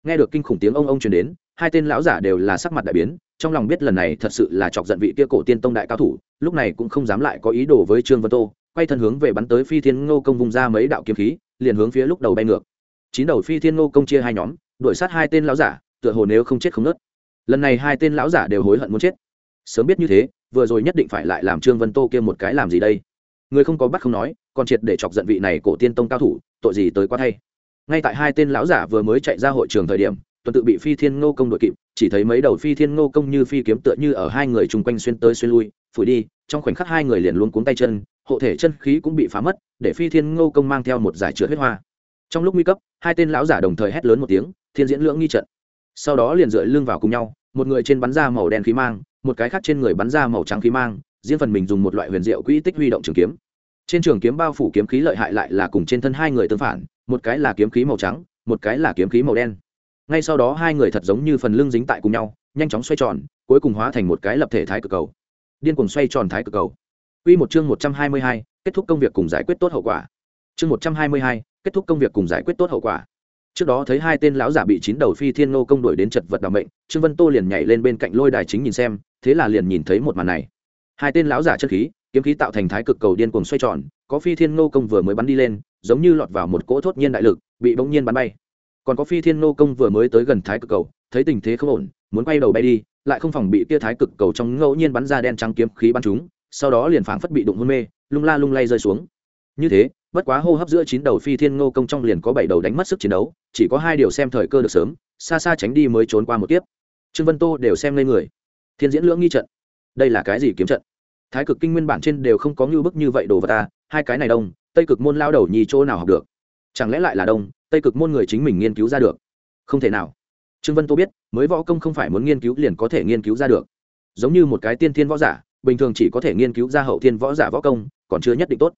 Nghe được kinh khủng tiếng ông ông truyền đến, hai tên lão giả đều là sắc mặt đại biến, trong lòng biết lần này thật sự là chọc giận vị kia cổ tiên tông đại cao thủ, lúc này cũng không dám lại có ý đồ với trương vân tô, quay thân hướng về bắn tới phi thiên ngô công vùng ra mấy đạo kiếm khí, liền hướng phía lúc đầu bay ngược. Chín đầu phi thiên ngô công chia hai nhóm, đuổi sát hai tên lão giả, tựa hồ nếu không chết không nớt. Lần này hai tên lão giả đều hối hận muốn chết. Sớm biết như thế, vừa rồi nhất định phải lại làm trương vân tô kia một cái làm gì đây? Người không có bắt không nói, còn triệt để chọc giận vị này cổ tiên tông cao thủ, tội gì tới quá thay. Ngay tại hai tên lão giả vừa mới chạy ra hội trường thời điểm, tuần tự bị phi thiên ngô công đội kịp, chỉ thấy mấy đầu phi thiên ngô công như phi kiếm tựa như ở hai người chung quanh xuyên tới xuyên lui, phủi đi, trong khoảnh khắc hai người liền luôn cuống tay chân, hộ thể chân khí cũng bị phá mất, để phi thiên ngô công mang theo một giải chữa huyết hoa. Trong lúc nguy cấp, hai tên lão giả đồng thời hét lớn một tiếng, thiên diễn lưỡng nghi trận. Sau đó liền dựa lưng vào cùng nhau, một người trên bắn ra màu đen khí mang, một cái khác trên người bắn ra màu trắng khí mang riêng phần mình dùng một loại huyền diệu quỹ tích huy động trường kiếm. Trên trường kiếm bao phủ kiếm khí lợi hại lại là cùng trên thân hai người tương phản một cái là kiếm khí màu trắng một cái là kiếm khí màu đen. Ngay sau đó hai người thật giống như phần lưng dính tại cùng nhau nhanh chóng xoay tròn cuối cùng hóa thành một cái lập thể thái cực cầu. Điên cùng xoay tròn thái cực cầu. Quy một chương 122, kết thúc công việc cùng giải quyết tốt hậu quả. Chương 122, kết thúc công việc cùng giải quyết tốt hậu quả. trước đó thấy hai tên lão giả bị chín đầu phi thiên nô công đuổi đến chật vật đ mệnh trương vân tô liền nhảy lên bên cạnh lôi đài chính nhìn xem thế là liền nhìn thấy một màn này hai tên lão giả chất khí, kiếm khí tạo thành thái cực cầu điên cuồng xoay tròn, có phi thiên ngô công vừa mới bắn đi lên, giống như lọt vào một cỗ thốt nhiên đại lực, bị bỗng nhiên bắn bay. Còn có phi thiên ngô công vừa mới tới gần thái cực cầu, thấy tình thế không ổn, muốn quay đầu bay đi, lại không phòng bị kia thái cực cầu trong ngẫu nhiên bắn ra đen trắng kiếm khí bắn chúng, sau đó liền phảng phất bị đụng hôn mê, lung la lung lay rơi xuống. Như thế, bất quá hô hấp giữa chín đầu phi thiên ngô công trong liền có bảy đầu đánh mất sức chiến đấu, chỉ có hai điều xem thời cơ được sớm, xa xa tránh đi mới trốn qua một tiếp trương vân tô đều xem lên người. Thiên diễn lưỡng nghi trận đây là cái gì kiếm trận? Thái cực kinh nguyên bản trên đều không có ngưu bức như vậy đồ vật ta, hai cái này đông, tây cực môn lao đầu nhì chỗ nào học được? Chẳng lẽ lại là đông, tây cực môn người chính mình nghiên cứu ra được? Không thể nào. Trương vân tô biết, mới võ công không phải muốn nghiên cứu liền có thể nghiên cứu ra được. Giống như một cái tiên thiên võ giả, bình thường chỉ có thể nghiên cứu ra hậu thiên võ giả võ công, còn chưa nhất định tốt.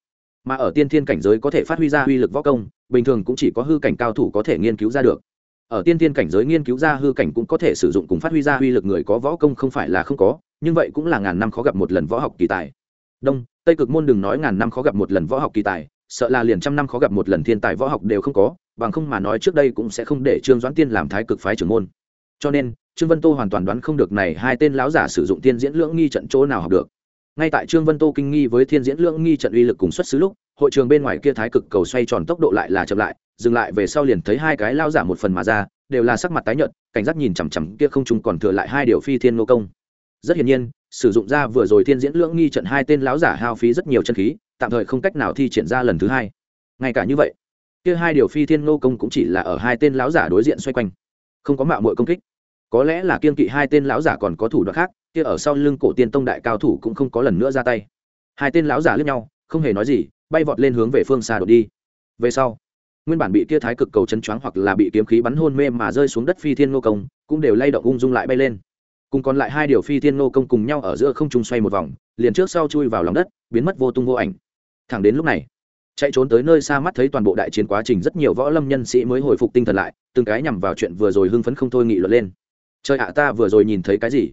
Mà ở tiên thiên cảnh giới có thể phát huy ra uy lực võ công, bình thường cũng chỉ có hư cảnh cao thủ có thể nghiên cứu ra được. Ở tiên thiên cảnh giới nghiên cứu ra hư cảnh cũng có thể sử dụng cùng phát huy ra uy lực người có võ công không phải là không có nhưng vậy cũng là ngàn năm khó gặp một lần võ học kỳ tài. Đông, tây cực môn đừng nói ngàn năm khó gặp một lần võ học kỳ tài, sợ là liền trăm năm khó gặp một lần thiên tài võ học đều không có, bằng không mà nói trước đây cũng sẽ không để trương doãn tiên làm thái cực phái trưởng môn. Cho nên, trương vân tô hoàn toàn đoán không được này hai tên lão giả sử dụng tiên diễn lưỡng nghi trận chỗ nào học được. Ngay tại trương vân tô kinh nghi với thiên diễn lưỡng nghi trận uy lực cùng xuất xứ lúc, hội trường bên ngoài kia thái cực cầu xoay tròn tốc độ lại là chậm lại, dừng lại về sau liền thấy hai cái lao giả một phần mà ra, đều là sắc mặt tái nhợt, cảnh giác nhìn chằm chằm kia không trung còn thừa lại hai điều phi thiên nô công rất hiển nhiên, sử dụng ra vừa rồi thiên diễn lưỡng nghi trận hai tên lão giả hao phí rất nhiều chân khí, tạm thời không cách nào thi triển ra lần thứ hai. Ngay cả như vậy, kia hai điều phi thiên ngô công cũng chỉ là ở hai tên lão giả đối diện xoay quanh, không có mạo muội công kích. Có lẽ là kiên kỵ hai tên lão giả còn có thủ đoạn khác, kia ở sau lưng cổ tiên tông đại cao thủ cũng không có lần nữa ra tay. Hai tên lão giả lướt nhau, không hề nói gì, bay vọt lên hướng về phương xa đột đi. Về sau, nguyên bản bị kia thái cực cầu chân choáng hoặc là bị kiếm khí bắn hôn mê mà rơi xuống đất phi thiên ngô công, cũng đều lay động ung dung lại bay lên cùng còn lại hai điều phi thiên nô công cùng nhau ở giữa không trung xoay một vòng, liền trước sau chui vào lòng đất, biến mất vô tung vô ảnh. Thẳng đến lúc này, chạy trốn tới nơi xa mắt thấy toàn bộ đại chiến quá trình rất nhiều võ lâm nhân sĩ mới hồi phục tinh thần lại, từng cái nhằm vào chuyện vừa rồi hưng phấn không thôi nghị luận lên. Trời ạ, ta vừa rồi nhìn thấy cái gì?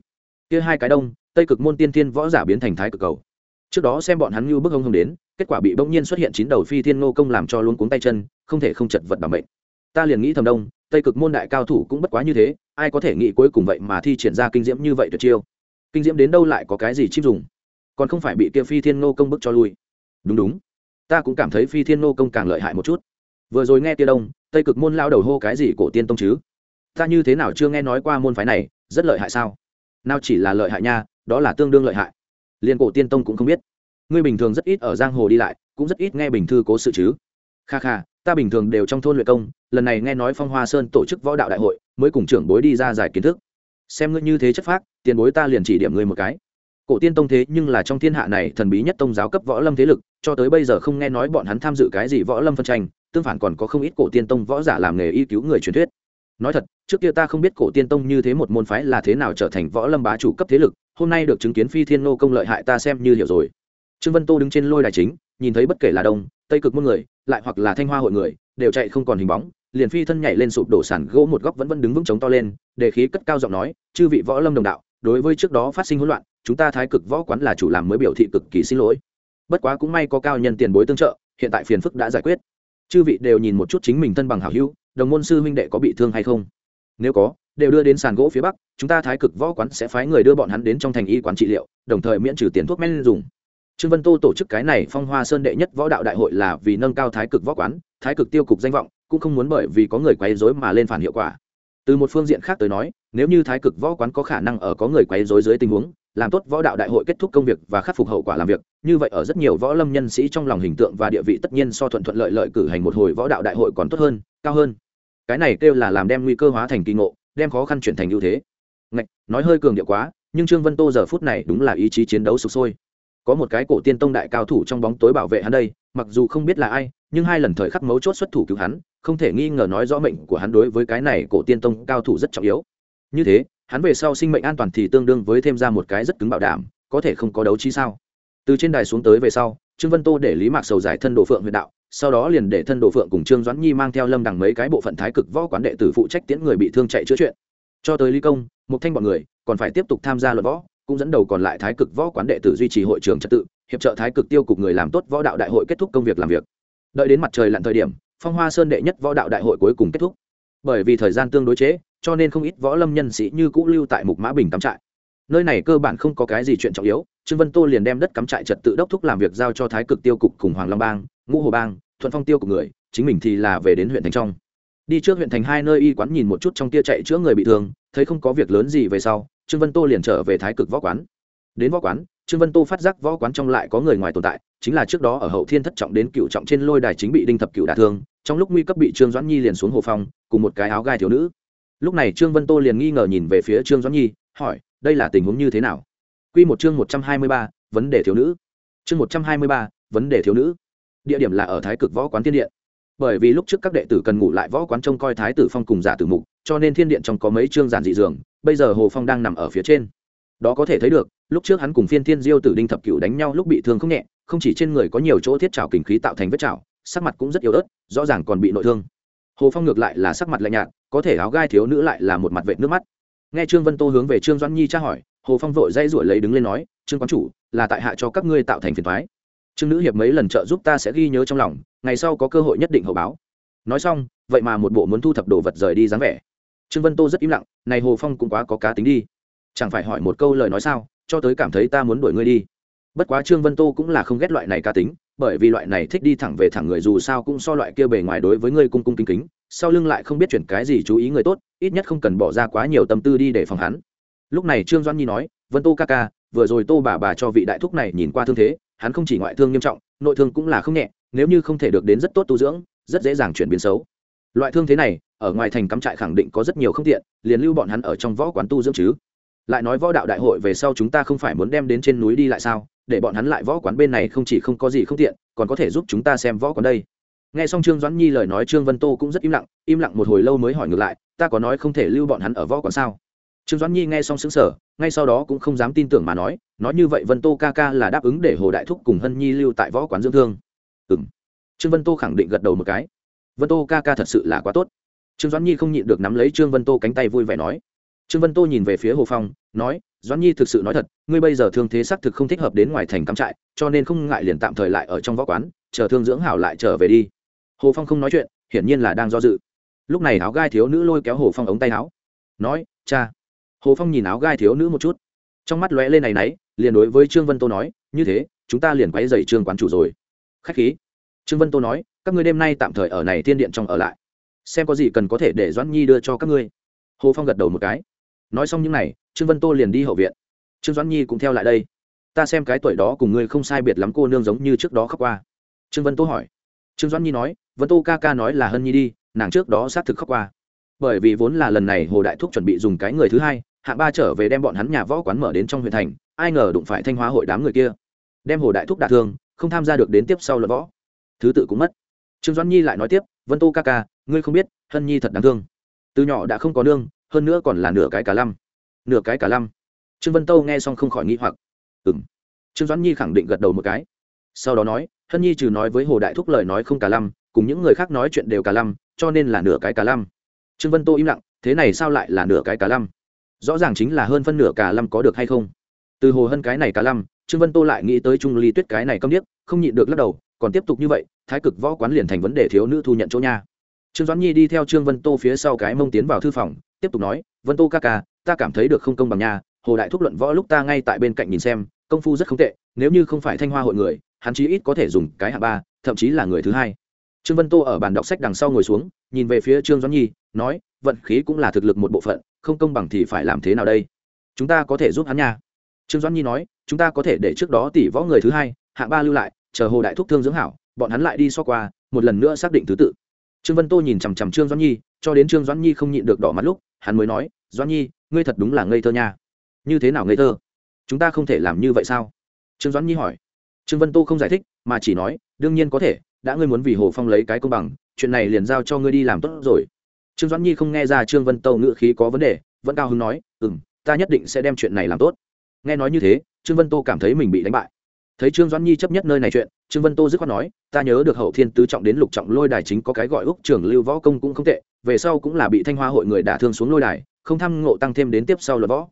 Kia hai cái đông, tây cực môn tiên thiên võ giả biến thành thái cực cầu. Trước đó xem bọn hắn như bức hông hông đến, kết quả bị bỗng nhiên xuất hiện chín đầu phi thiên nô công làm cho luôn cuống tay chân, không thể không chật vật bằng bệnh. Ta liền nghĩ thầm đông tây cực môn đại cao thủ cũng bất quá như thế, ai có thể nghĩ cuối cùng vậy mà thi triển ra kinh diễm như vậy tuyệt chiêu? Kinh diễm đến đâu lại có cái gì chip dùng? Còn không phải bị kia phi thiên nô công bức cho lui. Đúng đúng. Ta cũng cảm thấy phi thiên nô công càng lợi hại một chút. Vừa rồi nghe tia đông, tây cực môn lao đầu hô cái gì cổ tiên tông chứ? Ta như thế nào chưa nghe nói qua môn phái này, rất lợi hại sao? Nào chỉ là lợi hại nha, đó là tương đương lợi hại. Liên cổ tiên tông cũng không biết. Ngươi bình thường rất ít ở giang hồ đi lại, cũng rất ít nghe bình thư cố sự chứ. Kha kha ta bình thường đều trong thôn luyện công, lần này nghe nói phong hoa sơn tổ chức võ đạo đại hội, mới cùng trưởng bối đi ra giải kiến thức. Xem ngươi như thế chất phác, tiền bối ta liền chỉ điểm ngươi một cái. Cổ tiên tông thế nhưng là trong thiên hạ này thần bí nhất tông giáo cấp võ lâm thế lực, cho tới bây giờ không nghe nói bọn hắn tham dự cái gì võ lâm phân tranh, tương phản còn có không ít cổ tiên tông võ giả làm nghề y cứu người truyền thuyết. Nói thật, trước kia ta không biết cổ tiên tông như thế một môn phái là thế nào trở thành võ lâm bá chủ cấp thế lực, hôm nay được chứng kiến phi thiên nô công lợi hại ta xem như hiểu rồi. Trương vân tô đứng trên lôi đài chính nhìn thấy bất kể là đông, tây cực môn người, lại hoặc là thanh hoa hội người, đều chạy không còn hình bóng, liền phi thân nhảy lên sụp đổ sàn gỗ một góc vẫn vẫn đứng vững chống to lên, để khí cất cao giọng nói, chư vị võ lâm đồng đạo, đối với trước đó phát sinh hỗn loạn, chúng ta thái cực võ quán là chủ làm mới biểu thị cực kỳ xin lỗi. Bất quá cũng may có cao nhân tiền bối tương trợ, hiện tại phiền phức đã giải quyết. Chư vị đều nhìn một chút chính mình thân bằng hảo hữu, đồng môn sư huynh đệ có bị thương hay không? Nếu có, đều đưa đến sàn gỗ phía bắc, chúng ta thái cực võ quán sẽ phái người đưa bọn hắn đến trong thành y quán trị liệu, đồng thời miễn trừ tiền thuốc men dùng trương vân tô tổ chức cái này phong hoa sơn đệ nhất võ đạo đại hội là vì nâng cao thái cực võ quán thái cực tiêu cục danh vọng cũng không muốn bởi vì có người quấy rối mà lên phản hiệu quả. Từ một phương diện khác tới nói nếu như thái cực võ quán có khả năng ở có người quấy rối dưới tình huống làm tốt võ đạo đại hội kết thúc công việc và khắc phục hậu quả làm việc như vậy ở rất nhiều võ lâm nhân sĩ trong lòng hình tượng và địa vị tất nhiên so thuận thuận lợi lợi cử hành một hồi võ đạo đại hội còn tốt hơn cao hơn. Cái này kêu là làm đem nguy cơ hóa thành kỳ ngộ đem khó khăn chuyển thành ưu thế. Ngạch, nói hơi cường điệu quá nhưng trương vân tô giờ phút này đúng là ý chí chiến đấu sục sôi có một cái cổ tiên tông đại cao thủ trong bóng tối bảo vệ hắn đây, mặc dù không biết là ai, nhưng hai lần thời khắc mấu chốt xuất thủ cứu hắn, không thể nghi ngờ nói rõ mệnh của hắn đối với cái này cổ tiên tông cao thủ rất trọng yếu. Như thế, hắn về sau sinh mệnh an toàn thì tương đương với thêm ra một cái rất cứng bảo đảm, có thể không có đấu trí sao? Từ trên đài xuống tới về sau, trương vân tô để lý mạc sầu giải thân đồ phượng huyện đạo, sau đó liền để thân đồ phượng cùng trương doãn nhi mang theo lâm đằng mấy cái bộ phận thái cực võ quán đệ tử phụ trách tiễn người bị thương chạy chữa chuyện. Cho tới lý công một thanh bọn người còn phải tiếp tục tham gia luận võ cũng dẫn đầu còn lại thái cực võ quán đệ tử duy trì hội trường trật tự, hiệp trợ thái cực tiêu cục người làm tốt võ đạo đại hội kết thúc công việc làm việc. Đợi đến mặt trời lặn thời điểm, phong hoa sơn đệ nhất võ đạo đại hội cuối cùng kết thúc. Bởi vì thời gian tương đối chế, cho nên không ít võ lâm nhân sĩ như cũ lưu tại mục mã bình cắm trại. Nơi này cơ bản không có cái gì chuyện trọng yếu, trương vân tô liền đem đất cắm trại trật tự đốc thúc làm việc giao cho thái cực tiêu cục cùng hoàng long bang, ngũ hồ bang, thuận phong tiêu của người, chính mình thì là về đến huyện thành trong. Đi trước huyện thành hai nơi y quán nhìn một chút trong tia chạy chữa người bị thương, thấy không có việc lớn gì về sau trương vân tô liền trở về thái cực võ quán. Đến võ quán, trương vân tô phát giác võ quán trong lại có người ngoài tồn tại, chính là trước đó ở hậu thiên thất trọng đến cựu trọng trên lôi đài chính bị đinh thập cựu đả thương, trong lúc nguy cấp bị trương doãn nhi liền xuống hồ phong, cùng một cái áo gai thiếu nữ. Lúc này trương vân tô liền nghi ngờ nhìn về phía trương doãn nhi, hỏi, đây là tình huống như thế nào? Q một chương một trăm hai mươi ba, vấn đề thiếu nữ. Chương một trăm hai mươi ba, vấn đề thiếu nữ. Địa điểm là ở thái cực võ quán tiên điện. Bởi vì lúc trước các đệ tử cần ngủ lại võ quán trông coi thái tử phong cùng giả tử mục, cho nên thiên điện trong có mấy chương giản dị dường bây giờ hồ phong đang nằm ở phía trên đó có thể thấy được lúc trước hắn cùng phiên thiên diêu tử đinh thập cựu đánh nhau lúc bị thương không nhẹ không chỉ trên người có nhiều chỗ thiết trào kinh khí tạo thành vết trào sắc mặt cũng rất yếu ớt rõ ràng còn bị nội thương hồ phong ngược lại là sắc mặt lạnh nhạt có thể áo gai thiếu nữ lại là một mặt vệ nước mắt nghe trương vân tô hướng về trương doãn nhi tra hỏi hồ phong vội dây ruổi lấy đứng lên nói trương quán chủ là tại hạ cho các ngươi tạo thành phiền thoái trương nữ hiệp mấy lần trợ giúp ta sẽ ghi nhớ trong lòng ngày sau có cơ hội nhất định hậu báo nói xong vậy mà một bộ muốn thu thập đồ vật rời đi dáng vẻ trương vân tô rất im lặng, này hồ phong cũng quá có cá tính đi. Chẳng phải hỏi một câu lời nói sao, cho tới cảm thấy ta muốn đuổi ngươi đi. Bất quá trương vân tô cũng là không ghét loại này cá tính, bởi vì loại này thích đi thẳng về thẳng người dù sao cũng so loại kia bề ngoài đối với ngươi cung cung kính kính, sau lưng lại không biết chuyển cái gì chú ý người tốt, ít nhất không cần bỏ ra quá nhiều tâm tư đi để phòng hắn. Lúc này trương doan nhi nói, vân tô ca ca, vừa rồi tô bà bà cho vị đại thúc này nhìn qua thương thế, hắn không chỉ ngoại thương nghiêm trọng, nội thương cũng là không nhẹ, nếu như không thể được đến rất tốt tu dưỡng, rất dễ dàng chuyển biến xấu. Loại thương thế này ở ngoài thành cắm trại khẳng định có rất nhiều không tiện, liền lưu bọn hắn ở trong võ quán tu dưỡng chứ. Lại nói võ đạo đại hội về sau chúng ta không phải muốn đem đến trên núi đi lại sao? Để bọn hắn lại võ quán bên này không chỉ không có gì không tiện, còn có thể giúp chúng ta xem võ quán đây. Nghe xong trương doãn nhi lời nói, trương vân tô cũng rất im lặng im lặng một hồi lâu mới hỏi ngược lại, ta có nói không thể lưu bọn hắn ở võ quán sao? Trương doãn nhi nghe xong xứng sở ngay sau đó cũng không dám tin tưởng mà nói nói như vậy vân tô ca ca là đáp ứng để hồ đại thúc cùng hân nhi lưu tại võ quán dưỡng thương. Ừ m trương vân tô khẳng định gật đầu một cái. Vân tô ca ca thật sự là quá tốt trương doãn nhi không nhịn được nắm lấy trương vân tô cánh tay vui vẻ nói. Trương vân tô nhìn về phía hồ phong, nói, doãn nhi thực sự nói thật, ngươi bây giờ thương thế xác thực không thích hợp đến ngoài thành cắm trại, cho nên không ngại liền tạm thời lại ở trong võ quán, chờ thương dưỡng hảo lại trở về đi. Hồ phong không nói chuyện, hiển nhiên là đang do dự. Lúc này áo gai thiếu nữ lôi kéo hồ phong ống tay áo, nói, cha. Hồ phong nhìn áo gai thiếu nữ một chút, trong mắt lóe lên này náy, liền đối với trương vân tô nói, như thế, chúng ta liền quay dậy trương quán chủ rồi. Khách khí. Trương vân tô nói, các ngươi đêm nay tạm thời ở này thiên điện trong ở lại xem có gì cần có thể để doãn nhi đưa cho các ngươi. Hồ phong gật đầu một cái. Nói xong những n à y trương vân tô liền đi hậu viện. Trương doãn nhi cũng theo lại đây. Ta xem cái tuổi đó cùng ngươi không sai biệt lắm cô nương giống như trước đó khóc qua. Trương vân tô hỏi. Trương doãn nhi nói, vân tô ca ca nói là hân nhi đi, nàng trước đó xác thực khóc qua. Bởi vì vốn là lần này hồ đại thúc chuẩn bị dùng cái người thứ hai hạ ba trở về đem bọn hắn nhà võ quán mở đến trong huyện thành, ai ngờ đụng phải thanh hóa hội đám người kia. Đem hồ đại thúc đả thương, không tham gia được đến tiếp sau luật võ. Thứ tự cũng mất. Trương doãn nhi lại nói tiếp vân tô ca ca, ngươi không biết, hân nhi thật đáng thương. Từ nhỏ đã không có nương, hơn nữa còn là nửa cái cả lăm. Nửa cái cả lăm. Trương vân Tô nghe xong không khỏi nghĩ hoặc. Ừng trương doãn nhi khẳng định gật đầu một cái. Sau đó nói, hân nhi trừ nói với hồ đại thúc lời nói không cả lăm, cùng những người khác nói chuyện đều cả lăm, cho nên là nửa cái cả lăm. Trương vân tô im lặng, thế này sao lại là nửa cái cả lăm? Rõ ràng chính là hơn phân nửa cả lăm có được hay không? Từ hồ hân cái này cả lăm, trương vân tô lại nghĩ tới trung ly tuyết cái này câm điếc, không nhịn được lắc đầu còn tiếp tục như vậy, thái cực võ quán liền thành vấn đề thiếu nữ thu nhận chỗ nha. Trương doãn nhi đi theo trương vân tô phía sau cái mông tiến vào thư phòng, tiếp tục nói, vân tô ca ca, ta cảm thấy được không công bằng nha, hồ đại thúc luận võ lúc ta ngay tại bên cạnh nhìn xem, công phu rất không tệ, nếu như không phải thanh hoa hội người, hắn chí ít có thể dùng cái hạ ba, thậm chí là người thứ hai. Trương vân tô ở bàn đọc sách đằng sau ngồi xuống, nhìn về phía trương doãn nhi, nói, vận khí cũng là thực lực một bộ phận, không công bằng thì phải làm thế nào đây? Chúng ta có thể giúp hắn nha. Trương doãn nhi nói, chúng ta có thể để trước đó tỷ võ người thứ hai hạ ba lưu lại chờ hồ đại thúc thương dưỡng hảo, bọn hắn lại đi so qua, một lần nữa xác định thứ tự. Trương vân tô nhìn chằm chằm trương doãn nhi, cho đến trương doãn nhi không nhịn được đỏ mắt lúc, hắn mới nói, doãn nhi, ngươi thật đúng là ngây thơ nha. Như thế nào ngây thơ? Chúng ta không thể làm như vậy sao? Trương doãn nhi hỏi. Trương vân tô không giải thích, mà chỉ nói, đương nhiên có thể, đã ngươi muốn vì hồ phong lấy cái công bằng, chuyện này liền giao cho ngươi đi làm tốt rồi. Trương doãn nhi không nghe ra trương vân tô ngữ khí có vấn đề, vẫn cao hứng nói ừ m ta nhất định sẽ đem chuyện này làm tốt. Nghe nói như thế, trương vân tô cảm thấy mình bị đánh bại thấy trương doãn nhi chấp nhất nơi này chuyện, trương vân tô dứt khoát nói, ta nhớ được hậu thiên tứ trọng đến lục trọng lôi đài chính có cái gọi úc trưởng lưu võ công cũng không tệ, về sau cũng là bị thanh hoa hội người đả thương xuống lôi đài, không tham ngộ tăng thêm đến tiếp sau luật võ.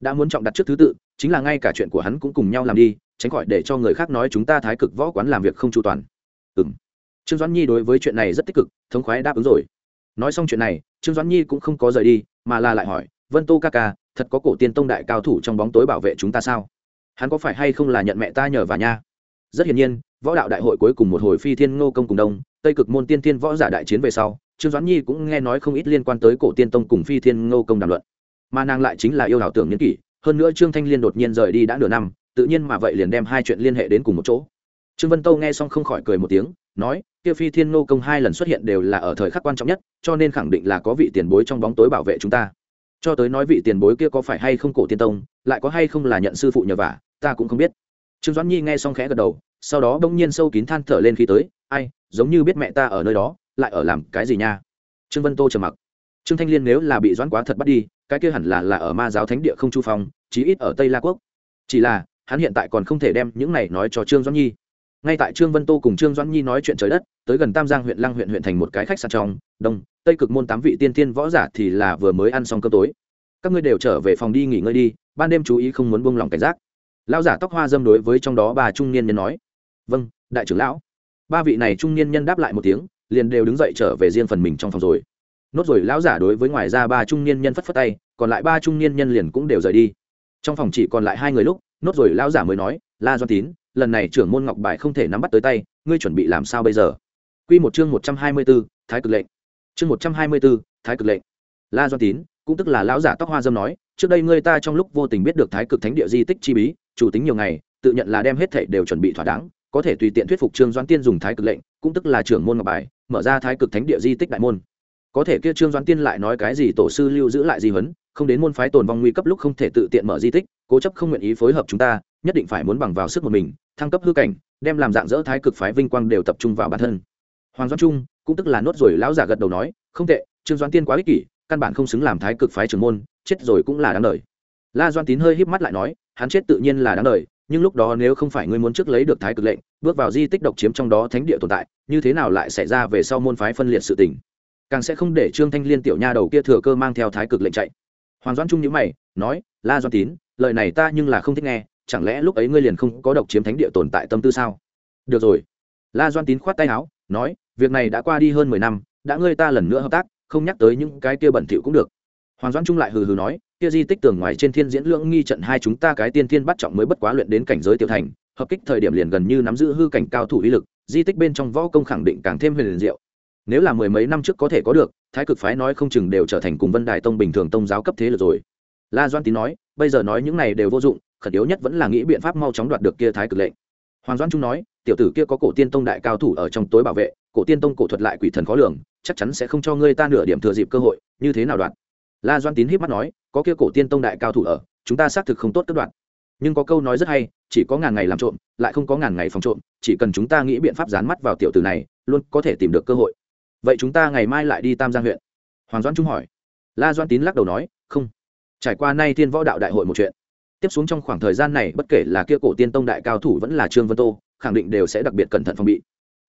Đã muốn trọng đặt trước thứ tự, chính là ngay cả chuyện của hắn cũng cùng nhau làm đi, tránh khỏi để cho người khác nói chúng ta thái cực võ quán làm việc không chu toàn. Ừ m trương doãn nhi đối với chuyện này rất tích cực, thống khoái đáp ứng rồi. Nói xong chuyện này, trương doãn nhi cũng không có rời đi, mà là lại hỏi, vân tô ca ca, thật có cổ tiên tông đại cao thủ trong bóng tối bảo vệ chúng ta sao? Hắn có phải hay không là nhận mẹ ta nhờ và nha? Rất hiển nhiên, võ đạo đại hội cuối cùng một hồi phi thiên ngô công cùng đông, tây cực môn tiên thiên võ giả đại chiến về sau, trương doãn nhi cũng nghe nói không ít liên quan tới cổ tiên tông cùng phi thiên ngô công đàm luận. Mà nàng lại chính là yêu ảo tưởng nhân kỷ, hơn nữa trương thanh liên đột nhiên rời đi đã nửa năm, tự nhiên mà vậy liền đem hai chuyện liên hệ đến cùng một chỗ. Trương vân tâu nghe xong không khỏi cười một tiếng, nói, kia phi thiên ngô công hai lần xuất hiện đều là ở thời khắc quan trọng nhất, cho nên khẳng định là có vị tiền bối trong bóng tối bảo vệ chúng ta. Cho tới nói vị tiền bối kia có phải hay không cổ tiên tông, lại có hay không là nhận sư phụ nhờ vả ta cũng không biết. Trương doãn nhi nghe xong khẽ gật đầu, sau đó bỗng nhiên sâu kín than thở lên khi tới, ai, giống như biết mẹ ta ở nơi đó, lại ở làm cái gì nha? Trương vân tô trầm mặc. Trương thanh liên nếu là bị doãn quá thật bắt đi, cái kia hẳn là là ở ma giáo thánh địa không chu phong, chí ít ở tây la quốc. Chỉ là, hắn hiện tại còn không thể đem những này nói cho trương doãn nhi. Ngay tại trương vân tô cùng trương doãn nhi nói chuyện trời đất, tới gần tam giang huyện lăng huyện huyện thành một cái khách sạn trong, đông, tây cực môn tám vị tiên tiên võ giả thì là vừa mới ăn xong cơm tối. Các ngươi đều trở về phòng đi nghỉ ngơi đi, ban đêm chú ý không muốn buông lỏng cảnh giác lão giả tóc hoa dâm đối với trong đó bà trung niên nhân nói. Vâng đại trưởng lão. Ba vị này trung niên nhân đáp lại một tiếng, liền đều đứng dậy trở về riêng phần mình trong phòng rồi. Nốt rồi, lão giả đối với ngoài ra ba trung niên nhân phất phất tay, còn lại ba trung niên nhân liền cũng đều rời đi. Trong phòng chỉ còn lại hai người lúc, nốt rồi, lão giả mới nói, la doan tín, lần này trưởng môn ngọc bài không thể nắm bắt tới tay, ngươi chuẩn bị làm sao bây giờ? Q một chương một trăm hai mươi b ố thái cực lệnh. Chương một trăm hai mươi b ố thái cực lệnh. La doan tín cũng tức là lão giả tóc hoa dâm nói, trước đây ngươi ta trong lúc vô tình biết được thái cực thánh địa di tích chi bí, chủ tính nhiều ngày, tự nhận là đem hết thảy đều chuẩn bị thỏa đáng, có thể tùy tiện thuyết phục trương doãn tiên dùng thái cực lệnh, cũng tức là trưởng môn ngọc bài, mở ra thái cực thánh địa di tích đại môn. Có thể kia trương doãn tiên lại nói cái gì tổ sư lưu giữ lại di huấn, không đến môn phái tồn vong nguy cấp lúc không thể tự tiện mở di tích, cố chấp không nguyện ý phối hợp chúng ta, nhất định phải muốn bằng vào sức một mình, thăng cấp hư cảnh, đem làm dạng dỡ thái cực phái vinh quang đều tập trung vào bản thân. Hoàng doãn trung, cũng tức là nốt rồi lão giả gật đầu nói, không tệ, trương doãn tiên quá ích kỷ căn bản không xứng làm thái cực phái trưởng môn, chết rồi cũng là đáng đời. La doan tín hơi híp mắt lại nói, hắn chết tự nhiên là đáng đời, nhưng lúc đó nếu không phải ngươi muốn trước lấy được thái cực lệnh, bước vào di tích độc chiếm trong đó thánh địa tồn tại, như thế nào lại xảy ra về sau môn phái phân liệt sự tình? Càng sẽ không để trương thanh liên tiểu nha đầu kia thừa cơ mang theo thái cực lệnh chạy. Hoàng doãn trung nhữ mày, nói, la doan tín, lời này ta nhưng là không thích nghe, chẳng lẽ lúc ấy ngươi liền không có độc chiếm thánh địa tồn tại tâm tư sao? Được rồi. La doan tín khoát tay áo, nói, việc này đã qua đi hơn mười năm, đã ngươi ta lần nữa hợp tác không nhắc tới những cái kia bẩn thỉu cũng được. Hoàng doãn trung lại hừ hừ nói, kia di tích tường ngoài trên thiên diễn lưỡng nghi trận hai chúng ta cái tiên thiên bắt trọng mới bất quá luyện đến cảnh giới tiểu thành, hợp kích thời điểm liền gần như nắm giữ hư cảnh cao thủ uy lực, di tích bên trong võ công khẳng định càng thêm huyền diệu. Nếu là mười mấy năm trước có thể có được, thái cực phái nói không chừng đều trở thành cùng vân đài tông bình thường tông giáo cấp thế lực rồi. La doan tín nói, bây giờ nói những này đều vô dụng, khẩn yếu nhất vẫn là nghĩ biện pháp mau chóng đoạt được kia thái cực lệnh hoàng doan trung nói, tiểu tử kia có cổ tiên tông đại cao thủ ở trong tối bảo vệ, cổ tiên tông cổ thuật lại quỷ thần khó lường, chắc chắn sẽ không cho ngươi ta nửa điểm thừa dịp cơ hội, như thế nào đoạn? la doan tín híp mắt nói, có kia cổ tiên tông đại cao thủ ở, chúng ta xác thực không tốt cất đoạn. Nhưng có câu nói rất hay, chỉ có ngàn ngày làm trộm, lại không có ngàn ngày phòng trộm, chỉ cần chúng ta nghĩ biện pháp dán mắt vào tiểu tử này, luôn có thể tìm được cơ hội. Vậy chúng ta ngày mai lại đi tam giang huyện? Hoàng doãn trung hỏi. La doan tín lắc đầu nói, không. Trải qua nay thiên võ đạo đại hội một chuyện tiếp xuống trong khoảng thời gian này, bất kể là kia cổ tiên tông đại cao thủ vẫn là trương vân tô, khẳng định đều sẽ đặc biệt cẩn thận phòng bị.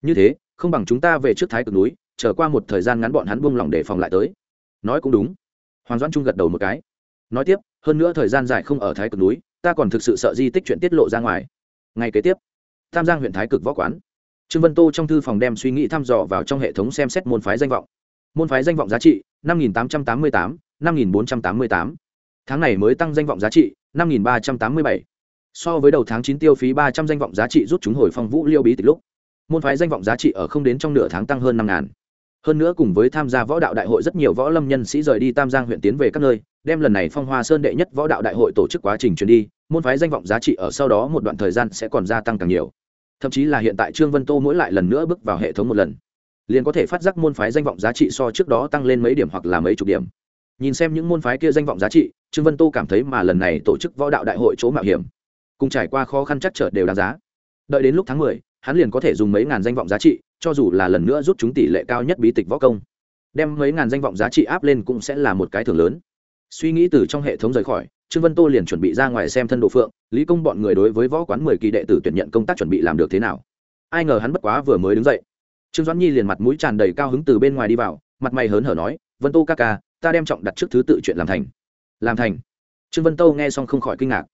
Như thế, không bằng chúng ta về trước thái cực núi trở qua một thời gian ngắn bọn hắn buông lỏng để phòng lại tới. Nói cũng đúng. Hoàng doãn trung gật đầu một cái. Nói tiếp, hơn nữa thời gian dài không ở thái cực núi, ta còn thực sự sợ di tích chuyện tiết lộ ra ngoài. Ngày kế tiếp, tam giang huyện thái cực võ quán. Trương vân tô trong thư phòng đem suy nghĩ thăm dò vào trong hệ thống xem xét môn phái danh vọng. Môn phái danh vọng giá trị, năm nghìn tám trăm tám mươi tám, năm nghìn bốn trăm tám mươi tám. Tháng này mới tăng danh vọng giá trị năm nghìn ba trăm tám mươi bảy. So với đầu tháng chín tiêu phí ba trăm danh vọng giá trị rút chúng hồi phong vũ liêu bí tịch lúc, môn phái danh vọng giá trị ở không đến trong nửa tháng tăng hơn 5000. hơn nữa cùng với tham gia võ đạo đại hội rất nhiều võ lâm nhân sĩ rời đi tam giang huyện tiến về các nơi, đem lần này phong hoa sơn đệ nhất võ đạo đại hội tổ chức quá trình truyền đi, môn phái danh vọng giá trị ở sau đó một đoạn thời gian sẽ còn gia tăng càng nhiều. Thậm chí là hiện tại trương vân tô mỗi lại lần nữa bước vào hệ thống một lần, liền có thể phát giác môn phái danh vọng giá trị so trước đó tăng lên mấy điểm hoặc là mấy chục điểm. Nhìn xem những môn phái kia danh vọng giá trị trương vân tô cảm thấy mà lần này tổ chức võ đạo đại hội chỗ mạo hiểm, cùng trải qua khó khăn chắc trở đều đáng giá. Đợi đến lúc tháng mười, hắn liền có thể dùng mấy ngàn danh vọng giá trị, cho dù là lần nữa rút chúng tỷ lệ cao nhất bí tịch võ công. Đem mấy ngàn danh vọng giá trị áp lên cũng sẽ là một cái thưởng lớn. Suy nghĩ từ trong hệ thống rời khỏi, trương vân tô liền chuẩn bị ra ngoài xem thân độ phượng, lý công bọn người đối với võ quán mười kỳ đệ tử tuyển nhận công tác chuẩn bị làm được thế nào. Ai ngờ hắn bất quá vừa mới đứng dậy. Trương doãn nhi liền mặt mũi tràn đầy cao hứng từ bên ngoài đi vào, mặt mày hớn hở nói, vân tô ca ca, ta đem trọng đặt trước thứ tự chuyện làm thành làm thành. Trương vân tô nghe xong không khỏi kinh ngạc.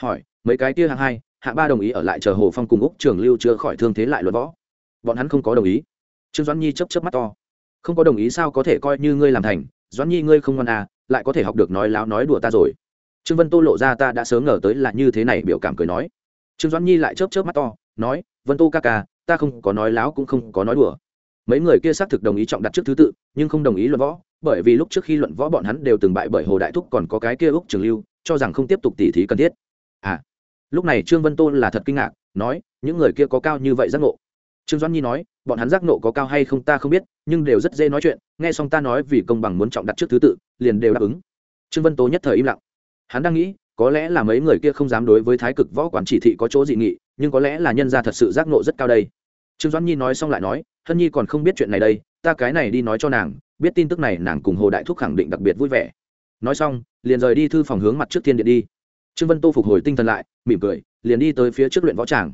Hỏi, mấy cái kia hạng hai, hạng ba đồng ý ở lại chờ hồ phong cùng úc trường lưu chữa khỏi thương thế lại luật võ. Bọn hắn không có đồng ý. Trương doãn nhi chấp chấp mắt to. Không có đồng ý sao có thể coi như ngươi làm thành? Doãn nhi ngươi không ngoan à lại có thể học được nói láo nói đùa ta rồi. Trương vân tô lộ ra ta đã sớm ngờ tới là như thế này biểu cảm cười nói. Trương doãn nhi lại chớp chớp mắt to, nói, vân tô ca ca, ta không có nói láo cũng không có nói đùa. Mấy người kia xác thực đồng ý trọng đặt trước thứ tự, nhưng không đồng ý luận võ bởi vì lúc trước khi luận võ bọn hắn đều từng bại bởi hồ đại thúc còn có cái kia úc trường lưu, cho rằng không tiếp tục tỉ thí cần thiết. À lúc này trương vân tôn là thật kinh ngạc, nói, những người kia có cao như vậy giác ngộ. Trương doãn nhi nói, bọn hắn giác ngộ có cao hay không ta không biết, nhưng đều rất dễ nói chuyện, nghe xong ta nói vì công bằng muốn trọng đặt trước thứ tự, liền đều đáp ứng. Trương vân tố nhất thời im lặng. Hắn đang nghĩ, có lẽ là mấy người kia không dám đối với thái cực võ quản chỉ thị có chỗ dị nghị, nhưng có lẽ là nhân gia thật sự giác ngộ rất cao đây. Trương doãn nhi nói xong lại nói, hân nhi còn không biết chuyện này đây ta cái này đi nói cho nàng, biết tin tức này nàng cùng hồ đại thúc khẳng định đặc biệt vui vẻ. Nói xong, liền rời đi thư phòng hướng mặt trước thiên điện đi. Trương vân tô phục hồi tinh thần lại, mỉm cười, liền đi tới phía trước luyện võ tràng.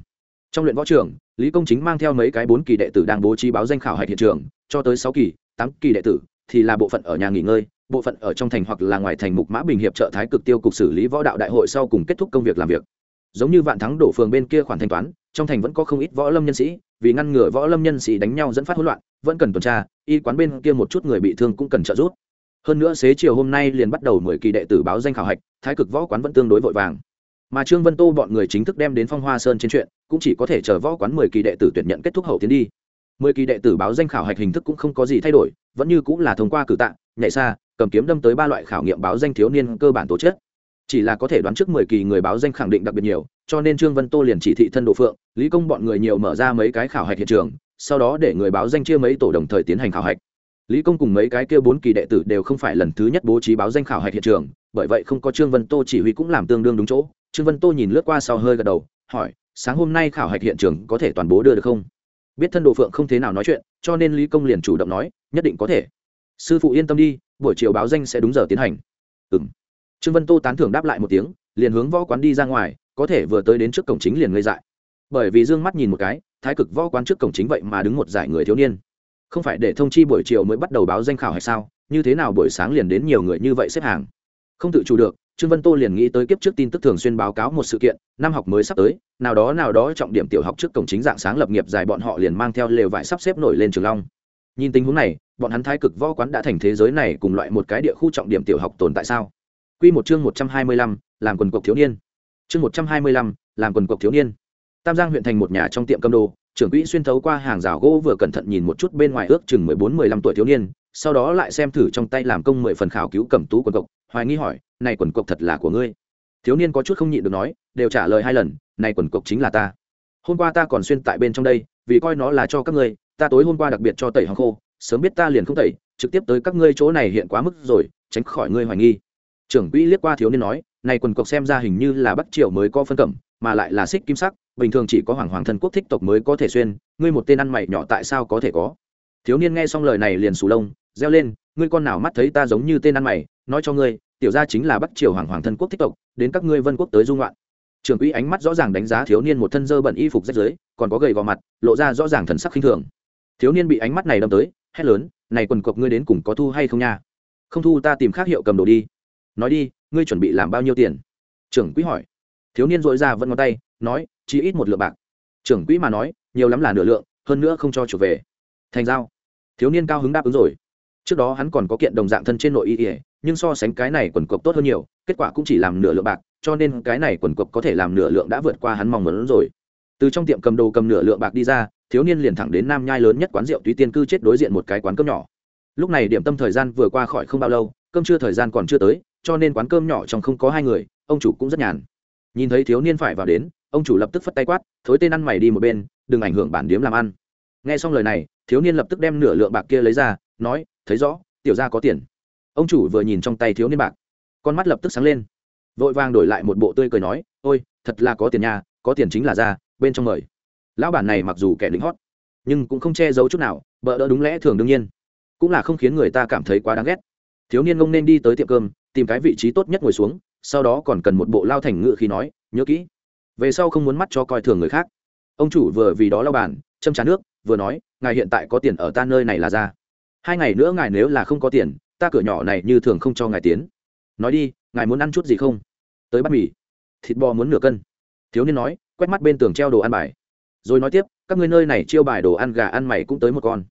Trong luyện võ trường, lý công chính mang theo mấy cái bốn kỳ đệ tử đang bố trí báo danh khảo hạch hiện trường, cho tới sáu kỳ, tám kỳ đệ tử, thì là bộ phận ở nhà nghỉ ngơi, bộ phận ở trong thành hoặc là ngoài thành mục mã bình hiệp trợ thái cực tiêu cục xử lý võ đạo đại hội sau cùng kết thúc công việc làm việc giống như vạn thắng đổ phường bên kia khoản thanh toán, trong thành vẫn có không ít võ lâm nhân sĩ, vì ngăn ngừa võ lâm nhân sĩ đánh nhau dẫn phát hỗn loạn, vẫn cần tuần tra, y quán bên kia một chút người bị thương cũng cần trợ giúp. Hơn nữa xế chiều hôm nay liền bắt đầu mười kỳ đệ tử báo danh khảo hạch, thái cực võ quán vẫn tương đối vội vàng. Mà trương vân tô bọn người chính thức đem đến phong hoa sơn trên chuyện, cũng chỉ có thể chờ võ quán mười kỳ đệ tử tuyển nhận kết thúc hậu tiến đi. Mười kỳ đệ tử báo danh khảo hạch hình thức cũng không có gì thay đổi, vẫn như cũng là thông qua cử tạ, nhảy xa, cầm kiếm đâm tới ba loại khảo nghiệm báo danh thiếu niên cơ bản tổ chức chỉ là có thể đoán trước mười kỳ người báo danh khẳng định đặc biệt nhiều, cho nên trương vân tô liền chỉ thị thân độ phượng, lý công bọn người nhiều mở ra mấy cái khảo hạch hiện trường, sau đó để người báo danh chia mấy tổ đồng thời tiến hành khảo hạch. Lý công cùng mấy cái kia bốn kỳ đệ tử đều không phải lần thứ nhất bố trí báo danh khảo hạch hiện trường, bởi vậy không có trương vân tô chỉ huy cũng làm tương đương đúng chỗ. Trương vân tô nhìn lướt qua sau hơi gật đầu, hỏi, sáng hôm nay khảo hạch hiện trường có thể toàn bố đưa được không? Biết thân đồ phượng không thế nào nói chuyện, cho nên lý công liền chủ động nói, nhất định có thể. Sư phụ yên tâm đi, buổi chiều báo danh sẽ đúng giờ tiến hành. Ừ m trương vân tô tán thưởng đáp lại một tiếng, liền hướng võ quán đi ra ngoài, có thể vừa tới đến trước cổng chính liền ngây dại. Bởi vì d ư ơ n g mắt nhìn một cái, thái cực võ quán trước cổng chính vậy mà đứng một giải người thiếu niên. Không phải để thông chi buổi chiều mới bắt đầu báo danh khảo hay sao, như thế nào buổi sáng liền đến nhiều người như vậy xếp hàng. Không tự chủ được, trương vân tô liền nghĩ tới kiếp trước tin tức thường xuyên báo cáo một sự kiện, năm học mới sắp tới, nào đó nào đó trọng điểm tiểu học trước cổng chính dạng sáng lập nghiệp dài bọn họ liền mang theo lều vải sắp xếp nổi lên trường long. Nhìn tình huống này, bọn hắn thái cực võ quán đã thành thế giới này cùng loại một cái địa khu trọng điểm tiểu học tồn tại sao? Quy một chương 125, làm quần cộc thiếu niên. Chương 125, làm quần cộc thiếu niên. Tam Giang huyện thành một nhà trong tiệm cầm đồ, trưởng quỹ xuyên thấu qua hàng rào gỗ vừa cẩn thận nhìn một chút bên ngoài ước chừng 14-15 tuổi thiếu niên, sau đó lại xem thử trong tay làm công mười phần khảo cứu cầm tú quần cục, hoài nghi hỏi, "Này quần cộc thật là của ngươi?" Thiếu niên có chút không nhịn được nói, đều trả lời hai lần, "Này quần cộc chính là ta. Hôm qua ta còn xuyên tại bên trong đây, vì coi nó là cho các ngươi, ta tối hôm qua đặc biệt cho tẩy hàng khô, sớm biết ta liền không tẩy, trực tiếp tới các ngươi chỗ này hiện quá mức rồi, tránh khỏi ngươi hoài nghi." Trưởng quỹ liếc qua thiếu niên nói, này quần cộc xem ra hình như là bắc triều mới có phân cẩm, mà lại là xích kim sắc, bình thường chỉ có hoàng hoàng thần quốc thích tộc mới có thể xuyên, ngươi một tên ăn mày nhỏ tại sao có thể có? Thiếu niên nghe xong lời này liền sù lông, reo lên, ngươi con nào mắt thấy ta giống như tên ăn mày, nói cho ngươi, tiểu gia chính là bắc triều hoàng hoàng thân quốc thích tộc, đến các ngươi vân quốc tới dung loạn. Trưởng quỹ ánh mắt rõ ràng đánh giá thiếu niên một thân dơ bẩn y phục rách dưới còn có gầy gò mặt, lộ ra rõ ràng thần sắc khinh thường. Thiếu niên bị ánh mắt này đâm tới, hét lớn, này quần cộc ngươi đến cùng có thu hay không nha? Không thu ta tìm khác hiệu cầm đồ đi nói đi, ngươi chuẩn bị làm bao nhiêu tiền? Trưởng quỹ hỏi. Thiếu niên dội ra vẫn ngón tay, nói, chỉ ít một lượng bạc. Trưởng quỹ mà nói, nhiều lắm là nửa lượng, hơn nữa không cho trở về. Thành giao. Thiếu niên cao hứng đáp ứng rồi. Trước đó hắn còn có kiện đồng dạng thân trên nội y ỉa nhưng so sánh cái này quần cộc tốt hơn nhiều, kết quả cũng chỉ làm nửa lượng bạc, cho nên cái này quần cộc có thể làm nửa lượng đã vượt qua hắn mong muốn rồi. Từ trong tiệm cầm đồ cầm nửa lượng bạc đi ra, thiếu niên liền thẳng đến nam nhai lớn nhất quán rượu túy tiên cư chết đối diện một cái quán cơm nhỏ. Lúc này điểm tâm thời gian vừa qua khỏi không bao lâu, cơm trưa thời gian còn chưa tới cho nên quán cơm nhỏ trong không có hai người, ông chủ cũng rất nhàn. Nhìn thấy thiếu niên phải vào đến, ông chủ lập tức phất tay quát, thối tên ăn mày đi một bên, đừng ảnh hưởng bản điếm làm ăn. Nghe xong lời này, thiếu niên lập tức đem nửa lượng bạc kia lấy ra, nói, thấy rõ, tiểu ra có tiền. Ông chủ vừa nhìn trong tay thiếu niên bạc, con mắt lập tức sáng lên. Vội vàng đổi lại một bộ tươi cười nói, ôi, thật là có tiền nhà có tiền chính là ra, bên trong mời. Lão bản này mặc dù kẻ lính hót, nhưng cũng không che giấu chút nào, bỡ đỡ đúng lẽ thường đương nhiên. Cũng là không khiến người ta cảm thấy quá đáng ghét. Thiếu niên ngông nên đi tới tiệm cơm tìm cái vị trí tốt nhất ngồi xuống, sau đó còn cần một bộ lao thành ngự khi nói, nhớ kỹ, về sau không muốn mắt cho coi thường người khác. Ông chủ vừa vì đó lao bàn, châm trả nước, vừa nói, ngài hiện tại có tiền ở ta nơi này là ra. Hai ngày nữa ngài nếu là không có tiền, ta cửa nhỏ này như thường không cho ngài tiến. Nói đi, ngài muốn ăn chút gì không? Tới bát mì, thịt bò muốn nửa cân. Thiếu niên nói, quét mắt bên tường treo đồ ăn bài. Rồi nói tiếp, các ngươi nơi này chiêu bài đồ ăn gà ăn mày cũng tới một con.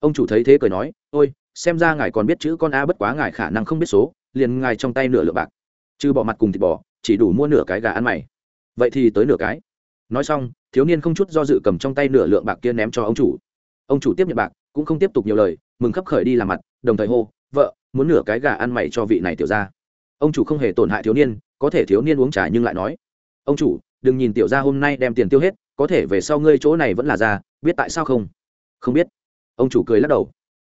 Ông chủ thấy thế cười nói, ôi, xem ra ngài còn biết chữ con a bất quá ngài khả năng không biết số liền ngài trong tay nửa lượng bạc. Trừ bỏ mặt cùng thịt bò, chỉ đủ mua nửa cái gà ăn mày. Vậy thì tới nửa cái. Nói xong, thiếu niên không chút do dự cầm trong tay nửa lượng bạc kia ném cho ông chủ. Ông chủ tiếp nhận bạc, cũng không tiếp tục nhiều lời, mừng khắp khởi đi làm mặt, đồng thời hô, vợ, muốn nửa cái gà ăn mày cho vị này tiểu ra ông chủ không hề tổn hại thiếu niên, có thể thiếu niên uống trà nhưng lại nói, ông chủ, đừng nhìn tiểu ra hôm nay đem tiền tiêu hết, có thể về sau ngươi chỗ này vẫn là ra biết tại sao không? Không biết. Ông chủ cười lắc đầu.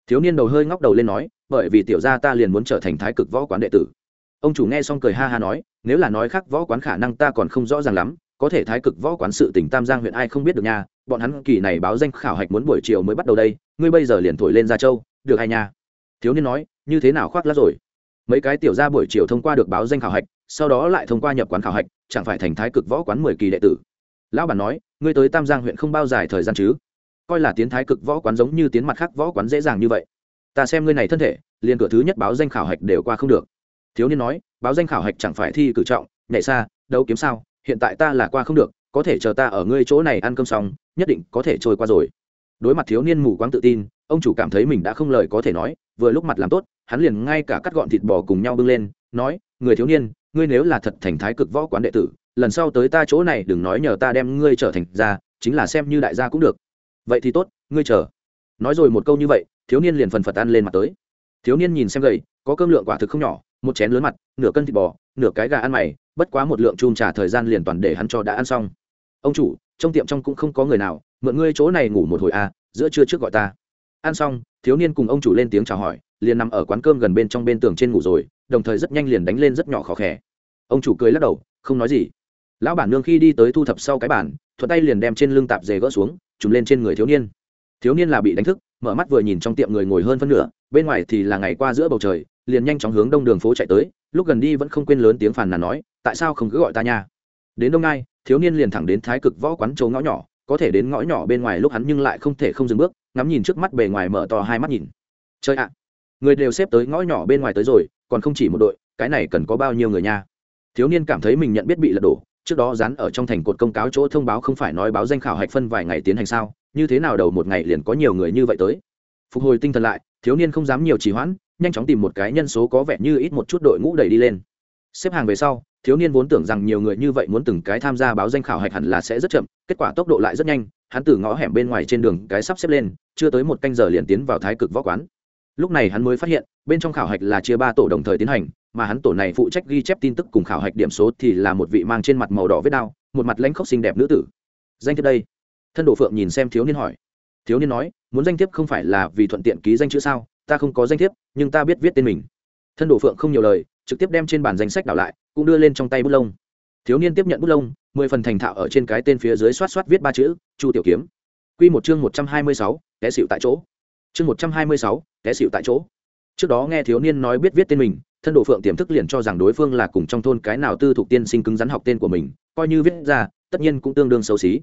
Thiếu niên đầu hơi ngóc đầu lên nói bởi vì tiểu gia ta liền muốn trở thành thái cực võ quán đệ tử. Ông chủ nghe xong cười ha ha nói, nếu là nói khác võ quán khả năng ta còn không rõ ràng lắm, có thể thái cực võ quán sự tỉnh tam giang huyện ai không biết được nha, bọn hắn kỳ này báo danh khảo hạch muốn buổi chiều mới bắt đầu đây, ngươi bây giờ liền thổi lên gia châu, được hay nha? Thiếu niên nói, như thế nào khoác lát rồi? Mấy cái tiểu gia buổi chiều thông qua được báo danh khảo hạch, sau đó lại thông qua nhập quán khảo hạch, chẳng phải thành thái cực võ quán mười kỳ đệ tử. Lão bản nói, ngươi tới tam giang huyện không bao dài thời gian chứ? Coi là tiến thái cực võ quán giống như tiến mặt khác võ quán dễ dàng như vậy ta xem ngươi này thân thể, liền cửa thứ nhất báo danh khảo hạch đều qua không được. Thiếu niên nói, báo danh khảo hạch chẳng phải thi cử trọng, nhảy xa đâu kiếm sao, hiện tại ta là qua không được, có thể chờ ta ở ngươi chỗ này ăn cơm xong, nhất định có thể trôi qua rồi. Đối mặt thiếu niên mù quáng tự tin, ông chủ cảm thấy mình đã không lời có thể nói, vừa lúc mặt làm tốt, hắn liền ngay cả cắt gọn thịt bò cùng nhau bưng lên, nói, người thiếu niên, ngươi nếu là thật thành thái cực võ quán đệ tử, lần sau tới ta chỗ này đừng nói nhờ ta đem ngươi trở thành gia, chính là xem như đại gia cũng được. Vậy thì tốt, ngươi chờ. Nói rồi một câu như vậy thiếu niên liền phần phật ăn lên mặt tới. Thiếu niên nhìn xem gầy, có cơm lượng quả thực không nhỏ, một chén lớn mặt, nửa cân thịt bò, nửa cái gà ăn mày, bất quá một lượng chum trà thời gian liền toàn để hắn cho đã ăn xong. Ông chủ, trong tiệm trong cũng không có người nào, mượn ngươi chỗ này ngủ một hồi à giữa trưa trước gọi ta. Ăn xong, thiếu niên cùng ông chủ lên tiếng chào hỏi, liền nằm ở quán cơm gần bên trong bên tường trên ngủ rồi, đồng thời rất nhanh liền đánh lên rất nhỏ khó khẽ ông chủ cười lắc đầu, không nói gì. Lão bản nương khi đi tới thu thập sau cái bản thuận tay liền đem trên lưng tạp dề gỡ xuống, trùm lên trên người thiếu niên. Thiếu niên là bị đánh thức mở mắt vừa nhìn trong tiệm người ngồi hơn phân nửa, bên ngoài thì là ngày qua giữa bầu trời, liền nhanh chóng hướng đông đường phố chạy tới, lúc gần đi vẫn không quên lớn tiếng phàn nàn nói, tại sao không cứ gọi ta nha? Đến đông nai thiếu niên liền thẳng đến thái cực võ quán châu ngõ nhỏ, có thể đến ngõ nhỏ bên ngoài lúc hắn nhưng lại không thể không dừng bước, ngắm nhìn trước mắt bề ngoài mở to hai mắt nhìn. Chơi ạ, người đều xếp tới ngõ nhỏ bên ngoài tới rồi, còn không chỉ một đội, cái này cần có bao nhiêu người nha? Thiếu niên cảm thấy mình nhận biết bị lật đổ, trước đó dán ở trong thành cột công cáo chỗ thông báo không phải nói báo danh khảo hạch phân vài ngày tiến hành sao như thế nào đầu một ngày liền có nhiều người như vậy tới? Phục hồi tinh thần lại, thiếu niên không dám nhiều trì hoãn, nhanh chóng tìm một cái nhân số có vẻ như ít một chút đội ngũ đẩy đi lên. Xếp hàng về sau, thiếu niên vốn tưởng rằng nhiều người như vậy muốn từng cái tham gia báo danh khảo hạch hẳn là sẽ rất chậm, kết quả tốc độ lại rất nhanh, hắn từ ngõ hẻm bên ngoài trên đường cái sắp xếp lên, chưa tới một canh giờ liền tiến vào thái cực võ quán. Lúc này hắn mới phát hiện, bên trong khảo hạch là chia ba tổ đồng thời tiến hành, mà hắn tổ này phụ trách ghi chép tin tức cùng khảo hạch điểm số thì là một vị mang trên mặt màu đỏ vết đao, một mặt lãnh khốc xinh đẹp nữ tử. Danh thế đây thân đồ phượng nhìn xem thiếu niên hỏi. Thiếu niên nói, muốn danh thiếp không phải là vì thuận tiện ký danh chữ sao? Ta không có danh thiếp, nhưng ta biết viết tên mình. Thân đồ phượng không nhiều lời, trực tiếp đem trên bản danh sách đảo lại, cũng đưa lên trong tay bút lông. Thiếu niên tiếp nhận bút lông, mười phần thành thạo ở trên cái tên phía dưới xoát xoát viết ba chữ, chu tiểu kiếm. Q một chương một trăm hai mươi sáu, té xịu tại chỗ. Chương một trăm hai mươi sáu, té xịu tại chỗ. Trước đó nghe thiếu niên nói biết viết tên mình, thân đồ phượng tiềm thức liền cho rằng đối phương là cùng trong thôn cái nào tư thục tiên sinh cứng rắn học tên của mình, coi như viết ra, tất nhiên cũng tương đương xấu xí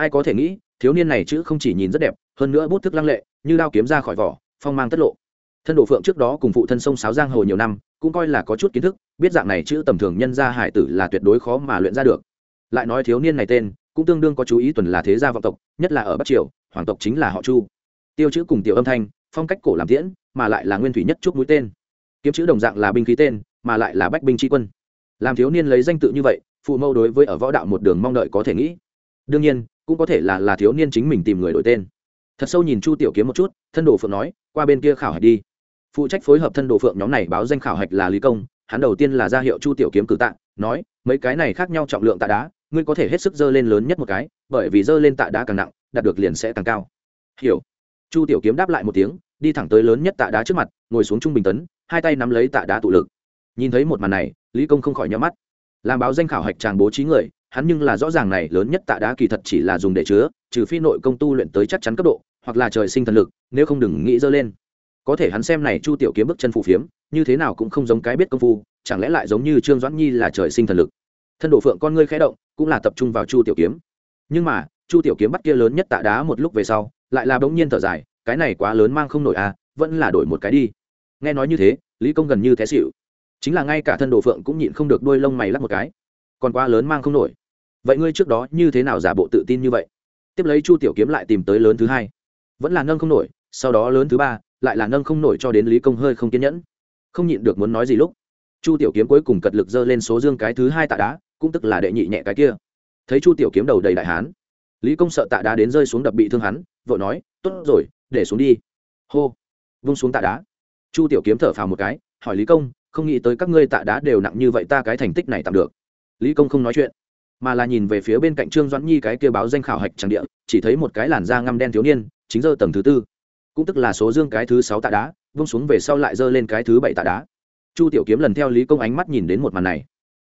ai có thể nghĩ, thiếu niên này chữ không chỉ nhìn rất đẹp, hơn nữa bút thức lăng lệ, như đao kiếm ra khỏi vỏ, phong mang tất lộ. Thân đồ phượng trước đó cùng phụ thân sông sáo giang hồ nhiều năm, cũng coi là có chút kiến thức, biết dạng này chữ tầm thường nhân gia hải tử là tuyệt đối khó mà luyện ra được. Lại nói thiếu niên này tên, cũng tương đương có chú ý tuần là thế gia vọng tộc, nhất là ở bắc triều, hoàng tộc chính là họ chu. Tiêu chữ cùng tiểu âm thanh, phong cách cổ làm tiễn, mà lại là nguyên thủy nhất chút mũi tên. Kiếm chữ đồng dạng là binh khí tên, mà lại là bách binh tri quân. Làm thiếu niên lấy danh tự như vậy, phụ mâu đối với ở võ đạo một đường mong đợi có thể nghĩ. Đương nhiên cũng có thể là là thiếu niên chính mình tìm người đổi tên. Thật sâu nhìn chu tiểu kiếm một chút, thân đồ phượng nói, qua bên kia khảo hạch đi. Phụ trách phối hợp thân đồ phượng nhóm này báo danh khảo hạch là lý công, hắn đầu tiên là ra hiệu chu tiểu kiếm cử tạ, nói, mấy cái này khác nhau trọng lượng tạ đá, ngươi có thể hết sức dơ lên lớn nhất một cái, bởi vì dơ lên tạ đá càng nặng, đạt được liền sẽ càng cao. Hiểu. Chu tiểu kiếm đáp lại một tiếng, đi thẳng tới lớn nhất tạ đá trước mặt, ngồi xuống trung bình tấn, hai tay nắm lấy tạ đá tụ lực. Nhìn thấy một màn này, lý công không khỏi nhắm mắt. Làm báo danh khảo hạch tràng bố trí người hắn nhưng là rõ ràng này lớn nhất tạ đá kỳ thật chỉ là dùng để chứa, trừ phi nội công tu luyện tới chắc chắn cấp độ, hoặc là trời sinh thần lực, nếu không đừng nghĩ dơ lên. Có thể hắn xem này chu tiểu kiếm bước chân phù phiếm, như thế nào cũng không giống cái biết công phu, chẳng lẽ lại giống như trương doãn nhi là trời sinh thần lực. Thân đổ phượng con ngươi khẽ động, cũng là tập trung vào chu tiểu kiếm. Nhưng mà, chu tiểu kiếm bắt kia lớn nhất tạ đá một lúc về sau, lại là bỗng nhiên thở dài, cái này quá lớn mang không nổi à vẫn là đổi một cái đi. Nghe nói như thế, lý công gần như té xịu chính là ngay cả thân đồ phượng cũng nhịn không được đôi lông mày lắc một cái còn quá lớn mang không nổi. Vậy ngươi trước đó như thế nào giả bộ tự tin như vậy? Tiếp lấy chu tiểu kiếm lại tìm tới lớn thứ hai. Vẫn là nâng không nổi, sau đó lớn thứ ba, lại là nâng không nổi cho đến lý công hơi không kiên nhẫn. Không nhịn được muốn nói gì lúc, chu tiểu kiếm cuối cùng cật lực dơ lên số dương cái thứ hai tạ đá, cũng tức là đệ nhị nhẹ cái kia. Thấy chu tiểu kiếm đầu đầy đại hán, lý công sợ tạ đá đến rơi xuống đập bị thương hắn, vội nói, tốt rồi, để xuống đi. Hô, vung xuống tạ đá. Chu tiểu kiếm thở phào một cái, hỏi lý công, không nghĩ tới các ngươi tạ đá đều nặng như vậy, ta cái thành tích này tạm được lý công không nói chuyện, mà là nhìn về phía bên cạnh trương doãn nhi cái kia báo danh khảo hạch tràng địa, chỉ thấy một cái làn da ngăm đen thiếu niên, chính giờ tầng thứ tư. Cũng tức là số dương cái thứ sáu tạ đá, vung xuống về sau lại giơ lên cái thứ bảy tạ đá. Chu tiểu kiếm lần theo lý công ánh mắt nhìn đến một màn này.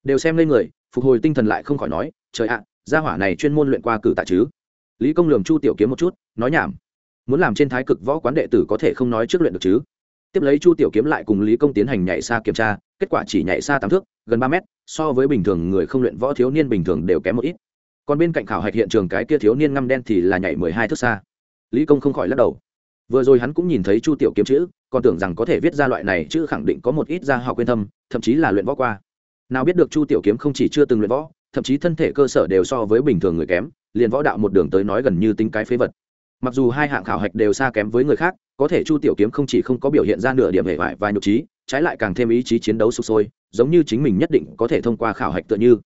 Đều xem lên người, phục hồi tinh thần lại không khỏi nói, trời ạ, gia hỏa này chuyên môn luyện qua cử tạ chứ? Lý công lường chu tiểu kiếm một chút, nói nhảm, muốn làm trên thái cực võ quán đệ tử có thể không nói trước luyện được chứ? Tiếp lấy chu tiểu kiếm lại cùng lý công tiến hành nhảy xa kiểm tra, kết quả chỉ nhảy xa tám thước, gần ba mét so với bình thường người không luyện võ thiếu niên bình thường đều kém một ít. Còn bên cạnh khảo hạch hiện trường cái kia thiếu niên ngăm đen thì là nhảy mười hai thước xa. Lý công không khỏi lắc đầu. Vừa rồi hắn cũng nhìn thấy chu tiểu kiếm chữ, còn tưởng rằng có thể viết ra loại này chữ khẳng định có một ít gia học quyên thâm, thậm chí là luyện võ qua. Nào biết được chu tiểu kiếm không chỉ chưa từng luyện võ, thậm chí thân thể cơ sở đều so với bình thường người kém, liền võ đạo một đường tới nói gần như tính cái phế vật. Mặc dù hai hạng khảo hạch đều xa kém với người khác, có thể chu tiểu kiếm không chỉ không có biểu hiện ra nửa điểm hệ vải và nhục trí trái lại càng thêm ý chí chiến đấu sụp sôi, giống như chính mình nhất định có thể thông qua khảo hạch tựa như.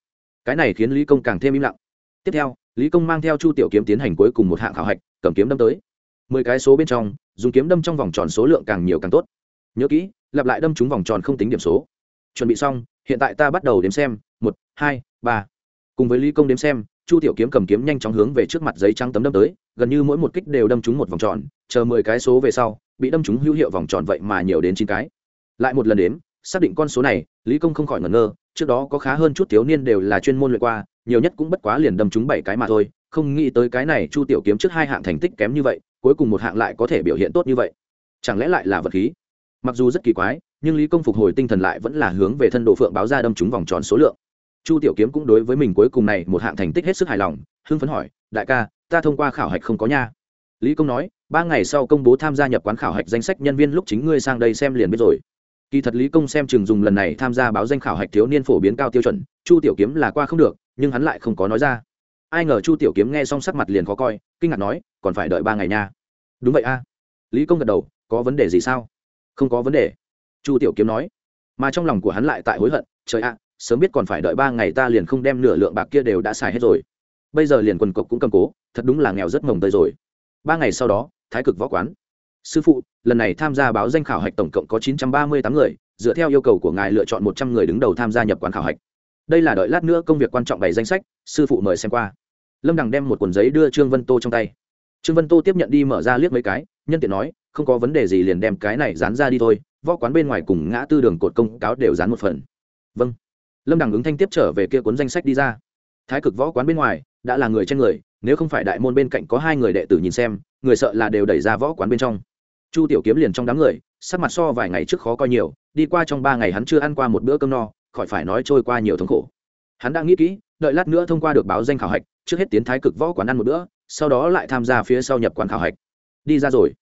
Cái này khiến lý công càng thêm im lặng. Tiếp theo, lý công mang theo chu tiểu kiếm tiến hành cuối cùng một hạng khảo hạch, cầm kiếm đâm tới. Mười cái số bên trong, dùng kiếm đâm trong vòng tròn số lượng càng nhiều càng tốt. Nhớ kỹ, lặp lại đâm trúng vòng tròn không tính điểm số. Chuẩn bị xong, hiện tại ta bắt đầu đếm xem. Một, hai, ba. Cùng với lý công đếm xem, chu tiểu kiếm cầm kiếm nhanh chóng hướng về trước mặt giấy trắng tấm đâm tới, gần như mỗi một kích đều đâm trúng một vòng tròn, chờ mười cái số về sau, bị đâm trúng hữu hiệu vòng tròn vậy mà nhiều đến chín cái lại một lần đến xác định con số này, lý công không khỏi ngẩn ngơ, trước đó có khá hơn chút thiếu niên đều là chuyên môn luyện qua, nhiều nhất cũng bất quá liền đâm trúng bảy cái mà thôi, không nghĩ tới cái này chu tiểu kiếm trước hai hạng thành tích kém như vậy, cuối cùng một hạng lại có thể biểu hiện tốt như vậy. Chẳng lẽ lại là vật khí? Mặc dù rất kỳ quái, nhưng lý công phục hồi tinh thần lại vẫn là hướng về thân độ phượng báo ra đâm trúng vòng tròn số lượng. Chu tiểu kiếm cũng đối với mình cuối cùng này một hạng thành tích hết sức hài lòng, hưng phấn hỏi, đại ca, ta thông qua khảo hạch không có nha. Lý công nói, ba ngày sau công bố tham gia nhập quán khảo hạch danh sách nhân viên lúc chính ngươi sang đây xem liền biết rồi kỳ thật lý công xem chừng dùng lần này tham gia báo danh khảo hạch thiếu niên phổ biến cao tiêu chuẩn, chu tiểu kiếm là qua không được, nhưng hắn lại không có nói ra. Ai ngờ chu tiểu kiếm nghe xong sắc mặt liền khó coi, kinh ngạc nói, còn phải đợi ba ngày nha. Đúng vậy a. Lý công gật đầu, có vấn đề gì sao? Không có vấn đề. Chu tiểu kiếm nói. Mà trong lòng của hắn lại tại hối hận, trời ạ, sớm biết còn phải đợi ba ngày ta liền không đem nửa lượng bạc kia đều đã xài hết rồi. Bây giờ liền quần cộc cũng cầm cố, thật đúng là nghèo rất mồng tơi rồi. Ba ngày sau đó, thái cực võ quán sư phụ, lần này tham gia báo danh khảo hạch tổng cộng có chín trăm ba mươi tám người, dựa theo yêu cầu của ngài lựa chọn một trăm người đứng đầu tham gia nhập quán khảo hạch. Đây là đợi lát nữa công việc quan trọng bày danh sách, sư phụ mời xem qua. Lâm đằng đem một cuốn giấy đưa trương vân tô trong tay. Trương vân tô tiếp nhận đi mở ra liếc mấy cái, nhân tiện nói, không có vấn đề gì liền đem cái này dán ra đi thôi, võ quán bên ngoài cùng ngã tư đường cột công cáo đều dán một phần. Vâng. Lâm đằng ứng thanh tiếp trở về kia cuốn danh sách đi ra. Thái cực võ quán bên ngoài, đã là người trên người, nếu không phải đại môn bên cạnh có hai người đệ tử nhìn xem, người sợ là đều đẩy ra võ quán bên trong chu tiểu kiếm liền trong đám người, sắc mặt so vài ngày trước khó coi nhiều, đi qua trong ba ngày hắn chưa ăn qua một bữa cơm no, khỏi phải nói trôi qua nhiều thống khổ. Hắn đã nghĩ kỹ, đợi lát nữa thông qua được báo danh khảo hạch, trước hết tiến thái cực võ quán ăn một bữa, sau đó lại tham gia phía sau nhập quán khảo hạch. Đi ra rồi.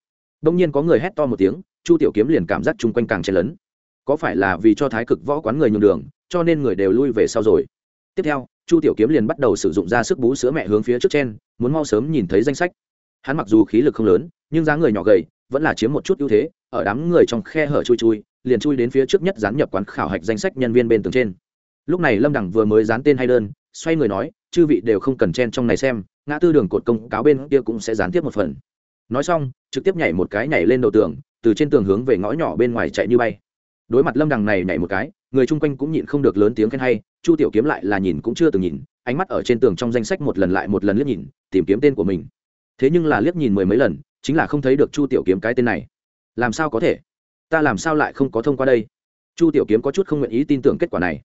Đông nhiên có người hét to một tiếng, chu tiểu kiếm liền cảm giác chung quanh càng chen lấn. Có phải là vì cho thái cực võ quán người nhường đường, cho nên người đều lui về sau rồi? Tiếp theo, chu tiểu kiếm liền bắt đầu sử dụng ra sức bú sữa mẹ hướng phía trước trên, muốn mau sớm nhìn thấy danh sách. Hắn mặc dù khí lực không lớn, nhưng dáng người nhỏ gầy vẫn là chiếm một chút ưu thế, ở đám người trong khe hở chui chui, liền chui đến phía trước nhất dán nhập quán khảo hạch danh sách nhân viên bên tường trên. Lúc này lâm đẳng vừa mới dán tên hay đơn, xoay người nói, chư vị đều không cần chen trong này xem, ngã tư đường cột công cáo bên kia cũng sẽ dán tiếp một phần. Nói xong, trực tiếp nhảy một cái nhảy lên đầu tường, từ trên tường hướng về ngõ nhỏ bên ngoài chạy như bay. Đối mặt lâm đằng này nhảy một cái, người chung quanh cũng nhịn không được lớn tiếng khen hay, chu tiểu kiếm lại là nhìn cũng chưa từng nhìn, ánh mắt ở trên tường trong danh sách một lần lại một lần liếc nhìn, tìm kiếm tên của mình. Thế nhưng là liếc nhìn mười mấy lần chính là không thấy được chu tiểu kiếm cái tên này. Làm sao có thể? Ta làm sao lại không có thông qua đây? Chu tiểu kiếm có chút không nguyện ý tin tưởng kết quả này.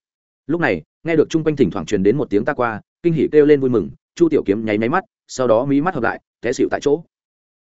Lúc này, nghe được chung quanh thỉnh thoảng truyền đến một tiếng ta qua, kinh hỉ kêu lên vui mừng, chu tiểu kiếm nháy máy mắt, sau đó mí mắt hợp lại, té xịu tại chỗ.